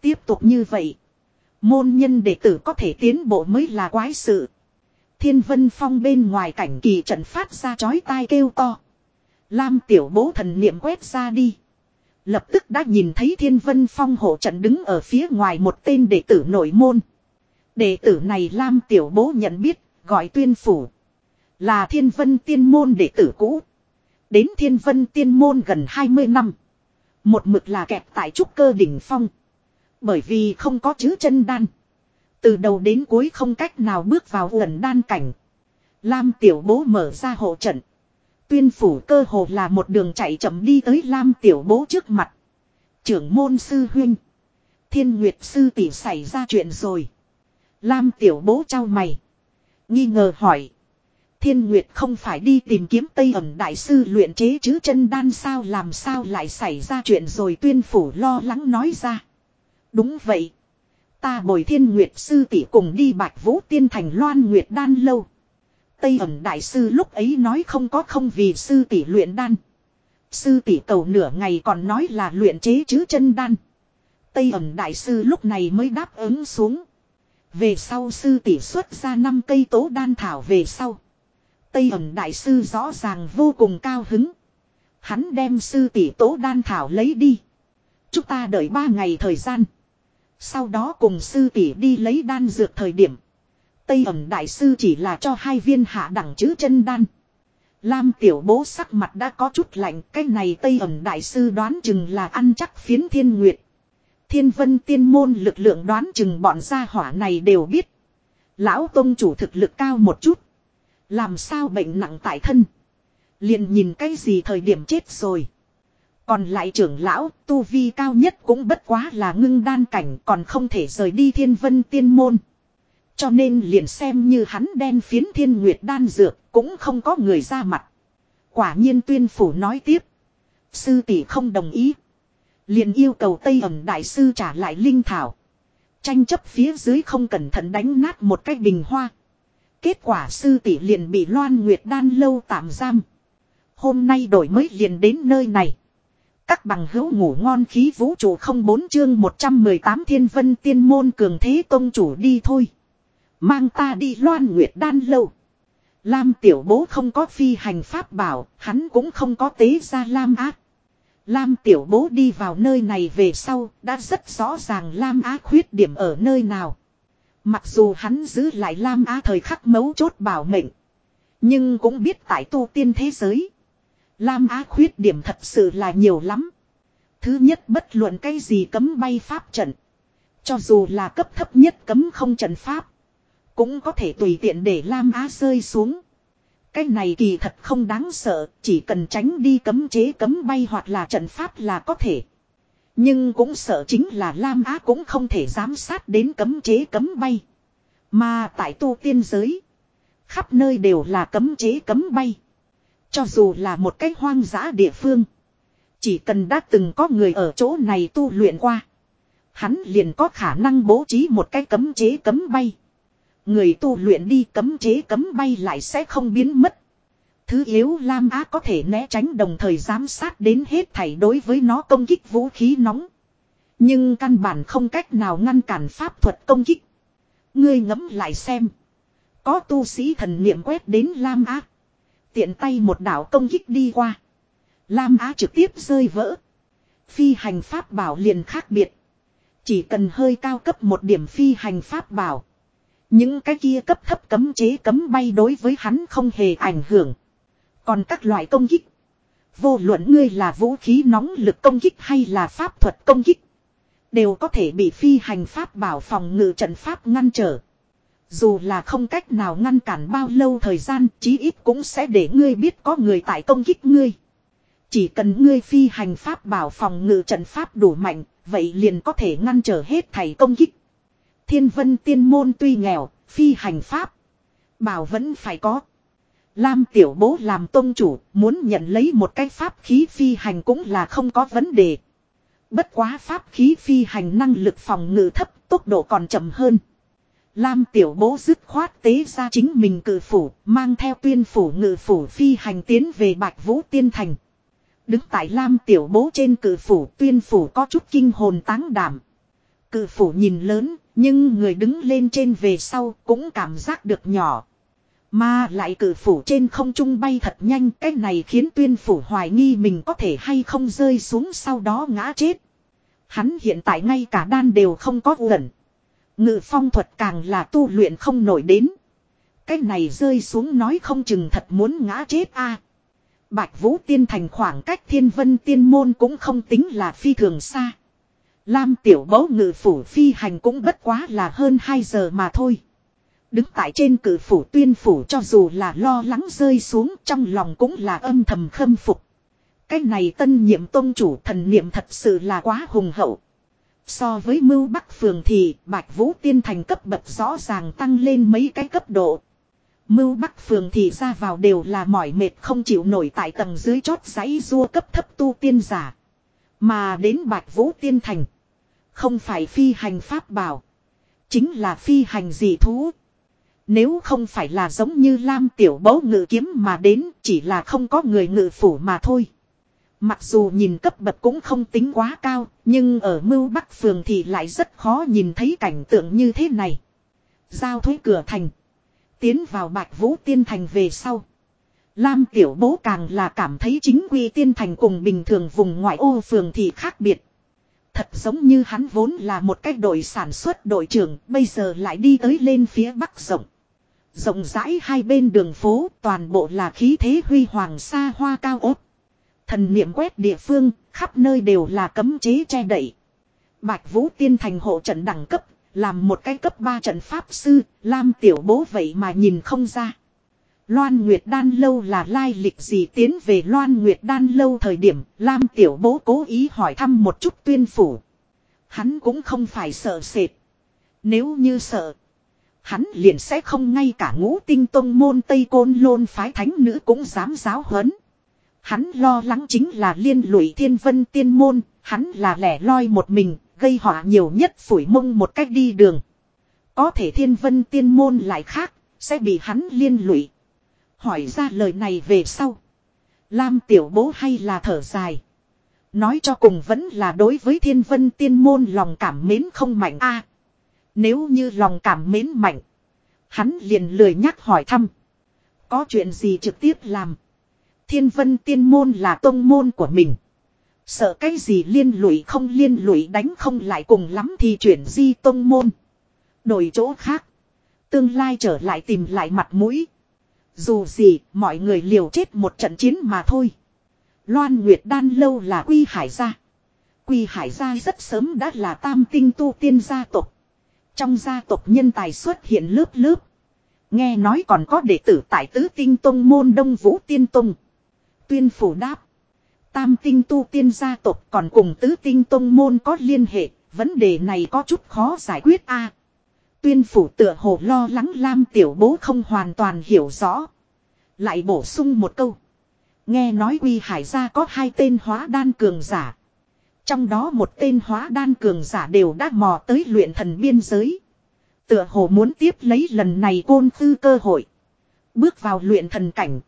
Tiếp tục như vậy. Môn nhân đệ tử có thể tiến bộ mới là quái sự. Thiên vân phong bên ngoài cảnh kỳ trận phát ra chói tai kêu to. Lam tiểu bố thần niệm quét ra đi. Lập tức đã nhìn thấy thiên vân phong hộ trận đứng ở phía ngoài một tên đệ tử nội môn. Đệ tử này Lam tiểu bố nhận biết, gọi tuyên phủ. Là thiên vân tiên môn đệ tử cũ. Đến thiên vân tiên môn gần 20 năm. Một mực là kẹp tại trúc cơ đỉnh phong. Bởi vì không có chữ chân đan. Từ đầu đến cuối không cách nào bước vào gần đan cảnh. Lam tiểu bố mở ra hộ trận. Tuyên phủ cơ hồ là một đường chạy chậm đi tới Lam tiểu bố trước mặt. Trưởng môn sư huynh. Thiên Nguyệt sư tỷ xảy ra chuyện rồi. Lam tiểu bố trao mày. Nghi ngờ hỏi. Thiên Nguyệt không phải đi tìm kiếm Tây ẩn đại sư luyện chế chứ chân đan sao, làm sao lại xảy ra chuyện rồi tuyên phủ lo lắng nói ra. Đúng vậy. Ta bồi thiên nguyệt sư tỷ cùng đi bạch vũ tiên thành loan nguyệt đan lâu. Tây ẩn đại sư lúc ấy nói không có không vì sư tỷ luyện đan. Sư tỷ cầu nửa ngày còn nói là luyện chế chứ chân đan. Tây ẩn đại sư lúc này mới đáp ứng xuống. Về sau sư tỷ xuất ra năm cây tố đan thảo về sau. Tây ẩn đại sư rõ ràng vô cùng cao hứng. Hắn đem sư tỷ tố đan thảo lấy đi. Chúng ta đợi ba ngày thời gian. Sau đó cùng sư tỷ đi lấy đan dược thời điểm. Tây ẩm đại sư chỉ là cho hai viên hạ đẳng chữ chân đan. Lam tiểu bố sắc mặt đã có chút lạnh. Cái này Tây ẩm đại sư đoán chừng là ăn chắc phiến thiên nguyệt. Thiên vân tiên môn lực lượng đoán chừng bọn gia hỏa này đều biết. Lão tông chủ thực lực cao một chút. Làm sao bệnh nặng tại thân. Liền nhìn cái gì thời điểm chết rồi. Còn lại trưởng lão, tu vi cao nhất cũng bất quá là ngưng đan cảnh còn không thể rời đi thiên vân tiên môn. Cho nên liền xem như hắn đen phiến thiên nguyệt đan dược cũng không có người ra mặt. Quả nhiên tuyên phủ nói tiếp. Sư tỷ không đồng ý. Liền yêu cầu Tây ẩn đại sư trả lại linh thảo. Tranh chấp phía dưới không cẩn thận đánh nát một cái bình hoa. Kết quả sư tỷ liền bị loan nguyệt đan lâu tạm giam. Hôm nay đổi mới liền đến nơi này. Các bằng hữu ngủ ngon khí vũ trụ không bốn chương 118 thiên vân tiên môn cường thế công chủ đi thôi. Mang ta đi loan nguyệt đan lâu. Lam tiểu bố không có phi hành pháp bảo, hắn cũng không có tế ra Lam ác. Lam tiểu bố đi vào nơi này về sau, đã rất rõ ràng Lam á khuyết điểm ở nơi nào. Mặc dù hắn giữ lại Lam á thời khắc mấu chốt bảo mệnh. Nhưng cũng biết tại tu tiên thế giới. Lam Á khuyết điểm thật sự là nhiều lắm. Thứ nhất bất luận cái gì cấm bay pháp trận. Cho dù là cấp thấp nhất cấm không trận pháp. Cũng có thể tùy tiện để Lam Á rơi xuống. Cái này kỳ thật không đáng sợ, chỉ cần tránh đi cấm chế cấm bay hoặc là trận pháp là có thể. Nhưng cũng sợ chính là Lam Á cũng không thể giám sát đến cấm chế cấm bay. Mà tại tu tiên giới, khắp nơi đều là cấm chế cấm bay. Cho dù là một cái hoang dã địa phương. Chỉ cần đã từng có người ở chỗ này tu luyện qua. Hắn liền có khả năng bố trí một cái cấm chế cấm bay. Người tu luyện đi cấm chế cấm bay lại sẽ không biến mất. Thứ yếu Lam Á có thể né tránh đồng thời giám sát đến hết thảy đối với nó công kích vũ khí nóng. Nhưng căn bản không cách nào ngăn cản pháp thuật công kích. Ngươi ngẫm lại xem. Có tu sĩ thần niệm quét đến Lam Á. Tiện tay một đảo công kích đi qua. Lam Á trực tiếp rơi vỡ. Phi hành pháp bảo liền khác biệt. Chỉ cần hơi cao cấp một điểm phi hành pháp bảo. Những cái kia cấp thấp cấm chế cấm bay đối với hắn không hề ảnh hưởng. Còn các loại công kích. Vô luận ngươi là vũ khí nóng lực công kích hay là pháp thuật công kích. Đều có thể bị phi hành pháp bảo phòng ngự trận pháp ngăn trở. Dù là không cách nào ngăn cản bao lâu thời gian chí ít cũng sẽ để ngươi biết có người tại công kích ngươi. Chỉ cần ngươi phi hành pháp bảo phòng ngự trận pháp đủ mạnh, vậy liền có thể ngăn trở hết thầy công kích. Thiên vân tiên môn tuy nghèo, phi hành pháp. Bảo vẫn phải có. Lam tiểu bố làm tôn chủ, muốn nhận lấy một cái pháp khí phi hành cũng là không có vấn đề. Bất quá pháp khí phi hành năng lực phòng ngự thấp, tốc độ còn chậm hơn. Lam tiểu bố dứt khoát tế ra chính mình cử phủ, mang theo tuyên phủ ngự phủ phi hành tiến về Bạch Vũ Tiên Thành. Đứng tại Lam tiểu bố trên cử phủ tuyên phủ có chút kinh hồn táng đảm. Cử phủ nhìn lớn, nhưng người đứng lên trên về sau cũng cảm giác được nhỏ. Mà lại cử phủ trên không trung bay thật nhanh cái này khiến tuyên phủ hoài nghi mình có thể hay không rơi xuống sau đó ngã chết. Hắn hiện tại ngay cả đan đều không có gần. Ngự phong thuật càng là tu luyện không nổi đến. Cái này rơi xuống nói không chừng thật muốn ngã chết a. Bạch Vũ Tiên Thành khoảng cách thiên vân tiên môn cũng không tính là phi thường xa. Lam tiểu bấu ngự phủ phi hành cũng bất quá là hơn 2 giờ mà thôi. Đứng tại trên cử phủ tuyên phủ cho dù là lo lắng rơi xuống trong lòng cũng là âm thầm khâm phục. Cái này tân nhiệm tôn chủ thần niệm thật sự là quá hùng hậu. So với mưu bắc phường thì bạch vũ tiên thành cấp bậc rõ ràng tăng lên mấy cái cấp độ. Mưu bắc phường thì ra vào đều là mỏi mệt không chịu nổi tại tầng dưới chót giấy rua cấp thấp tu tiên giả. Mà đến bạch vũ tiên thành. Không phải phi hành pháp bảo. Chính là phi hành dị thú. Nếu không phải là giống như Lam tiểu bấu ngự kiếm mà đến, chỉ là không có người ngự phủ mà thôi. Mặc dù nhìn cấp bậc cũng không tính quá cao, nhưng ở mưu bắc phường thì lại rất khó nhìn thấy cảnh tượng như thế này. Giao thuế cửa thành. Tiến vào bạch vũ tiên thành về sau. Lam tiểu bố càng là cảm thấy chính quy tiên thành cùng bình thường vùng ngoại ô phường thì khác biệt. Thật giống như hắn vốn là một cách đội sản xuất đội trưởng, bây giờ lại đi tới lên phía bắc rộng. Rộng rãi hai bên đường phố, toàn bộ là khí thế huy hoàng xa hoa cao ốt. Thần niệm quét địa phương, khắp nơi đều là cấm chế che đậy. Bạch Vũ Tiên thành hộ trận đẳng cấp, làm một cái cấp 3 trận pháp sư, Lam tiểu bố vậy mà nhìn không ra. Loan Nguyệt Đan Lâu là lai lịch gì tiến về Loan Nguyệt Đan Lâu thời điểm Lam Tiểu Bố cố ý hỏi thăm một chút tuyên phủ. Hắn cũng không phải sợ sệt. Nếu như sợ. Hắn liền sẽ không ngay cả ngũ tinh tông môn Tây Côn Lôn phái thánh nữ cũng dám giáo huấn. Hắn lo lắng chính là liên lụy thiên vân tiên môn, hắn là lẻ loi một mình, gây họa nhiều nhất phủi mông một cách đi đường. Có thể thiên vân tiên môn lại khác, sẽ bị hắn liên lụy. Hỏi ra lời này về sau. Lam tiểu bố hay là thở dài. Nói cho cùng vẫn là đối với thiên vân tiên môn lòng cảm mến không mạnh a Nếu như lòng cảm mến mạnh. Hắn liền lười nhắc hỏi thăm. Có chuyện gì trực tiếp làm. Thiên vân tiên môn là tông môn của mình. Sợ cái gì liên lụy không liên lụy đánh không lại cùng lắm thì chuyển di tông môn. Đổi chỗ khác. Tương lai trở lại tìm lại mặt mũi. Dù gì, mọi người liều chết một trận chiến mà thôi. Loan Nguyệt Đan lâu là Quy Hải gia. Quy Hải gia rất sớm đã là tam tinh tu tiên gia tộc. Trong gia tộc nhân tài xuất hiện lớp lớp. Nghe nói còn có đệ tử tại tứ tinh tông môn Đông Vũ Tiên Tông. Tuyên phủ đáp. Tam tinh tu tiên gia tộc còn cùng tứ tinh tông môn có liên hệ. Vấn đề này có chút khó giải quyết a Tuyên phủ tựa hồ lo lắng Lam tiểu bố không hoàn toàn hiểu rõ. Lại bổ sung một câu. Nghe nói quy hải gia có hai tên hóa đan cường giả. Trong đó một tên hóa đan cường giả đều đã mò tới luyện thần biên giới. Tựa hồ muốn tiếp lấy lần này côn tư cơ hội. Bước vào luyện thần cảnh.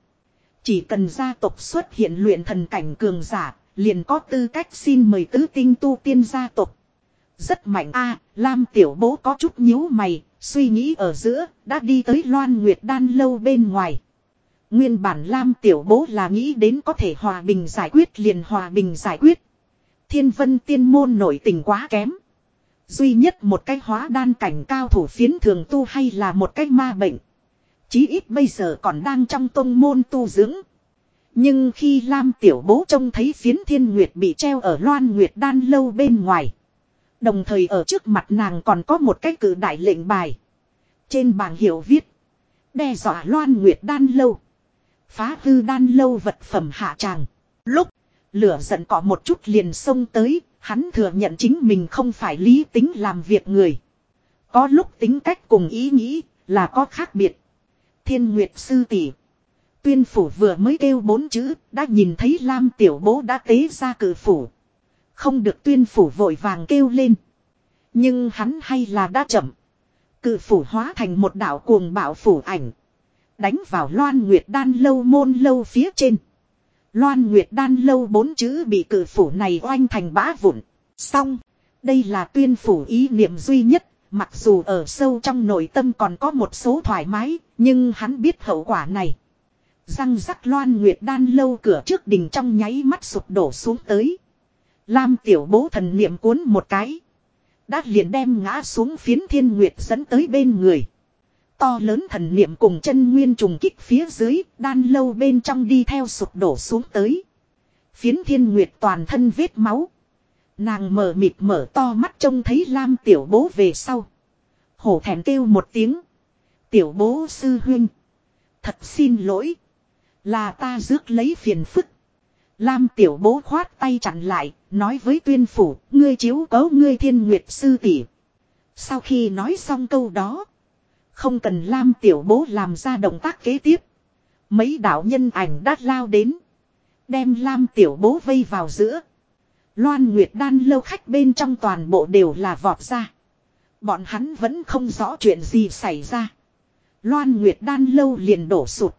Chỉ cần gia tộc xuất hiện luyện thần cảnh cường giả, liền có tư cách xin mời tứ tinh tu tiên gia tộc. Rất mạnh a Lam tiểu bố có chút nhíu mày, suy nghĩ ở giữa, đã đi tới loan nguyệt đan lâu bên ngoài. Nguyên bản Lam tiểu bố là nghĩ đến có thể hòa bình giải quyết liền hòa bình giải quyết. Thiên vân tiên môn nổi tình quá kém. Duy nhất một cái hóa đan cảnh cao thủ phiến thường tu hay là một cái ma bệnh. Chí ít bây giờ còn đang trong tông môn tu dưỡng. Nhưng khi Lam tiểu bố trông thấy phiến thiên nguyệt bị treo ở loan nguyệt đan lâu bên ngoài. Đồng thời ở trước mặt nàng còn có một cái cử đại lệnh bài. Trên bảng hiệu viết. Đe dọa loan nguyệt đan lâu. Phá hư đan lâu vật phẩm hạ tràng. Lúc, lửa giận có một chút liền xông tới. Hắn thừa nhận chính mình không phải lý tính làm việc người. Có lúc tính cách cùng ý nghĩ là có khác biệt. Thiên Nguyệt sư tỷ Tuyên phủ vừa mới kêu bốn chữ, đã nhìn thấy Lam tiểu bố đã tế ra cử phủ. Không được tuyên phủ vội vàng kêu lên. Nhưng hắn hay là đã chậm. Cự phủ hóa thành một đạo cuồng bạo phủ ảnh. Đánh vào loan nguyệt đan lâu môn lâu phía trên. Loan nguyệt đan lâu bốn chữ bị cự phủ này oanh thành bã vụn. Xong. Đây là tuyên phủ ý niệm duy nhất. Mặc dù ở sâu trong nội tâm còn có một số thoải mái. Nhưng hắn biết hậu quả này. Răng rắc loan nguyệt đan lâu cửa trước đình trong nháy mắt sụp đổ xuống tới. Lam tiểu bố thần niệm cuốn một cái. Đã liền đem ngã xuống phiến thiên nguyệt dẫn tới bên người. To lớn thần niệm cùng chân nguyên trùng kích phía dưới, đan lâu bên trong đi theo sụp đổ xuống tới. Phiến thiên nguyệt toàn thân vết máu. Nàng mở mịt mở to mắt trông thấy Lam tiểu bố về sau. Hổ thẹn kêu một tiếng. Tiểu bố sư huynh. Thật xin lỗi. Là ta rước lấy phiền phức. Lam tiểu bố khoát tay chặn lại, nói với tuyên phủ, ngươi chiếu cấu ngươi thiên nguyệt sư tỷ. Sau khi nói xong câu đó, không cần Lam tiểu bố làm ra động tác kế tiếp. Mấy đạo nhân ảnh đát lao đến. Đem Lam tiểu bố vây vào giữa. Loan Nguyệt đan lâu khách bên trong toàn bộ đều là vọt ra. Bọn hắn vẫn không rõ chuyện gì xảy ra. Loan Nguyệt đan lâu liền đổ sụt.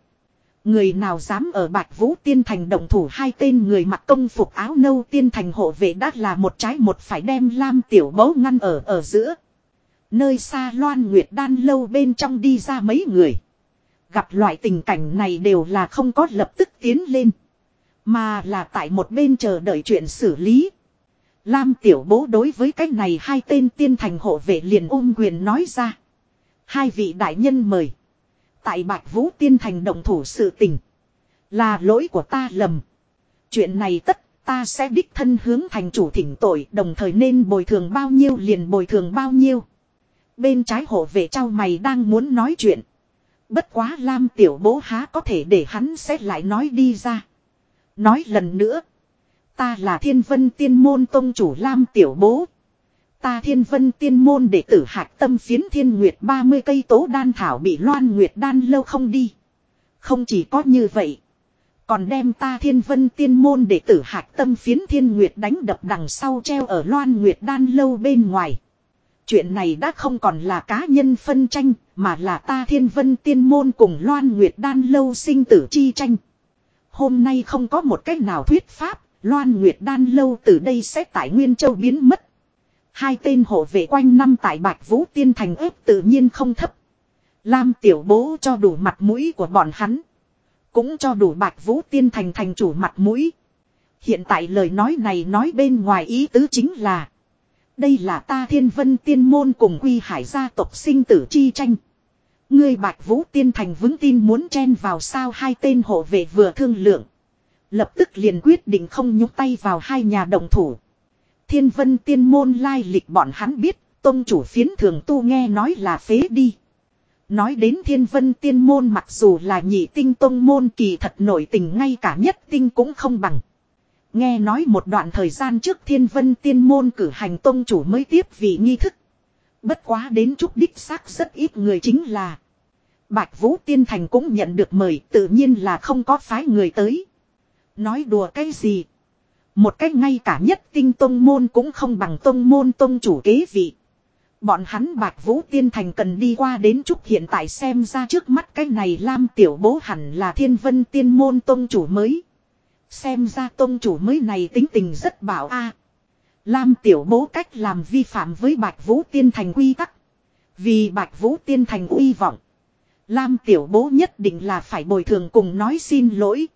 Người nào dám ở Bạch Vũ Tiên Thành động thủ hai tên người mặc công phục áo nâu Tiên Thành hộ vệ đã là một trái một phải đem Lam Tiểu Bấu ngăn ở ở giữa. Nơi xa Loan Nguyệt Đan lâu bên trong đi ra mấy người. Gặp loại tình cảnh này đều là không có lập tức tiến lên. Mà là tại một bên chờ đợi chuyện xử lý. Lam Tiểu Bố đối với cái này hai tên tiên thành hộ vệ liền ôm quyền nói ra. Hai vị đại nhân mời. Tại Bạch Vũ Tiên Thành động thủ sự tình. Là lỗi của ta lầm. Chuyện này tất, ta sẽ đích thân hướng thành chủ thỉnh tội, đồng thời nên bồi thường bao nhiêu liền bồi thường bao nhiêu. Bên trái hộ vệ trao mày đang muốn nói chuyện. Bất quá Lam tiểu bố há có thể để hắn sẽ lại nói đi ra. Nói lần nữa. Ta là thiên vân tiên môn tông chủ Lam tiểu bố. Ta thiên vân tiên môn đệ tử hạc tâm phiến thiên nguyệt 30 cây tố đan thảo bị loan nguyệt đan lâu không đi. Không chỉ có như vậy. Còn đem ta thiên vân tiên môn đệ tử hạc tâm phiến thiên nguyệt đánh đập đằng sau treo ở loan nguyệt đan lâu bên ngoài. Chuyện này đã không còn là cá nhân phân tranh, mà là ta thiên vân tiên môn cùng loan nguyệt đan lâu sinh tử chi tranh. Hôm nay không có một cách nào thuyết pháp, loan nguyệt đan lâu từ đây sẽ tại Nguyên Châu biến mất. Hai tên hộ vệ quanh năm tại Bạch Vũ Tiên Thành ép tự nhiên không thấp. Lam tiểu bố cho đủ mặt mũi của bọn hắn. Cũng cho đủ Bạch Vũ Tiên Thành thành chủ mặt mũi. Hiện tại lời nói này nói bên ngoài ý tứ chính là. Đây là ta thiên vân tiên môn cùng quy hải gia tộc sinh tử chi tranh. Ngươi Bạch Vũ Tiên Thành vững tin muốn chen vào sao hai tên hộ vệ vừa thương lượng. Lập tức liền quyết định không nhúc tay vào hai nhà đồng thủ. Thiên vân tiên môn lai lịch bọn hắn biết, tôn chủ phiến thường tu nghe nói là phế đi. Nói đến thiên vân tiên môn mặc dù là nhị tinh tôn môn kỳ thật nổi tình ngay cả nhất tinh cũng không bằng. Nghe nói một đoạn thời gian trước thiên vân tiên môn cử hành tôn chủ mới tiếp vị nghi thức. Bất quá đến chút đích xác rất ít người chính là. Bạch Vũ Tiên Thành cũng nhận được mời, tự nhiên là không có phái người tới. Nói đùa cái gì? Một cách ngay cả nhất tinh tông môn cũng không bằng tông môn tông chủ kế vị. Bọn hắn bạch vũ tiên thành cần đi qua đến chút hiện tại xem ra trước mắt cái này Lam tiểu bố hẳn là thiên vân tiên môn tông chủ mới. Xem ra tông chủ mới này tính tình rất bảo a. Lam tiểu bố cách làm vi phạm với bạch vũ tiên thành quy tắc. Vì bạch vũ tiên thành uy vọng. Lam tiểu bố nhất định là phải bồi thường cùng nói xin lỗi.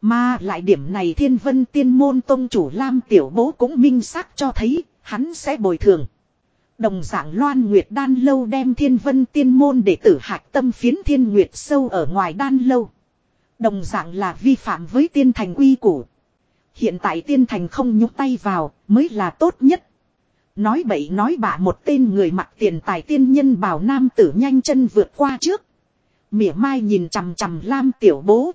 Mà lại điểm này thiên vân tiên môn tông chủ Lam Tiểu Bố cũng minh xác cho thấy, hắn sẽ bồi thường. Đồng dạng Loan Nguyệt Đan Lâu đem thiên vân tiên môn để tử hạc tâm phiến thiên nguyệt sâu ở ngoài đan lâu. Đồng dạng là vi phạm với tiên thành quy củ. Hiện tại tiên thành không nhúc tay vào mới là tốt nhất. Nói bậy nói bạ một tên người mặc tiền tài tiên nhân bảo nam tử nhanh chân vượt qua trước. Mỉa mai nhìn chằm chằm Lam Tiểu Bố.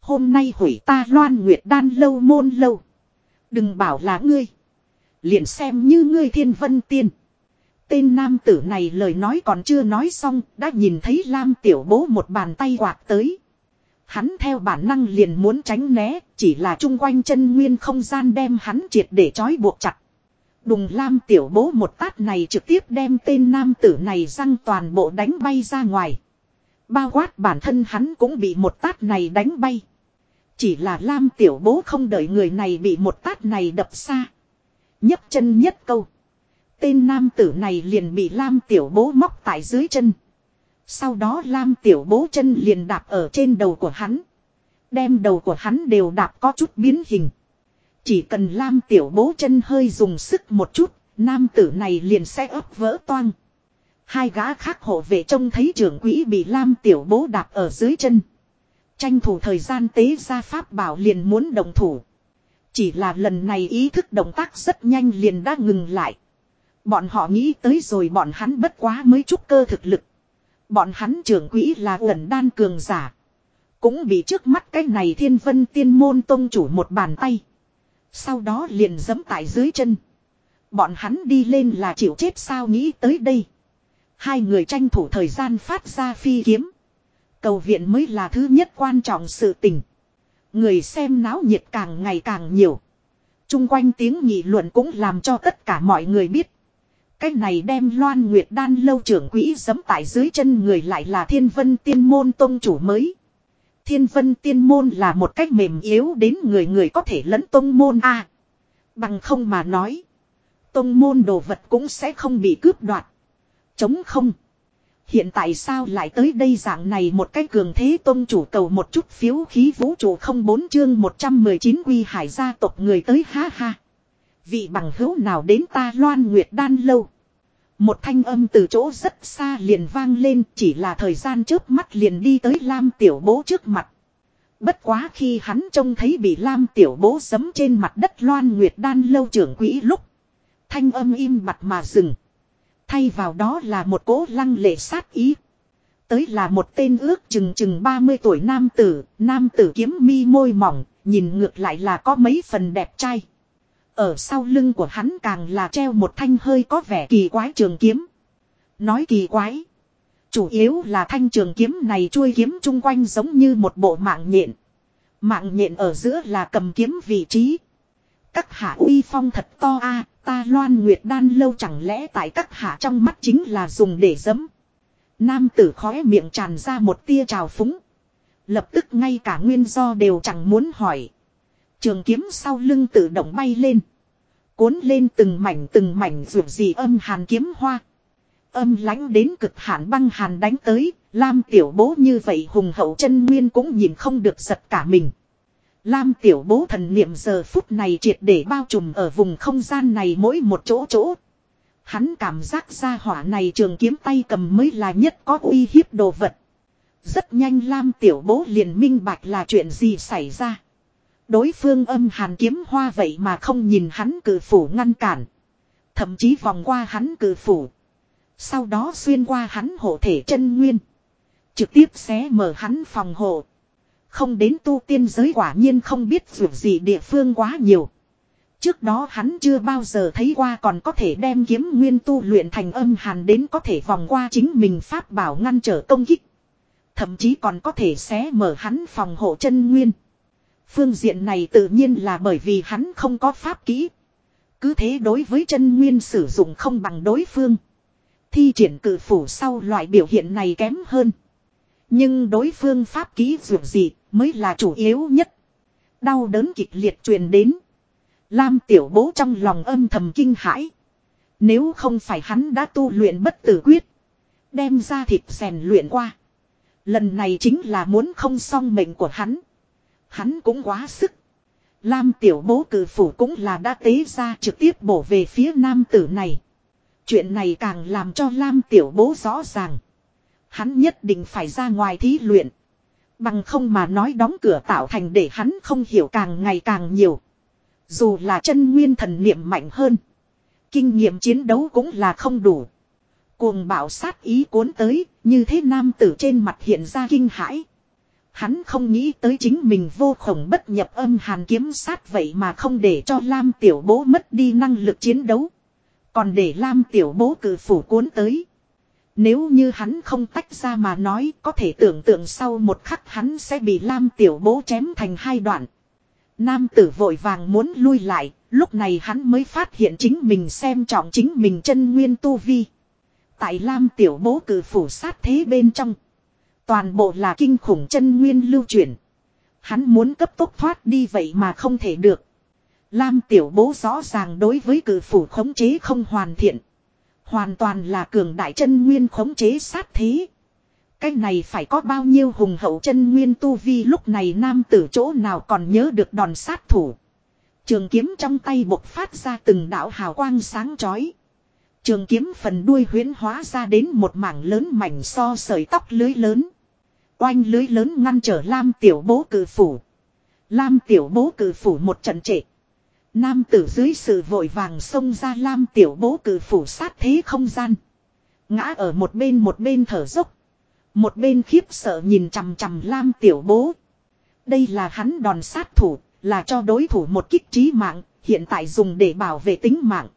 Hôm nay hủy ta loan nguyệt đan lâu môn lâu. Đừng bảo là ngươi. Liền xem như ngươi thiên vân tiên. Tên nam tử này lời nói còn chưa nói xong, đã nhìn thấy Lam tiểu bố một bàn tay quạt tới. Hắn theo bản năng liền muốn tránh né, chỉ là chung quanh chân nguyên không gian đem hắn triệt để trói buộc chặt. Đùng lam tiểu bố một tát này trực tiếp đem tên nam tử này răng toàn bộ đánh bay ra ngoài. Bao quát bản thân hắn cũng bị một tát này đánh bay. Chỉ là lam tiểu bố không đợi người này bị một tát này đập xa. nhấc chân nhất câu. Tên nam tử này liền bị lam tiểu bố móc tại dưới chân. Sau đó lam tiểu bố chân liền đạp ở trên đầu của hắn. Đem đầu của hắn đều đạp có chút biến hình. Chỉ cần lam tiểu bố chân hơi dùng sức một chút, nam tử này liền sẽ ấp vỡ toang. Hai gã khác hộ vệ trông thấy trưởng quỹ bị lam tiểu bố đạp ở dưới chân. Tranh thủ thời gian tế ra pháp bảo liền muốn đồng thủ. Chỉ là lần này ý thức động tác rất nhanh liền đã ngừng lại. Bọn họ nghĩ tới rồi bọn hắn bất quá mới chút cơ thực lực. Bọn hắn trưởng quỹ là ẩn đan cường giả. Cũng bị trước mắt cái này thiên vân tiên môn tông chủ một bàn tay. Sau đó liền dẫm tại dưới chân. Bọn hắn đi lên là chịu chết sao nghĩ tới đây. Hai người tranh thủ thời gian phát ra phi kiếm. Cầu viện mới là thứ nhất quan trọng sự tình. Người xem náo nhiệt càng ngày càng nhiều. Trung quanh tiếng nghị luận cũng làm cho tất cả mọi người biết. Cái này đem loan nguyệt đan lâu trưởng quỹ giấm tại dưới chân người lại là thiên vân tiên môn tôn chủ mới. Thiên vân tiên môn là một cách mềm yếu đến người người có thể lẫn tôn môn a Bằng không mà nói. tôn môn đồ vật cũng sẽ không bị cướp đoạt. Chống không. Hiện tại sao lại tới đây dạng này một cái cường thế tôn chủ cầu một chút phiếu khí vũ trụ không bốn chương 119 quy hải gia tộc người tới ha ha. Vị bằng hữu nào đến ta loan nguyệt đan lâu. Một thanh âm từ chỗ rất xa liền vang lên chỉ là thời gian trước mắt liền đi tới Lam Tiểu Bố trước mặt. Bất quá khi hắn trông thấy bị Lam Tiểu Bố sấm trên mặt đất loan nguyệt đan lâu trưởng quỹ lúc. Thanh âm im mặt mà dừng. Thay vào đó là một cỗ lăng lệ sát ý. Tới là một tên ước chừng chừng 30 tuổi nam tử, nam tử kiếm mi môi mỏng, nhìn ngược lại là có mấy phần đẹp trai. Ở sau lưng của hắn càng là treo một thanh hơi có vẻ kỳ quái trường kiếm. Nói kỳ quái. Chủ yếu là thanh trường kiếm này chuôi kiếm chung quanh giống như một bộ mạng nhện. Mạng nhện ở giữa là cầm kiếm vị trí. Các hạ uy phong thật to a, ta loan nguyệt đan lâu chẳng lẽ tại các hạ trong mắt chính là dùng để dấm. Nam tử khóe miệng tràn ra một tia trào phúng. Lập tức ngay cả nguyên do đều chẳng muốn hỏi. Trường kiếm sau lưng tự động bay lên. Cuốn lên từng mảnh từng mảnh ruột gì âm hàn kiếm hoa. Âm lánh đến cực hạn băng hàn đánh tới, Lam tiểu bố như vậy hùng hậu chân nguyên cũng nhìn không được giật cả mình. Lam tiểu bố thần niệm giờ phút này triệt để bao trùm ở vùng không gian này mỗi một chỗ chỗ. Hắn cảm giác ra hỏa này trường kiếm tay cầm mới là nhất có uy hiếp đồ vật. Rất nhanh Lam tiểu bố liền minh bạch là chuyện gì xảy ra. Đối phương âm hàn kiếm hoa vậy mà không nhìn hắn cử phủ ngăn cản. Thậm chí vòng qua hắn cử phủ. Sau đó xuyên qua hắn hộ thể chân nguyên. Trực tiếp xé mở hắn phòng hộ. Không đến tu tiên giới quả nhiên không biết dù gì địa phương quá nhiều. Trước đó hắn chưa bao giờ thấy qua còn có thể đem kiếm nguyên tu luyện thành âm hàn đến có thể vòng qua chính mình pháp bảo ngăn trở công kích. Thậm chí còn có thể xé mở hắn phòng hộ chân nguyên. Phương diện này tự nhiên là bởi vì hắn không có pháp kỹ. Cứ thế đối với chân nguyên sử dụng không bằng đối phương. Thi triển cử phủ sau loại biểu hiện này kém hơn. Nhưng đối phương pháp kỹ dù gì mới là chủ yếu nhất. Đau đớn kịch liệt truyền đến. Lam tiểu bố trong lòng âm thầm kinh hãi. Nếu không phải hắn đã tu luyện bất tử quyết. Đem ra thịt rèn luyện qua. Lần này chính là muốn không xong mệnh của hắn. Hắn cũng quá sức. Lam tiểu bố cử phủ cũng là đã tế ra trực tiếp bổ về phía nam tử này. Chuyện này càng làm cho Lam tiểu bố rõ ràng. Hắn nhất định phải ra ngoài thí luyện. Bằng không mà nói đóng cửa tạo thành để hắn không hiểu càng ngày càng nhiều. Dù là chân nguyên thần niệm mạnh hơn. Kinh nghiệm chiến đấu cũng là không đủ. Cuồng bạo sát ý cuốn tới, như thế nam tử trên mặt hiện ra kinh hãi. Hắn không nghĩ tới chính mình vô khổng bất nhập âm hàn kiếm sát vậy mà không để cho Lam tiểu bố mất đi năng lực chiến đấu. Còn để Lam tiểu bố cử phủ cuốn tới. Nếu như hắn không tách ra mà nói có thể tưởng tượng sau một khắc hắn sẽ bị Lam tiểu bố chém thành hai đoạn. Nam tử vội vàng muốn lui lại, Lúc này hắn mới phát hiện chính mình xem trọng chính mình chân nguyên tu vi. Tại Lam tiểu bố cử phủ sát thế bên trong. Toàn bộ là kinh khủng chân nguyên lưu chuyển. Hắn muốn cấp tốc thoát đi vậy mà không thể được. Lam tiểu bố rõ ràng đối với cử phủ khống chế không hoàn thiện. Hoàn toàn là cường đại chân nguyên khống chế sát thế. Cái này phải có bao nhiêu hùng hậu chân nguyên tu vi lúc này nam tử chỗ nào còn nhớ được đòn sát thủ. Trường kiếm trong tay bộc phát ra từng đạo hào quang sáng chói. Trường kiếm phần đuôi huyến hóa ra đến một mảng lớn mảnh so sợi tóc lưới lớn. Oanh lưới lớn ngăn trở Lam tiểu bố cử phủ. Lam tiểu bố cử phủ một trận trệ. Nam tử dưới sự vội vàng xông ra Lam tiểu bố cử phủ sát thế không gian. Ngã ở một bên một bên thở dốc. Một bên khiếp sợ nhìn chằm chằm Lam tiểu bố. Đây là hắn đòn sát thủ, là cho đối thủ một kích trí mạng, hiện tại dùng để bảo vệ tính mạng.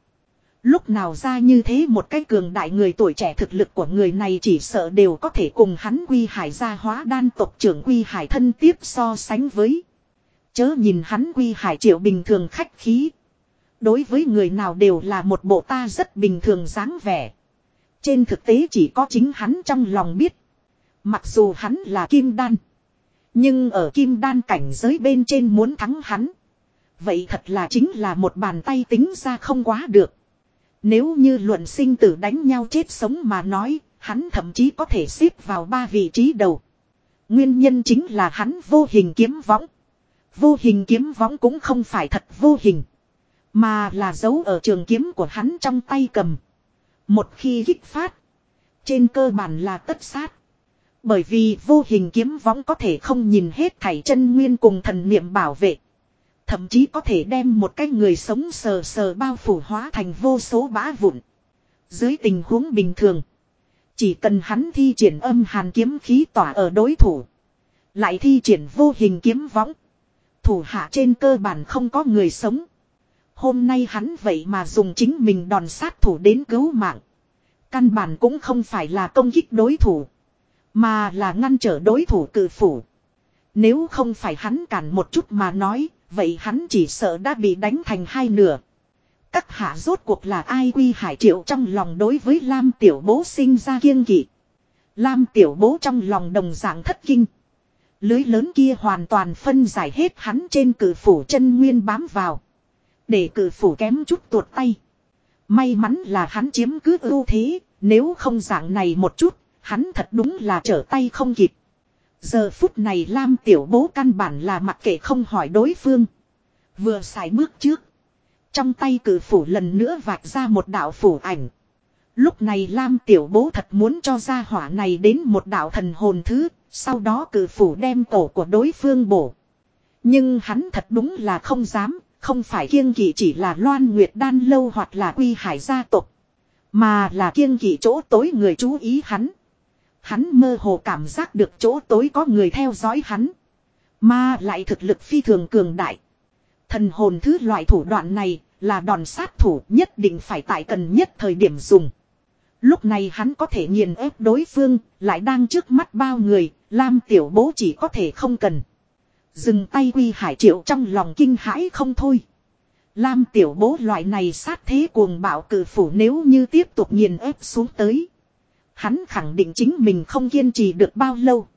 Lúc nào ra như thế một cái cường đại người tuổi trẻ thực lực của người này chỉ sợ đều có thể cùng hắn quy hải gia hóa đan tộc trưởng quy hải thân tiếp so sánh với. Chớ nhìn hắn quy hải triệu bình thường khách khí. Đối với người nào đều là một bộ ta rất bình thường dáng vẻ. Trên thực tế chỉ có chính hắn trong lòng biết. Mặc dù hắn là kim đan. Nhưng ở kim đan cảnh giới bên trên muốn thắng hắn. Vậy thật là chính là một bàn tay tính ra không quá được. Nếu như luận sinh tử đánh nhau chết sống mà nói, hắn thậm chí có thể xếp vào ba vị trí đầu. Nguyên nhân chính là hắn vô hình kiếm võng. Vô hình kiếm võng cũng không phải thật vô hình. Mà là dấu ở trường kiếm của hắn trong tay cầm. Một khi kích phát. Trên cơ bản là tất sát. Bởi vì vô hình kiếm võng có thể không nhìn hết thảy chân nguyên cùng thần niệm bảo vệ. Thậm chí có thể đem một cái người sống sờ sờ bao phủ hóa thành vô số bã vụn. Dưới tình huống bình thường. Chỉ cần hắn thi triển âm hàn kiếm khí tỏa ở đối thủ. Lại thi triển vô hình kiếm võng. Thủ hạ trên cơ bản không có người sống. Hôm nay hắn vậy mà dùng chính mình đòn sát thủ đến cứu mạng. Căn bản cũng không phải là công kích đối thủ. Mà là ngăn trở đối thủ cử phủ. Nếu không phải hắn cản một chút mà nói, vậy hắn chỉ sợ đã bị đánh thành hai nửa. Các hạ rốt cuộc là ai quy hải triệu trong lòng đối với Lam tiểu bố sinh ra kiêng kỵ. Lam tiểu bố trong lòng đồng dạng thất kinh. Lưới lớn kia hoàn toàn phân giải hết hắn trên cử phủ chân nguyên bám vào. Để cử phủ kém chút tuột tay. May mắn là hắn chiếm cứ ưu thế, nếu không dạng này một chút, hắn thật đúng là trở tay không kịp. Giờ phút này Lam tiểu bố căn bản là mặc kệ không hỏi đối phương. Vừa xài bước trước. Trong tay cử phủ lần nữa vạch ra một đạo phủ ảnh. Lúc này Lam tiểu bố thật muốn cho ra hỏa này đến một đạo thần hồn thứ, sau đó cử phủ đem tổ của đối phương bổ. Nhưng hắn thật đúng là không dám, không phải kiêng kỵ chỉ là loan nguyệt đan lâu hoặc là quy hải gia tộc. Mà là kiêng kỵ chỗ tối người chú ý hắn. Hắn mơ hồ cảm giác được chỗ tối có người theo dõi hắn. Mà lại thực lực phi thường cường đại. Thần hồn thứ loại thủ đoạn này là đòn sát thủ nhất định phải tại cần nhất thời điểm dùng. Lúc này hắn có thể nghiền ép đối phương, lại đang trước mắt bao người, Lam tiểu bố chỉ có thể không cần. Dừng tay quy hải triệu trong lòng kinh hãi không thôi. Lam tiểu bố loại này sát thế cuồng bạo cử phủ nếu như tiếp tục nghiền ép xuống tới. Hắn khẳng định chính mình không kiên trì được bao lâu.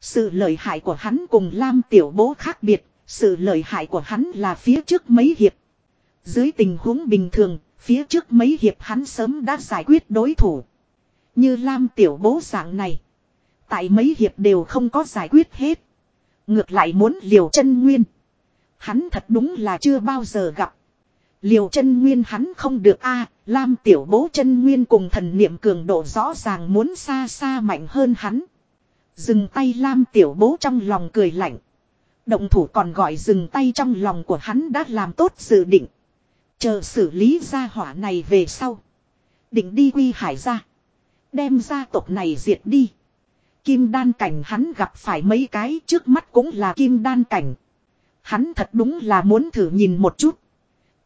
Sự lợi hại của hắn cùng Lam tiểu bố khác biệt, sự lợi hại của hắn là phía trước mấy hiệp. Dưới tình huống bình thường, phía trước mấy hiệp hắn sớm đã giải quyết đối thủ. Như Lam tiểu bố dạng này. Tại mấy hiệp đều không có giải quyết hết. Ngược lại muốn liều chân nguyên. Hắn thật đúng là chưa bao giờ gặp. Liều chân nguyên hắn không được a, Lam tiểu bố chân nguyên cùng thần niệm cường độ rõ ràng muốn xa xa mạnh hơn hắn. Dừng tay Lam tiểu bố trong lòng cười lạnh. Động thủ còn gọi dừng tay trong lòng của hắn đã làm tốt dự định. Chờ xử lý gia hỏa này về sau. Định đi quy hải ra. Đem gia tộc này diệt đi. Kim đan cảnh hắn gặp phải mấy cái trước mắt cũng là kim đan cảnh. Hắn thật đúng là muốn thử nhìn một chút.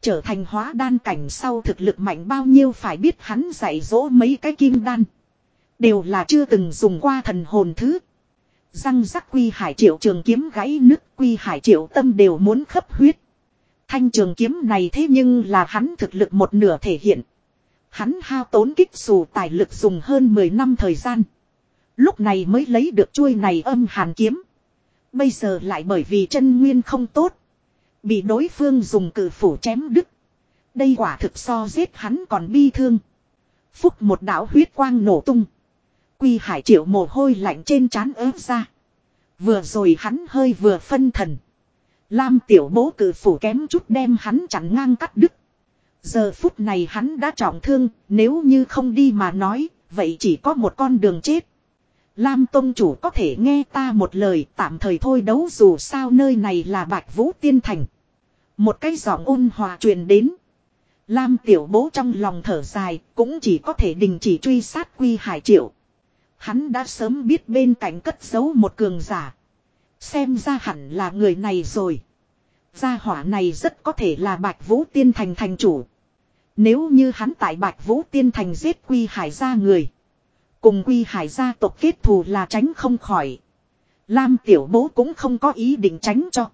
Trở thành hóa đan cảnh sau thực lực mạnh bao nhiêu phải biết hắn dạy dỗ mấy cái kim đan. Đều là chưa từng dùng qua thần hồn thứ. Răng rắc quy hải triệu trường kiếm gãy nứt quy hải triệu tâm đều muốn khấp huyết. Thanh trường kiếm này thế nhưng là hắn thực lực một nửa thể hiện. Hắn hao tốn kích xù tài lực dùng hơn 10 năm thời gian. Lúc này mới lấy được chuôi này âm hàn kiếm. Bây giờ lại bởi vì chân nguyên không tốt. Bị đối phương dùng cử phủ chém đứt. Đây quả thực so giết hắn còn bi thương. Phúc một đạo huyết quang nổ tung. Quy hải triệu mồ hôi lạnh trên trán ớt ra. Vừa rồi hắn hơi vừa phân thần. Lam tiểu bố cử phủ kém chút đem hắn chặn ngang cắt đứt. Giờ phút này hắn đã trọng thương, nếu như không đi mà nói, vậy chỉ có một con đường chết. Lam Tông Chủ có thể nghe ta một lời tạm thời thôi đấu dù sao nơi này là Bạch Vũ Tiên Thành. Một cái giọng ôn hòa truyền đến. Lam Tiểu Bố trong lòng thở dài, cũng chỉ có thể đình chỉ truy sát Quy Hải Triệu. Hắn đã sớm biết bên cạnh cất giấu một cường giả. Xem ra hẳn là người này rồi. Gia hỏa này rất có thể là Bạch Vũ Tiên Thành thành chủ. Nếu như hắn tại Bạch Vũ Tiên Thành giết Quy Hải gia người. Cùng Quy Hải gia tộc kết thù là tránh không khỏi. Lam Tiểu Bố cũng không có ý định tránh cho.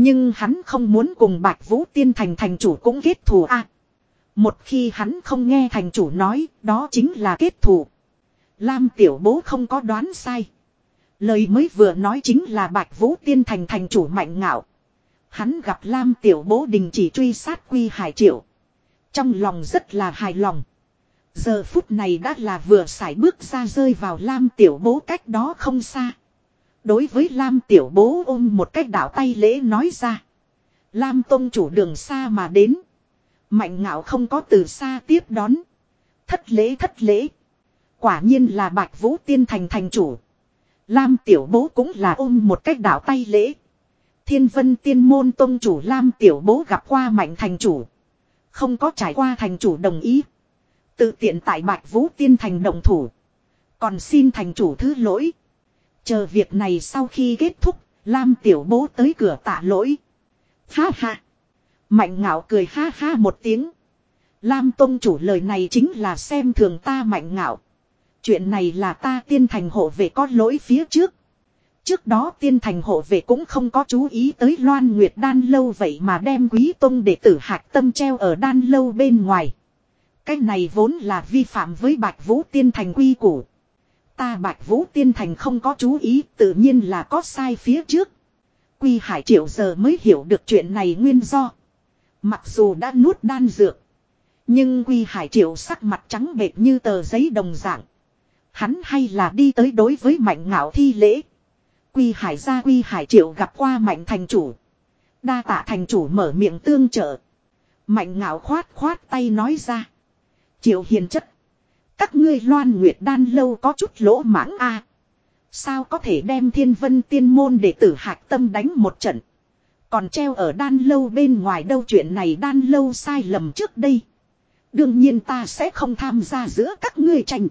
Nhưng hắn không muốn cùng Bạch Vũ Tiên Thành thành chủ cũng kết thù a. một khi hắn không nghe thành chủ nói, đó chính là kết thù. Lam Tiểu Bố không có đoán sai. Lời mới vừa nói chính là Bạch Vũ Tiên Thành thành chủ mạnh ngạo. Hắn gặp Lam Tiểu Bố đình chỉ truy sát Quy Hải Triệu. Trong lòng rất là hài lòng. Giờ phút này đã là vừa xài bước ra rơi vào Lam Tiểu Bố cách đó không xa. Đối với Lam Tiểu Bố ôm một cách đảo tay lễ nói ra. Lam Tông chủ đường xa mà đến. Mạnh ngạo không có từ xa tiếp đón. Thất lễ thất lễ. Quả nhiên là Bạch Vũ Tiên Thành thành chủ. Lam Tiểu Bố cũng là ôm một cách đảo tay lễ. Thiên Vân Tiên Môn Tông chủ Lam Tiểu Bố gặp qua Mạnh thành chủ. Không có trải qua thành chủ đồng ý. Tự tiện tại Bạch Vũ Tiên Thành đồng thủ. Còn xin thành chủ thứ lỗi. Chờ việc này sau khi kết thúc, Lam Tiểu Bố tới cửa tạ lỗi. Ha ha. Mạnh ngạo cười ha ha một tiếng. Lam Tông chủ lời này chính là xem thường ta mạnh ngạo. Chuyện này là ta tiên thành hộ về có lỗi phía trước. Trước đó tiên thành hộ về cũng không có chú ý tới loan nguyệt đan lâu vậy mà đem quý tông đệ tử hạc tâm treo ở đan lâu bên ngoài. Cái này vốn là vi phạm với bạch vũ tiên thành quy củ. Ta bạch vũ tiên thành không có chú ý, tự nhiên là có sai phía trước. Quy hải triệu giờ mới hiểu được chuyện này nguyên do. Mặc dù đã nuốt đan dược. Nhưng quy hải triệu sắc mặt trắng bệt như tờ giấy đồng dạng. Hắn hay là đi tới đối với mạnh ngạo thi lễ. Quy hải gia quy hải triệu gặp qua mạnh thành chủ. Đa tạ thành chủ mở miệng tương trợ. Mạnh ngạo khoát khoát tay nói ra. Triệu hiền chất. Các ngươi loan nguyệt đan lâu có chút lỗ mãng a Sao có thể đem thiên vân tiên môn để tử hạc tâm đánh một trận. Còn treo ở đan lâu bên ngoài đâu chuyện này đan lâu sai lầm trước đây. Đương nhiên ta sẽ không tham gia giữa các ngươi tranh.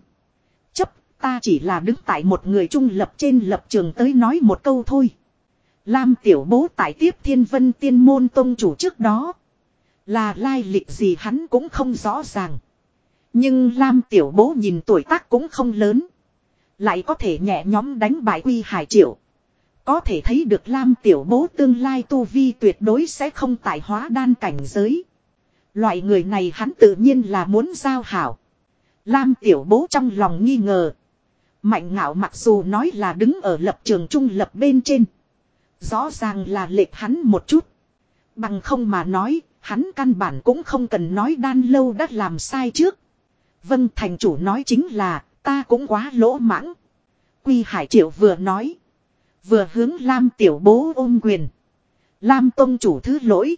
chấp, Ta chỉ là đứng tại một người trung lập trên lập trường tới nói một câu thôi. Lam tiểu bố tại tiếp thiên vân tiên môn tông chủ trước đó. Là lai lịch gì hắn cũng không rõ ràng. Nhưng Lam tiểu bố nhìn tuổi tác cũng không lớn. Lại có thể nhẹ nhóm đánh bại quy hải triệu. Có thể thấy được Lam tiểu bố tương lai tu vi tuyệt đối sẽ không tài hóa đan cảnh giới. Loại người này hắn tự nhiên là muốn giao hảo. Lam tiểu bố trong lòng nghi ngờ. Mạnh ngạo mặc dù nói là đứng ở lập trường trung lập bên trên. Rõ ràng là lệch hắn một chút. Bằng không mà nói, hắn căn bản cũng không cần nói đan lâu đã làm sai trước. Vân thành chủ nói chính là, ta cũng quá lỗ mãng. Quy Hải Triệu vừa nói. Vừa hướng Lam tiểu bố ôm quyền. Lam tông chủ thứ lỗi.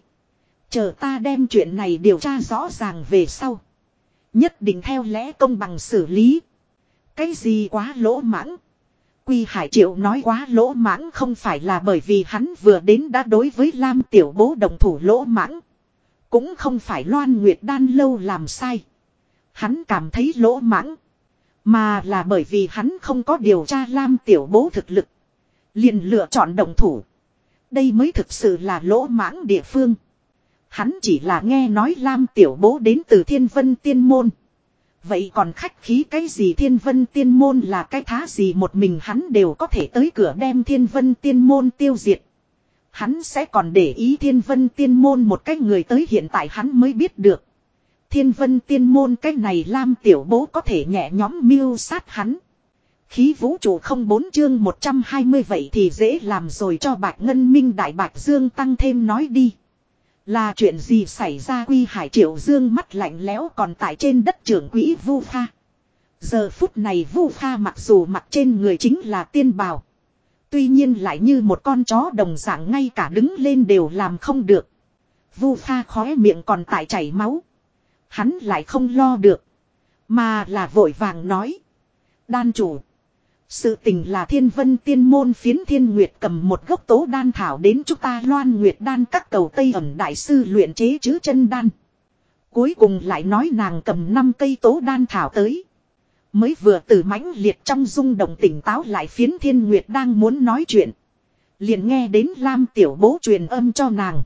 Chờ ta đem chuyện này điều tra rõ ràng về sau. Nhất định theo lẽ công bằng xử lý. Cái gì quá lỗ mãng? Quy Hải Triệu nói quá lỗ mãng không phải là bởi vì hắn vừa đến đã đối với Lam Tiểu Bố đồng thủ lỗ mãng. Cũng không phải Loan Nguyệt Đan lâu làm sai. Hắn cảm thấy lỗ mãng. Mà là bởi vì hắn không có điều tra Lam Tiểu Bố thực lực. liền lựa chọn đồng thủ. Đây mới thực sự là lỗ mãng địa phương. Hắn chỉ là nghe nói Lam Tiểu Bố đến từ Thiên Vân Tiên Môn. Vậy còn khách khí cái gì thiên vân tiên môn là cái thá gì một mình hắn đều có thể tới cửa đem thiên vân tiên môn tiêu diệt. Hắn sẽ còn để ý thiên vân tiên môn một cách người tới hiện tại hắn mới biết được. Thiên vân tiên môn cái này Lam tiểu bố có thể nhẹ nhóm mưu sát hắn. Khí vũ trụ không bốn chương 120 vậy thì dễ làm rồi cho Bạch Ngân Minh Đại Bạch Dương tăng thêm nói đi. Là chuyện gì xảy ra quy hải triệu dương mắt lạnh lẽo còn tại trên đất trưởng quỹ vu pha. Giờ phút này vu pha mặc dù mặc trên người chính là tiên bào. Tuy nhiên lại như một con chó đồng dạng ngay cả đứng lên đều làm không được. Vu pha khóe miệng còn tại chảy máu. Hắn lại không lo được. Mà là vội vàng nói. Đan chủ. Sự tình là thiên vân tiên môn phiến thiên nguyệt cầm một gốc tố đan thảo đến chúng ta loan nguyệt đan các cầu tây ẩm đại sư luyện chế chứ chân đan. Cuối cùng lại nói nàng cầm 5 cây tố đan thảo tới. Mới vừa từ mãnh liệt trong rung động tỉnh táo lại phiến thiên nguyệt đang muốn nói chuyện. Liền nghe đến Lam tiểu bố truyền âm cho nàng.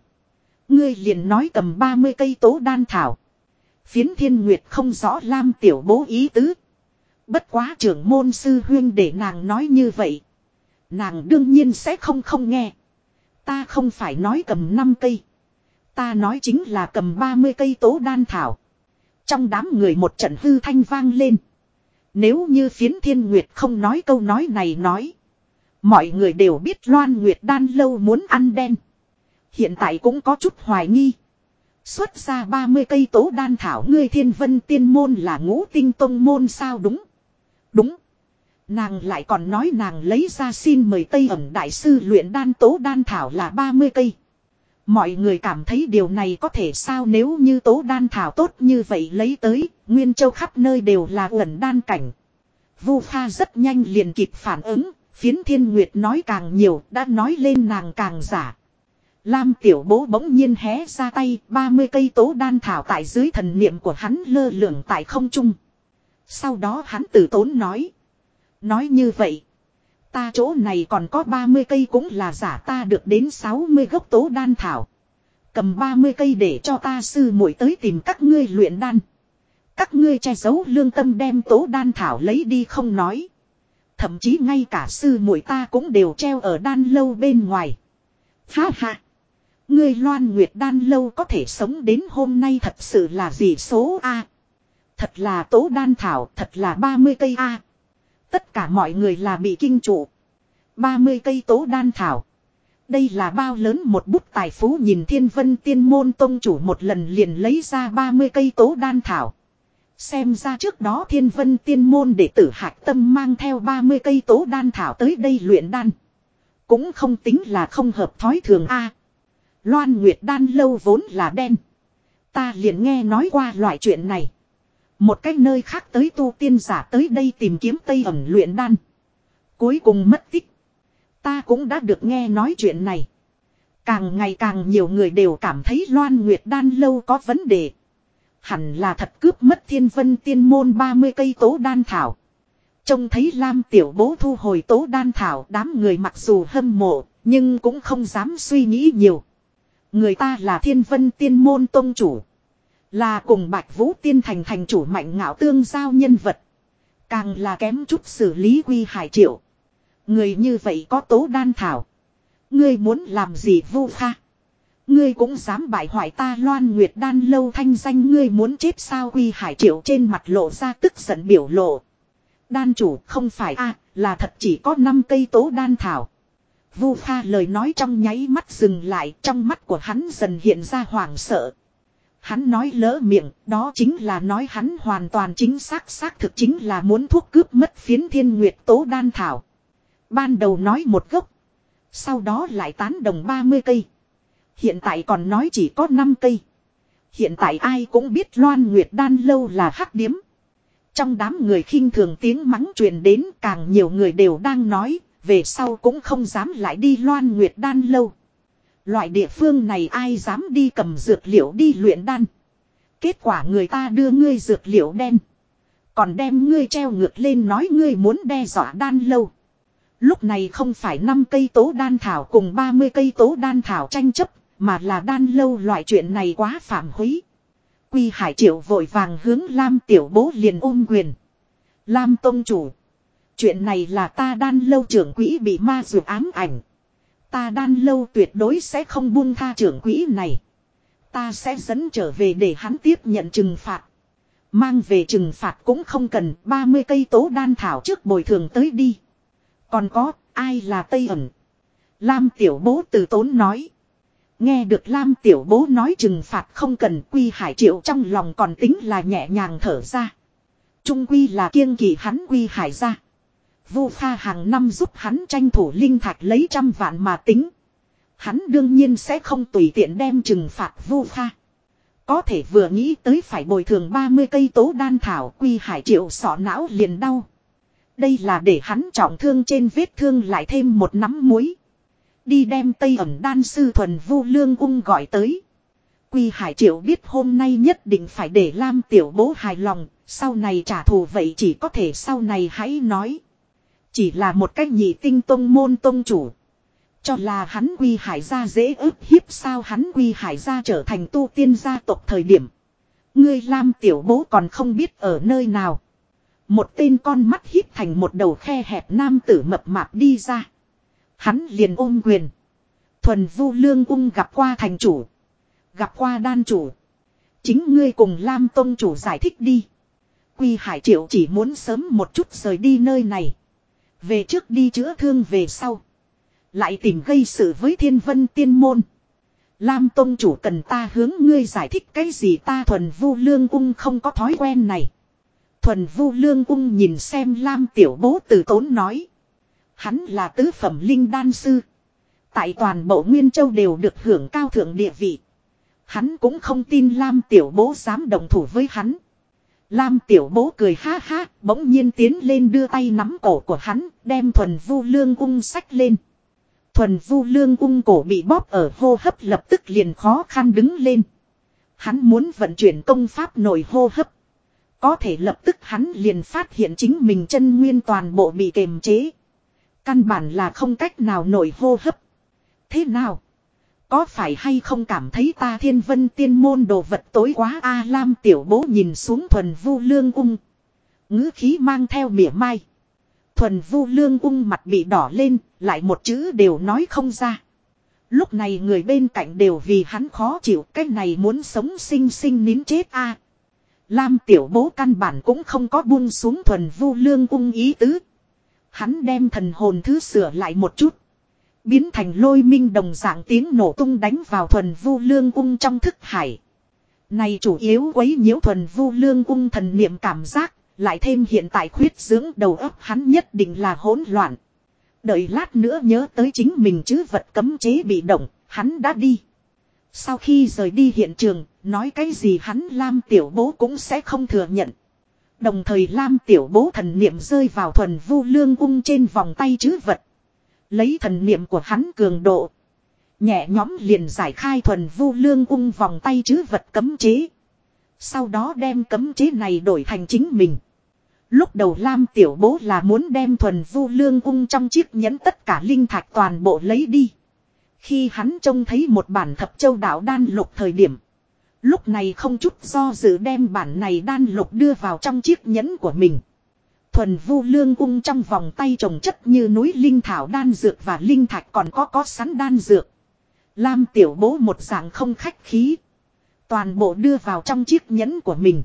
Ngươi liền nói cầm 30 cây tố đan thảo. Phiến thiên nguyệt không rõ Lam tiểu bố ý tứ. Bất quá trưởng môn sư huyên để nàng nói như vậy. Nàng đương nhiên sẽ không không nghe. Ta không phải nói cầm 5 cây. Ta nói chính là cầm 30 cây tố đan thảo. Trong đám người một trận hư thanh vang lên. Nếu như phiến thiên nguyệt không nói câu nói này nói. Mọi người đều biết loan nguyệt đan lâu muốn ăn đen. Hiện tại cũng có chút hoài nghi. Xuất ra 30 cây tố đan thảo ngươi thiên vân tiên môn là ngũ tinh tông môn sao đúng. Đúng. Nàng lại còn nói nàng lấy ra xin mời Tây ẩm đại sư luyện đan tố đan thảo là 30 cây. Mọi người cảm thấy điều này có thể sao nếu như tố đan thảo tốt như vậy lấy tới, Nguyên Châu khắp nơi đều là ẩn đan cảnh. Vu Pha rất nhanh liền kịp phản ứng, phiến thiên nguyệt nói càng nhiều, đã nói lên nàng càng giả. Lam tiểu bố bỗng nhiên hé ra tay, 30 cây tố đan thảo tại dưới thần niệm của hắn lơ lửng tại không trung. Sau đó hắn tử tốn nói. Nói như vậy. Ta chỗ này còn có 30 cây cũng là giả ta được đến 60 gốc tố đan thảo. Cầm 30 cây để cho ta sư muội tới tìm các ngươi luyện đan. Các ngươi che giấu lương tâm đem tố đan thảo lấy đi không nói. Thậm chí ngay cả sư muội ta cũng đều treo ở đan lâu bên ngoài. Ha ha. Ngươi loan nguyệt đan lâu có thể sống đến hôm nay thật sự là gì số A. Thật là tố đan thảo, thật là 30 cây A. Tất cả mọi người là bị kinh trụ. 30 cây tố đan thảo. Đây là bao lớn một bút tài phú nhìn thiên vân tiên môn tông chủ một lần liền lấy ra 30 cây tố đan thảo. Xem ra trước đó thiên vân tiên môn đệ tử hạc tâm mang theo 30 cây tố đan thảo tới đây luyện đan. Cũng không tính là không hợp thói thường a. Loan Nguyệt đan lâu vốn là đen. Ta liền nghe nói qua loại chuyện này. Một cách nơi khác tới tu tiên giả tới đây tìm kiếm tây ẩn luyện đan. Cuối cùng mất tích. Ta cũng đã được nghe nói chuyện này. Càng ngày càng nhiều người đều cảm thấy Loan Nguyệt đan lâu có vấn đề. Hẳn là thật cướp mất thiên vân tiên môn 30 cây tố đan thảo. Trông thấy Lam tiểu bố thu hồi tố đan thảo đám người mặc dù hâm mộ, nhưng cũng không dám suy nghĩ nhiều. Người ta là thiên vân tiên môn tôn chủ. Là cùng Bạch Vũ Tiên Thành thành chủ mạnh ngạo tương giao nhân vật. Càng là kém chút xử lý quy hải triệu. Người như vậy có tố đan thảo. Ngươi muốn làm gì vu kha. Ngươi cũng dám bại hoại ta loan nguyệt đan lâu thanh danh ngươi muốn chết sao quy hải triệu trên mặt lộ ra tức giận biểu lộ. Đan chủ không phải a, là thật chỉ có 5 cây tố đan thảo. Vu pha lời nói trong nháy mắt dừng lại trong mắt của hắn dần hiện ra hoảng sợ. Hắn nói lỡ miệng, đó chính là nói hắn hoàn toàn chính xác xác thực chính là muốn thuốc cướp mất phiến thiên nguyệt tố đan thảo. Ban đầu nói một gốc, sau đó lại tán đồng 30 cây. Hiện tại còn nói chỉ có 5 cây. Hiện tại ai cũng biết loan nguyệt đan lâu là hắc điếm. Trong đám người khinh thường tiếng mắng truyền đến càng nhiều người đều đang nói, về sau cũng không dám lại đi loan nguyệt đan lâu. Loại địa phương này ai dám đi cầm dược liệu đi luyện đan. Kết quả người ta đưa ngươi dược liệu đen. Còn đem ngươi treo ngược lên nói ngươi muốn đe dọa đan lâu. Lúc này không phải 5 cây tố đan thảo cùng 30 cây tố đan thảo tranh chấp, mà là đan lâu loại chuyện này quá phạm húy. Quy Hải Triệu vội vàng hướng Lam Tiểu Bố liền ôm quyền. Lam Tông Chủ. Chuyện này là ta đan lâu trưởng quỹ bị ma dược ám ảnh. Ta đan lâu tuyệt đối sẽ không buông tha trưởng quỹ này. Ta sẽ dẫn trở về để hắn tiếp nhận trừng phạt. Mang về trừng phạt cũng không cần 30 cây tố đan thảo trước bồi thường tới đi. Còn có, ai là Tây ẩn? Lam tiểu bố từ tốn nói. Nghe được Lam tiểu bố nói trừng phạt không cần quy hải triệu trong lòng còn tính là nhẹ nhàng thở ra. Trung quy là kiêng kỳ hắn quy hải ra. Vu pha hàng năm giúp hắn tranh thủ linh thạch lấy trăm vạn mà tính. Hắn đương nhiên sẽ không tùy tiện đem trừng phạt vu pha. Có thể vừa nghĩ tới phải bồi thường 30 cây tố đan thảo quy hải triệu sọ não liền đau. Đây là để hắn trọng thương trên vết thương lại thêm một nắm muối. Đi đem tây ẩm đan sư thuần vu lương ung gọi tới. Quy hải triệu biết hôm nay nhất định phải để Lam tiểu bố hài lòng, sau này trả thù vậy chỉ có thể sau này hãy nói. Chỉ là một cách nhị tinh tông môn tông chủ. Cho là hắn quy hải gia dễ ức hiếp sao hắn quy hải gia trở thành tu tiên gia tộc thời điểm. Ngươi Lam tiểu bố còn không biết ở nơi nào. Một tên con mắt hít thành một đầu khe hẹp nam tử mập mạp đi ra. Hắn liền ôm quyền. Thuần vu lương ung gặp qua thành chủ. Gặp qua đan chủ. Chính ngươi cùng Lam Tông chủ giải thích đi. Quy Hải Triệu chỉ muốn sớm một chút rời đi nơi này. Về trước đi chữa thương về sau. Lại tìm gây sự với thiên vân tiên môn. Lam Tông chủ cần ta hướng ngươi giải thích cái gì ta thuần vu lương ung không có thói quen này. Thuần vu lương ung nhìn xem Lam tiểu bố từ tốn nói. Hắn là tứ phẩm linh đan sư. Tại toàn bộ Nguyên Châu đều được hưởng cao thượng địa vị. Hắn cũng không tin Lam tiểu bố dám đồng thủ với hắn. Lam tiểu bố cười ha ha, bỗng nhiên tiến lên đưa tay nắm cổ của hắn, đem thuần vu lương ung sách lên. Thuần vu lương ung cổ bị bóp ở hô hấp lập tức liền khó khăn đứng lên. Hắn muốn vận chuyển công pháp nội hô hấp. Có thể lập tức hắn liền phát hiện chính mình chân nguyên toàn bộ bị kềm chế. Căn bản là không cách nào nổi hô hấp. Thế nào? Có phải hay không cảm thấy ta thiên vân tiên môn đồ vật tối quá A Lam tiểu bố nhìn xuống thuần vu lương ung. ngữ khí mang theo mỉa mai. Thuần vu lương ung mặt bị đỏ lên, lại một chữ đều nói không ra. Lúc này người bên cạnh đều vì hắn khó chịu, cái này muốn sống sinh sinh nín chết a. Lam tiểu bố căn bản cũng không có buông xuống thuần vu lương ung ý tứ. Hắn đem thần hồn thứ sửa lại một chút. Biến thành lôi minh đồng dạng tiếng nổ tung đánh vào thuần vu lương ung trong thức hải. Này chủ yếu quấy nhiễu thuần vu lương ung thần niệm cảm giác, lại thêm hiện tại khuyết dưỡng đầu óc hắn nhất định là hỗn loạn. Đợi lát nữa nhớ tới chính mình chứ vật cấm chế bị động, hắn đã đi. Sau khi rời đi hiện trường, nói cái gì hắn Lam tiểu bố cũng sẽ không thừa nhận. Đồng thời Lam tiểu bố thần niệm rơi vào thuần vu lương ung trên vòng tay chứ vật. Lấy thần niệm của hắn cường độ. Nhẹ nhóm liền giải khai thuần vu lương ung vòng tay chứ vật cấm chế. Sau đó đem cấm chế này đổi thành chính mình. Lúc đầu Lam tiểu bố là muốn đem thuần vu lương ung trong chiếc nhẫn tất cả linh thạch toàn bộ lấy đi. Khi hắn trông thấy một bản thập châu đạo đan lục thời điểm. Lúc này không chút do dự đem bản này đan lục đưa vào trong chiếc nhẫn của mình. Thuần vu lương ung trong vòng tay trồng chất như núi linh thảo đan dược và linh thạch còn có có sắn đan dược. Lam tiểu bố một dạng không khách khí. Toàn bộ đưa vào trong chiếc nhẫn của mình.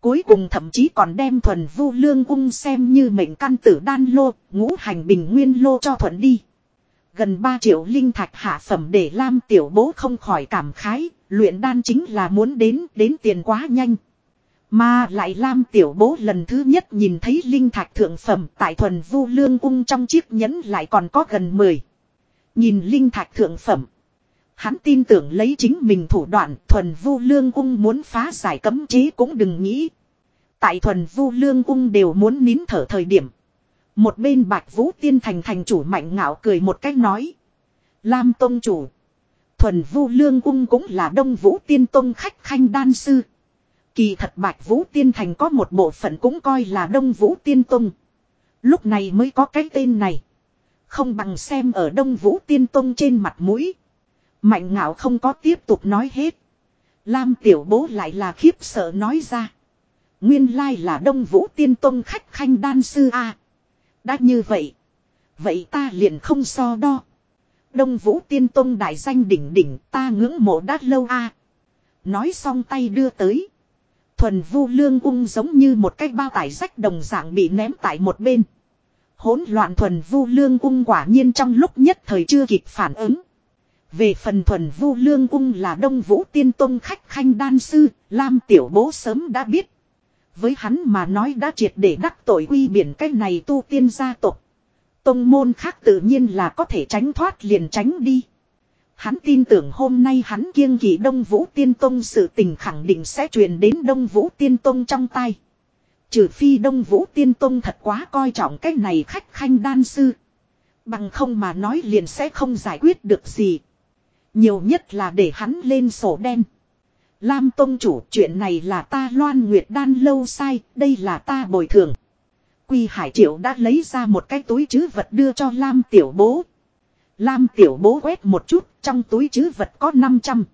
Cuối cùng thậm chí còn đem thuần vu lương ung xem như mệnh căn tử đan lô, ngũ hành bình nguyên lô cho thuận đi. Gần 3 triệu linh thạch hạ phẩm để Lam tiểu bố không khỏi cảm khái, luyện đan chính là muốn đến, đến tiền quá nhanh. Mà lại Lam tiểu bố lần thứ nhất nhìn thấy linh thạch thượng phẩm tại thuần vu lương ung trong chiếc nhẫn lại còn có gần 10. Nhìn linh thạch thượng phẩm. Hắn tin tưởng lấy chính mình thủ đoạn, thuần vu lương ung muốn phá giải cấm chế cũng đừng nghĩ. Tại thuần vu lương ung đều muốn nín thở thời điểm. Một bên bạch vũ tiên thành thành chủ mạnh ngạo cười một cách nói. Lam tông chủ. Thuần vu lương ung cũng là đông vũ tiên tông khách khanh đan sư. Kỳ thật bạch vũ tiên thành có một bộ phận cũng coi là đông vũ tiên tông. Lúc này mới có cái tên này. Không bằng xem ở đông vũ tiên tông trên mặt mũi. Mạnh ngạo không có tiếp tục nói hết. Lam tiểu bố lại là khiếp sợ nói ra. Nguyên lai là đông vũ tiên tông khách khanh đan sư A. Đã như vậy. Vậy ta liền không so đo. Đông Vũ Tiên Tông đại danh đỉnh đỉnh ta ngưỡng mộ đã lâu a Nói xong tay đưa tới. Thuần vu lương ung giống như một cái bao tải rách đồng dạng bị ném tại một bên. Hỗn loạn thuần vu lương ung quả nhiên trong lúc nhất thời chưa kịp phản ứng. Về phần thuần vu lương ung là đông vũ tiên tông khách khanh đan sư, Lam tiểu bố sớm đã biết. Với hắn mà nói đã triệt để đắc tội quy biển cái này tu tiên gia tộc. Tông môn khác tự nhiên là có thể tránh thoát liền tránh đi. Hắn tin tưởng hôm nay hắn kiêng kỵ Đông Vũ Tiên Tông sự tình khẳng định sẽ truyền đến Đông Vũ Tiên Tông trong tay. Trừ phi Đông Vũ Tiên Tông thật quá coi trọng cái này khách khanh đan sư. Bằng không mà nói liền sẽ không giải quyết được gì. Nhiều nhất là để hắn lên sổ đen. Lam Tông chủ chuyện này là ta loan nguyệt đan lâu sai, đây là ta bồi thường. Quy Hải Triệu đã lấy ra một cái túi chứ vật đưa cho Lam Tiểu Bố. Lam Tiểu Bố quét một chút, trong túi chứ vật có 500.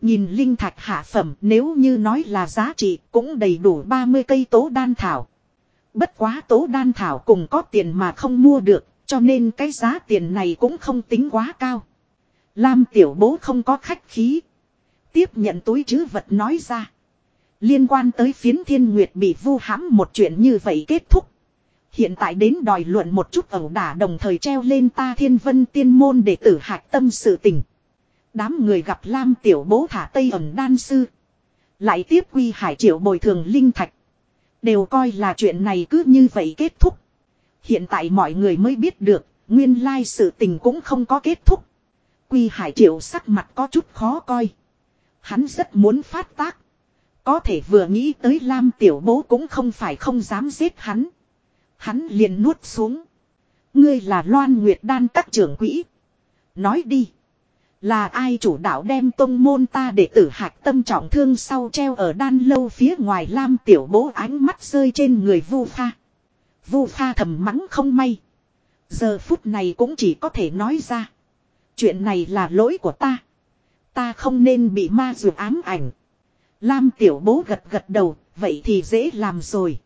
Nhìn linh thạch hạ phẩm nếu như nói là giá trị cũng đầy đủ 30 cây tố đan thảo. Bất quá tố đan thảo cùng có tiền mà không mua được, cho nên cái giá tiền này cũng không tính quá cao. Lam Tiểu Bố không có khách khí. Tiếp nhận túi chứ vật nói ra. Liên quan tới phiến thiên nguyệt bị vu hãm một chuyện như vậy kết thúc. Hiện tại đến đòi luận một chút ẩu đả đồng thời treo lên ta thiên vân tiên môn để tử hạc tâm sự tình. Đám người gặp Lam tiểu bố thả tây ẩn đan sư. Lại tiếp quy hải triệu bồi thường linh thạch. Đều coi là chuyện này cứ như vậy kết thúc. Hiện tại mọi người mới biết được, nguyên lai sự tình cũng không có kết thúc. Quy hải triệu sắc mặt có chút khó coi. Hắn rất muốn phát tác. Có thể vừa nghĩ tới Lam tiểu bố cũng không phải không dám giết hắn. Hắn liền nuốt xuống. Ngươi là Loan Nguyệt Đan các trưởng quỹ. Nói đi. Là ai chủ đạo đem tông môn ta để tử hạc tâm trọng thương sau treo ở đan lâu phía ngoài lam tiểu bố ánh mắt rơi trên người vu pha. Vu pha thầm mắng không may. Giờ phút này cũng chỉ có thể nói ra. Chuyện này là lỗi của ta. Ta không nên bị ma ruột ám ảnh. Lam tiểu bố gật gật đầu, vậy thì dễ làm rồi.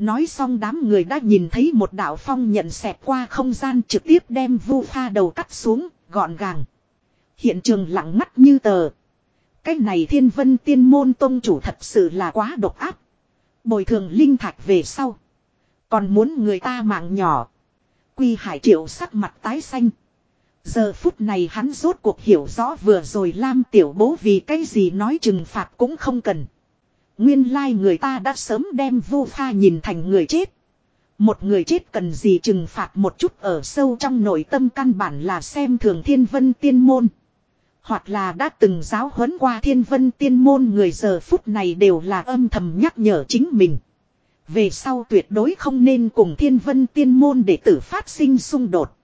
Nói xong đám người đã nhìn thấy một đạo phong nhận xẹp qua không gian trực tiếp đem vu pha đầu cắt xuống, gọn gàng. Hiện trường lặng ngắt như tờ. Cái này thiên vân tiên môn tông chủ thật sự là quá độc áp. Bồi thường linh thạch về sau. Còn muốn người ta mạng nhỏ. Quy hải triệu sắc mặt tái xanh. Giờ phút này hắn rốt cuộc hiểu rõ vừa rồi Lam tiểu bố vì cái gì nói trừng phạt cũng không cần. Nguyên lai người ta đã sớm đem vô pha nhìn thành người chết. Một người chết cần gì trừng phạt một chút ở sâu trong nội tâm căn bản là xem thường thiên vân tiên môn. Hoặc là đã từng giáo huấn qua thiên vân tiên môn người giờ phút này đều là âm thầm nhắc nhở chính mình. Về sau tuyệt đối không nên cùng thiên vân tiên môn để tử phát sinh xung đột.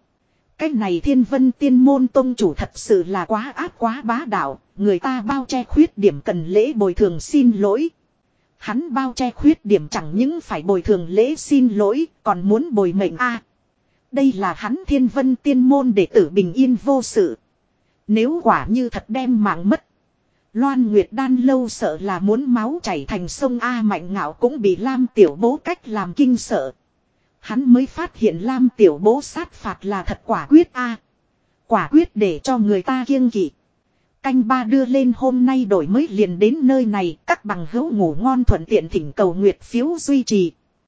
cách này thiên vân tiên môn tôn chủ thật sự là quá ác quá bá đạo, người ta bao che khuyết điểm cần lễ bồi thường xin lỗi. Hắn bao che khuyết điểm chẳng những phải bồi thường lễ xin lỗi, còn muốn bồi mệnh a. đây là hắn thiên vân tiên môn để tử bình yên vô sự. Nếu quả như thật đem mạng mất. Loan Nguyệt Đan lâu sợ là muốn máu chảy thành sông A mạnh ngạo cũng bị Lam Tiểu Bố cách làm kinh sợ. Hắn mới phát hiện Lam Tiểu Bố sát phạt là thật quả quyết A. Quả quyết để cho người ta kiêng kỵ. Canh ba đưa lên hôm nay đổi mới liền đến nơi này, các bằng hữu ngủ ngon thuận tiện thỉnh cầu nguyệt phiếu duy trì.